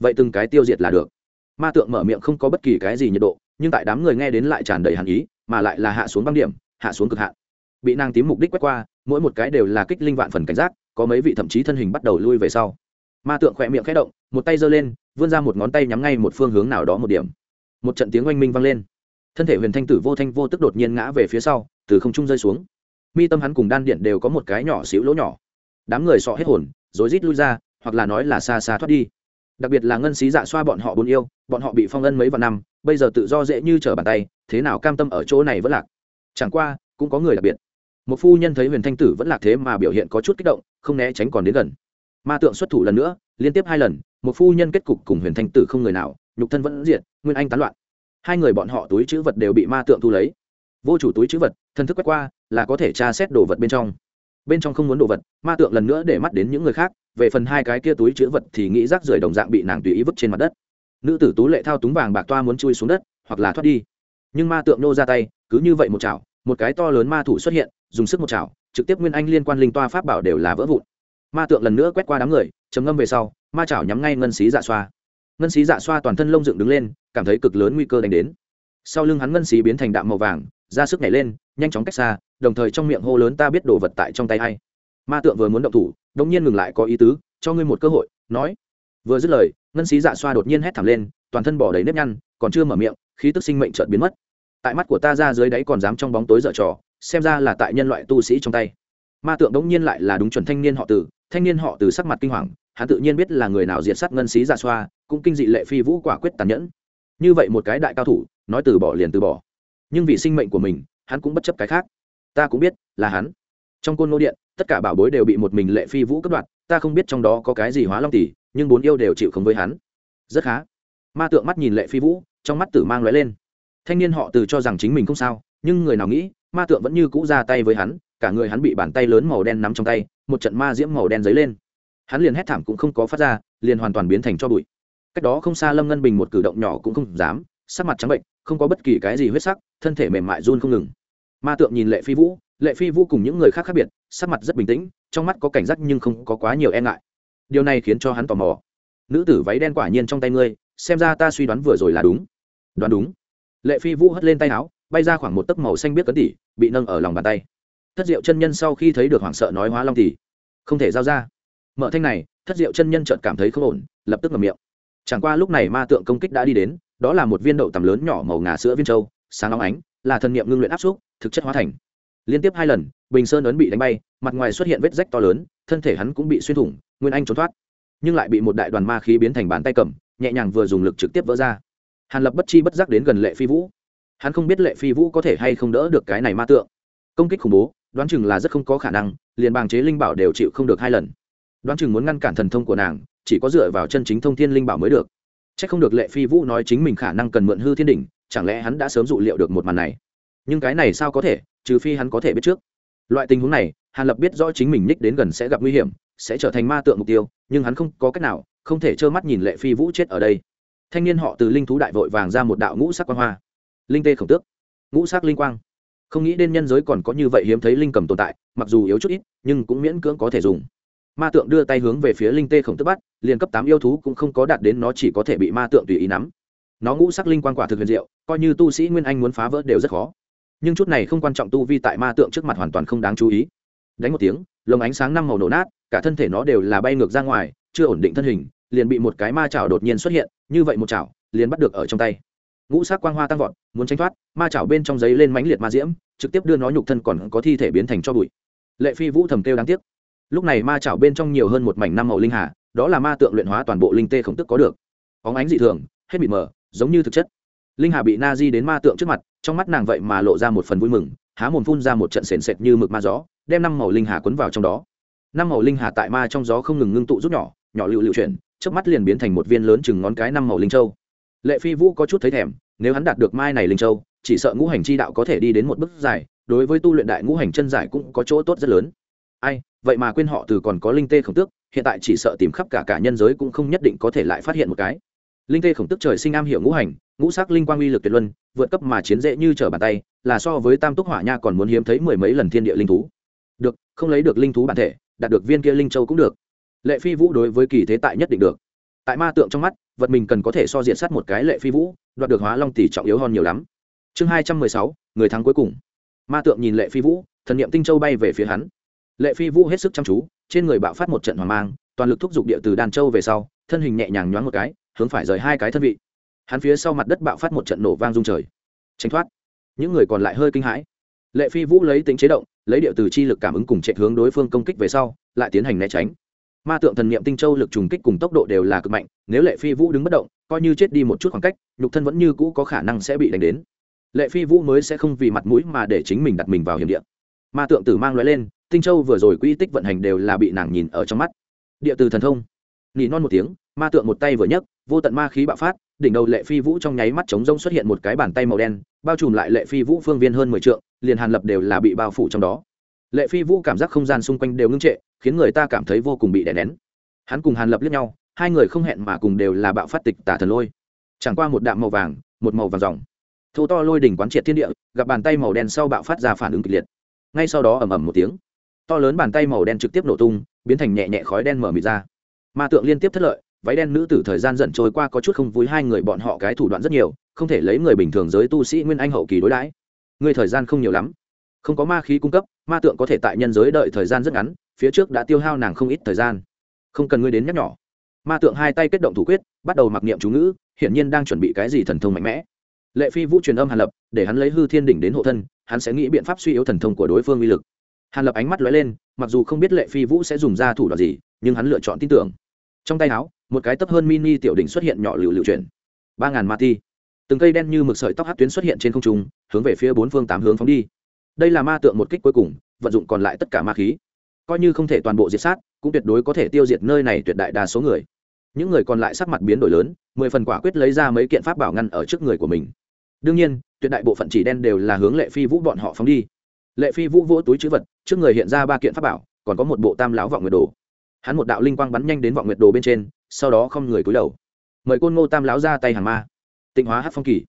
Vậy từng cái tiêu diệt là được. Ma tượng mở miệng không có bất kỳ cái gì nhiệt độ, nhưng tại đám người nghe đến lại tràn đầy hàn ý, mà lại là hạ xuống băng điểm, hạ xuống cực hạn. Bị nàng tím mục đích quét qua, mỗi một cái đều là kích linh vạn phần cảnh giác có mấy vị thậm chí thân hình bắt đầu lui về sau. Ma tượng khỏe miệng khẽ động, một tay giơ lên, vươn ra một ngón tay nhắm ngay một phương hướng nào đó một điểm. Một trận tiếng oanh minh vang lên. Thân thể huyền thanh tử vô thanh vô tức đột nhiên ngã về phía sau, từ không trung rơi xuống. Mi tâm hắn cùng đan điện đều có một cái nhỏ xíu lỗ nhỏ. Đám người sọ hết hồn, rối rít lui ra, hoặc là nói là xa xa thoát đi. Đặc biệt là ngân xí dạ xoa bọn họ bốn yêu, bọn họ bị phong ân mấy vạn năm, bây giờ tự do dễ như trở bàn tay, thế nào cam tâm ở chỗ này vẫn lạc? Chẳng qua, cũng có người đặc biệt một phu nhân thấy huyền thanh tử vẫn lạc thế mà biểu hiện có chút kích động, không né tránh còn đến gần. Ma tượng xuất thủ lần nữa, liên tiếp hai lần, một phu nhân kết cục cùng huyền thanh tử không người nào, nhục thân vẫn diện nguyên anh tán loạn. Hai người bọn họ túi chữ vật đều bị ma tượng thu lấy. Vô chủ túi chữ vật thân thức quét qua, là có thể tra xét đồ vật bên trong. Bên trong không muốn đồ vật, ma tượng lần nữa để mắt đến những người khác, về phần hai cái kia túi chữ vật thì nghĩ rác rưởi đồng dạng bị nàng tùy ý vứt trên mặt đất. Nữ tử tú lệ thao túng vàng bạc toa muốn chui xuống đất, hoặc là thoát đi. Nhưng ma tượng nô ra tay, cứ như vậy một chảo một cái to lớn ma thủ xuất hiện, dùng sức một chảo, trực tiếp nguyên anh liên quan linh toa pháp bảo đều là vỡ vụn. Ma tượng lần nữa quét qua đám người chấm ngâm về sau, ma chảo nhắm ngay ngân xí dạ xoa. Ngân xí dạ xoa toàn thân lông dựng đứng lên, cảm thấy cực lớn nguy cơ đánh đến. Sau lưng hắn ngân xí biến thành đạm màu vàng, ra sức nhảy lên, nhanh chóng cách xa, đồng thời trong miệng hô lớn ta biết đồ vật tại trong tay hay ma tượng vừa muốn động thủ, đống nhiên ngừng lại có ý tứ, cho ngươi một cơ hội, nói. Vừa dứt lời, ngân xí dạ xoa đột nhiên hét thảm lên, toàn thân bỏ đầy nếp nhăn, còn chưa mở miệng, khí tức sinh mệnh chợt biến mất tại mắt của ta ra dưới đáy còn dám trong bóng tối dở trò, xem ra là tại nhân loại tu sĩ trong tay. Ma tượng đống nhiên lại là đúng chuẩn thanh niên họ tử, thanh niên họ từ sắc mặt kinh hoàng, hắn tự nhiên biết là người nào diệt sát ngân xí ra xoa, cũng kinh dị lệ phi vũ quả quyết tàn nhẫn. Như vậy một cái đại cao thủ, nói từ bỏ liền từ bỏ. Nhưng vì sinh mệnh của mình, hắn cũng bất chấp cái khác. Ta cũng biết là hắn. Trong côn nô điện, tất cả bảo bối đều bị một mình lệ phi vũ cất đoạt, ta không biết trong đó có cái gì hóa long tỷ, nhưng bốn yêu đều chịu không với hắn. Rất khá. Ma tượng mắt nhìn lệ phi vũ, trong mắt tử mang lóe lên thanh niên họ từ cho rằng chính mình không sao, nhưng người nào nghĩ, ma tượng vẫn như cũ ra tay với hắn, cả người hắn bị bàn tay lớn màu đen nắm trong tay, một trận ma diễm màu đen dấy lên. Hắn liền hét thảm cũng không có phát ra, liền hoàn toàn biến thành cho bụi. Cách đó không xa lâm ngân bình một cử động nhỏ cũng không dám, sắc mặt trắng bệnh, không có bất kỳ cái gì huyết sắc, thân thể mềm mại run không ngừng. Ma tượng nhìn lệ phi vũ, lệ phi vũ cùng những người khác khác biệt, sắc mặt rất bình tĩnh, trong mắt có cảnh giác nhưng không có quá nhiều e ngại. Điều này khiến cho hắn tò mò. Nữ tử váy đen quả nhiên trong tay ngươi, xem ra ta suy đoán vừa rồi là đúng. Đoán đúng lệ phi vũ hất lên tay áo, bay ra khoảng một tấc màu xanh biết cấn tỉ, bị nâng ở lòng bàn tay. Thất diệu chân nhân sau khi thấy được hoảng sợ nói hóa long tỉ, không thể giao ra. Mở thanh này, thất diệu chân nhân chợt cảm thấy không ổn, lập tức ngậm miệng. Chẳng qua lúc này ma tượng công kích đã đi đến, đó là một viên đậu tầm lớn nhỏ màu ngà sữa viên châu, sáng óng ánh, là thần niệm ngưng luyện áp xúc, thực chất hóa thành. Liên tiếp hai lần, bình sơn ấn bị đánh bay, mặt ngoài xuất hiện vết rách to lớn, thân thể hắn cũng bị xuyên thủng, nguyên anh trốn thoát. Nhưng lại bị một đại đoàn ma khí biến thành bàn tay cầm, nhẹ nhàng vừa dùng lực trực tiếp vỡ ra hàn lập bất chi bất giác đến gần lệ phi vũ. Hắn không biết lệ phi vũ có thể hay không đỡ được cái này ma tượng. Công kích khủng bố, đoán chừng là rất không có khả năng, liền bàng chế linh bảo đều chịu không được hai lần. Đoán chừng muốn ngăn cản thần thông của nàng, chỉ có dựa vào chân chính thông thiên linh bảo mới được. C h ắ c không được lệ phi vũ nói chính mình khả năng cần mượn hư thiên đỉnh, chẳng lẽ hắn đã sớm dụ liệu được một màn này? Nhưng cái này sao có thể, trừ phi hắn có thể biết trước. Loại tình huống này, hàn lập biết rõ chính mình ních đến gần sẽ gặp nguy hiểm, sẽ trở thành ma tượng mục tiêu, nhưng hắn không có cách nào, không thể trơ mắt nhìn lệ phi vũ chết ở đây thanh niên họ từ linh thú đại vội vàng ra một đạo ngũ sắc quang hoa. Linh tê khổng tước. Ngũ sắc linh quang. Không nghĩ đến nhân giới còn có như vậy hiếm thấy linh cầm tồn tại, mặc dù yếu chút ít, nhưng cũng miễn cưỡng có thể dùng. Ma tượng đưa tay hướng về phía linh tê khổng tức bắt, liền cấp tám yêu thú cũng không có đạt đến nó chỉ có thể bị ma tượng tùy ý nắm. Nó ngũ sắc linh quang quả thực huyền diệu, coi như tu sĩ nguyên anh muốn phá vỡ đều rất khó. Nhưng chút này không quan trọng tu vi tại ma tượng trước mặt hoàn toàn không đáng chú ý. Đánh một tiếng, lồng ánh sáng năm màu nổ nát, cả thân thể nó đều là bay ngược ra ngoài, chưa ổn định thân hình liền bị một cái ma chảo đột nhiên xuất hiện, như vậy một chảo, liền bắt được ở trong tay. Ngũ sắc quang hoa tăng vọt, muốn tránh thoát, ma chảo bên trong giấy lên mãnh liệt ma diễm, trực tiếp đưa nó nhục thân còn có thi thể biến thành cho bụi. Lệ phi vũ thầm kêu đáng tiếc. Lúc này ma chảo bên trong nhiều hơn một mảnh năm màu linh hà, đó là ma tượng luyện hóa toàn bộ linh tê khổng tức có được. Óng ánh dị thường, hết bị mờ, giống như thực chất. Linh hà bị na di đến ma tượng trước mặt, trong mắt nàng vậy mà lộ ra một phần vui mừng, há mồm phun ra một trận sền sệt như mực ma gió, đem năm màu linh hà quấn vào trong đó. Năm màu linh hà tại ma trong gió không ngừng ngưng tụ rút nhỏ nhỏ lựu lựu chuyển trước mắt liền biến thành một viên lớn chừng ngón cái năm màu linh châu. Lệ phi vũ có chút thấy thèm, nếu hắn đạt được mai này linh châu, chỉ sợ ngũ hành chi đạo có thể đi đến một bước dài, đối với tu luyện đại ngũ hành chân giải cũng có chỗ tốt rất lớn. Ai, vậy mà quên họ từ còn có linh tê khổng tước, hiện tại chỉ sợ tìm khắp cả cả nhân giới cũng không nhất định có thể lại phát hiện một cái. Linh tê khổng tước trời sinh am hiểu ngũ hành, ngũ sắc linh quang uy lực tuyệt luân, vượt cấp mà chiến dễ như trở bàn tay, là so với tam túc hỏa nha còn muốn hiếm thấy mười mấy lần thiên địa linh thú. Được, không lấy được linh thú bản thể, đạt được viên kia linh châu cũng được lệ phi vũ đối với kỳ thế tại nhất định được. Tại ma tượng trong mắt, vật mình cần có thể so diện sát một cái lệ phi vũ, đoạt được hóa long tỷ trọng yếu hơn nhiều lắm. Chương hai trăm mười sáu, người thắng cuối cùng. Ma tượng nhìn lệ phi vũ, thần n i ệ m tinh châu bay về phía hắn. Lệ phi vũ hết sức chăm chú, trên người bạo phát một trận hoàng mang, toàn lực thúc giục địa từ đàn châu về sau, thân hình nhẹ nhàng nhoáng một cái, hướng phải rời hai cái thân vị. Hắn phía sau mặt đất bạo phát một trận nổ vang rung trời. Tránh thoát. Những người còn lại hơi kinh hãi. Lệ phi vũ lấy tính chế động, lấy địa từ chi lực cảm ứng cùng chạy hướng đối phương công kích về sau, lại tiến hành né tránh ma tượng thần niệm tinh châu lực trùng kích cùng tốc độ đều là cực mạnh, nếu lệ phi vũ đứng bất động, coi như chết đi một chút khoảng cách, nhục thân vẫn như cũ có khả năng sẽ bị đánh đến. Lệ phi vũ mới sẽ không vì mặt mũi mà để chính mình đặt mình vào hiểm địa. Ma tượng tử mang loại lên, tinh châu vừa rồi quỹ tích vận hành đều là bị nàng nhìn ở trong mắt. Địa từ thần thông. Nỉ non một tiếng, ma tượng một tay vừa nhấc, vô tận ma khí bạo phát, đỉnh đầu lệ phi vũ trong nháy mắt chống rông xuất hiện một cái bàn tay màu đen, bao trùm lại lệ phi vũ phương viên hơn mười t liền hàn lập đều là bị bao phủ trong đó lệ phi vũ cảm giác không gian xung quanh đều ngưng trệ, khiến người ta cảm thấy vô cùng bị đè nén. Hắn cùng hàn lập liếc nhau, hai người không hẹn mà cùng đều là bạo phát tịch tả thần lôi. Chẳng qua một đạm màu vàng, một màu vàng dòng thô to lôi đỉnh quán triệt thiên địa, gặp bàn tay màu đen sau bạo phát ra phản ứng kịch liệt. Ngay sau đó ầm ầm một tiếng, to lớn bàn tay màu đen trực tiếp nổ tung, biến thành nhẹ nhẹ khói đen mở mịt ra. Ma tượng liên tiếp thất lợi, váy đen nữ tử thời gian dần trôi qua có chút không vui hai người bọn họ cái thủ đoạn rất nhiều, không thể lấy người bình thường giới tu sĩ nguyên anh hậu kỳ đối đãi. Người thời gian không nhiều lắm không có ma khí cung cấp, ma tượng có thể tại nhân giới đợi thời gian rất ngắn, phía trước đã tiêu hao nàng không ít thời gian. Không cần ngươi đến nhắc nhỏ. Ma tượng hai tay kết động thủ quyết, bắt đầu mặc niệm chú ngữ, hiển nhiên đang chuẩn bị cái gì thần thông mạnh mẽ. Lệ phi vũ truyền âm hàn lập, để hắn lấy hư thiên đỉnh đến hộ thân, hắn sẽ nghĩ biện pháp suy yếu thần thông của đối phương uy lực. Hàn lập ánh mắt lóe lên, mặc dù không biết lệ phi vũ sẽ dùng ra thủ đoạn gì, nhưng hắn lựa chọn tin tưởng. Trong tay áo, một cái tấp hơn mini tiểu đỉnh xuất hiện nhỏ lựu lựu chuyển. Ba ngàn ma ti. Từng cây đen như mực sợi tóc hát tuyến xuất hiện trên không trung, hướng về phía bốn phương tám hướng phóng đi đây là ma tượng một kích cuối cùng, vận dụng còn lại tất cả ma khí. Coi như không thể toàn bộ diệt sát, cũng tuyệt đối có thể tiêu diệt nơi này tuyệt đại đa số người. Những người còn lại sắc mặt biến đổi lớn, mười phần quả quyết lấy ra mấy kiện pháp bảo ngăn ở trước người của mình. Đương nhiên, tuyệt đại bộ phận chỉ đen đều là hướng lệ phi vũ bọn họ phóng đi. Lệ phi vũ vỗ túi chữ vật, trước người hiện ra ba kiện pháp bảo, còn có một bộ tam lão vọng nguyệt đồ. Hắn một đạo linh quang bắn nhanh đến vọng nguyệt đồ bên trên, sau đó không người cúi đầu. Mời côn ngô tam lão ra tay hàng ma. Tịnh hóa hát phong kỳ.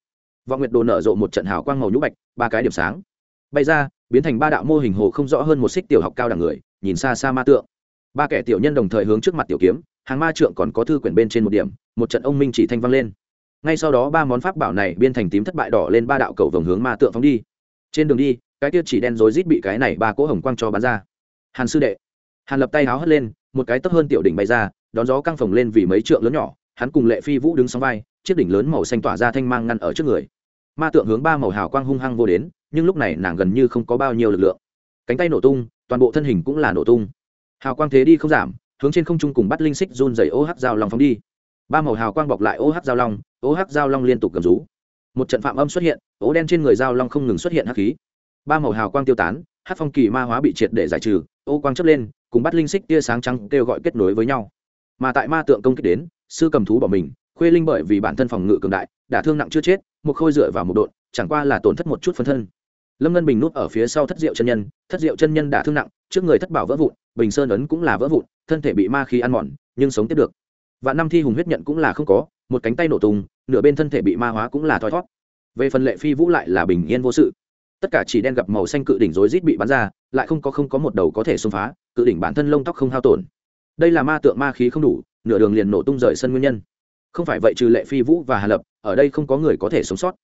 Vọng nguyệt đồ nở rộ một trận hào quang màu nhũ bạch, ba cái điểm sáng bay ra, biến thành ba đạo mô hình hồ không rõ hơn một xích tiểu học cao đẳng người, nhìn xa xa ma tượng. Ba kẻ tiểu nhân đồng thời hướng trước mặt tiểu kiếm, hàng ma trượng còn có thư quyển bên trên một điểm, một trận ông minh chỉ thanh vang lên. Ngay sau đó ba món pháp bảo này biên thành tím thất bại đỏ lên ba đạo cầu vồng hướng ma tượng phóng đi. Trên đường đi, cái kia chỉ đen rối rít bị cái này ba cỗ hồng quang cho bắn ra. Hàn sư đệ. Hàn lập tay háo hất lên, một cái tấp hơn tiểu đỉnh bay ra, đón gió căng phồng lên vì mấy trượng lớn nhỏ, hắn cùng lệ phi vũ đứng sóng vai, chiếc đỉnh lớn màu xanh tỏa ra thanh mang ngăn ở trước người. Ma tượng hướng ba màu hào quang hung hăng vô đến nhưng lúc này nàng gần như không có bao nhiêu lực lượng. Cánh tay nổ tung, toàn bộ thân hình cũng là nổ tung. Hào quang thế đi không giảm, hướng trên không trung cùng bắt linh xích run dày ô hắc dao long phóng đi. Ba màu hào quang bọc lại ô hắc dao long, ô hắc dao long liên tục cầm rú. Một trận phạm âm xuất hiện, ố đen trên người dao long không ngừng xuất hiện hắc khí. Ba màu hào quang tiêu tán hát phong kỳ ma hóa bị triệt để giải trừ, ô quang chấp lên, cùng bắt linh xích tia sáng trắng kêu gọi kết nối với nhau. Mà tại ma tượng công kích đến, sư cầm thú bỏ mình, khuê linh bởi vì bản thân phòng ngự cường đại, đả thương nặng chưa chết, một khôi dựa vào một độn, chẳng qua là tổn thất một chút phân thân lâm ngân bình núp ở phía sau thất diệu chân nhân, thất diệu chân nhân đã thương nặng, trước người thất bảo vỡ vụn, bình sơn ấn cũng là vỡ vụn, thân thể bị ma khí ăn mòn, nhưng sống tiếp được. Và năm thi hùng huyết nhận cũng là không có, một cánh tay nổ tung, nửa bên thân thể bị ma hóa cũng là thoi thót về phần lệ phi vũ lại là bình yên vô sự. Tất cả chỉ đen gặp màu xanh cự đỉnh rối rít bị bắn ra, lại không có không có một đầu có thể xông phá, cự đỉnh bản thân lông tóc không hao tổn. Đây là ma tượng ma khí không đủ, nửa đường liền nổ tung rời sân nguyên nhân. Không phải vậy trừ lệ phi vũ và hà lập, ở đây không có người có thể sống sót.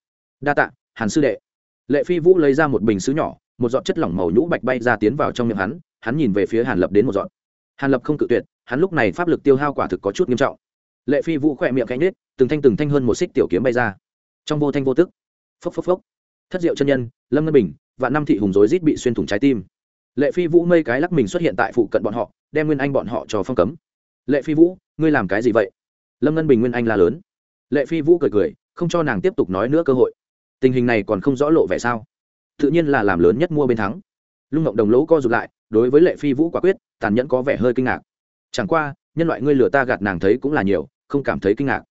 Đa tạ, hàn sư đệ lệ phi vũ lấy ra một bình xứ nhỏ, một giọt chất lỏng màu nhũ bạch bay ra tiến vào trong miệng hắn hắn nhìn về phía hàn lập đến một giọt. Hàn lập không cự tuyệt, hắn lúc này pháp lực tiêu hao quả thực có chút nghiêm trọng. Lệ phi vũ khỏe miệng cánh nết từng thanh từng thanh hơn một xích tiểu kiếm bay ra. Trong vô thanh vô tức, phốc phốc phốc, thất diệu chân nhân, lâm ngân bình và năm thị hùng rối rít bị xuyên thủng trái tim. Lệ phi vũ mây cái lắc mình xuất hiện tại phụ cận bọn họ, đem nguyên anh bọn họ cho phong cấm. Lệ phi vũ, ngươi làm cái gì vậy? Lâm ngân bình nguyên anh la lớn. Lệ phi vũ cười cười, không cho nàng tiếp tục nói nữa cơ hội tình hình này còn không rõ lộ vẻ sao? Tự nhiên là làm lớn nhất mua bên thắng. Lung ngộng đồng lỗ co rụt lại, đối với lệ phi vũ quả quyết, tàn nhẫn có vẻ hơi kinh ngạc. Chẳng qua, nhân loại ngươi lừa ta gạt nàng thấy cũng là nhiều, không cảm thấy kinh ngạc.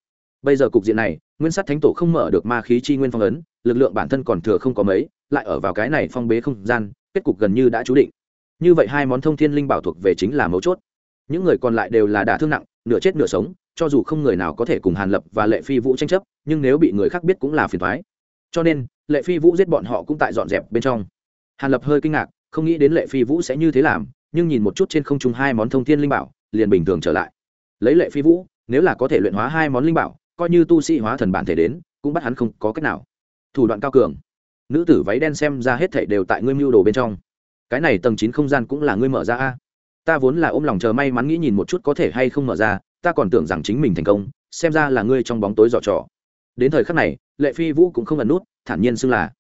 Bây giờ cục diện này, nguyên sát thánh tổ không mở được ma khí chi nguyên phong ấn, lực lượng bản thân còn thừa không có mấy, lại ở vào cái này phong bế không gian, kết cục gần như đã chú định. Như vậy hai món thông thiên linh bảo thuộc về chính là mấu chốt. Những người còn lại đều là đả thương nặng, nửa chết nửa sống, cho dù không người nào có thể cùng hàn lập và lệ phi vũ tranh chấp, nhưng nếu bị người khác biết cũng là phiền thoái cho nên, lệ phi vũ giết bọn họ cũng tại dọn dẹp bên trong. Hàn lập hơi kinh ngạc, không nghĩ đến lệ phi vũ sẽ như thế làm, nhưng nhìn một chút trên không trung hai món thông thiên linh bảo, liền bình thường trở lại. Lấy lệ phi vũ, nếu là có thể luyện hóa hai món linh bảo, coi như tu sĩ hóa thần bản thể đến, cũng bắt hắn không có cách nào. Thủ đoạn cao cường. Nữ tử váy đen xem ra hết thảy đều tại ngươi mưu đồ bên trong. Cái này tầng chín không gian cũng là ngươi mở ra a? Ta vốn là ôm lòng chờ may mắn nghĩ nhìn một chút có thể hay không mở ra, ta còn tưởng rằng chính mình thành công, xem ra là ngươi trong bóng tối dọ trò đến thời khắc này, lệ phi vũ cũng không ẩn nút, thản nhiên xưng là,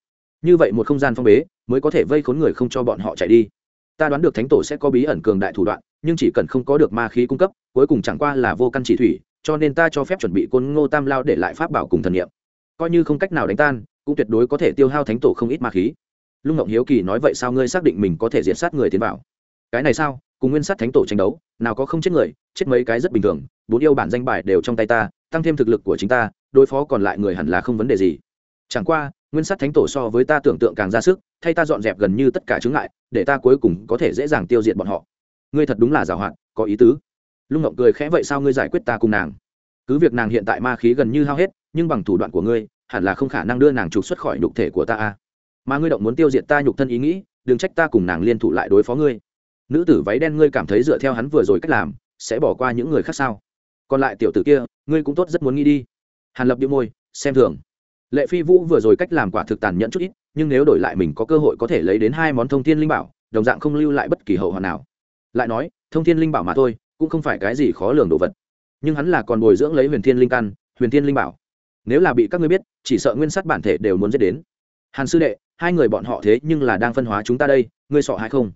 như vậy một không gian phong bế mới có thể vây khốn người không cho bọn họ chạy đi. Ta đoán được thánh tổ sẽ có bí ẩn cường đại thủ đoạn, nhưng chỉ cần không có được ma khí cung cấp, cuối cùng chẳng qua là vô căn chỉ thủy, cho nên ta cho phép chuẩn bị côn ngô tam lao để lại pháp bảo cùng thần niệm. Coi như không cách nào đánh tan, cũng tuyệt đối có thể tiêu hao thánh tổ không ít ma khí. Lung ngộng hiếu kỳ nói, vậy sao ngươi xác định mình có thể diệt sát người tiến vào? Cái này sao? Cùng nguyên sát thánh tổ tranh đấu, nào có không chết người, chết mấy cái rất bình thường, bốn yêu bản danh bài đều trong tay ta, tăng thêm thực lực của chính ta đối phó còn lại người hẳn là không vấn đề gì. Chẳng qua, nguyên sát thánh tổ so với ta tưởng tượng càng ra sức, thay ta dọn dẹp gần như tất cả chướng ngại, để ta cuối cùng có thể dễ dàng tiêu diệt bọn họ. Ngươi thật đúng là giàu hạn có ý tứ. Lung ngộng cười khẽ, vậy sao ngươi giải quyết ta cùng nàng? Cứ việc nàng hiện tại ma khí gần như hao hết, nhưng bằng thủ đoạn của ngươi, hẳn là không khả năng đưa nàng trục xuất khỏi nhục thể của ta a. Mà ngươi động muốn tiêu diệt ta nhục thân ý nghĩ, đừng trách ta cùng nàng liên thủ lại đối phó ngươi. Nữ tử váy đen ngươi cảm thấy dựa theo hắn vừa rồi cách làm, sẽ bỏ qua những người khác sao? Còn lại tiểu tử kia, ngươi cũng tốt, rất muốn nghĩ đi hàn lập đĩu môi, xem thường. Lệ phi vũ vừa rồi cách làm quả thực tàn nhẫn chút ít, nhưng nếu đổi lại mình có cơ hội có thể lấy đến hai món thông thiên linh bảo, đồng dạng không lưu lại bất kỳ hậu hoạn nào. Lại nói, thông thiên linh bảo mà thôi, cũng không phải cái gì khó lường đồ vật. Nhưng hắn là còn bồi dưỡng lấy huyền thiên linh căn, huyền thiên linh bảo. Nếu là bị các ngươi biết, chỉ sợ nguyên sát bản thể đều muốn giết đến. Hàn sư đệ, hai người bọn họ thế nhưng là đang phân hóa chúng ta đây, ngươi sọ hay không?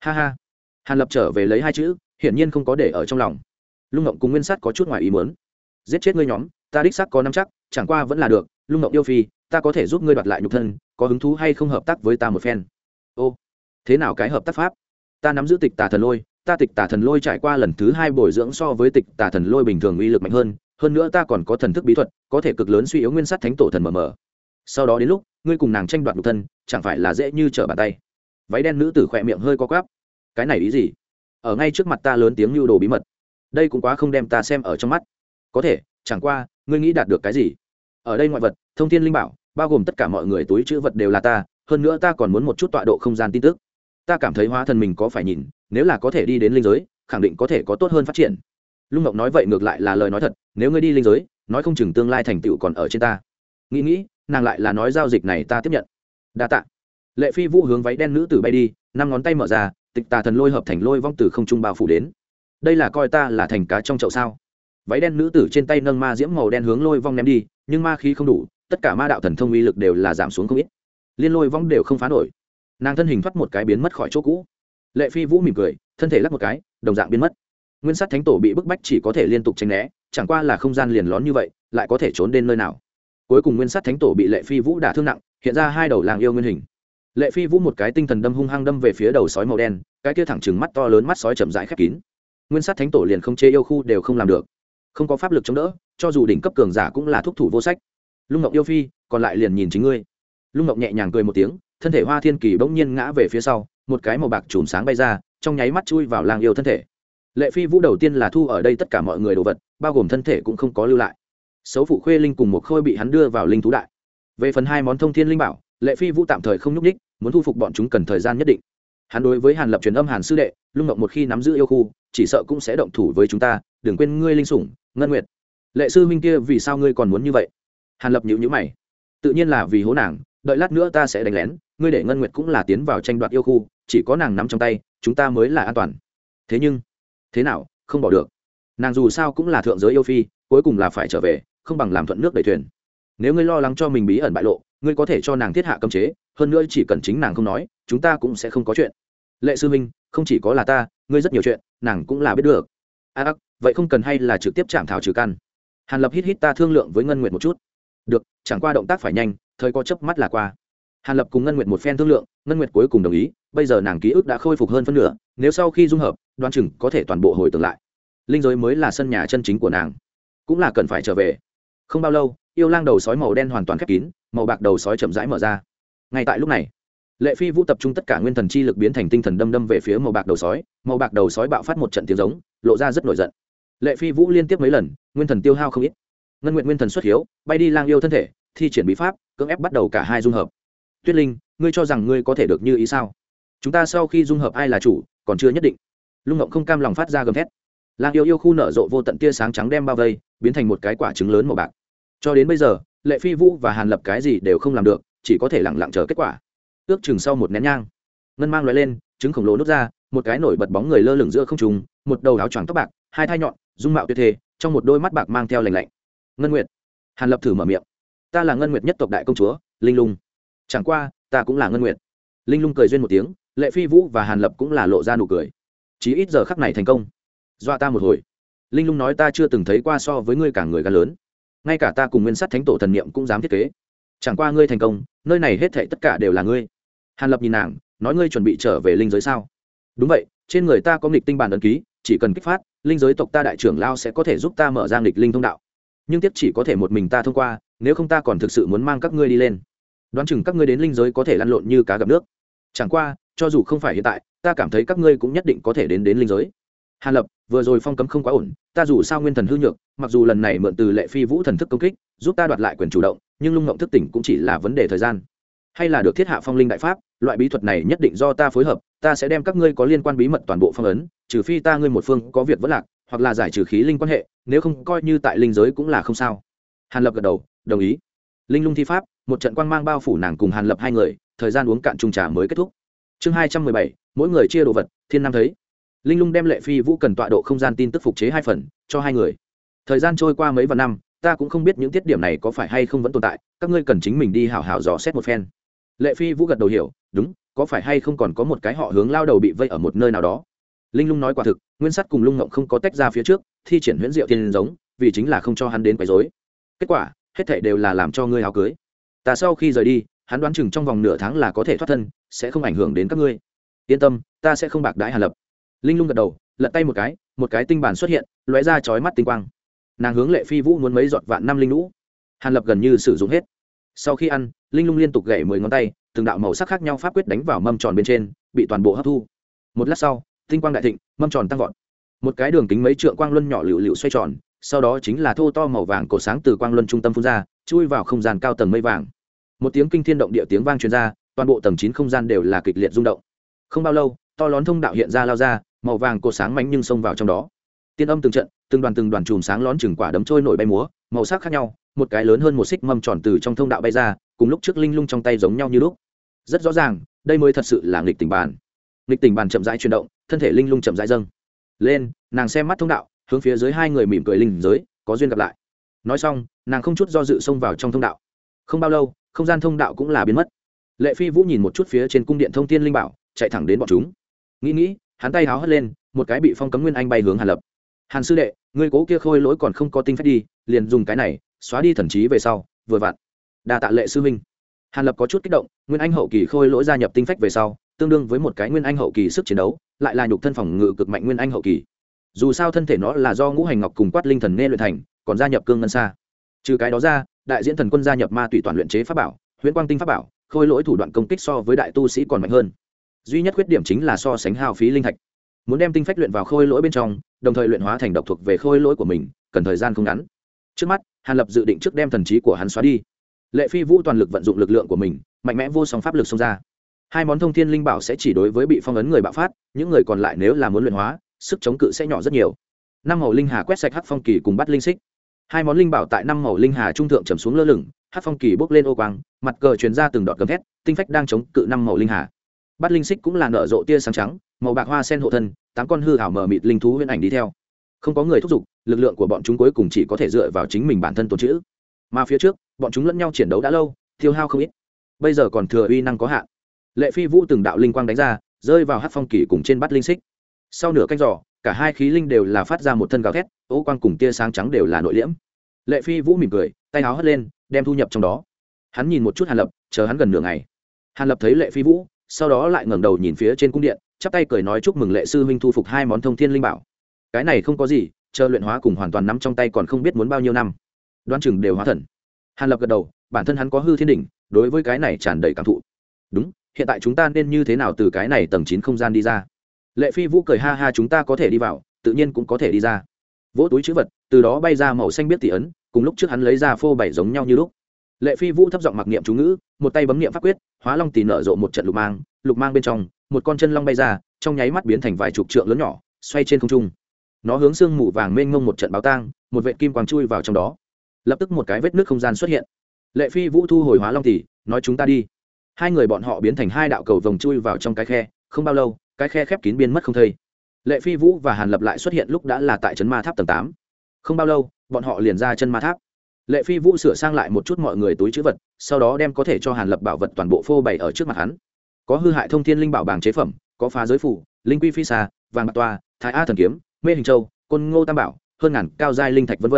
Ha ha. Hàn lập trở về lấy hai chữ, hiển nhiên không có để ở trong lòng. Lung ngộng cùng nguyên sát có chút ngoài ý muốn. Giết chết ngươi nhóm ta đích xác có năm chắc, chẳng qua vẫn là được, lung ngộng yêu phi, ta có thể giúp ngươi đoạt lại nhục thân, có hứng thú hay không hợp tác với ta một phen? Ô, thế nào cái hợp tác pháp? Ta nắm giữ tịch tà thần lôi, ta tịch tà thần lôi trải qua lần thứ hai bồi dưỡng so với tịch tà thần lôi bình thường uy lực mạnh hơn hơn nữa ta còn có thần thức bí thuật, có thể cực lớn suy yếu nguyên sát thánh tổ thần mờ mờ sau đó đến lúc, ngươi cùng nàng tranh đoạt nhục thân, chẳng phải là dễ như trở bàn tay. Váy đen nữ tử khỏe miệng hơi co quáp cái này ý gì? Ở ngay trước mặt ta lớn tiếng lưu đồ bí mật. Đây cũng quá không đem ta xem ở trong mắt. Có thể, chẳng qua ngươi nghĩ đạt được cái gì? Ở đây ngoại vật, thông tin linh bảo, bao gồm tất cả mọi người túi chữ vật đều là ta, hơn nữa ta còn muốn một chút tọa độ không gian tin tức. Ta cảm thấy hóa thân mình có phải nhìn, nếu là có thể đi đến linh giới, khẳng định có thể có tốt hơn phát triển. Lung ngọc nói vậy ngược lại là lời nói thật, nếu ngươi đi linh giới, nói không chừng tương lai thành tựu còn ở trên ta. Nghĩ nghĩ, nàng lại là nói giao dịch này ta tiếp nhận. Đa tạ. lệ phi vũ hướng váy đen nữ tử bay đi, năm ngón tay mở ra, tịch tà thần lôi hợp thành lôi vong từ không trung bao phủ đến. Đây là coi ta là thành cá trong chậu sao? Váy đen nữ tử trên tay nâng ma diễm màu đen hướng lôi vong ném đi, nhưng ma khí không đủ, tất cả ma đạo thần thông uy lực đều là giảm xuống không ít. Liên lôi vong đều không phá nổi. Nàng thân hình thoát một cái biến mất khỏi chỗ cũ. Lệ phi vũ mỉm cười, thân thể lắc một cái, đồng dạng biến mất. Nguyên sát thánh tổ bị bức bách chỉ có thể liên tục tránh né, chẳng qua là không gian liền lón như vậy, lại có thể trốn đến nơi nào. Cuối cùng nguyên sát thánh tổ bị lệ phi vũ đả thương nặng, hiện ra hai đầu làng yêu nguyên hình. Lệ phi vũ một cái tinh thần đâm hung hăng đâm về phía đầu sói màu đen, cái kia thẳng chừng mắt to lớn mắt sói chậm rãi khép kín. Nguyên sát thánh tổ liền không chế yêu khu đều không làm được không có pháp lực chống đỡ, cho dù đỉnh cấp cường giả cũng là thúc thủ vô sách. Lung ngọc yêu phi, còn lại liền nhìn chính ngươi. Lung ngọc nhẹ nhàng cười một tiếng, thân thể hoa thiên kỳ bỗng nhiên ngã về phía sau, một cái màu bạc chùm sáng bay ra, trong nháy mắt chui vào làng yêu thân thể. Lệ phi vũ đầu tiên là thu ở đây tất cả mọi người đồ vật, bao gồm thân thể cũng không có lưu lại. Xấu phụ khuê linh cùng một khôi bị hắn đưa vào linh thú đại. Về phần hai món thông thiên linh bảo, lệ phi vũ tạm thời không nhúc ních muốn thu phục bọn chúng cần thời gian nhất định. Hắn đối với hàn lập truyền âm hàn sư đệ, lung ngọc một khi nắm giữ yêu khu, chỉ sợ cũng sẽ động thủ với chúng ta, đừng quên ngươi linh sủng ngân nguyệt. Lệ sư minh kia vì sao ngươi còn muốn như vậy? Hàn lập nhịu nhữ mày. Tự nhiên là vì hố nàng đợi lát nữa ta sẽ đánh lén ngươi để ngân nguyệt cũng là tiến vào tranh đoạt yêu khu chỉ có nàng nắm trong tay chúng ta mới là an toàn. Thế nhưng thế nào không bỏ được. Nàng dù sao cũng là thượng giới yêu phi cuối cùng là phải trở về không bằng làm thuận nước đẩy thuyền. Nếu ngươi lo lắng cho mình bí ẩn bại lộ ngươi có thể cho nàng thiết hạ cấm chế hơn nữa chỉ cần chính nàng không nói chúng ta cũng sẽ không có chuyện. Lệ sư minh không chỉ có là ta ngươi rất nhiều chuyện nàng cũng là biết được. A à, vậy không cần hay là trực tiếp chạm thảo trừ căn. Hàn lập hít hít ta thương lượng với ngân nguyệt một chút. Được, chẳng qua động tác phải nhanh, thời có chớp mắt là qua. Hàn lập cùng ngân nguyệt một phen thương lượng, ngân nguyệt cuối cùng đồng ý, bây giờ nàng ký ức đã khôi phục hơn phân nửa, nếu sau khi dung hợp đoan chừng có thể toàn bộ hồi tưởng lại. Linh giới mới là sân nhà chân chính của nàng. Cũng là cần phải trở về. Không bao lâu, yêu lang đầu sói màu đen hoàn toàn khép kín, màu bạc đầu sói chậm rãi mở ra. Ngay tại lúc này, lệ phi vũ tập trung tất cả nguyên thần chi lực biến thành tinh thần đâm đâm về phía màu bạc đầu sói, màu bạc đầu sói bạo phát một trận tiếng giống, lộ ra rất nổi giận lệ phi vũ liên tiếp mấy lần, nguyên thần tiêu hao không ít. Ngân nguyện nguyên thần xuất hiếu, bay đi lang yêu thân thể, thi triển bí pháp, cưỡng ép bắt đầu cả hai dung hợp. Tuyết linh, ngươi cho rằng ngươi có thể được như ý sao? Chúng ta sau khi dung hợp ai là chủ, còn chưa nhất định. Lung ngộng không cam lòng phát ra gầm thét. Lang yêu yêu khu nở rộ vô tận tia sáng trắng đem bao vây, biến thành một cái quả trứng lớn màu bạc. Cho đến bây giờ, lệ phi vũ và hàn lập cái gì đều không làm được, chỉ có thể lẳng lặng chờ kết quả. Ước chừng sau một nén nhang, ngân mang loại lên, trứng khổng lồ nút ra, một cái nổi bật bóng người lơ lửng giữa không trùng một đầu áo choàng tóc bạc, hai thai nhọn dung mạo tuyệt thế, trong một đôi mắt bạc mang theo lành lạnh. Ngân nguyệt. Hàn lập thử mở miệng. Ta là ngân nguyệt nhất tộc đại công chúa linh lung. Chẳng qua ta cũng là ngân nguyệt. Linh lung cười duyên một tiếng lệ phi vũ và hàn lập cũng là lộ ra nụ cười. Chỉ ít giờ khắc này thành công. Dọa ta một hồi. Linh lung nói ta chưa từng thấy qua so với ngươi cả người gan lớn. Ngay cả ta cùng nguyên sắt thánh tổ thần niệm cũng dám thiết kế. Chẳng qua ngươi thành công nơi này hết thệ tất cả đều là ngươi. Hàn lập nhìn nàng nói ngươi chuẩn bị trở về linh giới sao? Đúng vậy trên người ta có nghịch tinh bản ấn ký chỉ cần kích phát linh giới tộc ta đại trưởng lao sẽ có thể giúp ta mở ra nghịch linh thông đạo. Nhưng tiếp chỉ có thể một mình ta thông qua, nếu không ta còn thực sự muốn mang các ngươi đi lên. Đoán chừng các ngươi đến linh giới có thể lăn lộn như cá gặp nước. Chẳng qua, cho dù không phải hiện tại, ta cảm thấy các ngươi cũng nhất định có thể đến đến linh giới. Hàn lập, vừa rồi phong cấm không quá ổn, ta dù sao nguyên thần hư nhược, mặc dù lần này mượn từ lệ phi vũ thần thức công kích, giúp ta đoạt lại quyền chủ động, nhưng lung ngộng thức tỉnh cũng chỉ là vấn đề thời gian. Hay là được thiết hạ phong linh đại pháp, loại bí thuật này nhất định do ta phối hợp, ta sẽ đem các ngươi có liên quan bí mật toàn bộ phong ấn trừ phi ta ngươi một phương có việc vất lạc, hoặc là giải trừ khí linh quan hệ, nếu không coi như tại linh giới cũng là không sao. Hàn lập gật đầu, đồng ý. Linh lung thi pháp, một trận quang mang bao phủ nàng cùng hàn lập hai người, thời gian uống cạn trung trà mới kết thúc. Chương hai trăm mười bảy, mỗi người chia đồ vật, thiên nam thấy. Linh lung đem lệ phi vũ cần tọa độ không gian tin tức phục chế hai phần, cho hai người. Thời gian trôi qua mấy vạn năm, ta cũng không biết những tiết điểm này có phải hay không vẫn tồn tại, các ngươi cần chính mình đi hảo hảo dò xét một phen. Lệ phi vũ gật đầu hiểu, đúng, có phải hay không còn có một cái họ hướng lao đầu bị vây ở một nơi nào đó linh lung nói quả thực, nguyên sắt cùng lung ngộng không có tách ra phía trước, thi triển huyễn diệu thiên giống, vì chính là không cho hắn đến quấy dối kết quả, hết thảy đều là làm cho ngươi áo cưới. Ta sau khi rời đi, hắn đoán chừng trong vòng nửa tháng là có thể thoát thân, sẽ không ảnh hưởng đến các ngươi. Yên tâm, ta sẽ không bạc đãi hàn lập. Linh lung gật đầu, lật tay một cái một cái tinh bản xuất hiện, lóe ra chói mắt tinh quang. Nàng hướng lệ phi vũ muốn mấy giọt vạn năm linh lũ. Hàn lập gần như sử dụng hết. Sau khi ăn, linh lung liên tục gảy mười ngón tay, từng đạo màu sắc khác nhau pháp quyết đánh vào mâm tròn bên trên, bị toàn bộ hấp thu. Một lát sau tinh quang đại thịnh, mâm tròn tăng vọt. Một cái đường kính mấy trượng quang luân nhỏ lựu lựu xoay tròn, sau đó chính là thô to màu vàng cổ sáng từ quang luân trung tâm phun ra, chui vào không gian cao tầng mây vàng. Một tiếng kinh thiên động địa tiếng vang truyền ra, toàn bộ tầng chín không gian đều là kịch liệt rung động. Không bao lâu, to lón thông đạo hiện ra lao ra, màu vàng cổ sáng mánh nhưng xông vào trong đó. Tiên âm từng trận, từng đoàn từng đoàn chùm sáng lón chừng quả đấm trôi nổi bay múa, màu sắc khác nhau, một cái lớn hơn một xích mâm tròn từ trong thông đạo bay ra, cùng lúc trước linh lung trong tay giống nhau như lúc. Rất rõ ràng, đây mới thật sự là nghịch tình bàn nghịch tình bàn chậm rãi chuyển động, thân thể linh lung chậm rãi dâng lên, nàng xem mắt thông đạo, hướng phía dưới hai người mỉm cười linh giới, có duyên gặp lại. Nói xong, nàng không chút do dự xông vào trong thông đạo. Không bao lâu, không gian thông đạo cũng là biến mất. Lệ phi vũ nhìn một chút phía trên cung điện thông tin linh bảo, chạy thẳng đến bọn chúng. Nghĩ nghĩ, hắn tay háo hất lên, một cái bị phong cấm nguyên anh bay hướng hàn lập. Hàn sư đệ người cố kia khôi lỗi còn không có tinh phép đi, liền dùng cái này, xóa đi thần trí về sau, vừa vặn. Đa tạ lệ sư minh hàn lập có chút kích động, nguyên anh hậu kỳ khôi lỗi gia nhập tinh phách về sau tương đương với một cái nguyên anh hậu kỳ sức chiến đấu, lại là nhục thân phòng ngự cực mạnh nguyên anh hậu kỳ. Dù sao thân thể nó là do ngũ hành ngọc cùng quát linh thần nghe luyện thành, còn gia nhập cương ngân xa. Trừ cái đó ra, đại diễn thần quân gia nhập ma tùy toàn luyện chế pháp bảo, huyễn quang tinh pháp bảo, khôi lỗi thủ đoạn công kích so với đại tu sĩ còn mạnh hơn. Duy nhất khuyết điểm chính là so sánh hao phí linh thạch. Muốn đem tinh phách luyện vào khôi lỗi bên trong, đồng thời luyện hóa thành độc thuộc về khôi lỗi của mình, cần thời gian không ngắn. Trước mắt, hàn lập dự định trước đem thần trí của hắn xóa đi. Lệ phi vũ toàn lực vận dụng lực lượng của mình, mạnh mẽ vô song pháp lực xông ra hai món thông thiên linh bảo sẽ chỉ đối với bị phong ấn người bạo phát, những người còn lại nếu là muốn luyện hóa, sức chống cự sẽ nhỏ rất nhiều. Năm màu linh hà quét sạch hắc phong kỳ cùng bắt linh xích. Hai món linh bảo tại năm màu linh hà trung thượng trầm xuống lơ lửng, hắc phong kỳ bốc lên ô quang, mặt cờ truyền ra từng đọt gầm thét, tinh phách đang chống cự năm màu linh hà. Bắt linh xích cũng là nở rộ tia sáng trắng, màu bạc hoa sen hộ thân, tám con hư hảo mở mịt linh thú huyễn ảnh đi theo. Không có người thúc giục, lực lượng của bọn chúng cuối cùng chỉ có thể dựa vào chính mình bản thân tồn chữ mà phía trước, bọn chúng lẫn nhau chiến đấu đã lâu, tiêu hao không ít. Bây giờ còn thừa uy năng có hạn lệ phi vũ từng đạo linh quang đánh ra, rơi vào hát phong kỳ cùng trên bắt linh xích. Sau nửa canh giỏ cả hai khí linh đều là phát ra một thân gào thét, ô quang cùng tia sáng trắng đều là nội liễm. Lệ phi vũ mỉm cười, tay áo hất lên, đem thu nhập trong đó. Hắn nhìn một chút hàn lập, chờ hắn gần nửa ngày. Hàn lập thấy lệ phi vũ, sau đó lại ngẩng đầu nhìn phía trên cung điện, chắp tay cười nói chúc mừng lệ sư huynh thu phục hai món thông thiên linh bảo. Cái này không có gì, chờ luyện hóa cùng hoàn toàn nắm trong tay còn không biết muốn bao nhiêu năm. Đoan chừng đều hóa thần. Hàn lập gật đầu, bản thân hắn có hư thiên đỉnh, đối với cái này tràn đầy cảm thụ. Đúng hiện tại chúng ta nên như thế nào từ cái này tầng chín không gian đi ra? Lệ phi vũ cười ha ha, chúng ta có thể đi vào, tự nhiên cũng có thể đi ra. Vỗ túi chữ vật, từ đó bay ra màu xanh biết tỷ ấn, cùng lúc trước hắn lấy ra phô bảy giống nhau như lúc. Lệ phi vũ thấp giọng mặc niệm chú ngữ, một tay bấm niệm pháp quyết, hóa long tỷ nở rộ một trận lục mang lục mang bên trong, một con chân long bay ra, trong nháy mắt biến thành vài chục trượng lớn nhỏ, xoay trên không trung. Nó hướng sương mù vàng mênh mông một trận báo tang, một vệ kim quang chui vào trong đó. Lập tức một cái vết nước không gian xuất hiện. Lệ phi vũ thu hồi hóa long tỷ nói chúng ta đi hai người bọn họ biến thành hai đạo cầu vòng chui vào trong cái khe, không bao lâu, cái khe khép kín biến mất không thây lệ phi vũ và hàn lập lại xuất hiện lúc đã là tại trấn ma tháp tầng tám. Không bao lâu, bọn họ liền ra chân ma tháp. Lệ phi vũ sửa sang lại một chút mọi người túi chữ vật, sau đó đem có thể cho hàn lập bảo vật toàn bộ phô bày ở trước mặt hắn. Có hư hại thông thiên linh bảo bảng chế phẩm, có phá giới phủ, linh quy phi xa vàng bạc toa thái a thần kiếm, mê hình châu, côn ngô tam bảo, hơn ngàn cao giai linh thạch v v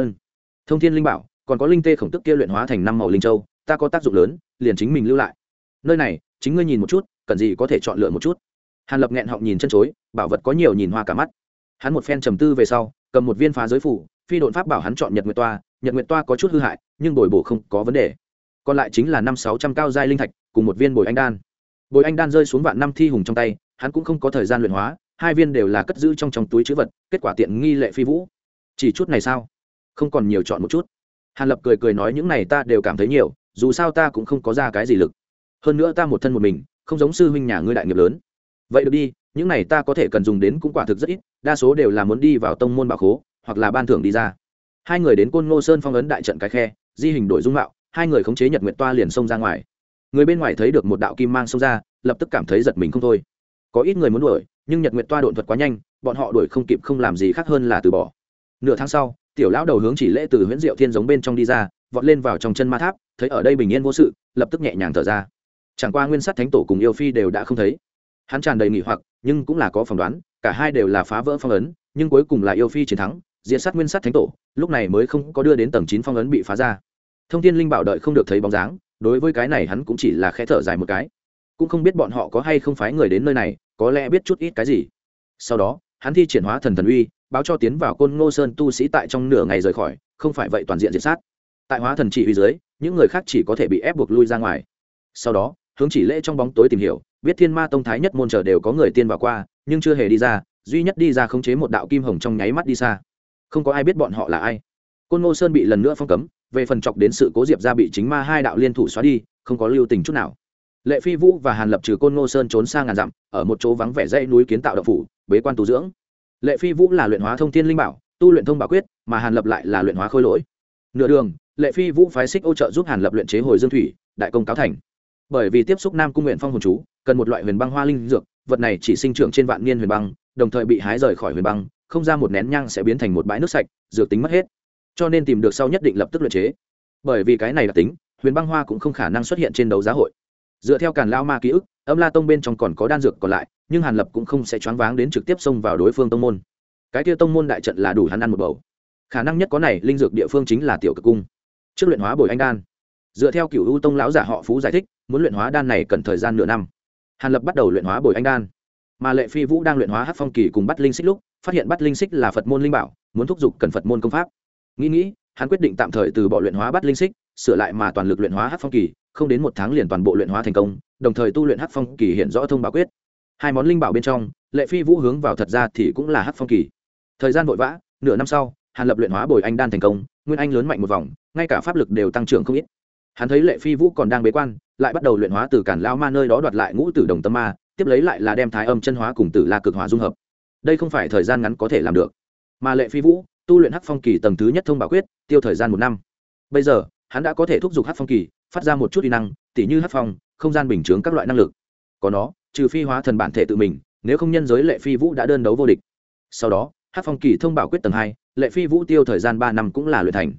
thông thiên linh bảo, còn có linh tê khổng tức kia luyện hóa thành năm màu linh châu, ta có tác dụng lớn, liền chính mình lưu lại nơi này, chính ngươi nhìn một chút, cần gì có thể chọn lựa một chút. Hàn lập nghẹn họng nhìn chân chối, bảo vật có nhiều nhìn hoa cả mắt. Hắn một phen trầm tư về sau, cầm một viên phá giới phủ, phi đột pháp bảo hắn chọn nhật nguyệt toa, nhật nguyệt toa có chút hư hại, nhưng bồi bổ không có vấn đề. Còn lại chính là năm sáu trăm cao giai linh thạch, cùng một viên bồi anh đan. Bồi anh đan rơi xuống vạn năm thi hùng trong tay, hắn cũng không có thời gian luyện hóa, hai viên đều là cất giữ trong trong túi chữ vật, kết quả tiện nghi lệ phi vũ. Chỉ chút này sao? Không còn nhiều chọn một chút. Hàn lập cười cười nói, những này ta đều cảm thấy nhiều, dù sao ta cũng không có ra cái gì lực hơn nữa ta một thân một mình, không giống sư huynh nhà ngươi đại nghiệp lớn. Vậy được đi, những này ta có thể cần dùng đến cũng quả thực rất ít, đa số đều là muốn đi vào tông môn bảo khố, hoặc là ban thưởng đi ra. Hai người đến côn ngô sơn phong ấn đại trận cái khe, di hình đổi dung mạo, hai người khống chế nhật nguyện toa liền xông ra ngoài. Người bên ngoài thấy được một đạo kim mang xông ra, lập tức cảm thấy giật mình không thôi. Có ít người muốn đuổi, nhưng nhật nguyện toa đột thuật quá nhanh, bọn họ đuổi không kịp không làm gì khác hơn là từ bỏ. Nửa tháng sau, tiểu lão đầu hướng chỉ lễ từ huyễn diệu thiên giống bên trong đi ra, vọt lên vào trong chân ma tháp, thấy ở đây bình yên vô sự, lập tức nhẹ nhàng thở ra chẳng qua nguyên sát thánh tổ cùng yêu phi đều đã không thấy. Hắn tràn đầy nghỉ hoặc, nhưng cũng là có phỏng đoán, cả hai đều là phá vỡ phong ấn, nhưng cuối cùng là yêu phi chiến thắng diện sát nguyên sát thánh tổ, lúc này mới không có đưa đến tầng chín phong ấn bị phá ra. Thông tin linh bảo đợi không được thấy bóng dáng, đối với cái này hắn cũng chỉ là khẽ thở dài một cái. Cũng không biết bọn họ có hay không phái người đến nơi này, có lẽ biết chút ít cái gì. Sau đó, hắn thi triển hóa thần thần uy, báo cho tiến vào côn ngô sơn tu sĩ tại trong nửa ngày rời khỏi, không phải vậy toàn diện diệt sát. Tại hóa thần chỉ huy dưới, những người khác chỉ có thể bị ép buộc lui ra ngoài. Sau đó hướng chỉ lễ trong bóng tối tìm hiểu, biết thiên ma tông thái nhất môn chờ đều có người tiên vào qua, nhưng chưa hề đi ra, duy nhất đi ra khống chế một đạo kim hồng trong nháy mắt đi xa. Không có ai biết bọn họ là ai. Côn ngô sơn bị lần nữa phong cấm, về phần chọc đến sự cố diệp ra bị chính ma hai đạo liên thủ xóa đi, không có lưu tình chút nào. Lệ phi vũ và hàn lập trừ côn ngô sơn trốn sang ngàn dặm, ở một chỗ vắng vẻ dãy núi kiến tạo đậu phủ, bế quan tu dưỡng. Lệ phi vũ là luyện hóa thông thiên linh bảo, tu luyện thông bảo quyết, mà hàn lập lại là luyện hóa khôi lỗi. Nửa đường, lệ phi vũ phái xích ô trợ giúp hàn lập luyện chế hồi dương thủy, đại công cáo thành bởi vì tiếp xúc nam cung nguyện phong hồn chú, cần một loại huyền băng hoa linh dược, vật này chỉ sinh trưởng trên vạn niên huyền băng, đồng thời bị hái rời khỏi huyền băng, không ra một nén nhang sẽ biến thành một bãi nước sạch, dược tính mất hết. Cho nên tìm được sau nhất định lập tức luyện chế. Bởi vì cái này là tính, huyền băng hoa cũng không khả năng xuất hiện trên đấu giá hội. Dựa theo càn lao ma ký ức, âm la tông bên trong còn có đan dược còn lại, nhưng hàn lập cũng không sẽ choáng váng đến trực tiếp xông vào đối phương tông môn. Cái kia tông môn đại trận là đủ hắn ăn một bầu. Khả năng nhất có này, linh dược địa phương chính là tiểu cực cung. Trước luyện hóa bồi anh đan dựa theo cựu ưu tông lão giả họ phú giải thích, muốn luyện hóa đan này cần thời gian nửa năm. Hàn lập bắt đầu luyện hóa bồi anh đan. Mà lệ phi vũ đang luyện hóa hát phong kỳ cùng bắt linh xích lúc, phát hiện bắt linh xích là phật môn linh bảo, muốn thúc giục cần phật môn công pháp. Nghĩ nghĩ, hắn quyết định tạm thời từ bỏ luyện hóa bắt linh xích, sửa lại mà toàn lực luyện hóa hát phong kỳ, không đến một tháng liền toàn bộ luyện hóa thành công, đồng thời tu luyện hát phong kỳ hiện rõ thông báo quyết. Hai món linh bảo bên trong, lệ phi vũ hướng vào thật ra thì cũng là hát phong kỳ. Thời gian vội vã, nửa năm sau, hàn lập luyện hóa bồi anh đan thành công, nguyên anh lớn mạnh một vòng, ngay cả pháp lực đều tăng trưởng không ít hắn thấy lệ phi vũ còn đang bế quan, lại bắt đầu luyện hóa từ cản lao ma nơi đó đoạt lại ngũ tử đồng tâm ma, tiếp lấy lại là đem thái âm chân hóa cùng tử la cực hóa dung hợp. Đây không phải thời gian ngắn có thể làm được. Mà lệ phi vũ, tu luyện hắc phong kỳ tầng thứ nhất thông bảo quyết, tiêu thời gian một năm. Bây giờ, hắn đã có thể thúc giục hắc phong kỳ, phát ra một chút kỹ năng, tỉ như hắc phong, không gian bình chướng các loại năng lực. Có nó, trừ phi hóa thần bản thể tự mình, nếu không nhân giới lệ phi vũ đã đơn đấu vô địch. Sau đó, hắc phong kỳ thông bảo quyết tầng hai, lệ phi vũ tiêu thời gian ba năm cũng là luyện thành.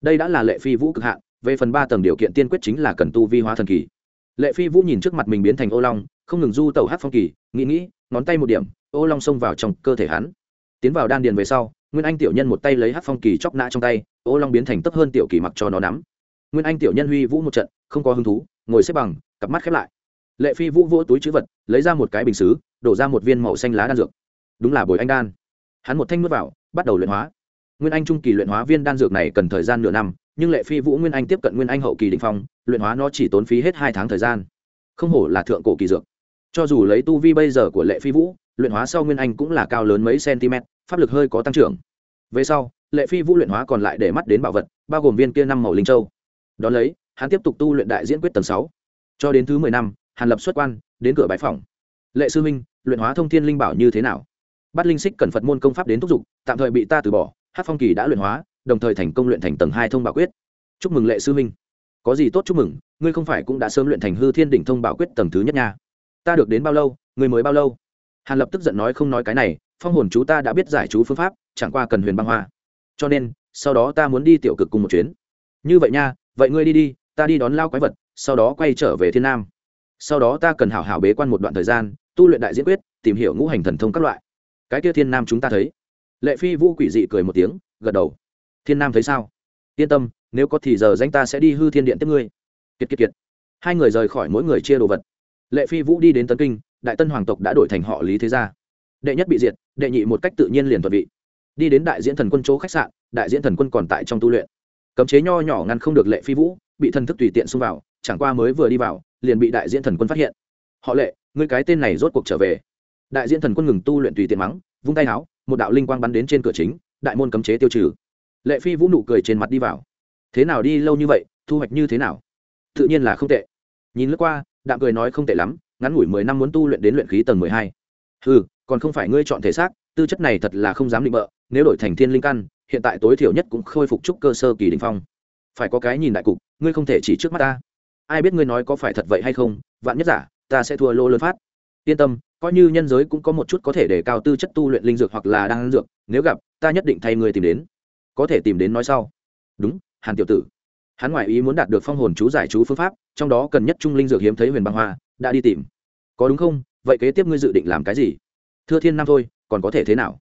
Đây đã là lệ phi vũ cực hạn về phần ba tầng điều kiện tiên quyết chính là cần tu vi hóa thần kỳ. Lệ phi vũ nhìn trước mặt mình biến thành ô long, không ngừng du tẩu hát phong kỳ, nghĩ nghĩ, ngón tay một điểm, ô long xông vào trong cơ thể hắn. Tiến vào đan điền về sau, nguyên anh tiểu nhân một tay lấy hát phong kỳ chóc nã trong tay, ô long biến thành tấp hơn tiểu kỳ mặc cho nó nắm. Nguyên anh tiểu nhân huy vũ một trận, không có hứng thú, ngồi xếp bằng, cặp mắt khép lại. Lệ phi vũ vỗ túi chữ vật, lấy ra một cái bình xứ, đổ ra một viên màu xanh lá đan dược. Đúng là bồi anh đan. Hắn một thanh nuốt vào, bắt đầu luyện hóa. Nguyên anh trung kỳ luyện hóa viên đan dược này cần thời gian nửa năm nhưng lệ phi vũ nguyên anh tiếp cận nguyên anh hậu kỳ đình phong, luyện hóa nó chỉ tốn phí hết hai tháng thời gian. Không hổ là thượng cổ kỳ dược. Cho dù lấy tu vi bây giờ của lệ phi vũ, luyện hóa sau nguyên anh cũng là cao lớn mấy cm pháp lực hơi có tăng trưởng. Về sau, lệ phi vũ luyện hóa còn lại để mắt đến bảo vật, bao gồm viên kia năm màu linh châu. Đón lấy, hắn tiếp tục tu luyện đại diễn quyết tầng sáu. Cho đến thứ mười năm, hàn lập xuất quan, đến cửa bãi phòng lệ sư minh luyện hóa thông thiên linh bảo như thế nào? Bắt linh xích cần phật môn công pháp đến thúc giục, tạm thời bị ta từ bỏ hát phong kỳ đã luyện hóa đồng thời thành công luyện thành tầng hai thông bảo quyết. Chúc mừng lệ sư minh có gì tốt chúc mừng, ngươi không phải cũng đã sớm luyện thành hư thiên đỉnh thông bảo quyết tầng thứ nhất nha. Ta được đến bao lâu, ngươi mới bao lâu? Hàn lập tức giận nói không nói cái này, phong hồn chú ta đã biết giải chú phương pháp, chẳng qua cần huyền băng hoa. Cho nên, sau đó ta muốn đi tiểu cực cùng một chuyến. Như vậy nha, vậy ngươi đi đi, ta đi đón lao quái vật, sau đó quay trở về thiên nam. Sau đó ta cần hảo hảo bế quan một đoạn thời gian, tu luyện đại diễn quyết, tìm hiểu ngũ hành thần thông các loại. Cái kia thiên nam chúng ta thấy. Lệ phi vũ quỷ dị cười một tiếng, gật đầu thiên nam thấy sao? Yên tâm, nếu có thì giờ danh ta sẽ đi hư thiên điện tiếp ngươi. Kiệt kiệt kiệt. Hai người rời khỏi mỗi người chia đồ vật. Lệ phi vũ đi đến tấn kinh, đại tân hoàng tộc đã đổi thành họ lý thế gia. Đệ nhất bị diệt, đệ nhị một cách tự nhiên liền thuận vị. Đi đến đại diễn thần quân chỗ khách sạn, đại diễn thần quân còn tại trong tu luyện. Cấm chế nho nhỏ ngăn không được lệ phi vũ, bị thần thức tùy tiện xung vào, chẳng qua mới vừa đi vào, liền bị đại diễn thần quân phát hiện. Họ lệ, ngươi cái tên này rốt cuộc trở về. Đại diễn thần quân ngừng tu luyện tùy tiện mắng, vung tay áo một đạo linh quang bắn đến trên cửa chính, đại môn cấm chế tiêu trừ lệ phi vũ nụ cười trên mặt đi vào. Thế nào đi lâu như vậy, thu hoạch như thế nào? Tự nhiên là không tệ. Nhìn lướt qua, đạm cười nói không tệ lắm, ngắn ngủi mười năm muốn tu luyện đến luyện khí tầng mười hai. Ừ còn không phải ngươi chọn thể xác, tư chất này thật là không dám định bợ, nếu đổi thành thiên linh căn, hiện tại tối thiểu nhất cũng khôi phục trúc cơ sơ kỳ đình phong. Phải có cái nhìn đại cục, ngươi không thể chỉ trước mắt ta. Ai biết ngươi nói có phải thật vậy hay không, vạn nhất giả, ta sẽ thua lô lớn phát. Yên tâm, coi như nhân giới cũng có một chút có thể để cao tư chất tu luyện linh dược hoặc là đang dược, nếu gặp, ta nhất định thay ngươi tìm đến có thể tìm đến nói sau. Đúng, hàn tiểu tử. Hắn ngoại ý muốn đạt được phong hồn chú giải chú phương pháp, trong đó cần nhất trung linh dược hiếm thấy huyền băng hoa, đã đi tìm. Có đúng không? Vậy kế tiếp ngươi dự định làm cái gì? Thưa thiên nam thôi, còn có thể thế nào?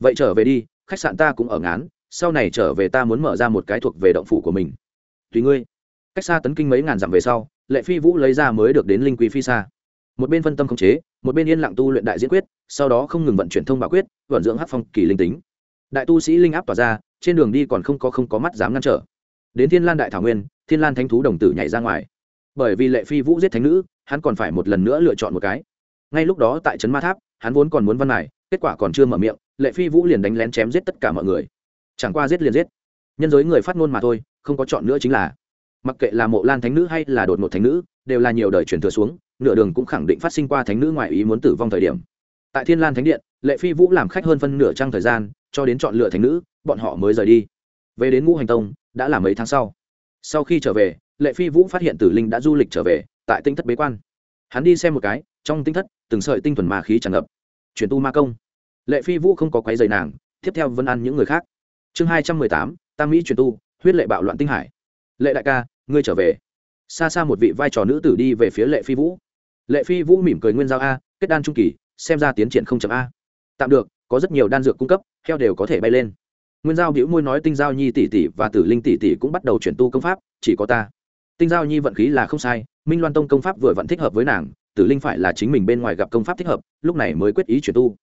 Vậy trở về đi, khách sạn ta cũng ở ngán, sau này trở về ta muốn mở ra một cái thuộc về động phủ của mình. Tùy ngươi. Cách xa tấn kinh mấy ngàn dặm về sau, lệ phi vũ lấy ra mới được đến linh quý phi xa. Một bên phân tâm khống chế, một bên yên lặng tu luyện đại diễn quyết, sau đó không ngừng vận chuyển thông bảo quyết, vận dưỡng hát phong kỳ linh tính đại tu sĩ linh áp tỏa ra, trên đường đi còn không có không có mắt dám ngăn trở. Đến thiên lan đại thảo nguyên, thiên lan thánh thú đồng tử nhảy ra ngoài. Bởi vì lệ phi vũ giết thánh nữ, hắn còn phải một lần nữa lựa chọn một cái. Ngay lúc đó tại trấn ma tháp, hắn vốn còn muốn văn này kết quả còn chưa mở miệng, lệ phi vũ liền đánh lén chém giết tất cả mọi người. Chẳng qua giết liền giết. Nhân giới người phát ngôn mà thôi, không có chọn nữa chính là. Mặc kệ là mộ lan thánh nữ hay là đột một thánh nữ, đều là nhiều đời truyền thừa xuống, nửa đường cũng khẳng định phát sinh qua thánh nữ ngoại ý muốn tử vong thời điểm. Tại thiên lan thánh điện, lệ phi vũ làm khách hơn phân nửa trang thời gian cho đến chọn lựa thánh nữ, bọn họ mới rời đi. Về đến ngũ hành tông, đã là mấy tháng sau. Sau khi trở về, lệ phi vũ phát hiện tử linh đã du lịch trở về, tại tinh thất bế quan. Hắn đi xem một cái, trong tinh thất, từng sợi tinh thuần ma khí tràn ngập. Chuyển tu ma công. Lệ phi vũ không có quấy dày nàng, tiếp theo vân ăn những người khác. Chương hai trăm mười tám, tam mỹ chuyển tu, huyết lệ bạo loạn tinh hải. Lệ đại ca, ngươi trở về. Xa xa một vị vai trò nữ tử đi về phía lệ phi vũ. Lệ phi vũ mỉm cười nguyên giao a, kết đan trung kỳ, xem ra tiến triển không chậm a. Tạm được có rất nhiều đan dược cung cấp, heo đều có thể bay lên. Nguyên giao biểu môi nói tinh giao nhi tỷ tỷ và tử linh tỷ tỷ cũng bắt đầu chuyển tu công pháp, chỉ có ta. Tinh giao nhi vận khí là không sai, minh loan tông công pháp vừa vẫn thích hợp với nàng, tử linh phải là chính mình bên ngoài gặp công pháp thích hợp, lúc này mới quyết ý chuyển tu.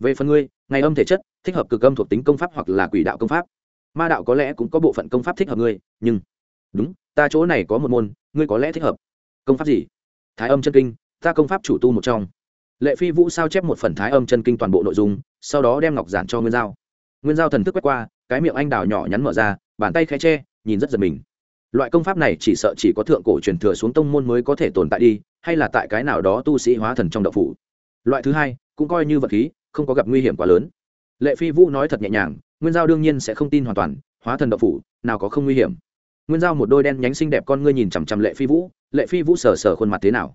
Về phần ngươi, ngày âm thể chất, thích hợp cực âm thuộc tính công pháp hoặc là quỷ đạo công pháp. Ma đạo có lẽ cũng có bộ phận công pháp thích hợp ngươi, nhưng đúng, ta chỗ này có một môn, ngươi có lẽ thích hợp. Công pháp gì? Thái âm chân kinh, ta công pháp chủ tu một trong. Lệ phi vũ sao chép một phần thái âm chân kinh toàn bộ nội dung sau đó đem ngọc giản cho nguyên giao. Nguyên giao thần thức quét qua, cái miệng anh đào nhỏ nhắn mở ra, bàn tay khẽ che, nhìn rất giật mình. Loại công pháp này chỉ sợ chỉ có thượng cổ truyền thừa xuống tông môn mới có thể tồn tại đi, hay là tại cái nào đó tu sĩ hóa thần trong đậu phủ. Loại thứ hai, cũng coi như vật khí, không có gặp nguy hiểm quá lớn. Lệ phi vũ nói thật nhẹ nhàng, nguyên giao đương nhiên sẽ không tin hoàn toàn, hóa thần đậu phủ, nào có không nguy hiểm. Nguyên giao một đôi đen nhánh xinh đẹp con ngươi nhìn chằm chằm lệ phi vũ, lệ phi vũ sờ sờ khuôn mặt thế nào.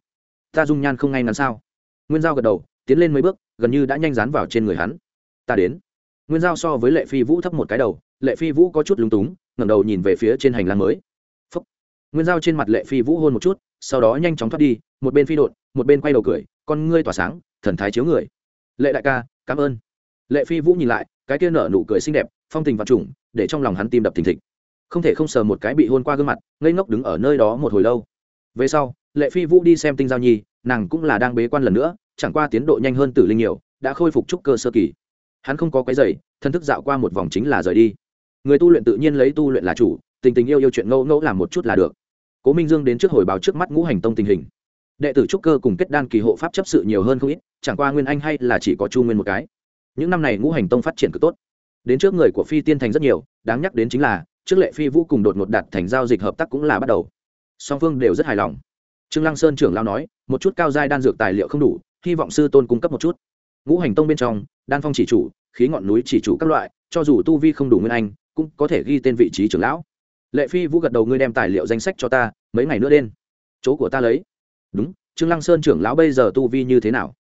Ta dung nhan không ngay ngắn sao? Nguyên giao gật đầu tiến lên mấy bước, gần như đã nhanh dán vào trên người hắn. Ta đến. Nguyên giao so với lệ phi vũ thấp một cái đầu, lệ phi vũ có chút lúng túng, ngẩng đầu nhìn về phía trên hành lang mới. Phúc. nguyên giao trên mặt lệ phi vũ hôn một chút, sau đó nhanh chóng thoát đi, một bên phi đột một bên quay đầu cười, con ngươi tỏa sáng, thần thái chiếu người. Lệ đại ca, cảm ơn. Lệ phi vũ nhìn lại, cái kia nở nụ cười xinh đẹp, phong tình và trùng, để trong lòng hắn tim đập thình thịch. Không thể không sờ một cái bị hôn qua gương mặt, ngây ngốc đứng ở nơi đó một hồi lâu. Về sau, lệ phi vũ đi xem tinh giao nhi, nàng cũng là đang bế quan lần nữa chẳng qua tiến độ nhanh hơn tử linh nhiều, đã khôi phục trúc cơ sơ kỳ. Hắn không có cái giày thân thức dạo qua một vòng chính là rời đi. Người tu luyện tự nhiên lấy tu luyện là chủ, tình tình yêu yêu chuyện ngẫu ngẫu làm một chút là được. Cố minh dương đến trước hồi báo trước mắt ngũ hành tông tình hình. Đệ tử trúc cơ cùng kết đan kỳ hộ pháp chấp sự nhiều hơn không ít, chẳng qua nguyên anh hay là chỉ có chu nguyên một cái. Những năm này ngũ hành tông phát triển cực tốt. Đến trước người của phi tiên thành rất nhiều, đáng nhắc đến chính là, trước lệ phi vũ cùng đột ngột đặt thành giao dịch hợp tác cũng là bắt đầu. Song phương đều rất hài lòng. Trương lăng sơn trưởng lao nói, một chút cao giai đan dược tài liệu không đủ hy vọng sư tôn cung cấp một chút. Ngũ hành tông bên trong, đan phong chỉ chủ, khí ngọn núi chỉ chủ các loại, cho dù tu vi không đủ nguyên anh, cũng có thể ghi tên vị trí trưởng lão. Lệ phi vũ gật đầu, ngươi đem tài liệu danh sách cho ta, mấy ngày nữa đen chỗ của ta lấy. Đúng, trương lăng sơn trưởng lão bây giờ tu vi như thế nào?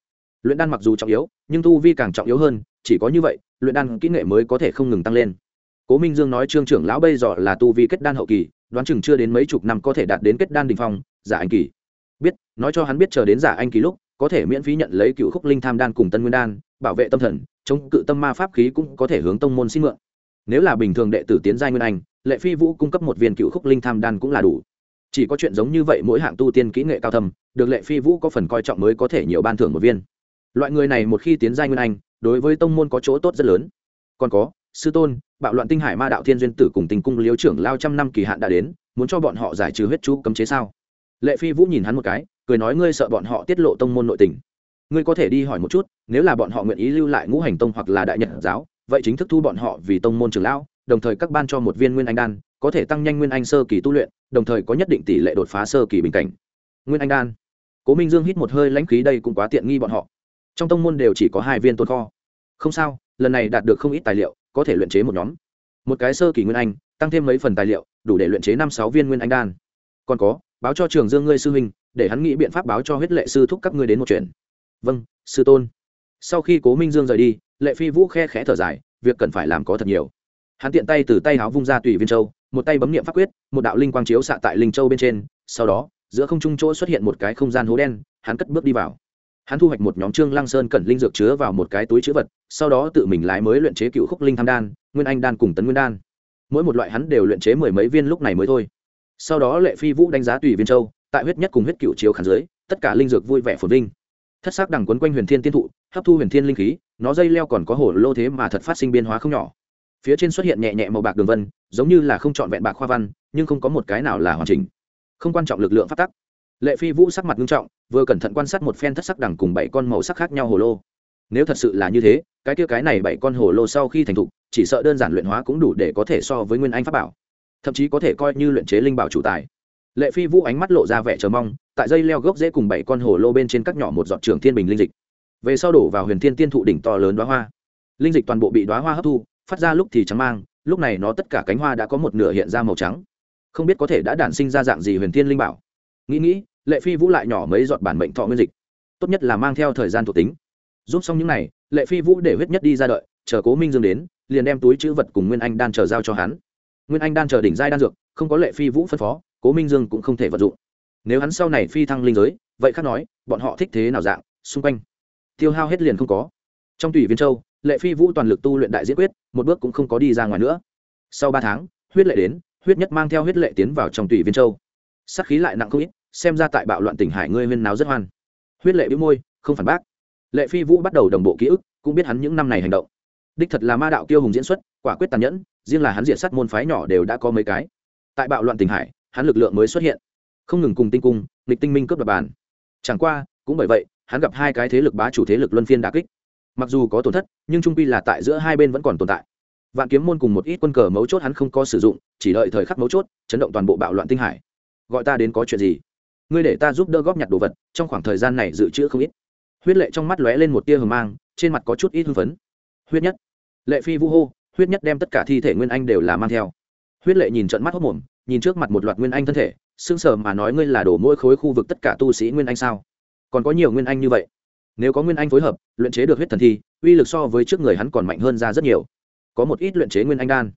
Luyện đan mặc dù trọng yếu, nhưng tu vi càng trọng yếu hơn, chỉ có như vậy, luyện đan kỹ nghệ mới có thể không ngừng tăng lên. Cố minh dương nói trương trưởng lão bây giờ là tu vi kết đan hậu kỳ, đoán chừng chưa đến mấy chục năm có thể đạt đến kết đan đình phong, giả anh kỳ. Biết, nói cho hắn biết chờ đến giả anh kỳ lúc có thể miễn phí nhận lấy cựu khúc linh tham đan cùng tân nguyên đan, bảo vệ tâm thần, chống cự tâm ma pháp khí cũng có thể hướng tông môn xin mượn. Nếu là bình thường đệ tử tiến giai nguyên anh, lệ phi vũ cung cấp một viên cựu khúc linh tham đan cũng là đủ. Chỉ có chuyện giống như vậy mỗi hạng tu tiên kỹ nghệ cao thầm được lệ phi vũ có phần coi trọng mới có thể nhiều ban thưởng một viên. Loại người này một khi tiến giai nguyên anh, đối với tông môn có chỗ tốt rất lớn. Còn có, sư tôn, bạo loạn tinh hải ma đạo thiên duyên tử cùng tình cung liếu trưởng lao trăm năm kỳ hạn đã đến, muốn cho bọn họ giải trừ huyết chú cấm chế sao? Lệ phi vũ nhìn hắn một cái, cười nói ngươi sợ bọn họ tiết lộ tông môn nội tình. Ngươi có thể đi hỏi một chút, nếu là bọn họ nguyện ý lưu lại ngũ hành tông hoặc là đại nhật giáo, vậy chính thức thu bọn họ vì tông môn trưởng lão, đồng thời các ban cho một viên nguyên anh đan, có thể tăng nhanh nguyên anh sơ kỳ tu luyện, đồng thời có nhất định tỷ lệ đột phá sơ kỳ bình cảnh. Nguyên anh đan. Cố minh dương hít một hơi lãnh khí đây cũng quá tiện nghi bọn họ. Trong tông môn đều chỉ có hai viên tồn kho. Không sao, lần này đạt được không ít tài liệu, có thể luyện chế một nhóm. Một cái sơ kỳ nguyên anh, tăng thêm mấy phần tài liệu, đủ để luyện chế năm sáu viên nguyên anh đan. Còn có báo cho trường dương ngươi sư huynh, để hắn nghĩ biện pháp báo cho huyết lệ sư thúc các ngươi đến một chuyện. Vâng sư tôn. Sau khi cố minh dương rời đi, lệ phi vũ khe khẽ thở dài, việc cần phải làm có thật nhiều. Hắn tiện tay từ tay háo vung ra tùy viên châu, một tay bấm nghiệm pháp quyết, một đạo linh quang chiếu xạ tại linh châu bên trên, sau đó, giữa không trung chỗ xuất hiện một cái không gian hố đen, hắn cất bước đi vào. Hắn thu hoạch một nhóm trương lăng sơn cẩn linh dược chứa vào một cái túi chữ vật, sau đó tự mình lái mới luyện chế cựu khúc linh tham đan, nguyên anh đan cùng tấn nguyên đan. Mỗi một loại hắn đều luyện chế mười mấy viên lúc này mới thôi sau đó lệ phi vũ đánh giá tùy viên châu, tại huyết nhất cùng huyết cựu chiếu khán dưới, tất cả linh dược vui vẻ phồn vinh. Thất sắc đằng quấn quanh huyền thiên tiên thụ, hấp thu huyền thiên linh khí, nó dây leo còn có hổ lô thế mà thật phát sinh biên hóa không nhỏ. Phía trên xuất hiện nhẹ nhẹ màu bạc đường vân, giống như là không trọn vẹn bạc khoa văn, nhưng không có một cái nào là hoàn chỉnh. Không quan trọng lực lượng phát tắc. Lệ phi vũ sắc mặt nghiêm trọng, vừa cẩn thận quan sát một phen thất sắc đằng cùng bảy con màu sắc khác nhau hồ lô. Nếu thật sự là như thế, cái kia cái này bảy con hồ lô sau khi thành thục, chỉ sợ đơn giản luyện hóa cũng đủ để có thể so với nguyên anh pháp bảo thậm chí có thể coi như luyện chế linh bảo chủ tài. Lệ phi vũ ánh mắt lộ ra vẻ chờ mong, tại dây leo gốc dễ cùng bảy con hồ lô bên trên các nhỏ một giọt trường thiên bình linh dịch. Về sau đổ vào huyền thiên tiên thụ đỉnh to lớn đoá hoa. Linh dịch toàn bộ bị đoá hoa hấp thu, phát ra lúc thì trắng mang, lúc này nó tất cả cánh hoa đã có một nửa hiện ra màu trắng. Không biết có thể đã đản sinh ra dạng gì huyền thiên linh bảo. Nghĩ nghĩ, lệ phi vũ lại nhỏ mấy giọt bản mệnh thọ nguyên dịch. Tốt nhất là mang theo thời gian thuộc tính. Giúp xong những n à y lệ phi vũ để huyết nhất đi ra đợi, chờ cố minh dương đến, liền đem túi chữ vật cùng nguyên anh đan chờ giao cho hắn nguyên anh đan chờ đỉnh giai đan dược, không có lệ phi vũ phân phó, cố minh dương cũng không thể vận dụng. Nếu hắn sau này phi thăng linh giới, vậy khác nói, bọn họ thích thế nào dạng, xung quanh. Tiêu hao hết liền không có. Trong tùy viên châu, lệ phi vũ toàn lực tu luyện đại diễn quyết, một bước cũng không có đi ra ngoài nữa. Sau ba tháng, huyết lệ đến, huyết nhất mang theo huyết lệ tiến vào trong tùy viên châu. Sắc khí lại nặng không ít, xem ra tại bạo loạn tỉnh hải ngươi huyên náo rất hoan. Huyết lệ bĩu môi, không phản bác. Lệ phi vũ bắt đầu đồng bộ ký ức, cũng biết hắn những năm này hành động. Đích thật là ma đạo tiêu hùng diễn xuất, quả quyết tàn nhẫn riêng là hắn diện sát môn phái nhỏ đều đã có mấy cái. Tại bạo loạn tình hải, hắn lực lượng mới xuất hiện. Không ngừng cùng tinh cung, nghịch tinh minh cướp đoạt bàn. Chẳng qua, cũng bởi vậy, hắn gặp hai cái thế lực bá chủ thế lực luân phiên đà kích. Mặc dù có tổn thất, nhưng trung pi là tại giữa hai bên vẫn còn tồn tại. Vạn kiếm môn cùng một ít quân cờ mấu chốt hắn không có sử dụng, chỉ đợi thời khắc mấu chốt, chấn động toàn bộ bạo loạn tinh hải. Gọi ta đến có chuyện gì? Ngươi để ta giúp đỡ góp nhặt đồ vật, trong khoảng thời gian này dự trữ không ít. Huyết lệ trong mắt lóe lên một tia hờ mang, trên mặt có chút ít hưng phấn. Huyết nhất. Lệ phi vũ hô huyết nhất đem tất cả thi thể nguyên anh đều là mang theo. Huyết lệ nhìn trận mắt hốc mồm, nhìn trước mặt một loạt nguyên anh thân thể, sững sờ mà nói ngươi là đổ mỗi khối khu vực tất cả tu sĩ nguyên anh sao? Còn có nhiều nguyên anh như vậy. Nếu có nguyên anh phối hợp, luyện chế được huyết thần thi, uy lực so với trước người hắn còn mạnh hơn ra rất nhiều. Có một ít luyện chế nguyên anh đan.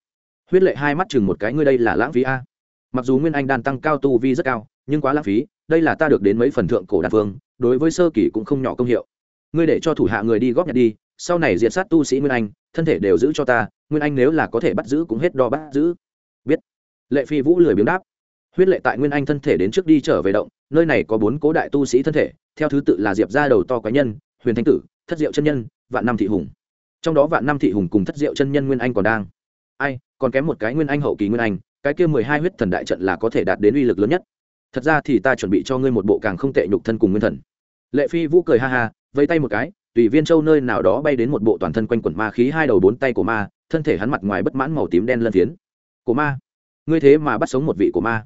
Huyết lệ hai mắt chừng một cái, ngươi đây là lãng phí a. Mặc dù nguyên anh đan tăng cao tu vi rất cao, nhưng quá lãng phí, đây là ta được đến mấy phần thượng cổ đan phương, đối với sơ kỳ cũng không nhỏ công hiệu. Ngươi để cho thủ hạ người đi góp nhặt đi, sau này diệt sát tu sĩ nguyên anh, thân thể đều giữ cho ta nguyên anh nếu là có thể bắt giữ cũng hết đo bắt giữ. Biết. Lệ phi vũ lười biếng đáp. Huyết lệ tại nguyên anh thân thể đến trước đi trở về động, nơi này có bốn cố đại tu sĩ thân thể, theo thứ tự là diệp ra đầu to quái nhân, huyền thanh tử, thất diệu chân nhân, vạn năm thị hùng. Trong đó vạn năm thị hùng cùng thất diệu chân nhân nguyên anh còn đang. Ai, còn kém một cái nguyên anh hậu kỳ nguyên anh, cái kia mười hai huyết thần đại trận là có thể đạt đến uy lực lớn nhất. Thật ra thì ta chuẩn bị cho ngươi một bộ càng không tệ nhục thân cùng nguyên thần. Lệ phi vũ cười ha ha vây tay một cái, tùy viên châu nơi nào đó bay đến một bộ toàn thân quanh quẩn ma khí hai đầu bốn tay của ma thân thể hắn mặt ngoài bất mãn màu tím đen lân phiến. Cổ ma, ngươi thế mà bắt sống một vị cổ ma.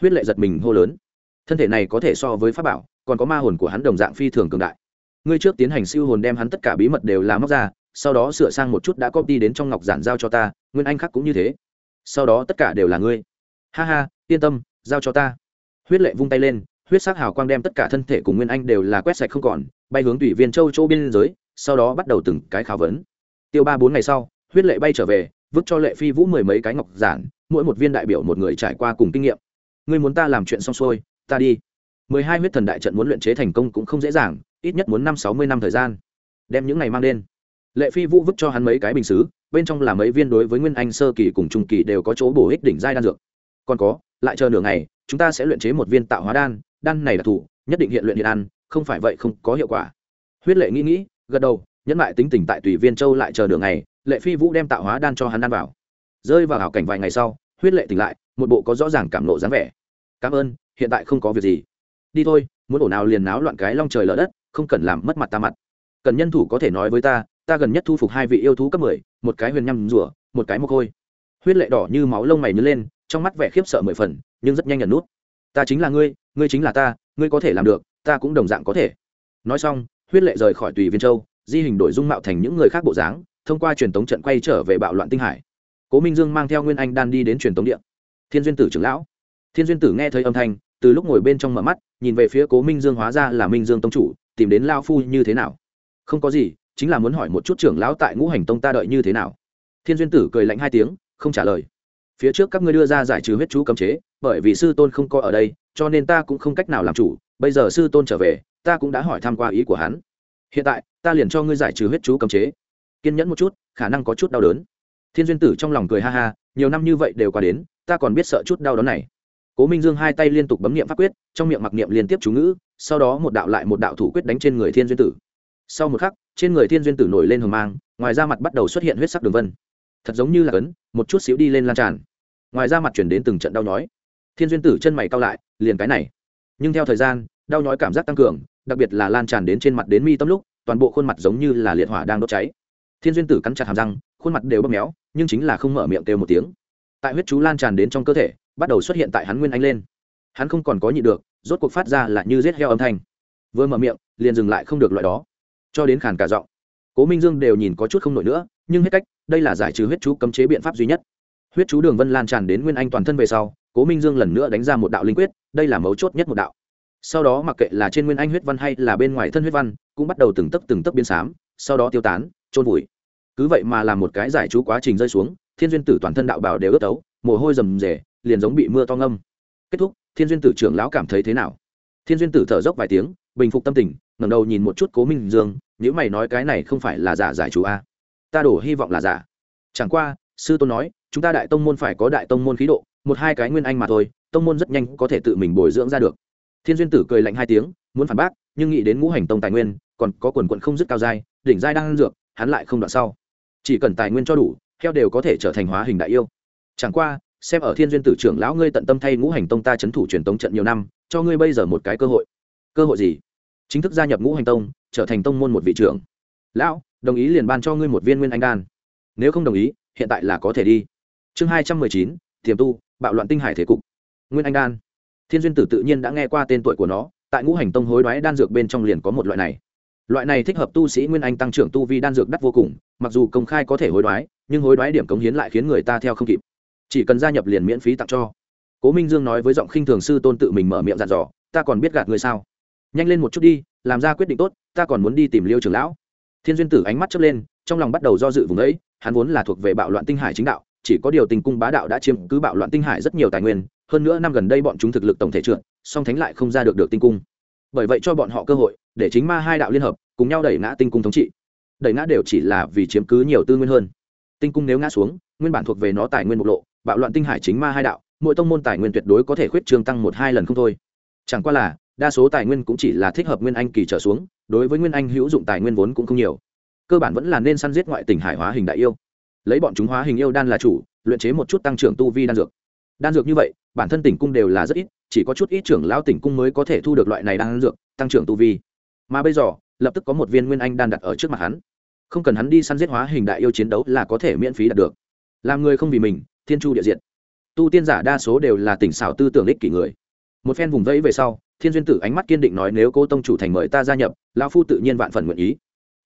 Huyết lệ giật mình hô lớn. Thân thể này có thể so với pháp bảo, còn có ma hồn của hắn đồng dạng phi thường cường đại. Ngươi trước tiến hành siêu hồn đem hắn tất cả bí mật đều làm móc ra, sau đó sửa sang một chút đã copy đến trong ngọc giản giao cho ta, nguyên anh khác cũng như thế. Sau đó tất cả đều là ngươi. Ha ha, yên tâm, giao cho ta. Huyết lệ vung tay lên, huyết sắc hào quang đem tất cả thân thể cùng nguyên anh đều là quét sạch không còn, bay hướng tùy viên châu châu biên giới, sau đó bắt đầu từng cái khảo vấn. Tiêu ba bốn ngày sau huyết lệ bay trở về, vứt cho lệ phi vũ mười mấy cái ngọc giản, mỗi một viên đại biểu một người trải qua cùng kinh nghiệm. Ngươi muốn ta làm chuyện xong xuôi, ta đi. Mười hai huyết thần đại trận muốn luyện chế thành công cũng không dễ dàng, ít nhất muốn năm sáu mươi năm thời gian. Đem những ngày mang lên. Lệ phi vũ vứt cho hắn mấy cái bình xứ, bên trong là mấy viên đối với nguyên anh sơ kỳ cùng trung kỳ đều có chỗ bổ ích đỉnh giai đan dược. Còn có, lại chờ nửa ngày, chúng ta sẽ luyện chế một viên tạo hóa đan đan này là thủ, nhất định hiện luyện hiện ăn, không phải vậy không có hiệu quả. Huyết lệ nghĩ nghĩ, gật đầu, nhẫn lại tính tình tại tùy viên châu lại chờ nửa ngày lệ phi vũ đem tạo hóa đan cho hắn đan vào. Rơi vào hảo cảnh vài ngày sau, huyết lệ tỉnh lại, một bộ có rõ ràng cảm nộ dáng vẻ. Cảm ơn, hiện tại không có việc gì. Đi thôi, muốn ổ nào liền náo loạn cái long trời lở đất, không cần làm mất mặt ta mặt. Cần nhân thủ có thể nói với ta ta gần nhất thu phục hai vị yêu thú cấp mười, một cái huyền nhăm rủa một cái mộc khôi huyết lệ đỏ như máu lông mày nhớ lên, trong mắt vẻ khiếp sợ mười phần, nhưng rất nhanh nhận nút. Ta chính là ngươi ngươi chính là ta, ngươi có thể làm được, ta cũng đồng dạng có thể. Nói xong, huyết lệ rời khỏi tùy viên châu, di hình đổi dung mạo thành những người khác bộ dáng thông qua truyền tống trận quay trở về bạo loạn tinh hải. Cố minh dương mang theo nguyên anh đan đi đến truyền tống điện thiên duyên tử trưởng lão. Thiên duyên tử nghe thấy âm thanh, từ lúc ngồi bên trong mở mắt, nhìn về phía cố minh dương hóa ra là minh dương tông chủ, tìm đến lao phu như thế nào? Không có gì, chính là muốn hỏi một chút trưởng lão tại ngũ hành tông ta đợi như thế nào? Thiên duyên tử cười lạnh hai tiếng, không trả lời. Phía trước các ngươi đưa ra giải trừ huyết chú cấm chế, bởi vì sư tôn không có ở đây, cho nên ta cũng không cách nào làm chủ, bây giờ sư tôn trở về, ta cũng đã hỏi tham q u a ý của hắn. Hiện tại, ta liền cho ngươi giải trừ huyết chú cấm chế kiên nhẫn một chút, khả năng có chút đau đớn. Thiên duyên tử trong lòng cười ha ha, nhiều năm như vậy đều qua đến, ta còn biết sợ chút đau đớn này. Cố minh dương hai tay liên tục bấm nghiệm pháp quyết, trong miệng mặc niệm liên tiếp chú ngữ, sau đó một đạo lại một đạo thủ quyết đánh trên người thiên duyên tử. Sau một khắc, trên người thiên duyên tử nổi lên hồng mang, ngoài ra mặt bắt đầu xuất hiện huyết sắc đường vân. Thật giống như là cấn một chút xíu đi lên lan tràn. Ngoài ra mặt chuyển đến từng trận đau nhói. Thiên duyên tử chân mày cao lại, liền cái này. Nhưng theo thời gian, đau nhói cảm giác tăng cường, đặc biệt là lan tràn đến trên mặt đến mi tâm lúc, toàn bộ khuôn mặt giống như là liệt hỏa đang đốt cháy thiên duyên tử cắn chặt hàm răng, khuôn mặt đều bóp méo, nhưng chính là không mở miệng kêu một tiếng. Tại huyết chú lan tràn đến trong cơ thể, bắt đầu xuất hiện tại hắn nguyên anh lên. Hắn không còn có nhị được, rốt cuộc phát ra là như rết heo âm thanh. Vừa mở miệng, liền dừng lại không được loại đó. Cho đến khàn cả giọng, cố minh dương đều nhìn có chút không nổi nữa, nhưng hết cách, đây là giải trừ huyết chú cấm chế biện pháp duy nhất. Huyết chú đường vân lan tràn đến nguyên anh toàn thân về sau, cố minh dương lần nữa đánh ra một đạo linh quyết, đây là mấu chốt nhất một đạo. Sau đó mặc kệ là trên nguyên anh huyết văn hay là bên ngoài thân huyết văn, cũng bắt đầu từng tấc từng tấc biến xám, sau đó tiêu tán trôn vùi. Cứ vậy mà làm một cái giải chú quá trình rơi xuống, thiên duyên tử toàn thân đạo bảo đều ướt tấu mồ hôi rầm rề, liền giống bị mưa to ngâm. Kết thúc, thiên duyên tử trưởng lão cảm thấy thế nào? Thiên duyên tử thở dốc vài tiếng, bình phục tâm tình, ngẩng đầu nhìn một chút cố minh dương nếu mày nói cái này không phải là giả giải chú a. Ta đổ hy vọng là giả. Chẳng qua, sư tôn nói, chúng ta đại tông môn phải có đại tông môn khí độ, một hai cái nguyên anh mà thôi, tông môn rất nhanh có thể tự mình bồi dưỡng ra được. Thiên duyên tử cười lạnh hai tiếng, muốn phản bác, nhưng nghĩ đến ngũ hành tông tài nguyên, còn có quần quận không dứt cao giai, đỉnh giai đang dược hắn lại không đoạn sau. Chỉ cần tài nguyên cho đủ, heo đều có thể trở thành hóa hình đại yêu. Chẳng qua, xem ở thiên duyên tử trưởng lão ngươi tận tâm thay ngũ hành tông ta c h ấ n thủ truyền tống trận nhiều năm, cho ngươi bây giờ một cái cơ hội. Cơ hội gì? Chính thức gia nhập ngũ hành tông, trở thành tông môn một vị trưởng. Lão, đồng ý liền ban cho ngươi một viên nguyên anh đan. Nếu không đồng ý, hiện tại là có thể đi. Chương hai trăm mười chín, tiềm tu, bạo loạn tinh hải thế cục. Nguyên anh đan. Thiên duyên tử tự nhiên đã nghe qua tên tuổi của nó, tại ngũ hành tông hối đoái đan dược bên trong liền có một loại này loại này thích hợp tu sĩ nguyên anh tăng trưởng tu vi đan dược đắt vô cùng, mặc dù công khai có thể hối đoái, nhưng hối đoái điểm cống hiến lại khiến người ta theo không kịp. Chỉ cần gia nhập liền miễn phí tặng cho. Cố minh dương nói với giọng khinh thường sư tôn tự mình mở miệng dặn dò, ta còn biết gạt người sao? Nhanh lên một chút đi, làm ra quyết định tốt, ta còn muốn đi tìm liêu trưởng lão. Thiên duyên tử ánh mắt chớp lên, trong lòng bắt đầu do dự vùng ấy, hắn vốn là thuộc về bạo loạn tinh hải chính đạo, chỉ có điều tình cung bá đạo đã chiếm cứ bạo loạn tinh hải rất nhiều tài nguyên, hơn nữa năm gần đây bọn chúng thực lực tổng thể trượt, song thánh lại không ra được được tinh cung bởi vậy cho bọn họ cơ hội để chính ma hai đạo liên hợp cùng nhau đẩy ngã tinh cung thống trị. Đẩy ngã đều chỉ là vì chiếm cứ nhiều tư nguyên hơn. Tinh cung nếu ngã xuống, nguyên bản thuộc về nó tài nguyên bộc lộ, bạo loạn tinh hải chính ma hai đạo, mỗi tông môn tài nguyên tuyệt đối có thể khuyết trương tăng một hai lần không thôi. Chẳng qua là, đa số tài nguyên cũng chỉ là thích hợp nguyên anh kỳ trở xuống, đối với nguyên anh hữu dụng tài nguyên vốn cũng không nhiều. Cơ bản vẫn là nên săn giết ngoại tỉnh hải hóa hình đại yêu. Lấy bọn chúng hóa hình yêu đan là chủ, luyện chế một chút tăng trưởng tu vi đan dược đan dược như vậy, bản thân tỉnh cung đều là rất ít, chỉ có chút ít trưởng lão tỉnh cung mới có thể thu được loại này đan dược, tăng trưởng tu vi. Mà bây giờ, lập tức có một viên nguyên anh đan đặt ở trước mặt hắn. Không cần hắn đi săn giết hóa hình đại yêu chiến đấu là có thể miễn phí đạt được. Làm người không vì mình, thiên chu địa diện tu tiên giả đa số đều là tỉnh xảo tư tưởng ích kỷ người. Một phen vùng vẫy về sau, thiên duyên tử ánh mắt kiên định nói nếu cô tông chủ thành mời ta gia nhập, lão phu tự nhiên vạn phần nguyện ý.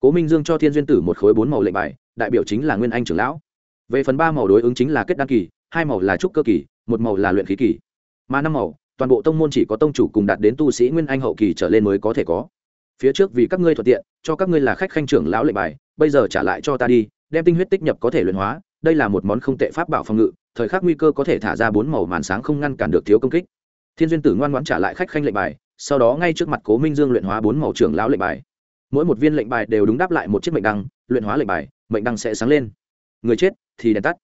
Cố minh dương cho thiên duyên tử một khối bốn màu lệnh bài, đại biểu chính là nguyên anh trưởng lão. Về phần ba màu đối ứng chính là kết đăng kỳ, hai màu là trúc cơ kỳ một màu là luyện khí kỳ. Mà năm màu, toàn bộ tông môn chỉ có tông chủ cùng đạt đến tu sĩ nguyên anh hậu kỳ trở lên mới có thể có. Phía trước vì các ngươi thuận tiện, cho các ngươi là khách khanh trưởng lão lệnh bài, bây giờ trả lại cho ta đi, đem tinh huyết tích nhập có thể luyện hóa, đây là một món không tệ pháp bảo phòng ngự, thời khắc nguy cơ có thể thả ra bốn màu màn sáng không ngăn cản được thiếu công kích. Thiên duyên tử ngoan ngoãn trả lại khách khanh lệnh bài, sau đó ngay trước mặt cố minh dương luyện hóa bốn màu trưởng lão lệnh bài. Mỗi một viên lệnh bài đều đúng đáp lại một chiếc mệnh đăng, luyện hóa lệnh bài, mệnh đăng sẽ sáng lên. Người chết thì đèn tắt.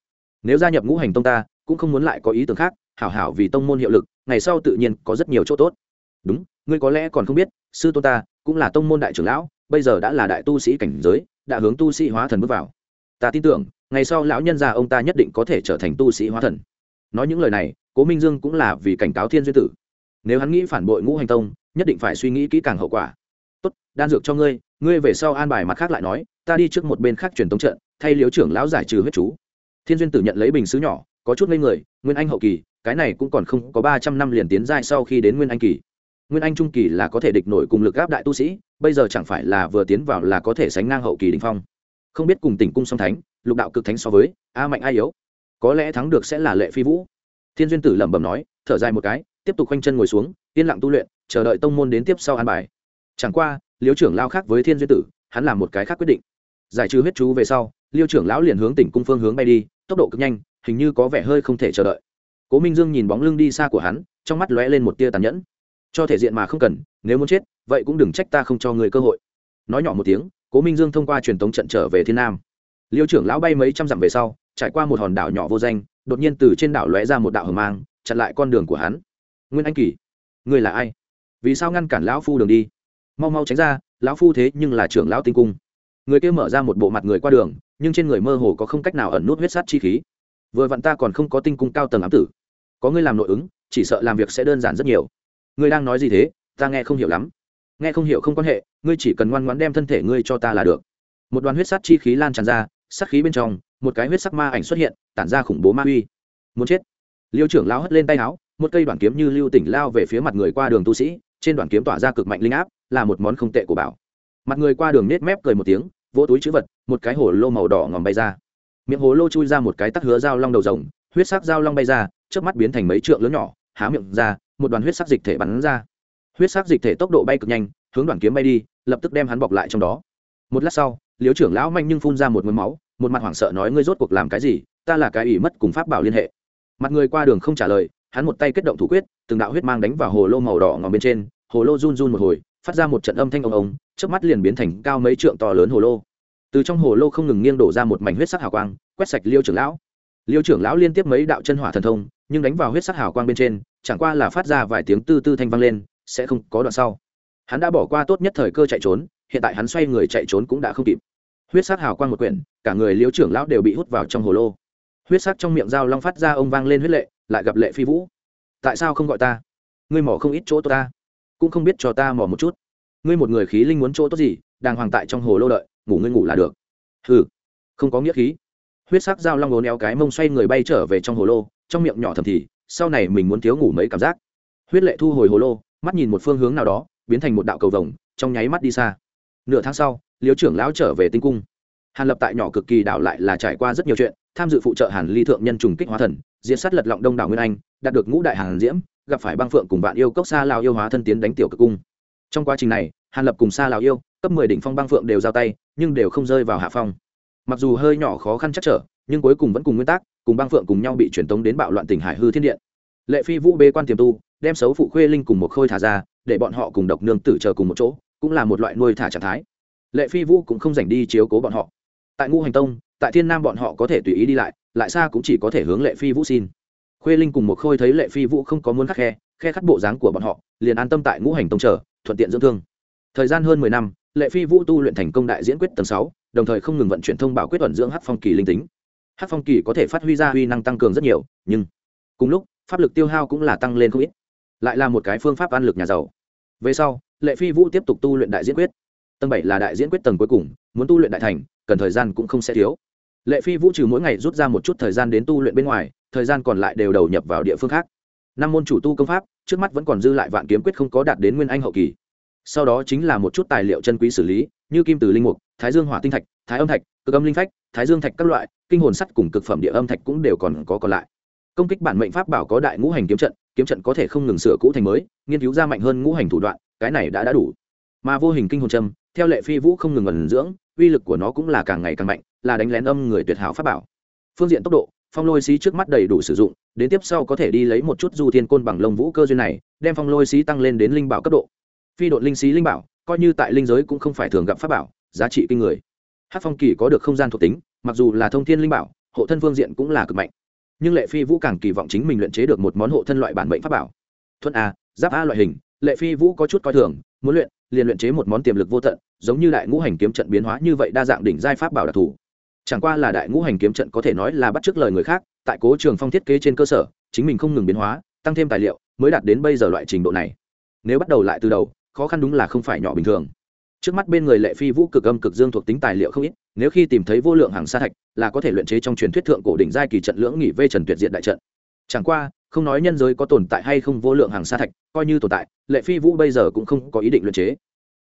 Nếu gia nhập ngũ hành tông ta cũng không muốn lại có ý tưởng khác, hảo hảo vì tông môn hiệu lực, ngày sau tự nhiên có rất nhiều chỗ tốt. Đúng, ngươi có lẽ còn không biết, sư tôn ta cũng là tông môn đại trưởng lão, bây giờ đã là đại tu sĩ cảnh giới, đã hướng tu sĩ hóa thần bước vào. Ta tin tưởng, ngày sau lão nhân gia ông ta nhất định có thể trở thành tu sĩ hóa thần. Nói những lời này, cố minh dương cũng là vì cảnh cáo thiên duyên tử. Nếu hắn nghĩ phản bội ngũ hành tông, nhất định phải suy nghĩ kỹ càng hậu quả. Tốt, đan dược cho ngươi ngươi về sau an bài mặt khác lại nói, ta đi trước một bên khác truyền tống trận, thay liếu trưởng lão giải trừ huyết chú. Thiên duyên tử nhận lấy bình xứ nhỏ có chút ngây người, nguyên anh hậu kỳ, cái này cũng còn không có ba trăm năm liền tiến giai sau khi đến nguyên anh kỳ. Nguyên anh trung kỳ là có thể địch nổi cùng lực gáp đại tu sĩ, bây giờ chẳng phải là vừa tiến vào là có thể sánh ngang hậu kỳ đình phong. Không biết cùng tỉnh cung song thánh, lục đạo cực thánh so với, a mạnh ai yếu. Có lẽ thắng được sẽ là lệ phi vũ. Thiên duyên tử lẩm bẩm nói, thở dài một cái, tiếp tục khoanh chân ngồi xuống, yên lặng tu luyện, chờ đợi tông môn đến tiếp sau an bài. Chẳng qua, liêu trưởng lao khác với thiên duyên tử, hắn làm một cái khác quyết định. Giải trừ huyết chú về sau, liêu trưởng lão liền hướng tỉnh cung phương hướng bay đi, tốc độ cực nhanh hình như có vẻ hơi không thể chờ đợi. Cố minh dương nhìn bóng lưng đi xa của hắn, trong mắt lóe lên một tia tàn nhẫn. Cho thể diện mà không cần, nếu muốn chết, vậy cũng đừng trách ta không cho người cơ hội. Nói nhỏ một tiếng, cố minh dương thông qua truyền thống trận trở về thiên nam. Liêu trưởng lão bay mấy trăm dặm về sau, trải qua một hòn đảo nhỏ vô danh, đột nhiên từ trên đảo lóe ra một đạo hờ mang, chặn lại con đường của hắn. Nguyên anh kỳ người là ai? Vì sao ngăn cản lão phu đường đi? Mau mau tránh ra, lão phu thế nhưng là trưởng lão tinh cung. Người kia mở ra một bộ mặt người qua đường, nhưng trên người mơ hồ có không cách nào ẩn nút huyết sát chi khí vừa vặn ta còn không có tinh cung cao tầng ám tử. Có ngươi làm nội ứng, chỉ sợ làm việc sẽ đơn giản rất nhiều. Ngươi đang nói gì thế? Ta nghe không hiểu lắm. Nghe không hiểu không quan hệ, ngươi chỉ cần ngoan ngoãn đem thân thể ngươi cho ta là được. Một đoàn huyết sát chi khí lan tràn ra, sát khí bên trong, một cái huyết sắc ma ảnh xuất hiện, tản ra khủng bố ma uy. Muốn chết. Liêu trưởng lao hất lên tay áo, một cây đoạn kiếm như lưu tỉnh lao về phía mặt người qua đường tu sĩ, trên đoạn kiếm tỏa ra cực mạnh linh áp, là một món không tệ của bảo. Mặt người qua đường nết mép cười một tiếng, vỗ túi chữ vật, một cái hổ lô màu đỏ ngòm bay ra miệng hồ lô chui ra một cái tắc hứa dao long đầu rồng, huyết sắc dao long bay ra trước mắt biến thành mấy trượng lớn nhỏ, há miệng ra, một đoàn huyết sắc dịch thể bắn ra. Huyết sắc dịch thể tốc độ bay cực nhanh, hướng đoàn kiếm bay đi, lập tức đem hắn bọc lại trong đó. Một lát sau liếu trưởng lão manh nhưng phun ra một mớ máu, một mặt hoảng sợ nói ngươi rốt cuộc làm cái gì, ta là cái ủy mất cùng pháp bảo liên hệ. Mặt người qua đường không trả lời, hắn một tay kết động thủ quyết, từng đạo huyết mang đánh vào hồ lô màu đỏ ngòm bên trên, hồ lô run run một hồi, phát ra một trận âm thanh ông ông trước mắt liền biến thành cao mấy trượng to lớn hồ lô từ trong hồ lô không ngừng nghiêng đổ ra một mảnh huyết sắc hào quang, quét sạch liêu trưởng lão. Liêu trưởng lão liên tiếp mấy đạo chân hỏa thần thông, nhưng đánh vào huyết sắc hào quang bên trên, chẳng qua là phát ra vài tiếng tư tư thanh vang lên, sẽ không có đoạn sau. Hắn đã bỏ qua tốt nhất thời cơ chạy trốn, hiện tại hắn xoay người chạy trốn cũng đã không kịp. Huyết sắc hào quang một quyển, cả người liêu trưởng lão đều bị hút vào trong hồ lô. Huyết sắc trong miệng dao long phát ra ông vang lên huyết lệ, lại gặp lệ phi vũ. Tại sao không gọi ta? Ngươi mỏ không ít chỗ tốt ta, cũng không biết cho ta mỏ một chút. Ngươi một người khí linh muốn chỗ tốt gì đang hoàng tại trong hồ lô đợi ngủ ngươi ngủ là được. Hừ, không có nghĩa khí. Huyết sắc dao long ốn éo cái mông xoay người bay trở về trong hồ lô, trong miệng nhỏ thầm thì, sau này mình muốn thiếu ngủ mấy cảm giác. Huyết lệ thu hồi hồ lô, mắt nhìn một phương hướng nào đó, biến thành một đạo cầu vồng, trong nháy mắt đi xa. Nửa tháng sau liếu trưởng lão trở về tinh cung. Hàn lập tại nhỏ cực kỳ đảo lại là trải qua rất nhiều chuyện, tham dự phụ trợ hàn ly thượng nhân trùng kích hóa thần diễn sát lật lọng đông đảo nguyên anh, đạt được ngũ đại hàn diễm, gặp phải băng phượng cùng vạn yêu cốc xa lao yêu hóa thân tiến đánh tiểu cực cung. Trong quá trình này hàn lập cùng xa lào yêu, cấp mười đỉnh phong băng phượng đều giao tay, nhưng đều không rơi vào hạ phong. Mặc dù hơi nhỏ khó khăn chắc trở, nhưng cuối cùng vẫn cùng nguyên tắc, cùng băng phượng cùng nhau bị truyền tống đến bạo loạn tỉnh hải hư thiên điện. Lệ phi vũ bê quan tiềm tu, đem xấu phụ khuê linh cùng một khôi thả ra, để bọn họ cùng độc nương tử chờ cùng một chỗ, cũng là một loại nuôi thả trạng thái. Lệ phi vũ cũng không dành đi chiếu cố bọn họ. Tại ngũ hành tông, tại thiên nam bọn họ có thể tùy ý đi lại lại xa cũng chỉ có thể hướng lệ phi vũ xin. Khuê linh cùng một khôi thấy lệ phi vũ không có muốn khắc khe khe khắc bộ dáng của bọn họ, liền an tâm tại ngũ hành tông chờ, thuận tiện dưỡng thương thời gian hơn mười năm, lệ phi vũ tu luyện thành công đại diễn quyết tầng sáu, đồng thời không ngừng vận chuyển thông báo quyết tuần dưỡng hát phong kỳ linh tính. Hát phong kỳ có thể phát huy ra huy năng tăng cường rất nhiều, nhưng cùng lúc, pháp lực tiêu hao cũng là tăng lên không ít, lại là một cái phương pháp ăn lực nhà giàu. Về sau, lệ phi vũ tiếp tục tu luyện đại diễn quyết. Tầng bảy là đại diễn quyết tầng cuối cùng, muốn tu luyện đại thành, cần thời gian cũng không sẽ thiếu. Lệ phi vũ trừ mỗi ngày rút ra một chút thời gian đến tu luyện bên ngoài, thời gian còn lại đều đầu nhập vào địa phương khác. Năm môn chủ tu công pháp, trước mắt vẫn còn dư lại vạn kiếm quyết không có đạt đến nguyên anh hậu kỳ sau đó chính là một chút tài liệu chân quý xử lý, như kim từ linh mục, thái dương hỏa tinh thạch, thái âm thạch, cực âm linh phách, thái dương thạch các loại, kinh hồn sắt cùng cực phẩm địa âm thạch cũng đều còn có còn lại. Công kích bản mệnh pháp bảo có đại ngũ hành kiếm trận kiếm trận có thể không ngừng sửa cũ thành mới, nghiên cứu ra mạnh hơn ngũ hành thủ đoạn, cái này đã đã đủ. Mà vô hình kinh hồn trâm theo lệ phi vũ không ngừng ẩn dưỡng, uy lực của nó cũng là càng ngày càng mạnh, là đánh lén âm người tuyệt hảo pháp bảo. Phương diện tốc độ, phong lôi xí trước mắt đầy đủ sử dụng, đến tiếp sau có thể đi lấy một chút du thiên côn bằng lông vũ cơ duyên này, đem phong lôi xí tăng lên đến linh bảo cấp độ phi đội linh xí linh bảo, coi như tại linh giới cũng không phải thường gặp pháp bảo, giá trị kinh người. Hát phong kỳ có được không gian thuộc tính, mặc dù là thông thiên linh bảo, hộ thân phương diện cũng là cực mạnh. Nhưng lệ phi vũ càng kỳ vọng chính mình luyện chế được một món hộ thân loại bản mệnh pháp bảo. Thuận a, giáp a loại hình, lệ phi vũ có chút coi thường, muốn luyện, liền luyện chế một món tiềm lực vô tận, giống như đại ngũ hành kiếm trận biến hóa như vậy đa dạng đỉnh giai pháp bảo đặc thù. Chẳng qua là đại ngũ hành kiếm trận có thể nói là bắt chước lời người khác, tại cố trường phong thiết kế trên cơ sở, chính mình không ngừng biến hóa, tăng thêm tài liệu, mới đạt đến bây giờ loại trình độ này. Nếu bắt đầu lại từ đầu khó khăn đúng là không phải nhỏ bình thường. Trước mắt bên người lệ phi vũ cực âm cực dương thuộc tính tài liệu không ít nếu khi tìm thấy vô lượng hàng sa thạch là có thể luyện chế trong truyền thuyết thượng cổ đỉnh giai kỳ trận lưỡng nghỉ vê trần tuyệt diện đại trận. Chẳng qua không nói nhân giới có tồn tại hay không vô lượng hàng sa thạch coi như tồn tại lệ phi vũ bây giờ cũng không có ý định luyện chế.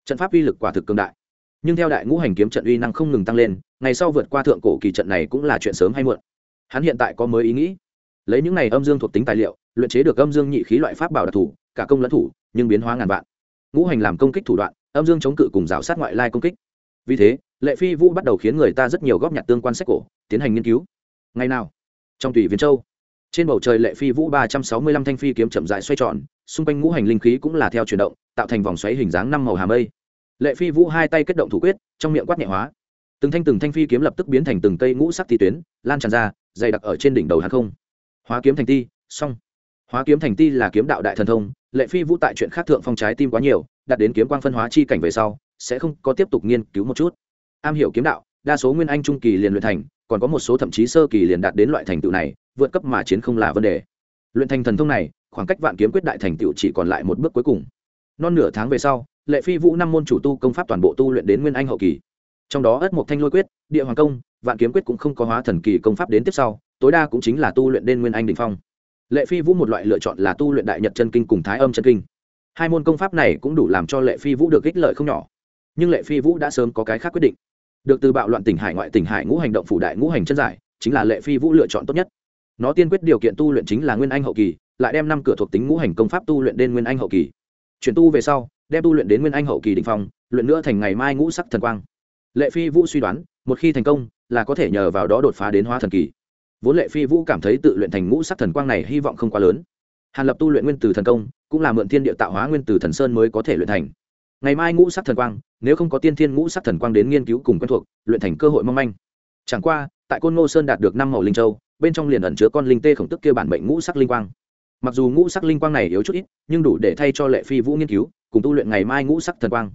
Trận pháp uy lực quả thực cường đại. Nhưng theo đại ngũ hành kiếm trận uy năng không ngừng tăng lên ngày sau vượt qua thượng cổ kỳ trận này cũng là chuyện sớm hay muộn. Hắn hiện tại có mới ý nghĩ. Lấy những này âm dương thuộc tính tài liệu luyện chế được âm dương nhị khí loại pháp bảo đặc thủ, cả công lẫn thủ nhưng biến hóa ngàn vạn ngũ hành làm công kích thủ đoạn, âm dương chống cự cùng rào sát ngoại lai công kích. Vì thế, lệ phi vũ bắt đầu khiến người ta rất nhiều góp nhặt tương quan sách cổ, tiến hành nghiên cứu. Ngày nào? Trong tùy viên châu. Trên bầu trời lệ phi vũ ba trăm sáu mươi lăm thanh phi kiếm chậm dại xoay tròn, xung quanh ngũ hành linh khí cũng là theo chuyển động, tạo thành vòng xoáy hình dáng năm màu hà mây. Lệ phi vũ hai tay kết động thủ quyết, trong miệng quát nhẹ hóa. Từng thanh từng thanh phi kiếm lập tức biến thành từng cây ngũ sắc thi tuyến, lan tràn ra, dày đặc ở trên đỉnh đầu hàng không. Hóa kiếm thành ti, xong hóa kiếm thành ti là kiếm đạo đại thần thông, lệ phi vũ tại chuyện khác thượng phong trái tim quá nhiều đặt đến kiếm quang phân hóa chi cảnh về sau, sẽ không có tiếp tục nghiên cứu một chút. Am hiểu kiếm đạo, đa số nguyên anh trung kỳ liền luyện thành, còn có một số thậm chí sơ kỳ liền đạt đến loại thành tựu này, vượt cấp mà chiến không là vấn đề. Luyện thành thần thông này, khoảng cách vạn kiếm quyết đại thành tựu chỉ còn lại một bước cuối cùng. Non nửa tháng về sau, lệ phi vũ năm môn chủ tu công pháp toàn bộ tu luyện đến nguyên anh hậu kỳ. Trong đó ất mộc thanh lôi quyết, địa hoàng công, vạn kiếm quyết cũng không có hóa thần kỳ công pháp đến tiếp sau, tối đa cũng chính là tu luyện đến nguyên anh đình phong lệ phi vũ một loại lựa chọn là tu luyện đại nhật chân kinh cùng thái âm chân kinh. Hai môn công pháp này cũng đủ làm cho lệ phi vũ được ích lợi không nhỏ. Nhưng lệ phi vũ đã sớm có cái khác quyết định. Được từ bạo loạn tỉnh hải ngoại tỉnh hải ngũ hành động phủ đại ngũ hành chân giải, chính là lệ phi vũ lựa chọn tốt nhất. Nó tiên quyết điều kiện tu luyện chính là nguyên anh hậu kỳ, lại đem năm cửa thuộc tính ngũ hành công pháp tu luyện đến nguyên anh hậu kỳ. Chuyển tu về sau, đem tu luyện đến nguyên anh hậu kỳ đình phong, luyện nữa thành ngày mai ngũ sắc thần quang. Lệ phi vũ suy đoán, một khi thành công, là có thể nhờ vào đó đột phá đến hóa thần kỳ vốn lệ phi vũ cảm thấy tự luyện thành ngũ sắc thần quang này hy vọng không quá lớn. Hàn lập tu luyện nguyên từ thần công, cũng là mượn thiên địa tạo hóa nguyên từ thần sơn mới có thể luyện thành. Ngày mai ngũ sắc thần quang, nếu không có tiên thiên ngũ sắc thần quang đến nghiên cứu cùng quen thuộc, luyện thành cơ hội mong manh. Chẳng qua, tại côn ngô sơn đạt được năm màu linh châu, bên trong liền ẩn chứa con linh tê khổng tức kia bản bệnh ngũ sắc linh quang. Mặc dù ngũ sắc linh quang này yếu chút ít, nhưng đủ để thay cho lệ phi vũ nghiên cứu, cùng tu luyện ngày mai ngũ sắc thần quang.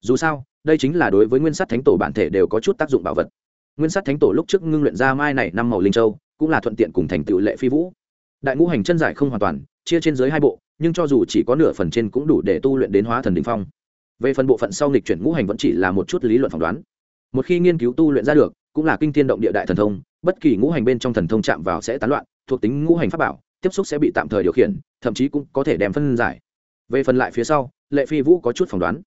Dù sao, đây chính là đối với nguyên sắt thánh tổ bản thể đều có chút tác dụng bảo vật. Nguyên sắt thánh tổ lúc trước ngưng luyện ra mai này năm màu linh châu cũng là thuận tiện cùng thành tựu lệ phi vũ. Đại ngũ hành chân giải không hoàn toàn, chia trên dưới hai bộ, nhưng cho dù chỉ có nửa phần trên cũng đủ để tu luyện đến hóa thần đ ỉ n h phong. Về phần bộ phận sau nghịch chuyển ngũ hành vẫn chỉ là một chút lý luận phỏng đoán. Một khi nghiên cứu tu luyện ra được, cũng là kinh thiên động địa đại thần thông, bất kỳ ngũ hành bên trong thần thông chạm vào sẽ tán loạn, thuộc tính ngũ hành pháp bảo, tiếp xúc sẽ bị tạm thời điều khiển, thậm chí cũng có thể đem phân giải. Về phần lại phía sau, lệ phi vũ có chút phỏng đoán.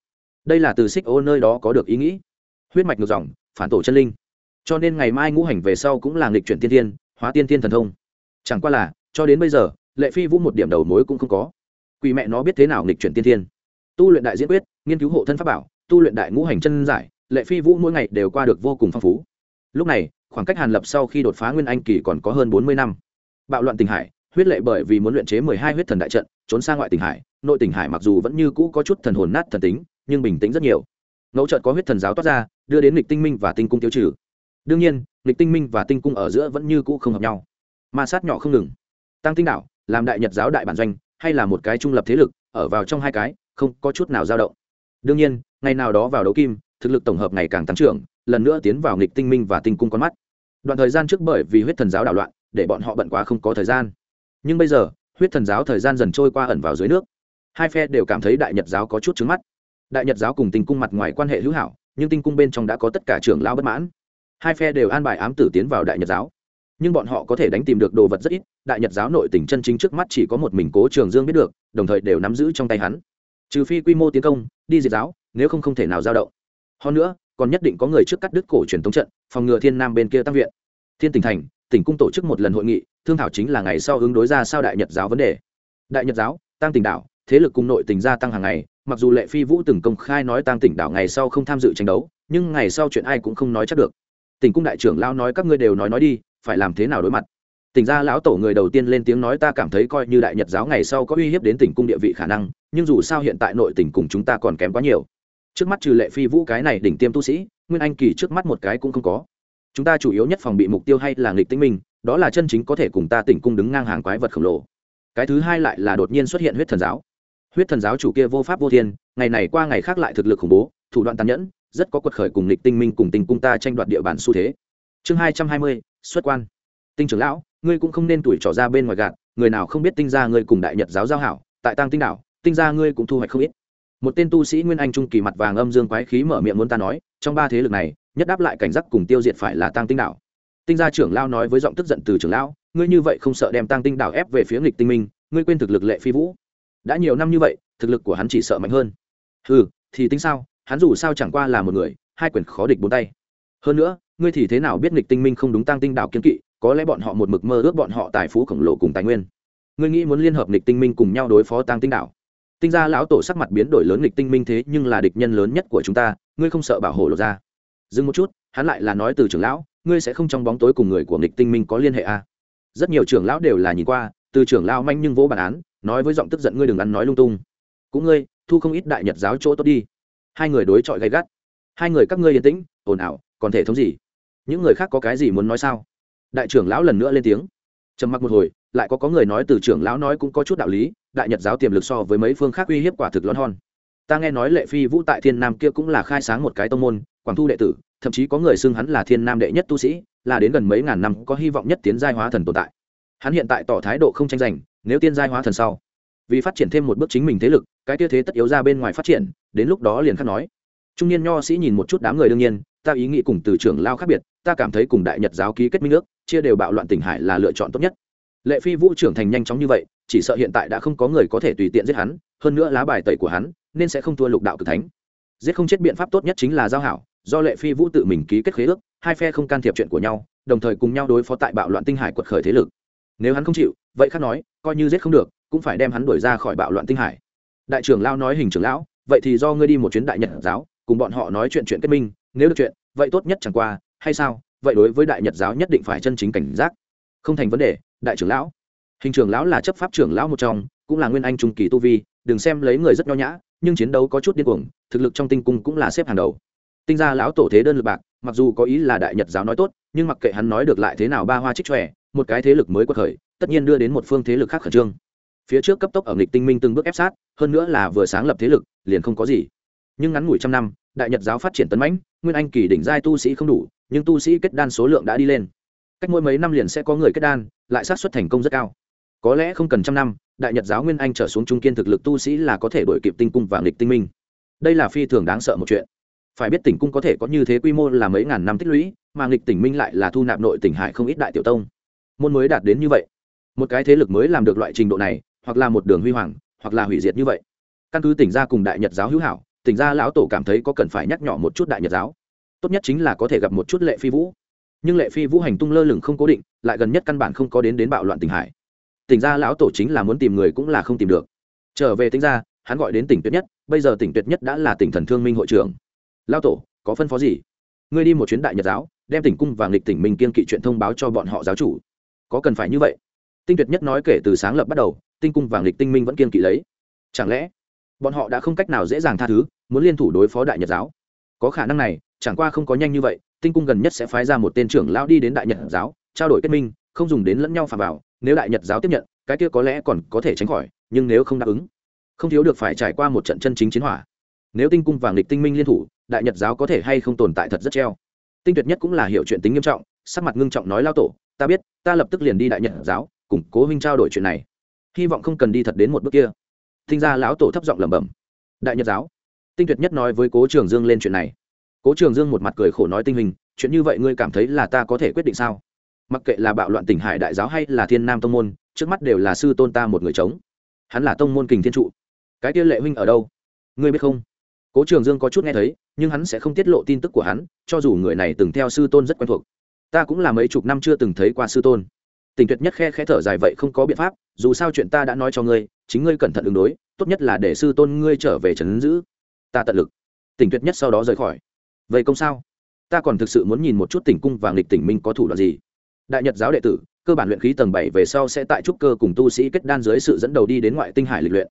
Đây là từ xích ô nơi đó có được ý nghĩ. Huyết mạch ngược dòng, phản tổ chân linh. Cho nên ngày mai ngũ hành về sau cũng là nghịch chuyển tiên tiên hóa tiên tiên thần thông. Chẳng qua là, cho đến bây giờ, lệ phi vũ một điểm đầu mối cũng không có. Quỷ mẹ nó biết thế nào nghịch chuyển tiên tiên tu luyện đại diễn quyết, nghiên cứu hộ thân pháp bảo, tu luyện đại ngũ hành chân giải, lệ phi vũ mỗi ngày đều qua được vô cùng phong phú. Lúc này, khoảng cách hàn lập sau khi đột phá nguyên anh kỳ còn có hơn bốn mươi năm. Bạo loạn tình hải, huyết lệ bởi vì muốn luyện chế mười hai huyết thần đại trận, trốn sang ngoại tình hải, nội tình hải mặc dù vẫn như cũ có chút thần hồn nát thần tính, nhưng bình tĩnh rất nhiều. Ngẫu trợt có huyết thần giáo toát ra, đưa đến lịch tinh minh và tinh cung tiêu trừ đương nhiên lịch tinh minh và tinh cung ở giữa vẫn như cũ không hợp nhau. Ma sát nhỏ không ngừng. Tăng tinh đảo, làm đại nhật giáo đại bản doanh, hay là một cái trung lập thế lực, ở vào trong hai cái, không có chút nào dao động. Đương nhiên, ngày nào đó vào đấu kim, thực lực tổng hợp ngày càng tăng trưởng, lần nữa tiến vào nghịch tinh minh và tinh cung con mắt. Đoạn thời gian trước bởi vì huyết thần giáo đảo loạn, để bọn họ bận quá không có thời gian. Nhưng bây giờ, huyết thần giáo thời gian dần trôi qua ẩn vào dưới nước. Hai phe đều cảm thấy đại nhật giáo có chút trứng mắt. Đại nhật giáo cùng tinh cung mặt ngoài quan hệ hữu hảo, nhưng tinh cung bên trong đã có tất cả trưởng lao bất mãn hai phe đều an bài ám tử tiến vào đại nhật giáo. Nhưng bọn họ có thể đánh tìm được đồ vật rất ít, đại nhật giáo nội tỉnh chân chính trước mắt chỉ có một mình cố trường dương biết được, đồng thời đều nắm giữ trong tay hắn. Trừ phi quy mô tiến công, đi diệt giáo, nếu không không thể nào giao động. Hơn nữa, còn nhất định có người trước cắt đứt cổ truyền thống trận, phòng ngừa thiên nam bên kia tăng viện. Thiên tỉnh thành, tỉnh cung tổ chức một lần hội nghị, thương thảo chính là ngày sau hướng đối ra sao đại nhật giáo vấn đề. Đại nhật giáo tăng tỉnh đảo, thế lực cung nội tỉnh gia tăng hàng ngày, mặc dù lệ phi vũ từng công khai nói tăng tỉnh đảo ngày sau không tham dự tranh đấu, nhưng ngày sau chuyện ai cũng không nói chắc được tỉnh cung đại trưởng lao nói các ngươi đều nói nói đi, phải làm thế nào đối mặt? Tỉnh ra lão tổ người đầu tiên lên tiếng nói ta cảm thấy coi như đại nhật giáo ngày sau có uy hiếp đến tỉnh cung địa vị khả năng, nhưng dù sao hiện tại nội tỉnh cùng chúng ta còn kém quá nhiều. Trước mắt trừ lệ phi vũ cái này đỉnh tiêm tu sĩ, nguyên anh kỳ trước mắt một cái cũng không có. Chúng ta chủ yếu nhất phòng bị mục tiêu hay là nghịch tính minh, đó là chân chính có thể cùng ta tỉnh cung đứng ngang hàng quái vật khổng lồ. Cái thứ hai lại là đột nhiên xuất hiện huyết thần giáo. Huyết thần giáo chủ kia vô pháp vô thiên, ngày này qua ngày khác lại thực lực khủng bố, thủ đoạn tàn nhẫn rất có quật khởi cùng lịch tinh minh cùng tình cung ta tranh đoạt địa bàn xu thế. Chương hai trăm hai mươi, xuất quan. Tinh trưởng lão, ngươi cũng không nên tuổi trỏ ra bên ngoài gạt, người nào không biết tinh gia ngươi cùng đại nhật giáo giao hảo, tại tăng tinh đảo, tinh gia ngươi cũng thu hoạch không ít. Một tên tu sĩ nguyên anh trung kỳ mặt vàng âm dương quái khí mở miệng muốn ta nói, trong ba thế lực này, nhất đáp lại cảnh giác cùng tiêu diệt phải là tăng tinh đảo. Tinh gia trưởng lao nói với giọng tức giận từ trưởng lão, ngươi như vậy không sợ đem tăng tinh đảo ép về phía nghịch tinh minh, ngươi quên thực lực lệ phi vũ. Đã nhiều năm như vậy, thực lực của hắn chỉ sợ mạnh hơn. Ừ thì tính sao? Hắn dù sao chẳng qua là một người, hai quyền khó địch bốn tay. Hơn nữa, ngươi thì thế nào biết nghịch tinh minh không đúng tăng tinh đảo kiên kỵ, có lẽ bọn họ một mực mơ ước bọn họ tài phú khổng lồ cùng tài nguyên. Ngươi nghĩ muốn liên hợp nghịch tinh minh cùng nhau đối phó tăng tinh đảo tinh gia lão tổ sắc mặt biến đổi lớn nghịch tinh minh thế nhưng là địch nhân lớn nhất của chúng ta, ngươi không sợ bảo hộ lột ra. Dừng một chút, hắn lại là nói từ trưởng lão, ngươi sẽ không trong bóng tối cùng người của nghịch tinh minh có liên hệ à. rất nhiều trưởng lão đều là nhìn qua, từ trưởng lão manh nhưng vỗ bản án, nói với giọng tức giận ngươi đừng ăn nói lung tung. Cũng ngươi, thu không ít đại nhật giáo chỗ tốt đi hai người đối chọi gay gắt. Hai người các ngươi yên tĩnh, ồn ào, còn thể thống gì? Những người khác có cái gì muốn nói sao? Đại trưởng lão lần nữa lên tiếng. Trầm mặc một hồi, lại có có người nói từ trưởng lão nói cũng có chút đạo lý, đại nhật giáo tiềm lực so với mấy phương khác uy hiếp quả thực lon hon. Ta nghe nói lệ phi vũ tại thiên nam kia cũng là khai sáng một cái tông môn, quảng thu đệ tử, thậm chí có người xưng hắn là thiên nam đệ nhất tu sĩ, là đến gần mấy ngàn năm có hy vọng nhất tiến giai hóa thần tồn tại. Hắn hiện tại tỏ thái độ không tranh giành, nếu tiên giai hóa thần sau, vì phát triển thêm một bước chính mình thế lực, cái tia thế tất yếu ra bên ngoài phát triển đến lúc đó liền khắc nói. Trung niên nho sĩ nhìn một chút đám người đương nhiên, ta ý nghĩ cùng từ trưởng lao khác biệt, ta cảm thấy cùng đại nhật giáo ký kết minh ước, chia đều bạo loạn tỉnh hải là lựa chọn tốt nhất. Lệ phi vũ trưởng thành nhanh chóng như vậy, chỉ sợ hiện tại đã không có người có thể tùy tiện giết hắn, hơn nữa lá bài tẩy của hắn, nên sẽ không thua lục đạo cực thánh. Giết không chết biện pháp tốt nhất chính là giao hảo, do lệ phi vũ tự mình ký kết khế ước, hai phe không can thiệp chuyện của nhau, đồng thời cùng nhau đối phó tại bạo loạn tinh hải quật khởi thế lực. Nếu hắn không chịu, vậy khác nói, coi như giết không được, cũng phải đem hắn đuổi ra khỏi bạo loạn tinh hải. Đại trưởng lao nói hình trưởng lão vậy thì do ngươi đi một chuyến đại nhật giáo, cùng bọn họ nói chuyện chuyện kết minh, nếu được chuyện, vậy tốt nhất chẳng qua, hay sao? Vậy đối với đại nhật giáo nhất định phải chân chính cảnh giác. Không thành vấn đề, đại trưởng lão. Hình trưởng lão là chấp pháp trưởng lão một trong, cũng là nguyên anh trung kỳ tu vi, đừng xem lấy người rất nho nhã, nhưng chiến đấu có chút điên cuồng, thực lực trong tinh cung cũng là xếp hàng đầu. Tinh gia lão tổ thế đơn lực bạc, mặc dù có ý là đại nhật giáo nói tốt, nhưng mặc kệ hắn nói được lại thế nào ba hoa trích tròe, một cái thế lực mới quật khởi, tất nhiên đưa đến một phương thế lực khác khẩn trương phía trước cấp tốc ở nghịch tinh minh từng bước ép sát, hơn nữa là vừa sáng lập thế lực, liền không có gì. Nhưng ngắn ngủi trăm năm, đại nhật giáo phát triển tấn mãnh, nguyên anh kỳ đỉnh giai tu sĩ không đủ, nhưng tu sĩ kết đan số lượng đã đi lên. Cách mỗi mấy năm liền sẽ có người kết đan, lại sát xuất thành công rất cao. Có lẽ không cần trăm năm, đại nhật giáo nguyên anh trở xuống trung kiên thực lực tu sĩ là có thể đổi kịp tinh cung và nghịch tinh minh. Đây là phi thường đáng sợ một chuyện. Phải biết tỉnh cung có thể có như thế quy mô là mấy ngàn năm tích lũy, mà nghịch tỉnh minh lại là thu nạp nội tỉnh hải không ít đại tiểu tông. Môn mới đạt đến như vậy. Một cái thế lực mới làm được loại trình độ này hoặc là một đường huy hoàng, hoặc là hủy diệt như vậy. Căn cứ tỉnh gia cùng đại nhật giáo hữu hảo, tỉnh gia lão tổ cảm thấy có cần phải nhắc nhỏ một chút đại nhật giáo. Tốt nhất chính là có thể gặp một chút lệ phi vũ. Nhưng lệ phi vũ hành tung lơ lửng không cố định, lại gần nhất căn bản không có đến đến bạo loạn tỉnh hải. Tỉnh gia lão tổ chính là muốn tìm người cũng là không tìm được. Trở về tỉnh gia, hắn gọi đến tỉnh tuyệt nhất, bây giờ tỉnh tuyệt nhất đã là tỉnh thần thương minh hội trưởng. Lao tổ, có phân phó gì? Ngươi đi một chuyến đại nhật giáo, đem tỉnh cung và nghịch tỉnh minh kiên kỵ chuyện thông báo cho bọn họ giáo chủ. Có cần phải như vậy? Tinh tuyệt nhất nói kể từ sáng lập bắt đầu, tinh cung Vàng Lịch tinh minh vẫn kiên kỵ lấy. Chẳng lẽ, bọn họ đã không cách nào dễ dàng tha thứ, muốn liên thủ đối phó đại nhật giáo? Có khả năng này, chẳng qua không có nhanh như vậy, tinh cung gần nhất sẽ phái ra một tên trưởng lão đi đến đại nhật giáo, trao đổi kết minh, không dùng đến lẫn nhau phà vào, nếu đại nhật giáo tiếp nhận, cái kia có lẽ còn có thể tránh khỏi, nhưng nếu không đáp ứng, không thiếu được phải trải qua một trận chân chính chiến hỏa. Nếu tinh cung Vàng Lịch tinh minh liên thủ, đại nhật giáo có thể hay không tồn tại thật rất treo. Tinh tuyệt nhất cũng là hiểu chuyện tính nghiêm trọng, sắc mặt ngưng trọng nói lao tổ, ta biết, ta lập tức liền đi đại nhật giáo củng cố huynh trao đổi chuyện này. Hy vọng không cần đi thật đến một bước kia. Thinh ra lão tổ thấp giọng lẩm bẩm. Đại nhật giáo, tinh tuyệt nhất nói với cố trường dương lên chuyện này. Cố trường dương một mặt cười khổ nói tinh hình chuyện như vậy ngươi cảm thấy là ta có thể quyết định sao? Mặc kệ là bạo loạn tỉnh hải đại giáo hay là thiên nam tông môn, trước mắt đều là sư tôn ta một người chống. Hắn là tông môn kình thiên trụ. Cái kia lệ huynh ở đâu? Ngươi biết không? Cố trường dương có chút nghe thấy, nhưng hắn sẽ không tiết lộ tin tức của hắn, cho dù người này từng theo sư tôn rất quen thuộc. Ta cũng là mấy chục năm chưa từng thấy qua sư tôn tình tuyệt nhất khe khẽ thở dài vậy không có biện pháp, dù sao chuyện ta đã nói cho ngươi, chính ngươi cẩn thận ứng đối, tốt nhất là để sư tôn ngươi trở về trấn giữ. Ta tận lực. Tình tuyệt nhất sau đó rời khỏi. Vậy công sao? Ta còn thực sự muốn nhìn một chút tỉnh cung và nghịch tỉnh minh có thủ đoạn gì. Đại nhật giáo đệ tử, cơ bản luyện khí tầng bảy về sau sẽ tại trúc cơ cùng tu sĩ kết đan dưới sự dẫn đầu đi đến ngoại tinh hải lịch luyện.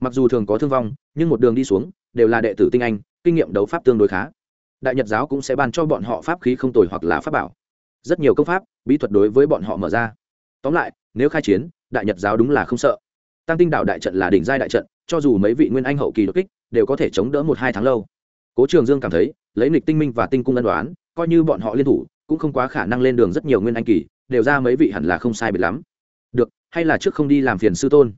Mặc dù thường có thương vong, nhưng một đường đi xuống, đều là đệ tử tinh anh, kinh nghiệm đấu pháp tương đối khá. Đại nhật giáo cũng sẽ ban cho bọn họ pháp khí không tồi hoặc là pháp bảo. Rất nhiều công pháp, bí thuật đối với bọn họ mở ra tóm lại, nếu khai chiến, đại nhật giáo đúng là không sợ. Tăng tinh đạo đại trận là đỉnh giai đại trận, cho dù mấy vị nguyên anh hậu kỳ đột kích, đều có thể chống đỡ một hai tháng lâu. Cố trường dương cảm thấy, lấy nịch tinh minh và tinh cung ân đoán, coi như bọn họ liên thủ, cũng không quá khả năng lên đường rất nhiều nguyên anh kỳ, đều ra mấy vị hẳn là không sai biệt lắm. Được, hay là trước không đi làm phiền sư tôn.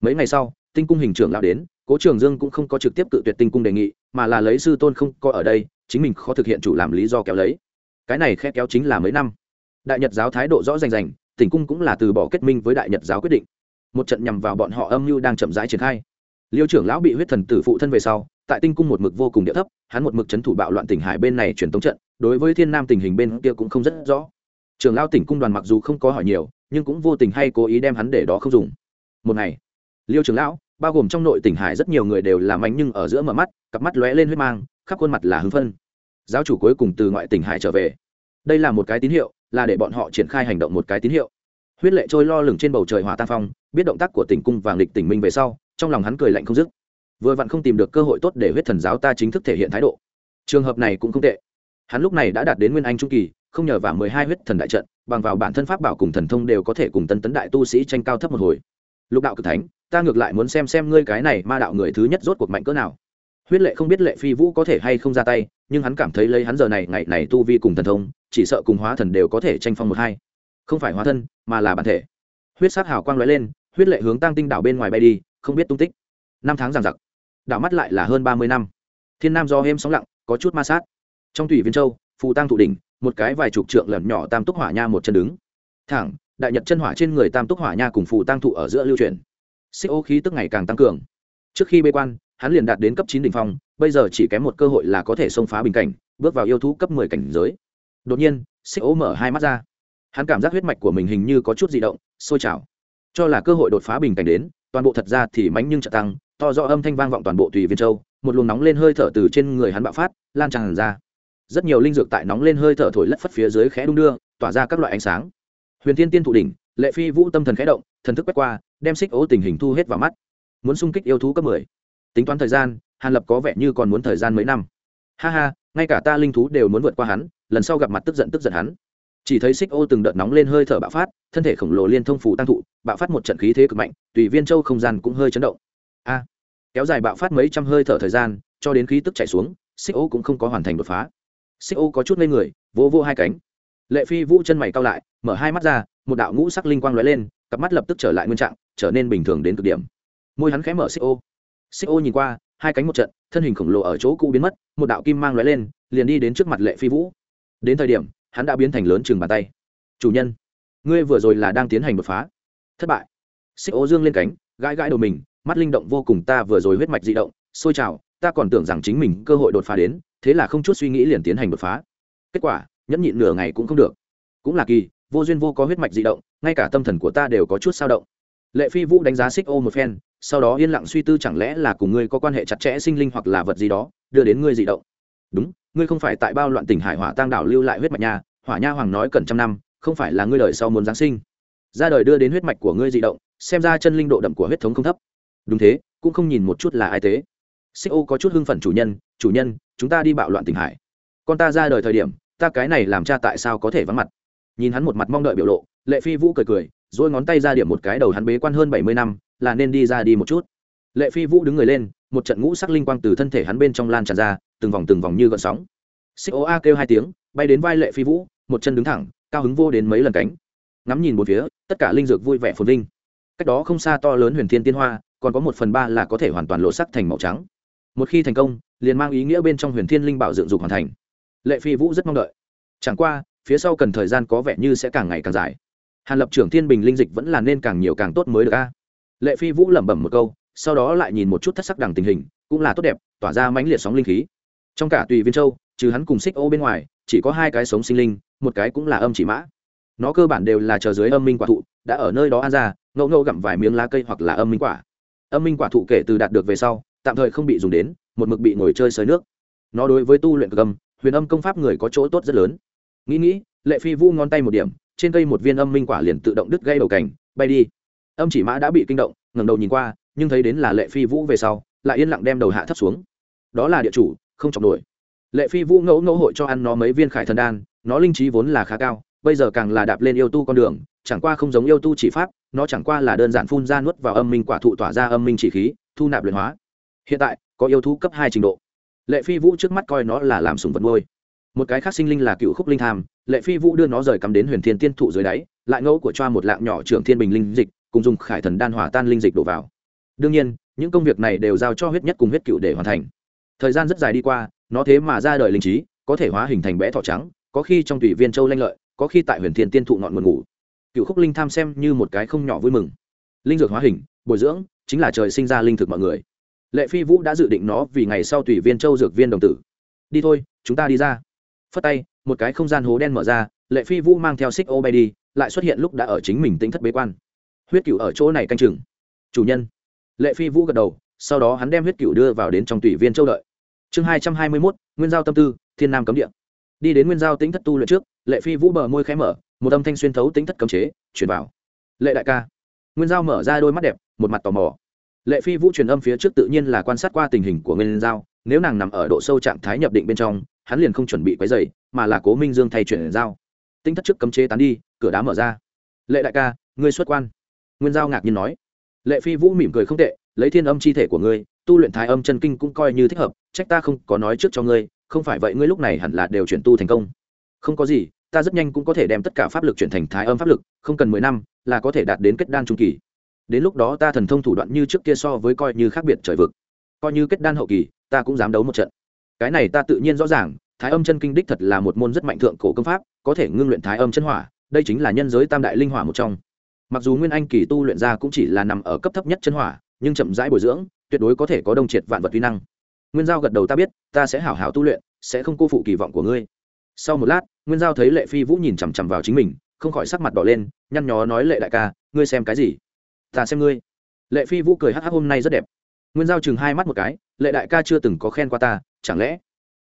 Mấy ngày sau, tinh cung hình trưởng lão đến, cố trường dương cũng không có trực tiếp cự tuyệt tinh cung đề nghị, mà là lấy sư tôn không có ở đây, chính mình khó thực hiện chủ làm lý do kéo lấy. Cái này khe kéo chính là mấy năm. Đại nhật giáo thái độ rõ rành rành tỉnh cung cũng là từ bỏ kết minh với đại nhật giáo quyết định. Một trận nhằm vào bọn họ âm mưu đang chậm rãi triển khai. Liêu trưởng lão bị huyết thần tử phụ thân về sau, tại tinh cung một mực vô cùng địa thấp, hắn một mực c h ấ n thủ bạo loạn tỉnh hải bên này truyền tống trận, đối với thiên nam tình hình bên kia cũng không rất rõ. Trưởng lao tỉnh cung đoàn mặc dù không có hỏi nhiều, nhưng cũng vô tình hay cố ý đem hắn để đó không dùng. Một ngày, liêu trưởng lão, bao gồm trong nội tỉnh hải rất nhiều người đều làm ánh nhưng ở giữa mở mắt, cặp mắt lóe lên huyết mang, khắp khuôn mặt là hưng phân giáo chủ cuối cùng từ ngoại tỉnh hải trở về. Đây là một cái tín hiệu là để bọn họ triển khai hành động một cái tín hiệu. Huyết lệ trôi lo lửng trên bầu trời hỏa tam phong, biết động tác của tỉnh cung vàng lịch tỉnh minh về sau, trong lòng hắn cười lạnh không dứt. Vừa vặn không tìm được cơ hội tốt để huyết thần giáo ta chính thức thể hiện thái độ. Trường hợp này cũng không tệ. Hắn lúc này đã đạt đến nguyên anh trung kỳ, không nhờ vào mười hai huyết thần đại trận, bằng vào bản thân pháp bảo cùng thần thông đều có thể cùng tân tấn đại tu sĩ tranh cao thấp một hồi. Lục đạo cực thánh, ta ngược lại muốn xem xem ngươi cái này ma đạo người thứ nhất rốt cuộc mạnh cỡ nào huyết lệ không biết lệ phi vũ có thể hay không ra tay, nhưng hắn cảm thấy lấy hắn giờ này, ngày này tu vi cùng thần thông, chỉ sợ cùng hóa thần đều có thể tranh phong một hai. Không phải hóa thân, mà là bản thể. Huyết sát hào quang lóe lên, huyết lệ hướng tăng tinh đảo bên ngoài bay đi, không biết tung tích. Năm tháng giằng giặc. Đảo mắt lại là hơn ba mươi năm. Thiên nam do êm sóng lặng, có chút ma sát. Trong thủy viên châu, phù tăng thụ đỉnh, một cái vài chục trượng lẩn nhỏ tam túc hỏa nha một chân đứng. Thẳng, đại nhật chân hỏa trên người tam túc hỏa nha cùng phù tăng thụ ở giữa lưu truyền xích ô khí tức ngày càng tăng cường. Trước khi bê quan hắn liền đạt đến cấp chín đỉnh phong, bây giờ chỉ kém một cơ hội là có thể xông phá bình cảnh, bước vào yêu thú cấp mười cảnh giới. Đột nhiên, xích ố mở hai mắt ra. Hắn cảm giác huyết mạch của mình hình như có chút di động, sôi trào. Cho là cơ hội đột phá bình cảnh đến, toàn bộ thật ra thì mánh nhưng trợ tăng, to rõ âm thanh vang vọng toàn bộ tùy viên châu, một luồng nóng lên hơi thở từ trên người hắn bạo phát, lan tràn ra. Rất nhiều linh dược tại nóng lên hơi thở thổi lất phất phía dưới khẽ đung đưa, tỏa ra các loại ánh sáng. Huyền thiên tiên thụ đỉnh, lệ phi vũ tâm thần khẽ động, thần thức quét qua, đem xích ố tình hình thu hết vào mắt. Muốn xung kích yêu thú cấp mười tính toán thời gian, hàn lập có vẻ như còn muốn thời gian mấy năm. Ha ha, ngay cả ta linh thú đều muốn vượt qua hắn, lần sau gặp mặt tức giận tức giận hắn. Chỉ thấy xích ô từng đợt nóng lên hơi thở bạo phát, thân thể khổng lồ liên thông phủ tăng thụ, bạo phát một trận khí thế cực mạnh, tùy viên châu không gian cũng hơi chấn động. A, kéo dài bạo phát mấy trăm hơi thở thời gian, cho đến khí tức chạy xuống, xích ô cũng không có hoàn thành đột phá. Xích ô có chút lên người vô vô hai cánh. Lệ phi vũ chân mày cao lại, mở hai mắt ra, một đạo ngũ sắc linh quang lóe lên, cặp mắt lập tức trở lại nguyên trạng, trở nên bình thường đến cực điểm. Môi hắn khẽ mở xích ô xích ô nhìn qua, hai cánh một trận, thân hình khổng lồ ở chỗ cũ biến mất, một đạo kim mang lóe lên, liền đi đến trước mặt lệ phi vũ. Đến thời điểm, hắn đã biến thành lớn chừng bàn tay. Chủ nhân, ngươi vừa rồi là đang tiến hành đột phá. Thất bại. Xích ô dương lên cánh, gãi gãi đầu mình, mắt linh động vô cùng, ta vừa rồi huyết mạch di động sôi trào, ta còn tưởng rằng chính mình cơ hội đột phá đến, thế là không chút suy nghĩ liền tiến hành đột phá. Kết quả, nhẫn nhịn nửa ngày cũng không được. Cũng là kỳ, vô duyên vô có huyết mạch di động, ngay cả tâm thần của ta đều có chút sao động. Lệ phi vũ đánh giá xích ô một phen sau đó yên lặng suy tư chẳng lẽ là cùng ngươi có quan hệ chặt chẽ sinh linh hoặc là vật gì đó, đưa đến ngươi dị động. Đúng, ngươi không phải tại bao loạn tỉnh hải hỏa tăng đảo lưu lại huyết mạch nha, hỏa nha hoàng nói cần trăm năm, không phải là ngươi đời sau muốn giáng sinh. Ra đời đưa đến huyết mạch của ngươi dị động, xem ra chân linh độ đậm của huyết thống không thấp. Đúng thế, cũng không nhìn một chút là ai thế. Xích ô có chút hưng phấn chủ nhân chủ nhân, chúng ta đi bạo loạn tỉnh hải. Con ta ra đời thời điểm, ta cái này làm cha tại sao có thể vắng mặt? Nhìn hắn một mặt mong đợi biểu lộ, lệ phi vũ cười cười dỗi ngón tay ra điểm một cái đầu hắn bế quan hơn bảy mươi năm là nên đi ra đi một chút. Lệ phi vũ đứng người lên, một trận ngũ sắc linh quang từ thân thể hắn bên trong lan tràn ra, từng vòng từng vòng như gợn sóng. Xích ô a kêu hai tiếng, bay đến vai lệ phi vũ, một chân đứng thẳng, cao hứng vô đến mấy lần cánh. Ngắm nhìn một phía, tất cả linh dược vui vẻ phồn vinh. Cách đó không xa to lớn huyền thiên tiên hoa, còn có một phần ba là có thể hoàn toàn lộ sắc thành màu trắng. Một khi thành công, liền mang ý nghĩa bên trong huyền thiên linh bảo dựng dục hoàn thành. Lệ phi vũ rất mong đợi. Chẳng qua, phía sau cần thời gian có vẻ như sẽ càng ngày càng dài. Hàn lập trưởng thiên bình linh dịch vẫn là nên càng nhiều càng tốt mới được a lệ phi vũ lẩm bẩm một câu, sau đó lại nhìn một chút thất sắc đằng tình hình, cũng là tốt đẹp, tỏa ra mãnh liệt sóng linh khí. Trong cả tùy viên châu, trừ hắn cùng xích ô bên ngoài, chỉ có hai cái sống sinh linh, một cái cũng là âm chỉ mã. Nó cơ bản đều là chờ dưới âm minh quả thụ, đã ở nơi đó ăn ra, ngẫu ngẫu gặm vài miếng lá cây hoặc là âm minh quả. Âm minh quả thụ kể từ đạt được về sau, tạm thời không bị dùng đến, một mực bị ngồi chơi sới nước. Nó đối với tu luyện gầm, huyền âm công pháp người có chỗ tốt rất lớn. Nghĩ nghĩ, lệ phi vũ ngón tay một điểm, trên cây một viên âm minh quả liền tự động đứt gây đầu cành, bay đi âm chỉ mã đã bị kinh động ngẩng đầu nhìn qua nhưng thấy đến là lệ phi vũ về sau lại yên lặng đem đầu hạ thấp xuống. Đó là địa chủ không chọc nổi. Lệ phi vũ ngẫu ngẫu hội cho ăn nó mấy viên khải thần đan nó linh trí vốn là khá cao bây giờ càng là đạp lên yêu tu con đường chẳng qua không giống yêu tu chỉ pháp nó chẳng qua là đơn giản phun ra nuốt vào âm minh quả thụ tỏa ra âm minh chỉ khí thu nạp luyện hóa. Hiện tại có yêu thú cấp hai trình độ. Lệ phi vũ trước mắt coi nó là làm sùng vật nuôi, một cái khác sinh linh là cựu khúc linh tham lệ phi vũ đưa nó rời cắm đến huyền thiên tiên thụ dưới đáy lại ngẫu của choa một lạng nhỏ trưởng thiên bình linh dịch cùng dùng khải thần đan hỏa tan linh dịch đổ vào. Đương nhiên, những công việc này đều giao cho huyết nhất cùng huyết cựu để hoàn thành. Thời gian rất dài đi qua, nó thế mà ra đời linh trí, có thể hóa hình thành bẽ thỏ trắng, có khi trong tùy viên châu lanh lợi, có khi tại huyền thiên tiên thụ ngọn nguồn ngủ. Cựu khúc linh tham xem như một cái không nhỏ vui mừng. Linh dược hóa hình, bồi dưỡng, chính là trời sinh ra linh thực mọi người. Lệ phi vũ đã dự định nó vì ngày sau tùy viên châu dược viên đồng tử. Đi thôi, chúng ta đi ra. Phất tay, một cái không gian hố đen mở ra, lệ phi vũ mang theo xích ô bay đi, lại xuất hiện lúc đã ở chính mình tính thất bế quan huyết cựu ở chỗ này canh chừng. Chủ nhân. Lệ phi vũ gật đầu, sau đó hắn đem huyết cựu đưa vào đến trong tùy viên châu đợi. Chương hai trăm hai mươi mốt, nguyên giao tâm tư, thiên nam cấm địa. Đi đến nguyên giao tính thất tu luyện trước, lệ phi vũ bờ môi khẽ mở, một âm thanh xuyên thấu tính thất cấm chế chuyển vào. Lệ đại ca. Nguyên giao mở ra đôi mắt đẹp, một mặt tò mò. Lệ phi vũ truyền âm phía trước tự nhiên là quan sát qua tình hình của nguyên giao, nếu nàng nằm ở độ sâu trạng thái nhập định bên trong, hắn liền không chuẩn bị quấy dày mà là cố minh dương thay chuyển giao. Tính thất trước cấm chế tán đi, cửa đá mở ra. Lệ đại ca, ngươi xuất quan nguyên giao ngạc nhiên nói, lệ phi vũ mỉm cười không tệ, lấy thiên âm chi thể của ngươi, tu luyện thái âm chân kinh cũng coi như thích hợp, trách ta không có nói trước cho ngươi, không phải vậy ngươi lúc này hẳn là đều chuyển tu thành công. Không có gì, ta rất nhanh cũng có thể đem tất cả pháp lực chuyển thành thái âm pháp lực, không cần mười năm là có thể đạt đến kết đan trung kỳ. Đến lúc đó ta thần thông thủ đoạn như trước kia so với coi như khác biệt trời vực, coi như kết đan hậu kỳ, ta cũng dám đấu một trận. Cái này ta tự nhiên rõ ràng, thái âm chân kinh đích thật là một môn rất mạnh thượng cổ công pháp, có thể ngưng luyện thái âm chân hỏa, đây chính là nhân giới tam đại linh hỏa một trong mặc dù nguyên anh kỳ tu luyện ra cũng chỉ là nằm ở cấp thấp nhất chân hỏa, nhưng chậm rãi bồi dưỡng, tuyệt đối có thể có đông triệt vạn vật vi năng. Nguyên giao gật đầu ta biết, ta sẽ hảo hảo tu luyện, sẽ không cô phụ kỳ vọng của ngươi. Sau một lát, nguyên giao thấy lệ phi vũ nhìn chằm chằm vào chính mình, không khỏi sắc mặt đỏ lên, nhăn nhó nói lệ đại ca, ngươi xem cái gì? Ta xem ngươi. Lệ phi vũ cười hắc hắc hôm nay rất đẹp. Nguyên giao chừng hai mắt một cái, lệ đại ca chưa từng có khen qua ta, chẳng lẽ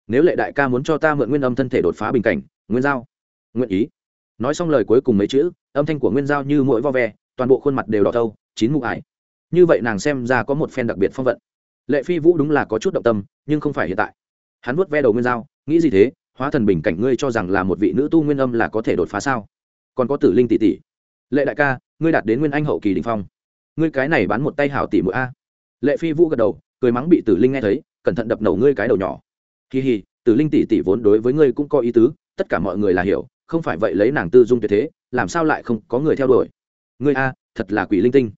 nếu lệ đại ca muốn cho ta mượn nguyên âm thân thể đột phá bình cảnh, nguyên giao, nguyện ý nói xong lời cuối cùng mấy chữ, âm thanh của nguyên giao như mỗi vo ve, toàn bộ khuôn mặt đều đỏ thâu, chín mụ ải. Như vậy nàng xem ra có một phen đặc biệt phong vận. Lệ phi vũ đúng là có chút động tâm, nhưng không phải hiện tại. Hắn vuốt ve đầu nguyên giao, nghĩ gì thế? Hóa thần bình cảnh ngươi cho rằng là một vị nữ tu nguyên âm là có thể đột phá sao? Còn có tử linh tỷ tỷ. Lệ đại ca, ngươi đạt đến nguyên anh hậu kỳ đình phong. Ngươi cái này bán một tay hảo tỷ mũi a. Lệ phi vũ gật đầu, cười mắng bị tử linh nghe thấy, cẩn thận đập nổ ngươi cái đầu nhỏ. Kỳ hì tử linh tỷ tỷ vốn đối với ngươi cũng có ý tứ, tất cả mọi người là hiểu không phải vậy lấy nàng tư dung tuyệt thế làm sao lại không có người theo đuổi? Ngươi a thật là quỷ linh tinh.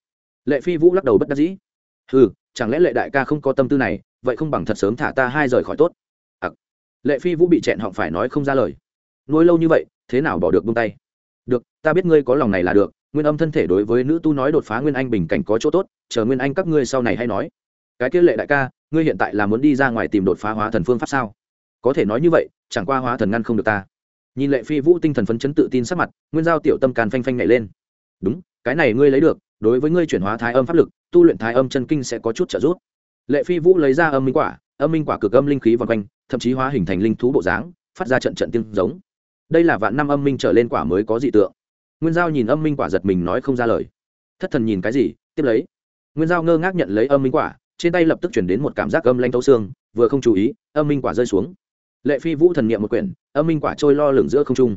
Lệ phi vũ lắc đầu bất đắc dĩ. Ừ chẳng lẽ lệ đại ca không có tâm tư này vậy không bằng thật sớm thả ta hai rời khỏi tốt. À, lệ phi vũ bị chẹn họng phải nói không ra lời. Nuôi lâu như vậy thế nào bỏ được bông tay? Được ta biết ngươi có lòng này là được nguyên âm thân thể đối với nữ tu nói đột phá nguyên anh bình cảnh có chỗ tốt chờ nguyên anh các ngươi sau này hay nói. Cái kia lệ đại ca ngươi hiện tại là muốn đi ra ngoài tìm đột phá hóa thần phương pháp sao? Có thể nói như vậy chẳng qua hóa thần ngăn không được ta nhìn lệ phi vũ tinh thần phấn chấn tự tin sắc mặt, nguyên giao tiểu tâm càn phanh phanh nhảy lên. Đúng, cái này ngươi lấy được, đối với ngươi chuyển hóa thái âm pháp lực, tu luyện thái âm chân kinh sẽ có chút trợ giúp. Lệ phi vũ lấy ra âm minh quả, âm minh quả cực âm linh khí vòng quanh, thậm chí hóa hình thành linh thú bộ dáng, phát ra trận trận tiếng giống. Đây là vạn năm âm minh trở lên quả mới có dị tượng. Nguyên giao nhìn âm minh quả giật mình nói không ra lời. Thất thần nhìn cái gì? Tiếp lấy. Nguyên giao ngơ ngác nhận lấy âm minh quả, trên tay lập tức chuyển đến một cảm giác âm lanh thấu xương, vừa không chú ý, âm minh quả rơi xuống lệ phi vũ thần niệm một quyển, âm minh quả trôi lo lửng giữa không trung.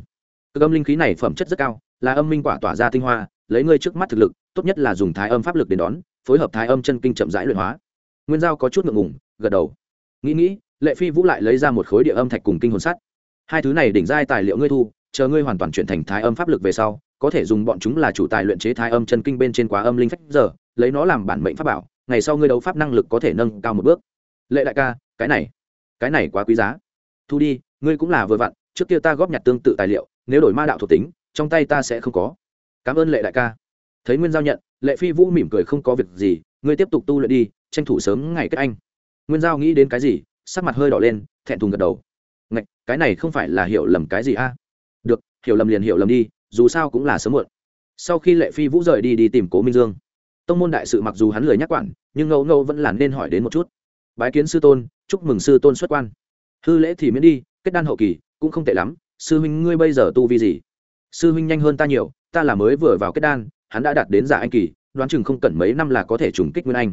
Cực âm linh khí này phẩm chất rất cao, là âm minh quả tỏa ra tinh hoa, lấy ngươi trước mắt thực lực, tốt nhất là dùng thái âm pháp lực đến đón, phối hợp thái âm chân kinh chậm rãi luyện hóa. Nguyên giao có chút ngượng ngùng, gật đầu. Nghĩ nghĩ, lệ phi vũ lại lấy ra một khối địa âm thạch cùng kinh hồn sắt. Hai thứ này đỉnh giai tài liệu ngươi thu, chờ ngươi hoàn toàn chuyển thành thái âm pháp lực về sau, có thể dùng bọn chúng là chủ tài luyện chế thái âm chân kinh bên trên quá âm linh phách giờ, lấy nó làm bản mệnh pháp bảo, ngày sau ngươi đấu pháp năng lực có thể nâng cao một bước. Lệ đại ca, cái này cái này quá quý giá thu đi, ngươi cũng là vừa vặn, trước kia ta góp nhặt tương tự tài liệu, nếu đổi ma đạo thuộc tính, trong tay ta sẽ không có. Cảm ơn lệ đại ca. Thấy nguyên giao nhận, lệ phi vũ mỉm cười không có việc gì, ngươi tiếp tục tu luyện đi, tranh thủ sớm ngày kết anh. Nguyên giao nghĩ đến cái gì, sắc mặt hơi đỏ lên, thẹn thùng gật đầu. Ngạch, cái này không phải là hiểu lầm cái gì a? Được, hiểu lầm liền hiểu lầm đi, dù sao cũng là sớm muộn. Sau khi lệ phi vũ rời đi đi tìm cố minh dương, tông môn đại sự mặc dù hắn lời nhắc quản, nhưng ngẫu ngẫu vẫn là nên hỏi đến một chút. Bái kiến sư tôn, chúc mừng sư tôn xuất quan hư lễ thì miễn đi, kết đan hậu kỳ cũng không tệ lắm. Sư huynh ngươi bây giờ tu vi gì? Sư huynh nhanh hơn ta nhiều, ta là mới vừa vào kết đan, hắn đã đạt đến giả anh kỳ, đoán chừng không cần mấy năm là có thể trùng kích nguyên anh.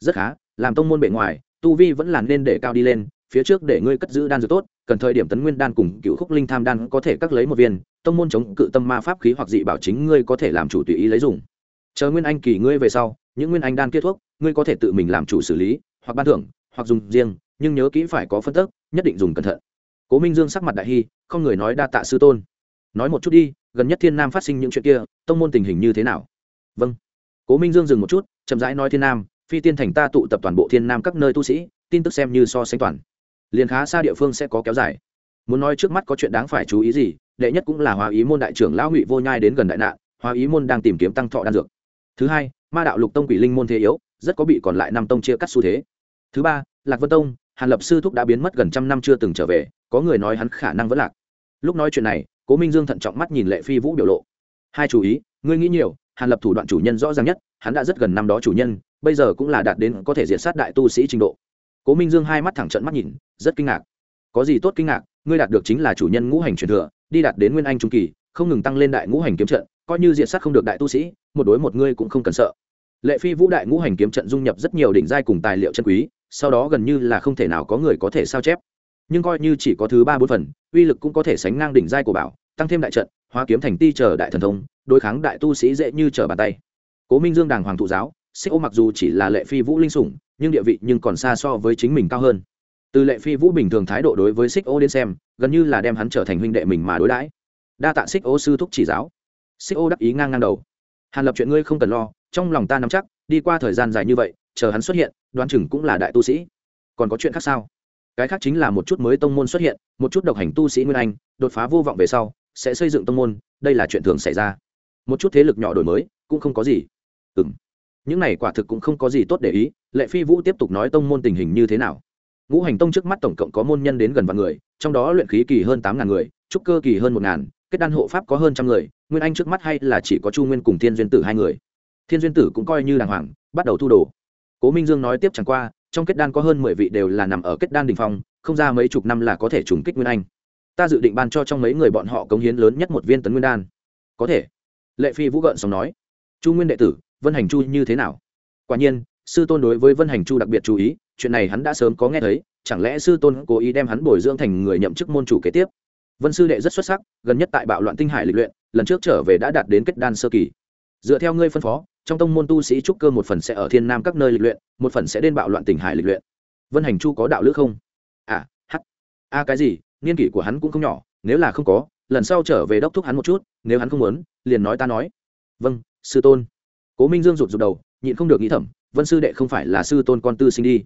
Rất khá, làm tông môn bề ngoài, tu vi vẫn là nên để cao đi lên, phía trước để ngươi cất giữ đan dược tốt, cần thời điểm tấn nguyên đan cùng cựu khúc linh tham đan có thể cắt lấy một viên, tông môn chống cự tâm ma pháp khí hoặc dị bảo chính ngươi có thể làm chủ tùy ý lấy dùng. Chờ nguyên anh kỳ ngươi về sau, những nguyên anh đan kết thuốc, ngươi có thể tự mình làm chủ xử lý, hoặc ban thưởng, hoặc dùng riêng nhưng nhớ kỹ phải có phân tức, nhất định dùng cẩn thận. Cố minh dương sắc mặt đại hy, không người nói đa tạ sư tôn. Nói một chút đi, gần nhất thiên nam phát sinh những chuyện kia, tông môn tình hình như thế nào? Vâng. Cố minh dương dừng một chút, chậm rãi nói thiên nam, phi tiên thành ta tụ tập toàn bộ thiên nam các nơi tu sĩ, tin tức xem như so sánh toàn. Liền khá xa địa phương sẽ có kéo dài. Muốn nói trước mắt có chuyện đáng phải chú ý gì, đệ nhất cũng là hòa ý môn đại trưởng lão ngụy vô nhai đến gần đại nạn hòa ý môn đang tìm kiếm tăng thọ đan dược. Thứ hai, ma đạo lục tông quỷ linh môn thế yếu, rất có bị còn lại năm tông chia cắt xu thế. Thứ ba, lạc vân tông hàn lập sư thúc đã biến mất gần trăm năm chưa từng trở về, có người nói hắn khả năng vẫn lạc. Lúc nói chuyện này, cố minh dương thận trọng mắt nhìn lệ phi vũ biểu lộ. Hai chú ý, ngươi nghĩ nhiều, hàn lập thủ đoạn chủ nhân rõ ràng nhất, hắn đã rất gần năm đó chủ nhân, bây giờ cũng là đạt đến có thể diệt sát đại tu sĩ trình độ. Cố minh dương hai mắt thẳng trận mắt nhìn, rất kinh ngạc. Có gì tốt kinh ngạc, ngươi đạt được chính là chủ nhân ngũ hành truyền thừa, đi đạt đến nguyên anh trung kỳ, không ngừng tăng lên đại ngũ hành kiếm trận, coi như diệt sát không được đại tu sĩ, một đối một ngươi cũng không cần sợ. Lệ phi vũ đại ngũ hành kiếm trận dung nhập rất nhiều đỉnh giai cùng tài liệu chân quý sau đó gần như là không thể nào có người có thể sao chép. Nhưng coi như chỉ có thứ ba bốn phần, uy lực cũng có thể sánh ngang đỉnh giai của bảo, tăng thêm đại trận, hóa kiếm thành ti chờ đại thần thông, đối kháng đại tu sĩ dễ như trở bàn tay. Cố minh dương đàng hoàng thụ giáo, xích ô mặc dù chỉ là lệ phi vũ linh sủng, nhưng địa vị nhưng còn xa so với chính mình cao hơn. Từ lệ phi vũ bình thường thái độ đối với xích ô đến xem, gần như là đem hắn trở thành huynh đệ mình mà đối đãi. Đa tạ xích ô sư thúc chỉ giáo. Xích ô đắc ý ngang ngang đầu. Hàn lập chuyện ngươi không cần lo, trong lòng ta nắm chắc, đi qua thời gian dài như vậy chờ hắn xuất hiện, đoán chừng cũng là đại tu sĩ. Còn có chuyện khác sao? Cái khác chính là một chút mới tông môn xuất hiện, một chút độc hành tu sĩ nguyên anh, đột phá vô vọng về sau, sẽ xây dựng tông môn, đây là chuyện thường xảy ra. Một chút thế lực nhỏ đổi mới, cũng không có gì. Ừ m những này quả thực cũng không có gì tốt để ý, lệ phi vũ tiếp tục nói tông môn tình hình như thế nào. Ngũ hành tông trước mắt tổng cộng có môn nhân đến gần vạn người, trong đó luyện khí kỳ hơn tám ngàn người, trúc cơ kỳ hơn một ngàn, kết đan hộ pháp có hơn trăm người, nguyên anh trước mắt hay là chỉ có chu nguyên cùng thiên duyên tử hai người. Thiên duyên tử cũng coi như đàng hoàng, bắt đầu thu đồ cố minh dương nói tiếp chẳng qua, trong kết đan có hơn mười vị đều là nằm ở kết đan đình phong, không ra mấy chục năm là có thể trùng kích nguyên anh. Ta dự định ban cho trong mấy người bọn họ cống hiến lớn nhất một viên tấn nguyên đan. Có thể. Lệ phi vũ gợn xong nói. Chu nguyên đệ tử, vân hành chu như thế nào? Quả nhiên, sư tôn đối với vân hành chu đặc biệt chú ý, chuyện này hắn đã sớm có nghe thấy, chẳng lẽ sư tôn cố ý đem hắn bồi dưỡng thành người nhậm chức môn chủ kế tiếp? Vân sư đệ rất xuất sắc, gần nhất tại bạo loạn tinh hải lịch luyện, lần trước trở về đã đạt đến kết đan sơ kỳ. Dựa theo ngươi phân phó trong tông môn tu sĩ trúc cơ một phần sẽ ở thiên nam các nơi lịch luyện một phần sẽ đến bạo loạn tỉnh hải lịch luyện. Vân hành chu có đạo lữ không? À h, a à, cái gì? Niên kỷ của hắn cũng không nhỏ nếu là không có lần sau trở về đốc thúc hắn một chút nếu hắn không muốn liền nói ta nói. Vâng sư tôn. Cố minh dương rụt rụt đầu nhịn không được nghĩ thầm vân sư đệ không phải là sư tôn con tư sinh đi.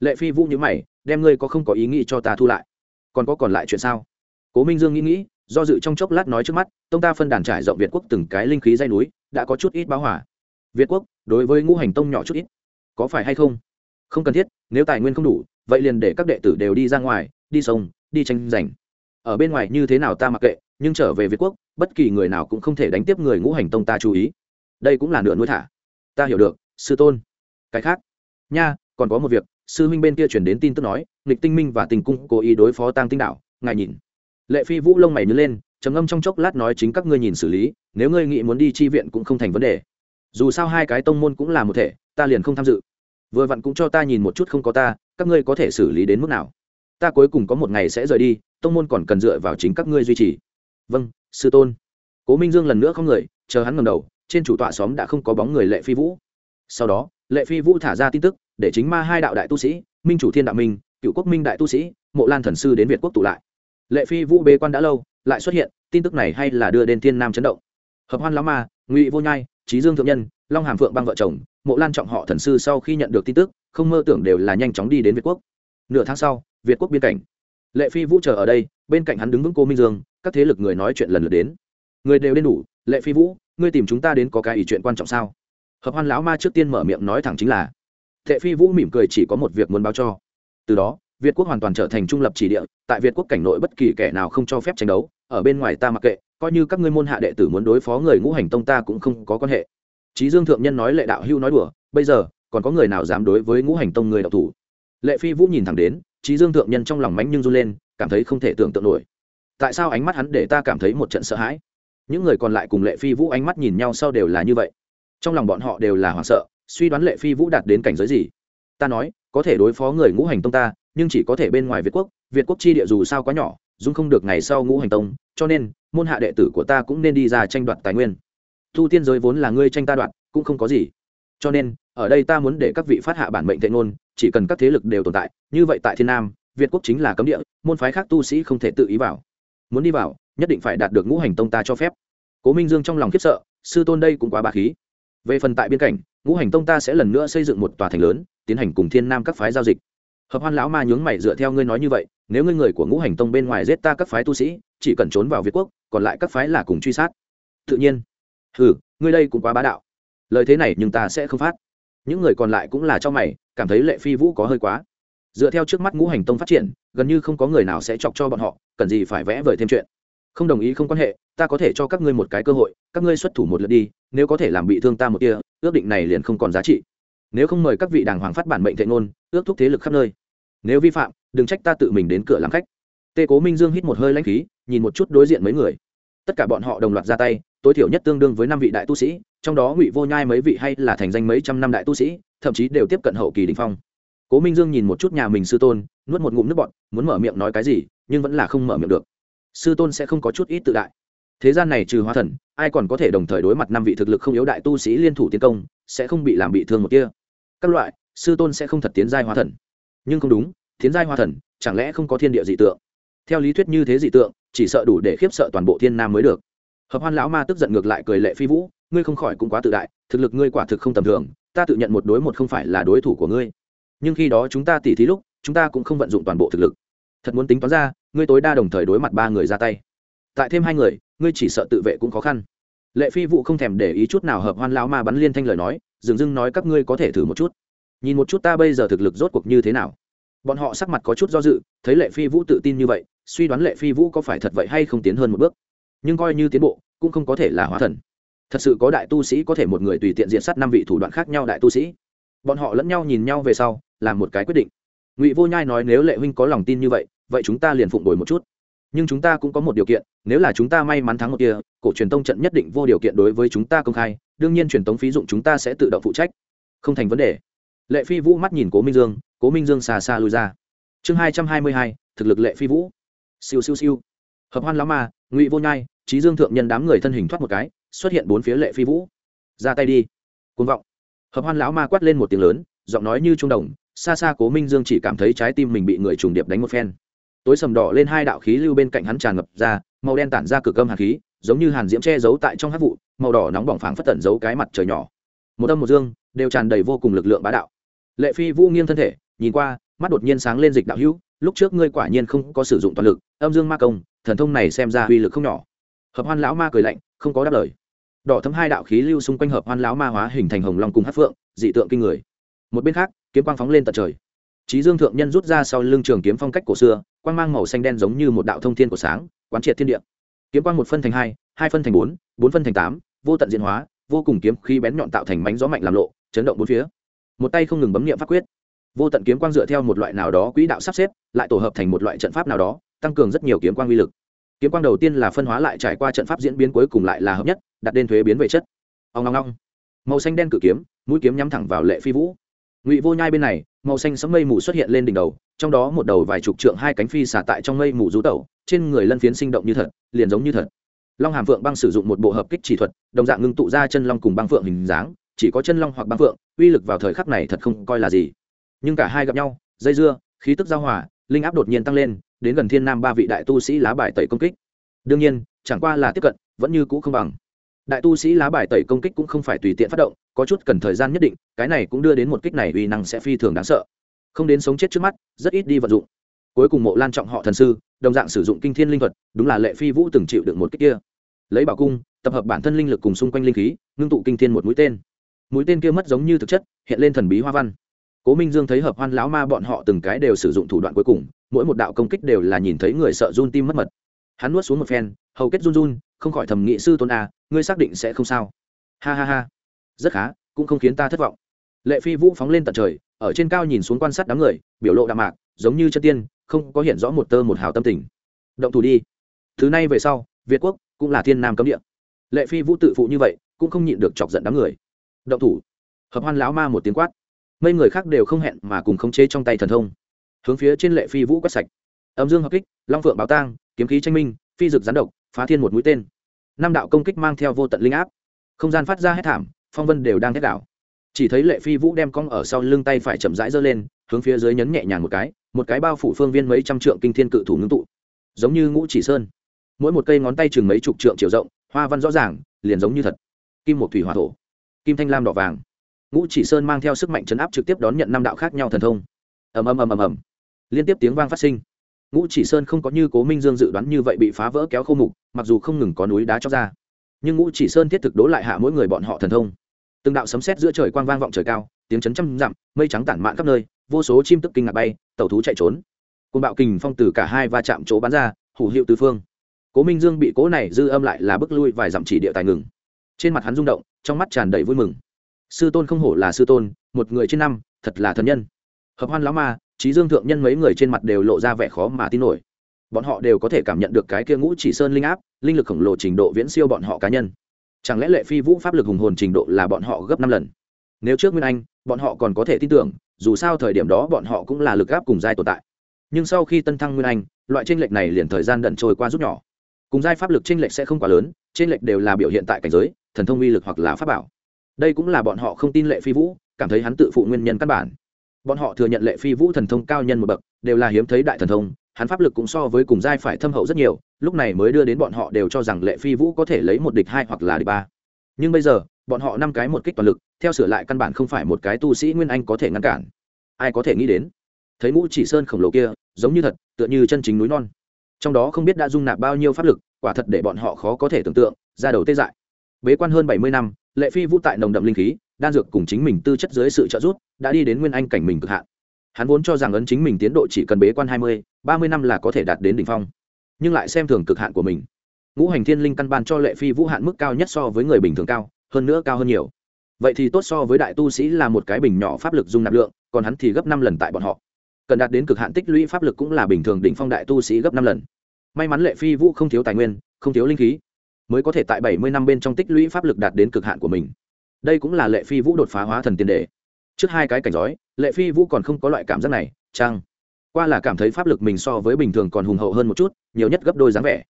Lệ phi vũ nhữ mày đem ngươi có không có ý nghĩ cho ta thu lại. Còn có còn lại chuyện sao? Cố minh dương nghĩ nghĩ do dự trong chốc lát nói trước mắt tông ta phân đàn trải rộng việt quốc từng cái linh khí dây núi đã có chút ít báo hỏa việt quốc, đối với ngũ hành tông nhỏ chút ít, có phải hay không? Không cần thiết, nếu tài nguyên không đủ, vậy liền để các đệ tử đều đi ra ngoài, đi sông, đi tranh giành. Ở bên ngoài như thế nào ta mặc kệ, nhưng trở về việt quốc, bất kỳ người nào cũng không thể đánh tiếp người ngũ hành tông ta chú ý. Đây cũng là nửa nuôi thả. Ta hiểu được, sư tôn. Cái khác? Nha, còn có một việc, sư huynh bên kia chuyển đến tin tức nói, nghịch tinh minh và tình cung cố ý đối phó tăng tinh đạo ngài nhìn. Lệ phi vũ lông mày nhớ lên, trầm ngâm trong chốc lát nói chính các ngươi nhìn xử lý, nếu ngươi nghĩ muốn đi chi viện cũng không thành vấn đề dù sao hai cái tông môn cũng là một thể, ta liền không tham dự. Vừa vặn cũng cho ta nhìn một chút không có ta, các ngươi có thể xử lý đến mức nào? Ta cuối cùng có một ngày sẽ rời đi, tông môn còn cần dựa vào chính các ngươi duy trì. Vâng sư tôn. Cố minh dương lần nữa không người, chờ hắn ngầm đầu, trên chủ tọa xóm đã không có bóng người lệ phi vũ. Sau đó, lệ phi vũ thả ra tin tức, để chính ma hai đạo đại tu sĩ, minh chủ thiên đạo minh, cựu quốc minh đại tu sĩ, mộ lan thần sư đến việt quốc tụ lại. Lệ phi vũ bế quan đã lâu, lại xuất hiện, tin tức này hay là đưa đến thiên nam chấn động. Hợp hoan lão ma, ngụy vô nhai trí dương thượng nhân, long hàm phượng băng vợ chồng, mộ lan trọng họ thần sư sau khi nhận được tin tức, không mơ tưởng đều là nhanh chóng đi đến việt quốc. Nửa tháng sau, việt quốc biên cảnh. Lệ phi vũ chờ ở đây, bên cạnh hắn đứng vững cô minh dương, các thế lực người nói chuyện lần lượt đến. Người đều đến đủ, lệ phi vũ, ngươi tìm chúng ta đến có cái ý chuyện quan trọng sao? Hợp hoan lão ma trước tiên mở miệng nói thẳng chính là, lệ phi vũ mỉm cười chỉ có một việc muốn báo cho. Từ đó, việt quốc hoàn toàn trở thành trung lập chỉ địa, tại việt quốc cảnh nội bất kỳ kẻ nào không cho phép tranh đấu, ở bên ngoài ta mặc kệ coi như các ngươi môn hạ đệ tử muốn đối phó người ngũ hành tông ta cũng không có quan hệ. Trí dương thượng nhân nói lệ đạo hưu nói đùa, bây giờ, còn có người nào dám đối với ngũ hành tông người đạo thủ? Lệ phi vũ nhìn thẳng đến trí dương thượng nhân trong lòng mánh nhưng run lên, cảm thấy không thể tưởng tượng nổi. Tại sao ánh mắt hắn để ta cảm thấy một trận sợ hãi? Những người còn lại cùng lệ phi vũ ánh mắt nhìn nhau sau đều là như vậy. Trong lòng bọn họ đều là hoảng sợ, suy đoán lệ phi vũ đạt đến cảnh giới gì? Ta nói, có thể đối phó người ngũ hành tông ta, nhưng chỉ có thể bên ngoài việt quốc việt quốc chi địa dù sao quá nhỏ dung không được ngày sau ngũ hành tông, cho nên, môn hạ đệ tử của ta cũng nên đi ra tranh đoạt tài nguyên. Thu tiên giới vốn là ngươi tranh ta đoạt, cũng không có gì. Cho nên, ở đây ta muốn để các vị phát hạ bản mệnh thệ ngôn, chỉ cần các thế lực đều tồn tại, như vậy tại thiên nam, việt quốc chính là cấm địa, môn phái khác tu sĩ không thể tự ý vào. Muốn đi vào, nhất định phải đạt được ngũ hành tông ta cho phép. Cố minh dương trong lòng khiếp sợ, sư tôn đây cũng quá bà khí. Về phần tại biên cảnh, ngũ hành tông ta sẽ lần nữa xây dựng một tòa thành lớn, tiến hành cùng thiên nam các phái giao dịch hợp hoan lão ma nhướng mày dựa theo ngươi nói như vậy, nếu ngươi người của ngũ hành tông bên ngoài giết ta các phái tu sĩ, chỉ cần trốn vào việt quốc, còn lại các phái là cùng truy sát. Tự nhiên. Ừ ngươi đây cũng quá bá đạo. Lời thế này nhưng ta sẽ không phát. Những người còn lại cũng là cho mày, cảm thấy lệ phi vũ có hơi quá. Dựa theo trước mắt ngũ hành tông phát triển, gần như không có người nào sẽ chọc cho bọn họ, cần gì phải vẽ vời thêm chuyện. Không đồng ý không quan hệ, ta có thể cho các ngươi một cái cơ hội, các ngươi xuất thủ một lượt đi, nếu có thể làm bị thương ta một kia ước định này liền không còn giá trị. Nếu không mời các vị đàng hoàng phát bản mệnh thệ ngôn, ước thúc thế lực khắp nơi nếu vi phạm, đừng trách ta tự mình đến cửa làm khách. Tê cố minh dương hít một hơi lãnh khí, nhìn một chút đối diện mấy người. Tất cả bọn họ đồng loạt ra tay, tối thiểu nhất tương đương với năm vị đại tu sĩ, trong đó ngụy vô nhai mấy vị hay là thành danh mấy trăm năm đại tu sĩ, thậm chí đều tiếp cận hậu kỳ đình phong. Cố minh dương nhìn một chút nhà mình sư tôn, nuốt một ngụm nước bọn muốn mở miệng nói cái gì, nhưng vẫn là không mở miệng được. Sư tôn sẽ không có chút ít tự đại. Thế gian này trừ hóa thần, ai còn có thể đồng thời đối mặt năm vị thực lực không yếu đại tu sĩ liên thủ tiến công, sẽ không bị làm bị thương một kia các loại, sư tôn sẽ không thật tiến giai hóa thần nhưng không đúng, thiên giai hoa thần, chẳng lẽ không có thiên địa dị tượng? Theo lý thuyết như thế dị tượng, chỉ sợ đủ để khiếp sợ toàn bộ thiên nam mới được. Hợp hoan lão ma tức giận ngược lại cười lệ phi vũ, ngươi không khỏi cũng quá tự đại, thực lực ngươi quả thực không tầm thường, ta tự nhận một đối một không phải là đối thủ của ngươi. Nhưng khi đó chúng ta tỉ thí lúc, chúng ta cũng không vận dụng toàn bộ thực lực. Thật muốn tính toán ra, ngươi tối đa đồng thời đối mặt ba người ra tay. Tại thêm hai người, ngươi chỉ sợ tự vệ cũng khó khăn. Lệ phi vụ không thèm để ý chút nào hợp hoan lão ma bắn liên thanh lời nói, dừng dưng nói các ngươi có thể thử một chút nhìn một chút ta bây giờ thực lực rốt cuộc như thế nào. Bọn họ sắc mặt có chút do dự, thấy lệ phi vũ tự tin như vậy, suy đoán lệ phi vũ có phải thật vậy hay không tiến hơn một bước. Nhưng coi như tiến bộ, cũng không có thể là hóa thần. Thật sự có đại tu sĩ có thể một người tùy tiện diện sát năm vị thủ đoạn khác nhau đại tu sĩ. Bọn họ lẫn nhau nhìn nhau về sau, làm một cái quyết định. Ngụy vô nhai nói nếu lệ huynh có lòng tin như vậy vậy chúng ta liền phụng đổi một chút. Nhưng chúng ta cũng có một điều kiện, nếu là chúng ta may mắn thắng một kia, cổ truyền tông trận nhất định vô điều kiện đối với chúng ta công khai, đương nhiên truyền tống phí dụng chúng ta sẽ tự động phụ trách. Không thành vấn đề lệ phi vũ mắt nhìn cố minh dương, cố minh dương xa xa lui ra. Chương hai trăm hai mươi hai, thực lực lệ phi vũ. Siêu siêu siêu. Hợp hoan lão ma ngụy vô nhai trí dương thượng nhân đám người thân hình thoát một cái, xuất hiện bốn phía lệ phi vũ. Ra tay đi. Côn vọng. Hợp hoan lão ma quát lên một tiếng lớn, giọng nói như trung đồng, xa xa cố minh dương chỉ cảm thấy trái tim mình bị người trùng điệp đánh một phen. Tối sầm đỏ lên hai đạo khí lưu bên cạnh hắn tràn ngập ra, màu đen tản ra cực âm hạt khí, giống như hàn diễm che giấu tại trong hát vụ, màu đỏ nóng bỏng phảng phất tận giấu cái mặt trời nhỏ. Một âm một dương, đều tràn đầy vô cùng lực lượng bá đạo lệ phi vũ nghiêng thân thể, nhìn qua, mắt đột nhiên sáng lên dịch đạo hữu, lúc trước ngươi quả nhiên không có sử dụng toàn lực, âm dương ma công, thần thông này xem ra uy lực không nhỏ. Hợp hoan lão ma cười lạnh, không có đáp lời. Đỏ thấm hai đạo khí lưu xung quanh hợp hoan lão ma hóa hình thành hồng long cùng hát phượng, dị tượng kinh người. Một bên khác, kiếm quang phóng lên tận trời. Trí dương thượng nhân rút ra sau lưng trường kiếm phong cách cổ xưa, quang mang màu xanh đen giống như một đạo thông thiên của sáng, quán triệt thiên địa. Kiếm quang một phân thành hai hai phân thành bốn bốn phân thành tám, vô tận diễn hóa, vô cùng kiếm khi bén nhọn tạo thành mánh gió mạnh làm lộ, chấn động bốn phía một tay không ngừng bấm nghiệm pháp quyết. Vô tận kiếm quang dựa theo một loại nào đó quỹ đạo sắp xếp, lại tổ hợp thành một loại trận pháp nào đó, tăng cường rất nhiều kiếm quang uy lực. Kiếm quang đầu tiên là phân hóa lại trải qua trận pháp diễn biến cuối cùng lại là hợp nhất, đặt đến thuế biến về chất. Ông ngong ngong màu xanh đen cử kiếm, mũi kiếm nhắm thẳng vào lệ phi vũ. Ngụy vô nhai bên này, màu xanh sẫm mây mù xuất hiện lên đỉnh đầu, trong đó một đầu vài chục trượng hai cánh phi xả tại trong mây mù rú tẩu, trên người lân phiến sinh động như thật, liền giống như thật. Long hàm phượng băng sử dụng một bộ hợp kích chỉ thuật, đồng dạng ngưng tụ ra chân long cùng băng phượng hình dáng chỉ có chân long hoặc băng phượng, uy lực vào thời khắc này thật không coi là gì. Nhưng cả hai gặp nhau, dây dưa, khí tức giao hòa, linh áp đột nhiên tăng lên, đến gần thiên nam ba vị đại tu sĩ lá bài tẩy công kích. Đương nhiên, chẳng qua là tiếp cận, vẫn như cũ không bằng. Đại tu sĩ lá bài tẩy công kích cũng không phải tùy tiện phát động, có chút cần thời gian nhất định, cái này cũng đưa đến một kích này uy năng sẽ phi thường đáng sợ. Không đến sống chết trước mắt, rất ít đi vận dụng. Cuối cùng mộ lan trọng họ thần sư, đồng dạng sử dụng kinh thiên linh thuật, đúng là lệ phi vũ từng chịu được một kích kia. Lấy bảo cung, tập hợp bản thân linh lực cùng xung quanh linh khí, ngưng tụ kinh thiên một mũi tên mũi tên kia mất giống như thực chất, hiện lên thần bí hoa văn. Cố minh dương thấy hợp hoan lão ma bọn họ từng cái đều sử dụng thủ đoạn cuối cùng, mỗi một đạo công kích đều là nhìn thấy người sợ run tim mất mật. Hắn nuốt xuống một phen, hầu kết run run, không khỏi thầm nghị sư tôn a ngươi xác định sẽ không sao. Ha ha ha. Rất khá, cũng không khiến ta thất vọng. Lệ phi vũ phóng lên tận trời, ở trên cao nhìn xuống quan sát đám người, biểu lộ đạm mạc, giống như chân tiên, không có hiện rõ một tơ một hào tâm tình. Động thủ đi. Thứ này về sau, việt quốc cũng là thiên nam cấm địa. Lệ phi vũ tự phụ như vậy, cũng không nhịn được chọc giận đám người động thủ. Hợp hoan lão ma một tiếng quát. Mấy người khác đều không hẹn mà cùng khống chế trong tay thần thông. Hướng phía trên lệ phi vũ quét sạch. Âm dương hợp kích, long phượng báo tang, kiếm khí tranh minh, phi dực gián độc, phá thiên một mũi tên. Năm đạo công kích mang theo vô tận linh áp. Không gian phát ra hết thảm, phong vân đều đang thét đảo. Chỉ thấy lệ phi vũ đem cong ở sau lưng tay phải chậm rãi giơ lên, hướng phía dưới nhấn nhẹ nhàng một cái một cái bao phủ phương viên mấy trăm trượng kinh thiên cự thủ ngưng tụ. Giống như ngũ chỉ sơn. Mỗi một cây ngón tay chừng mấy chục trượng chiều rộng, hoa văn rõ ràng, liền giống như thật. Kim một thủy hòa thổ kim thanh lam đỏ vàng. Ngũ chỉ sơn mang theo sức mạnh chấn áp trực tiếp đón nhận năm đạo khác nhau thần thông. Ầm ầm ầm ầm ầm. Liên tiếp tiếng vang phát sinh. Ngũ chỉ sơn không có như cố minh dương dự đoán như vậy bị phá vỡ kéo khô mục, mặc dù không ngừng có núi đá cho ra. Nhưng ngũ chỉ sơn thiết thực đố lại hạ mỗi người bọn họ thần thông. Từng đạo sấm sét giữa trời quang vang vọng trời cao, tiếng chấn trăm dặm, mây trắng tản mạn khắp nơi, vô số chim tức kinh ngạc bay, tàu thú chạy trốn. Côn bạo kình phong từ cả hai va chạm chỗ bắn ra, hủ hiệu tứ phương. Cố minh dương bị cố này dư âm lại là bước lui vài dặm chỉ địa tài ngừng trên mặt hắn rung động, trong mắt tràn đầy vui mừng. Sư tôn không hổ là sư tôn, một người trên năm, thật là thần nhân. Hợp hoan lão ma trí dương thượng nhân mấy người trên mặt đều lộ ra vẻ khó mà tin nổi. Bọn họ đều có thể cảm nhận được cái kia ngũ chỉ sơn linh áp, linh lực khổng lồ trình độ viễn siêu bọn họ cá nhân. Chẳng lẽ lệ phi vũ pháp lực hùng hồn trình độ là bọn họ gấp năm lần? Nếu trước nguyên anh, bọn họ còn có thể tin tưởng, dù sao thời điểm đó bọn họ cũng là lực áp cùng giai tồn tại. Nhưng sau khi tân thăng nguyên anh, loại tranh lệch này liền thời gian đận trôi qua rút nhỏ. Cùng giai pháp lực tranh lệch sẽ không quá lớn tranh lệch đều là biểu hiện tại cảnh giới thần thông uy lực hoặc là pháp bảo. Đây cũng là bọn họ không tin lệ phi vũ, cảm thấy hắn tự phụ nguyên nhân căn bản. Bọn họ thừa nhận lệ phi vũ thần thông cao nhân một bậc, đều là hiếm thấy đại thần thông, hắn pháp lực cũng so với cùng giai phải thâm hậu rất nhiều, lúc này mới đưa đến bọn họ đều cho rằng lệ phi vũ có thể lấy một địch hai hoặc là địch ba. Nhưng bây giờ, bọn họ năm cái một kích toàn lực, theo sửa lại căn bản không phải một cái tu sĩ nguyên anh có thể ngăn cản. Ai có thể nghĩ đến? Thấy ngũ chỉ sơn khổng lồ kia, giống như thật, tựa như chân chính núi non. Trong đó không biết đã dung nạp bao nhiêu pháp lực, quả thật để bọn họ khó có thể tưởng tượng, ra đầu tê dại bế quan hơn bảy mươi năm, lệ phi vũ tại nồng đậm linh khí, đan dược cùng chính mình tư chất dưới sự trợ giúp, đã đi đến nguyên anh cảnh mình cực hạn. Hắn vốn cho rằng ấn chính mình tiến độ chỉ cần bế quan hai mươi, ba mươi năm là có thể đạt đến đỉnh phong. Nhưng lại xem thường cực hạn của mình. Ngũ hành thiên linh căn ban cho lệ phi vũ hạn mức cao nhất so với người bình thường cao, hơn nữa cao hơn nhiều. Vậy thì tốt so với đại tu sĩ là một cái bình nhỏ pháp lực dung nạp lượng, còn hắn thì gấp năm lần tại bọn họ. Cần đạt đến cực hạn tích lũy pháp lực cũng là bình thường đỉnh phong đại tu sĩ gấp năm lần. May mắn lệ phi vũ không thiếu tài nguyên, không thiếu linh khí mới có thể tại bảy mươi năm bên trong tích lũy pháp lực đạt đến cực hạn của mình. Đây cũng là lệ phi vũ đột phá hóa thần tiền đề. Trước hai cái cảnh giói lệ phi vũ còn không có loại cảm giác này, chăng? Qua là cảm thấy pháp lực mình so với bình thường còn hùng hậu hơn một chút, nhiều nhất gấp đôi dáng vẻ.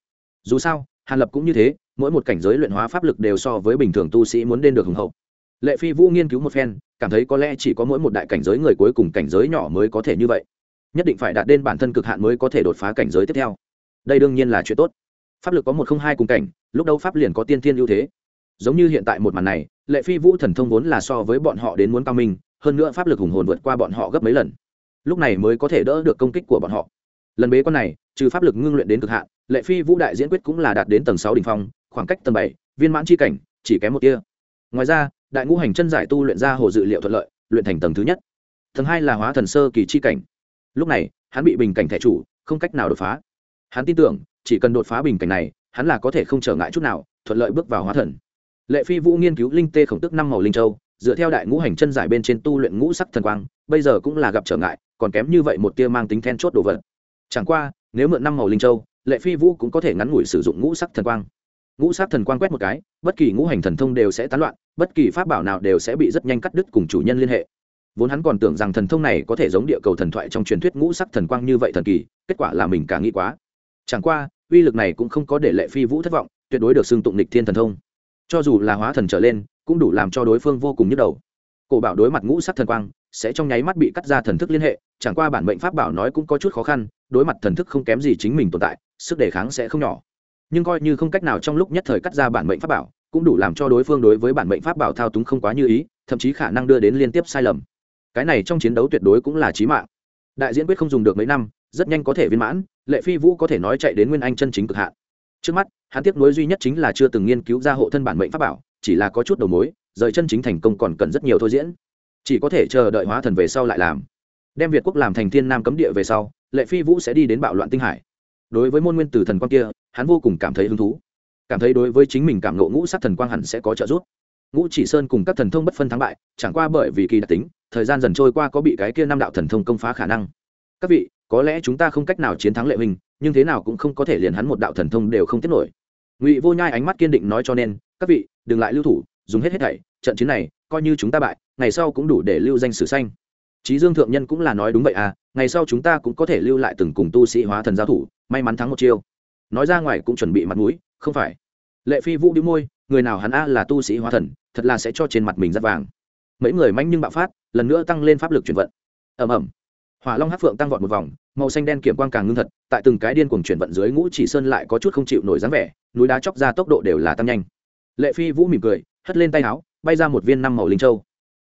Dù sao, hàn lập cũng như thế, mỗi một cảnh giới luyện hóa pháp lực đều so với bình thường tu sĩ muốn lên được hùng hậu. Lệ phi vũ nghiên cứu một phen, cảm thấy có lẽ chỉ có mỗi một đại cảnh giới người cuối cùng cảnh giới nhỏ mới có thể như vậy. Nhất định phải đạt đến bản thân cực hạn mới có thể đột phá cảnh giới tiếp theo. Đây đương nhiên là chuyện tốt pháp lực có một không hai cùng cảnh, lúc đâu pháp liền có tiên thiên ưu thế. Giống như hiện tại một màn này, lệ phi vũ thần thông vốn là so với bọn họ đến muốn cao minh, hơn nữa pháp lực hùng hồn vượt qua bọn họ gấp mấy lần. Lúc này mới có thể đỡ được công kích của bọn họ. Lần bế con này, trừ pháp lực ngưng luyện đến cực hạn, lệ phi vũ đại diễn quyết cũng là đạt đến tầng sáu đ ỉ n h phong, khoảng cách tầng bảy, viên mãn c h i cảnh, chỉ kém một kia ngoài ra, đại ngũ hành chân giải tu luyện ra hồ dự liệu thuận lợi, luyện thành tầng thứ nhất. Tầng hai là hóa thần sơ kỳ c h i cảnh. Lúc này, hắn bị bình cảnh thẻ chủ, không cách nào đột phá. Hắn tin tưởng chỉ cần đột phá bình cảnh này, hắn là có thể không trở ngại chút nào, thuận lợi bước vào hóa thần. Lệ phi vũ nghiên cứu linh tê khổng tức năm màu linh châu, dựa theo đại ngũ hành chân giải bên trên tu luyện ngũ sắc thần quang, bây giờ cũng là gặp trở ngại, còn kém như vậy một tia mang tính then chốt đồ vật. Chẳng qua, nếu mượn năm màu linh châu, lệ phi vũ cũng có thể ngắn ngủi sử dụng ngũ sắc thần quang. Ngũ sắc thần quang quét một cái, bất kỳ ngũ hành thần thông đều sẽ tán loạn, bất kỳ pháp bảo nào đều sẽ bị rất nhanh cắt đứt cùng chủ nhân liên hệ. Vốn hắn còn tưởng rằng thần thông này có thể giống địa cầu thần thoại trong truyền thuyết ngũ sắc thần quang như vậy thần kỳ, kết quả là mình cả nghĩ quá chẳng qua, uy lực này cũng không có để lệ phi vũ thất vọng, tuyệt đối được xưng tụng nịch thiên thần thông. Cho dù là hóa thần trở lên, cũng đủ làm cho đối phương vô cùng nhức đầu. Cổ bảo đối mặt ngũ sắc thần quang, sẽ trong nháy mắt bị cắt ra thần thức liên hệ, chẳng qua bản mệnh pháp bảo nói cũng có chút khó khăn, đối mặt thần thức không kém gì chính mình tồn tại, sức đề kháng sẽ không nhỏ. Nhưng coi như không cách nào trong lúc nhất thời cắt ra bản mệnh pháp bảo, cũng đủ làm cho đối phương đối với bản mệnh pháp bảo thao túng không quá như ý, thậm chí khả năng đưa đến liên tiếp sai lầm. Cái này trong chiến đấu tuyệt đối cũng là trí mạng. Đại diễn quyết không dùng được mấy năm, rất nhanh có thể viên mãn lệ phi vũ có thể nói chạy đến nguyên anh chân chính cực hạn. Trước mắt, hắn tiếp nối duy nhất chính là chưa từng nghiên cứu ra hộ thân bản mệnh pháp bảo, chỉ là có chút đầu mối, rời chân chính thành công còn cần rất nhiều thôi diễn. Chỉ có thể chờ đợi hóa thần về sau lại làm. Đem việt quốc làm thành thiên nam cấm địa về sau, lệ phi vũ sẽ đi đến bạo loạn tinh hải. Đối với môn nguyên tử thần quang kia, hắn vô cùng cảm thấy hứng thú. Cảm thấy đối với chính mình cảm nộ ngũ sát thần quang hẳn sẽ có trợ giúp. Ngũ chỉ sơn cùng các thần thông bất phân thắng bại, chẳng qua bởi vì kỳ đặc tính, thời gian dần trôi qua có bị cái kia năm đạo thần thông công phá khả năng. Các vị có lẽ chúng ta không cách nào chiến thắng lệ huynh nhưng thế nào cũng không có thể liền hắn một đạo thần thông đều không tiết nổi ngụy vô nhai ánh mắt kiên định nói cho nên các vị đừng lại lưu thủ dùng hết hết thảy trận chiến này coi như chúng ta bại ngày sau cũng đủ để lưu danh sử xanh Chí Dương thượng nhân cũng là nói đúng vậy à, ngày sau chúng ta cũng có thể lưu lại từng cùng tu sĩ hóa thần giao thủ, may mắn thắng một chiêu. Nói ra ngoài cũng chuẩn bị mặt mũi, không phải? Lệ Phi Vũ đĩu môi, người nào hắn a là tu sĩ hóa thần, thật là sẽ cho trên mặt mình rất vàng. Mấy người manh nhưng bạo phát, lần nữa tăng lên pháp lực chuyển vận. Ầm ầm. Hỏa Long hát Phượng tăng vọt một vòng, màu xanh đen kiểm quang càng ngưng thật, tại từng cái điên cuồng chuyển vận dưới ngũ chỉ sơn lại có chút không chịu nổi dáng vẻ, núi đá chọc ra tốc độ đều là tăng nhanh. Lệ Phi Vũ mỉm cười, hất lên tay áo, bay ra một viên năm màu linh châu.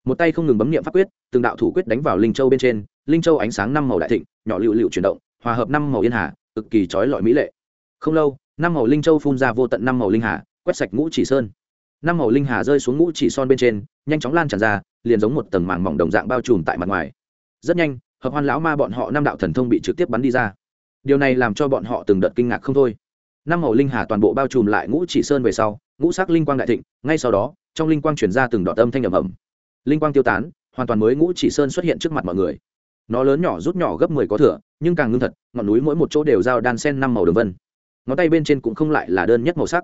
Một tay không ngừng bấm nghiệm pháp quyết từng đạo thủ quyết đánh vào linh châu bên trên linh châu ánh sáng năm màu đại thịnh nhỏ lựu lựu chuyển động hòa hợp năm màu yên hà cực kỳ trói lọi mỹ lệ. Không lâu năm màu linh châu phun ra vô tận năm màu linh hà quét sạch ngũ chỉ sơn. Năm màu linh hà rơi xuống ngũ chỉ son bên trên nhanh chóng lan tràn ra liền giống một tầng màng mỏng đồng dạng bao trùm tại mặt ngoài. Rất nhanh hợp hoan lão ma bọn họ năm đạo thần thông bị trực tiếp bắn đi ra. Điều này làm cho bọn họ từng đợt kinh ngạc không thôi. Năm màu linh hà toàn bộ bao trùm lại ngũ chỉ sơn về sau, ngũ sắc linh quang đại thịnh, ngay sau đó, trong linh quang chuyển ra từng đọt âm thanh ẩm ẩm linh quang tiêu tán, hoàn toàn mới ngũ chỉ sơn xuất hiện trước mặt mọi người. Nó lớn nhỏ rút nhỏ gấp mười có thửa nhưng càng ngưng thật, ngọn núi mỗi một chỗ đều giao đan sen năm màu đường vân. Ngón tay bên trên cũng không lại là đơn nhất màu sắc.